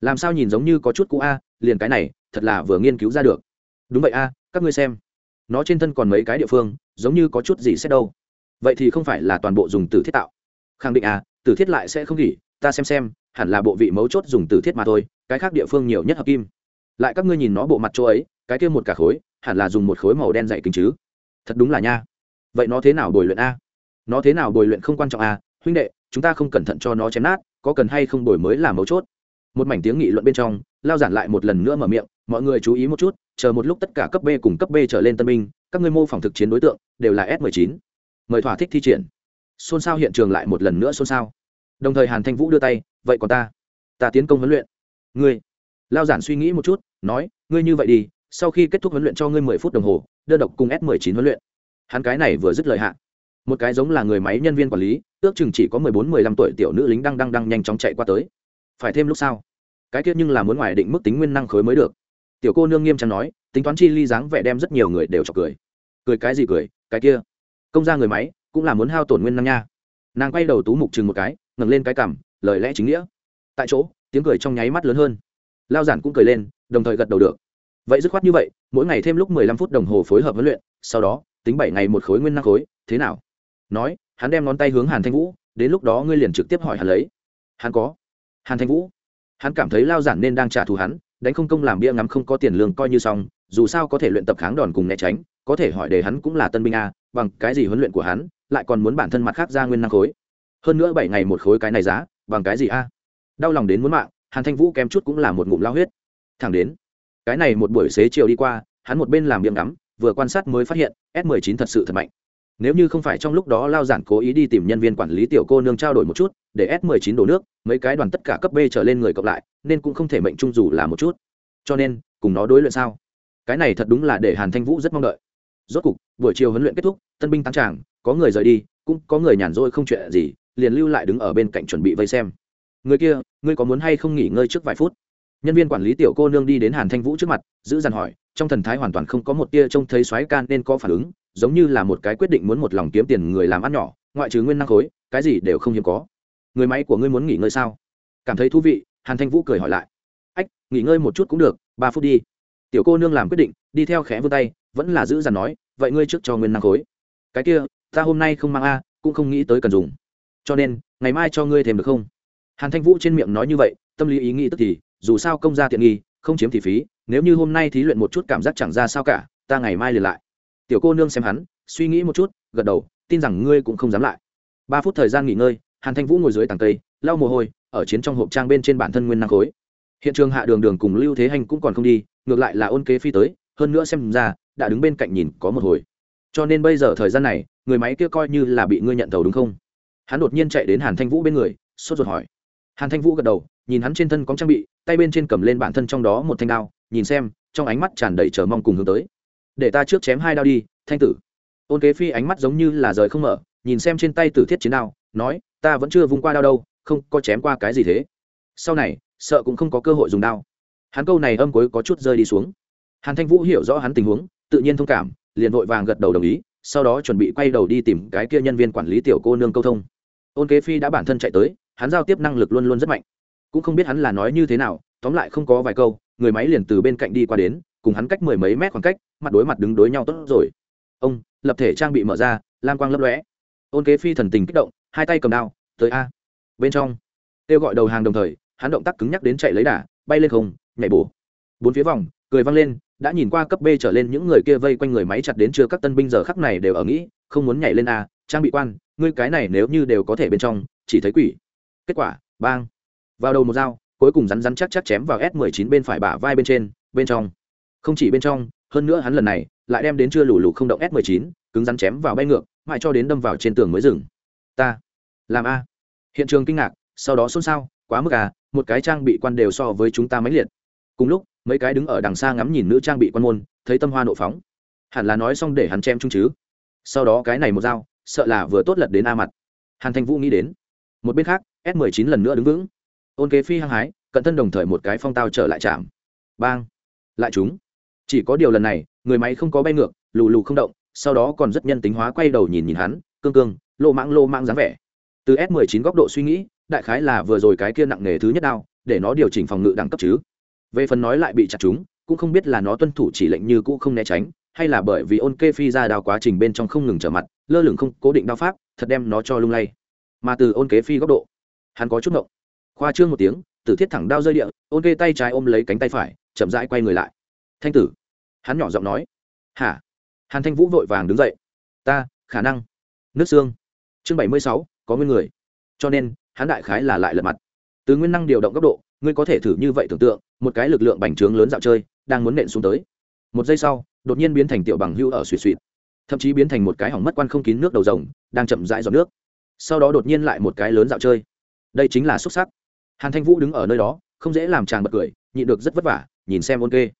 Làm sao nhìn giống như có chút cũ a, liền cái này, thật là vừa nghiên cứu ra được đúng vậy a, các ngươi xem. Nó trên thân còn mấy cái địa phương, giống như có chút gì xét đâu. Vậy thì không phải là toàn bộ dùng từ thiết tạo. Khẳng định à từ thiết lại sẽ không nghỉ, ta xem xem, hẳn là bộ vị mấu chốt dùng từ thiết mà thôi, cái khác địa phương nhiều nhất hợp kim. Lại các ngươi nhìn nó bộ mặt chỗ ấy, cái kia một cả khối, hẳn là dùng một khối màu đen dày kính chứ. Thật đúng là nha. Vậy nó thế nào bồi luyện a? Nó thế nào bồi luyện không quan trọng a, huynh đệ, chúng ta không cẩn thận cho nó chém nát, có cần hay không đổi mới là mấu chốt. Một mảnh tiếng nghị luận bên trong, lao giản lại một lần nữa mở miệng, mọi người chú ý một chút chờ một lúc tất cả cấp b cùng cấp b trở lên tân binh, các ngươi mô phỏng thực chiến đối tượng đều là s 19 mời thỏa thích thi triển. Xôn xao hiện trường lại một lần nữa xôn xao. Đồng thời hàn thanh vũ đưa tay, vậy còn ta? Ta tiến công huấn luyện. Ngươi? Lao giản suy nghĩ một chút, nói, ngươi như vậy đi, sau khi kết thúc huấn luyện cho ngươi mười phút đồng hồ, đơn độc cùng s 19 huấn luyện. Hắn cái này vừa dứt lời hạn một cái giống là người máy nhân viên quản lý, ước chừng chỉ có mười bốn, mười lăm tuổi tiểu nữ lính đang đang đang nhanh chóng chạy qua tới. Phải thêm lúc sau. Cái kia nhưng là muốn ngoài định mức tính nguyên năng khối mới được tiểu cô nương nghiêm trang nói, tính toán chi ly dáng vẻ đem rất nhiều người đều chọc cười. Cười cái gì cười, cái kia. Công ra người máy, cũng là muốn hao tổn nguyên năng nha. Nàng quay đầu tú mục chừng một cái, ngẩng lên cái cằm, lời lẽ chính nghĩa. Tại chỗ, tiếng cười trong nháy mắt lớn hơn. Lao giản cũng cười lên, đồng thời gật đầu được. Vậy dứt khoát như vậy, mỗi ngày thêm lúc mười lăm phút đồng hồ phối hợp huấn luyện, sau đó, tính bảy ngày một khối nguyên năng khối, thế nào? Nói, hắn đem ngón tay hướng hàn thanh vũ, đến lúc đó ngươi liền trực tiếp hỏi hắn lấy. Hắn có. Hàn thanh vũ. Hắn cảm thấy lao giản nên đang trả thù hắn đánh không công làm bia ngắm không có tiền lương coi như xong, dù sao có thể luyện tập kháng đòn cùng né tránh, có thể hỏi để hắn cũng là tân binh a, bằng cái gì huấn luyện của hắn, lại còn muốn bản thân mặt khác ra nguyên năng khối. Hơn nữa bảy ngày một khối cái này giá, bằng cái gì a? Đau lòng đến muốn mạng, hàn thanh vũ kém chút cũng là một ngụm lao huyết. Thẳng đến, cái này một buổi xế chiều đi qua, hắn một bên làm miệng ngắm, vừa quan sát mới phát hiện, s 19 thật sự thật mạnh nếu như không phải trong lúc đó lao giản cố ý đi tìm nhân viên quản lý tiểu cô nương trao đổi một chút, để s 19 đổ nước, mấy cái đoàn tất cả cấp b trở lên người cộng lại, nên cũng không thể mệnh trung dù là một chút. Cho nên, cùng nó đối luyện sao? Cái này thật đúng là để hàn thanh vũ rất mong đợi. Rốt cục, buổi chiều huấn luyện kết thúc, tân binh tăng tràng, có người rời đi, cũng có người nhàn rỗi không chuyện gì, liền lưu lại đứng ở bên cạnh chuẩn bị vây xem. Người kia, ngươi có muốn hay không nghỉ ngơi trước vài phút? Nhân viên quản lý tiểu cô nương đi đến hàn thanh vũ trước mặt, giữ dằn hỏi, trong thần thái hoàn toàn không có một tia trông thấy xoáy can nên có phản ứng giống như là một cái quyết định muốn một lòng kiếm tiền người làm ăn nhỏ, ngoại trừ nguyên năng khối, cái gì đều không hiếm có. Người máy của ngươi muốn nghỉ ngơi sao? Cảm thấy thú vị, hàn thanh vũ cười hỏi lại. Ách, nghỉ ngơi một chút cũng được, ba phút đi. Tiểu cô nương làm quyết định, đi theo khẽ vươn tay, vẫn là giữ dằn nói, vậy ngươi trước cho nguyên năng khối. Cái kia, ta hôm nay không mang a, cũng không nghĩ tới cần dùng. Cho nên, ngày mai cho ngươi thêm được không? Hàn thanh vũ trên miệng nói như vậy, tâm lý ý nghĩ tức thì, dù sao công gia tiện nghi, không chiếm thì phí, nếu như hôm nay thí luyện một chút cảm giác chẳng ra sao cả, ta ngày mai liền lại tiểu cô nương xem hắn, suy nghĩ một chút, gật đầu, tin rằng ngươi cũng không dám lại. Ba phút thời gian nghỉ ngơi, hàn thanh vũ ngồi dưới tàng cây, lau mồ hôi, ở chiến trong hộp trang bên trên bản thân nguyên năng khối. Hiện trường hạ đường đường cùng lưu thế hành cũng còn không đi, ngược lại là ôn kế phi tới, hơn nữa xem ra, đã đứng bên cạnh nhìn có một hồi. Cho nên bây giờ thời gian này, người máy kia coi như là bị ngươi nhận tàu đúng không? Hắn đột nhiên chạy đến hàn thanh vũ bên người, sốt ruột hỏi. Hàn thanh vũ gật đầu, nhìn hắn trên thân có trang bị, tay bên trên cầm lên bản thân trong đó một thanh đao, nhìn xem, trong ánh mắt tràn đầy chờ mong cùng hướng tới để ta trước chém hai đao đi, thanh tử. Ôn kế phi ánh mắt giống như là rời không mở, nhìn xem trên tay tử thiết chiến đao, nói, ta vẫn chưa vung qua đao đâu, không có chém qua cái gì thế. Sau này, sợ cũng không có cơ hội dùng đao. Hắn câu này âm cuối có chút rơi đi xuống. Hàn thanh vũ hiểu rõ hắn tình huống, tự nhiên thông cảm, liền vội vàng gật đầu đồng ý, sau đó chuẩn bị quay đầu đi tìm cái kia nhân viên quản lý tiểu cô nương câu thông. Ôn kế phi đã bản thân chạy tới, hắn giao tiếp năng lực luôn luôn rất mạnh. Cũng không biết hắn là nói như thế nào, tóm lại không có vài câu, người máy liền từ bên cạnh đi qua đến cùng hắn cách mười mấy mét khoảng cách, mặt đối mặt đứng đối nhau tốt rồi. Ông, lập thể trang bị mở ra, lam quang lấp lóe. Ôn kế phi thần tình kích động, hai tay cầm đao, tới a. Bên trong, kêu gọi đầu hàng đồng thời, hắn động tác cứng nhắc đến chạy lấy đà, bay lên không, nhảy bổ. Bốn phía vòng, cười văng lên, đã nhìn qua cấp b trở lên những người kia vây quanh người máy chặt đến chưa các tân binh giờ khắc này đều ở nghĩ, không muốn nhảy lên a, trang bị quan, ngươi cái này nếu như đều có thể bên trong, chỉ thấy quỷ. Kết quả, bang. Vào đầu một dao, cuối cùng rắn rắn chắc chắc chém vào s 19 bên phải bả vai bên trên, bên trong không chỉ bên trong, hơn nữa hắn lần này lại đem đến chưa lù lù không động s 19 cứng rắn chém vào bay ngược, mãi cho đến đâm vào trên tường mới dừng. Ta, làm a. Hiện trường kinh ngạc, sau đó xôn xao, quá mức à một cái trang bị quan đều so với chúng ta mãnh liệt. Cùng lúc, mấy cái đứng ở đằng xa ngắm nhìn nữ trang bị quan môn, thấy tâm hoa nộ phóng. Hẳn là nói xong để hắn chém chung chứ. Sau đó cái này một dao, sợ là vừa tốt lật đến a mặt. Hàn thanh vũ nghĩ đến. Một bên khác, s 19 lần nữa đứng vững. Ôn kế phi hăng hái, cận thân đồng thời một cái phong tao trở lại chạm bang. Lại chúng chỉ có điều lần này, người máy không có bay ngược, lù lù không động, sau đó còn rất nhân tính hóa quay đầu nhìn nhìn hắn, cương cương, lô mãng lô mãng dáng vẻ. Từ s 19 góc độ suy nghĩ, đại khái là vừa rồi cái kia nặng nghề thứ nhất đao, để nó điều chỉnh phòng ngự đẳng cấp chứ. Về phần nói lại bị chặt chúng, cũng không biết là nó tuân thủ chỉ lệnh như cũ không né tránh, hay là bởi vì ôn kê phi ra đao quá trình bên trong không ngừng trở mặt, lơ lửng không cố định đao pháp, thật đem nó cho lung lay. Mà từ ôn kế phi góc độ, hắn có chút ngộng. Khoa trương một tiếng, tử thiết thẳng đao rơi địa, ôn kê tay trái ôm lấy cánh tay phải, chậm rãi quay người lại thanh tử. Hắn nhỏ giọng nói. Hả? Hàn thanh vũ vội vàng đứng dậy. Ta, khả năng. Nước xương. Chương bảy mươi sáu, có nguyên người. Cho nên, hắn đại khái là lại lật mặt. Từ nguyên năng điều động góc độ, ngươi có thể thử như vậy tưởng tượng, một cái lực lượng bành trướng lớn dạo chơi, đang muốn nện xuống tới. Một giây sau, đột nhiên biến thành tiểu bằng hưu ở suỵ suỵ thậm chí biến thành một cái hỏng mất quan không kín nước đầu rồng, đang chậm rãi giọt nước. Sau đó đột nhiên lại một cái lớn dạo chơi. Đây chính là xuất sắc. Hàn thanh vũ đứng ở nơi đó, không dễ làm chàng bật cười, nhịn được rất vất vả, nhìn xem ôn kê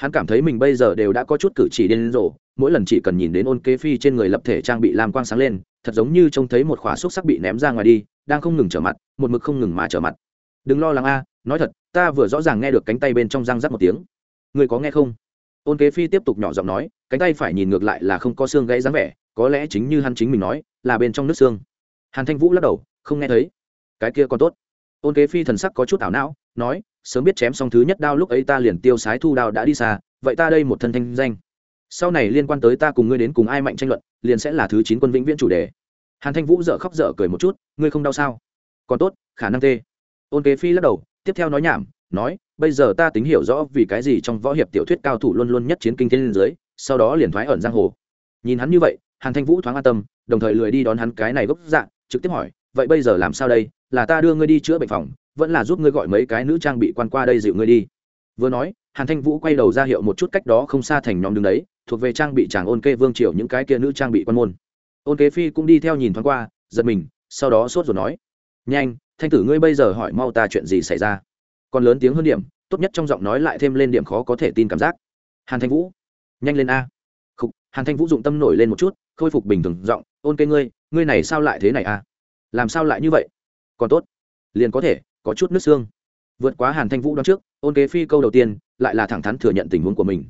hắn cảm thấy mình bây giờ đều đã có chút cử chỉ điên rồ, mỗi lần chỉ cần nhìn đến ôn Kế phi trên người lập thể trang bị làm quang sáng lên, thật giống như trông thấy một khỏa xúc sắc bị ném ra ngoài đi, đang không ngừng trở mặt, một mực không ngừng mà trở mặt. Đừng lo lắng a, nói thật, ta vừa rõ ràng nghe được cánh tay bên trong răng rắc một tiếng. Người có nghe không? Ôn kế phi tiếp tục nhỏ giọng nói, cánh tay phải nhìn ngược lại là không có xương gãy dáng vẻ, có lẽ chính như hắn chính mình nói, là bên trong nước xương. Hàn thanh vũ lắc đầu, không nghe thấy. Cái kia còn tốt. Ôn kế phi thần sắc có chút ảo não nói, sớm biết chém xong thứ nhất đao lúc ấy ta liền tiêu sái thu đao đã đi xa, vậy ta đây một thân thanh danh. Sau này liên quan tới ta cùng ngươi đến cùng ai mạnh tranh luận, liền sẽ là thứ chín quân vĩnh viễn chủ đề. Hàn thanh vũ dở khóc dở cười một chút, ngươi không đau sao? Còn tốt, khả năng tê. Ôn kế phi lắc đầu, tiếp theo nói nhảm, nói, bây giờ ta tính hiểu rõ vì cái gì trong võ hiệp tiểu thuyết cao thủ luôn luôn nhất chiến kinh thiên dưới sau đó liền thoái ẩn giang hồ. Nhìn hắn như vậy, hàn thanh vũ thoáng an tâm, đồng thời lười đi đón hắn cái này gốc dạng trực tiếp hỏi, vậy bây giờ làm sao đây? Là ta đưa ngươi đi chữa bệnh phòng vẫn là giúp ngươi gọi mấy cái nữ trang bị quan qua đây dịu ngươi đi. Vừa nói, hàn thanh vũ quay đầu ra hiệu một chút cách đó không xa thành nhóm đứng đấy, thuộc về trang bị chàng ôn kê vương triều những cái kia nữ trang bị quan môn. Ôn kế phi cũng đi theo nhìn thoáng qua, giật mình, sau đó sốt rồi nói, nhanh, thanh tử ngươi bây giờ hỏi mau ta chuyện gì xảy ra? Còn lớn tiếng hơn điểm, tốt nhất trong giọng nói lại thêm lên điểm khó có thể tin cảm giác. Hàn thanh vũ, nhanh lên a. Khục, hàn thanh vũ dụng tâm nổi lên một chút, khôi phục bình thường giọng, ôn kê ngươi ngươi này sao lại thế này a? Làm sao lại như vậy? Còn tốt, liền có thể có chút nước xương. Vượt quá hàn thanh vũ đón trước, ôn kế phi câu đầu tiên, lại là thẳng thắn thừa nhận tình huống của mình.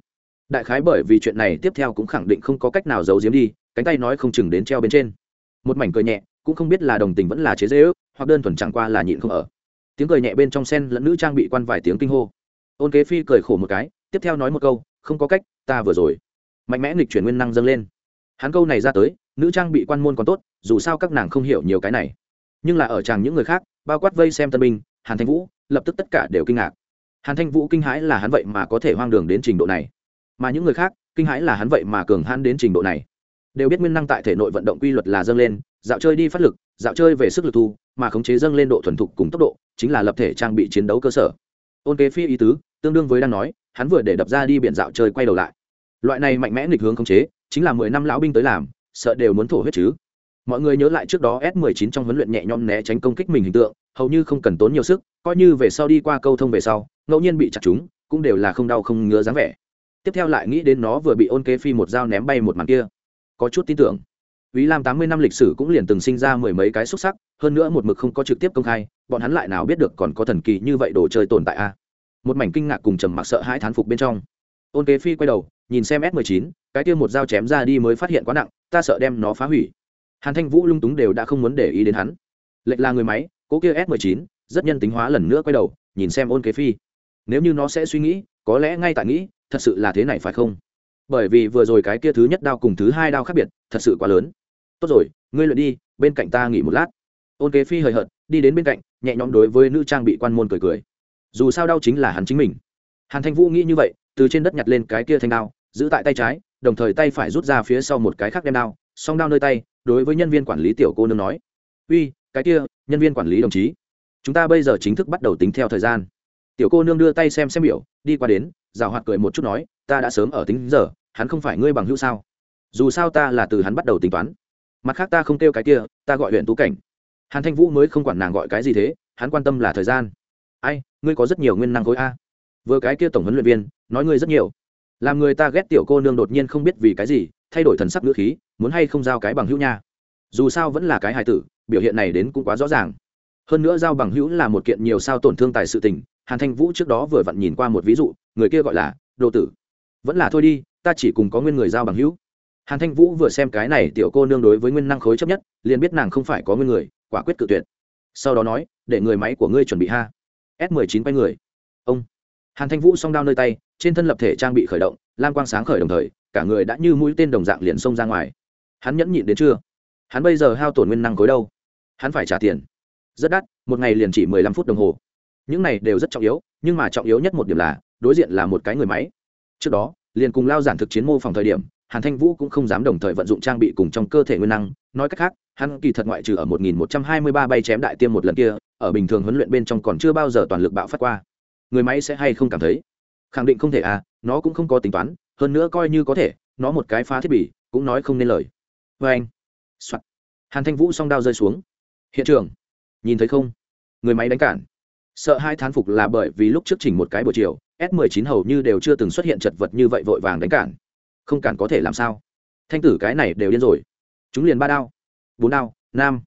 Đại khái bởi vì chuyện này tiếp theo cũng khẳng định không có cách nào giấu giếm đi, cánh tay nói không chừng đến treo bên trên. Một mảnh cười nhẹ, cũng không biết là đồng tình vẫn là chế dễ ước hoặc đơn thuần chẳng qua là nhịn không ở. Tiếng cười nhẹ bên trong sen lẫn nữ trang bị quan vài tiếng kinh hô. Ôn kế phi cười khổ một cái, tiếp theo nói một câu, không có cách, ta vừa rồi. Mạnh mẽ nghịch chuyển nguyên năng dâng lên. Hắn câu này ra tới, nữ trang bị quan môn còn tốt, dù sao các nàng không hiểu nhiều cái này. Nhưng là ở chàng những người khác bao quát vây xem tân binh, hàn thanh vũ, lập tức tất cả đều kinh ngạc. Hàn thanh vũ kinh hãi là hắn vậy mà có thể hoang đường đến trình độ này. Mà những người khác, kinh hãi là hắn vậy mà cường hãn đến trình độ này. Đều biết nguyên năng tại thể nội vận động quy luật là dâng lên, dạo chơi đi phát lực, dạo chơi về sức lực thu, mà khống chế dâng lên độ thuần thục cùng tốc độ, chính là lập thể trang bị chiến đấu cơ sở. Ôn kế phi ý tứ, tương đương với đang nói, hắn vừa để đập ra đi biển dạo chơi quay đầu lại. Loại này mạnh mẽ nghịch hướng khống chế, chính là mười năm lão binh tới làm, sợ đều muốn thổ huyết chứ mọi người nhớ lại trước đó s 19 trong huấn luyện nhẹ nhõm né tránh công kích mình hình tượng hầu như không cần tốn nhiều sức coi như về sau đi qua câu thông về sau ngẫu nhiên bị chặt chúng cũng đều là không đau không ngứa dáng vẻ tiếp theo lại nghĩ đến nó vừa bị ôn kế phi một dao ném bay một màn kia có chút tin tưởng Vĩ Lam tám mươi năm lịch sử cũng liền từng sinh ra mười mấy cái xuất sắc, hơn nữa một mực không có trực tiếp công khai, bọn hắn lại nào biết được còn có thần kỳ như vậy đồ chơi tồn tại a. Một mảnh kinh ngạc cùng trầm mặc sợ hãi thán phục bên trong. Ôn Kế Phi quay đầu, nhìn xem S19, cái kia một dao chém ra đi mới phát hiện quá nặng, ta sợ đem nó phá hủy. Hàn Thanh Vũ lung túng đều đã không muốn để ý đến hắn. Lệch là người máy, cố kia S19, rất nhân tính hóa lần nữa quay đầu, nhìn xem Ôn Kế Phi. Nếu như nó sẽ suy nghĩ, có lẽ ngay tại nghĩ, thật sự là thế này phải không? Bởi vì vừa rồi cái kia thứ nhất đao cùng thứ hai đao khác biệt, thật sự quá lớn tốt rồi ngươi luyện đi bên cạnh ta nghỉ một lát ôn kế phi hời hợt đi đến bên cạnh nhẹ nhõm đối với nữ trang bị quan môn cười cười dù sao đau chính là hắn chính mình hàn thanh vũ nghĩ như vậy từ trên đất nhặt lên cái kia thanh đao giữ tại tay trái đồng thời tay phải rút ra phía sau một cái khác đem đao song đao nơi tay đối với nhân viên quản lý tiểu cô nương nói, uy, cái kia, nhân viên quản lý đồng chí, chúng ta bây giờ chính thức bắt đầu tính theo thời gian. Tiểu cô nương đưa tay xem xem biểu, đi qua đến, rào hoạt cười một chút nói, ta đã sớm ở tính giờ, hắn không phải ngươi bằng hữu sao? Dù sao ta là từ hắn bắt đầu tính toán. Mặt khác ta không kêu cái kia, ta gọi huyện tú cảnh. Hàn thanh vũ mới không quản nàng gọi cái gì thế, hắn quan tâm là thời gian. Ai, ngươi có rất nhiều nguyên năng khối a. Vừa cái kia tổng huấn luyện viên, nói ngươi rất nhiều làm người ta ghét tiểu cô nương đột nhiên không biết vì cái gì, thay đổi thần sắc ngữ khí, muốn hay không giao cái bằng hữu nha. Dù sao vẫn là cái hài tử, biểu hiện này đến cũng quá rõ ràng. Hơn nữa giao bằng hữu là một kiện nhiều sao tổn thương tài sự tình, hàn thanh vũ trước đó vừa vặn nhìn qua một ví dụ, người kia gọi là đồ tử. Vẫn là thôi đi, ta chỉ cùng có nguyên người giao bằng hữu. Hàn thanh vũ vừa xem cái này tiểu cô nương đối với nguyên năng khối chấp nhất, liền biết nàng không phải có nguyên người, quả quyết cự tuyệt. Sau đó nói, để người máy của ngươi chuẩn bị ha. S 19 quay người. Ông. Hàn thanh vũ song đao nơi tay trên thân lập thể trang bị khởi động, lam quang sáng khởi đồng thời, cả người đã như mũi tên đồng dạng liền xông ra ngoài. Hắn nhẫn nhịn đến chưa hắn bây giờ hao tổn nguyên năng khối đâu? Hắn phải trả tiền. Rất đắt, một ngày liền chỉ mười lăm phút đồng hồ. Những này đều rất trọng yếu, nhưng mà trọng yếu nhất một điểm là, đối diện là một cái người máy. Trước đó, liền cùng lao giản thực chiến mô phòng thời điểm, hàn thanh vũ cũng không dám đồng thời vận dụng trang bị cùng trong cơ thể nguyên năng. Nói cách khác, hắn kỳ thật ngoại trừ ở 1123 bay chém đại tiêm một lần kia, ở bình thường huấn luyện bên trong còn chưa bao giờ toàn lực bạo phát qua. Người máy sẽ hay không cảm thấy? Khẳng định không thể à nó cũng không có tính toán, hơn nữa coi như có thể, nó một cái phá thiết bị, cũng nói không nên lời. Vê anh, soạt. Hàn thanh vũ song đao rơi xuống. Hiện trường. Nhìn thấy không? Người máy đánh cản. Sợ hai thán phục là bởi vì lúc trước chỉnh một cái buổi chiều, s 19 hầu như đều chưa từng xuất hiện chật vật như vậy vội vàng đánh cản. Không cản có thể làm sao? Thanh tử cái này đều điên rồi. Chúng liền ba đao, bốn đao nam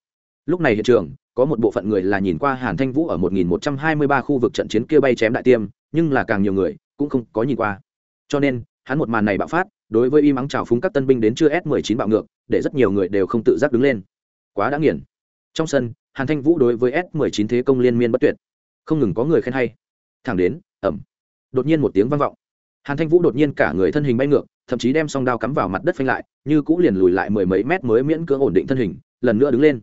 lúc này hiện trường, có một bộ phận người là nhìn qua hàn thanh vũ ở 1123 khu vực trận chiến kia bay chém đại tiêm, nhưng là càng nhiều người cũng không có nhìn qua. Cho nên, hắn một màn này bạo phát, đối với y mắng trào phúng các tân binh đến chưa s 19 bạo ngược, để rất nhiều người đều không tự giác đứng lên. Quá đã nghiền. Trong sân, hàn thanh vũ đối với s 19 thế công liên miên bất tuyệt. Không ngừng có người khen hay. Thẳng đến, ẩm. Đột nhiên một tiếng vang vọng. Hàn thanh vũ đột nhiên cả người thân hình bay ngược, thậm chí đem song đao cắm vào mặt đất phanh lại, như cũ liền lùi lại mười mấy mét mới miễn cưỡng ổn định thân hình, lần nữa đứng lên.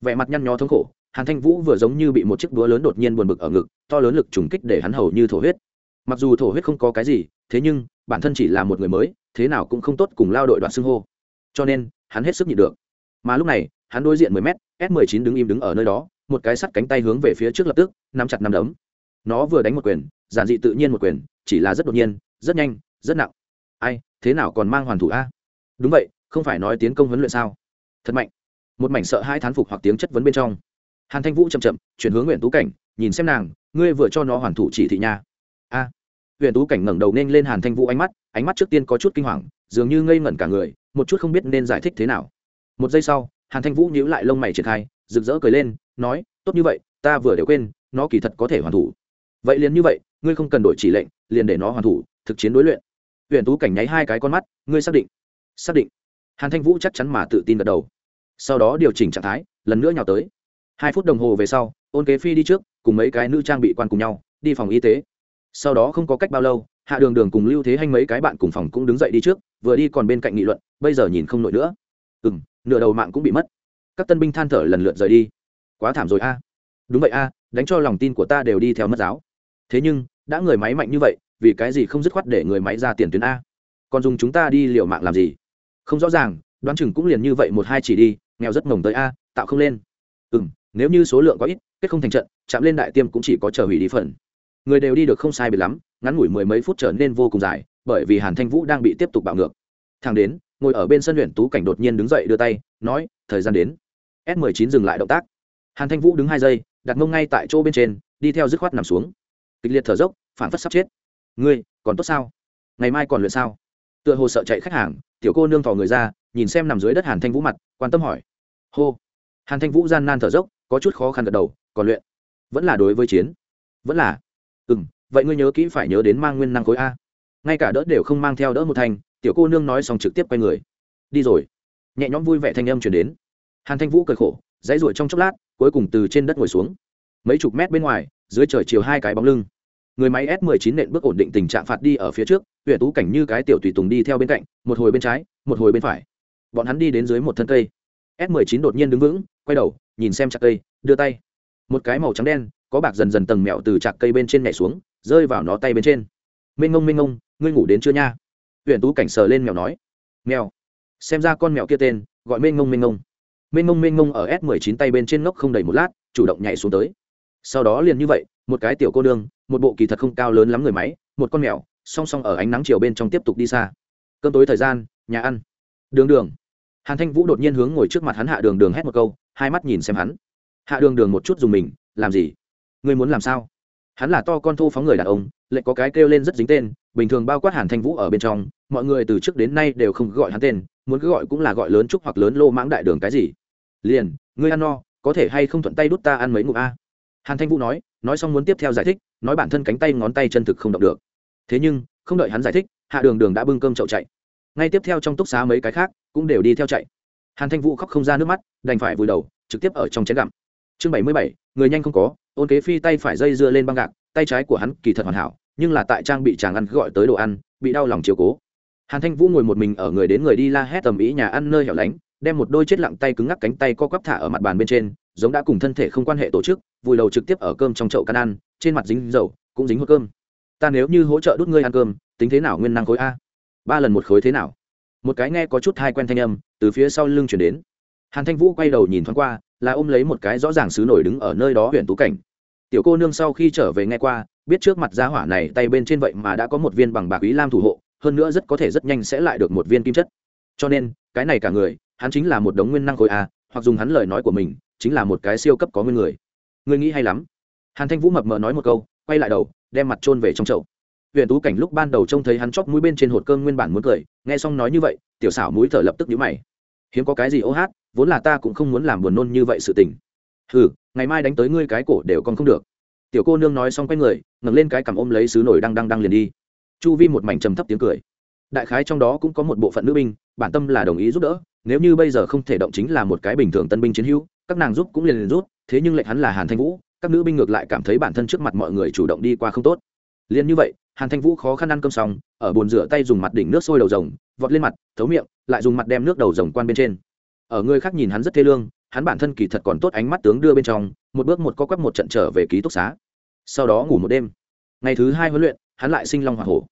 Vẻ mặt nhăn nhó thống khổ, hàn thanh vũ vừa giống như bị một chiếc búa lớn đột nhiên buồn bực ở ngực, to lớn lực trùng kích để hắn hầu như thổ huyết mặc dù thổ huyết không có cái gì, thế nhưng, bản thân chỉ là một người mới, thế nào cũng không tốt cùng lao đội đoạn xưng hô. Cho nên, hắn hết sức nhịn được. Mà lúc này, hắn đối diện mười mét, s mười chín đứng im đứng ở nơi đó, một cái sắt cánh tay hướng về phía trước lập tức, nắm chặt nắm đấm. Nó vừa đánh một quyền, giản dị tự nhiên một quyền, chỉ là rất đột nhiên, rất nhanh, rất nặng. Ai, thế nào còn mang hoàn thủ a? Đúng vậy, không phải nói tiến công huấn luyện sao? Thật mạnh. Một mảnh sợ hai thán phục hoặc tiếng chất vấn bên trong. Hàn thanh vũ chậm chậm, chuyển hướng nguyện tú cảnh, nhìn xem nàng, ngươi vừa cho nó hoàn thủ chỉ thị nha. A. à huyện tú cảnh ngẩng đầu nên lên hàn thanh vũ ánh mắt ánh mắt trước tiên có chút kinh hoàng, dường như ngây ngẩn cả người, một chút không biết nên giải thích thế nào. Một giây sau, hàn thanh vũ nhíu lại lông mày triển khai, rực rỡ cười lên, nói, tốt như vậy, ta vừa đều quên, nó kỳ thật có thể hoàn thủ. Vậy liền như vậy, ngươi không cần đổi chỉ lệnh, liền để nó hoàn thủ, thực chiến đối luyện. Huyện tú cảnh nháy hai cái con mắt, ngươi xác định xác định. Hàn thanh vũ chắc chắn mà tự tin gật đầu. Sau đó điều chỉnh trạng thái, lần nữa nhào tới. Hai phút đồng hồ về sau, ôn kế phi đi trước, cùng mấy cái nữ trang bị quan cùng nhau, đi phòng y tế sau đó không có cách bao lâu, hạ đường đường cùng lưu thế hay mấy cái bạn cùng phòng cũng đứng dậy đi trước, vừa đi còn bên cạnh nghị luận, bây giờ nhìn không nổi nữa. Ừ m nửa đầu mạng cũng bị mất. Các tân binh than thở lần lượt rời đi. Quá thảm rồi a. Đúng vậy a, đánh cho lòng tin của ta đều đi theo mất giáo. Thế nhưng, đã người máy mạnh như vậy, vì cái gì không dứt khoát để người máy ra tiền tuyến a? Còn dùng chúng ta đi liều mạng làm gì? Không rõ ràng, đoán chừng cũng liền như vậy một hai chỉ đi, nghèo rất ngồng tới a, tạo không lên. Ừ m nếu như số lượng có ít, kết không thành trận, chạm lên đại tiêm cũng chỉ có chờ hủy đi phần người đều đi được không sai biệt lắm, ngắn ngủi mười mấy phút trở nên vô cùng dài, bởi vì hàn thanh vũ đang bị tiếp tục bạo ngược. Thằng đến, ngồi ở bên sân luyện tú cảnh đột nhiên đứng dậy đưa tay, nói, thời gian đến. S 19 dừng lại động tác. Hàn thanh vũ đứng hai giây, đặt mông ngay tại chỗ bên trên, đi theo dứt khoát nằm xuống. Kịch liệt thở dốc phản phất sắp chết. Ngươi, còn tốt sao? Ngày mai còn luyện sao? Tựa hồ sợ chạy khách hàng, tiểu cô nương thò người ra, nhìn xem nằm dưới đất hàn thanh vũ mặt, quan tâm hỏi. Hô. Hàn thanh vũ gian nan thở dốc, có chút khó khăn gật đầu, còn luyện? Vẫn là đối với chiến? Vẫn là ừ m vậy ngươi nhớ kỹ phải nhớ đến mang nguyên năng khối a. Ngay cả đỡ đều không mang theo đỡ một thanh, tiểu cô nương nói xong trực tiếp quay người. Đi rồi. Nhẹ nhõm vui vẻ thanh âm chuyển đến. Hàn thanh vũ cười khổ, dãy ruổi trong chốc lát, cuối cùng từ trên đất ngồi xuống. Mấy chục mét bên ngoài, dưới trời chiều hai cái bóng lưng. Người máy s 19 nện bước ổn định tình trạng phạt đi ở phía trước huyện tú cảnh như cái tiểu tùy tùng đi theo bên cạnh, một hồi bên trái, một hồi bên phải. Bọn hắn đi đến dưới một thân cây. S 19 đột nhiên đứng vững, quay đầu, nhìn xem chặt cây, đưa tay. Một cái màu trắng đen có bạc dần dần tầng mẹo từ chặt cây bên trên nhảy xuống, rơi vào nó tay bên trên. Mênh ngông mênh ngông, ngươi ngủ đến chưa nha? Huyện tú cảnh sờ lên mèo nói. Mèo xem ra con mèo kia tên, gọi mênh ngông mênh ngông. Mênh ngông mênh ngông ở s 19 tay bên trên ngốc không đầy một lát, chủ động nhảy xuống tới. Sau đó liền như vậy, một cái tiểu cô đương một bộ kỳ thật không cao lớn lắm người máy, một con mèo song song ở ánh nắng chiều bên trong tiếp tục đi xa. Cơm tối thời gian, nhà ăn. Đường đường. Hàn thanh vũ đột nhiên hướng ngồi trước mặt hắn hạ đường đường hét một câu, hai mắt nhìn xem hắn. Hạ đường đường một chút dùng mình, làm gì? Ngươi muốn làm sao? Hắn là to con thu phóng người đàn ông, lại có cái kêu lên rất dính tên, bình thường bao quát hàn thanh vũ ở bên trong, mọi người từ trước đến nay đều không gọi hắn tên, muốn cứ gọi cũng là gọi lớn trúc hoặc lớn lô mãng đại đường cái gì. Liền, ngươi ăn no, có thể hay không thuận tay đút ta ăn mấy ngụm a? Hàn thanh vũ nói nói xong muốn tiếp theo giải thích, nói bản thân cánh tay ngón tay chân thực không động được. Thế nhưng, không đợi hắn giải thích, hạ đường đường đã bưng cơm chậu chạy. Ngay tiếp theo trong túc xá mấy cái khác cũng đều đi theo chạy. Hàn thanh vũ khóc không ra nước mắt, đành phải vùi đầu, trực tiếp ở trong chén gặm. Chương bảy mươi bảy, người nhanh không có ôn kế phi tay phải dây dưa lên băng gạc, tay trái của hắn kỳ thật hoàn hảo, nhưng là tại trang bị chàng ăn gọi tới đồ ăn, bị đau lòng chiều cố. Hàn thanh vũ ngồi một mình ở người đến người đi la hét tầm ý nhà ăn nơi hẻo lánh, đem một đôi chết lặng tay cứng ngắc cánh tay co quắp thả ở mặt bàn bên trên, giống đã cùng thân thể không quan hệ tổ chức, vùi đầu trực tiếp ở cơm trong chậu can ăn, trên mặt dính dầu, cũng dính hút cơm. Ta nếu như hỗ trợ đút ngươi ăn cơm, tính thế nào nguyên năng khối a? Ba lần một khối thế nào? Một cái nghe có chút hai quen thanh âm từ phía sau lưng chuyển đến. Hàn thanh vũ quay đầu nhìn thoáng qua, là ôm lấy một cái rõ ràng xứ nổi đứng ở nơi đó huyện tú cảnh tiểu cô nương sau khi trở về nghe qua, biết trước mặt giá hỏa này tay bên trên vậy mà đã có một viên bằng bạc ý lam thủ hộ, hơn nữa rất có thể rất nhanh sẽ lại được một viên kim chất. Cho nên, cái này cả người, hắn chính là một đống nguyên năng khối a, hoặc dùng hắn lời nói của mình, chính là một cái siêu cấp có nguyên người. Người nghĩ hay lắm. Hàn thanh vũ mập mờ nói một câu, quay lại đầu, đem mặt trôn về trong chậu. Huyện tú cảnh lúc ban đầu trông thấy hắn chóp mũi bên trên hột cơm nguyên bản muốn cười, nghe xong nói như vậy, tiểu xảo mũi thở lập tức nhíu mày. Hiếm có cái gì ô hát, vốn là ta cũng không muốn làm buồn nôn như vậy sự tình hừ, ngày mai đánh tới ngươi cái cổ đều còn không được. Tiểu cô nương nói xong quay người, ngẩng lên cái cằm ôm lấy sứ nổi đang đang đang liền đi. Chu vi một mảnh trầm thấp tiếng cười. Đại khái trong đó cũng có một bộ phận nữ binh, bản tâm là đồng ý giúp đỡ, nếu như bây giờ không thể động chính là một cái bình thường tân binh chiến hữu, các nàng giúp cũng liền liền rút thế nhưng lệnh hắn là hàn thanh vũ, các nữ binh ngược lại cảm thấy bản thân trước mặt mọi người chủ động đi qua không tốt. Liền như vậy, hàn thanh vũ khó khăn ăn cơm xong, ở bồn rửa tay dùng mặt đỉnh nước sôi đầu rồng, vọt lên mặt, thấu miệng, lại dùng mặt đem nước đầu rồng quan bên trên. Ở người khác nhìn hắn rất thê lương hắn bản thân kỳ thật còn tốt ánh mắt tướng đưa bên trong, một bước một co quắp một trận trở về ký túc xá. Sau đó ngủ một đêm. Ngày thứ hai huấn luyện, hắn lại sinh long hoa hổ.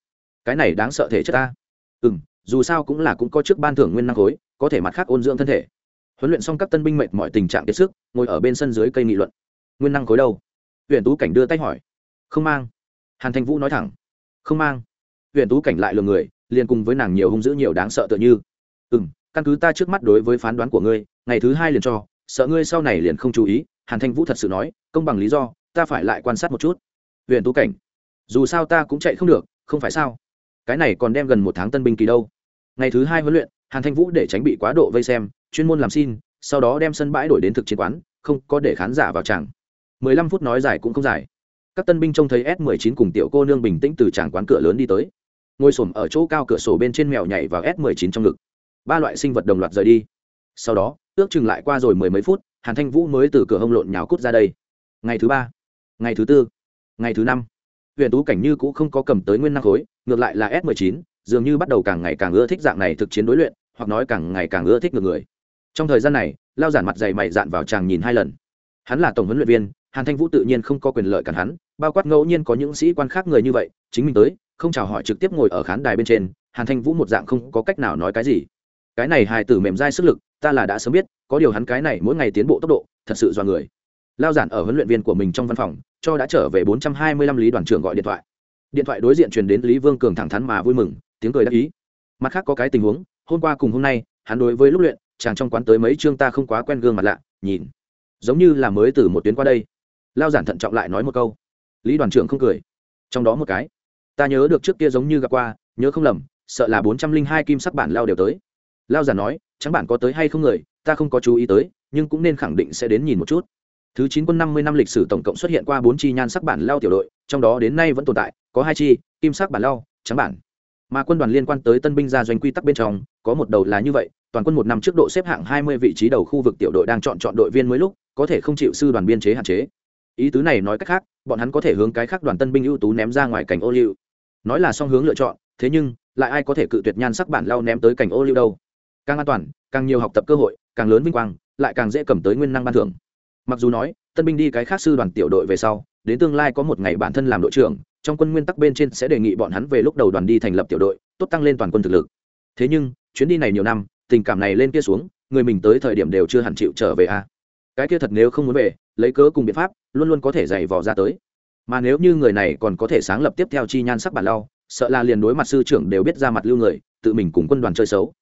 Cái này đáng sợ thể chất ta. Ừ m dù sao cũng là cũng có trước ban thưởng nguyên năng khối, có thể mặt khác ôn dưỡng thân thể. Huấn luyện xong các tân binh mệt mọi tình trạng kiệt sức, ngồi ở bên sân dưới cây nghị luận. Nguyên năng khối đâu? Huyện tú cảnh đưa tay hỏi. Không mang. Hàn thanh vũ nói thẳng. Không mang. Huyện tú cảnh lại lừa người, liền cùng với nàng nhiều hung dữ nhiều đáng sợ tựa như. Ừ m căn cứ ta trước mắt đối với phán đoán của ngươi ngày thứ hai liền cho, sợ ngươi sau này liền không chú ý, hàn thanh vũ thật sự nói, công bằng lý do, ta phải lại quan sát một chút. Huyện tú cảnh, dù sao ta cũng chạy không được, không phải sao? Cái này còn đem gần một tháng tân binh kỳ đâu. Ngày thứ hai huấn luyện, hàn thanh vũ để tránh bị quá độ vây xem, chuyên môn làm xin, sau đó đem sân bãi đổi đến thực chiến quán, không có để khán giả vào tràng. Mười lăm phút nói dài cũng không dài. Các tân binh trông thấy s mười chín cùng tiểu cô nương bình tĩnh từ tràng quán cửa lớn đi tới. Ngồi s ở chỗ cao cửa sổ bên trên mèo nhảy vào s mười chín trong ngực. Ba loại sinh vật đồng loạt rời đi sau đó, ước chừng lại qua rồi mười mấy phút, hàn thanh vũ mới từ cửa hông lộn nhào cút ra đây. Ngày thứ ba, ngày thứ tư, ngày thứ năm huyện tú cảnh như cũng không có cầm tới nguyên năng khối, ngược lại là s 19 dường như bắt đầu càng ngày càng ưa thích dạng này thực chiến đối luyện, hoặc nói càng ngày càng ưa thích ngược người. Trong thời gian này, lao giản mặt dày mày dạn vào chàng nhìn hai lần. Hắn là tổng huấn luyện viên, hàn thanh vũ tự nhiên không có quyền lợi cản hắn, bao quát ngẫu nhiên có những sĩ quan khác người như vậy, chính mình tới, không chào hỏi trực tiếp ngồi ở khán đài bên trên, hàn thanh vũ một dạng không có cách nào nói cái gì cái này hài tử mềm dai sức lực, ta là đã sớm biết, có điều hắn cái này mỗi ngày tiến bộ tốc độ, thật sự do người. Lao giản ở huấn luyện viên của mình trong văn phòng, cho đã trở về bốn trăm hai mươi lăm lý đoàn trưởng gọi điện thoại. Điện thoại đối diện truyền đến lý vương cường thẳng thắn mà vui mừng, tiếng cười đắc ý. Mặt khác có cái tình huống, hôm qua cùng hôm nay, hắn đối với lúc luyện, chàng trong quán tới mấy chương ta không quá quen gương mặt lạ, nhìn. Giống như là mới từ một tuyến qua đây. Lao giản thận trọng lại nói một câu. Lý đoàn trưởng không cười. Trong đó một cái. Ta nhớ được trước kia giống như gặp qua, nhớ không lầm, sợ là bốn trăm linh hai kim sắc bản lao đều tới lao giả nói, chẳng bạn có tới hay không người, ta không có chú ý tới, nhưng cũng nên khẳng định sẽ đến nhìn một chút. Thứ chín quân năm mươi năm lịch sử tổng cộng xuất hiện qua bốn chi nhan sắc bản lao tiểu đội, trong đó đến nay vẫn tồn tại, có hai chi, kim sắc bản lao, trắng bản. Mà quân đoàn liên quan tới tân binh gia doanh quy tắc bên trong, có một đầu là như vậy, toàn quân một năm trước độ xếp hạng hai mươi vị trí đầu khu vực tiểu đội đang chọn chọn đội viên mới lúc, có thể không chịu sư đoàn biên chế hạn chế. Ý tứ này nói cách khác, bọn hắn có thể hướng cái khác đoàn tân binh ưu tú ném ra ngoài cảnh ô liu. Nói là song hướng lựa chọn, thế nhưng, lại ai có thể cự tuyệt nhan sắc bản lao ném tới cảnh ô liu đâu? Càng an toàn, càng nhiều học tập cơ hội, càng lớn vinh quang, lại càng dễ cầm tới nguyên năng ban thưởng. Mặc dù nói, tân binh đi cái khác sư đoàn tiểu đội về sau, đến tương lai có một ngày bản thân làm đội trưởng, trong quân nguyên tắc bên trên sẽ đề nghị bọn hắn về lúc đầu đoàn đi thành lập tiểu đội, tốt tăng lên toàn quân thực lực. Thế nhưng, chuyến đi này nhiều năm, tình cảm này lên kia xuống, người mình tới thời điểm đều chưa hẳn chịu trở về a à. cái kia thật nếu không muốn về, lấy cớ cùng biện pháp, luôn luôn có thể giày vò ra tới. Mà nếu như người này còn có thể sáng lập tiếp theo chi nhan sắc bản lao, sợ là liền đối mặt sư trưởng đều biết ra mặt lưu người, tự mình cùng quân đoàn chơi xấu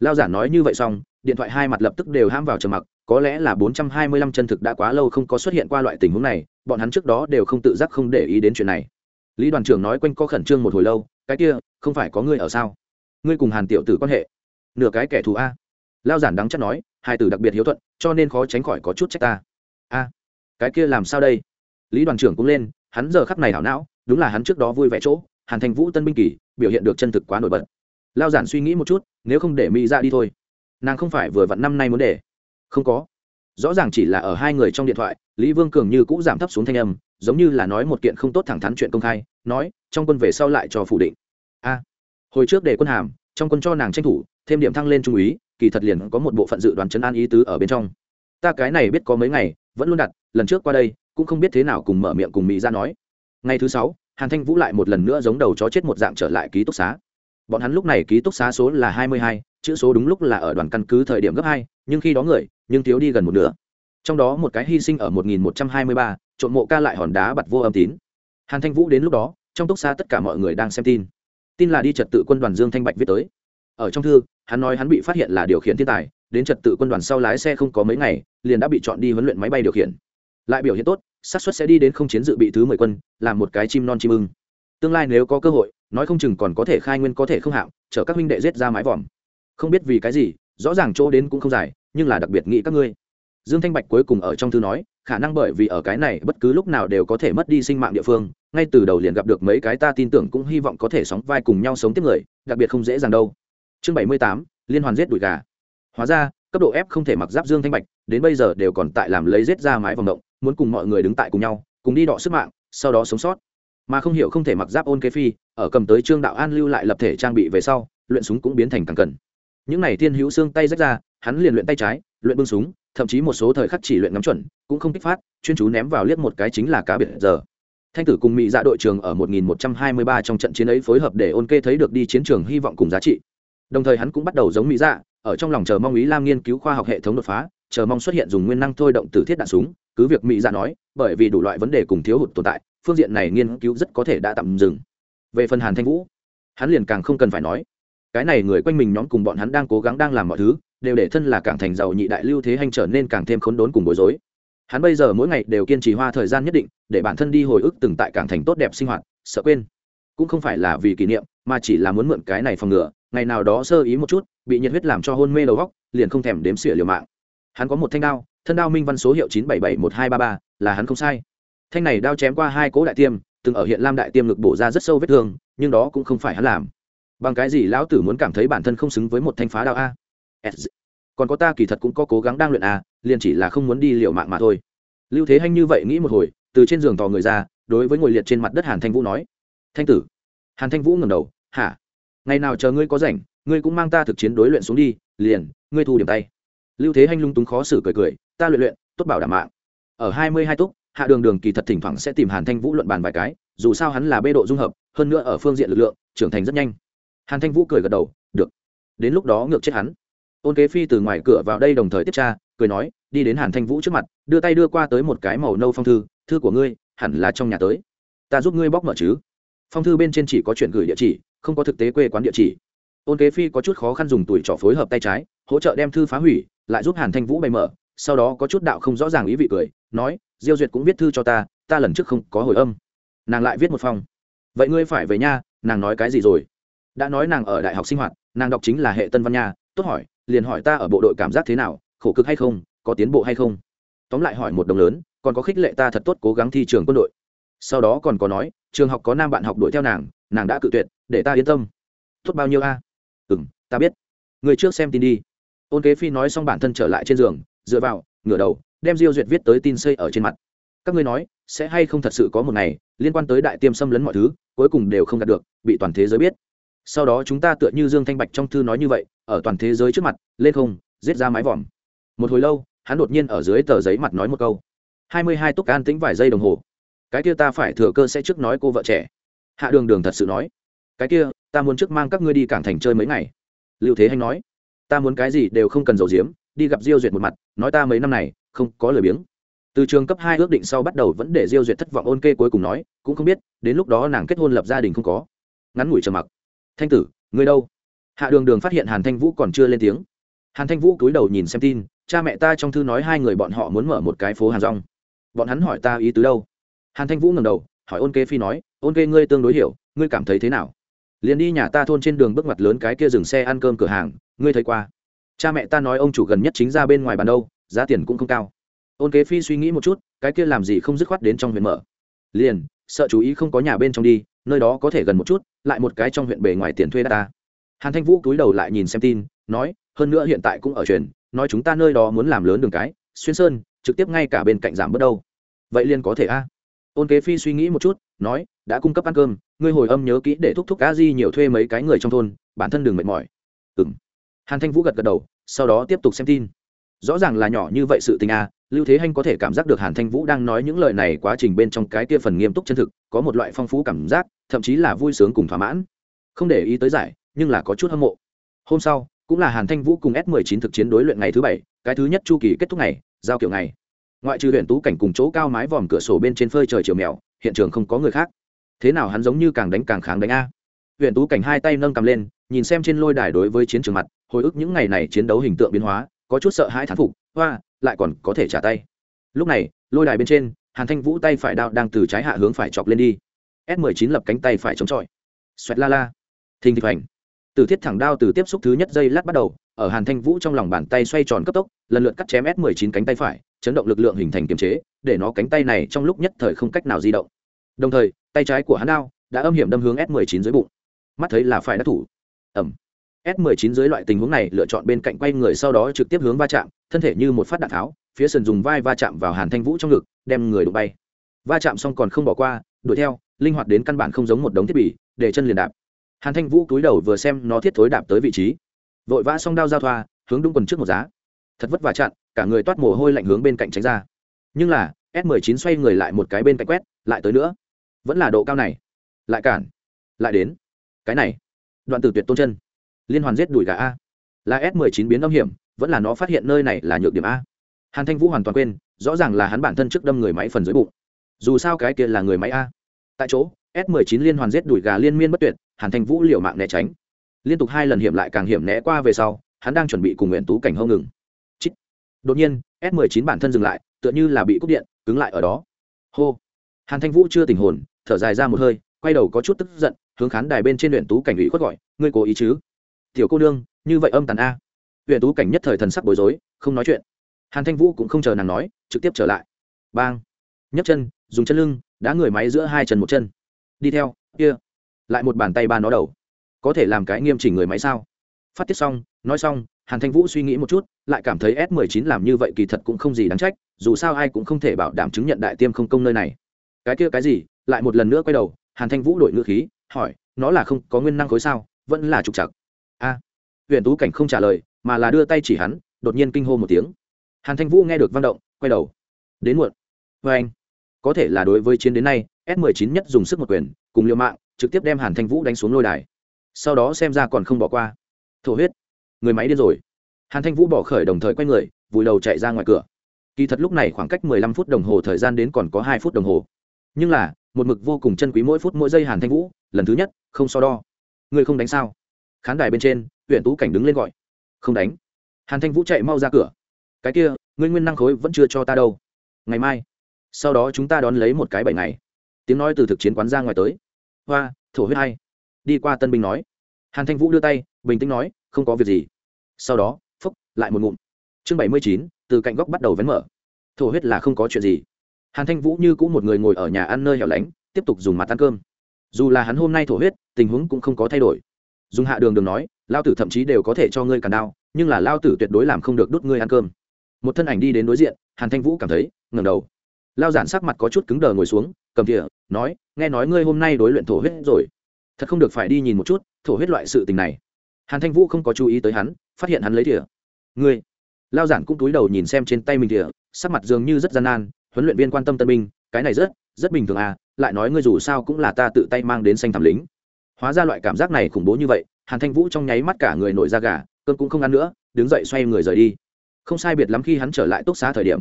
lao giản nói như vậy xong, điện thoại hai mặt lập tức đều ham vào trầm mặc, có lẽ là bốn trăm hai mươi lăm chân thực đã quá lâu không có xuất hiện qua loại tình huống này, bọn hắn trước đó đều không tự giác không để ý đến chuyện này. Lý đoàn trưởng nói quanh co khẩn trương một hồi lâu, cái kia, không phải có ngươi ở sao? Ngươi cùng hàn tiểu tử quan hệ, nửa cái kẻ thù a. Lao giản đắng chắc nói, hai tử đặc biệt hiếu thuận, cho nên khó tránh khỏi có chút trách ta. A, cái kia làm sao đây? Lý đoàn trưởng cũng lên, hắn giờ khắp này hảo não, đúng là hắn trước đó vui vẻ chỗ, hàn thành vũ tân binh kỳ, biểu hiện được chân thực quá nổi bật lao giản suy nghĩ một chút, nếu không để mỹ ra đi thôi. Nàng không phải vừa vặn năm nay muốn để. Không có. Rõ ràng chỉ là ở hai người trong điện thoại, lý vương cường như cũng giảm thấp xuống thanh âm, giống như là nói một kiện không tốt thẳng thắn chuyện công khai, nói, trong quân về sau lại cho phủ định. A. Hồi trước để quân hàm, trong quân cho nàng tranh thủ, thêm điểm thăng lên trung úy, kỳ thật liền có một bộ phận dự đoán chấn an ý tứ ở bên trong. Ta cái này biết có mấy ngày, vẫn luôn đặt, lần trước qua đây, cũng không biết thế nào cùng mở miệng cùng mỹ ra nói. Ngày thứ sáu, hàn thanh vũ lại một lần nữa giống đầu chó chết một dạng trở lại ký túc xá bọn hắn lúc này ký túc xá số là hai mươi hai, chữ số đúng lúc là ở đoàn căn cứ thời điểm gấp hai, nhưng khi đó người, nhưng thiếu đi gần một nửa. Trong đó một cái hy sinh ở một nghìn một trăm hai mươi ba, trộm mộ ca lại hòn đá bật vô âm tín. Hàn thanh vũ đến lúc đó, trong túc xá tất cả mọi người đang xem tin. Tin là đi trật tự quân đoàn dương thanh bạch viết tới. Ở trong thư, hắn nói hắn bị phát hiện là điều khiển thiên tài, đến trật tự quân đoàn sau lái xe không có mấy ngày, liền đã bị chọn đi huấn luyện máy bay điều khiển. Lại biểu hiện tốt, xác suất sẽ đi đến không chiến dự bị thứ mười quân, làm một cái chim non chim ưng tương lai nếu có cơ hội, nói không chừng còn có thể khai nguyên có thể không hạng chở các huynh đệ giết ra mái vòm. Không biết vì cái gì, rõ ràng chỗ đến cũng không dài, nhưng là đặc biệt nghĩ các ngươi. Dương thanh bạch cuối cùng ở trong thư nói, khả năng bởi vì ở cái này bất cứ lúc nào đều có thể mất đi sinh mạng địa phương, ngay từ đầu liền gặp được mấy cái ta tin tưởng cũng hy vọng có thể sóng vai cùng nhau sống tiếp người, đặc biệt không dễ dàng đâu. Chương bảy mươi tám, liên hoàn giết đuổi gà. Hóa ra, cấp độ ép không thể mặc giáp dương thanh bạch, đến bây giờ đều còn tại làm lấy giết ra mái vòng động, muốn cùng mọi người đứng tại cùng nhau, cùng đi đọ sức mạng, sau đó sống sót mà không hiểu không thể mặc giáp ôn kế phi, ở cầm tới trương đạo an lưu lại lập thể trang bị về sau, luyện súng cũng biến thành càng cần. Những này thiên hữu xương tay rách ra, hắn liền luyện tay trái, luyện bưng súng, thậm chí một số thời khắc chỉ luyện ngắm chuẩn, cũng không kích phát, chuyên chú ném vào liếc một cái chính là cá biệt giờ. Thanh tử cùng mỹ dạ đội trường ở 1123 trong trận chiến ấy phối hợp để ôn kê thấy được đi chiến trường hy vọng cùng giá trị. Đồng thời hắn cũng bắt đầu giống mỹ dạ ở trong lòng chờ mong ý lam nghiên cứu khoa học hệ thống đột phá, chờ mong xuất hiện dùng nguyên năng thôi động từ thiết đạn súng cứ việc mỹ dạ nói, bởi vì đủ loại vấn đề cùng thiếu hụt tồn tại, phương diện này nghiên cứu rất có thể đã tạm dừng. Về phần hàn thanh vũ, hắn liền càng không cần phải nói. Cái này người quanh mình nhóm cùng bọn hắn đang cố gắng đang làm mọi thứ, đều để thân là cảng thành giàu nhị đại lưu thế hành trở nên càng thêm khốn đốn cùng bối rối. Hắn bây giờ mỗi ngày đều kiên trì hoa thời gian nhất định, để bản thân đi hồi ức từng tại cảng thành tốt đẹp sinh hoạt, sợ quên. Cũng không phải là vì kỷ niệm, mà chỉ là muốn mượn cái này phòng ngừa, ngày nào đó sơ ý một chút, bị nhiệt huyết làm cho hôn mê đầu góc liền không thèm đếm xỉa liều mạng. Hắn có một thanh đao thân đao minh văn số hiệu chín bảy bảy một hai ba ba, là hắn không sai. Thanh này đao chém qua hai cố đại tiêm, từng ở hiện lam đại tiêm ngực bổ ra rất sâu vết thương, nhưng đó cũng không phải hắn làm. Bằng cái gì lão tử muốn cảm thấy bản thân không xứng với một thanh phá đao a? Còn có ta kỳ thật cũng có cố gắng đang luyện a, liền chỉ là không muốn đi liều mạng mà thôi. Lưu thế hanh như vậy nghĩ một hồi, từ trên giường tò người ra, đối với ngồi liệt trên mặt đất hàn thanh vũ nói, thanh tử. Hàn thanh vũ ngầm đầu, hả? Ngày nào chờ ngươi có rảnh, ngươi cũng mang ta thực chiến đối luyện xuống đi, liền, ngươi thu điểm tay. Lưu thế hanh lung túng khó xử cười cười ta luyện luyện, tốt bảo đảm mạng. Ở hai mươi hai túc, hạ đường đường kỳ thật thỉnh thoảng sẽ tìm hàn thanh vũ luận bàn vài cái, dù sao hắn là bê độ dung hợp, hơn nữa ở phương diện lực lượng, trưởng thành rất nhanh. Hàn thanh vũ cười gật đầu, được, đến lúc đó ngược chết hắn. Ôn kế phi từ ngoài cửa vào đây đồng thời tiếp tra, cười nói, đi đến hàn thanh vũ trước mặt, đưa tay đưa qua tới một cái màu nâu phong thư thư của ngươi, hẳn là trong nhà tới. Ta giúp ngươi bóc mở chứ. Phong thư bên trên chỉ có chuyện gửi địa chỉ, không có thực tế quê quán địa chỉ. Ôn kế phi có chút khó khăn dùng tuổi trỏ phối hợp tay trái, hỗ trợ đem thư phá hủy, lại giúp hàn thanh vũ bày mở sau đó có chút đạo không rõ ràng ý vị cười, nói, diêu duyệt cũng viết thư cho ta ta lần trước không có hồi âm. Nàng lại viết một phong. Vậy ngươi phải về nha, nàng nói cái gì rồi? Đã nói nàng ở đại học sinh hoạt, nàng đọc chính là hệ tân văn nha, tốt hỏi, liền hỏi ta ở bộ đội cảm giác thế nào, khổ cực hay không, có tiến bộ hay không? Tóm lại hỏi một đồng lớn, còn có khích lệ ta thật tốt cố gắng thi trường quân đội. Sau đó còn có nói, trường học có nam bạn học đuổi theo nàng nàng đã cự tuyệt, để ta yên tâm. Tốt bao nhiêu a? À? ừ m ta biết. Người trước xem tin đi. Ôn kế phi nói xong bản thân trở lại trên giường dựa vào, ngửa đầu, đem diêu duyệt viết tới tin xây ở trên mặt. Các ngươi nói, sẽ hay không thật sự có một ngày, liên quan tới đại tiêm xâm lấn mọi thứ, cuối cùng đều không đạt được, bị toàn thế giới biết. Sau đó chúng ta tựa như dương thanh bạch trong thư nói như vậy, ở toàn thế giới trước mặt, lên không, giết ra mái vòm. Một hồi lâu, hắn đột nhiên ở dưới tờ giấy mặt nói một câu. Hai mươi hai túc an tính vài giây đồng hồ. Cái kia ta phải thừa cơ sẽ trước nói cô vợ trẻ. Hạ đường đường thật sự nói. Cái kia, ta muốn trước mang các ngươi đi cảng thành chơi mấy ngày. Lưu thế hành nói. Ta muốn cái gì đều không cần dầu diếm đi gặp diêu duyệt một mặt, nói ta mấy năm này, không có lời biếng. Từ trường cấp hai ước định sau bắt đầu vẫn để diêu duyệt thất vọng ôn kê cuối cùng nói, cũng không biết, đến lúc đó nàng kết hôn lập gia đình không có. Ngắn ngủi trầm mặc. Thanh tử, ngươi đâu? Hạ đường đường phát hiện hàn thanh vũ còn chưa lên tiếng. Hàn thanh vũ cúi đầu nhìn xem tin, cha mẹ ta trong thư nói hai người bọn họ muốn mở một cái phố hàng rong. Bọn hắn hỏi ta ý tứ đâu? Hàn thanh vũ ngầm đầu, hỏi ôn kê phi nói, ôn kê ngươi tương đối hiểu, ngươi cảm thấy thế nào? Liền đi nhà ta thôn trên đường bước mặt lớn cái kia dừng xe ăn cơm cửa hàng, ngươi thấy qua? Cha mẹ ta nói ông chủ gần nhất chính ra bên ngoài bàn đâu, giá tiền cũng không cao. Ôn kế phi suy nghĩ một chút, cái kia làm gì không dứt khoát đến trong huyện mở. Liền, sợ chú ý không có nhà bên trong đi, nơi đó có thể gần một chút, lại một cái trong huyện bề ngoài tiền thuê ta. Hàn thanh vũ cúi đầu lại nhìn xem tin, nói, hơn nữa hiện tại cũng ở truyền, nói chúng ta nơi đó muốn làm lớn đường cái, xuyên sơn, trực tiếp ngay cả bên cạnh giảm bớt đâu. Vậy liền có thể a. Ôn kế phi suy nghĩ một chút, nói, đã cung cấp ăn cơm, ngươi hồi âm nhớ kỹ để thúc thúc cá di nhiều thuê mấy cái người trong thôn, bản thân đừng mệt mỏi. Ừng hàn thanh vũ gật gật đầu, sau đó tiếp tục xem tin. Rõ ràng là nhỏ như vậy sự tình a lưu thế hanh có thể cảm giác được hàn thanh vũ đang nói những lời này quá trình bên trong cái kia phần nghiêm túc chân thực, có một loại phong phú cảm giác, thậm chí là vui sướng cùng thỏa mãn. Không để ý tới giải, nhưng là có chút hâm mộ. Hôm sau, cũng là hàn thanh vũ cùng s 19 thực chiến đối luyện ngày thứ bảy, cái thứ nhất chu kỳ kết thúc ngày, giao kiểu ngày. Ngoại trừ huyện tú cảnh cùng chỗ cao mái vòm cửa sổ bên trên phơi trời chiều mèo, hiện trường không có người khác. Thế nào hắn giống như càng đánh càng kháng đánh a. Huyện tú cảnh hai tay nâng cầm lên, nhìn xem trên lôi đài đối với chiến trường mặt hồi ức những ngày này chiến đấu hình tượng biến hóa, có chút sợ hãi thán phục, hoa, lại còn có thể trả tay. Lúc này, lôi đài bên trên, hàn thanh vũ tay phải đạo đang từ trái hạ hướng phải chọc lên đi. S 19 lập cánh tay phải chống chọi. Xoẹt la la. Thình thịch hoành. Từ thiết thẳng đao từ tiếp xúc thứ nhất dây lát bắt đầu, ở hàn thanh vũ trong lòng bàn tay xoay tròn cấp tốc, lần lượt cắt chém s 19 cánh tay phải, chấn động lực lượng hình thành kiềm chế, để nó cánh tay này trong lúc nhất thời không cách nào di động. Đồng thời, tay trái của hắn đao đã âm hiểm đâm hướng s 19 dưới bụng. Mắt thấy là phải đắc thủ. Ẩm s 19 dưới loại tình huống này, lựa chọn bên cạnh quay người sau đó trực tiếp hướng va chạm, thân thể như một phát đạn tháo, phía sườn dùng vai va chạm vào hàn thanh vũ trong ngực, đem người đụng bay. Va chạm xong còn không bỏ qua, đuổi theo, linh hoạt đến căn bản không giống một đống thiết bị, để chân liền đạp. Hàn thanh vũ cúi đầu vừa xem nó thiết thối đạp tới vị trí. Vội vã xong đao giao thoa, hướng đúng quần trước một giá. Thật vất vả chặn, cả người toát mồ hôi lạnh hướng bên cạnh tránh ra. Nhưng là, s 19 xoay người lại một cái bên cạnh quét, lại tới nữa. Vẫn là độ cao này. Lại cản. Lại đến. Cái này. Đoạn tử tuyệt tôn chân liên hoàn giết đuổi gà a. Là s 19 biến âm hiểm, vẫn là nó phát hiện nơi này là nhược điểm a. Hàn thanh vũ hoàn toàn quên, rõ ràng là hắn bản thân trước đâm người máy phần dưới bụng. Dù sao cái kia là người máy a. Tại chỗ, s 19 liên hoàn giết đuổi gà liên miên bất tuyệt, hàn thanh vũ liều mạng né tránh. Liên tục hai lần hiểm lại càng hiểm né qua về sau, hắn đang chuẩn bị cùng nguyện tú cảnh hông ngừng. Chít. đột nhiên, s 19 bản thân dừng lại, tựa như là bị cúp điện, cứng lại ở đó. Hô. Hàn thanh vũ chưa tình hồn, thở dài ra một hơi, quay đầu có chút tức giận, hướng khán đài bên trên luyện tú cảnh ủy khuất gọi, ngươi cố ý chứ? Tiểu cô nương, như vậy âm tàn a. Huyện tú cảnh nhất thời thần sắc bối rối, không nói chuyện. Hàn thanh vũ cũng không chờ nàng nói, trực tiếp trở lại. Bang. Nhấc chân, dùng chân lưng, đá người máy giữa hai chân một chân. Đi theo, kia. Lại một bàn tay ba nó đầu. Có thể làm cái nghiêm chỉnh người máy sao? Phát tiết xong, nói xong, hàn thanh vũ suy nghĩ một chút, lại cảm thấy s 19 làm như vậy kỳ thật cũng không gì đáng trách, dù sao ai cũng không thể bảo đảm chứng nhận đại tiêm không công nơi này. Cái kia cái gì? Lại một lần nữa quay đầu, hàn thanh vũ đổi ngữ khí, hỏi, nó là không có nguyên năng khối sao? Vẫn là trục chặt a. Huyện tú cảnh không trả lời, mà là đưa tay chỉ hắn, đột nhiên kinh hô một tiếng. Hàn thanh vũ nghe được văn động, quay đầu. Đến muộn. Vê anh, có thể là đối với chiến đến nay, s 19 nhất dùng sức một quyền, cùng liều mạng, trực tiếp đem hàn thanh vũ đánh xuống lôi đài. Sau đó xem ra còn không bỏ qua. Thổ huyết. Người máy điên rồi. Hàn thanh vũ bỏ khởi đồng thời quay người, vùi đầu chạy ra ngoài cửa. Kỳ thật lúc này khoảng cách 15 phút đồng hồ thời gian đến còn có hai phút đồng hồ. Nhưng là, một mực vô cùng chân quý mỗi phút mỗi giây hàn thanh vũ, lần thứ nhất, không so đo. Người không đánh sao? Khán đài bên trên huyện tú cảnh đứng lên gọi. Không đánh. Hàn thanh vũ chạy mau ra cửa. Cái kia, ngươi nguyên năng khối vẫn chưa cho ta đâu. Ngày mai, sau đó chúng ta đón lấy một cái bảy ngày. Tiếng nói từ thực chiến quán ra ngoài tới. Hoa, thổ huyết hay đi qua tân binh nói. Hàn thanh vũ đưa tay, bình tĩnh nói, không có việc gì. Sau đó, phúc, lại một ngụm. Chương bảy mươi chín, từ cạnh góc bắt đầu vén mở. Thổ huyết là không có chuyện gì. Hàn thanh vũ như cũng một người ngồi ở nhà ăn nơi hẻo lánh, tiếp tục dùng mặt ăn cơm. Dù là hắn hôm nay thổ huyết, tình huống cũng không có thay đổi dùng hạ đường đường nói, lao tử thậm chí đều có thể cho ngươi càn đao, nhưng là lao tử tuyệt đối làm không được đút ngươi ăn cơm. Một thân ảnh đi đến đối diện, hàn thanh vũ cảm thấy, ngẩng đầu. Lao giản sắc mặt có chút cứng đờ ngồi xuống, cầm thìa, nói, nghe nói ngươi hôm nay đối luyện thổ huyết rồi. Thật không được phải đi nhìn một chút thổ huyết loại sự tình này. Hàn thanh vũ không có chú ý tới hắn, phát hiện hắn lấy thìa. Ngươi? Lao giản cũng túi đầu nhìn xem trên tay mình thìa, sắc mặt dường như rất gian nan, huấn luyện viên quan tâm tân binh, cái này rất rất bình thường à lại nói ngươi dù sao cũng là ta tự tay mang đến xanh thảm lính hóa ra loại cảm giác này khủng bố như vậy, hàn thanh vũ trong nháy mắt cả người nổi da gà, cơn cũng không ăn nữa, đứng dậy xoay người rời đi. Không sai biệt lắm khi hắn trở lại túc xá thời điểm,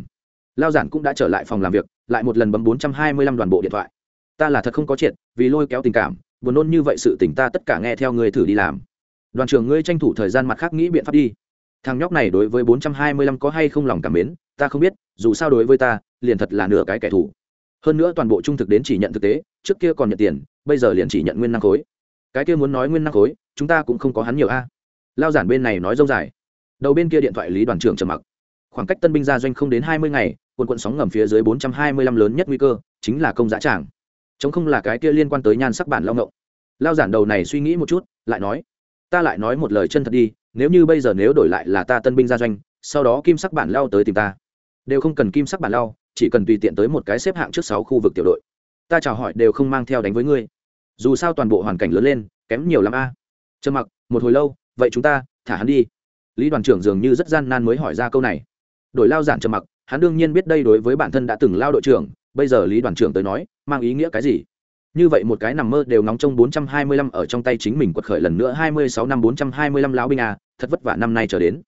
lao giản cũng đã trở lại phòng làm việc, lại một lần bấm bốn trăm hai mươi lăm đoàn bộ điện thoại. Ta là thật không có triệt, vì lôi kéo tình cảm, buồn nôn như vậy sự tình ta tất cả nghe theo người thử đi làm. Đoàn trưởng ngươi tranh thủ thời gian mặt khác nghĩ biện pháp đi. Thằng nhóc này đối với bốn trăm hai mươi lăm có hay không lòng cảm mến, ta không biết, dù sao đối với ta, liền thật là nửa cái kẻ thù. Hơn nữa toàn bộ trung thực đến chỉ nhận thực tế, trước kia còn nhận tiền, bây giờ liền chỉ nhận nguyên năng khối cái kia muốn nói nguyên năng khối, chúng ta cũng không có hắn nhiều a. Lao giản bên này nói dông dài. Đầu bên kia điện thoại lý đoàn trưởng trầm mặc. Khoảng cách tân binh gia doanh không đến hai mươi ngày, quần quận sóng ngầm phía dưới bốn trăm hai mươi lăm lớn nhất nguy cơ, chính là công giá tràng. Chống không là cái kia liên quan tới nhan sắc bản lao ngộng. Lao giản đầu này suy nghĩ một chút, lại nói, ta lại nói một lời chân thật đi, nếu như bây giờ nếu đổi lại là ta tân binh gia doanh, sau đó kim sắc bản lao tới tìm ta. Đều không cần kim sắc bản lao, chỉ cần tùy tiện tới một cái xếp hạng trước sáu khu vực tiểu đội. Ta chào hỏi đều không mang theo đánh với ngươi dù sao toàn bộ hoàn cảnh lớn lên kém nhiều l ắ m a trầm mặc một hồi lâu vậy chúng ta thả hắn đi lý đoàn trưởng dường như rất gian nan mới hỏi ra câu này đổi lao giản trầm mặc hắn đương nhiên biết đây đối với bản thân đã từng lao đội trưởng bây giờ lý đoàn trưởng tới nói mang ý nghĩa cái gì như vậy một cái nằm mơ đều ngóng trong bốn trăm hai mươi lăm ở trong tay chính mình quật khởi lần nữa hai mươi sáu năm bốn trăm hai mươi lăm lão binh à, thật vất vả năm nay trở đến.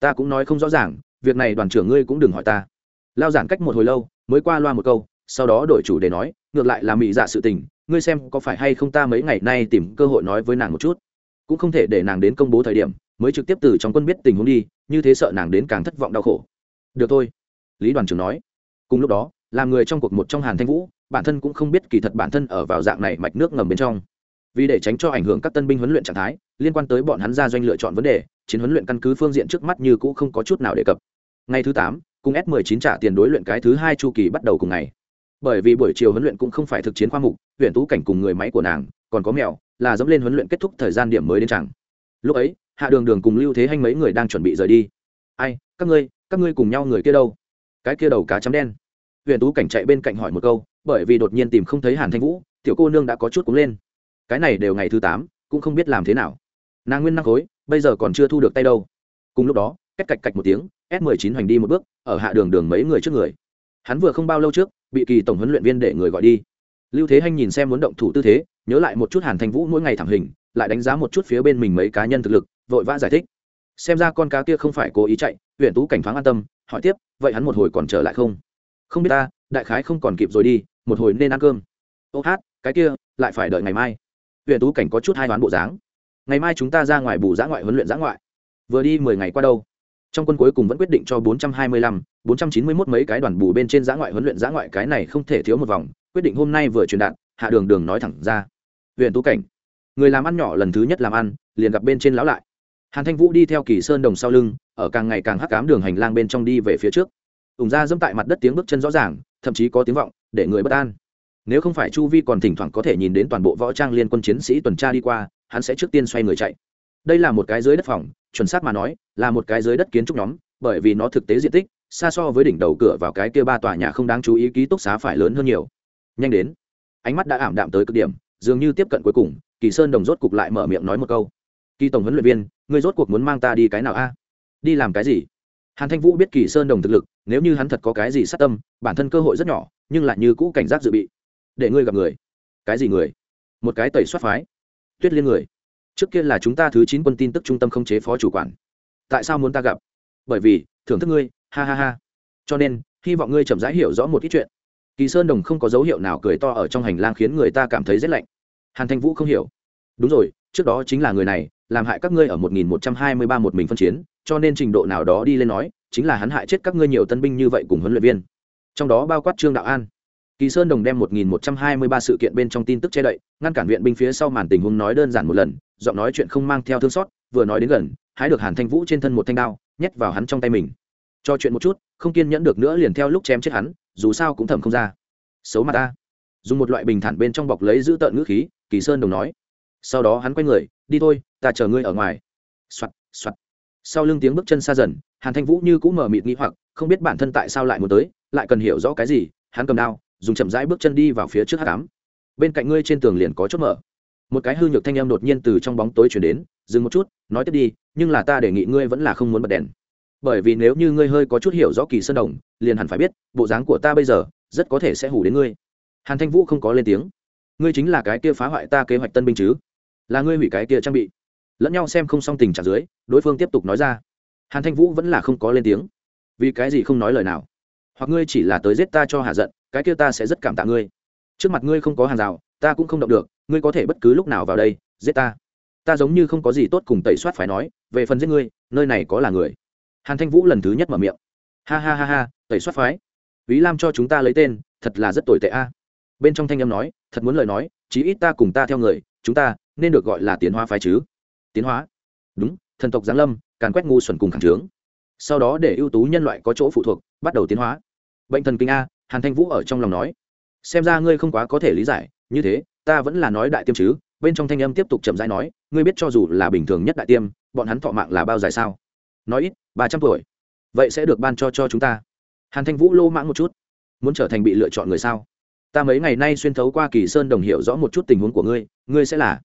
Ta cũng nói không rõ ràng, việc này đoàn trưởng ngươi cũng đừng hỏi ta. Lao giản cách một hồi lâu, mới qua loa một câu, sau đó đổi chủ để nói, ngược lại là mị dạ sự tình, ngươi xem có phải hay không ta mấy ngày nay tìm cơ hội nói với nàng một chút. Cũng không thể để nàng đến công bố thời điểm, mới trực tiếp từ trong quân biết tình huống đi, như thế sợ nàng đến càng thất vọng đau khổ. Được thôi, Lý đoàn trưởng nói. Cùng lúc đó, làm người trong cuộc một trong Hàn Thanh Vũ, bản thân cũng không biết kỳ thật bản thân ở vào dạng này mạch nước ngầm bên trong vì để tránh cho ảnh hưởng các tân binh huấn luyện trạng thái liên quan tới bọn hắn ra doanh lựa chọn vấn đề chiến huấn luyện căn cứ phương diện trước mắt như cũ không có chút nào đề cập ngày thứ tám cùng s 19 trả tiền đối luyện cái thứ hai chu kỳ bắt đầu cùng ngày bởi vì buổi chiều huấn luyện cũng không phải thực chiến khoa mục huyện tú cảnh cùng người máy của nàng, còn có mèo là dẫm lên huấn luyện kết thúc thời gian điểm mới đến chẳng. Lúc ấy, hạ đường đường cùng lưu thế hanh mấy người đang chuẩn bị rời đi. Ai, các ngươi các ngươi cùng nhau người kia đâu? Cái kia đầu cá chấm đen. Huyện tú cảnh chạy bên cạnh hỏi một câu, bởi vì đột nhiên tìm không thấy hàn thanh vũ, tiểu cô nương đã có chút cúng lên. Cái này đều ngày thứ tám, cũng không biết làm thế nào. Nàng nguyên năng khối, bây giờ còn chưa thu được tay đâu. Cùng lúc đó cách cạch cạch một tiếng, s 19 hoành đi một bước, ở hạ đường đường mấy người trước người hắn vừa không bao lâu trước, bị kỳ tổng huấn luyện viên để người gọi đi. Lưu thế hanh nhìn xem muốn động thủ tư thế, nhớ lại một chút hàn thanh vũ mỗi ngày thảm hình, lại đánh giá một chút phía bên mình mấy cá nhân thực lực, vội vã giải thích. Xem ra con cá kia không phải cố ý chạy huyện tú cảnh thoáng an tâm, hỏi tiếp, vậy hắn một hồi còn trở lại không? Không biết ta, đại khái không còn kịp rồi đi, một hồi nên ăn cơm. Ô hát, cái kia, lại phải đợi ngày mai. Huyện tú cảnh có chút hai đoán bộ dáng. Ngày mai chúng ta ra ngoài bù giã ngoại huấn luyện giã ngoại. Vừa đi mười ngày qua đâu? Trong quân cuối cùng vẫn quyết định cho bốn trăm hai mươi lăm, bốn trăm chín mươi mốt mấy cái đoàn bù bên trên giã ngoại huấn luyện giã ngoại cái này không thể thiếu một vòng, quyết định hôm nay vừa truyền đạt, hạ đường đường nói thẳng ra. Huyện tú cảnh, người làm ăn nhỏ lần thứ nhất làm ăn, liền gặp bên trên lão lại. Hàn thanh vũ đi theo kỳ sơn đồng sau lưng, ở càng ngày càng hắc cám đường hành lang bên trong đi về phía trước. Ủng ra dẫm tại mặt đất tiếng bước chân rõ ràng, thậm chí có tiếng vọng, để người bất an. Nếu không phải chu vi còn thỉnh thoảng có thể nhìn đến toàn bộ võ trang liên quân chiến sĩ tuần tra đi qua, hắn sẽ trước tiên xoay người chạy đây là một cái dưới đất phòng, chuẩn xác mà nói, là một cái dưới đất kiến trúc nhóm, bởi vì nó thực tế diện tích, xa so với đỉnh đầu cửa vào cái kia ba tòa nhà không đáng chú ý ký túc xá phải lớn hơn nhiều. Nhanh đến. Ánh mắt đã ảm đạm tới cực điểm, dường như tiếp cận cuối cùng, kỳ sơn đồng rốt cục lại mở miệng nói một câu. Kỳ tổng huấn luyện viên, ngươi rốt cuộc muốn mang ta đi cái nào a? Đi làm cái gì? Hàn thanh vũ biết kỳ sơn đồng thực lực, nếu như hắn thật có cái gì sát tâm, bản thân cơ hội rất nhỏ, nhưng lại như cũ cảnh giác dự bị. Để ngươi gặp người. Cái gì người? Một cái tẩy soát phái. Tuyết liên người trước kia là chúng ta thứ chín quân tin tức trung tâm không chế phó chủ quản. Tại sao muốn ta gặp? Bởi vì, thưởng thức ngươi, ha ha ha. Cho nên, hy vọng ngươi chậm rãi hiểu rõ một ít chuyện. Kỳ sơn đồng không có dấu hiệu nào cười to ở trong hành lang khiến người ta cảm thấy rét lạnh. Hàn thanh vũ không hiểu. Đúng rồi, trước đó chính là người này, làm hại các ngươi ở một nghìn một trăm hai mươi ba một mình phân chiến, cho nên trình độ nào đó đi lên nói, chính là hắn hại chết các ngươi nhiều tân binh như vậy cùng huấn luyện viên. Trong đó bao quát trương đạo an kỳ sơn đồng đem một nghìn một trăm hai mươi ba sự kiện bên trong tin tức che đậy, ngăn cản viện binh phía sau màn tình huống nói đơn giản một lần, giọng nói chuyện không mang theo thương xót, vừa nói đến gần, hái được hàn thanh vũ trên thân một thanh đao, nhét vào hắn trong tay mình. Cho chuyện một chút, không kiên nhẫn được nữa liền theo lúc chém chết hắn, dù sao cũng thầm không ra. Xấu mặt ta. Dùng một loại bình thản bên trong bọc lấy giữ tợn ngữ khí, kỳ sơn đồng nói. Sau đó hắn quay người, đi thôi, ta chờ ngươi ở ngoài. Soạt soạt. Sau lưng tiếng bước chân xa dần, hàn thanh vũ như cũng mở mịt nghĩ hoặc, không biết bản thân tại sao lại muốn tới, lại cần hiểu rõ cái gì, hắn cầm đao dùng chậm rãi bước chân đi vào phía trước hát cám. Bên cạnh ngươi trên tường liền có chốt mở. Một cái hư nhược thanh em đột nhiên từ trong bóng tối chuyển đến, dừng một chút, nói tiếp đi, nhưng là ta đề nghị ngươi vẫn là không muốn bật đèn. Bởi vì nếu như ngươi hơi có chút hiểu rõ kỳ sơn đồng, liền hẳn phải biết, bộ dáng của ta bây giờ, rất có thể sẽ hủ đến ngươi. Hàn thanh vũ không có lên tiếng. Ngươi chính là cái kia phá hoại ta kế hoạch tân binh chứ? Là ngươi hủy cái kia trang bị? Lẫn nhau xem không xong tình trạng dưới, đối phương tiếp tục nói ra. Hàn thanh vũ vẫn là không có lên tiếng. Vì cái gì không nói lời nào? Hoặc ngươi chỉ là tới giết ta cho hạ giận cái kia ta sẽ rất cảm tạ ngươi. Trước mặt ngươi không có hàng rào, ta cũng không động được, ngươi có thể bất cứ lúc nào vào đây, giết ta. Ta giống như không có gì tốt cùng tẩy soát phải nói, về phần giết ngươi, nơi này có là người. Hàn thanh vũ lần thứ nhất mở miệng. Ha ha ha ha, tẩy soát phái. Ý lam cho chúng ta lấy tên, thật là rất tồi tệ a. Bên trong thanh âm nói, thật muốn lời nói, chí ít ta cùng ta theo người, chúng ta nên được gọi là tiến hóa phái chứ. Tiến hóa? Đúng, thần tộc giáng lâm, càn quét ngu xuẩn cùng khẳng trướng. Sau đó để ưu tú nhân loại có chỗ phụ thuộc, bắt đầu tiến hóa. Bệnh thần kinh a hàn thanh vũ ở trong lòng nói, xem ra ngươi không quá có thể lý giải, như thế, ta vẫn là nói đại tiêm chứ. Bên trong thanh âm tiếp tục chậm rãi nói, ngươi biết cho dù là bình thường nhất đại tiêm, bọn hắn thọ mạng là bao dài sao? Nói ít, ba trăm tuổi. Vậy sẽ được ban cho cho chúng ta. Hàn thanh vũ lô mãng một chút. Muốn trở thành bị lựa chọn người sao? Ta mấy ngày nay xuyên thấu qua kỳ sơn đồng hiểu rõ một chút tình huống của ngươi ngươi sẽ là